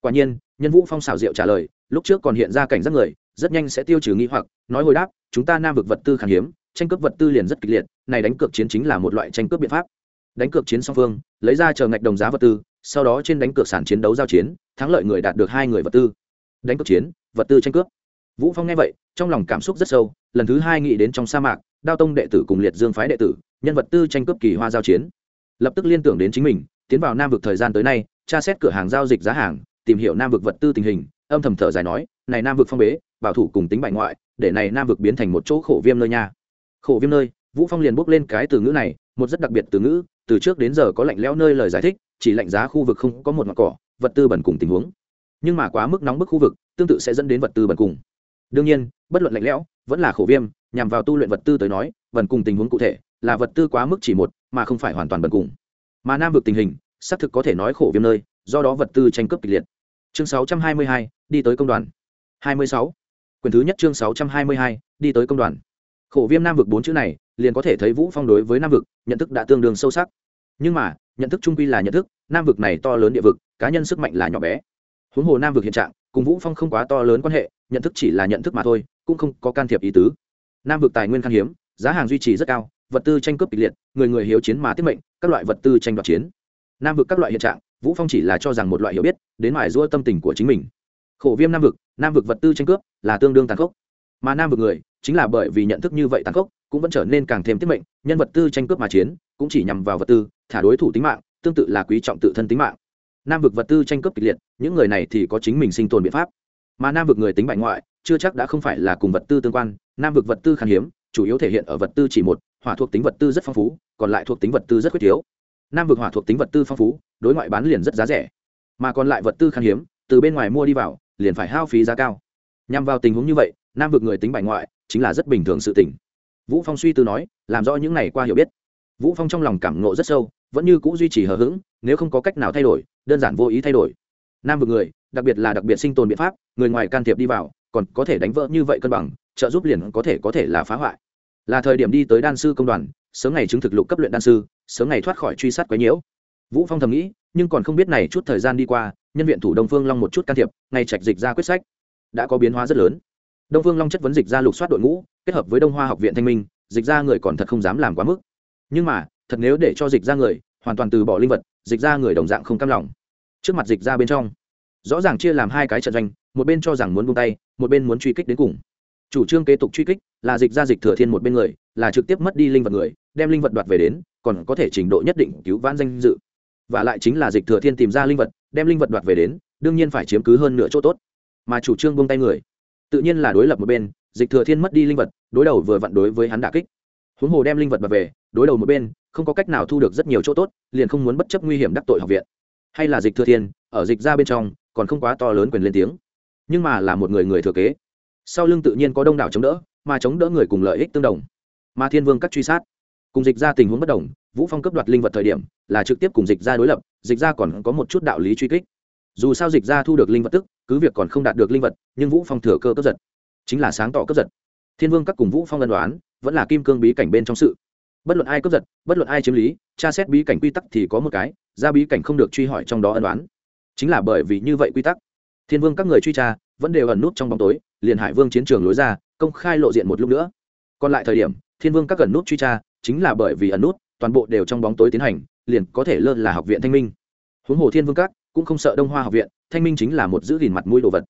Quả nhiên, nhân vũ phong xảo diệu trả lời, lúc trước còn hiện ra cảnh giác người, rất nhanh sẽ tiêu trừ nghi hoặc, nói hồi đáp, chúng ta nam vực vật tư khan hiếm, tranh cướp vật tư liền rất kịch liệt, này đánh cược chiến chính là một loại tranh cướp biện pháp đánh cược chiến song phương, lấy ra chờ ngạch đồng giá vật tư, sau đó trên đánh cược sản chiến đấu giao chiến, thắng lợi người đạt được hai người vật tư. Đánh cược chiến, vật tư tranh cướp. Vũ phong nghe vậy, trong lòng cảm xúc rất sâu, lần thứ hai nghĩ đến trong sa mạc, đao tông đệ tử cùng liệt dương phái đệ tử, nhân vật tư tranh cướp kỳ hoa giao chiến. Lập tức liên tưởng đến chính mình, tiến vào nam vực thời gian tới nay, tra xét cửa hàng giao dịch giá hàng, tìm hiểu nam vực vật tư tình hình, âm thầm thở dài nói, này nam vực phong bế, bảo thủ cùng tính bại ngoại, để này nam vực biến thành một chỗ khổ viêm nơi nha. Khổ viêm nơi, vũ phong liền bốc lên cái từ ngữ này, một rất đặc biệt từ ngữ từ trước đến giờ có lạnh lẽo nơi lời giải thích chỉ lạnh giá khu vực không có một mặt cỏ vật tư bẩn cùng tình huống. Nhưng mà quá mức nóng bức khu vực tương tự sẽ dẫn đến vật tư bẩn cùng. Đương nhiên bất luận lạnh lẽo vẫn là khổ viêm nhằm vào tu luyện vật tư tới nói bẩn cùng tình huống cụ thể là vật tư quá mức chỉ một mà không phải hoàn toàn bẩn cùng. Mà nam vực tình hình xác thực có thể nói khổ viêm nơi do đó vật tư tranh cướp kịch liệt. Chương 622, đi tới công đoàn. Hai mươi sáu. Quyển thứ nhất chương sáu trăm hai mươi hai đi tới công đoàn. Khổ viêm nam vực bốn chữ này liền có thể thấy vũ phong đối với nam vực nhận thức đã tương đương sâu sắc. Nhưng mà, nhận thức trung quy là nhận thức, nam vực này to lớn địa vực, cá nhân sức mạnh là nhỏ bé. Huống hồ nam vực hiện trạng, cùng vũ phong không quá to lớn quan hệ, nhận thức chỉ là nhận thức mà thôi, cũng không có can thiệp ý tứ. Nam vực tài nguyên khan hiếm, giá hàng duy trì rất cao, vật tư tranh cướp kịch liệt, người người hiếu chiến mà tiết mệnh, các loại vật tư tranh đoạt chiến. Nam vực các loại hiện trạng, vũ phong chỉ là cho rằng một loại hiểu biết, đến mải giũa tâm tình của chính mình. Khổ viêm nam vực nam vực vật tư tranh cướp là tương đương tàn khốc. Mà nam vực người, chính là bởi vì nhận thức như vậy tàn khốc cũng vẫn trở nên càng thêm tiết mệnh, nhân vật tư tranh cướp mà chiến, cũng chỉ nhằm vào vật tư, thả đối thủ tính mạng, tương tự là quý trọng tự thân tính mạng. Nam vực vật tư tranh cướp kịch liệt, những người này thì có chính mình sinh tồn biện pháp. Mà nam vực người tính bại ngoại, chưa chắc đã không phải là cùng vật tư tương quan, nam vực vật tư khan hiếm, chủ yếu thể hiện ở vật tư chỉ một, hỏa thuộc tính vật tư rất phong phú, còn lại thuộc tính vật tư rất khuyết thiếu. Nam vực hỏa thuộc tính vật tư phong phú, đối ngoại bán liền rất giá rẻ. Mà còn lại vật tư khan hiếm, từ bên ngoài mua đi vào, liền phải hao phí giá cao. Nhằm vào tình huống như vậy, nam vực người tính bại ngoại, chính là rất bình thường sự tình vũ phong suy tư nói, làm rõ những này qua hiểu biết. Vũ phong trong lòng cảm ngộ rất sâu, vẫn như cũ duy trì hờ hững, nếu không có cách nào thay đổi, đơn giản vô ý thay đổi. Nam vực người, đặc biệt là đặc biệt sinh tồn biện pháp, người ngoài can thiệp đi vào, còn có thể đánh vỡ như vậy cân bằng, trợ giúp liền có thể có thể là phá hoại. Là thời điểm đi tới đan sư công đoàn, sớm ngày chứng thực lục cấp luyện đan sư, sớm ngày thoát khỏi truy sát quấy nhiễu. Vũ phong thầm nghĩ, nhưng còn không biết này chút thời gian đi qua, nhân viện thủ đông phương long một chút can thiệp, ngay trạch dịch ra quyết sách. Đã có biến hóa rất lớn. Đông phương long chất vấn dịch ra lục soát đội ngũ kết hợp với đông hoa học viện thanh minh, dịch ra người còn thật không dám làm quá mức. Nhưng mà, thật nếu để cho dịch ra người, hoàn toàn từ bỏ linh vật, dịch ra người đồng dạng không cam lòng. Trước mặt dịch ra bên trong, rõ ràng chia làm hai cái trận doanh, một bên cho rằng muốn buông tay, một bên muốn truy kích đến cùng. Chủ trương kế tục truy kích là dịch ra dịch thừa thiên một bên người, là trực tiếp mất đi linh vật người, đem linh vật đoạt về đến, còn có thể trình độ nhất định cứu vãn danh dự. Và lại chính là dịch thừa thiên tìm ra linh vật, đem linh vật đoạt về đến, đương nhiên phải chiếm cứ hơn nửa chỗ tốt. Mà chủ trương buông tay người, tự nhiên là đối lập một bên dịch thừa thiên mất đi linh vật, đối đầu vừa vặn đối với hắn đả kích. Huống hồ đem linh vật đoạt về, đối đầu một bên, không có cách nào thu được rất nhiều chỗ tốt, liền không muốn bất chấp nguy hiểm đắc tội học viện. Hay là dịch thừa thiên, ở dịch ra bên trong, còn không quá to lớn quyền lên tiếng. Nhưng mà là một người người thừa kế. Sau lưng tự nhiên có đông đảo chống đỡ, mà chống đỡ người cùng lợi ích tương đồng. Mà thiên vương các truy sát. Cùng dịch ra tình huống bất đồng, vũ phong cấp đoạt linh vật thời điểm, là trực tiếp cùng dịch ra đối lập, dịch ra còn có một chút đạo lý truy kích. Dù sao dịch ra thu được linh vật tức, cứ việc còn không đạt được linh vật, nhưng vũ phong thừa cơ cấp giật chính là sáng tỏ cấp giật. Thiên vương các cùng vũ phong ân đoán, vẫn là kim cương bí cảnh bên trong sự. Bất luận ai cấp giật, bất luận ai chiếm lý, tra xét bí cảnh quy tắc thì có một cái, ra bí cảnh không được truy hỏi trong đó ân đoán. Chính là bởi vì như vậy quy tắc, thiên vương các người truy tra, vẫn đều ẩn nút trong bóng tối, liền hải vương chiến trường lối ra, công khai lộ diện một lúc nữa. Còn lại thời điểm, thiên vương các ẩn nút truy tra, chính là bởi vì ẩn nút, toàn bộ đều trong bóng tối tiến hành, liền có thể lơ là học viện thanh minh. Huống hồ thiên vương các cũng không sợ đông hoa học viện, thanh minh chính là một giữ gìn mặt mũi đồ vật.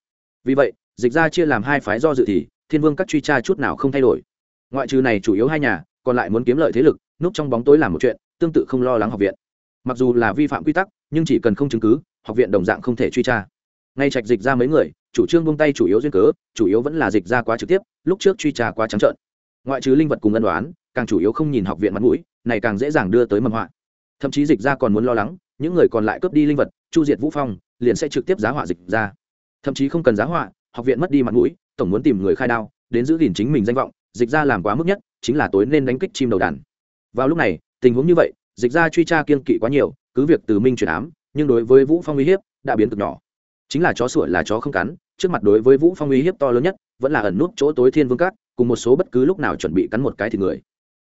Vì vậy dịch ra chia làm hai phái do dự thì thiên vương các truy tra chút nào không thay đổi. Ngoại trừ này chủ yếu hai nhà, còn lại muốn kiếm lợi thế lực, núp trong bóng tối làm một chuyện, tương tự không lo lắng học viện. Mặc dù là vi phạm quy tắc, nhưng chỉ cần không chứng cứ, học viện đồng dạng không thể truy tra. Ngay trạch dịch ra mấy người, chủ trương buông tay chủ yếu duyên cớ, chủ yếu vẫn là dịch ra quá trực tiếp, lúc trước truy tra quá trắng trợn. Ngoại trừ linh vật cùng ân đoán càng chủ yếu không nhìn học viện mặt mũi, này càng dễ dàng đưa tới mầm họa. Thậm chí dịch ra còn muốn lo lắng, những người còn lại cướp đi linh vật, chu diệt vũ phong, liền sẽ trực tiếp giá họa dịch ra. Thậm chí không cần giá họa học viện mất đi mặt mũi, tổng muốn tìm người khai đao, đến giữ gìn chính mình danh vọng, dịch ra làm quá mức nhất, chính là tối nên đánh kích chim đầu đàn. Vào lúc này, tình huống như vậy, dịch ra truy tra kiên kỵ quá nhiều, cứ việc từ minh chuyển ám, nhưng đối với vũ phong uy hiếp đã biến cực nhỏ. Chính là chó sủa là chó không cắn, trước mặt đối với vũ phong uy hiếp to lớn nhất, vẫn là ẩn nút chỗ tối thiên vương cát cùng một số bất cứ lúc nào chuẩn bị cắn một cái thì người.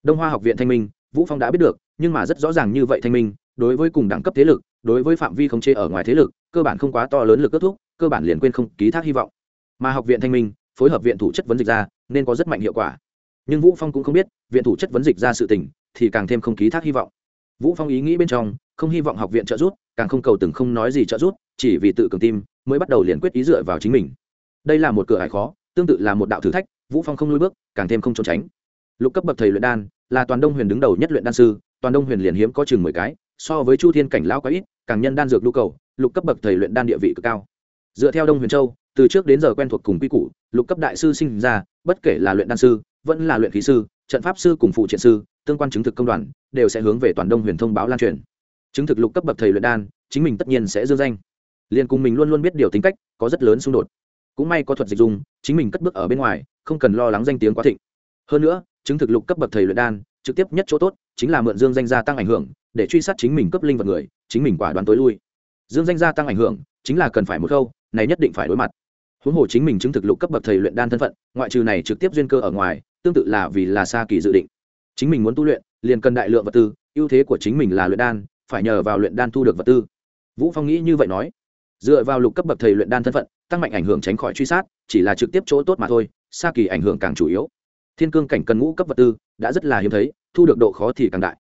Đông hoa học viện thanh minh, vũ phong đã biết được, nhưng mà rất rõ ràng như vậy thanh minh, đối với cùng đẳng cấp thế lực, đối với phạm vi không chế ở ngoài thế lực, cơ bản không quá to lớn lực kết thúc, cơ bản liền quên không ký thác hy vọng mà học viện thanh minh phối hợp viện thủ chất vấn dịch ra nên có rất mạnh hiệu quả. Nhưng vũ phong cũng không biết, viện thủ chất vấn dịch ra sự tình thì càng thêm không ký thác hy vọng. Vũ phong ý nghĩ bên trong, không hy vọng học viện trợ giúp, càng không cầu từng không nói gì trợ giúp, chỉ vì tự cường tim mới bắt đầu liền quyết ý dựa vào chính mình. Đây là một cửa hải khó, tương tự là một đạo thử thách, vũ phong không lùi bước, càng thêm không trốn tránh. Lục cấp bậc thầy luyện đan, là toàn đông huyền đứng đầu nhất luyện đan sư, toàn đông huyền liền hiếm có chừng mười cái, so với chu thiên cảnh lão quá ít, càng nhân đan dược nhu cầu, lục cấp bậc thầy luyện đan địa vị cực cao. Dựa theo đông huyền châu từ trước đến giờ quen thuộc cùng quy củ, lục cấp đại sư sinh ra, bất kể là luyện đan sư, vẫn là luyện khí sư, trận pháp sư cùng phụ triện sư, tương quan chứng thực công đoàn, đều sẽ hướng về toàn đông huyền thông báo lan truyền. Chứng thực lục cấp bậc thầy luyện đan, chính mình tất nhiên sẽ dương danh. Liền cùng mình luôn luôn biết điều tính cách, có rất lớn xung đột. Cũng may có thuật dịch dùng, chính mình cất bước ở bên ngoài, không cần lo lắng danh tiếng quá thịnh. Hơn nữa, chứng thực lục cấp bậc thầy luyện đan, trực tiếp nhất chỗ tốt, chính là mượn dương danh gia tăng ảnh hưởng, để truy sát chính mình cấp linh vật người, chính mình quả đoán tối lui. Dương danh gia tăng ảnh hưởng, chính là cần phải một khâu, này nhất định phải đối mặt huống hồ chính mình chứng thực lục cấp bậc thầy luyện đan thân phận, ngoại trừ này trực tiếp duyên cơ ở ngoài, tương tự là vì là xa kỳ dự định. Chính mình muốn tu luyện, liền cần đại lượng vật tư, ưu thế của chính mình là luyện đan, phải nhờ vào luyện đan thu được vật tư. Vũ phong nghĩ như vậy nói. Dựa vào lục cấp bậc thầy luyện đan thân phận, tăng mạnh ảnh hưởng tránh khỏi truy sát, chỉ là trực tiếp chỗ tốt mà thôi, xa kỳ ảnh hưởng càng chủ yếu. Thiên cương cảnh cần ngũ cấp vật tư, đã rất là hiếm thấy, thu được độ khó thì càng đại.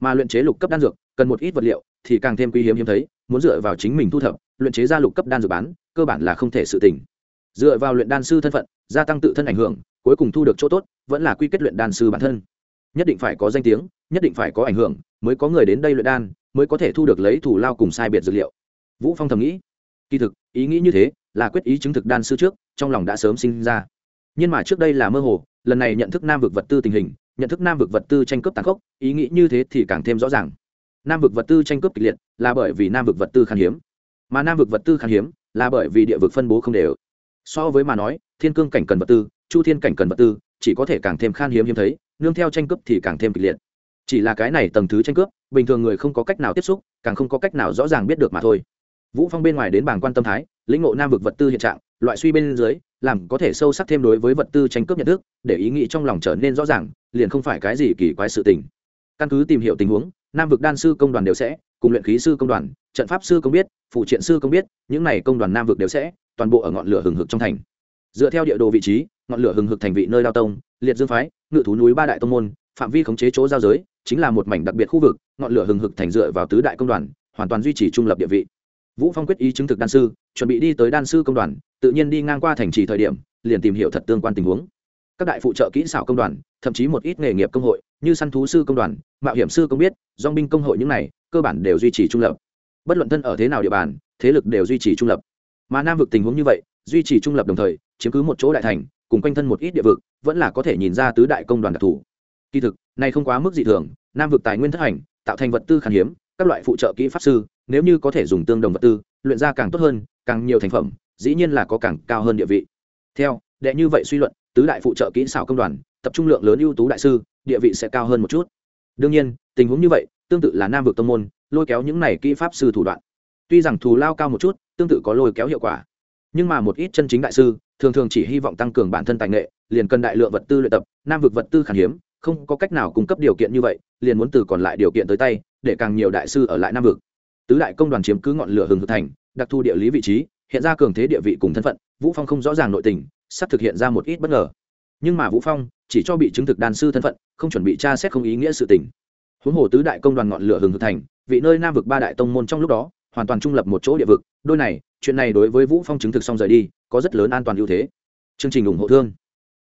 Mà luyện chế lục cấp đan dược, cần một ít vật liệu, thì càng thêm quý hiếm hiếm thấy, muốn dựa vào chính mình thu thập, luyện chế ra lục cấp đan dược bán, cơ bản là không thể sự tỉnh dựa vào luyện đan sư thân phận, gia tăng tự thân ảnh hưởng, cuối cùng thu được chỗ tốt, vẫn là quy kết luyện đan sư bản thân. Nhất định phải có danh tiếng, nhất định phải có ảnh hưởng, mới có người đến đây luyện đan, mới có thể thu được lấy thủ lao cùng sai biệt dược liệu. Vũ phong thầm nghĩ. Kỳ thực, ý nghĩ như thế, là quyết ý chứng thực đan sư trước, trong lòng đã sớm sinh ra. Nhưng mà trước đây là mơ hồ, lần này nhận thức nam vực vật tư tình hình, nhận thức nam vực vật tư tranh cướp tàn khốc, ý nghĩ như thế thì càng thêm rõ ràng. Nam vực vật tư tranh cướp kịch liệt, là bởi vì nam vực vật tư khan hiếm. Mà nam vực vật tư khan hiếm, là bởi vì địa vực phân bố không đều so với mà nói, thiên cương cảnh cần vật tư, chu thiên cảnh cần vật tư, chỉ có thể càng thêm khan hiếm hiếm thấy, nương theo tranh cướp thì càng thêm kịch liệt. Chỉ là cái này tầng thứ tranh cướp, bình thường người không có cách nào tiếp xúc, càng không có cách nào rõ ràng biết được mà thôi. Vũ phong bên ngoài đến bảng quan tâm thái, lĩnh ngộ nam vực vật tư hiện trạng, loại suy bên dưới, làm có thể sâu sắc thêm đối với vật tư tranh cướp nhận thức, để ý nghĩ trong lòng trở nên rõ ràng, liền không phải cái gì kỳ quái sự tình. Căn cứ tìm hiểu tình huống, nam vực đan sư công đoàn đều sẽ, cùng luyện khí sư công đoàn, trận pháp sư công biết, phụ triện sư công biết, những này công đoàn nam vực đều sẽ toàn bộ ở ngọn lửa hừng hực trong thành. Dựa theo địa đồ vị trí, ngọn lửa hừng hực thành vị nơi đao tông, liệt dương phái, ngự thú núi ba đại tông môn, phạm vi khống chế chỗ giao giới, chính là một mảnh đặc biệt khu vực, ngọn lửa hừng hực thành dựa vào tứ đại công đoàn, hoàn toàn duy trì trung lập địa vị. Vũ phong quyết ý chứng thực đan sư, chuẩn bị đi tới đan sư công đoàn, tự nhiên đi ngang qua thành trì thời điểm, liền tìm hiểu thật tương quan tình huống. Các đại phụ trợ kỹ xảo công đoàn, thậm chí một ít nghề nghiệp công hội, như săn thú sư công đoàn, mạo hiểm sư công biết dong binh công hội những này, cơ bản đều duy trì trung lập. Bất luận thân ở thế nào địa bàn, thế lực đều duy trì trung lập mà nam vực tình huống như vậy, duy trì trung lập đồng thời, chiếm cứ một chỗ đại thành, cùng quanh thân một ít địa vực, vẫn là có thể nhìn ra tứ đại công đoàn đặc thù. Kỳ thực, này không quá mức dị thường, nam vực tài nguyên thất hành, tạo thành vật tư khan hiếm, các loại phụ trợ kỹ pháp sư, nếu như có thể dùng tương đồng vật tư, luyện ra càng tốt hơn, càng nhiều thành phẩm, dĩ nhiên là có càng cao hơn địa vị. Theo, đệ như vậy suy luận, tứ đại phụ trợ kỹ xảo công đoàn, tập trung lượng lớn ưu tú đại sư, địa vị sẽ cao hơn một chút. Đương nhiên, tình huống như vậy, tương tự là nam vực tông môn, lôi kéo những này kỹ pháp sư thủ đoạn tuy rằng thù lao cao một chút, tương tự có lôi kéo hiệu quả. Nhưng mà một ít chân chính đại sư, thường thường chỉ hy vọng tăng cường bản thân tài nghệ, liền cần đại lượng vật tư luyện tập, nam vực vật tư khan hiếm, không có cách nào cung cấp điều kiện như vậy, liền muốn từ còn lại điều kiện tới tay, để càng nhiều đại sư ở lại nam vực. Tứ đại công đoàn chiếm cứ ngọn lửa hừng hực thành, đặc thu địa lý vị trí, hiện ra cường thế địa vị cùng thân phận, vũ phong không rõ ràng nội tình, sắp thực hiện ra một ít bất ngờ. Nhưng mà vũ phong, chỉ cho bị chứng thực đàn sư thân phận, không chuẩn bị tra xét không ý nghĩa sự tình. Huống hồ tứ đại công đoàn ngọn lửa hừng hực thành, vị nơi nam vực ba đại tông môn trong lúc đó hoàn toàn trung lập một chỗ địa vực. Đôi này, chuyện này đối với vũ phong chứng thực xong rời đi, có rất lớn an toàn ưu thế. Chương trình ủng hộ thương.